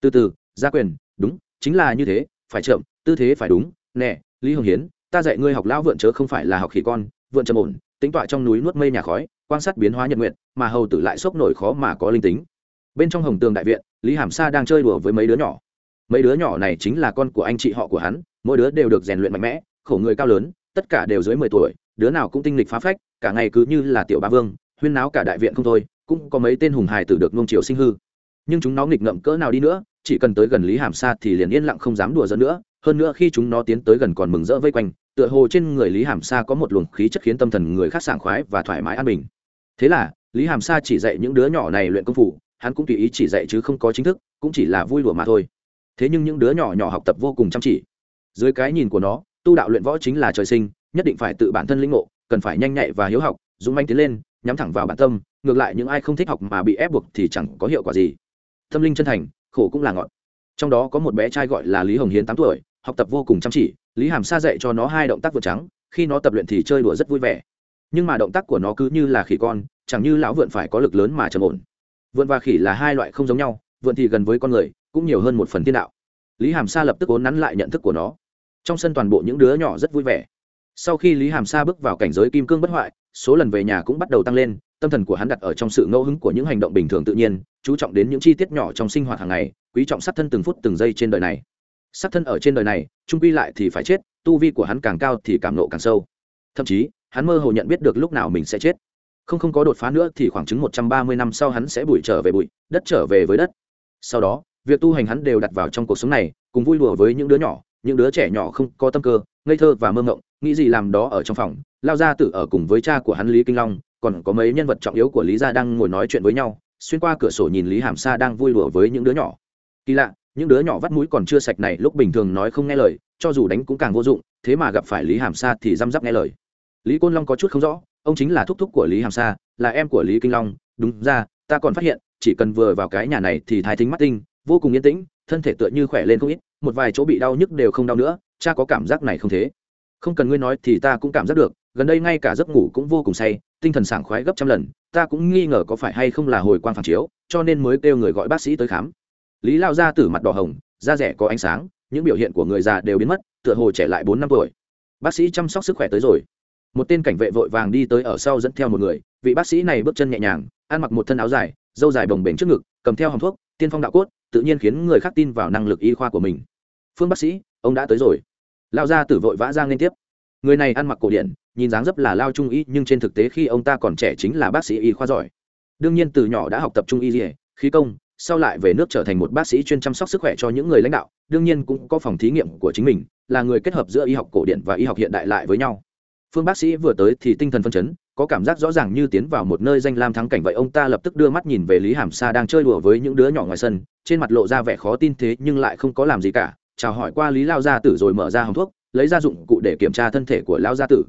Từ từ, gia quyền, đúng, chính là như thế, phải chậm, tư thế phải đúng, nè, lý hồng hiến ta dạy ngươi học lão vượn chớ không phải là học khỉ con, vượn trầm ổn tính tọa trong núi nuốt mây nhà khói, quan sát biến hóa nhật nguyện mà hầu tử lại sốc nổi khó mà có linh tính. Bên trong hồng tường đại viện, lý hàm sa đang chơi đùa với mấy đứa nhỏ. Mấy đứa nhỏ này chính là con của anh chị họ của hắn, mỗi đứa đều được rèn luyện mạnh mẽ, khổ người cao lớn, tất cả đều dưới mười tuổi, đứa nào cũng tinh lịch phá phách, cả ngày cứ như là tiểu ba vương, huyên náo cả đại viện không thôi, cũng có mấy tên hùng hài tử được nông chiều sinh hư. Nhưng chúng nó nghịch ngợm cỡ nào đi nữa, chỉ cần tới gần lý hàm sa thì liền yên lặng không dám đùa giỡn nữa, hơn nữa khi chúng nó tiến tới gần còn mừng rỡ vây quanh tựa hồ trên người lý hàm sa có một luồng khí chất khiến tâm thần người khác sảng khoái và thoải mái an bình. Thế là, lý hàm sa chỉ dạy những đứa nhỏ này luyện công phủ hắn cũng tùy ý chỉ dạy chứ không có chính thức, cũng chỉ là vui đùa mà thôi. Thế nhưng những đứa nhỏ nhỏ học tập vô cùng chăm chỉ. Dưới cái nhìn của nó, tu đạo luyện võ chính là trời sinh, nhất định phải tự bản thân lĩnh ngộ, cần phải nhanh nhạy và hiếu học, dũng manh tiến lên, nhắm thẳng vào bản tâm, ngược lại những ai không thích học mà bị ép buộc thì chẳng có hiệu quả gì. Tâm linh chân thành, khổ cũng là ngọn. Trong đó có một bé trai gọi là lý hồng hiến tám tuổi, học tập vô cùng chăm chỉ lý hàm sa dạy cho nó hai động tác vượt trắng, khi nó tập luyện thì chơi đùa rất vui vẻ. Nhưng mà động tác của nó cứ như là khỉ con, chẳng như lão vượn phải có lực lớn mà trầm ổn. Vượn và khỉ là hai loại không giống nhau, vượn thì gần với con người, cũng nhiều hơn một phần thiên đạo. Lý hàm sa lập tức ốn nắn lại nhận thức của nó. Trong sân toàn bộ những đứa nhỏ rất vui vẻ. Sau khi lý hàm sa bước vào cảnh giới kim cương bất hoại, số lần về nhà cũng bắt đầu tăng lên, tâm thần của hắn đặt ở trong sự ngẫu hứng của những hành động bình thường tự nhiên, chú trọng đến những chi tiết nhỏ trong sinh hoạt hàng ngày, quý trọng sát thân từng phút từng giây trên đời này sát thân ở trên đời này, trung quy lại thì phải chết, tu vi của hắn càng cao thì cảm nộ càng sâu. Thậm chí, hắn mơ hồ nhận biết được lúc nào mình sẽ chết. Không không có đột phá nữa thì khoảng chừng một trăm ba mươi năm sau hắn sẽ bụi trở về bụi, đất trở về với đất. Sau đó, việc tu hành hắn đều đặt vào trong cuộc sống này, cùng vui đùa với những đứa nhỏ, những đứa trẻ nhỏ không có tâm cơ, ngây thơ và mơ ngộng nghĩ gì làm đó ở trong phòng, lao ra tự ở cùng với cha của hắn lý kinh long, còn có mấy nhân vật trọng yếu của lý gia đang ngồi nói chuyện với nhau, xuyên qua cửa sổ nhìn lý hàm sa đang vui đùa với những đứa nhỏ. Kỳ lạ những đứa nhỏ vắt mũi còn chưa sạch này lúc bình thường nói không nghe lời, cho dù đánh cũng càng vô dụng, thế mà gặp phải lý hàm sa thì răm rắp nghe lời. Lý côn long có chút không rõ, ông chính là thúc thúc của lý hàm sa, là em của lý kinh long, đúng ra, ta còn phát hiện, chỉ cần vừa vào cái nhà này thì thái thính mắt tinh, vô cùng yên tĩnh, thân thể tựa như khỏe lên không ít, một vài chỗ bị đau nhức đều không đau nữa, cha có cảm giác này không thế? Không cần ngươi nói thì ta cũng cảm giác được, gần đây ngay cả giấc ngủ cũng vô cùng say, tinh thần sảng khoái gấp trăm lần, ta cũng nghi ngờ có phải hay không là hồi quang phản chiếu, cho nên mới kêu người gọi bác sĩ tới khám lý lao ra từ mặt đỏ hồng, da rẻ có ánh sáng, những biểu hiện của người già đều biến mất, tựa hồ trẻ lại bốn năm tuổi. Bác sĩ chăm sóc sức khỏe tới rồi. Một tên cảnh vệ vội vàng đi tới ở sau dẫn theo một người, vị bác sĩ này bước chân nhẹ nhàng, ăn mặc một thân áo dài dâu dài bồng bềnh trước ngực, cầm theo hòng thuốc, tiên phong đạo cốt, tự nhiên khiến người khác tin vào năng lực y khoa của mình. Phương bác sĩ, ông đã tới rồi. Lao ra tử vội vã ra liên tiếp. Người này ăn mặc cổ điển, nhìn dáng dấp là lao trung y, nhưng trên thực tế khi ông ta còn trẻ chính là bác sĩ y khoa giỏi. Đương nhiên từ nhỏ đã học tập trung y dỉa khí công sau lại về nước trở thành một bác sĩ chuyên chăm sóc sức khỏe cho những người lãnh đạo, đương nhiên cũng có phòng thí nghiệm của chính mình, là người kết hợp giữa y học cổ điển và y học hiện đại lại với nhau. Phương bác sĩ vừa tới thì tinh thần phân chấn, có cảm giác rõ ràng như tiến vào một nơi danh lam thắng cảnh vậy ông ta lập tức đưa mắt nhìn về lý hàm sa đang chơi đùa với những đứa nhỏ ngoài sân, trên mặt lộ ra vẻ khó tin thế nhưng lại không có làm gì cả, chào hỏi qua lý lao gia tử rồi mở ra hòng thuốc, lấy ra dụng cụ để kiểm tra thân thể của lao gia tử.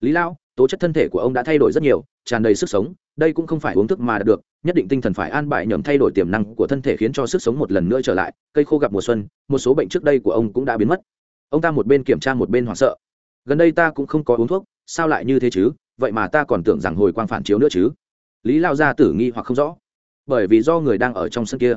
Lý lao, tố chất thân thể của ông đã thay đổi rất nhiều, tràn đầy sức sống đây cũng không phải uống thức mà đạt được, nhất định tinh thần phải an bài nhầm thay đổi tiềm năng của thân thể khiến cho sức sống một lần nữa trở lại, cây khô gặp mùa xuân, một số bệnh trước đây của ông cũng đã biến mất. Ông ta một bên kiểm tra một bên hoảng sợ. Gần đây ta cũng không có uống thuốc, sao lại như thế chứ? Vậy mà ta còn tưởng rằng hồi quang phản chiếu nữa chứ. Lý lao gia tử nghi hoặc không rõ. Bởi vì do người đang ở trong sân kia.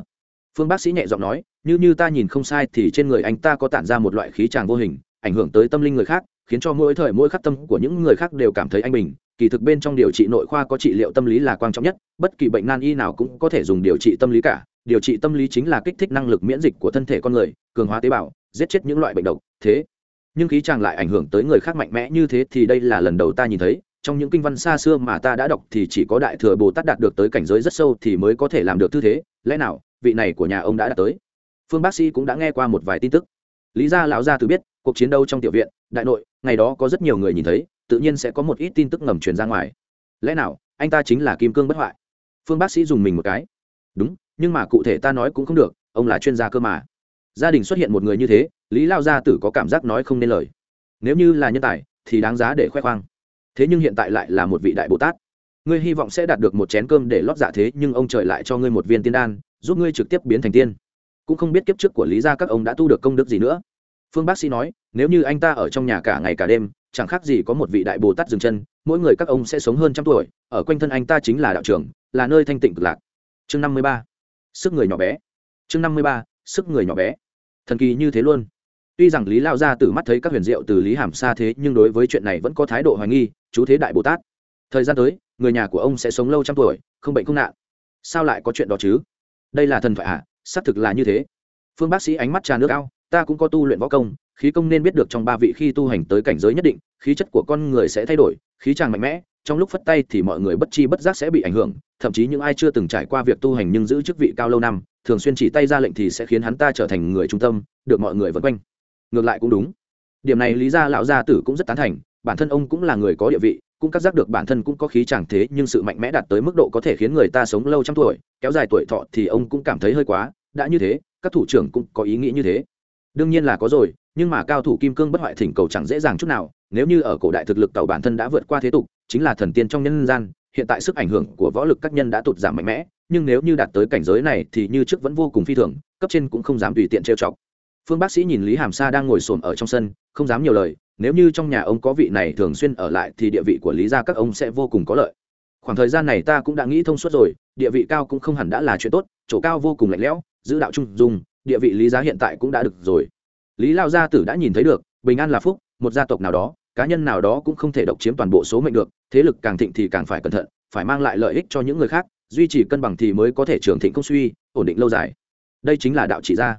Phương bác sĩ nhẹ giọng nói, như như ta nhìn không sai thì trên người anh ta có tản ra một loại khí tràng vô hình, ảnh hưởng tới tâm linh người khác khiến cho mỗi thời mỗi khắc tâm của những người khác đều cảm thấy anh bình. Kỳ thực bên trong điều trị nội khoa có trị liệu tâm lý là quan trọng nhất, bất kỳ bệnh nan y nào cũng có thể dùng điều trị tâm lý cả. Điều trị tâm lý chính là kích thích năng lực miễn dịch của thân thể con người, cường hóa tế bào, giết chết những loại bệnh độc. Thế, nhưng khí chàng lại ảnh hưởng tới người khác mạnh mẽ như thế thì đây là lần đầu ta nhìn thấy. Trong những kinh văn xa xưa mà ta đã đọc thì chỉ có đại thừa bồ tát đạt được tới cảnh giới rất sâu thì mới có thể làm được tư thế. Lẽ nào, vị này của nhà ông đã đạt tới? Phương bác sĩ cũng đã nghe qua một vài tin tức. Lý gia lão gia từ biết cuộc chiến đấu trong tiểu viện, đại nội, ngày đó có rất nhiều người nhìn thấy, tự nhiên sẽ có một ít tin tức ngầm truyền ra ngoài. Lẽ nào, anh ta chính là kim cương bất hoại? Phương bác sĩ dùng mình một cái. Đúng, nhưng mà cụ thể ta nói cũng không được, ông là chuyên gia cơ mà. Gia đình xuất hiện một người như thế, lý lao gia tử có cảm giác nói không nên lời. Nếu như là nhân tài, thì đáng giá để khoe khoang. Thế nhưng hiện tại lại là một vị đại bồ tát. Ngươi hy vọng sẽ đạt được một chén cơm để lót dạ thế, nhưng ông trời lại cho ngươi một viên tiên đan, giúp ngươi trực tiếp biến thành tiên. Cũng không biết kiếp trước của lý gia các ông đã tu được công đức gì nữa phương bác sĩ nói, nếu như anh ta ở trong nhà cả ngày cả đêm, chẳng khác gì có một vị đại bồ tát dừng chân, mỗi người các ông sẽ sống hơn trăm tuổi, ở quanh thân anh ta chính là đạo trưởng, là nơi thanh tịnh cực lạc. Chương năm mươi ba. Sức người nhỏ bé. Chương năm mươi ba, sức người nhỏ bé. Thần kỳ như thế luôn. Tuy rằng lý lao gia từ mắt thấy các huyền diệu từ lý hàm xa thế, nhưng đối với chuyện này vẫn có thái độ hoài nghi, chú thế đại bồ tát. Thời gian tới, người nhà của ông sẽ sống lâu trăm tuổi, không bệnh không nạn. Sao lại có chuyện đó chứ? Đây là thần thoại à? Xác thực là như thế. Phương bác sĩ ánh mắt trà nước ao ta cũng có tu luyện võ công, khí công nên biết được trong ba vị khi tu hành tới cảnh giới nhất định, khí chất của con người sẽ thay đổi, khí tràng mạnh mẽ, trong lúc phất tay thì mọi người bất chi bất giác sẽ bị ảnh hưởng, thậm chí những ai chưa từng trải qua việc tu hành nhưng giữ chức vị cao lâu năm, thường xuyên chỉ tay ra lệnh thì sẽ khiến hắn ta trở thành người trung tâm, được mọi người vân quanh. Ngược lại cũng đúng. Điểm này lý gia lão gia tử cũng rất tán thành, bản thân ông cũng là người có địa vị, cũng cắt giác được bản thân cũng có khí chẳng thế, nhưng sự mạnh mẽ đạt tới mức độ có thể khiến người ta sống lâu trăm tuổi, kéo dài tuổi thọ thì ông cũng cảm thấy hơi quá, đã như thế, các thủ trưởng cũng có ý nghĩ như thế đương nhiên là có rồi, nhưng mà cao thủ kim cương bất hoại thỉnh cầu chẳng dễ dàng chút nào, nếu như ở cổ đại thực lực tàu bản thân đã vượt qua thế tục, chính là thần tiên trong nhân gian, hiện tại sức ảnh hưởng của võ lực các nhân đã tụt giảm mạnh mẽ, nhưng nếu như đạt tới cảnh giới này thì như trước vẫn vô cùng phi thường, cấp trên cũng không dám tùy tiện trêu chọc. Phương bác sĩ nhìn lý hàm sa đang ngồi xổm ở trong sân, không dám nhiều lời, nếu như trong nhà ông có vị này thường xuyên ở lại thì địa vị của lý gia các ông sẽ vô cùng có lợi. Khoảng thời gian này ta cũng đã nghĩ thông suốt rồi, địa vị cao cũng không hẳn đã là chuyện tốt, chỗ cao vô cùng lạnh lẽo, giữ đạo trung dung địa vị lý giá hiện tại cũng đã được rồi. Lý lao gia tử đã nhìn thấy được, bình an là phúc, một gia tộc nào đó, cá nhân nào đó cũng không thể độc chiếm toàn bộ số mệnh được, thế lực càng thịnh thì càng phải cẩn thận, phải mang lại lợi ích cho những người khác, duy trì cân bằng thì mới có thể trường thịnh không suy, ổn định lâu dài. Đây chính là đạo trị gia.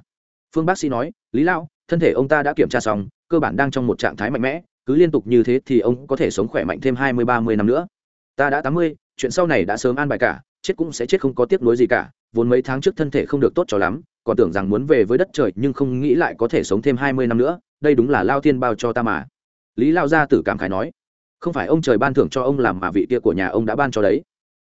Phương bác sĩ nói, lý lao, thân thể ông ta đã kiểm tra xong, cơ bản đang trong một trạng thái mạnh mẽ, cứ liên tục như thế thì ông có thể sống khỏe mạnh thêm hai mươi, ba mươi năm nữa. Ta đã tám mươi, chuyện sau này đã sớm an bài cả, chết cũng sẽ chết không có tiếc nuối gì cả vốn mấy tháng trước thân thể không được tốt cho lắm, còn tưởng rằng muốn về với đất trời, nhưng không nghĩ lại có thể sống thêm hai mươi năm nữa, đây đúng là lao thiên bao cho ta mà. Lý lao gia tử cảm khái nói, không phải ông trời ban thưởng cho ông làm mà vị kia của nhà ông đã ban cho đấy.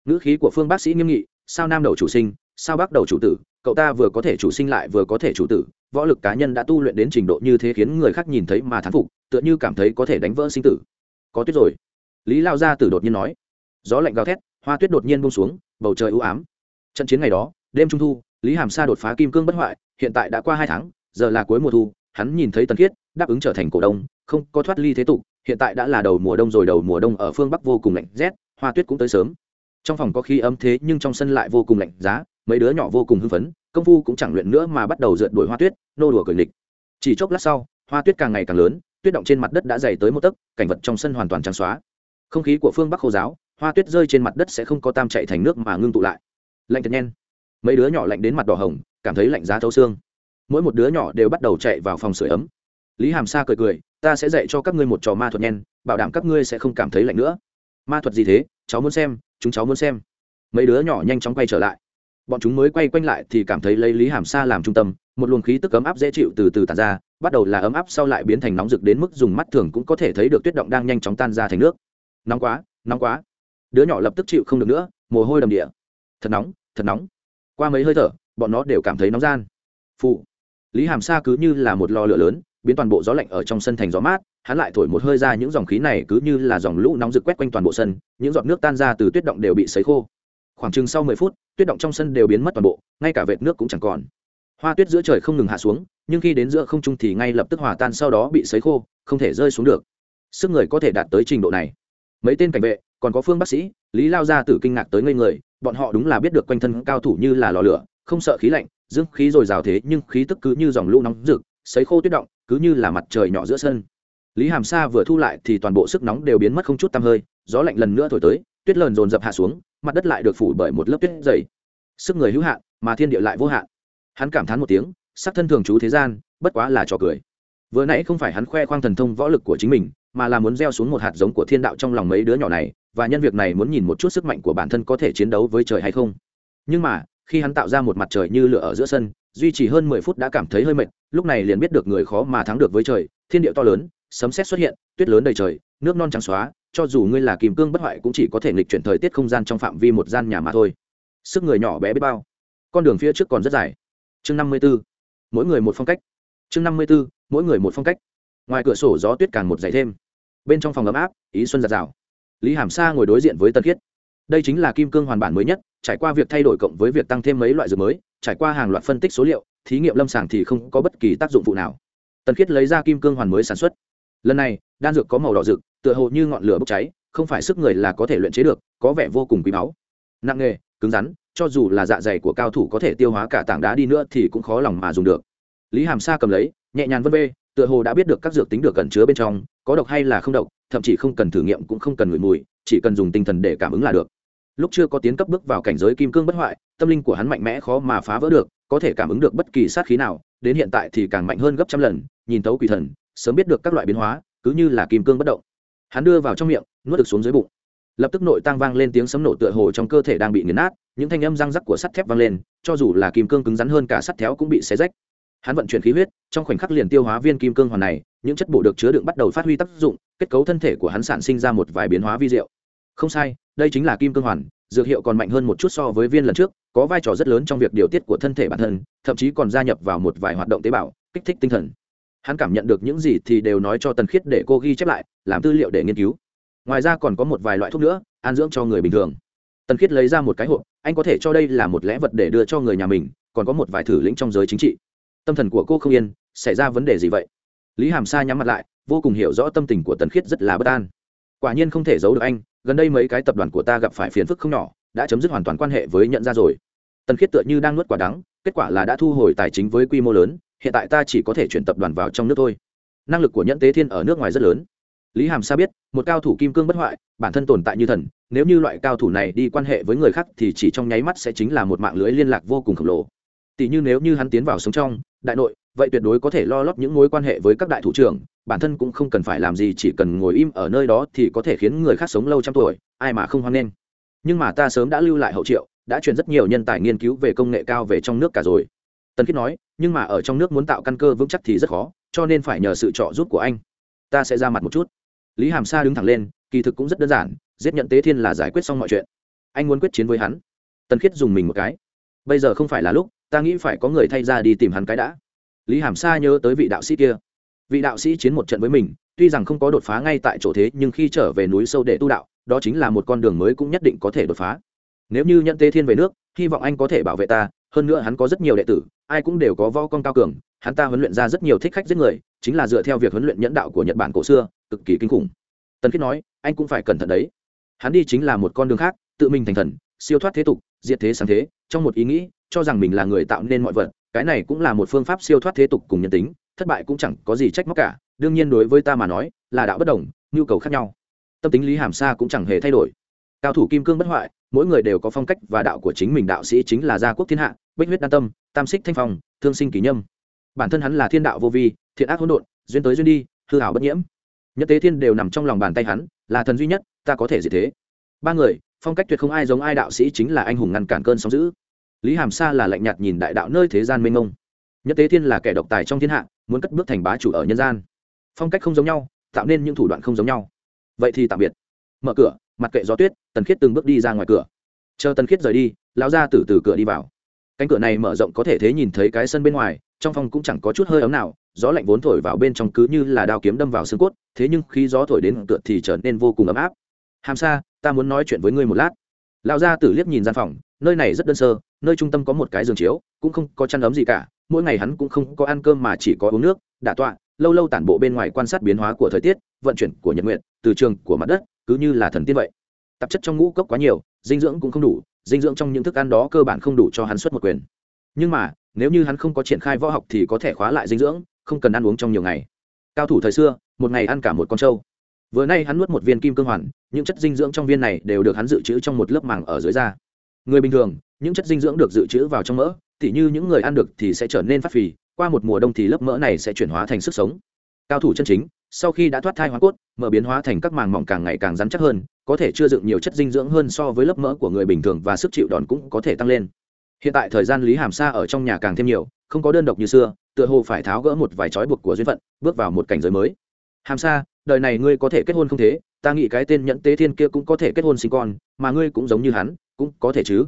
Ngữ khí của phương bác sĩ nghiêm nghị, sao nam đầu chủ sinh, sao bác đầu chủ tử, cậu ta vừa có thể chủ sinh lại vừa có thể chủ tử, võ lực cá nhân đã tu luyện đến trình độ như thế khiến người khác nhìn thấy mà thán phục, tựa như cảm thấy có thể đánh vỡ sinh tử. Có tuyết rồi. Lý lao gia tử đột nhiên nói. Gió lạnh gào thét, hoa tuyết đột nhiên bông xuống, bầu trời ưu ám trận chiến ngày đó, đêm trung thu, lý hàm sa đột phá kim cương bất hoại, hiện tại đã qua hai tháng, giờ là cuối mùa thu, hắn nhìn thấy tần khiết, đáp ứng trở thành cổ đông, không có thoát ly thế tục, hiện tại đã là đầu mùa đông rồi, đầu mùa đông ở phương bắc vô cùng lạnh rét, hoa tuyết cũng tới sớm. Trong phòng có khí ấm thế nhưng trong sân lại vô cùng lạnh giá, mấy đứa nhỏ vô cùng hưng phấn, công phu cũng chẳng luyện nữa mà bắt đầu rượt đuổi hoa tuyết, nô đùa cười nghịch. Chỉ chốc lát sau, hoa tuyết càng ngày càng lớn, tuyết động trên mặt đất đã dày tới một tấc, cảnh vật trong sân hoàn toàn trắng xóa. Không khí của phương bắc khô giáo, hoa tuyết rơi trên mặt đất sẽ không có tam chạy thành nước mà ngưng tụ lại lạnh thật nhen. Mấy đứa nhỏ lạnh đến mặt đỏ hồng, cảm thấy lạnh giá thấu xương. Mỗi một đứa nhỏ đều bắt đầu chạy vào phòng sửa ấm. Lý hàm sa cười cười, ta sẽ dạy cho các ngươi một trò ma thuật nhen, bảo đảm các ngươi sẽ không cảm thấy lạnh nữa. Ma thuật gì thế? Cháu muốn xem, chúng cháu muốn xem. Mấy đứa nhỏ nhanh chóng quay trở lại. Bọn chúng mới quay quanh lại thì cảm thấy lấy lý hàm sa làm trung tâm, một luồng khí tức ấm áp dễ chịu từ từ tàn ra, bắt đầu là ấm áp sau lại biến thành nóng rực đến mức dùng mắt thường cũng có thể thấy được tuyết động đang nhanh chóng tan ra thành nước. Nóng quá nóng quá. Đứa nhỏ lập tức chịu không được nữa, mồ hôi đầm địa thật nóng thật nóng. Qua mấy hơi thở, bọn nó đều cảm thấy nóng gian. Phụ lý hàm sa cứ như là một lò lửa lớn, biến toàn bộ gió lạnh ở trong sân thành gió mát, hắn lại thổi một hơi ra những dòng khí này cứ như là dòng lũ nóng rực quét quanh toàn bộ sân, những giọt nước tan ra từ tuyết động đều bị sấy khô. Khoảng chừng sau mười phút, tuyết động trong sân đều biến mất toàn bộ, ngay cả vệt nước cũng chẳng còn. Hoa tuyết giữa trời không ngừng hạ xuống, nhưng khi đến giữa không trung thì ngay lập tức hòa tan sau đó bị sấy khô, không thể rơi xuống được. Sức người có thể đạt tới trình độ này. Mấy tên cảnh vệ, còn có phương bác sĩ, lý lao ra từ kinh ngạc tới ngây người bọn họ đúng là biết được quanh thân cao thủ như là lò lửa, không sợ khí lạnh dương khí dồi dào thế nhưng khí tức cứ như dòng lũ nóng rực, sấy khô tuyết động, cứ như là mặt trời nhỏ giữa sân. Lý hàm sa vừa thu lại thì toàn bộ sức nóng đều biến mất không chút tăm hơi, gió lạnh lần nữa thổi tới, tuyết lờn dồn dập hạ xuống, mặt đất lại được phủ bởi một lớp tuyết dày. Sức người hữu hạn, mà thiên địa lại vô hạn. Hắn cảm thán một tiếng, sắc thân thường trú thế gian, bất quá là trò cười. Vừa nãy không phải hắn khoe khoang thần thông võ lực của chính mình, mà là muốn gieo xuống một hạt giống của thiên đạo trong lòng mấy đứa nhỏ này và nhân việc này muốn nhìn một chút sức mạnh của bản thân có thể chiến đấu với trời hay không. Nhưng mà, khi hắn tạo ra một mặt trời như lửa ở giữa sân, duy trì hơn mười phút đã cảm thấy hơi mệt, lúc này liền biết được người khó mà thắng được với trời. Thiên địa to lớn, sấm sét xuất hiện, tuyết lớn đầy trời, nước non trắng xóa, cho dù ngươi là kim cương bất hoại cũng chỉ có thể nghịch chuyển thời tiết không gian trong phạm vi một gian nhà mà thôi. Sức người nhỏ bé biết bao. Con đường phía trước còn rất dài. Chương năm mươi b ố mỗi người một phong cách. Chương năm mươi b ố mỗi người một phong cách. Ngoài cửa sổ gió tuyết càng một dày thêm. Bên trong phòng ấm áp, ý xuân giạt rào lý hàm sa ngồi đối diện với tân khiết. Đây chính là kim cương hoàn bản mới nhất, trải qua việc thay đổi cộng với việc tăng thêm mấy loại dược mới, trải qua hàng loạt phân tích số liệu, thí nghiệm lâm sàng thì không có bất kỳ tác dụng phụ nào. Tần khiết lấy ra kim cương hoàn mới sản xuất. Lần này, đan dược có màu đỏ rực, tựa hồ như ngọn lửa bốc cháy, không phải sức người là có thể luyện chế được, có vẻ vô cùng quý báu. Nặng nghề, cứng rắn, cho dù là dạ dày của cao thủ có thể tiêu hóa cả tảng đá đi nữa thì cũng khó lòng mà dùng được. Lý hàm sa cầm lấy, nhẹ nhàng vân bê tựa hồ đã biết được các dược tính được cẩn chứa bên trong, có độc hay là không độc, thậm chí không cần thử nghiệm cũng không cần ngửi mùi, chỉ cần dùng tinh thần để cảm ứng là được. Lúc chưa có tiến cấp bước vào cảnh giới kim cương bất hoại, tâm linh của hắn mạnh mẽ khó mà phá vỡ được, có thể cảm ứng được bất kỳ sát khí nào, đến hiện tại thì càng mạnh hơn gấp trăm lần, nhìn tấu quỷ thần, sớm biết được các loại biến hóa, cứ như là kim cương bất động. Hắn đưa vào trong miệng, nuốt được xuống dưới bụng. Lập tức nội tăng vang lên tiếng sấm nổ tựa hồ trong cơ thể đang bị nghiền nát, những thanh âm răng rắc của sắt thép vang lên, cho dù là kim cương cứng rắn hơn cả sắt thép cũng bị xé rách hắn vận chuyển khí huyết, trong khoảnh khắc liền tiêu hóa viên kim cương hoàn này, những chất bổ được chứa đựng bắt đầu phát huy tác dụng, kết cấu thân thể của hắn sản sinh ra một vài biến hóa vi diệu. Không sai, đây chính là kim cương hoàn, dược hiệu còn mạnh hơn một chút so với viên lần trước, có vai trò rất lớn trong việc điều tiết của thân thể bản thân, thậm chí còn gia nhập vào một vài hoạt động tế bào, kích thích tinh thần. Hắn cảm nhận được những gì thì đều nói cho tần khiết để cô ghi chép lại, làm tư liệu để nghiên cứu. Ngoài ra còn có một vài loại thuốc nữa, an dưỡng cho người bình thường. Tần khiết lấy ra một cái hộp, anh có thể cho đây là một lẽ vật để đưa cho người nhà mình, còn có một vài thử lĩnh trong giới chính trị tâm thần của cô không yên, xảy ra vấn đề gì vậy? Lý hàm sa nhắm mặt lại, vô cùng hiểu rõ tâm tình của tần khiết rất là bất an. Quả nhiên không thể giấu được anh, gần đây mấy cái tập đoàn của ta gặp phải phiền phức không nhỏ, đã chấm dứt hoàn toàn quan hệ với nhận ra rồi. Tần khiết tựa như đang nuốt quả đắng, kết quả là đã thu hồi tài chính với quy mô lớn, hiện tại ta chỉ có thể chuyển tập đoàn vào trong nước thôi. Năng lực của nhẫn tế thiên ở nước ngoài rất lớn. Lý hàm sa biết, một cao thủ kim cương bất hoại, bản thân tồn tại như thần, nếu như loại cao thủ này đi quan hệ với người khác thì chỉ trong nháy mắt sẽ chính là một mạng lưới liên lạc vô cùng khổng lồ. Tỷ như nếu như hắn tiến vào sống trong đại nội, vậy tuyệt đối có thể lo lót những mối quan hệ với các đại thủ trưởng, bản thân cũng không cần phải làm gì, chỉ cần ngồi im ở nơi đó thì có thể khiến người khác sống lâu trăm tuổi, ai mà không hoan nghênh. Nhưng mà ta sớm đã lưu lại hậu triệu, đã chuyển rất nhiều nhân tài nghiên cứu về công nghệ cao về trong nước cả rồi. Tần khiết nói, nhưng mà ở trong nước muốn tạo căn cơ vững chắc thì rất khó, cho nên phải nhờ sự trợ giúp của anh. Ta sẽ ra mặt một chút. Lý hàm sa đứng thẳng lên, kỳ thực cũng rất đơn giản, giết nhận tế thiên là giải quyết xong mọi chuyện. Anh muốn quyết chiến với hắn. Tần khiết dùng mình một cái. Bây giờ không phải là lúc ta nghĩ phải có người thay ra đi tìm hắn cái đã. Lý hàm sa nhớ tới vị đạo sĩ kia. Vị đạo sĩ chiến một trận với mình, tuy rằng không có đột phá ngay tại chỗ thế, nhưng khi trở về núi sâu để tu đạo, đó chính là một con đường mới cũng nhất định có thể đột phá. Nếu như nhận tê thiên về nước, hy vọng anh có thể bảo vệ ta, hơn nữa hắn có rất nhiều đệ tử, ai cũng đều có võ công cao cường, hắn ta huấn luyện ra rất nhiều thích khách giết người, chính là dựa theo việc huấn luyện nhẫn đạo của nhật bản cổ xưa, cực kỳ kinh khủng. Tần khiết nói, anh cũng phải cẩn thận đấy. Hắn đi chính là một con đường khác, tự mình thành thần, siêu thoát thế tục, diệt thế sáng thế, trong một ý nghĩ cho rằng mình là người tạo nên mọi vật, cái này cũng là một phương pháp siêu thoát thế tục cùng nhân tính, thất bại cũng chẳng có gì trách móc cả, đương nhiên đối với ta mà nói, là đạo bất đồng, nhu cầu khác nhau. Tâm tính lý hàm sa cũng chẳng hề thay đổi. Cao thủ kim cương bất hoại, mỗi người đều có phong cách và đạo của chính mình, đạo sĩ chính là gia quốc thiên hạ, bích huyết đan tâm, tam xích thanh phong, thương sinh kỳ nhâm. Bản thân hắn là thiên đạo vô vi, thiện ác hỗn độn, duyên tới duyên đi, hư hảo bất nhiễm. Nhất tế thiên đều nằm trong lòng bàn tay hắn, là thần duy nhất, ta có thể gì thế? Ba người, phong cách tuyệt không ai giống ai đạo sĩ chính là anh hùng ngăn cản cơn sóng dữ lý hàm sa là lạnh nhạt nhìn đại đạo nơi thế gian mênh mông. Nhất tế thiên là kẻ độc tài trong thiên hạ, muốn cất bước thành bá chủ ở nhân gian. Phong cách không giống nhau, tạo nên những thủ đoạn không giống nhau. Vậy thì tạm biệt. Mở cửa, mặt kệ gió tuyết, tần khiết từng bước đi ra ngoài cửa. Chờ tần khiết rời đi, lão ra từ từ cửa đi vào. Cánh cửa này mở rộng có thể thế nhìn thấy cái sân bên ngoài, trong phòng cũng chẳng có chút hơi ấm nào, gió lạnh vốn thổi vào bên trong cứ như là đao kiếm đâm vào xương cốt, thế nhưng khi gió thổi đến cửa thì trở nên vô cùng ấm áp. Hàm sa, ta muốn nói chuyện với ngươi một lát lão gia tử liếc nhìn gian phòng, nơi này rất đơn sơ, nơi trung tâm có một cái giường chiếu, cũng không có chăn ấm gì cả, mỗi ngày hắn cũng không có ăn cơm mà chỉ có uống nước, đả tọa, lâu lâu tản bộ bên ngoài quan sát biến hóa của thời tiết, vận chuyển của nhật nguyện, từ trường của mặt đất, cứ như là thần tiên vậy. Tạp chất trong ngũ cốc quá nhiều, dinh dưỡng cũng không đủ, dinh dưỡng trong những thức ăn đó cơ bản không đủ cho hắn xuất một quyền. Nhưng mà, nếu như hắn không có triển khai võ học thì có thể khóa lại dinh dưỡng, không cần ăn uống trong nhiều ngày. Cao thủ thời xưa, một ngày ăn cả một con trâu vừa nay hắn nuốt một viên kim cương hoàn, những chất dinh dưỡng trong viên này đều được hắn dự trữ trong một lớp màng ở dưới da. Người bình thường, những chất dinh dưỡng được dự trữ vào trong mỡ thì như những người ăn được thì sẽ trở nên phát phì, qua một mùa đông thì lớp mỡ này sẽ chuyển hóa thành sức sống. Cao thủ chân chính, sau khi đã thoát thai hóa cốt, mỡ biến hóa thành các màng mỏng càng ngày càng rắn chắc hơn, có thể chưa dựng nhiều chất dinh dưỡng hơn so với lớp mỡ của người bình thường và sức chịu đòn cũng có thể tăng lên. Hiện tại thời gian lý hàm sa ở trong nhà càng thêm nhiều, không có đơn độc như xưa, tựa hồ phải tháo gỡ một vài trói buộc của duyên phận, bước vào một cảnh giới mới. Hàm sa đời này ngươi có thể kết hôn không thế, ta nghĩ cái tên nhẫn tế thiên kia cũng có thể kết hôn sinh con, mà ngươi cũng giống như hắn, cũng có thể chứ.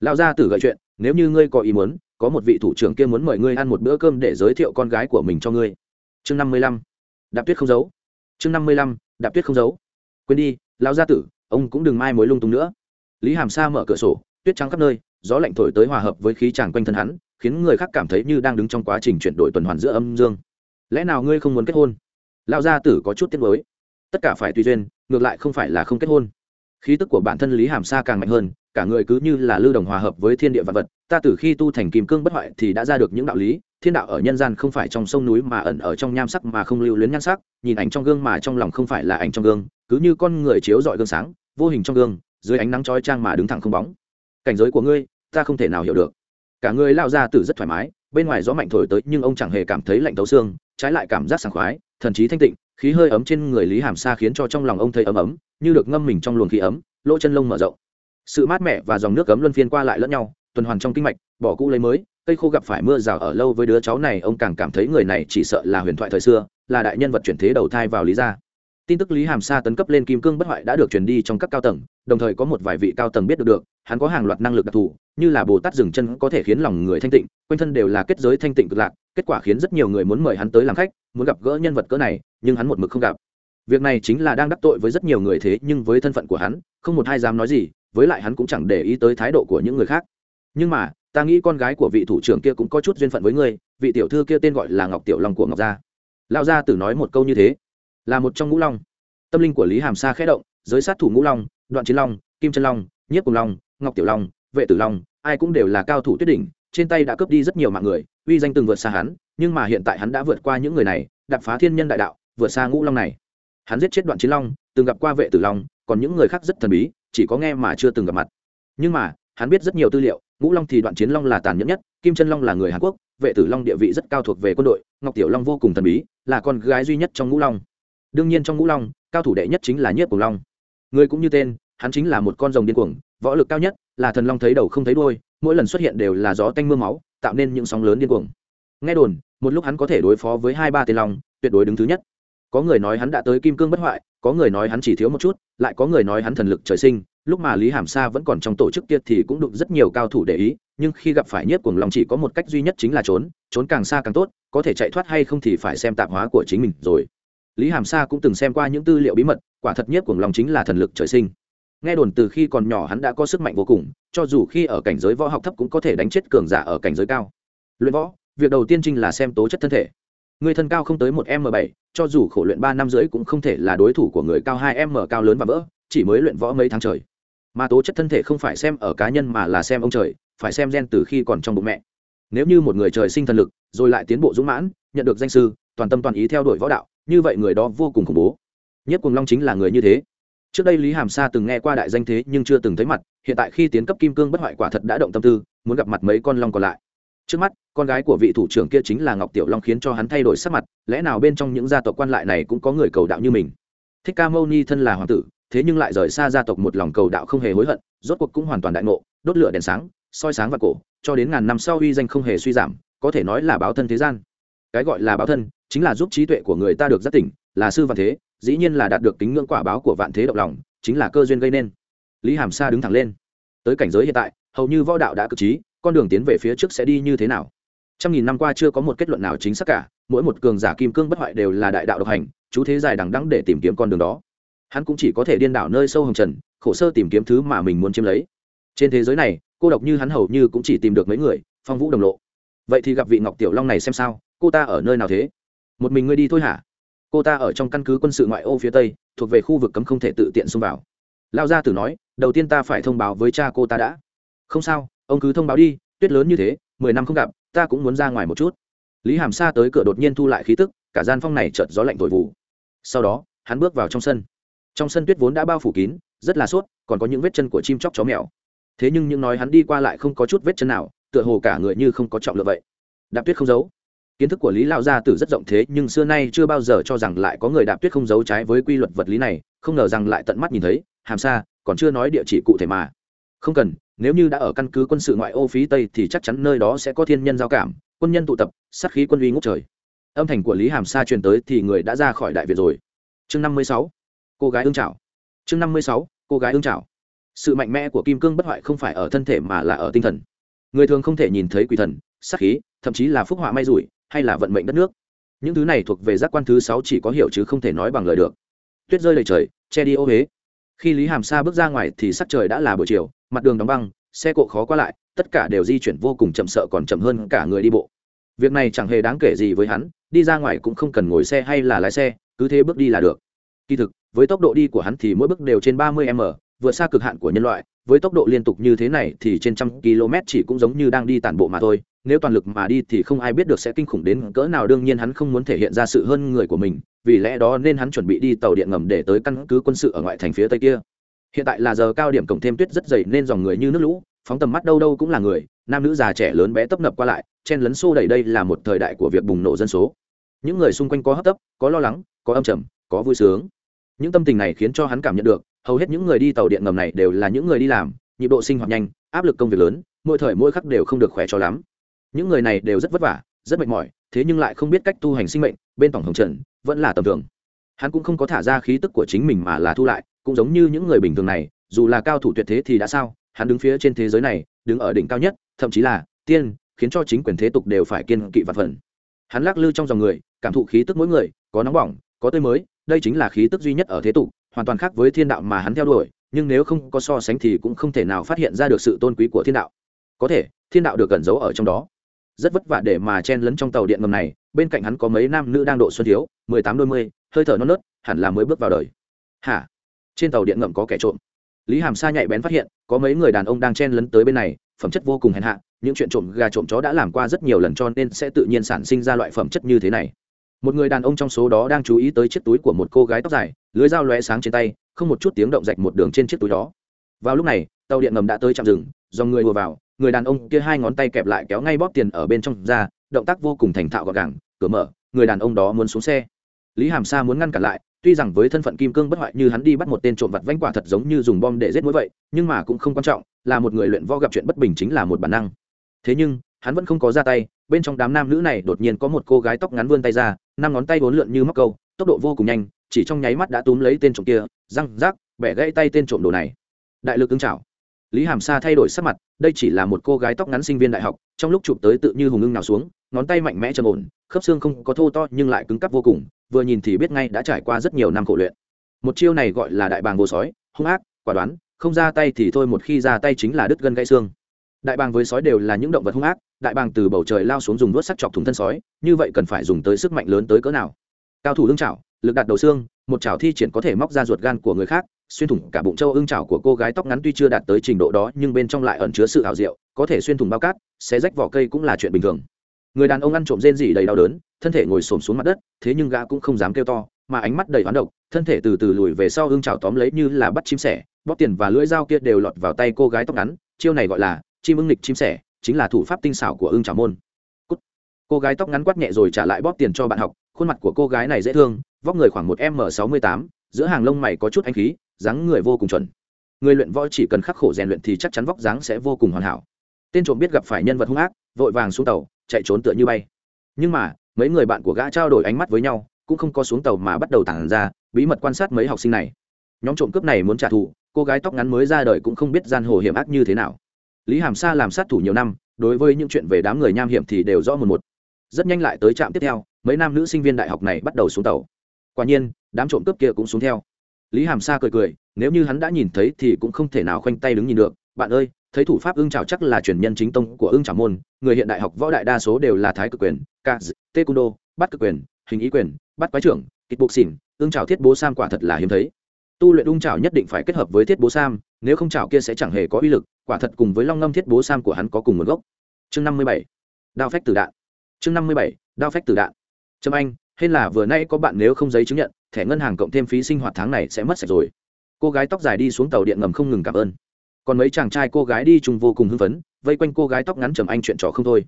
Lão gia tử gợi chuyện, nếu như ngươi có ý muốn, có một vị thủ trưởng kia muốn mời ngươi ăn một bữa cơm để giới thiệu con gái của mình cho ngươi. Chương năm mươi lăm. Đạp tuyết không giấu. Chương năm mươi lăm. Đạp tuyết không giấu. Quên đi, lão gia tử, ông cũng đừng mai mối lung tung nữa. Lý hàm sa mở cửa sổ, tuyết trắng khắp nơi, gió lạnh thổi tới hòa hợp với khí tràng quanh thân hắn, khiến người khác cảm thấy như đang đứng trong quá trình chuyển đổi tuần hoàn giữa âm dương. Lẽ nào ngươi không muốn kết hôn? Lão gia tử có chút tiếc nuối. Tất cả phải tùy duyên, ngược lại không phải là không kết hôn. Khí tức của bản thân lý hàm sa càng mạnh hơn, cả người cứ như là lưu đồng hòa hợp với thiên địa vật vật, ta từ khi tu thành kim cương bất hoại thì đã ra được những đạo lý, thiên đạo ở nhân gian không phải trong sông núi mà ẩn ở trong nham sắc mà không lưu luyến nhan sắc, nhìn ảnh trong gương mà trong lòng không phải là ảnh trong gương, cứ như con người chiếu dọi gương sáng, vô hình trong gương, dưới ánh nắng chói trang mà đứng thẳng không bóng. Cảnh giới của ngươi, ta không thể nào hiểu được. Cả người lao ra tử rất thoải mái, bên ngoài gió mạnh thổi tới nhưng ông chẳng hề cảm thấy lạnh tấu xương, trái lại cảm giác sảng khoái thần trí thanh tịnh, khí hơi ấm trên người lý hàm sa khiến cho trong lòng ông thấy ấm ấm, như được ngâm mình trong luồng khí ấm, lỗ chân lông mở rộng. Sự mát mẻ và dòng nước ấm luân phiên qua lại lẫn nhau, tuần hoàn trong kinh mạch, bỏ cũ lấy mới, cây khô gặp phải mưa rào ở lâu với đứa cháu này, ông càng cảm thấy người này chỉ sợ là huyền thoại thời xưa, là đại nhân vật chuyển thế đầu thai vào lý gia tin tức lý hàm sa tấn cấp lên kim cương bất hoại đã được truyền đi trong các cao tầng, đồng thời có một vài vị cao tầng biết được được, hắn có hàng loạt năng lực đặc thù, như là bồ tát dừng chân có thể khiến lòng người thanh tịnh, quanh thân đều là kết giới thanh tịnh cực lạc, kết quả khiến rất nhiều người muốn mời hắn tới làm khách, muốn gặp gỡ nhân vật cỡ này, nhưng hắn một mực không gặp. Việc này chính là đang đắc tội với rất nhiều người thế nhưng với thân phận của hắn, không một ai dám nói gì, với lại hắn cũng chẳng để ý tới thái độ của những người khác. Nhưng mà, ta nghĩ con gái của vị thủ trưởng kia cũng có chút duyên phận với ngươi, vị tiểu thư kia tên gọi là ngọc tiểu long của ngọc gia. Lão gia tử nói một câu như thế là một trong ngũ long. Tâm linh của lý hàm sa khẽ động, giới sát thủ ngũ long, đoạn chiến long, kim chân long, nhiếp cùng long, ngọc tiểu long, vệ tử long, ai cũng đều là cao thủ tuyết đỉnh, trên tay đã cướp đi rất nhiều mạng người, uy danh từng vượt xa hắn, nhưng mà hiện tại hắn đã vượt qua những người này đập phá thiên nhân đại đạo, vượt xa ngũ long này. Hắn giết chết đoạn chiến long, từng gặp qua vệ tử long, còn những người khác rất thần bí, chỉ có nghe mà chưa từng gặp mặt. Nhưng mà, hắn biết rất nhiều tư liệu, ngũ long thì đoạn chiến long là tàn nhẫn nhất, kim chân long là người hàn quốc, vệ tử long địa vị rất cao thuộc về quân đội, ngọc tiểu long vô cùng thần bí, là con gái duy nhất trong ngũ long đương nhiên trong ngũ long cao thủ đệ nhất chính là nhiếp cùng long. Người cũng như tên hắn chính là một con rồng điên cuồng võ lực cao nhất là thần long thấy đầu không thấy đuôi, mỗi lần xuất hiện đều là gió tanh mưa máu tạo nên những sóng lớn điên cuồng. Nghe đồn một lúc hắn có thể đối phó với hai ba tên long tuyệt đối đứng thứ nhất. Có người nói hắn đã tới kim cương bất hoại có người nói hắn chỉ thiếu một chút lại có người nói hắn thần lực trời sinh lúc mà lý hàm sa vẫn còn trong tổ chức kia thì cũng đụng rất nhiều cao thủ để ý nhưng khi gặp phải nhiếp cuồng long chỉ có một cách duy nhất chính là trốn trốn càng xa càng tốt có thể chạy thoát hay không thì phải xem tạp hóa của chính mình rồi lý hàm sa cũng từng xem qua những tư liệu bí mật, quả thật nhất của long chính là thần lực trời sinh. Nghe đồn từ khi còn nhỏ hắn đã có sức mạnh vô cùng, cho dù khi ở cảnh giới võ học thấp cũng có thể đánh chết cường giả ở cảnh giới cao. Luyện võ, việc đầu tiên chính là xem tố chất thân thể. Người thân cao không tới một m bảy, cho dù khổ luyện ba năm rưỡi cũng không thể là đối thủ của người cao hai m cao lớn và vỡ, chỉ mới luyện võ mấy tháng trời. Mà tố chất thân thể không phải xem ở cá nhân mà là xem ông trời, phải xem gen từ khi còn trong bụng mẹ. Nếu như một người trời sinh thần lực, rồi lại tiến bộ dũng mãn, nhận được danh sư, toàn tâm toàn ý theo đuổi võ đạo như vậy người đó vô cùng khủng bố. Nhất cùng long chính là người như thế. Trước đây lý hàm sa từng nghe qua đại danh thế nhưng chưa từng thấy mặt, hiện tại khi tiến cấp kim cương bất hoại quả thật đã động tâm tư, muốn gặp mặt mấy con long còn lại. Trước mắt, con gái của vị thủ trưởng kia chính là ngọc tiểu long khiến cho hắn thay đổi sắc mặt, lẽ nào bên trong những gia tộc quan lại này cũng có người cầu đạo như mình? Thích ca mâu ni thân là hoàng tử, thế nhưng lại rời xa gia tộc một lòng cầu đạo không hề hối hận, rốt cuộc cũng hoàn toàn đại ngộ, đốt lửa đèn sáng, soi sáng và cổ, cho đến ngàn năm sau uy danh không hề suy giảm, có thể nói là báo thân thế gian. Cái gọi là báo thân chính là giúp trí tuệ của người ta được giác tỉnh, là sư vạn thế, dĩ nhiên là đạt được tính ngưỡng quả báo của vạn thế động lòng, chính là cơ duyên gây nên. Lý hàm sa đứng thẳng lên. Tới cảnh giới hiện tại, hầu như võ đạo đã cực trí, con đường tiến về phía trước sẽ đi như thế nào? Trăm nghìn năm qua chưa có một kết luận nào chính xác cả, mỗi một cường giả kim cương bất hoại đều là đại đạo độc hành, chú thế dài đằng đẵng để tìm kiếm con đường đó. Hắn cũng chỉ có thể điên đảo nơi sâu hồng trần, khổ sơ tìm kiếm thứ mà mình muốn chiếm lấy. Trên thế giới này, cô độc như hắn hầu như cũng chỉ tìm được mấy người, phong vũ đồng lộ. Vậy thì gặp vị ngọc tiểu long này xem sao, cô ta ở nơi nào thế? Một mình ngươi đi thôi hả? Cô ta ở trong căn cứ quân sự ngoại ô phía tây, thuộc về khu vực cấm không thể tự tiện xông vào. Lao gia tử nói, đầu tiên ta phải thông báo với cha cô ta đã. Không sao, ông cứ thông báo đi, tuyết lớn như thế, mười năm không gặp, ta cũng muốn ra ngoài một chút. Lý hàm sa tới cửa đột nhiên thu lại khí tức, cả gian phong này chợt gió lạnh thổi vụ sau đó, hắn bước vào trong sân. Trong sân tuyết vốn đã bao phủ kín, rất là sốt, còn có những vết chân của chim chóc chó mèo. Thế nhưng những nói hắn đi qua lại không có chút vết chân nào, tựa hồ cả người như không có trọng lượng vậy. Đạp tuyết không giấu kiến thức của lý lao gia tử rất rộng thế, nhưng xưa nay chưa bao giờ cho rằng lại có người đạp tuyết không giấu trái với quy luật vật lý này, không ngờ rằng lại tận mắt nhìn thấy, hàm xa, còn chưa nói địa chỉ cụ thể mà. Không cần, nếu như đã ở căn cứ quân sự ngoại ô phí tây thì chắc chắn nơi đó sẽ có thiên nhân giao cảm, quân nhân tụ tập, sát khí quân uy ngút trời. Âm thanh của lý hàm sa truyền tới thì người đã ra khỏi đại việt rồi. Chương năm mươi sáu, cô gái ương trảo chương năm mươi sáu, cô gái ương trảo sự mạnh mẽ của kim cương bất hoại không phải ở thân thể mà là ở tinh thần. Người thường không thể nhìn thấy quỷ thần, sát khí, thậm chí là phúc họa may rủi hay là vận mệnh đất nước. Những thứ này thuộc về giác quan thứ sáu chỉ có hiểu chứ không thể nói bằng lời được. Tuyết rơi đầy trời, che đi ô huế. Khi lý hàm sa bước ra ngoài thì sắc trời đã là buổi chiều, mặt đường đóng băng, xe cộ khó qua lại, tất cả đều di chuyển vô cùng chậm sợ còn chậm hơn cả người đi bộ. Việc này chẳng hề đáng kể gì với hắn, đi ra ngoài cũng không cần ngồi xe hay là lái xe, cứ thế bước đi là được. Kỳ thực, với tốc độ đi của hắn thì mỗi bước đều trên ba mươi m, vượt xa cực hạn của nhân loại, với tốc độ liên tục như thế này thì trên trăm km chỉ cũng giống như đang đi tản bộ mà thôi nếu toàn lực mà đi thì không ai biết được sẽ kinh khủng đến cỡ nào. Đương nhiên hắn không muốn thể hiện ra sự hơn người của mình, vì lẽ đó nên hắn chuẩn bị đi tàu điện ngầm để tới căn cứ quân sự ở ngoại thành phía tây kia. Hiện tại là giờ cao điểm, cổng thêm tuyết rất dày nên dòng người như nước lũ, phóng tầm mắt đâu đâu cũng là người. Nam nữ già trẻ lớn bé tấp nập qua lại, chen lấn xô đầy đây là một thời đại của việc bùng nổ dân số. Những người xung quanh có hấp tấp, có lo lắng, có âm trầm, có vui sướng. Những tâm tình này khiến cho hắn cảm nhận được, hầu hết những người đi tàu điện ngầm này đều là những người đi làm, nhịp độ sinh hoạt nhanh, áp lực công việc lớn, mỗi thời mỗi khắc đều không được khỏe cho lắm những người này đều rất vất vả, rất mệt mỏi, thế nhưng lại không biết cách tu hành sinh mệnh, bên tổng hồng trần, vẫn là tầm thường. Hắn cũng không có thả ra khí tức của chính mình mà là thu lại, cũng giống như những người bình thường này, dù là cao thủ tuyệt thế thì đã sao, hắn đứng phía trên thế giới này, đứng ở đỉnh cao nhất, thậm chí là tiên, khiến cho chính quyền thế tục đều phải kiên kỵ vật phần. Hắn lắc lư trong dòng người, cảm thụ khí tức mỗi người, có nóng bỏng, có tươi mới, đây chính là khí tức duy nhất ở thế tục, hoàn toàn khác với thiên đạo mà hắn theo đuổi, nhưng nếu không có so sánh thì cũng không thể nào phát hiện ra được sự tôn quý của thiên đạo. Có thể, thiên đạo được cẩn giấu ở trong đó rất vất vả để mà chen lấn trong tàu điện ngầm này, bên cạnh hắn có mấy nam nữ đang độ xuân thiếu, mười tám đôi mươi, hơi thở non nớt, hẳn là mới bước vào đời. Hả? Trên tàu điện ngầm có kẻ trộm. Lý hàm sa nhạy bén phát hiện, có mấy người đàn ông đang chen lấn tới bên này, phẩm chất vô cùng hèn hạ, những chuyện trộm gà trộm chó đã làm qua rất nhiều lần cho nên sẽ tự nhiên sản sinh ra loại phẩm chất như thế này. Một người đàn ông trong số đó đang chú ý tới chiếc túi của một cô gái tóc dài, lưới dao lóe sáng trên tay, không một chút tiếng động rạch một đường trên chiếc túi đó. Vào lúc này, tàu điện ngầm đã tới trạm rừng dòng người vừa vào người đàn ông kia hai ngón tay kẹp lại kéo ngay bóp tiền ở bên trong ra, động tác vô cùng thành thạo gọn gàng, cửa mở, người đàn ông đó muốn xuống xe. Lý hàm sa muốn ngăn cản lại, tuy rằng với thân phận kim cương bất hoại như hắn đi bắt một tên trộm vặt vánh quả thật giống như dùng bom để giết mũi vậy, nhưng mà cũng không quan trọng, là một người luyện võ gặp chuyện bất bình chính là một bản năng. Thế nhưng, hắn vẫn không có ra tay, bên trong đám nam nữ này đột nhiên có một cô gái tóc ngắn vươn tay ra, năm ngón tay bốn lượn như móc câu, tốc độ vô cùng nhanh, chỉ trong nháy mắt đã túm lấy tên trộm kia, răng rác, bẻ gãy tay tên trộm đồ này. Đại lực cứng chảo lý hàm sa thay đổi sắc mặt, đây chỉ là một cô gái tóc ngắn sinh viên đại học, trong lúc chụp tới tự như hùng ngưng nào xuống, ngón tay mạnh mẽ trầm ổn, khớp xương không có thô to nhưng lại cứng cắp vô cùng, vừa nhìn thì biết ngay đã trải qua rất nhiều năm khổ luyện. Một chiêu này gọi là đại bàng vô sói, hung ác, quả đoán, không ra tay thì thôi một khi ra tay chính là đứt gân gãy xương. Đại bàng với sói đều là những động vật hung ác, đại bàng từ bầu trời lao xuống dùng đuốt sắt chọc thủng thân sói, như vậy cần phải dùng tới sức mạnh lớn tới cỡ nào? Cao thủ lưng chảo, lực đạt đầu xương, một chảo thi triển có thể móc ra ruột gan của người khác xuyên thủng cả bụng châu ưng chảo của cô gái tóc ngắn tuy chưa đạt tới trình độ đó, nhưng bên trong lại ẩn chứa sự ảo diệu, có thể xuyên thủng bao cát, xé rách vỏ cây cũng là chuyện bình thường người đàn ông ăn trộm rên rỉ đầy đau đớn, thân thể ngồi xổm xuống mặt đất, thế nhưng gã cũng không dám kêu to, mà ánh mắt đầy hoán độc, thân thể từ từ lùi về sau ưng chảo tóm lấy như là bắt chim sẻ, bóp tiền và lưỡi dao kia đều lọt vào tay cô gái tóc ngắn, chiêu này gọi là chim ưng nghịch chim sẻ, chính là thủ pháp tinh xảo của ưng chảo môn Cút. cô gái tóc ngắn quát nhẹ rồi trả lại bóp tiền cho bạn học, khuôn mặt của cô gái này dễ thương, vóc người khoảng một m sáu mươi tám, giữa hàng lông mày có chút anh khí dáng người vô cùng chuẩn. Người luyện võ chỉ cần khắc khổ rèn luyện thì chắc chắn vóc dáng sẽ vô cùng hoàn hảo. Tên trộm biết gặp phải nhân vật hung ác, vội vàng xuống tàu, chạy trốn tựa như bay. Nhưng mà, mấy người bạn của gã trao đổi ánh mắt với nhau, cũng không có xuống tàu mà bắt đầu tản ra, bí mật quan sát mấy học sinh này. Nhóm trộm cướp này muốn trả thù, cô gái tóc ngắn mới ra đời cũng không biết gian hồ hiểm ác như thế nào. Lý hàm sa làm sát thủ nhiều năm, đối với những chuyện về đám người nham hiểm thì đều rõ một một. Rất nhanh lại tới trạm tiếp theo, mấy nam nữ sinh viên đại học này bắt đầu xuống tàu. Quả nhiên, đám trộm cướp kia cũng xuống theo lý hàm sa cười cười, nếu như hắn đã nhìn thấy thì cũng không thể nào khoanh tay đứng nhìn được. Bạn ơi, thấy thủ pháp ưng trào chắc là truyền nhân chính tông của ưng trào môn. Người hiện đại học võ đại đa số đều là thái cực quyền, ca tê cung đô bắt cực quyền, hình ý quyền, bắt quái trưởng kịch buộc xỉn ưng trào thiết bố sam quả thật là hiếm thấy. Tu luyện ung trào nhất định phải kết hợp với thiết bố sam, nếu không trào kia sẽ chẳng hề có uy lực. Quả thật cùng với long ngâm thiết bố sam của hắn có cùng nguồn gốc. Chương năm mươi bảy. Đao phách tử đạn. Chương năm mươi bảy. Đao phách tử đạn. Trâm anh, hên là vừa nay có bạn nếu không giấy chứng nhận thẻ ngân hàng cộng thêm phí sinh hoạt tháng này sẽ mất sạch rồi. Cô gái tóc dài đi xuống tàu điện ngầm không ngừng cảm ơn. Còn mấy chàng trai cô gái đi chung vô cùng hưng phấn, vây quanh cô gái tóc ngắn trầm anh chuyện trò không thôi.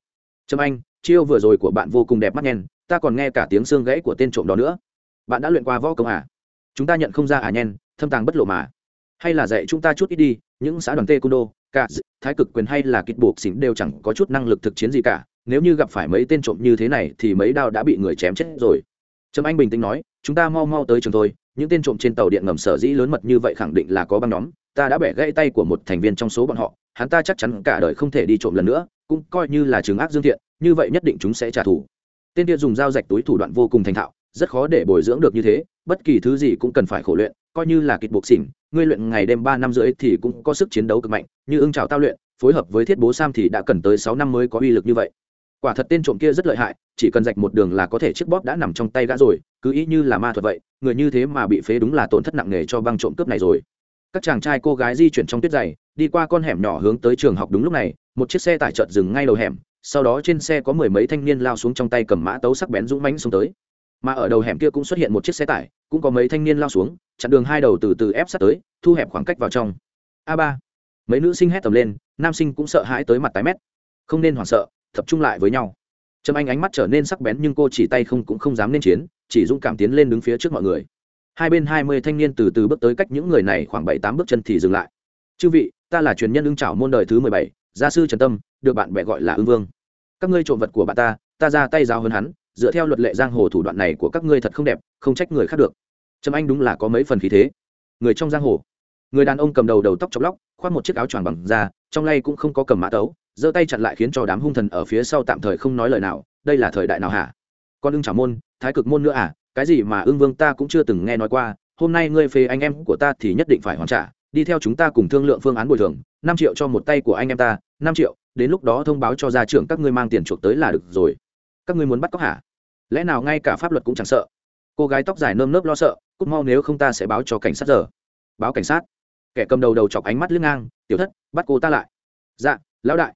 Trầm anh, chiêu vừa rồi của bạn vô cùng đẹp mắt nhen, ta còn nghe cả tiếng xương gãy của tên trộm đó nữa. Bạn đã luyện qua võ công à? Chúng ta nhận không ra à nhen, thâm tàng bất lộ mà. Hay là dạy chúng ta chút ít đi, những xã đoàn tê cung đô cả thái cực quyền hay là kịch buộc xỉn đều chẳng có chút năng lực thực chiến gì cả. Nếu như gặp phải mấy tên trộm như thế này thì mấy đao đã bị người chém chết rồi trâm anh bình tĩnh nói, chúng ta mau mau tới trường thôi, những tên trộm trên tàu điện ngầm sở dĩ lớn mật như vậy khẳng định là có băng nhóm. Ta đã bẻ gãy tay của một thành viên trong số bọn họ, hắn ta chắc chắn cả đời không thể đi trộm lần nữa, cũng coi như là chứng ác dương thiện, như vậy nhất định chúng sẽ trả thù. Tên kia dùng dao rạch túi thủ đoạn vô cùng thành thạo, rất khó để bồi dưỡng được như thế, bất kỳ thứ gì cũng cần phải khổ luyện, coi như là kịch buộc xỉn, ngươi luyện ngày đêm ba năm rưỡi thì cũng có sức chiến đấu cực mạnh, như ưng trào tao luyện, phối hợp với thiết bố sam thì đã cần tới sáu năm mới có uy lực như vậy. Quả thật tên trộm kia rất lợi hại chỉ cần rạch một đường là có thể chiếc bóp đã nằm trong tay gã rồi, cứ ý như là ma thuật vậy, người như thế mà bị phế đúng là tổn thất nặng nề cho băng trộm cướp này rồi. Các chàng trai cô gái di chuyển trong tuyết dày, đi qua con hẻm nhỏ hướng tới trường học đúng lúc này, một chiếc xe tải chợt dừng ngay đầu hẻm, sau đó trên xe có mười mấy thanh niên lao xuống trong tay cầm mã tấu sắc bén dũng mánh xuống tới. Mà ở đầu hẻm kia cũng xuất hiện một chiếc xe tải, cũng có mấy thanh niên lao xuống, chặn đường hai đầu từ từ ép sát tới, thu hẹp khoảng cách vào trong. A ba. Mấy nữ sinh hét tầm lên, nam sinh cũng sợ hãi tới mặt tái mét. Không nên hoảng sợ, tập trung lại với nhau trâm anh ánh mắt trở nên sắc bén nhưng cô chỉ tay không cũng không dám nên chiến, chỉ dũng cảm tiến lên đứng phía trước mọi người. Hai bên hai mươi thanh niên từ từ bước tới cách những người này khoảng bảy tám bước chân thì dừng lại. Chư vị, ta là truyền nhân ưng trảo môn đời thứ mười bảy, gia sư trần tâm, được bạn bè gọi là ưng vương. Các ngươi trộm vật của bạn ta ta ra tay giao hơn hắn, dựa theo luật lệ giang hồ thủ đoạn này của các ngươi thật không đẹp, không trách người khác được. Trâm anh đúng là có mấy phần khí thế. Người trong giang hồ. Người đàn ông cầm đầu đầu tóc chọc lóc, khoác một chiếc áo choàng bằng da, trong lay cũng không có cầm mã tấu giơ tay chặn lại khiến cho đám hung thần ở phía sau tạm thời không nói lời nào, đây là thời đại nào hả? Con ưng trả môn, thái cực môn nữa à? Cái gì mà ưng vương ta cũng chưa từng nghe nói qua, hôm nay ngươi phê anh em của ta thì nhất định phải hoàn trả, đi theo chúng ta cùng thương lượng phương án bồi thường, năm triệu cho một tay của anh em ta, năm triệu, đến lúc đó thông báo cho gia trưởng các ngươi mang tiền chuộc tới là được rồi. Các ngươi muốn bắt cóc hả? Lẽ nào ngay cả pháp luật cũng chẳng sợ? Cô gái tóc dài nơm nớp lo sợ, cút mau nếu không ta sẽ báo cho cảnh sát giờ. Báo cảnh sát. Kẻ cầm đầu đầu chọc ánh mắt lưng ngang, tiểu thất, bắt cô ta lại. Dạ lão đại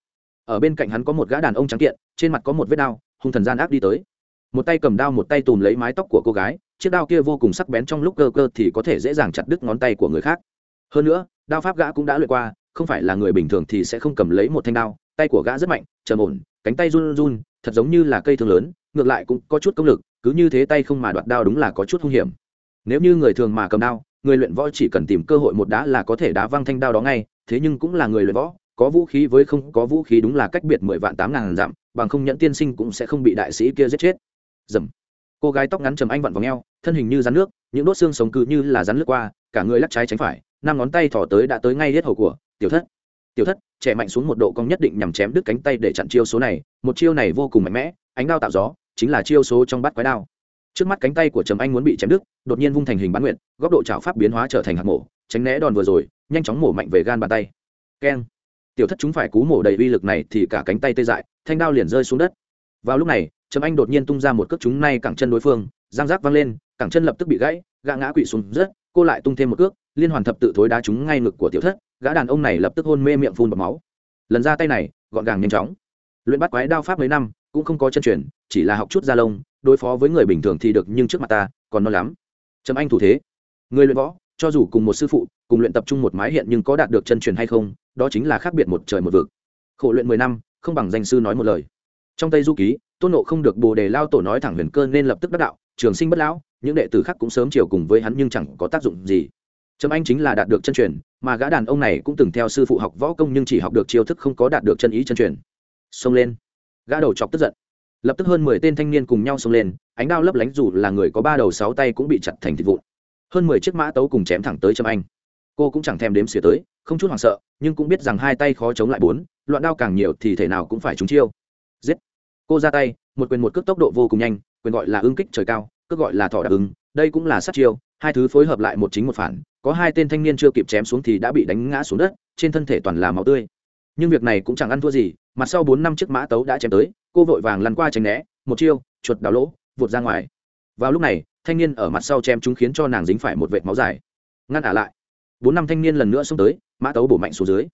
ở bên cạnh hắn có một gã đàn ông trắng kiện, trên mặt có một vết đao, hung thần gian ác đi tới. Một tay cầm đao, một tay tùm lấy mái tóc của cô gái, chiếc đao kia vô cùng sắc bén trong lúc cơ cơ thì có thể dễ dàng chặt đứt ngón tay của người khác. Hơn nữa, đao pháp gã cũng đã luyện qua, không phải là người bình thường thì sẽ không cầm lấy một thanh đao. Tay của gã rất mạnh, trầm ổn, cánh tay run run, thật giống như là cây thương lớn, ngược lại cũng có chút công lực, cứ như thế tay không mà đoạt đao đúng là có chút hung hiểm. Nếu như người thường mà cầm đao, người luyện võ chỉ cần tìm cơ hội một đá là có thể đá văng thanh đao đó ngay, thế nhưng cũng là người luyện võ có vũ khí với không, có vũ khí đúng là cách biệt mười vạn tám ngàn dặm, bằng không nhẫn tiên sinh cũng sẽ không bị đại sĩ kia giết chết. Dầm. Cô gái tóc ngắn trầm anh vặn vào ngheo thân hình như rắn nước, những đốt xương sống cứ như là rắn lướt qua, cả người lắc trái tránh phải, năm ngón tay thỏ tới đã tới ngay hết hầu của, tiểu thất tiểu thất, trẻ mạnh xuống một độ cong nhất định nhằm chém đứt cánh tay để chặn chiêu số này, một chiêu này vô cùng mạnh mẽ, ánh đao tạo gió, chính là chiêu số trong bát quái đao. Trước mắt cánh tay của trầm anh muốn bị chém đứt, đột nhiên vung thành hình bán nguyện góc độ chảo pháp biến hóa trở thành hạt mổ, tránh né đòn vừa rồi, nhanh chóng mổ mạnh về gan bàn tay. Keng tiểu thất chúng phải cú mổ đầy uy lực này thì cả cánh tay tê dại, thanh đao liền rơi xuống đất. Vào lúc này, trầm anh đột nhiên tung ra một cước chúng nay cẳng chân đối phương, giang giác văng lên, cẳng chân lập tức bị gãy, gã ngã quỵ xuống rất cô lại tung thêm một cước, liên hoàn thập tự thối đá chúng ngay ngực của tiểu thất, gã đàn ông này lập tức hôn mê miệng phun bọt máu. Lần ra tay này, gọn gàng nhanh chóng. Luyện bắt quái đao pháp mấy năm, cũng không có chân truyền, chỉ là học chút da lông, đối phó với người bình thường thì được nhưng trước mặt ta, còn non lắm. Trầm anh thủ thế. Người luyện võ, cho dù cùng một sư phụ, cùng luyện tập trung một mái hiện nhưng có đạt được chân truyền hay không đó chính là khác biệt một trời một vực. Khổ luyện mười năm, không bằng danh sư nói một lời. Trong tây du ký, tôn nộ không được bồ đề lao tổ nói thẳng huyền cơ nên lập tức đắc đạo, trường sinh bất lão, những đệ tử khác cũng sớm chiều cùng với hắn nhưng chẳng có tác dụng gì. Trâm anh chính là đạt được chân truyền, mà gã đàn ông này cũng từng theo sư phụ học võ công nhưng chỉ học được chiêu thức không có đạt được chân ý chân truyền. Xông lên. Gã đầu chọc tức giận. Lập tức hơn mười tên thanh niên cùng nhau xông lên, ánh đao lấp lánh dù là người có ba đầu sáu tay cũng bị chặt thành thịt vụn. Hơn mười chiếc mã tấu cùng chém thẳng tới trâm anh cô cũng chẳng thèm đếm xỉa tới, không chút hoảng sợ, nhưng cũng biết rằng hai tay khó chống lại bốn, loạn đao càng nhiều thì thể nào cũng phải trúng chiêu. Giết. Cô ra tay, một quyền một cước tốc độ vô cùng nhanh, quyền gọi là ưng kích trời cao, cước gọi là thỏ đặc ứng đây cũng là sát chiêu, hai thứ phối hợp lại một chính một phản, có hai tên thanh niên chưa kịp chém xuống thì đã bị đánh ngã xuống đất, trên thân thể toàn là máu tươi. Nhưng việc này cũng chẳng ăn thua gì mặt sau bốn năm chiếc mã tấu đã chém tới, cô vội vàng lăn qua tránh né, một chiêu, chuột đào lỗ, vụt ra ngoài. Vào lúc này, thanh niên ở mặt sau chém chúng khiến cho nàng dính phải một vệt máu dài. Ngăn ả lại bốn năm thanh niên lần nữa xông tới, mã tấu bổ mạnh xuống dưới.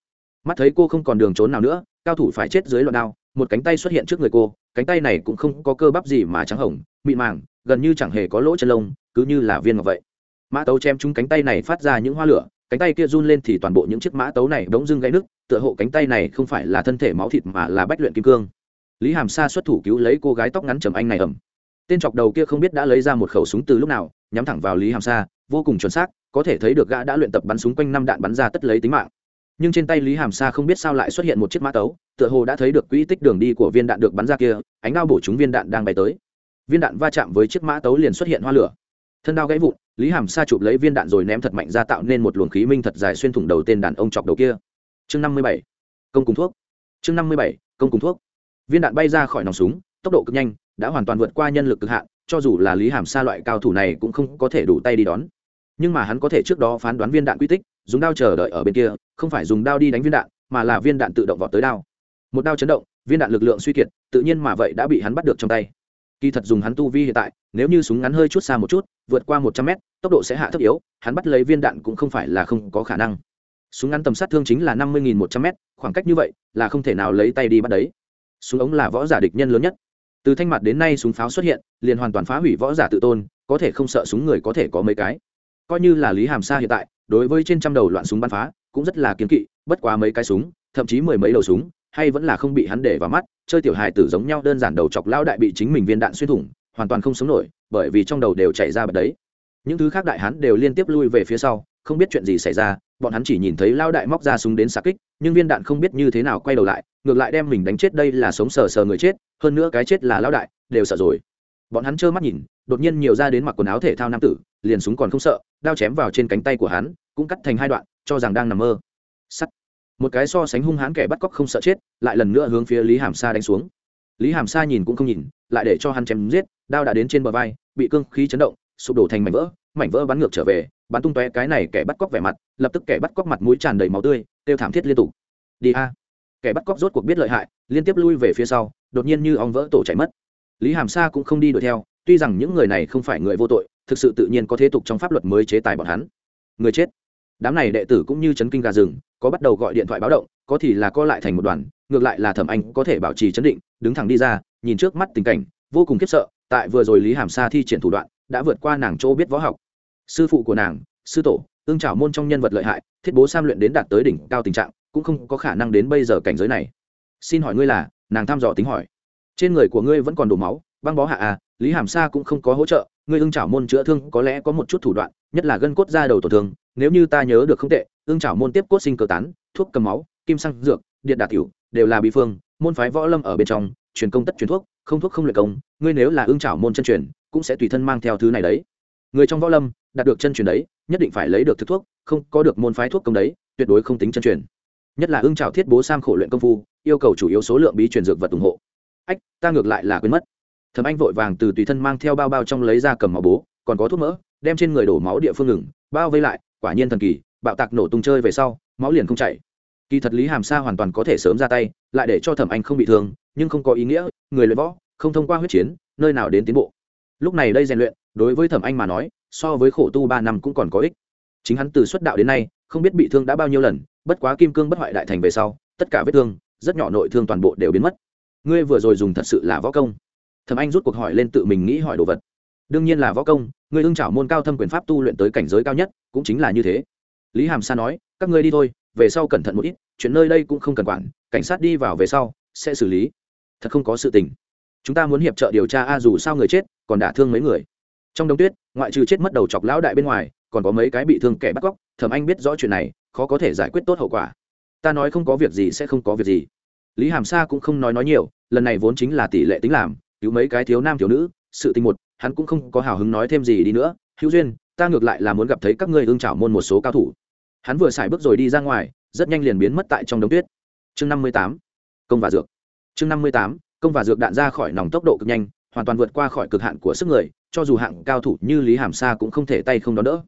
Mắt thấy cô không còn đường trốn nào nữa, cao thủ phải chết dưới loạn đao, một cánh tay xuất hiện trước người cô, cánh tay này cũng không có cơ bắp gì mà trắng hồng, mịn màng, gần như chẳng hề có lỗ chân lông, cứ như là viên ngọc vậy. Mã tấu chém chúng cánh tay này phát ra những hoa lửa, cánh tay kia run lên thì toàn bộ những chiếc mã tấu này bỗng dưng gãy nứt, tựa hộ cánh tay này không phải là thân thể máu thịt mà là bách luyện kim cương. Lý hàm sa xuất thủ cứu lấy cô gái tóc ngắn trầm anh này ẩm. Tên chọc đầu kia không biết đã lấy ra một khẩu súng từ lúc nào, nhắm thẳng vào lý hàm sa, vô cùng chuẩn xác có thể thấy được gã đã luyện tập bắn súng quanh năm đạn bắn ra tất lấy tính mạng. Nhưng trên tay lý hàm sa không biết sao lại xuất hiện một chiếc mã tấu, tựa hồ đã thấy được quỹ tích đường đi của viên đạn được bắn ra kia, ánh đao bổ trúng viên đạn đang bay tới. Viên đạn va chạm với chiếc mã tấu liền xuất hiện hoa lửa. Thân đao gãy vụn, lý hàm sa chụp lấy viên đạn rồi ném thật mạnh ra tạo nên một luồng khí minh thật dài xuyên thủng đầu tên đàn ông chọc đầu kia. Chương năm mươi bảy, công cùng thuốc. Chương năm mươi bảy, công cùng thuốc. Viên đạn bay ra khỏi nòng súng, tốc độ cực nhanh, đã hoàn toàn vượt qua nhân lực cực hạn, cho dù là lý hàm sa loại cao thủ này cũng không có thể đủ tay đi đón nhưng mà hắn có thể trước đó phán đoán viên đạn quy tích, dùng đao chờ đợi ở bên kia, không phải dùng đao đi đánh viên đạn, mà là viên đạn tự động vọt tới đao. Một đao chấn động, viên đạn lực lượng suy kiệt, tự nhiên mà vậy đã bị hắn bắt được trong tay. Kỳ thật dùng hắn tu vi hiện tại, nếu như súng ngắn hơi chút xa một chút, vượt qua một trăm mét, tốc độ sẽ hạ thấp yếu, hắn bắt lấy viên đạn cũng không phải là không có khả năng. Súng ngắn tầm sát thương chính là năm mươi một trăm mét, khoảng cách như vậy là không thể nào lấy tay đi bắt đấy. Súng ống là võ giả địch nhân lớn nhất. Từ thanh mặt đến nay súng pháo xuất hiện, liền hoàn toàn phá hủy võ giả tự tôn, có thể không sợ súng người có thể có mấy cái coi như là lý hàm sa hiện tại, đối với trên trăm đầu loạn súng bắn phá, cũng rất là kiếm kỵ, bất quá mấy cái súng, thậm chí mười mấy đầu súng, hay vẫn là không bị hắn để vào mắt, chơi tiểu hài tử giống nhau đơn giản đầu chọc lao đại bị chính mình viên đạn xuyên thủng, hoàn toàn không sống nổi, bởi vì trong đầu đều chảy ra bật đấy. Những thứ khác đại hắn đều liên tiếp lui về phía sau, không biết chuyện gì xảy ra, bọn hắn chỉ nhìn thấy lao đại móc ra súng đến xạ kích, nhưng viên đạn không biết như thế nào quay đầu lại, ngược lại đem mình đánh chết đây là sống sờ sờ người chết, hơn nữa cái chết là lao đại, đều sợ rồi. Bọn hắn trơ mắt nhìn đột nhiên nhiều ra đến mặc quần áo thể thao nam tử, liền súng còn không sợ, đao chém vào trên cánh tay của hắn, cũng cắt thành hai đoạn, cho rằng đang nằm mơ. Sắt. Một cái so sánh hung hãn kẻ bắt cóc không sợ chết, lại lần nữa hướng phía lý hàm sa đánh xuống. Lý hàm sa nhìn cũng không nhìn, lại để cho hắn chém giết, đao đã đến trên bờ vai, bị cương khí chấn động, sụp đổ thành mảnh vỡ mảnh vỡ bắn ngược trở về, bắn tung tóe cái này kẻ bắt cóc vẻ mặt, lập tức kẻ bắt cóc mặt mũi tràn đầy máu tươi, kêu thảm thiết liên tục. Đi a. Kẻ bắt cóc rốt cuộc biết lợi hại, liên tiếp lui về phía sau, đột nhiên như ong vỡ tổ chạy mất. Lý hàm sa cũng không đi đuổi theo tuy rằng những người này không phải người vô tội, thực sự tự nhiên có thế tục trong pháp luật mới chế tài bọn hắn. Người chết. Đám này đệ tử cũng như chấn kinh gà rừng, có bắt đầu gọi điện thoại báo động, có thì là co lại thành một đoàn, ngược lại là thẩm anh có thể bảo trì chấn định, đứng thẳng đi ra, nhìn trước mắt tình cảnh, vô cùng khiếp sợ, tại vừa rồi lý hàm sa thi triển thủ đoạn, đã vượt qua nàng chỗ biết võ học. Sư phụ của nàng, sư tổ, ương trảo môn trong nhân vật lợi hại, thiết bố sam luyện đến đạt tới đỉnh cao tình trạng, cũng không có khả năng đến bây giờ cảnh giới này. Xin hỏi ngươi là, nàng thăm dò tính hỏi. Trên người của ngươi vẫn còn đổ máu băng bó hạ à lý hàm sa cũng không có hỗ trợ ngươi ưng trảo môn chữa thương có lẽ có một chút thủ đoạn, nhất là gân cốt ra đầu tổn thương, nếu như ta nhớ được không tệ, ưng trảo môn tiếp cốt sinh cơ tán, thuốc cầm máu, kim xăng dược, điện đạt tiểu, đều là bị phương, môn phái võ lâm ở bên trong, truyền công tất truyền thuốc, không thuốc không luyện công, ngươi nếu là ưng trảo môn chân truyền, cũng sẽ tùy thân mang theo thứ này đấy. Người trong võ lâm, đạt được chân truyền đấy, nhất định phải lấy được thực thuốc, không có được môn phái thuốc công đấy, tuyệt đối không tính chân truyền. Nhất là ưng trảo thiết bố sam khổ luyện công phu, yêu cầu chủ yếu số lượng bí truyền dược vật ủng hộ. Ách, ta ngược lại là quên mất thầm anh vội vàng từ tùy thân mang theo bao bao trong lấy ra cầm máu bố, còn có thuốc mỡ, đem trên người đổ máu địa phương ngừng, bao vây lại, quả nhiên thần kỳ, bạo tạc nổ tung chơi về sau, máu liền không chảy. Kỳ thật lý hàm sa hoàn toàn có thể sớm ra tay, lại để cho thẩm anh không bị thương, nhưng không có ý nghĩa, người luyện võ, không thông qua huyết chiến, nơi nào đến tiến bộ. Lúc này đây rèn luyện, đối với thẩm anh mà nói, so với khổ tu ba năm cũng còn có ích. Chính hắn từ xuất đạo đến nay, không biết bị thương đã bao nhiêu lần, bất quá kim cương bất hoại đại thành về sau, tất cả vết thương, rất nhỏ nội thương toàn bộ đều biến mất. Ngươi vừa rồi dùng thật sự là võ công thẩm anh rút cuộc hỏi lên tự mình nghĩ hỏi đồ vật. Đương nhiên là võ công, người ưng trảo môn cao thâm quyền pháp tu luyện tới cảnh giới cao nhất, cũng chính là như thế. Lý hàm sa nói, các ngươi đi thôi, về sau cẩn thận một ít, chuyện nơi đây cũng không cần quản, cảnh sát đi vào về sau, sẽ xử lý. Thật không có sự tình. Chúng ta muốn hiệp trợ điều tra a dù sao người chết, còn đả thương mấy người. Trong đông tuyết, ngoại trừ chết mất đầu chọc lão đại bên ngoài, còn có mấy cái bị thương kẻ bắt cóc thẩm anh biết rõ chuyện này, khó có thể giải quyết tốt hậu quả. Ta nói không có việc gì sẽ không có việc gì. Lý hàm sa cũng không nói nói nhiều, lần này vốn chính là tỷ lệ tính làm cứu mấy cái thiếu nam thiếu nữ, sự tình một, hắn cũng không có hào hứng nói thêm gì đi nữa. Hữu duyên, ta ngược lại là muốn gặp thấy các ngươi hương trảo môn một số cao thủ. Hắn vừa xài bước rồi đi ra ngoài, rất nhanh liền biến mất tại trong đống tuyết. Chương năm mươi tám, công và dược. Chương năm mươi tám, công và dược đạn ra khỏi nòng tốc độ cực nhanh, hoàn toàn vượt qua khỏi cực hạn của sức người, cho dù hạng cao thủ như lý hàm sa cũng không thể tay không đón đỡ.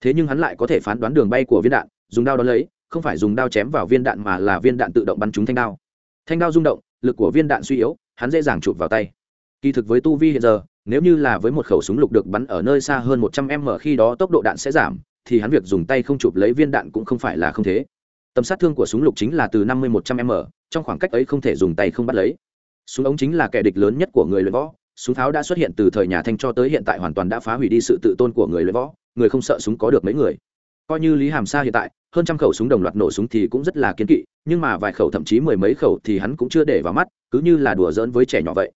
Thế nhưng hắn lại có thể phán đoán đường bay của viên đạn, dùng đao đón lấy, không phải dùng đao chém vào viên đạn mà là viên đạn tự động bắn trúng thanh đao. Thanh đao rung động, lực của viên đạn suy yếu, hắn dễ dàng chụp vào tay kỳ thực với tu vi hiện giờ, nếu như là với một khẩu súng lục được bắn ở nơi xa hơn một trăm m khi đó tốc độ đạn sẽ giảm, thì hắn việc dùng tay không chụp lấy viên đạn cũng không phải là không thế. Tầm sát thương của súng lục chính là từ năm mươi một trăm m trong khoảng cách ấy không thể dùng tay không bắt lấy. Súng ống chính là kẻ địch lớn nhất của người luyện võ, súng tháo đã xuất hiện từ thời nhà thanh cho tới hiện tại hoàn toàn đã phá hủy đi sự tự tôn của người luyện võ, người không sợ súng có được mấy người. Coi như lý hàm sa hiện tại, hơn trăm khẩu súng đồng loạt nổ súng thì cũng rất là kiến kỵ, nhưng mà vài khẩu thậm chí mười mấy khẩu thì hắn cũng chưa để vào mắt, cứ như là đùa giỡn với trẻ nhỏ vậy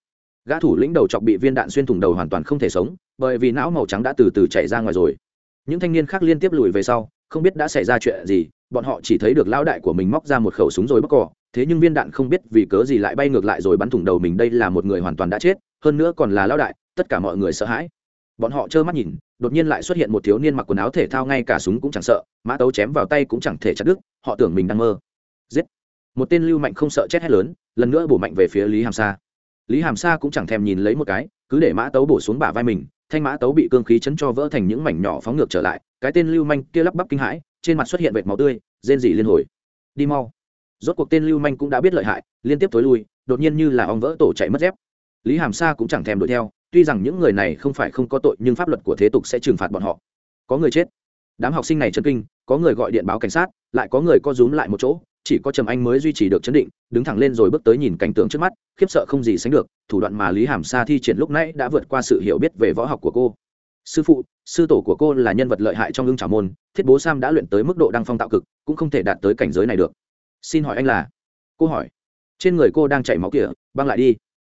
gã thủ lĩnh đầu chọc bị viên đạn xuyên thủng đầu hoàn toàn không thể sống, bởi vì não màu trắng đã từ từ chạy ra ngoài rồi. Những thanh niên khác liên tiếp lùi về sau, không biết đã xảy ra chuyện gì, bọn họ chỉ thấy được lão đại của mình móc ra một khẩu súng rồi bóc cỏ thế nhưng viên đạn không biết vì cớ gì lại bay ngược lại rồi bắn thủng đầu mình, đây là một người hoàn toàn đã chết, hơn nữa còn là lão đại, tất cả mọi người sợ hãi. Bọn họ trơ mắt nhìn, đột nhiên lại xuất hiện một thiếu niên mặc quần áo thể thao ngay cả súng cũng chẳng sợ, mã tấu chém vào tay cũng chẳng thể chặt đứt, họ tưởng mình đang mơ. Giết. Một tên lưu mạnh không sợ chết hết lớn, lần nữa bổ mạnh về phía lý hàm sa lý hàm sa cũng chẳng thèm nhìn lấy một cái, cứ để mã tấu bổ xuống bả vai mình, thanh mã tấu bị cương khí chấn cho vỡ thành những mảnh nhỏ phóng ngược trở lại, cái tên lưu manh kia lắp bắp kinh hãi, trên mặt xuất hiện vệt máu tươi, rên rỉ liên hồi. Đi mau. Rốt cuộc tên lưu manh cũng đã biết lợi hại, liên tiếp tối lui, đột nhiên như là ong vỡ tổ chạy mất dép. Lý hàm sa cũng chẳng thèm đuổi theo, tuy rằng những người này không phải không có tội, nhưng pháp luật của thế tục sẽ trừng phạt bọn họ. Có người chết. Đám học sinh này chân kinh, có người gọi điện báo cảnh sát, lại có người co rúm lại một chỗ chỉ có trầm anh mới duy trì được chấn định, đứng thẳng lên rồi bước tới nhìn cảnh tượng trước mắt, khiếp sợ không gì sánh được, thủ đoạn mà lý hàm sa thi triển lúc nãy đã vượt qua sự hiểu biết về võ học của cô. Sư phụ, sư tổ của cô là nhân vật lợi hại trong ưng trào môn, thiết bố sam đã luyện tới mức độ đăng phong tạo cực, cũng không thể đạt tới cảnh giới này được. Xin hỏi anh là? Cô hỏi. Trên người cô đang chảy máu kìa, băng lại đi.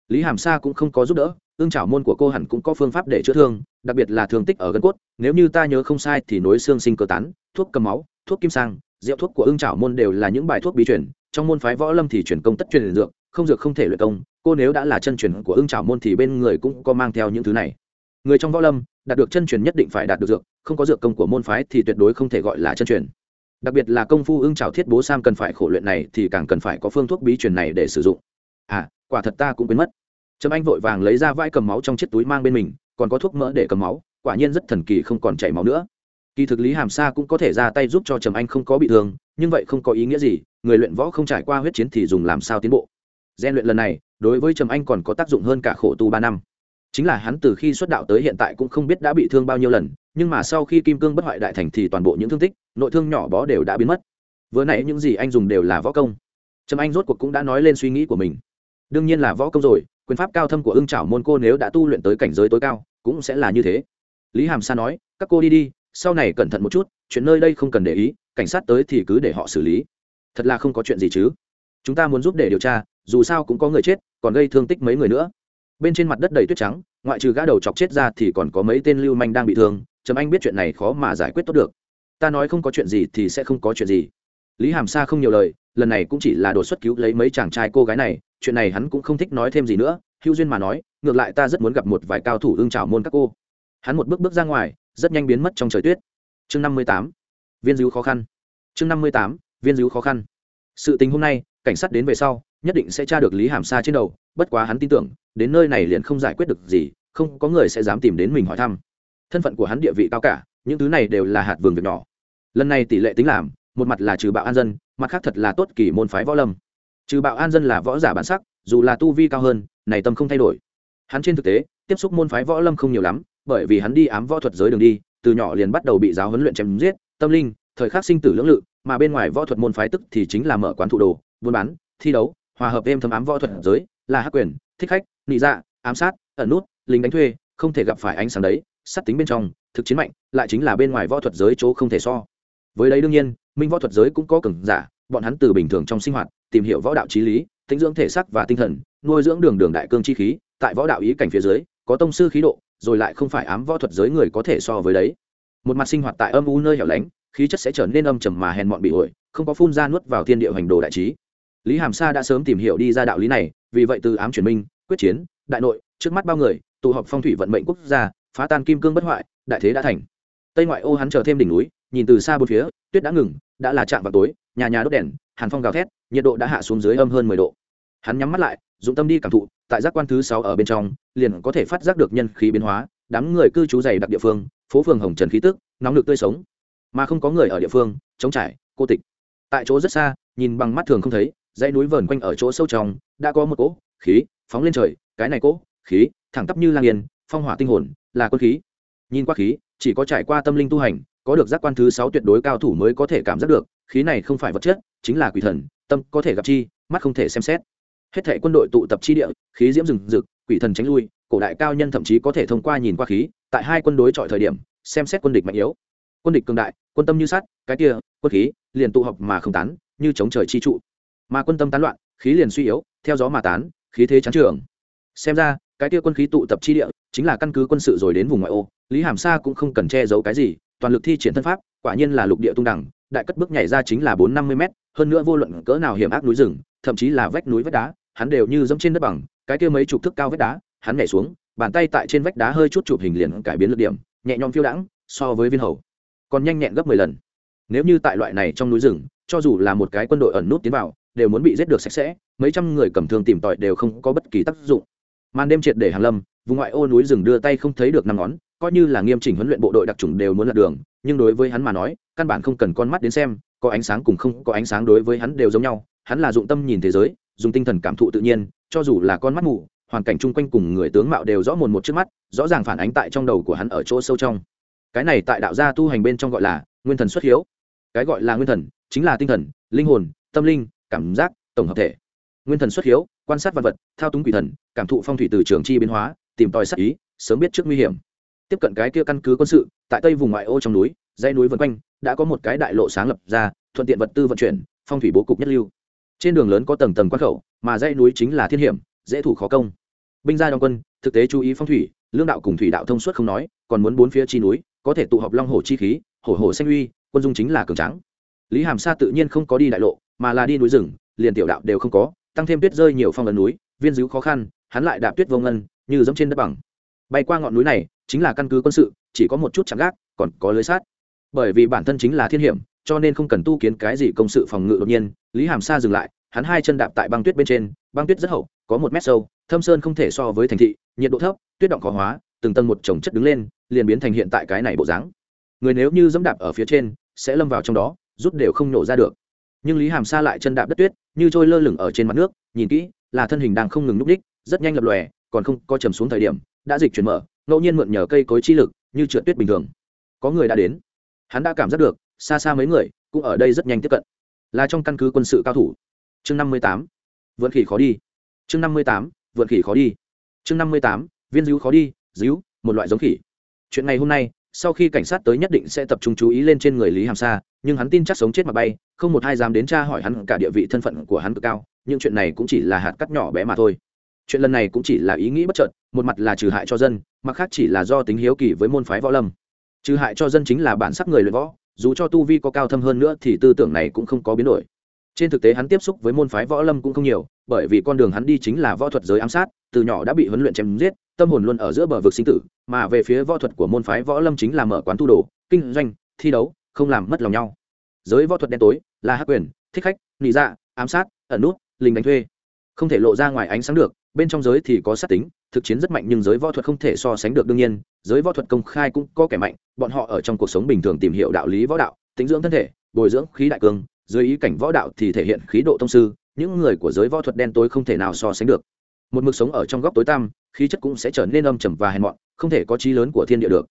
Lý hàm sa cũng không có giúp đỡ ương trảo môn của cô hẳn cũng có phương pháp để chữa thương, đặc biệt là thương tích ở gân cốt, nếu như ta nhớ không sai thì nối xương sinh cơ tán, thuốc cầm máu, thuốc kim sang rượu thuốc của Ưng trảo môn đều là những bài thuốc bí truyền, trong môn phái võ lâm thì truyền công tất truyền dược, không dược không thể luyện công, cô nếu đã là chân truyền của Ưng trảo môn thì bên người cũng có mang theo những thứ này. Người trong võ lâm, đạt được chân truyền nhất định phải đạt được dược, không có dược công của môn phái thì tuyệt đối không thể gọi là chân truyền. Đặc biệt là công phu ưng trào thiết bố sam cần phải khổ luyện này thì càng cần phải có phương thuốc bí truyền này để sử dụng. À quả thật ta cũng quên mất. Trâm anh vội vàng lấy ra vai cầm máu trong chiếc túi mang bên mình, còn có thuốc mỡ để cầm máu, quả nhiên rất thần kỳ không còn chảy máu nữa kỳ thực lý hàm sa cũng có thể ra tay giúp cho trầm anh không có bị thương, nhưng vậy không có ý nghĩa gì, người luyện võ không trải qua huyết chiến thì dùng làm sao tiến bộ. Gian luyện lần này, đối với trầm anh còn có tác dụng hơn cả khổ tu ba năm. Chính là hắn từ khi xuất đạo tới hiện tại cũng không biết đã bị thương bao nhiêu lần, nhưng mà sau khi kim cương bất hoại đại thành thì toàn bộ những thương tích, nội thương nhỏ bó đều đã biến mất. Vừa nãy những gì anh dùng đều là võ công. Trầm anh rốt cuộc cũng đã nói lên suy nghĩ của mình. Đương nhiên là võ công rồi, quyền pháp cao thâm của ưng trảo môn cô nếu đã tu luyện tới cảnh giới tối cao, cũng sẽ là như thế. Lý hàm sa nói, các cô đi đi sau này cẩn thận một chút, chuyện nơi đây không cần để ý, cảnh sát tới thì cứ để họ xử lý. Thật là không có chuyện gì chứ. Chúng ta muốn giúp để điều tra, dù sao cũng có người chết, còn gây thương tích mấy người nữa. Bên trên mặt đất đầy tuyết trắng, ngoại trừ gã đầu chọc chết ra thì còn có mấy tên lưu manh đang bị thương, trầm anh biết chuyện này khó mà giải quyết tốt được. Ta nói không có chuyện gì thì sẽ không có chuyện gì. Lý hàm sa không nhiều lời, lần này cũng chỉ là đột xuất cứu lấy mấy chàng trai cô gái này, chuyện này hắn cũng không thích nói thêm gì nữa. Hữu duyên mà nói, ngược lại ta rất muốn gặp một vài cao thủ ương trào môn các cô. Hắn một bước bước ra ngoài rất nhanh biến mất trong trời tuyết. Chương năm mươi tám, viên dữ khó khăn. Chương năm mươi tám, viên dữ khó khăn. Sự tình hôm nay, cảnh sát đến về sau, nhất định sẽ tra được lý hàm sa trên đầu, bất quá hắn tin tưởng, đến nơi này liền không giải quyết được gì, không có người sẽ dám tìm đến mình hỏi thăm. Thân phận của hắn địa vị cao cả, những thứ này đều là hạt vườn việc nhỏ. Lần này tỷ lệ tính làm, một mặt là trừ bạo an dân, mặt khác thật là tốt kỳ môn phái võ lâm. Trừ bạo an dân là võ giả bản sắc, dù là tu vi cao hơn, này tâm không thay đổi. Hắn trên thực tế, tiếp xúc môn phái võ lâm không nhiều lắm bởi vì hắn đi ám võ thuật giới đường đi, từ nhỏ liền bắt đầu bị giáo huấn luyện chém giết, tâm linh, thời khắc sinh tử lưỡng lự, mà bên ngoài võ thuật môn phái tức thì chính là mở quán thụ đồ, buôn bán, thi đấu, hòa hợp êm thấm ám võ thuật giới, là hắc quyền, thích khách, nị dạ ám sát, ẩn nút, lính đánh thuê, không thể gặp phải ánh sáng đấy, sát tính bên trong, thực chiến mạnh, lại chính là bên ngoài võ thuật giới chỗ không thể so. Với đấy đương nhiên, minh võ thuật giới cũng có cường giả, bọn hắn từ bình thường trong sinh hoạt, tìm hiểu võ đạo trí lý tính dưỡng thể sắc và tinh thần, nuôi dưỡng đường đường đại cương chi khí, tại võ đạo ý cảnh phía dưới, có tông sư khí độ rồi lại không phải ám võ thuật giới người có thể so với đấy. Một mặt sinh hoạt tại âm u nơi hẻo lánh, khí chất sẽ trở nên âm trầm mà hèn mọn bị ổi, không có phun ra nuốt vào thiên địa hành đồ đại trí. Lý hàm sa đã sớm tìm hiểu đi ra đạo lý này, vì vậy từ ám chuyển minh, quyết chiến, đại nội, trước mắt bao người, tụ họp phong thủy vận mệnh quốc gia, phá tan kim cương bất hoại, đại thế đã thành. Tây ngoại ô hắn chờ thêm đỉnh núi, nhìn từ xa bốn phía, tuyết đã ngừng, đã là chạm vào tối, nhà nhà đốt đèn, hàn phong gào thét, nhiệt độ đã hạ xuống dưới âm hơn mười độ hắn nhắm mắt lại, dụng tâm đi cảm thụ, tại giác quan thứ sáu ở bên trong, liền có thể phát giác được nhân khí biến hóa, đám người cư trú dày đặc địa phương, phố phường hồng trần khí tức, nóng lực tươi sống. Mà không có người ở địa phương chống trải, cô tịch. Tại chỗ rất xa, nhìn bằng mắt thường không thấy, dãy núi vờn quanh ở chỗ sâu trong, đã có một cỗ khí phóng lên trời, cái này cỗ khí, thẳng tắp như lang yên, phong hỏa tinh hồn, là quân khí. Nhìn qua khí, chỉ có trải qua tâm linh tu hành, có được giác quan thứ sáu tuyệt đối cao thủ mới có thể cảm giác được, khí này không phải vật chất, chính là quỷ thần, tâm có thể gặp chi, mắt không thể xem xét hết thể quân đội tụ tập chi địa, khí diễm rừng rực, quỷ thần tránh lui, cổ đại cao nhân thậm chí có thể thông qua nhìn qua khí, tại hai quân đối chọi thời điểm, xem xét quân địch mạnh yếu. Quân địch cường đại, quân tâm như sắt, cái kia, quân khí, liền tụ họp mà không tán, như chống trời chi trụ. Mà quân tâm tán loạn, khí liền suy yếu, theo gió mà tán, khí thế chán trường. Xem ra, cái kia quân khí tụ tập chi địa, chính là căn cứ quân sự rồi đến vùng ngoại ô, lý hàm sa cũng không cần che giấu cái gì, toàn lực thi triển thân pháp, quả nhiên là lục địa tung đẳng, đại cất bước nhảy ra chính là bốn năm mươi m hơn nữa vô luận cỡ nào hiểm ác núi rừng, thậm chí là vách núi vách đá hắn đều như dẫm trên đất bằng, cái kia mấy chục thước cao vách đá, hắn nhảy xuống, bàn tay tại trên vách đá hơi chút chụp hình liền cải biến lực điểm, nhẹ nhõm phiêu đãng, so với viên hầu. Còn nhanh nhẹn gấp mười lần. Nếu như tại loại này trong núi rừng, cho dù là một cái quân đội ẩn nút tiến vào, đều muốn bị giết được sạch sẽ, mấy trăm người cầm thương tìm tòi đều không có bất kỳ tác dụng. Màn đêm triệt để hàng lâm, vùng ngoại ô núi rừng đưa tay không thấy được năm ngón, coi như là nghiêm chỉnh huấn luyện bộ đội đặc trùng đều muốn lật đường, nhưng đối với hắn mà nói, căn bản không cần con mắt đến xem, có ánh sáng cùng không có ánh sáng đối với hắn đều giống nhau, hắn là dụng tâm nhìn thế giới dùng tinh thần cảm thụ tự nhiên, cho dù là con mắt mù, hoàn cảnh chung quanh cùng người tướng mạo đều rõ mồn một trước mắt, rõ ràng phản ánh tại trong đầu của hắn ở chỗ sâu trong. Cái này tại đạo gia tu hành bên trong gọi là nguyên thần xuất hiếu. Cái gọi là nguyên thần chính là tinh thần, linh hồn, tâm linh, cảm giác, tổng hợp thể. Nguyên thần xuất hiếu, quan sát vật vật, thao túng quỷ thần, cảm thụ phong thủy từ trường chi biến hóa, tìm tòi sắc ý, sớm biết trước nguy hiểm. Tiếp cận cái kia căn cứ quân sự, tại tây vùng ngoại ô trong núi, dãy núi vân quanh, đã có một cái đại lộ sáng lập ra, thuận tiện vật tư vận chuyển, phong thủy bố cục nhất lưu trên đường lớn có tầng tầng quan khẩu, mà dãy núi chính là thiên hiểm, dễ thủ khó công. Binh gia đóng quân, thực tế chú ý phong thủy, lương đạo cùng thủy đạo thông suốt không nói, còn muốn bốn phía chi núi, có thể tụ họp long hồ chi khí, hổ hổ xanh uy, quân dung chính là cường trắng lý hàm sa tự nhiên không có đi đại lộ, mà là đi núi rừng, liền tiểu đạo đều không có, tăng thêm tuyết rơi nhiều phong ấn núi, viên dữ khó khăn, hắn lại đạp tuyết vô ngân, như giống trên đất bằng. Bay qua ngọn núi này, chính là căn cứ quân sự, chỉ có một chút chạm gác, còn có lưới sát bởi vì bản thân chính là thiên hiểm, cho nên không cần tu kiến cái gì công sự phòng ngự đột nhiên lý hàm sa dừng lại, hắn hai chân đạp tại băng tuyết bên trên, băng tuyết rất hậu, có một mét sâu, thâm sơn không thể so với thành thị, nhiệt độ thấp, tuyết động khó hóa, từng tầng một trồng chất đứng lên, liền biến thành hiện tại cái này bộ dáng. Người nếu như dẫm đạp ở phía trên, sẽ lâm vào trong đó, rút đều không nổ ra được. Nhưng lý hàm sa lại chân đạp đất tuyết, như trôi lơ lửng ở trên mặt nước, nhìn kỹ, là thân hình đang không ngừng núp đích, rất nhanh lập lòe, còn không có chầm xuống thời điểm, đã dịch chuyển mở, ngẫu nhiên mượn nhờ cây cối chi lực, như trượt tuyết bình thường. Có người đã đến. Hắn đã cảm giác được, xa xa mấy người, cũng ở đây rất nhanh tiếp cận là trong căn cứ quân sự cao thủ. Chương năm mươi tám, vượn khỉ khó đi. Chương năm mươi tám, vượn khỉ khó đi. Chương năm mươi tám, viên dữ khó đi dữ một loại giống khỉ. Chuyện ngày hôm nay, sau khi cảnh sát tới nhất định sẽ tập trung chú ý lên trên người lý hàm sa, nhưng hắn tin chắc sống chết mà bay, không một ai dám đến tra hỏi hắn cả địa vị thân phận của hắn cực cao, nhưng chuyện này cũng chỉ là hạt cắt nhỏ bé mà thôi. Chuyện lần này cũng chỉ là ý nghĩ bất trợn một mặt là trừ hại cho dân, mặt khác chỉ là do tính hiếu kỳ với môn phái võ lâm. Trừ hại cho dân chính là bản sắc người luyện võ dù cho tu vi có cao thâm hơn nữa thì tư tưởng này cũng không có biến đổi. Trên thực tế hắn tiếp xúc với môn phái võ lâm cũng không nhiều, bởi vì con đường hắn đi chính là võ thuật giới ám sát, từ nhỏ đã bị huấn luyện chém giết, tâm hồn luôn ở giữa bờ vực sinh tử, mà về phía võ thuật của môn phái võ lâm chính là mở quán tu đồ, kinh doanh, thi đấu, không làm mất lòng nhau. Giới võ thuật đen tối, là hắc quyền, thích khách, nị dạ ám sát, ẩn nút, linh đánh thuê không thể lộ ra ngoài ánh sáng được, bên trong giới thì có sát tính, thực chiến rất mạnh nhưng giới võ thuật không thể so sánh được đương nhiên, giới võ thuật công khai cũng có kẻ mạnh, bọn họ ở trong cuộc sống bình thường tìm hiểu đạo lý võ đạo tính dưỡng thân thể, bồi dưỡng khí đại cương dưới ý cảnh võ đạo thì thể hiện khí độ thông sư, những người của giới võ thuật đen tối không thể nào so sánh được. Một mực sống ở trong góc tối tăm, khí chất cũng sẽ trở nên âm trầm và hèn mọn, không thể có trí lớn của thiên địa được.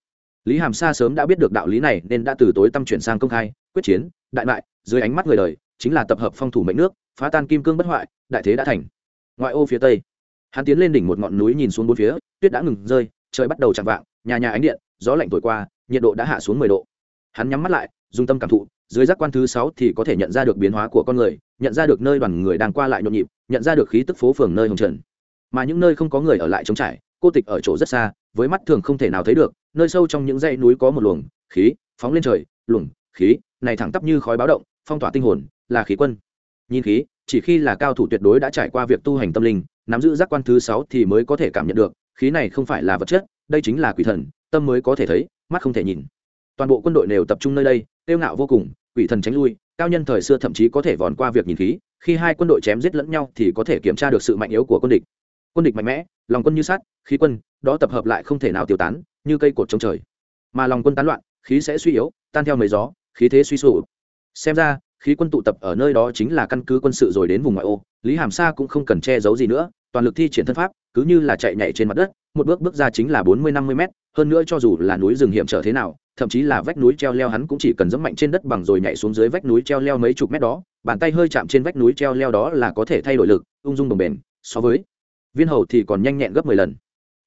Lý hàm sa sớm đã biết được đạo lý này nên đã từ tối tăm chuyển sang công khai, quyết chiến, đại mại dưới ánh mắt người đời, chính là tập hợp phong thủ mệnh nước, phá tan kim cương bất hoại, đại thế đã thành ngoại ô phía tây. Hắn tiến lên đỉnh một ngọn núi nhìn xuống bốn phía, tuyết đã ngừng rơi, trời bắt đầu chạm vạng, nhà nhà ánh điện, gió lạnh thổi qua, nhiệt độ đã hạ xuống mười độ. Hắn nhắm mắt lại, dùng tâm cảm thụ, dưới giác quan thứ sáu thì có thể nhận ra được biến hóa của con người, nhận ra được nơi đoàn người đang qua lại nhộn nhịp, nhận ra được khí tức phố phường nơi hồng trần. Mà những nơi không có người ở lại trống trải, cô tịch ở chỗ rất xa, với mắt thường không thể nào thấy được, nơi sâu trong những dãy núi có một luồng khí phóng lên trời, luồng khí này thẳng tắp như khói báo động, phong tỏa tinh hồn, là khí quân. Nhìn khí chỉ khi là cao thủ tuyệt đối đã trải qua việc tu hành tâm linh, nắm giữ giác quan thứ sáu thì mới có thể cảm nhận được, khí này không phải là vật chất, đây chính là quỷ thần, tâm mới có thể thấy, mắt không thể nhìn. Toàn bộ quân đội đều tập trung nơi đây, tiêu ngạo vô cùng, quỷ thần tránh lui, cao nhân thời xưa thậm chí có thể vòn qua việc nhìn khí, khi hai quân đội chém giết lẫn nhau thì có thể kiểm tra được sự mạnh yếu của quân địch. Quân địch mạnh mẽ, lòng quân như sắt, khí quân, đó tập hợp lại không thể nào tiêu tán, như cây cột trong trời. Mà lòng quân tán loạn, khí sẽ suy yếu, tan theo mấy gió, khí thế suy sụp. Xem ra khí quân tụ tập ở nơi đó chính là căn cứ quân sự rồi đến vùng ngoại ô, lý hàm sa cũng không cần che giấu gì nữa, toàn lực thi triển thân pháp, cứ như là chạy nhảy trên mặt đất, một bước bước ra chính là bốn mươi năm mươi mét, hơn nữa cho dù là núi rừng hiểm trở thế nào, thậm chí là vách núi treo leo hắn cũng chỉ cần dẫm mạnh trên đất bằng rồi nhảy xuống dưới vách núi treo leo mấy chục mét đó, bàn tay hơi chạm trên vách núi treo leo đó là có thể thay đổi lực, ung dung đồng bền so với viên hầu thì còn nhanh nhẹn gấp mười lần.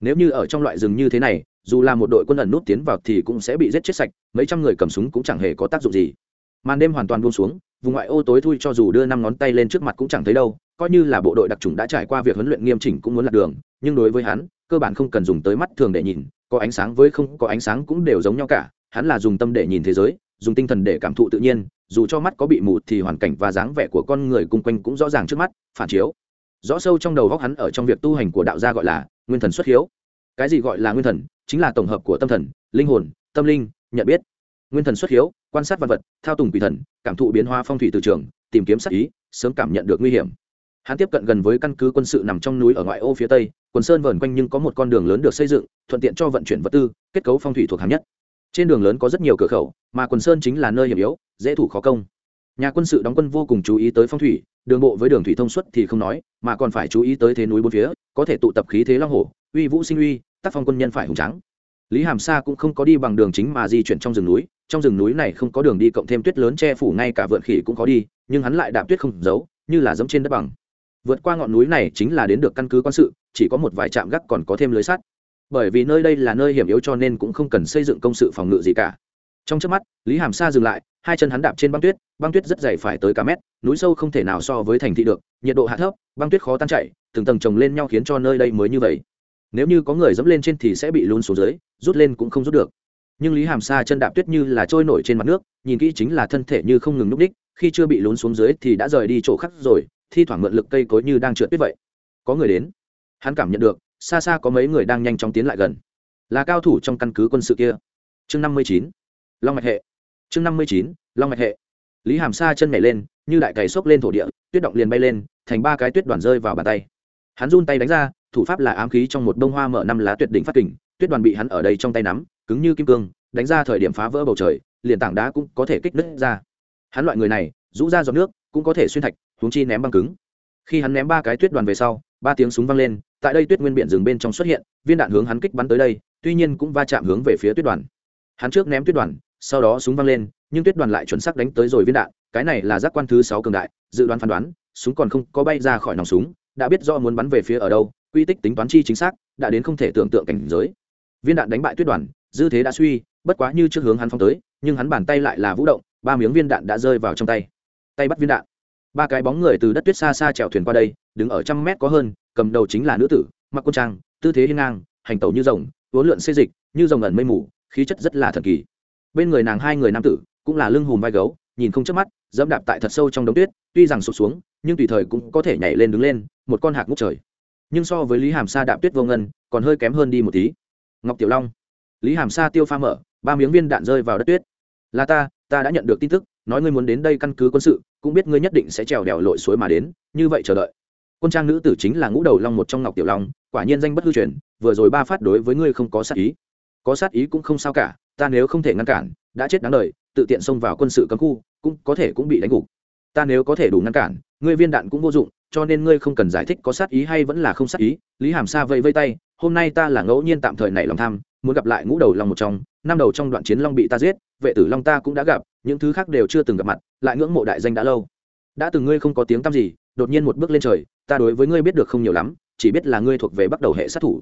Nếu như ở trong loại rừng như thế này, dù là một đội quân ẩn nút tiến vào thì cũng sẽ bị giết chết sạch, mấy trăm người cầm súng cũng chẳng hề có tác dụng gì. Màn đêm hoàn toàn buông xuống vùng ngoại ô tối thui cho dù đưa năm ngón tay lên trước mặt cũng chẳng thấy đâu, coi như là bộ đội đặc trùng đã trải qua việc huấn luyện nghiêm chỉnh cũng muốn lạc đường, nhưng đối với hắn, cơ bản không cần dùng tới mắt thường để nhìn, có ánh sáng với không, có ánh sáng cũng đều giống nhau cả, hắn là dùng tâm để nhìn thế giới, dùng tinh thần để cảm thụ tự nhiên, dù cho mắt có bị mù thì hoàn cảnh và dáng vẻ của con người cung quanh cũng rõ ràng trước mắt, phản chiếu. Rõ sâu trong đầu góc hắn ở trong việc tu hành của đạo gia gọi là nguyên thần xuất hiếu. Cái gì gọi là nguyên thần? Chính là tổng hợp của tâm thần, linh hồn, tâm linh, nhận biết nguyên thần xuất hiếu, quan sát vật vật, thao tùng quỷ thần, cảm thụ biến hóa phong thủy từ trường, tìm kiếm sắc ý, sớm cảm nhận được nguy hiểm. Hắn tiếp cận gần với căn cứ quân sự nằm trong núi ở ngoại ô phía tây, quần sơn vờn quanh nhưng có một con đường lớn được xây dựng, thuận tiện cho vận chuyển vật tư, kết cấu phong thủy thuộc hạng nhất. Trên đường lớn có rất nhiều cửa khẩu, mà quần sơn chính là nơi hiểm yếu, dễ thủ khó công. Nhà quân sự đóng quân vô cùng chú ý tới phong thủy, đường bộ với đường thủy thông suất thì không nói, mà còn phải chú ý tới thế núi bốn phía, có thể tụ tập khí thế long hổ, uy vũ sinh uy, tác phong quân nhân phải hùng trắng lý hàm sa cũng không có đi bằng đường chính mà di chuyển trong rừng núi, trong rừng núi này không có đường đi cộng thêm tuyết lớn che phủ ngay cả vượn khỉ cũng có đi, nhưng hắn lại đạp tuyết không giấu, như là giống trên đất bằng. Vượt qua ngọn núi này chính là đến được căn cứ quân sự, chỉ có một vài trạm gác còn có thêm lưới sắt. Bởi vì nơi đây là nơi hiểm yếu cho nên cũng không cần xây dựng công sự phòng ngự gì cả. Trong trước mắt, lý hàm sa dừng lại, hai chân hắn đạp trên băng tuyết băng tuyết rất dày phải tới cả mét, núi sâu không thể nào so với thành thị được, nhiệt độ hạ thấp, băng tuyết khó tan chảy, từng tầng chồng lên nhau khiến cho nơi đây mới như vậy nếu như có người dẫm lên trên thì sẽ bị lún xuống dưới, rút lên cũng không rút được. Nhưng lý hàm sa chân đạp tuyết như là trôi nổi trên mặt nước, nhìn kỹ chính là thân thể như không ngừng núp đích, khi chưa bị lún xuống dưới thì đã rời đi chỗ khác rồi, thi thoảng mượn lực cây cối như đang trượt tuyết vậy. Có người đến. Hắn cảm nhận được, xa xa có mấy người đang nhanh chóng tiến lại gần. Là cao thủ trong căn cứ quân sự kia. Chương năm mươi chín. Long mạch hệ. Chương năm mươi chín, long mạch hệ. Lý hàm sa chân nhảy lên, như đại cày xốc lên thổ địa, tuyết động liền bay lên, thành ba cái tuyết đoàn rơi vào bàn tay. Hắn run tay đánh ra thủ pháp là ám khí trong một bông hoa mở năm lá tuyệt đỉnh phát kình, tuyết đoàn bị hắn ở đây trong tay nắm, cứng như kim cương, đánh ra thời điểm phá vỡ bầu trời, liền tảng đá cũng có thể kích nứt ra. Hắn loại người này, rũ ra giọt nước, cũng có thể xuyên thạch, huống chi ném băng cứng. Khi hắn ném ba cái tuyết đoàn về sau, ba tiếng súng vang lên, tại đây tuyết nguyên biển rừng bên trong xuất hiện, viên đạn hướng hắn kích bắn tới đây, tuy nhiên cũng va chạm hướng về phía tuyết đoàn. Hắn trước ném tuyết đoàn, sau đó súng vang lên, nhưng tuyết đoàn lại chuẩn xác đánh tới rồi viên đạn, cái này là giác quan thứ sáu cường đại, dự đoán phán đoán, súng còn không có bay ra khỏi nòng súng, đã biết do muốn bắn về phía ở đâu quy tích tính toán chi chính xác, đã đến không thể tưởng tượng cảnh giới. Viên đạn đánh bại tuyết đoàn, dư thế đã suy, bất quá như trước hướng hắn phong tới, nhưng hắn bàn tay lại là vũ động, ba miếng viên đạn đã rơi vào trong tay. Tay bắt viên đạn. Ba cái bóng người từ đất tuyết xa xa chèo thuyền qua đây, đứng ở trăm mét có hơn, cầm đầu chính là nữ tử, mặc quân trang, tư thế hiên ngang, hành tẩu như rồng, uốn lượn xê dịch, như rồng ẩn mây mù, khí chất rất là thần kỳ. Bên người nàng hai người nam tử, cũng là lưng hùm vai gấu, nhìn không chớp mắt, dẫm đạp tại thật sâu trong đống tuyết, tuy rằng sụp xuống, nhưng tùy thời cũng có thể nhảy lên đứng lên, một con hạc ngút trời nhưng so với lý hàm sa đạp tuyết vô ngân, còn hơi kém hơn đi một tí. Ngọc tiểu long, lý hàm sa tiêu pha mở, ba miếng viên đạn rơi vào đất tuyết. Là ta ta đã nhận được tin tức, nói ngươi muốn đến đây căn cứ quân sự, cũng biết ngươi nhất định sẽ trèo đèo lội suối mà đến, như vậy chờ đợi. Quân trang nữ tử chính là ngũ đầu long một trong ngọc tiểu long, quả nhiên danh bất hư truyền, vừa rồi ba phát đối với ngươi không có sát ý. Có sát ý cũng không sao cả, ta nếu không thể ngăn cản, đã chết đáng đời, tự tiện xông vào quân sự cấm khu, cũng có thể cũng bị đánh gục. Ta nếu có thể đủ ngăn cản ngươi viên đạn cũng vô dụng, cho nên ngươi không cần giải thích có sát ý hay vẫn là không sát ý. Lý hàm sa vây vây tay, hôm nay ta là ngẫu nhiên tạm thời nảy lòng tham, muốn gặp lại ngũ đầu long một trong, năm đầu trong đoạn chiến long bị ta giết, vệ tử long ta cũng đã gặp, những thứ khác đều chưa từng gặp mặt, lại ngưỡng mộ đại danh đã lâu. Đã từng ngươi không có tiếng tăm gì, đột nhiên một bước lên trời, ta đối với ngươi biết được không nhiều lắm, chỉ biết là ngươi thuộc về bắt đầu hệ sát thủ.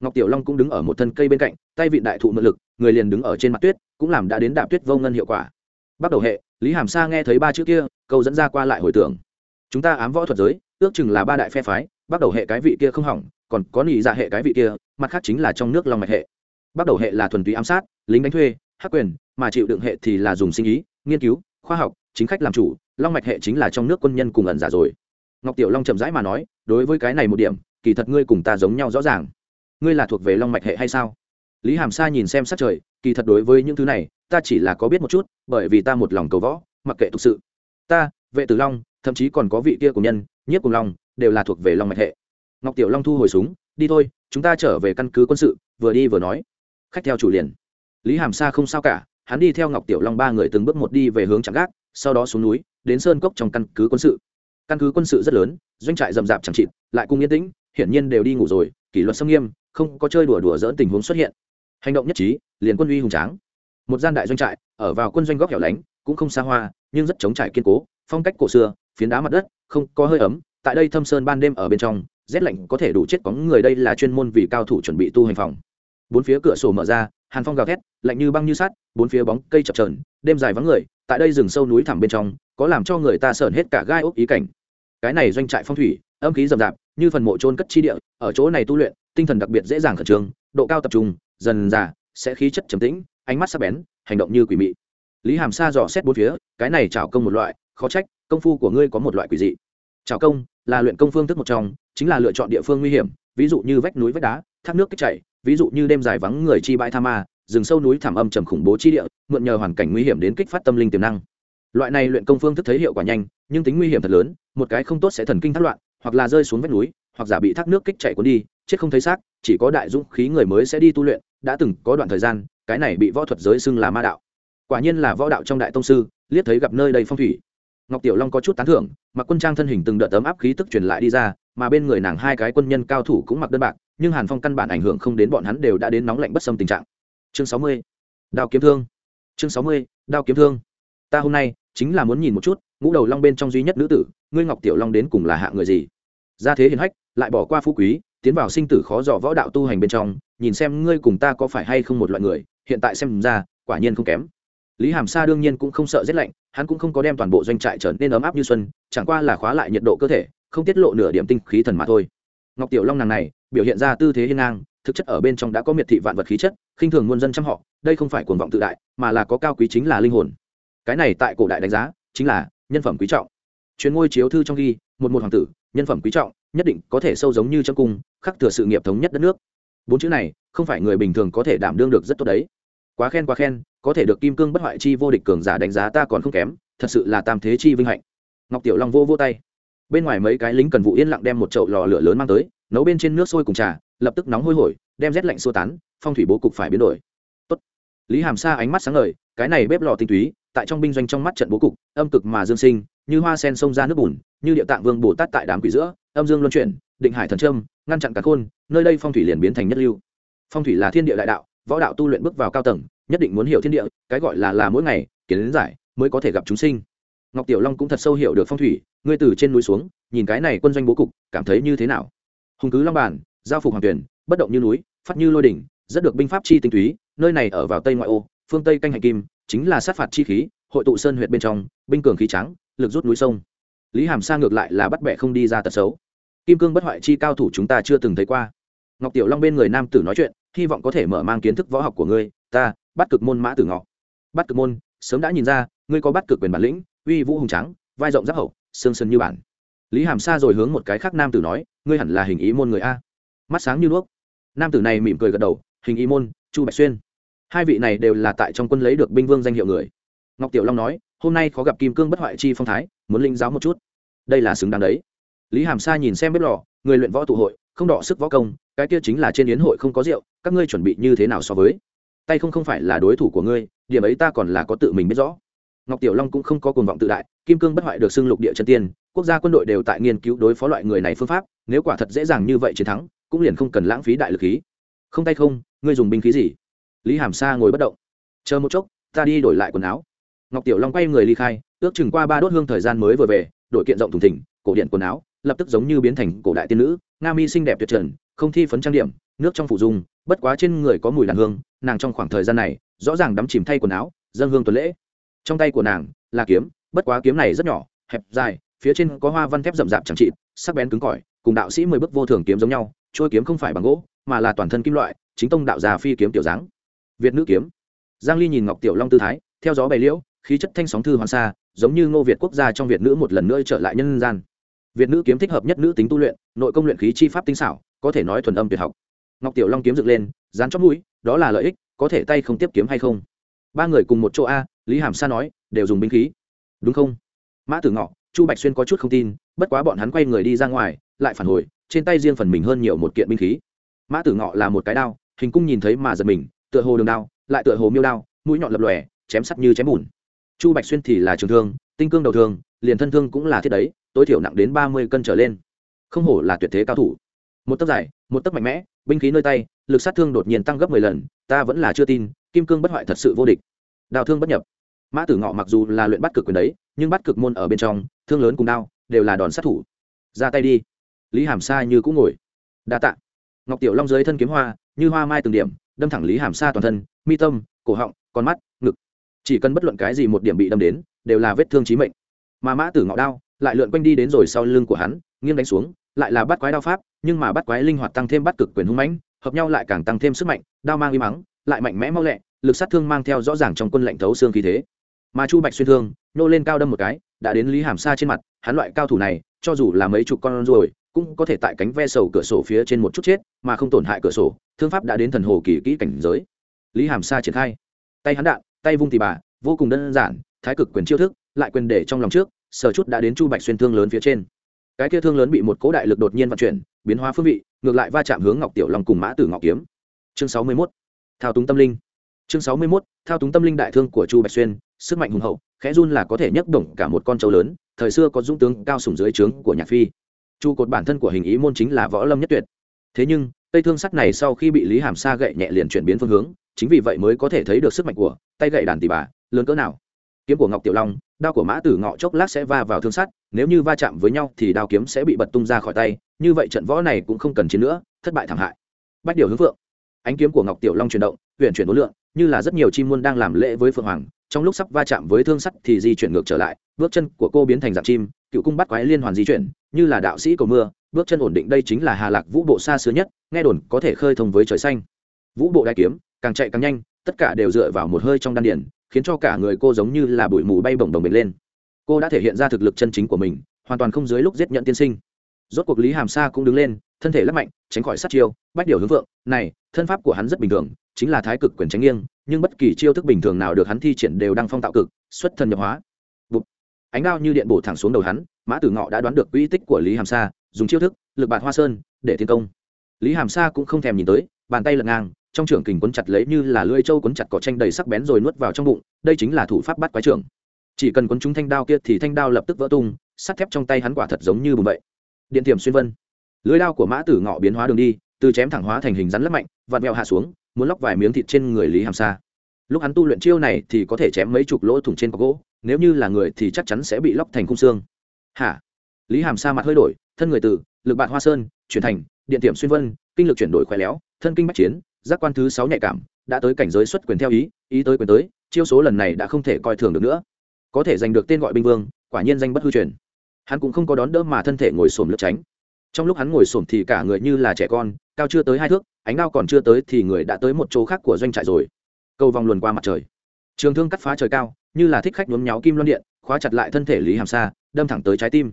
Ngọc tiểu long cũng đứng ở một thân cây bên cạnh, tay vị đại thụ mượn lực, người liền đứng ở trên mặt tuyết, cũng làm đã đến đạp tuyết vô ngân hiệu quả. Bắt đầu hệ, lý hàm sa nghe thấy ba chữ kia, câu dẫn ra qua lại hồi tưởng chúng ta ám võ thuật giới, ước chừng là ba đại phe phái, bắt đầu hệ cái vị kia không hỏng, còn có nỉ dạ hệ cái vị kia, mặt khác chính là trong nước long mạch hệ. Bắt đầu hệ là thuần túy ám sát, lính đánh thuê, hắc quyền, mà chịu đựng hệ thì là dùng sinh ý, nghiên cứu, khoa học, chính khách làm chủ, long mạch hệ chính là trong nước quân nhân cùng ẩn giả rồi. Ngọc tiểu long chậm rãi mà nói, đối với cái này một điểm, kỳ thật ngươi cùng ta giống nhau rõ ràng. Ngươi là thuộc về long mạch hệ hay sao? Lý hàm sa nhìn xem sát trời, kỳ thật đối với những thứ này, ta chỉ là có biết một chút, bởi vì ta một lòng cầu võ, mặc kệ thực sự. Ta, vệ tử long thậm chí còn có vị kia của nhân, nhiếp cùng long, đều là thuộc về long mạch hệ. Ngọc tiểu long thu hồi súng, đi thôi, chúng ta trở về căn cứ quân sự, vừa đi vừa nói. Khách theo chủ liền. Lý hàm sa không sao cả, hắn đi theo ngọc tiểu long ba người từng bước một đi về hướng trạm gác, sau đó xuống núi, đến sơn cốc trong căn cứ quân sự. Căn cứ quân sự rất lớn, doanh trại rậm rạp chẳng chịt, lại cung yên tĩnh, hiển nhiên đều đi ngủ rồi, kỷ luật xâm nghiêm, không có chơi đùa đùa dỡn tình huống xuất hiện. Hành động nhất trí, liền quân uy hùng tráng. Một gian đại doanh trại, ở vào quân doanh góc hẻo lánh, cũng không xa hoa, nhưng rất chống trải kiên cố, phong cách cổ xưa phiến đá mặt đất, không có hơi ấm, tại đây thâm sơn ban đêm ở bên trong, rét lạnh có thể đủ chết có người đây là chuyên môn vì cao thủ chuẩn bị tu hành phòng. Bốn phía cửa sổ mở ra, hàn phong gào thét, lạnh như băng như sắt, bốn phía bóng cây chập trờn đêm dài vắng người, tại đây rừng sâu núi thẳm bên trong, có làm cho người ta sởn hết cả gai ốc ý cảnh. Cái này doanh trại phong thủy, âm khí rậm rạp, như phần mộ trôn cất chi địa, ở chỗ này tu luyện, tinh thần đặc biệt dễ dàng khẩn trương, độ cao tập trung, dần già sẽ khí chất trầm tĩnh, ánh mắt sắc bén, hành động như quỷ mị. Lý hàm sa dò xét bốn phía, cái này trảo công một loại, khó trách công phu của ngươi có một loại quỷ dị. Trào công, là luyện công phương thức một trong, chính là lựa chọn địa phương nguy hiểm, ví dụ như vách núi vách đá, thác nước kích chảy ví dụ như đêm dài vắng người chi bãi tha ma, rừng sâu núi thảm âm trầm khủng bố chi địa, mượn nhờ hoàn cảnh nguy hiểm đến kích phát tâm linh tiềm năng. Loại này luyện công phương thức thấy hiệu quả nhanh, nhưng tính nguy hiểm thật lớn, một cái không tốt sẽ thần kinh thác loạn, hoặc là rơi xuống vách núi, hoặc giả bị thác nước kích chạy cuốn đi, chết không thấy xác, chỉ có đại dũng khí người mới sẽ đi tu luyện, đã từng có đoạn thời gian, cái này bị võ thuật giới xưng là ma đạo. Quả nhiên là võ đạo trong đại tông sư, liếc thấy gặp nơi đây phong thủy ngọc tiểu long có chút tán thưởng, mặc quân trang thân hình từng đợt tấm áp khí tức truyền lại đi ra, mà bên người nàng hai cái quân nhân cao thủ cũng mặc đơn bạc, nhưng hàn phong căn bản ảnh hưởng không đến bọn hắn đều đã đến nóng lạnh bất xâm tình trạng. Chương sáu mươi, đao kiếm thương. Chương sáu mươi, đao kiếm thương. Ta hôm nay chính là muốn nhìn một chút, ngũ đầu long bên trong duy nhất nữ tử, ngươi ngọc tiểu long đến cùng là hạ người gì? Gia thế hiền hách, lại bỏ qua phú quý, tiến vào sinh tử khó dò võ đạo tu hành bên trong, nhìn xem ngươi cùng ta có phải hay không một loại người, hiện tại xem ra, quả nhiên không kém lý hàm sa đương nhiên cũng không sợ rét lạnh, hắn cũng không có đem toàn bộ doanh trại trở nên ấm áp như xuân, chẳng qua là khóa lại nhiệt độ cơ thể, không tiết lộ nửa điểm tinh khí thần mà thôi. Ngọc tiểu long nàng này, biểu hiện ra tư thế hiên ngang, thực chất ở bên trong đã có miệt thị vạn vật khí chất, khinh thường muôn dân chăm họ, đây không phải cuồng vọng tự đại, mà là có cao quý chính là linh hồn. Cái này tại cổ đại đánh giá, chính là nhân phẩm quý trọng. Chuyến ngôi chiếu thư trong ghi, một một hoàng tử, nhân phẩm quý trọng, nhất định có thể sâu giống như trong cung, khắc thừa sự nghiệp thống nhất đất nước. Bốn chữ này, không phải người bình thường có thể đảm đương được rất tốt đấy. Quá khen quá khen có thể được kim cương bất hoại chi vô địch cường giả đánh giá ta còn không kém, thật sự là tam thế chi vinh hạnh. Ngọc tiểu long vô vô tay. Bên ngoài mấy cái lính cần vụ yên lặng đem một chậu lò lửa lớn mang tới, nấu bên trên nước sôi cùng trà, lập tức nóng hôi hổi, đem rét lạnh xua tán, phong thủy bố cục phải biến đổi. Tốt. lý hàm sa ánh mắt sáng ngời, cái này bếp lò tinh túy, tại trong binh doanh trong mắt trận bố cục, âm cực mà dương sinh, như hoa sen sông ra nước bùn, như địa tạng vương bồ tát tại đám quỷ giữa, âm dương luân chuyển, định hải thần trâm ngăn chặn cả khôn, nơi đây phong thủy liền biến thành nhất lưu. Phong thủy là thiên địa đại đạo, võ đạo tu luyện bước vào cao tầng nhất định muốn hiểu thiên địa cái gọi là là mỗi ngày kiến giải mới có thể gặp chúng sinh. Ngọc tiểu long cũng thật sâu hiểu được phong thủy ngươi từ trên núi xuống nhìn cái này quân doanh bố cục cảm thấy như thế nào? Hùng cứ long bàn, giao phục hoàng tuyển bất động như núi phát như lôi đỉnh rất được binh pháp chi tinh túy nơi này ở vào tây ngoại ô phương tây canh hành kim chính là sát phạt chi khí hội tụ sơn huyện bên trong binh cường khí trắng lực rút núi sông. Lý hàm sa ngược lại là bắt bẻ không đi ra tật xấu. Kim cương bất hoại chi cao thủ chúng ta chưa từng thấy qua. Ngọc tiểu long bên người nam tử nói chuyện hy vọng có thể mở mang kiến thức võ học của ngươi ta, bắt cực môn mã tử ngọ. Bắt cực môn, sớm đã nhìn ra, ngươi có bắt cực quyền bản lĩnh, uy vũ hùng trắng vai rộng giáp hậu xương sơn như bản. Lý hàm sa rồi hướng một cái khác nam tử nói, ngươi hẳn là hình ý môn người a. Mắt sáng như đuốc. Nam tử này mỉm cười gật đầu, hình ý môn, chu bạch xuyên. Hai vị này đều là tại trong quân lấy được binh vương danh hiệu người. Ngọc tiểu long nói, hôm nay khó gặp kim cương bất hoại chi phong thái, muốn linh giáo một chút. Đây là xứng đáng đấy. Lý hàm sa nhìn xem bếp lò, người luyện võ tụ hội, không đọ sức võ công, cái kia chính là trên yến hội không có rượu, các ngươi chuẩn bị như thế nào so với? Tay không không phải là đối thủ của ngươi, điểm ấy ta còn là có tự mình biết rõ. Ngọc tiểu long cũng không có cuồng vọng tự đại, kim cương bất hoại được xưng lục địa chân tiên, quốc gia quân đội đều tại nghiên cứu đối phó loại người này phương pháp, nếu quả thật dễ dàng như vậy chiến thắng, cũng liền không cần lãng phí đại lực khí. Không tay không, ngươi dùng binh khí gì? Lý hàm sa ngồi bất động. Chờ một chốc, ta đi đổi lại quần áo. Ngọc tiểu long quay người ly khai, ước chừng qua ba đốt hương thời gian mới vừa về, đổi kiện rộng thùng thỉnh cổ điện quần áo, lập tức giống như biến thành cổ đại tiên nữ, nga mi xinh đẹp tuyệt trần, không thi phấn trang điểm nước trong phủ dung, bất quá trên người có mùi đàn hương, nàng trong khoảng thời gian này, rõ ràng đắm chìm thay quần áo, dân hương tuần lễ. Trong tay của nàng là kiếm, bất quá kiếm này rất nhỏ, hẹp, dài, phía trên có hoa văn thép rậm rạp chẳng trị sắc bén cứng cỏi, cùng đạo sĩ mười bước vô thường kiếm giống nhau trôi kiếm không phải bằng gỗ, mà là toàn thân kim loại, chính tông đạo già phi kiếm tiểu dáng. Việt nữ kiếm. Giang ly nhìn ngọc tiểu long tư thái, theo gió bày liễu, khí chất thanh sóng thư hoàng sa giống như ngô việt quốc gia trong việt nữ một lần nữa trở lại nhân gian. Việt nữ kiếm thích hợp nhất nữ tính tu luyện, nội công luyện khí chi pháp tinh xảo, có thể nói thuần âm tuyệt học ngọc tiểu long kiếm dựng lên, dán chót mũi, đó là lợi ích, có thể tay không tiếp kiếm hay không? Ba người cùng một chỗ a, lý hàm sa nói, đều dùng binh khí. Đúng không? Mã tử ngọ, chu bạch xuyên có chút không tin, bất quá bọn hắn quay người đi ra ngoài, lại phản hồi, trên tay riêng phần mình hơn nhiều một kiện binh khí. Mã tử ngọ là một cái đao, hình cung nhìn thấy mà giật mình, tựa hồ đường đao, lại tựa hồ miêu đao, mũi nhọn lập lòe, chém sắt như chém bùn. Chu bạch xuyên thì là trường thương, tinh cương đầu thương, liền thân thương cũng là thiết đấy, tối thiểu nặng đến ba mươi cân trở lên. Không hổ là tuyệt thế cao thủ một tấc dài, một tấc mạnh mẽ, binh khí nơi tay, lực sát thương đột nhiên tăng gấp mười lần, ta vẫn là chưa tin, kim cương bất hoại thật sự vô địch. Đào thương bất nhập. Mã tử ngọ mặc dù là luyện bắt cực quyền đấy, nhưng bắt cực môn ở bên trong, thương lớn cùng đao, đều là đòn sát thủ. Ra tay đi. Lý hàm sa như cũng ngồi. Đa tạ. Ngọc tiểu long dưới thân kiếm hoa, như hoa mai từng điểm, đâm thẳng lý hàm sa toàn thân, mi tâm, cổ họng, con mắt, ngực. Chỉ cần bất luận cái gì một điểm bị đâm đến, đều là vết thương trí mệnh. Mà mã tử ngọ đao, lại lượn quanh đi đến rồi sau lưng của hắn, nghiêng đánh xuống lại là bắt quái đao pháp, nhưng mà bắt quái linh hoạt tăng thêm bắt cực quyền hung mãnh, hợp nhau lại càng tăng thêm sức mạnh, đao mang uy mắng lại mạnh mẽ mau lẹ, lực sát thương mang theo rõ ràng trong quân lệnh thấu xương khí thế. Mà chu bạch xuyên thương, nô lên cao đâm một cái, đã đến lý hàm sa trên mặt, hắn loại cao thủ này, cho dù là mấy chục con rồi, cũng có thể tại cánh ve sầu cửa sổ phía trên một chút chết, mà không tổn hại cửa sổ, thương pháp đã đến thần hồ kỳ kỹ cảnh giới. Lý hàm sa triển khai. Tay hắn đạn, tay vung tì bà, vô cùng đơn giản, thái cực quyền chiêu thức, lại quyền để trong lòng trước sờ chút đã đến chu bạch xuyên thương lớn phía trên cái kia thương lớn bị một cố đại lực đột nhiên vận chuyển, biến hóa phương vị, ngược lại va chạm hướng ngọc tiểu long cùng mã tử ngọc kiếm chương sáu mươi 61. thao túng tâm linh chương sáu mươi 61. thao túng tâm linh đại thương của chu bạch xuyên, sức mạnh hùng hậu, khẽ run là có thể nhấc động cả một con trâu lớn, thời xưa có dũng tướng cao sủng dưới trướng của nhạc phi chu cột bản thân của hình ý môn chính là võ lâm nhất tuyệt thế nhưng cây thương sắt này sau khi bị lý hàm sa gậy nhẹ liền chuyển biến phương hướng, chính vì vậy mới có thể thấy được sức mạnh của tay gậy đàn tỷ bà, lớn cỡ nào kiếm của ngọc tiểu long đao của mã tử ngọ chốc lát sẽ va vào thương sắt, nếu như va chạm với nhau thì đao kiếm sẽ bị bật tung ra khỏi tay, như vậy trận võ này cũng không cần chiến nữa, thất bại thảm hại. Bách điều hướng phượng. Ánh kiếm của ngọc tiểu long chuyển động huyện chuyển đối lượng, như là rất nhiều chim muôn đang làm lễ với phượng hoàng, trong lúc sắp va chạm với thương sắt thì di chuyển ngược trở lại, bước chân của cô biến thành dạng chim, cựu cung bắt quái liên hoàn di chuyển, như là đạo sĩ cầu mưa, bước chân ổn định đây chính là hà lạc vũ bộ xa xứ nhất, nghe đồn có thể khơi thông với trời xanh. Vũ bộ đại kiếm, càng chạy càng nhanh, tất cả đều dựa vào một hơi trong đan điển khiến cho cả người cô giống như là bụi mù bay bổng đồng bền lên. Cô đã thể hiện ra thực lực chân chính của mình, hoàn toàn không dưới lúc giết nhận tiên sinh. Rốt cuộc lý hàm sa cũng đứng lên, thân thể lắc mạnh, tránh khỏi sát chiêu, bách điều hướng vượng. Này, thân pháp của hắn rất bình thường, chính là thái cực quyền tránh nghiêng, nhưng bất kỳ chiêu thức bình thường nào được hắn thi triển đều đang phong tạo cực, xuất thần nhập hóa. Bụt. ánh đao như điện bổ thẳng xuống đầu hắn, mã tử ngọ đã đoán được uy tích của lý hàm sa, dùng chiêu thức, lực bạt hoa sơn, để tiến công. Lý hàm sa cũng không thèm nhìn tới, bàn tay lật ngang trong trưởng kình quấn chặt lấy như là lưỡi trâu quấn chặt cỏ tranh đầy sắc bén rồi nuốt vào trong bụng, đây chính là thủ pháp bắt quái trưởng. Chỉ cần quấn chúng thanh đao kia thì thanh đao lập tức vỡ tung, sắt thép trong tay hắn quả thật giống như bùn vậy. Điện tiềm xuyên vân. Lưỡi đao của mã tử ngọ biến hóa đường đi, từ chém thẳng hóa thành hình rắn lấp mạnh, vặn vẹo hạ xuống, muốn lóc vài miếng thịt trên người lý hàm sa. Lúc hắn tu luyện chiêu này thì có thể chém mấy chục lỗ thủng trên cọc gỗ, nếu như là người thì chắc chắn sẽ bị lóc thành khung xương. Hả? Lý hàm sa mặt hơi đổi, thân người từ, lực bạn hoa sơn, chuyển thành, điện tiệm xuyên vân, kinh lực chuyển đổi khỏe léo, thân kinh bách chiến giác quan thứ sáu nhạy cảm, đã tới cảnh giới xuất quyền theo ý ý tới quyền tới, chiêu số lần này đã không thể coi thường được nữa. Có thể giành được tên gọi binh vương, quả nhiên danh bất hư truyền. Hắn cũng không có đón đỡ mà thân thể ngồi xổm lướt tránh. Trong lúc hắn ngồi xổm thì cả người như là trẻ con, cao chưa tới hai thước, ánh đao còn chưa tới thì người đã tới một chỗ khác của doanh trại rồi. Cầu vòng luồn qua mặt trời. Trường thương cắt phá trời cao, như là thích khách nhuốm nháo kim loan điện, khóa chặt lại thân thể lý hàm sa, đâm thẳng tới trái tim.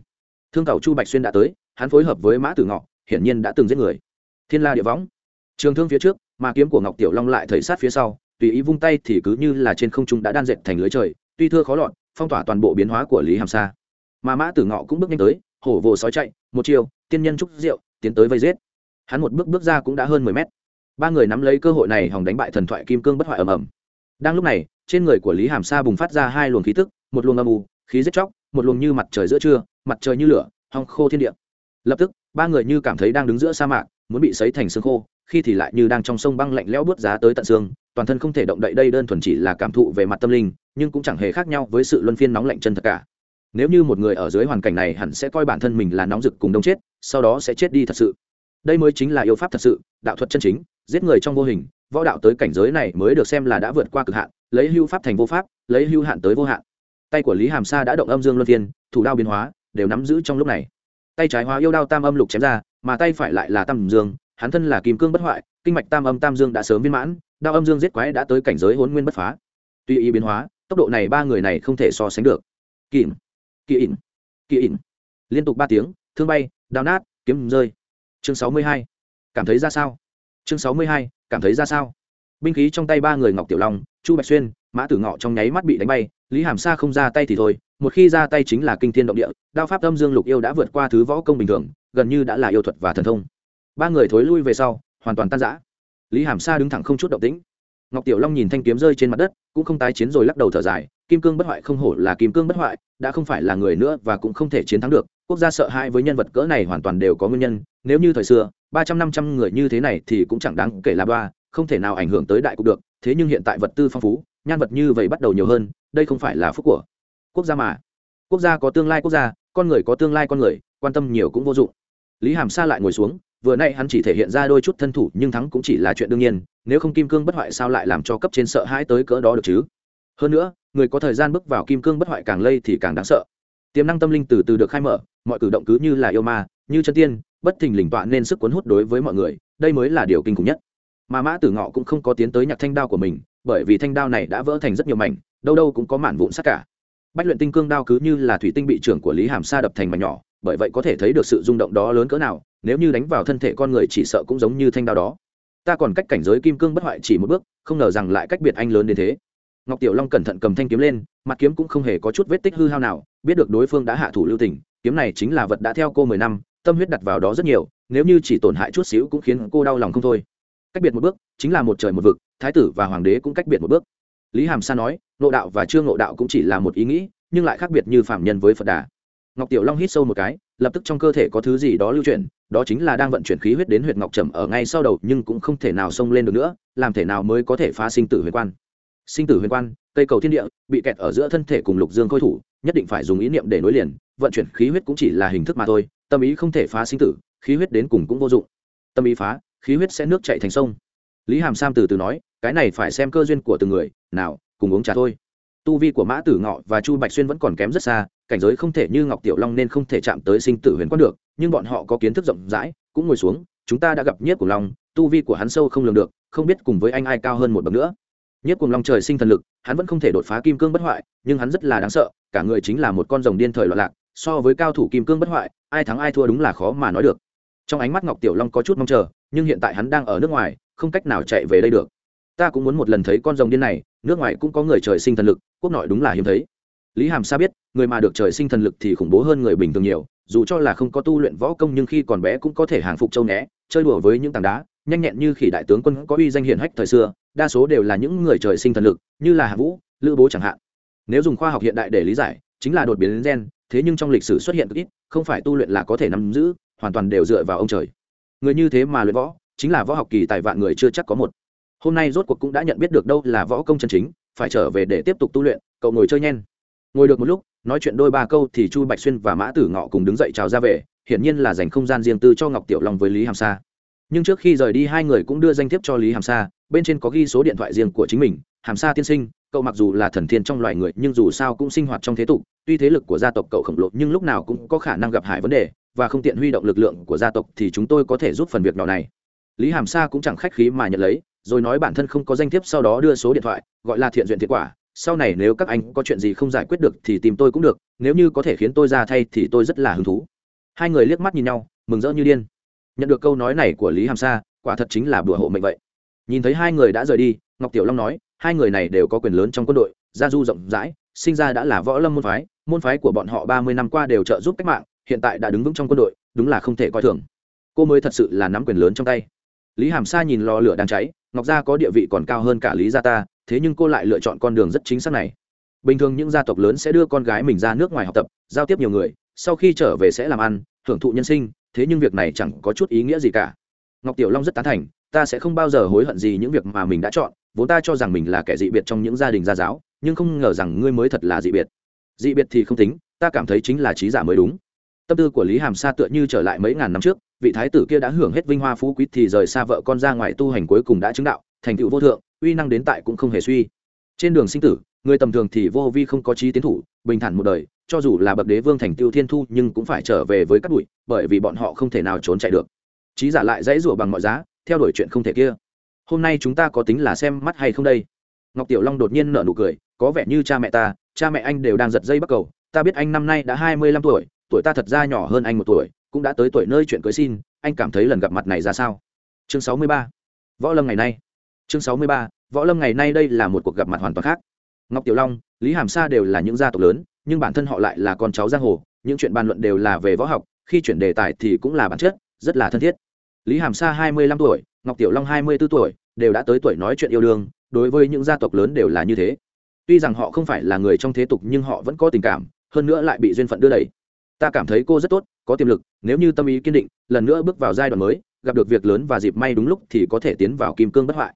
Thương tàu chu bạch xuyên đã tới, hắn phối hợp với mã tử ngọ, hiển nhiên đã từng giết người. Thiên la địa võng. Trường thương phía trước mà kiếm của ngọc tiểu long lại thầy sát phía sau, tùy ý vung tay thì cứ như là trên không trung đã đan dệt thành lưới trời, tuy thưa khó lọt, phong tỏa toàn bộ biến hóa của lý hàm sa. Mà mã tử ngọ cũng bước nhanh tới, hổ vồ sói chạy, một chiều, tiên nhân trúc rượu, tiến tới vây giết. Hắn một bước bước ra cũng đã hơn mười mét. Ba người nắm lấy cơ hội này hòng đánh bại thần thoại kim cương bất hoại ầm ầm. Đang lúc này, trên người của lý hàm sa bùng phát ra hai luồng khí tức, một luồng âm u, khí giết chóc, một luồng như mặt trời giữa trưa, mặt trời như lửa, hong khô thiên địa. Lập tức, ba người như cảm thấy đang đứng giữa sa mạc, muốn bị sấy thành xương khô khi thì lại như đang trong sông băng lạnh lẽo bước giá tới tận xương, toàn thân không thể động đậy đây đơn thuần chỉ là cảm thụ về mặt tâm linh, nhưng cũng chẳng hề khác nhau với sự luân phiên nóng lạnh chân thật cả. Nếu như một người ở dưới hoàn cảnh này hẳn sẽ coi bản thân mình là nóng rực cùng đông chết, sau đó sẽ chết đi thật sự. Đây mới chính là yêu pháp thật sự, đạo thuật chân chính, giết người trong vô hình, võ đạo tới cảnh giới này mới được xem là đã vượt qua cực hạn, lấy hưu pháp thành vô pháp, lấy hưu hạn tới vô hạn. Tay của lý hàm sa đã động âm dương luân phiên, thủ đao biến hóa, đều nắm giữ trong lúc này. Tay trái hóa yêu đao tam âm lục chém ra, mà tay phải lại là tam dương hắn thân là kim cương bất hoại, kinh mạch tam âm tam dương đã sớm viên mãn, đao âm dương giết quái đã tới cảnh giới hôn nguyên bất phá. Tuy ý biến hóa, tốc độ này ba người này không thể so sánh được. Kìm kỳ ỉn kỳ ỉn liên tục ba tiếng, thương bay, đao nát, kiếm rơi. Chương sáu mươi hai, cảm thấy ra sao? Chương sáu mươi hai, cảm thấy ra sao? Binh khí trong tay ba người ngọc tiểu long, chu bạch xuyên, mã tử ngọ trong nháy mắt bị đánh bay, lý hàm sa không ra tay thì thôi, một khi ra tay chính là kinh thiên động địa, đao pháp âm dương lục yêu đã vượt qua thứ võ công bình thường, gần như đã là yêu thuật và thần thông ba người thối lui về sau, hoàn toàn tan rã. Lý hàm sa đứng thẳng không chút động tĩnh. Ngọc tiểu long nhìn thanh kiếm rơi trên mặt đất, cũng không tái chiến rồi lắc đầu thở dài, kim cương bất hoại không hổ là kim cương bất hoại, đã không phải là người nữa và cũng không thể chiến thắng được. Quốc gia sợ hãi với nhân vật cỡ này hoàn toàn đều có nguyên nhân, nếu như thời xưa, ba trăm năm trăm người như thế này thì cũng chẳng đáng kể là ba, không thể nào ảnh hưởng tới đại cục được, thế nhưng hiện tại vật tư phong phú, nhan vật như vậy bắt đầu nhiều hơn, đây không phải là phúc của quốc gia mà. Quốc gia có tương lai quốc gia, con người có tương lai con người, quan tâm nhiều cũng vô dụng. Lý hàm sa lại ngồi xuống vừa nay hắn chỉ thể hiện ra đôi chút thân thủ, nhưng thắng cũng chỉ là chuyện đương nhiên, nếu không kim cương bất hoại sao lại làm cho cấp trên sợ hãi tới cỡ đó được chứ? Hơn nữa, người có thời gian bước vào kim cương bất hoại càng lây thì càng đáng sợ. Tiềm năng tâm linh từ từ được khai mở, mọi cử động cứ như là yêu ma, như chân tiên, bất thình lình tọa nên sức cuốn hút đối với mọi người, đây mới là điều kinh khủng nhất. Mà mã tử ngọ cũng không có tiến tới nhạc thanh đao của mình, bởi vì thanh đao này đã vỡ thành rất nhiều mảnh, đâu đâu cũng có mản vụn sắt cả. Bách luyện tinh cương đao cứ như là thủy tinh bị trưởng của lý hàm sa đập thành mảnh nhỏ bởi vậy có thể thấy được sự rung động đó lớn cỡ nào, nếu như đánh vào thân thể con người chỉ sợ cũng giống như thanh đao đó. Ta còn cách cảnh giới kim cương bất hoại chỉ một bước, không ngờ rằng lại cách biệt anh lớn đến thế. Ngọc tiểu long cẩn thận cầm thanh kiếm lên, mặt kiếm cũng không hề có chút vết tích hư hao nào, biết được đối phương đã hạ thủ lưu tình, kiếm này chính là vật đã theo cô mười năm, tâm huyết đặt vào đó rất nhiều, nếu như chỉ tổn hại chút xíu cũng khiến cô đau lòng không thôi. Cách biệt một bước, chính là một trời một vực, thái tử và hoàng đế cũng cách biệt một bước. Lý hàm sa nói nộ đạo và chưa nộ đạo cũng chỉ là một ý nghĩ, nhưng lại khác biệt như phạm nhân với phật đà ngọc tiểu long hít sâu một cái, lập tức trong cơ thể có thứ gì đó lưu chuyển, đó chính là đang vận chuyển khí huyết đến huyệt ngọc trầm ở ngay sau đầu, nhưng cũng không thể nào xông lên được nữa, làm thể nào mới có thể phá sinh tử huyền quan? Sinh tử huyền quan, cây cầu thiên địa, bị kẹt ở giữa thân thể cùng lục dương khôi thủ, nhất định phải dùng ý niệm để nối liền, vận chuyển khí huyết cũng chỉ là hình thức mà thôi, tâm ý không thể phá sinh tử, khí huyết đến cùng cũng vô dụng. Tâm ý phá, khí huyết sẽ nước chạy thành sông. Lý hàm sam từ từ nói, cái này phải xem cơ duyên của từng người, nào, cùng uống trà thôi. Tu vi của mã tử ngọ và chu bạch xuyên vẫn còn kém rất xa cảnh giới không thể như ngọc tiểu long nên không thể chạm tới sinh tử huyền quan được, nhưng bọn họ có kiến thức rộng rãi, cũng ngồi xuống, chúng ta đã gặp nhất cùng long, tu vi của hắn sâu không lường được, không biết cùng với anh ai cao hơn một bậc nữa. Nhất cùng long trời sinh thần lực, hắn vẫn không thể đột phá kim cương bất hoại, nhưng hắn rất là đáng sợ, cả người chính là một con rồng điên thời loạn lạc, so với cao thủ kim cương bất hoại, ai thắng ai thua đúng là khó mà nói được. Trong ánh mắt ngọc tiểu long có chút mong chờ, nhưng hiện tại hắn đang ở nước ngoài, không cách nào chạy về đây được. Ta cũng muốn một lần thấy con rồng điên này, nước ngoài cũng có người trời sinh thần lực, quốc nội đúng là hiếm thấy lý hàm sa biết, người mà được trời sinh thần lực thì khủng bố hơn người bình thường nhiều, dù cho là không có tu luyện võ công nhưng khi còn bé cũng có thể hàng phục châu né chơi đùa với những tảng đá, nhanh nhẹn như khi đại tướng quân có uy danh hiển hách thời xưa, đa số đều là những người trời sinh thần lực, như là hạ vũ, lữ bố chẳng hạn. Nếu dùng khoa học hiện đại để lý giải, chính là đột biến gen, thế nhưng trong lịch sử xuất hiện ít, không phải tu luyện là có thể nắm giữ, hoàn toàn đều dựa vào ông trời. Người như thế mà luyện võ, chính là võ học kỳ tài vạn người chưa chắc có một. Hôm nay rốt cuộc cũng đã nhận biết được đâu là võ công chân chính, phải trở về để tiếp tục tu luyện, cậu ngồi chơi nhen ngồi được một lúc, nói chuyện đôi ba câu thì chu bạch xuyên và mã tử ngọ cùng đứng dậy chào ra về, hiển nhiên là dành không gian riêng tư cho ngọc tiểu long với lý hàm sa. Nhưng trước khi rời đi, hai người cũng đưa danh thiếp cho lý hàm sa, bên trên có ghi số điện thoại riêng của chính mình, hàm sa tiên sinh, cậu mặc dù là thần thiên trong loài người, nhưng dù sao cũng sinh hoạt trong thế tục, tuy thế lực của gia tộc cậu khổng lồ, nhưng lúc nào cũng có khả năng gặp hại vấn đề, và không tiện huy động lực lượng của gia tộc thì chúng tôi có thể giúp phần việc nhỏ này. Lý hàm sa cũng chẳng khách khí mà nhận lấy, rồi nói bản thân không có danh thiếp sau đó đưa số điện thoại, gọi là thiện duyện thiện quả sau này nếu các anh có chuyện gì không giải quyết được thì tìm tôi cũng được, nếu như có thể khiến tôi ra thay thì tôi rất là hứng thú. Hai người liếc mắt nhìn nhau, mừng rỡ như điên. Nhận được câu nói này của lý hàm sa, quả thật chính là bùa hộ mệnh vậy. Nhìn thấy hai người đã rời đi, ngọc tiểu long nói, hai người này đều có quyền lớn trong quân đội, gia du rộng rãi, sinh ra đã là võ lâm môn phái môn phái của bọn họ ba mươi năm qua đều trợ giúp cách mạng, hiện tại đã đứng vững trong quân đội, đúng là không thể coi thường. Cô mới thật sự là nắm quyền lớn trong tay. Lý hàm sa nhìn lò lửa đang cháy, ngọc gia có địa vị còn cao hơn cả lý gia ta thế nhưng cô lại lựa chọn con đường rất chính xác này. Bình thường những gia tộc lớn sẽ đưa con gái mình ra nước ngoài học tập, giao tiếp nhiều người, sau khi trở về sẽ làm ăn hưởng thụ nhân sinh, thế nhưng việc này chẳng có chút ý nghĩa gì cả. Ngọc tiểu long rất tán thành, ta sẽ không bao giờ hối hận gì những việc mà mình đã chọn, vốn ta cho rằng mình là kẻ dị biệt trong những gia đình gia giáo, nhưng không ngờ rằng ngươi mới thật là dị biệt. Dị biệt thì không tính, ta cảm thấy chính là trí giả mới đúng. Tâm tư của lý hàm sa tựa như trở lại mấy ngàn năm trước, vị thái tử kia đã hưởng hết vinh hoa phú quý thì rời xa vợ con ra ngoài tu hành cuối cùng đã chứng đạo, thành tựu vô thượng uy năng đến tại cũng không hề suy. Trên đường sinh tử, người tầm thường thì vô vi không có trí tiến thủ, bình thản một đời, cho dù là bậc đế vương thành tiêu thiên thu nhưng cũng phải trở về với các bụi, bởi vì bọn họ không thể nào trốn chạy được. Trí giả lại dãy rủa bằng mọi giá, theo đuổi chuyện không thể kia. Hôm nay chúng ta có tính là xem mắt hay không đây? Ngọc tiểu long đột nhiên nở nụ cười, có vẻ như cha mẹ ta, cha mẹ anh đều đang giật dây bắt cầu. Ta biết anh năm nay đã hai mươi lăm tuổi tuổi ta thật ra nhỏ hơn anh một tuổi, cũng đã tới tuổi nơi chuyện cưới xin, anh cảm thấy lần gặp mặt này ra sao? Chương sáu mươi ba. Võ lâm ngày nay. Chương sáu mươi ba võ lâm ngày nay đây là một cuộc gặp mặt hoàn toàn khác. Ngọc tiểu long, lý hàm sa đều là những gia tộc lớn, nhưng bản thân họ lại là con cháu giang hồ, những chuyện bàn luận đều là về võ học, khi chuyển đề tài thì cũng là bản chất, rất là thân thiết. Lý hàm sa hai mươi lăm tuổi, ngọc tiểu long hai mươi b ố tuổi, đều đã tới tuổi nói chuyện yêu đương, đối với những gia tộc lớn đều là như thế. Tuy rằng họ không phải là người trong thế tục nhưng họ vẫn có tình cảm, hơn nữa lại bị duyên phận đưa đẩy. Ta cảm thấy cô rất tốt, có tiềm lực, nếu như tâm ý kiên định, lần nữa bước vào giai đoạn mới, gặp được việc lớn và dịp may đúng lúc thì có thể tiến vào kim cương bất hoại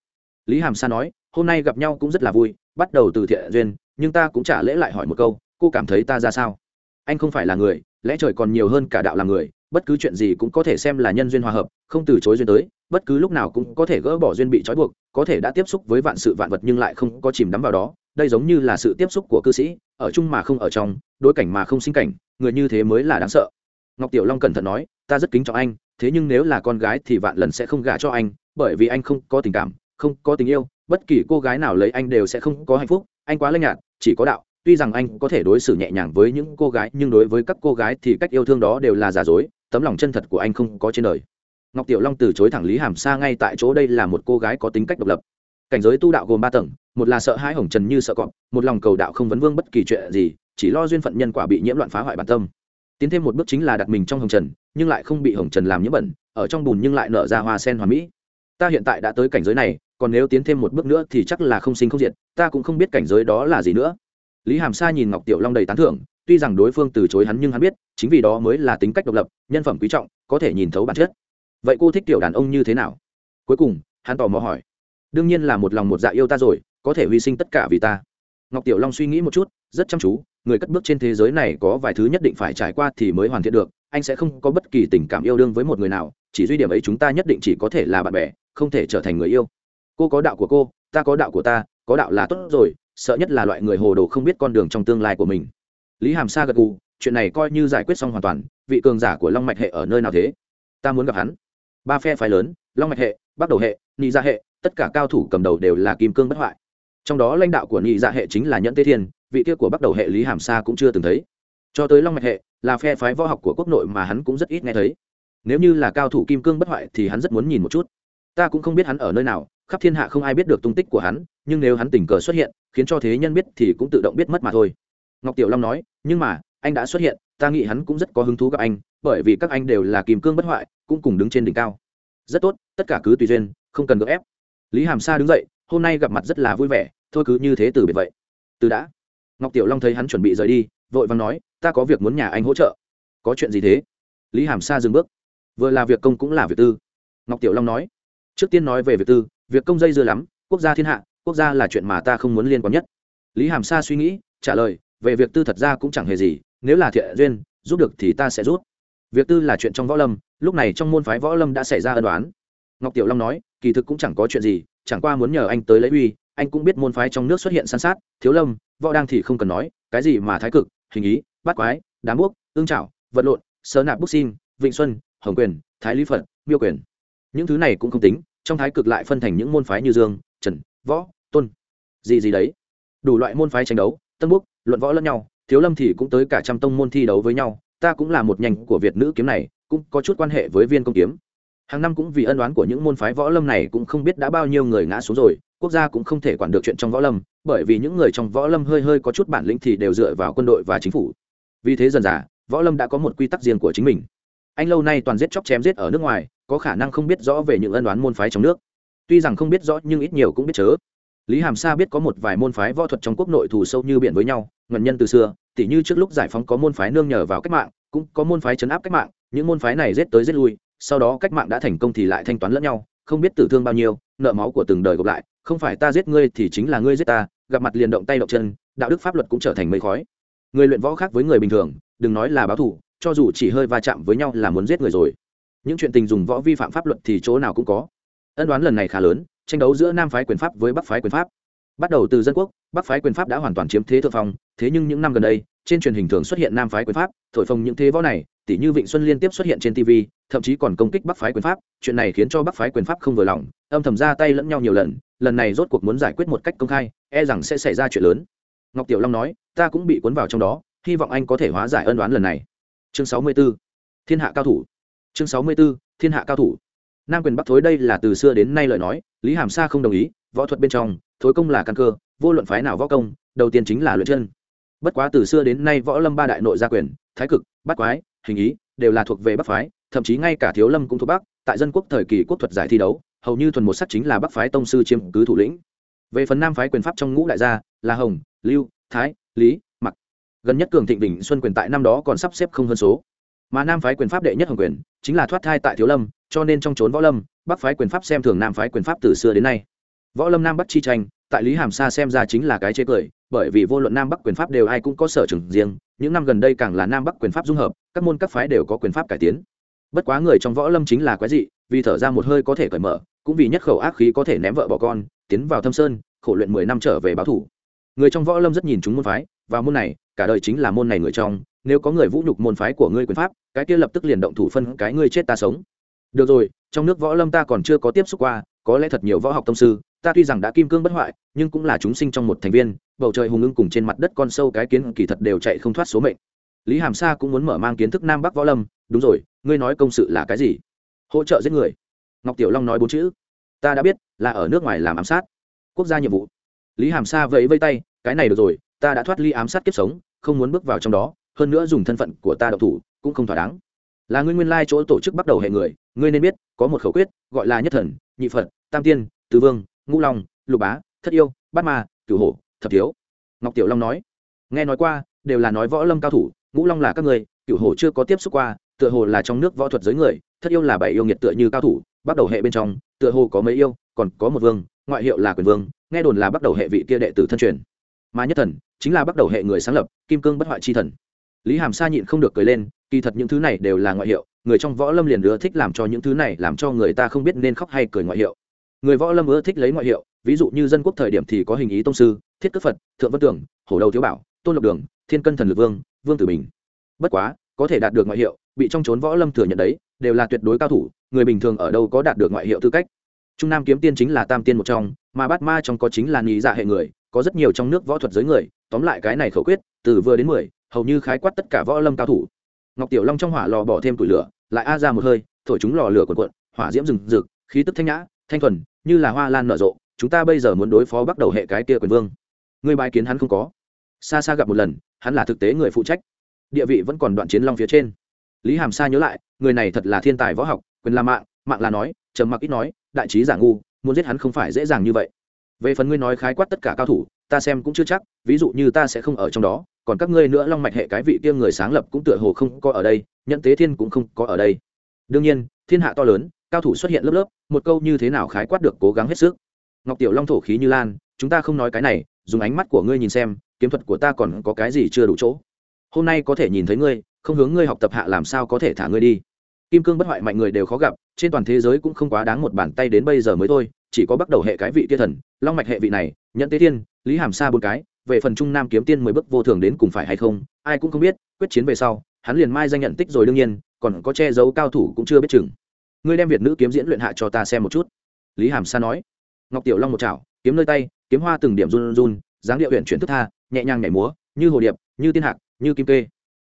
lý hàm sa nói, hôm nay gặp nhau cũng rất là vui, bắt đầu từ thiện duyên, nhưng ta cũng trả lễ lại hỏi một câu, cô cảm thấy ta ra sao? Anh không phải là người, lẽ trời còn nhiều hơn cả đạo là người, bất cứ chuyện gì cũng có thể xem là nhân duyên hòa hợp, không từ chối duyên tới, bất cứ lúc nào cũng có thể gỡ bỏ duyên bị trói buộc, có thể đã tiếp xúc với vạn sự vạn vật nhưng lại không có chìm đắm vào đó, đây giống như là sự tiếp xúc của cư sĩ, ở chung mà không ở trong, đối cảnh mà không sinh cảnh, người như thế mới là đáng sợ. Ngọc tiểu long cẩn thận nói, ta rất kính trọng anh, thế nhưng nếu là con gái thì vạn lần sẽ không gả cho anh, bởi vì anh không có tình cảm không có tình yêu, bất kỳ cô gái nào lấy anh đều sẽ không có hạnh phúc, anh quá lanh nhạt, chỉ có đạo. Tuy rằng anh có thể đối xử nhẹ nhàng với những cô gái, nhưng đối với các cô gái thì cách yêu thương đó đều là giả dối, tấm lòng chân thật của anh không có trên đời. Ngọc tiểu long từ chối thẳng lý hàm sa ngay tại chỗ đây là một cô gái có tính cách độc lập. Cảnh giới tu đạo gồm ba tầng, một là sợ hãi hồng trần như sợ cọp, một lòng cầu đạo không vấn vương bất kỳ chuyện gì, chỉ lo duyên phận nhân quả bị nhiễm loạn phá hoại bản tâm. Tiến thêm một bước chính là đặt mình trong hồng trần, nhưng lại không bị hồng trần làm nhiễm bẩn, ở trong bùn nhưng lại nở ra hoa sen hoa mỹ. Ta hiện tại đã tới cảnh giới này còn nếu tiến thêm một bước nữa thì chắc là không sinh không diệt, ta cũng không biết cảnh giới đó là gì nữa. Lý hàm sa nhìn ngọc tiểu long đầy tán thưởng, tuy rằng đối phương từ chối hắn nhưng hắn biết, chính vì đó mới là tính cách độc lập, nhân phẩm quý trọng, có thể nhìn thấu bản chất. Vậy cô thích tiểu đàn ông như thế nào? Cuối cùng, hắn tò mò hỏi. Đương nhiên là một lòng một dạ yêu ta rồi, có thể hy sinh tất cả vì ta. Ngọc tiểu long suy nghĩ một chút, rất chăm chú, người cất bước trên thế giới này có vài thứ nhất định phải trải qua thì mới hoàn thiện được, anh sẽ không có bất kỳ tình cảm yêu đương với một người nào, chỉ duy điểm ấy chúng ta nhất định chỉ có thể là bạn bè, không thể trở thành người yêu cô có đạo của cô, ta có đạo của ta, có đạo là tốt rồi, sợ nhất là loại người hồ đồ không biết con đường trong tương lai của mình. Lý hàm sa gật gù, chuyện này coi như giải quyết xong hoàn toàn, vị cường giả của long mạch hệ ở nơi nào thế? Ta muốn gặp hắn. Ba phe phái lớn, long mạch hệ, bắc đầu hệ nị gia dạ hệ, tất cả cao thủ cầm đầu đều là kim cương bất hoại. Trong đó lãnh đạo của nhị dạ hệ chính là nhẫn tế thiên, vị kia của bắt đầu hệ lý hàm sa cũng chưa từng thấy. Cho tới long mạch hệ, là phe phái võ học của quốc nội mà hắn cũng rất ít nghe thấy. Nếu như là cao thủ kim cương bất hoại thì hắn rất muốn nhìn một chút. Ta cũng không biết hắn ở nơi nào khắp thiên hạ không ai biết được tung tích của hắn, nhưng nếu hắn tình cờ xuất hiện, khiến cho thế nhân biết thì cũng tự động biết mất mà thôi. Ngọc tiểu long nói, nhưng mà, anh đã xuất hiện, ta nghĩ hắn cũng rất có hứng thú gặp anh, bởi vì các anh đều là kim cương bất hoại, cũng cùng đứng trên đỉnh cao. Rất tốt, tất cả cứ tùy duyên, không cần gỡ ép. Lý hàm sa đứng dậy, hôm nay gặp mặt rất là vui vẻ, thôi cứ như thế từ biệt vậy. Từ đã. Ngọc tiểu long thấy hắn chuẩn bị rời đi, vội vàng nói, ta có việc muốn nhà anh hỗ trợ. Có chuyện gì thế? Lý hàm sa dừng bước. Vừa là việc công cũng là việc tư. Ngọc tiểu long nói trước tiên nói về việc tư, việc công dây dưa lắm, quốc gia thiên hạ, quốc gia là chuyện mà ta không muốn liên quan nhất. Lý hàm sa suy nghĩ, trả lời, về việc tư thật ra cũng chẳng hề gì, nếu là thiện duyên, giúp được thì ta sẽ giúp. Việc tư là chuyện trong võ lâm, lúc này trong môn phái võ lâm đã xảy ra ân đoán ngọc tiểu long nói, kỳ thực cũng chẳng có chuyện gì, chẳng qua muốn nhờ anh tới lấy uy, anh cũng biết môn phái trong nước xuất hiện san sát, thiếu lâm, võ đang thì không cần nói, cái gì mà thái cực, hình ý, bát quái, đám bốc ương trảo, vật lộn sớ nạp bút xin vịnh xuân, hồng quyền, thái lý phật, miêu quyền. Những thứ này cũng không tính trong thái cực lại phân thành những môn phái như dương, trần, võ, tôn, gì gì đấy. Đủ loại môn phái tranh đấu, tân quốc luận võ lẫn nhau, thiếu lâm thì cũng tới cả trăm tông môn thi đấu với nhau, ta cũng là một nhành của việt nữ kiếm này, cũng có chút quan hệ với viên công kiếm. Hàng năm cũng vì ân oán của những môn phái võ lâm này cũng không biết đã bao nhiêu người ngã xuống rồi, quốc gia cũng không thể quản được chuyện trong võ lâm, bởi vì những người trong võ lâm hơi hơi có chút bản lĩnh thì đều dựa vào quân đội và chính phủ. Vì thế dần dà, võ lâm đã có một quy tắc riêng của chính mình anh lâu nay toàn giết chóc chém giết ở nước ngoài, có khả năng không biết rõ về những ân oán môn phái trong nước. Tuy rằng không biết rõ nhưng ít nhiều cũng biết chớ. Lý hàm sa biết có một vài môn phái võ thuật trong quốc nội thù sâu như biển với nhau, ngần nhân từ xưa, tỉ như trước lúc giải phóng có môn phái nương nhờ vào cách mạng, cũng có môn phái chấn áp cách mạng, những môn phái này giết tới giết lui, sau đó cách mạng đã thành công thì lại thanh toán lẫn nhau, không biết tử thương bao nhiêu, nợ máu của từng đời gộp lại, không phải ta giết ngươi thì chính là ngươi giết ta, gặp mặt liền động tay động chân, đạo đức pháp luật cũng trở thành mây khói. Người luyện võ khác với người bình thường, đừng nói là báo thù cho dù chỉ hơi va chạm với nhau là muốn giết người rồi những chuyện tình dùng võ vi phạm pháp luật thì chỗ nào cũng có ân đoán lần này khá lớn tranh đấu giữa nam phái quyền pháp với bắc phái quyền pháp bắt đầu từ dân quốc bắc phái quyền pháp đã hoàn toàn chiếm thế thượng phong thế nhưng những năm gần đây trên truyền hình thường xuất hiện nam phái quyền pháp thổi phồng những thế võ này tỷ như Vịnh Xuân liên tiếp xuất hiện trên TV, thậm chí còn công kích Bắc phái quyền pháp, chuyện này khiến cho Bắc phái quyền pháp không vừa lòng, âm thầm ra tay lẫn nhau nhiều lần, lần này rốt cuộc muốn giải quyết một cách công khai, e rằng sẽ xảy ra chuyện lớn. Ngọc Tiểu Long nói, ta cũng bị cuốn vào trong đó, hy vọng anh có thể hóa giải ân đoán lần này. Chương 64. Thiên hạ cao thủ. Chương 64. Thiên hạ cao thủ. Nam quyền Bắc thối đây là từ xưa đến nay lời nói, Lý Hàm Sa không đồng ý, võ thuật bên trong, thối công là căn cơ, vô luận phái nào võ công, đầu tiên chính là luyện chân. Bất quá từ xưa đến nay võ lâm ba đại nội gia quyền, thái cực, bát quái, hình ý đều là thuộc về bắc phái thậm chí ngay cả thiếu lâm cũng thuộc bắc tại dân quốc thời kỳ quốc thuật giải thi đấu hầu như thuần một sắc chính là bắc phái tông sư chiếm cứ thủ lĩnh về phần nam phái quyền pháp trong ngũ đại gia là hồng lưu thái lý gần nhất cường thịnh đỉnh xuân quyền tại năm đó còn sắp xếp không hơn số. Mà nam phái quyền pháp đệ nhất hồng quyền, chính là thoát thai tại thiếu lâm, cho nên trong trốn võ lâm, bắc phái quyền pháp xem thường nam phái quyền pháp từ xưa đến nay. Võ lâm nam bắc chi tranh, tại lý hàm sa xem ra chính là cái chế cười, bởi vì vô luận nam bắc quyền pháp đều ai cũng có sở trường riêng, những năm gần đây càng là nam bắc quyền pháp dung hợp, các môn các phái đều có quyền pháp cải tiến. Bất quá người trong võ lâm chính là quái dị, vì thở ra một hơi có thể cởi mở, cũng vì nhất khẩu ác khí có thể ném vợ bỏ con, tiến vào thâm sơn, khổ luyện mười năm trở về báo thủ. Người trong võ lâm rất nhìn chúng môn phái và môn này, cả đời chính là môn này người trong, nếu có người vũ nhục môn phái của ngươi quyền pháp, cái kia lập tức liền động thủ phân cái ngươi chết ta sống. Được rồi, trong nước võ lâm ta còn chưa có tiếp xúc qua, có lẽ thật nhiều võ học tâm sư, ta tuy rằng đã kim cương bất hoại, nhưng cũng là chúng sinh trong một thành viên, bầu trời hùng ưng cùng trên mặt đất con sâu cái kiến kỳ thật đều chạy không thoát số mệnh. Lý hàm sa cũng muốn mở mang kiến thức nam bắc võ lâm, đúng rồi, ngươi nói công sự là cái gì? Hỗ trợ giết người. Ngọc tiểu long nói bốn chữ. Ta đã biết, là ở nước ngoài làm ám sát. Quốc gia nhiệm vụ. Lý hàm sa vẫy vây tay, cái này được rồi ta đã thoát ly ám sát kiếp sống, không muốn bước vào trong đó, hơn nữa dùng thân phận của ta độc thủ cũng không thỏa đáng. Là ngươi nguyên lai chỗ tổ chức bắt đầu hệ người, ngươi nên biết, có một khẩu quyết, gọi là nhất thần, nhị phật, tam tiên, tứ vương, ngũ long, lục bá, thất yêu, bát ma, cửu hổ, thập thiếu. Ngọc tiểu long nói, nghe nói qua, đều là nói võ lâm cao thủ, ngũ long là các người, cửu hổ chưa có tiếp xúc qua, tựa hồ là trong nước võ thuật giới người, thất yêu là bảy yêu nghiệt tựa như cao thủ, bắt đầu hệ bên trong, tựa hồ có mấy yêu, còn có một vương, ngoại hiệu là quyền vương, nghe đồn là bắt đầu hệ vị kia đệ tử thân truyền mà nhất thần chính là bắt đầu hệ người sáng lập, kim cương bất hoại chi thần. Lý hàm sa nhịn không được cười lên, kỳ thật những thứ này đều là ngoại hiệu, người trong võ lâm liền ưa thích làm cho những thứ này làm cho người ta không biết nên khóc hay cười ngoại hiệu. Người võ lâm ưa thích lấy ngoại hiệu, ví dụ như dân quốc thời điểm thì có hình ý tông sư, thiết cất phật, thượng vân tưởng, hổ đầu thiếu bảo, tôn lộc đường, thiên cân thần lực vương vương tử bình. Bất quá, có thể đạt được ngoại hiệu, bị trong trốn võ lâm thừa nhận đấy, đều là tuyệt đối cao thủ, người bình thường ở đâu có đạt được ngoại hiệu tư cách. Trung nam kiếm tiên chính là tam tiên một trong, mà bát ma trong có chính là nghĩ dạ hệ người có rất nhiều trong nước võ thuật giới người, tóm lại cái này khẩu quyết, từ vừa đến mười, hầu như khái quát tất cả võ lâm cao thủ. Ngọc tiểu long trong hỏa lò bỏ thêm củi lửa, lại a ra một hơi, thổi chúng lò lửa cuộn cuộn, hỏa diễm rừng rực, khí tức thanh nhã, thanh thuần, như là hoa lan nở rộ, chúng ta bây giờ muốn đối phó bắt đầu hệ cái kia quyền vương. Người bài kiến hắn không có. Xa xa gặp một lần, hắn là thực tế người phụ trách. Địa vị vẫn còn đoạn chiến long phía trên. Lý hàm sa nhớ lại, người này thật là thiên tài võ học, quyền là mạng mạng là nói, trầm mặc ít nói, đại trí giả ngu, muốn giết hắn không phải dễ dàng như vậy về phần ngươi nói khái quát tất cả cao thủ, ta xem cũng chưa chắc, ví dụ như ta sẽ không ở trong đó, còn các ngươi nữa long mạch hệ cái vị kia người sáng lập cũng tựa hồ không có ở đây nhận tế thiên cũng không có ở đây. Đương nhiên, thiên hạ to lớn, cao thủ xuất hiện lớp lớp, một câu như thế nào khái quát được cố gắng hết sức. Ngọc tiểu long thổ khí như lan, chúng ta không nói cái này, dùng ánh mắt của ngươi nhìn xem, kiếm thuật của ta còn có cái gì chưa đủ chỗ? Hôm nay có thể nhìn thấy ngươi, không hướng ngươi học tập hạ làm sao có thể thả ngươi đi? Kim cương bất hoại mạnh người đều khó gặp, trên toàn thế giới cũng không quá đáng một bàn tay đến bây giờ mới thôi, chỉ có bắt đầu hệ cái vị tia thần, long mạch hệ vị này nhận tế thiên, lý hàm sa bốn cái, về phần trung nam kiếm tiên mười bước vô thường đến cùng phải hay không, ai cũng không biết, quyết chiến về sau, hắn liền mai danh nhận tích rồi đương nhiên, còn có che giấu cao thủ cũng chưa biết chừng. Ngươi đem việt nữ kiếm diễn luyện hạ cho ta xem một chút. Lý hàm sa nói. Ngọc tiểu long một chảo, kiếm nơi tay, kiếm hoa từng điểm run run, dáng địa huyện chuyển thức tha, nhẹ nhàng nhảy múa, như hồ điệp, như tiên hạc, như kim kê.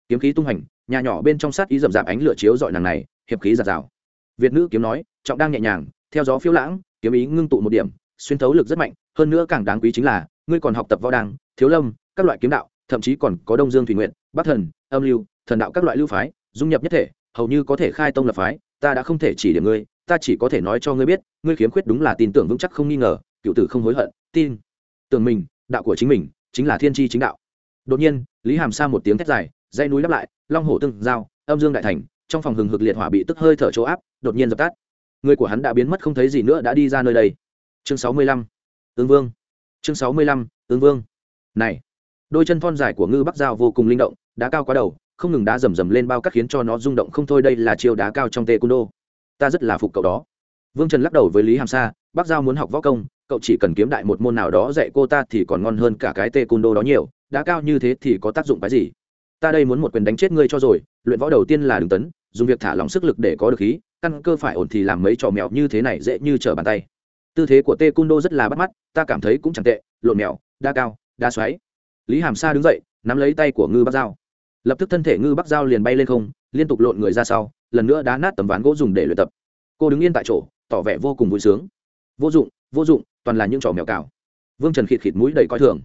Kiếm khí tung hành nhà nhỏ bên trong sát ý rậm rạp ánh lửa chiếu dọi nàng này, hiệp khí giạt rào. Việt nữ kiếm nói, trọng đang nhẹ nhàng, theo gió phiêu lãng, kiếm ý ngưng tụ một điểm, xuyên thấu lực rất mạnh, hơn nữa càng đáng quý chính là, ngươi còn học tập võ đăng, thiếu lâm, các loại kiếm đạo, thậm chí còn có đông dương thủy nguyện, bắc thần, âm lưu, thần đạo các loại lưu phái, dung nhập nhất thể, hầu như có thể khai tông lập phái, ta đã không thể chỉ điểm ngươi, ta chỉ có thể nói cho ngươi biết, ngươi khiếm khuyết đúng là tin tưởng vững chắc không nghi ngờ, cựu tử không hối hận, tin tưởng mình, đạo của chính mình chính là thiên tri chính đạo. Đột nhiên, lý hàm sa một tiếng thét dài dây núi đắp lại, long hổ tương giao, âm dương đại thành, trong phòng hừng hực liệt hỏa bị tức hơi thở chỗ áp, đột nhiên dập tắt. Người của hắn đã biến mất không thấy gì nữa đã đi ra nơi đây. Chương sáu mươi lăm tương vương. Chương sáu mươi lăm tương vương. Này, đôi chân thon dài của ngư bắc giao vô cùng linh động, đá cao quá đầu, không ngừng đá rầm rầm lên bao cắt khiến cho nó rung động không thôi, đây là chiêu đá cao trong tê cung đô. Ta rất là phục cậu đó. Vương trần lắc đầu với lý hàm sa, bắc giao muốn học võ công, cậu chỉ cần kiếm đại một môn nào đó dạy cô ta thì còn ngon hơn cả cái tê cung đô đó nhiều, đá cao như thế thì có tác dụng cái gì? Ta đây muốn một quyền đánh chết ngươi cho rồi, luyện võ đầu tiên là đường tấn, dùng việc thả lỏng sức lực để có được khí, căn cơ phải ổn thì làm mấy trò mèo như thế này dễ như trở bàn tay. Tư thế của tê cung đô rất là bắt mắt, ta cảm thấy cũng chẳng tệ, lộn mèo, đa cao, đa xoáy. Lý hàm sa đứng dậy, nắm lấy tay của ngư bắc dao lập tức thân thể ngư bắc dao liền bay lên không, liên tục lộn người ra sau, lần nữa đá nát tấm ván gỗ dùng để luyện tập. Cô đứng yên tại chỗ, tỏ vẻ vô cùng vui sướng. Vô dụng vô dụng, toàn là những trò mèo cào. Vương trần khịt khịt mũi đầy coi thường.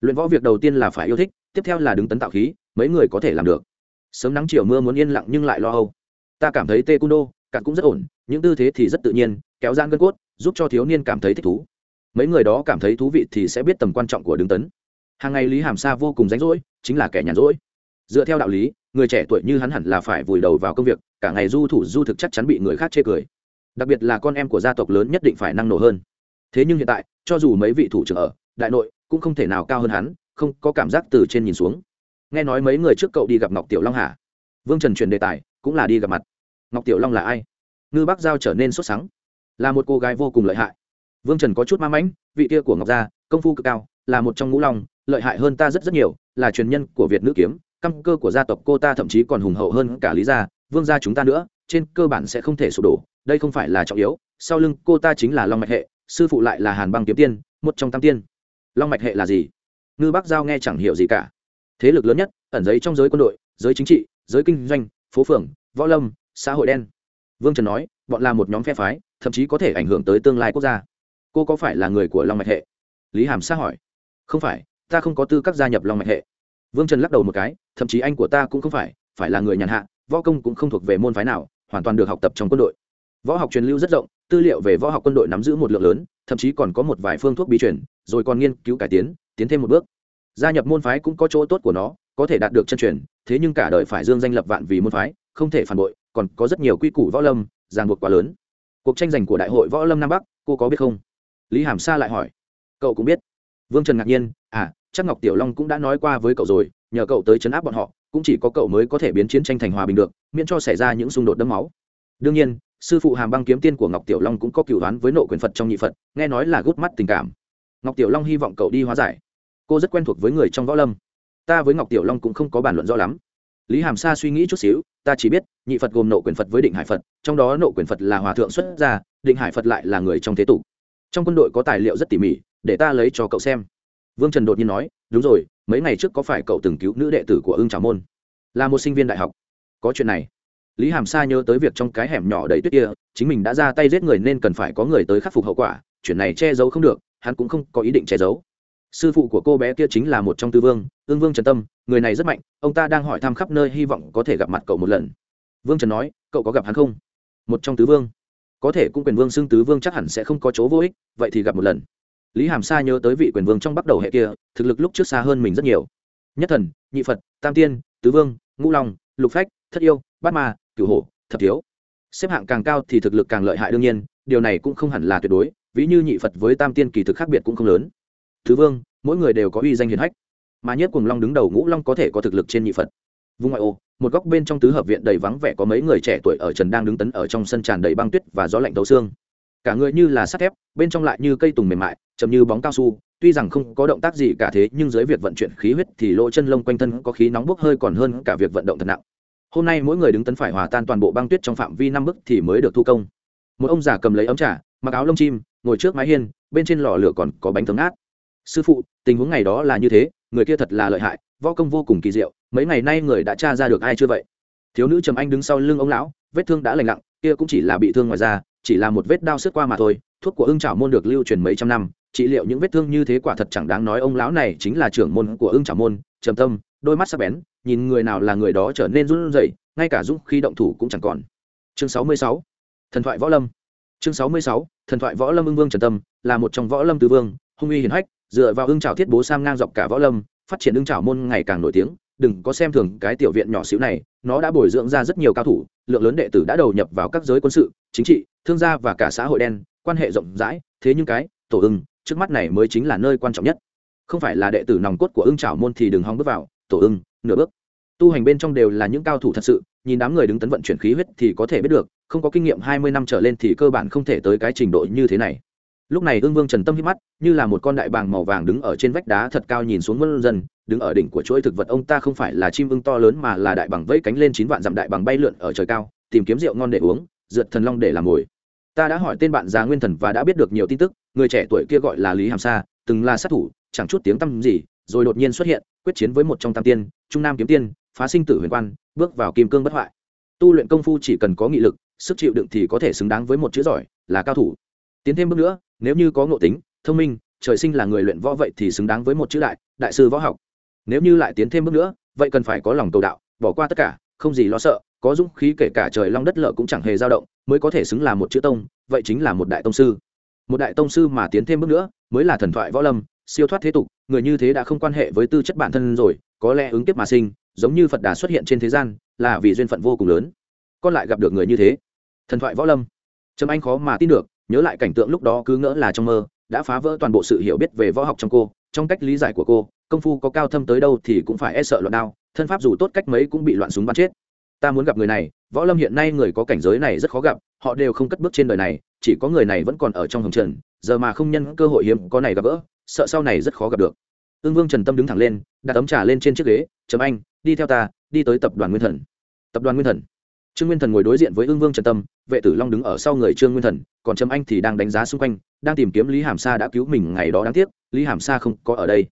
Luyện võ việc đầu tiên là phải yêu thích, tiếp theo là đứng tấn tạo khí mấy người có thể làm được. Sớm nắng chiều mưa muốn yên lặng nhưng lại lo âu. Ta cảm thấy tê cung đô cạn cũng rất ổn, những tư thế thì rất tự nhiên, kéo gian gân cốt, giúp cho thiếu niên cảm thấy thích thú. Mấy người đó cảm thấy thú vị thì sẽ biết tầm quan trọng của đứng tấn. Hàng ngày lý hàm sa vô cùng rảnh rỗi, chính là kẻ nhàn rỗi. Dựa theo đạo lý, người trẻ tuổi như hắn hẳn là phải vùi đầu vào công việc, cả ngày du thủ du thực chắc chắn bị người khác chê cười. Đặc biệt là con em của gia tộc lớn nhất định phải năng nổ hơn. Thế nhưng hiện tại, cho dù mấy vị thủ trưởng ở, đại nội cũng không thể nào cao hơn hắn, không có cảm giác từ trên nhìn xuống nghe nói mấy người trước cậu đi gặp ngọc tiểu long hả? Vương trần truyền đề tài, cũng là đi gặp mặt. Ngọc tiểu long là ai? Ngư bắc giao trở nên sốt sắng. Là một cô gái vô cùng lợi hại. Vương trần có chút ma mãnh, vị kia của ngọc gia, công phu cực cao, là một trong ngũ long, lợi hại hơn ta rất rất nhiều, là truyền nhân của việt nữ kiếm căn cơ của gia tộc cô ta thậm chí còn hùng hậu hơn cả lý gia, vương gia chúng ta nữa, trên cơ bản sẽ không thể sụp đổ, đây không phải là trọng yếu, sau lưng cô ta chính là long mạch hệ, sư phụ lại là hàn băng kiếm tiên, một trong tam tiên. Long mạch hệ là gì? Ngư bắc giao nghe chẳng hiểu gì cả thế lực lớn nhất, ẩn giấy trong giới quân đội, giới chính trị, giới kinh doanh, phố phường, võ lâm, xã hội đen. Vương trần nói, bọn là một nhóm phe phái, thậm chí có thể ảnh hưởng tới tương lai quốc gia. Cô có phải là người của long mạch hệ? Lý hàm sa hỏi. Không phải, ta không có tư cách gia nhập long mạch hệ. Vương trần lắc đầu một cái, thậm chí anh của ta cũng không phải phải là người nhàn hạ, võ công cũng không thuộc về môn phái nào, hoàn toàn được học tập trong quân đội. Võ học truyền lưu rất rộng, tư liệu về võ học quân đội nắm giữ một lượng lớn, thậm chí còn có một vài phương thuốc bí truyền, rồi còn nghiên cứu cải tiến tiến thêm một bước gia nhập môn phái cũng có chỗ tốt của nó, có thể đạt được chân truyền, thế nhưng cả đời phải dương danh lập vạn vì môn phái, không thể phản bội, còn có rất nhiều quy củ võ lâm, ràng buộc quá lớn. Cuộc tranh giành của đại hội võ lâm nam bắc, cô có biết không? Lý hàm sa lại hỏi. Cậu cũng biết. Vương trần ngạc nhiên à chắc ngọc tiểu long cũng đã nói qua với cậu rồi, nhờ cậu tới chấn áp bọn họ, cũng chỉ có cậu mới có thể biến chiến tranh thành hòa bình được, miễn cho xảy ra những xung đột đẫm máu. Đương nhiên, sư phụ hàm băng kiếm tiên của ngọc tiểu long cũng có cựu đoán với nộ quyền phật trong nhị phật, nghe nói là gút mắt tình cảm. Ngọc tiểu long hy vọng cậu đi hóa giải cô rất quen thuộc với người trong võ lâm. Ta với ngọc tiểu long cũng không có bàn luận rõ lắm. Lý hàm sa suy nghĩ chút xíu, ta chỉ biết, nhị phật gồm nộ quyền phật với định hải phật, trong đó nộ quyền phật là hòa thượng xuất gia, định hải phật lại là người trong thế tục. Trong quân đội có tài liệu rất tỉ mỉ, để ta lấy cho cậu xem. Vương trần đột nhiên nói, đúng rồi, mấy ngày trước có phải cậu từng cứu nữ đệ tử của ưng trào môn? Là một sinh viên đại học. Có chuyện này. Lý hàm sa nhớ tới việc trong cái hẻm nhỏ đầy tuyết kia, chính mình đã ra tay giết người nên cần phải có người tới khắc phục hậu quả, chuyện này che giấu không được, hắn cũng không có ý định che giấu sư phụ của cô bé kia chính là một trong tư vương, ương vương trần tâm, người này rất mạnh, ông ta đang hỏi thăm khắp nơi hy vọng có thể gặp mặt cậu một lần. Vương trần nói, cậu có gặp hắn không? Một trong tứ vương. Có thể, cũng quyền vương xưng tứ vương chắc hẳn sẽ không có chỗ vô ích, vậy thì gặp một lần. Lý hàm sa nhớ tới vị quyền vương trong bắt đầu hệ kia, thực lực lúc trước xa hơn mình rất nhiều. Nhất thần, nhị phật, tam tiên, tứ vương, ngũ long, lục phách, thất yêu, bát ma, cửu hổ, thập thiếu. Xếp hạng càng cao thì thực lực càng lợi hại đương nhiên, điều này cũng không hẳn là tuyệt đối, ví như nhị phật với tam tiên kỳ thực khác biệt cũng không lớn thứ vương, mỗi người đều có uy danh hiền hách. Mà nhất cùng long đứng đầu ngũ long có thể có thực lực trên nhị phật. Vùng ngoại ô, một góc bên trong tứ hợp viện đầy vắng vẻ có mấy người trẻ tuổi ở trần đang đứng tấn ở trong sân tràn đầy băng tuyết và gió lạnh tấu xương. Cả người như là sắt thép, bên trong lại như cây tùng mềm mại, chậm như bóng cao su, tuy rằng không có động tác gì cả thế, nhưng dưới việc vận chuyển khí huyết thì lỗ chân lông quanh thân có khí nóng bốc hơi còn hơn cả việc vận động thật nặng. Hôm nay mỗi người đứng tấn phải hòa tan toàn bộ băng tuyết trong phạm vi năm bức thì mới được thu công. Một ông già cầm lấy ấm trà, mặc áo lông chim, ngồi trước mái hiên, bên trên lò lửa còn có bánh thấm át sư phụ, tình huống ngày đó là như thế, người kia thật là lợi hại, võ công vô cùng kỳ diệu, mấy ngày nay người đã tra ra được ai chưa vậy? Thiếu nữ trầm anh đứng sau lưng ông lão, vết thương đã lành lặng kia cũng chỉ là bị thương ngoài da, chỉ là một vết đau xước qua mà thôi, thuốc của ưng trảo môn được lưu truyền mấy trăm năm, trị liệu những vết thương như thế quả thật chẳng đáng nói, ông lão này chính là trưởng môn của ưng trảo môn, trầm tâm, đôi mắt sắc bén, nhìn người nào là người đó trở nên run rẩy, ngay cả dũng khi động thủ cũng chẳng còn. Chương sáu mươi sáu, thần thoại võ lâm. Chương sáu mươi sáu, thần thoại võ lâm ưng vương trần tâm, là một trong võ lâm tứ vương, hung uy hiển hách dựa vào ưng trảo thiết bố sam ngang dọc cả võ lâm, phát triển ưng trảo môn ngày càng nổi tiếng, đừng có xem thường cái tiểu viện nhỏ xíu này, nó đã bồi dưỡng ra rất nhiều cao thủ, lượng lớn đệ tử đã đầu nhập vào các giới quân sự, chính trị, thương gia và cả xã hội đen, quan hệ rộng rãi, thế nhưng cái, tổ ưng, trước mắt này mới chính là nơi quan trọng nhất. Không phải là đệ tử nòng cốt của ưng trảo môn thì đừng hòng bước vào, tổ ưng, nửa bước. Tu hành bên trong đều là những cao thủ thật sự, nhìn đám người đứng tấn vận chuyển khí huyết thì có thể biết được, không có kinh nghiệm hai mươi năm trở lên thì cơ bản không thể tới cái trình độ như thế này lúc này ương vương trần tâm hít mắt, như là một con đại bàng màu vàng đứng ở trên vách đá thật cao nhìn xuống vân dân, đứng ở đỉnh của chuỗi thực vật ông ta không phải là chim ưng to lớn mà là đại bằng vẫy cánh lên chín vạn dặm đại bằng bay lượn ở trời cao, tìm kiếm rượu ngon để uống, dượt thần long để làm mồi. Ta đã hỏi tên bạn già nguyên thần và đã biết được nhiều tin tức, người trẻ tuổi kia gọi là lý hàm sa, từng là sát thủ, chẳng chút tiếng tăm gì, rồi đột nhiên xuất hiện, quyết chiến với một trong tam tiên, trung nam kiếm tiên, phá sinh tử huyền quan, bước vào kim cương bất hoại. Tu luyện công phu chỉ cần có nghị lực, sức chịu đựng thì có thể xứng đáng với một chữ giỏi, là cao thủ. Tiến thêm bước nữa nếu như có ngộ tính, thông minh, trời sinh là người luyện võ vậy thì xứng đáng với một chữ đại đại sư võ học. Nếu như lại tiến thêm bước nữa, vậy cần phải có lòng cầu đạo, bỏ qua tất cả, không gì lo sợ, có dũng khí kể cả trời long đất lợ cũng chẳng hề dao động, mới có thể xứng là một chữ tông, vậy chính là một đại tông sư. Một đại tông sư mà tiến thêm bước nữa, mới là thần thoại võ lâm, siêu thoát thế tục, người như thế đã không quan hệ với tư chất bản thân rồi, có lẽ ứng tiếp mà sinh, giống như phật đà xuất hiện trên thế gian, là vì duyên phận vô cùng lớn. Con lại gặp được người như thế. Thần thoại võ lâm. Trâm anh khó mà tin được nhớ lại cảnh tượng lúc đó cứ ngỡ là trong mơ, đã phá vỡ toàn bộ sự hiểu biết về võ học trong cô, trong cách lý giải của cô, công phu có cao thâm tới đâu thì cũng phải e sợ loạn đao, thân pháp dù tốt cách mấy cũng bị loạn súng bắn chết. Ta muốn gặp người này, võ lâm hiện nay người có cảnh giới này rất khó gặp, họ đều không cất bước trên đời này, chỉ có người này vẫn còn ở trong hồng trần, giờ mà không nhân cơ hội hiếm có này gặp gỡ, sợ sau này rất khó gặp được. Ương vương trần tâm đứng thẳng lên, đặt ấm trà lên trên chiếc ghế chấm anh, đi theo ta, đi tới tập đoàn nguyên thần. Tập đoàn nguyên thần. Trương nguyên thần ngồi đối diện với ương vương trần tâm, vệ tử long đứng ở sau người trương nguyên thần còn trâm anh thì đang đánh giá xung quanh, đang tìm kiếm lý hàm sa đã cứu mình ngày đó đáng tiếc, lý hàm sa không có ở đây.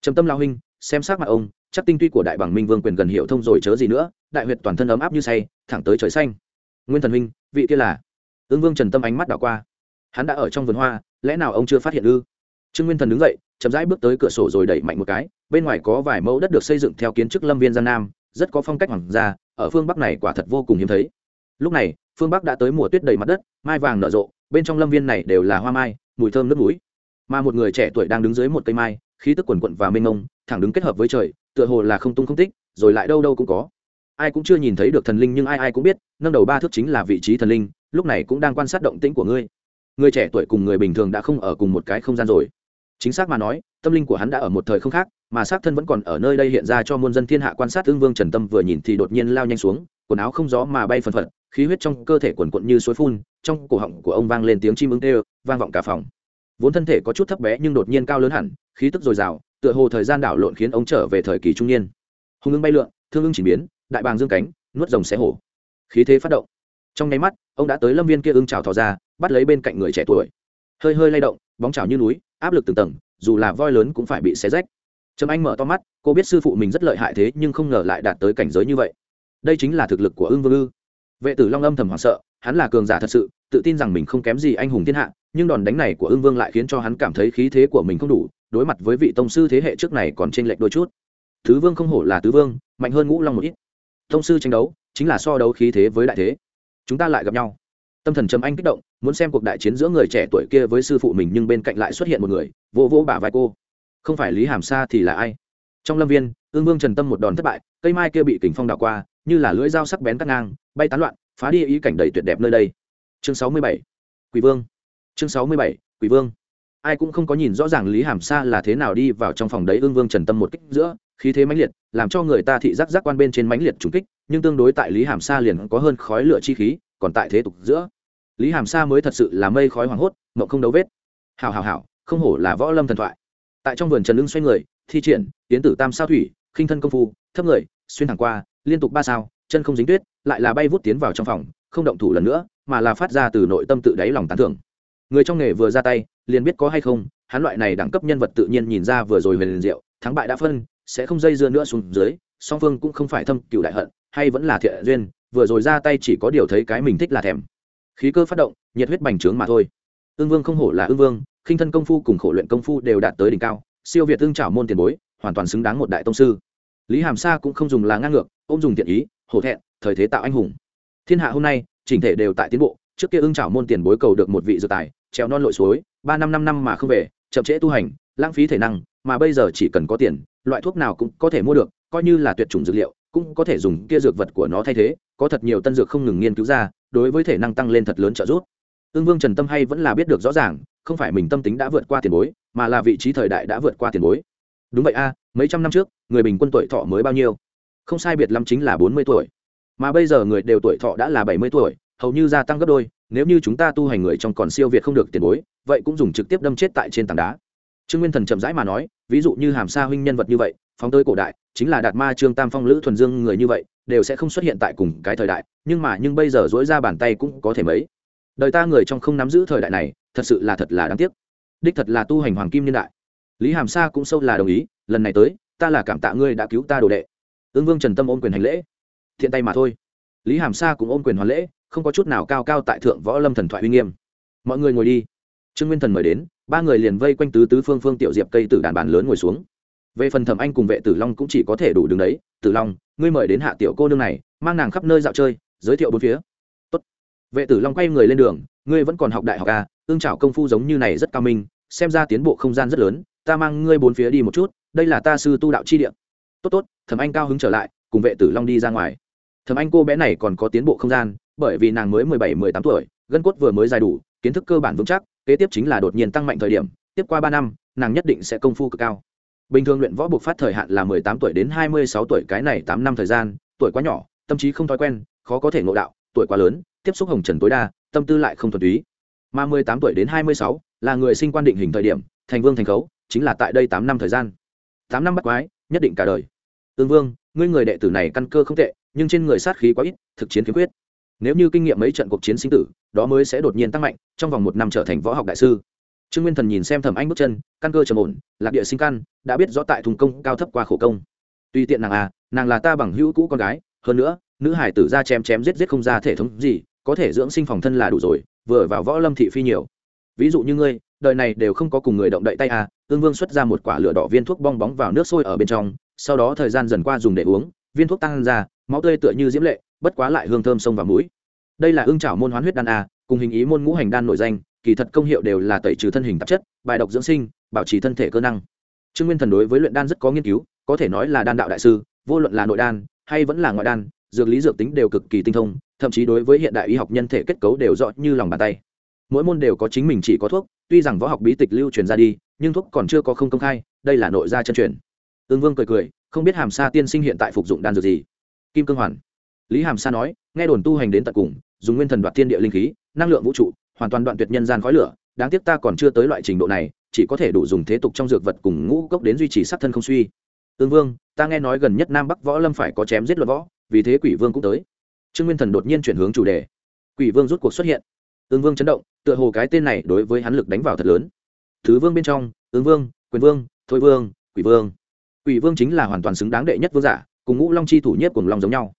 Trầm tâm lao huynh, xem xác mặt ông, chắc tinh tuy của đại bằng minh vương quyền gần hiệu thông rồi chớ gì nữa, đại huyệt toàn thân ấm áp như say, thẳng tới trời xanh. Nguyên thần huynh, vị kia là? Ứng vương trần tâm ánh mắt đảo qua. Hắn đã ở trong vườn hoa, lẽ nào ông chưa phát hiện ư? Trương nguyên thần đứng dậy, chậm rãi bước tới cửa sổ rồi đẩy mạnh một cái, bên ngoài có vài mẫu đất được xây dựng theo kiến trúc lâm viên gian nam, rất có phong cách hoàng gia, ở phương bắc này quả thật vô cùng hiếm thấy. Lúc này, phương bắc đã tới mùa tuyết đầy mặt đất, mai vàng nở rộ bên trong lâm viên này đều là hoa mai, mùi thơm nước núi mà một người trẻ tuổi đang đứng dưới một cây mai, khí tức quần quận và mênh mông, thẳng đứng kết hợp với trời, tựa hồ là không tung không tích, rồi lại đâu đâu cũng có. Ai cũng chưa nhìn thấy được thần linh nhưng ai ai cũng biết, nâng đầu ba thước chính là vị trí thần linh, lúc này cũng đang quan sát động tĩnh của ngươi. Người trẻ tuổi cùng người bình thường đã không ở cùng một cái không gian rồi. Chính xác mà nói, tâm linh của hắn đã ở một thời không khác, mà xác thân vẫn còn ở nơi đây hiện ra cho muôn dân thiên hạ quan sát ương vương trần tâm vừa nhìn thì đột nhiên lao nhanh xuống, quần áo không gió mà bay phần phật, khí huyết trong cơ thể quần quận như suối phun trong cổ họng của ông vang lên tiếng chim ứng tê vang vọng cả phòng. Vốn thân thể có chút thấp bé nhưng đột nhiên cao lớn hẳn, khí tức dồi dào, tựa hồ thời gian đảo lộn khiến ông trở về thời kỳ trung niên. Hùng ưng bay lượn, thương ưng chỉ biến, đại bàng dương cánh, nuốt rồng xé hổ. Khí thế phát động. Trong nháy mắt, ông đã tới lâm viên kia ưng trào thò ra, bắt lấy bên cạnh người trẻ tuổi. Hơi hơi lay động, bóng trào như núi, áp lực từng tầng, dù là voi lớn cũng phải bị xé rách. Trâm anh mở to mắt, cô biết sư phụ mình rất lợi hại thế nhưng không ngờ lại đạt tới cảnh giới như vậy. Đây chính là thực lực của ưng vương ư. Vệ tử long âm thầm hoảng sợ hắn là cường giả thật sự, tự tin rằng mình không kém gì anh hùng thiên hạ, nhưng đòn đánh này của ưng vương lại khiến cho hắn cảm thấy khí thế của mình không đủ, đối mặt với vị tông sư thế hệ trước này còn t r ê n lệch đôi chút. Thứ vương không hổ là tứ vương, mạnh hơn ngũ long một ít. Tông sư tranh đấu, chính là so đấu khí thế với đại thế. Chúng ta lại gặp nhau. Tâm thần trầm anh kích động, muốn xem cuộc đại chiến giữa người trẻ tuổi kia với sư phụ mình nhưng bên cạnh lại xuất hiện một người, vô vô bả vai cô. Không phải lý hàm sa thì là ai? Trong lâm viên ương vương trần tâm một đòn thất bại, cây mai kia bị kình phong đảo qua, như là lưỡi dao sắc bén cắt ngang, bay tán loạn phá đi ý cảnh đầy tuyệt đẹp nơi đây. Chương sáu mươi bảy, quỷ vương. Chương sáu mươi bảy, quỷ vương. Ai cũng không có nhìn rõ ràng lý hàm sa là thế nào đi vào trong phòng đấy ương vương trần tâm một kích giữa, khí thế mãnh liệt, làm cho người ta thị giác giác quan bên trên mãnh liệt trùng kích, nhưng tương đối tại lý hàm sa liền có hơn khói lửa chi khí, còn tại thế tục giữa. Lý hàm sa mới thật sự là mây khói hoảng hốt, mộng không đấu vết. Hào hào hào không hổ là võ lâm thần thoại. Tại trong vườn trần lưng xoay người, thi triển, tiến tử tam sao thủy, khinh thân công phu, thấp người, xuyên thẳng qua, liên tục ba sao, chân không dính tuyết lại là bay vút tiến vào trong phòng, không động thủ lần nữa, mà là phát ra từ nội tâm tự đáy lòng tán thưởng. Người trong nghề vừa ra tay, liền biết có hay không, hắn loại này đẳng cấp nhân vật tự nhiên nhìn ra vừa rồi về liền diệu, thắng bại đã phân, sẽ không dây dưa nữa xuống dưới, song phương cũng không phải thâm cựu đại hận, hay vẫn là thiện duyên, vừa rồi ra tay chỉ có điều thấy cái mình thích là thèm. Khí cơ phát động, nhiệt huyết bành trướng mà thôi. Ương vương không hổ là ương vương, khinh thân công phu cùng khổ luyện công phu đều đạt tới đỉnh cao, siêu việt tương trảo môn tiền bối, hoàn toàn xứng đáng một đại tông sư. Lý hàm sa cũng không dùng là ngang ngược, ôm dùng thiện ý, hổ thẹn thời thế tạo anh hùng. Thiên hạ hôm nay, chỉnh thể đều tại tiến bộ, trước kia ưng trảo môn tiền bối cầu được một vị dược tài, treo non lội suối, ba năm năm năm mà không về, chậm trễ tu hành, lãng phí thể năng, mà bây giờ chỉ cần có tiền, loại thuốc nào cũng có thể mua được, coi như là tuyệt chủng dược liệu, cũng có thể dùng kia dược vật của nó thay thế, có thật nhiều tân dược không ngừng nghiên cứu ra, đối với thể năng tăng lên thật lớn trợ giúp. Ương vương trần tâm hay vẫn là biết được rõ ràng, không phải mình tâm tính đã vượt qua tiền bối, mà là vị trí thời đại đã vượt qua tiền bối. Đúng vậy a, mấy trăm năm trước, người bình quân tuổi thọ mới bao nhiêu? Không sai biệt lắm chính là bốn mươi tuổi mà bây giờ người đều tuổi thọ đã là bảy mươi tuổi, hầu như gia tăng gấp đôi, nếu như chúng ta tu hành người trong còn siêu việt không được tiền bối, vậy cũng dùng trực tiếp đâm chết tại trên tảng đá. Trương nguyên thần chậm rãi mà nói, ví dụ như hàm sa huynh nhân vật như vậy, phóng tới cổ đại, chính là đạt ma trương tam phong lữ thuần dương người như vậy, đều sẽ không xuất hiện tại cùng cái thời đại, nhưng mà nhưng bây giờ dỗi ra bàn tay cũng có thể mấy. Đời ta người trong không nắm giữ thời đại này, thật sự là thật là đáng tiếc. Đích thật là tu hành hoàng kim niên đại. Lý hàm sa cũng sâu là đồng ý, lần này tới, ta là cảm tạ ngươi đã cứu ta đồ đệ. Ương vương trần tâm ôm quyền hành lễ thiện tay mà thôi. Lý hàm sa cũng ôm quyền hoàn lễ, không có chút nào cao cao tại thượng võ lâm thần thoại uy nghiêm. Mọi người ngồi đi. Trương nguyên thần mời đến, ba người liền vây quanh tứ tứ phương phương tiểu diệp cây tử đàn bàn lớn ngồi xuống. Về phần thẩm anh cùng vệ tử long cũng chỉ có thể đủ đứng đấy. Tử long, ngươi mời đến hạ tiểu cô nương này, mang nàng khắp nơi dạo chơi, giới thiệu bốn phía. Tốt. vệ tử long quay người lên đường, ngươi vẫn còn học đại học à? Tương trảo công phu giống như này rất cao minh, xem ra tiến bộ không gian rất lớn, ta mang ngươi bốn phía đi một chút, đây là ta sư tu đạo chi địa. Tốt tốt. Thẩm anh cao hứng trở lại, cùng vệ tử long đi ra ngoài thẩm anh cô bé này còn có tiến bộ không gian, bởi vì nàng mới mười bảy, mười tám tuổi, gân cốt vừa mới dài đủ, kiến thức cơ bản vững chắc, kế tiếp chính là đột nhiên tăng mạnh thời điểm, tiếp qua ba năm, nàng nhất định sẽ công phu cực cao. Bình thường luyện võ buộc phát thời hạn là mười tám tuổi đến hai mươi sáu tuổi, cái này tám năm thời gian, tuổi quá nhỏ, tâm trí không thói quen, khó có thể ngộ đạo, tuổi quá lớn, tiếp xúc hồng trần tối đa, tâm tư lại không thuần túy. Mà mười tám tuổi đến hai mươi sáu là người sinh quan định hình thời điểm, thành vương thành khấu, chính là tại đây tám năm thời gian. Tám năm bắt quái, nhất định cả đời. Tương vương ngươi người đệ tử này căn cơ không tệ, nhưng trên người sát khí quá ít, thực chiến khiếm khuyết. Nếu như kinh nghiệm mấy trận cuộc chiến sinh tử, đó mới sẽ đột nhiên tăng mạnh, trong vòng một năm trở thành võ học đại sư. Trương nguyên thần nhìn xem thẩm anh bước chân, căn cơ trầm ổn, lạc địa sinh căn, đã biết rõ tại thùng công cao thấp qua khổ công. Tuy tiện nàng à nàng là ta bằng hữu cũ con gái, hơn nữa, nữ hải tử ra chém chém giết giết không ra thể thống gì, có thể dưỡng sinh phòng thân là đủ rồi, vừa vào võ lâm thị phi nhiều. Ví dụ như ngươi, đời này đều không có cùng người động đậy tay à ương vương xuất ra một quả lửa đỏ viên thuốc bong bóng vào nước sôi ở bên trong, sau đó thời gian dần qua dùng để uống, viên thuốc tăng ra, máu tươi tựa như diễm lệ, bất quá lại hương thơm sông vào mũi. Đây là ương trảo môn hoán huyết đan a, cùng hình ý môn ngũ hành đan nội danh, kỳ thật công hiệu đều là tẩy trừ thân hình tạp chất, bài độc dưỡng sinh, bảo trì thân thể cơ năng. Trương nguyên thần đối với luyện đan rất có nghiên cứu, có thể nói là đan đạo đại sư, vô luận là nội đan, hay vẫn là ngoại đan, dược lý dược tính đều cực kỳ tinh thông, thậm chí đối với hiện đại y học nhân thể kết cấu đều rõ như lòng bàn tay. Mỗi môn đều có chính mình chỉ có thuốc, tuy rằng võ học bí tịch lưu truyền ra đi nhưng thuốc còn chưa có không công khai, đây là nội gia chân truyền. Ương vương cười cười, không biết hàm sa tiên sinh hiện tại phục dụng đan dược gì? Kim cương hoàn. Lý hàm sa nói, nghe đồn tu hành đến tận cùng, dùng nguyên thần đoạt thiên địa linh khí, năng lượng vũ trụ, hoàn toàn đoạn tuyệt nhân gian khói lửa, đáng tiếc ta còn chưa tới loại trình độ này, chỉ có thể đủ dùng thế tục trong dược vật cùng ngũ cốc đến duy trì sát thân không suy. Ương vương, ta nghe nói gần nhất nam bắc võ lâm phải có chém giết luật võ, vì thế quỷ vương cũng tới. Trương nguyên thần đột nhiên chuyển hướng chủ đề. Quỷ vương rút cuộc xuất hiện. Ương vương chấn động, tựa hồ cái tên này đối với hắn lực đánh vào thật lớn thứ vương bên trong, ứng vương, quyền vương, thôi vương, quỷ vương. Quỷ vương chính là hoàn toàn xứng đáng đệ nhất vương giả, cùng ngũ long chi thủ nhất cùng long giống nhau.